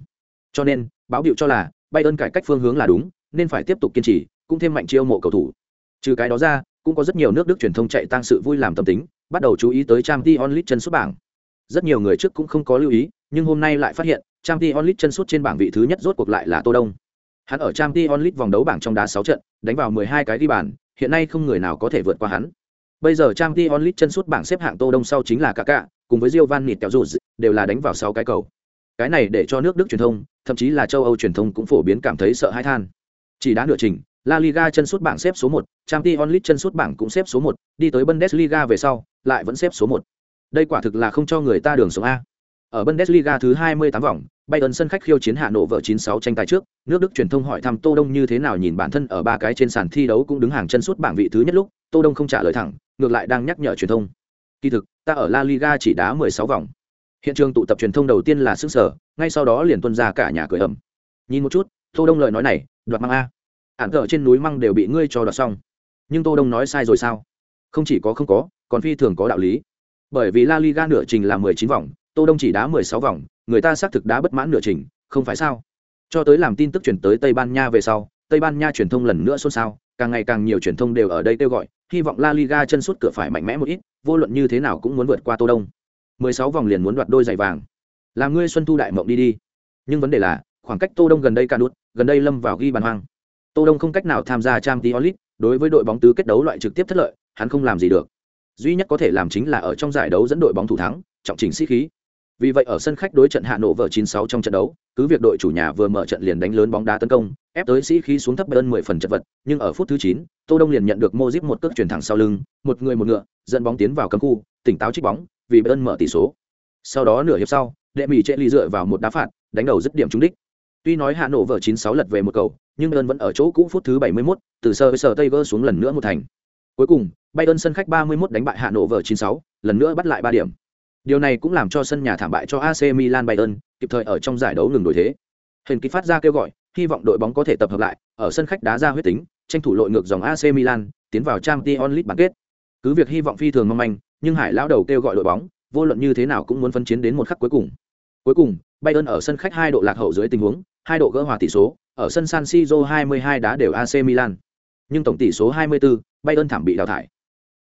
Cho nên, báo điệu cho là Bayern cải cách phương hướng là đúng, nên phải tiếp tục kiên trì, cũng thêm mạnh chiêu mộ cầu thủ. Trừ cái đó ra, cũng có rất nhiều nước Đức truyền thông chạy tăng sự vui làm tâm tính, bắt đầu chú ý tới Champions League chân sút bảng. Rất nhiều người trước cũng không có lưu ý, nhưng hôm nay lại phát hiện, Champions League chân sút trên bảng vị thứ nhất rốt cuộc lại là Tô Đông. Hắn ở Champions League vòng đấu bảng trong đá 6 trận, đánh vào 12 cái ghi bàn, hiện nay không người nào có thể vượt qua hắn. Bây giờ Trang Ti Onlit chân sút bảng xếp hạng Tô Đông sau chính là Kaká, cùng với Giovan Nịt kéo rụt, đều là đánh vào 6 cái cầu. Cái này để cho nước Đức truyền thông, thậm chí là châu Âu truyền thông cũng phổ biến cảm thấy sợ hãi than. Chỉ đã nửa trình, La Liga chân sút bảng xếp số 1, Champions League chân sút bảng cũng xếp số 1, đi tới Bundesliga về sau, lại vẫn xếp số 1. Đây quả thực là không cho người ta đường sống a. Ở Bundesliga thứ 28 vòng, Bayern sân khách khiêu chiến Hà Nội vợ 96 tranh tài trước, nước Đức truyền thông hỏi thăm Tô Đông như thế nào nhìn bản thân ở ba cái trên sàn thi đấu cũng đứng hàng chân suốt bảng vị thứ nhất lúc, Tô Đông không trả lời thẳng, ngược lại đang nhắc nhở truyền thông. Kỳ thực, ta ở La Liga chỉ đá 16 vòng. Hiện trường tụ tập truyền thông đầu tiên là sức sở, ngay sau đó liền tuân ra cả nhà cười ầm. Nhìn một chút, Tô Đông lời nói này, đoạt mang a. Ản cờ trên núi măng đều bị ngươi cho đoạt xong. Nhưng Tô Đông nói sai rồi sao? Không chỉ có không có, còn phi thường có đạo lý. Bởi vì La Liga nửa trình là 19 vòng, Tô Đông chỉ đá 16 vòng, người ta xác thực đã bất mãn nửa trình, không phải sao? Cho tới làm tin tức chuyển tới tây ban nha về sau, tây ban nha truyền thông lần nữa xôn xao, càng ngày càng nhiều truyền thông đều ở đây kêu gọi, hy vọng la liga chân suốt cửa phải mạnh mẽ một ít, vô luận như thế nào cũng muốn vượt qua tô đông. 16 vòng liền muốn đoạt đôi giày vàng. Làm ngươi xuân thu đại mộng đi đi. Nhưng vấn đề là, khoảng cách tô đông gần đây ca nút, gần đây lâm vào ghi bàn hoang. Tô đông không cách nào tham gia trang tí đối với đội bóng tứ kết đấu loại trực tiếp thất lợi, hắn không làm gì được. Duy nhất có thể làm chính là ở trong giải đấu dẫn đội bóng thủ thắng, trọng chỉnh sĩ khí vì vậy ở sân khách đối trận Hà Nội vợ 96 trong trận đấu, cứ việc đội chủ nhà vừa mở trận liền đánh lớn bóng đá tấn công, ép tới sĩ khí xuống thấp hơn 10 phần chật vật, nhưng ở phút thứ 9, Tô Đông liền nhận được Modric một cước chuyển thẳng sau lưng, một người một ngựa, dẫn bóng tiến vào cấm khu, tỉnh táo trích bóng, vì Bayern mở tỷ số. Sau đó nửa hiệp sau, đệ mỹ trệ ly dựa vào một đá phạt, đánh đầu dứt điểm trúng đích. Tuy nói Hà Nội vợ 96 lật về một cầu, nhưng Bayern vẫn ở chỗ cũ phút thứ 71, từ sơ với sờ Tiger xuống lần nữa một thành. Cuối cùng, Bayern sân khách 31 đánh bại Hà Nội vợ 96, lần nữa bắt lại 3 điểm. Điều này cũng làm cho sân nhà thảm bại cho AC Milan Bayern, kịp thời ở trong giải đấu ngừng đổi thế. Hình kỳ phát ra kêu gọi, hy vọng đội bóng có thể tập hợp lại, ở sân khách đá ra huyết tính, tranh thủ lội ngược dòng AC Milan, tiến vào Champions League bán kết. Cứ việc hy vọng phi thường mong manh, nhưng Hải lão đầu kêu gọi đội bóng, vô luận như thế nào cũng muốn phân chiến đến một khắc cuối cùng. Cuối cùng, Bayern ở sân khách hai độ lạc hậu dưới tình huống, hai độ gỡ hòa tỷ số, ở sân San Siro 22 đá đều AC Milan. Nhưng tổng tỷ số 24, Bayern thảm bị đào thải.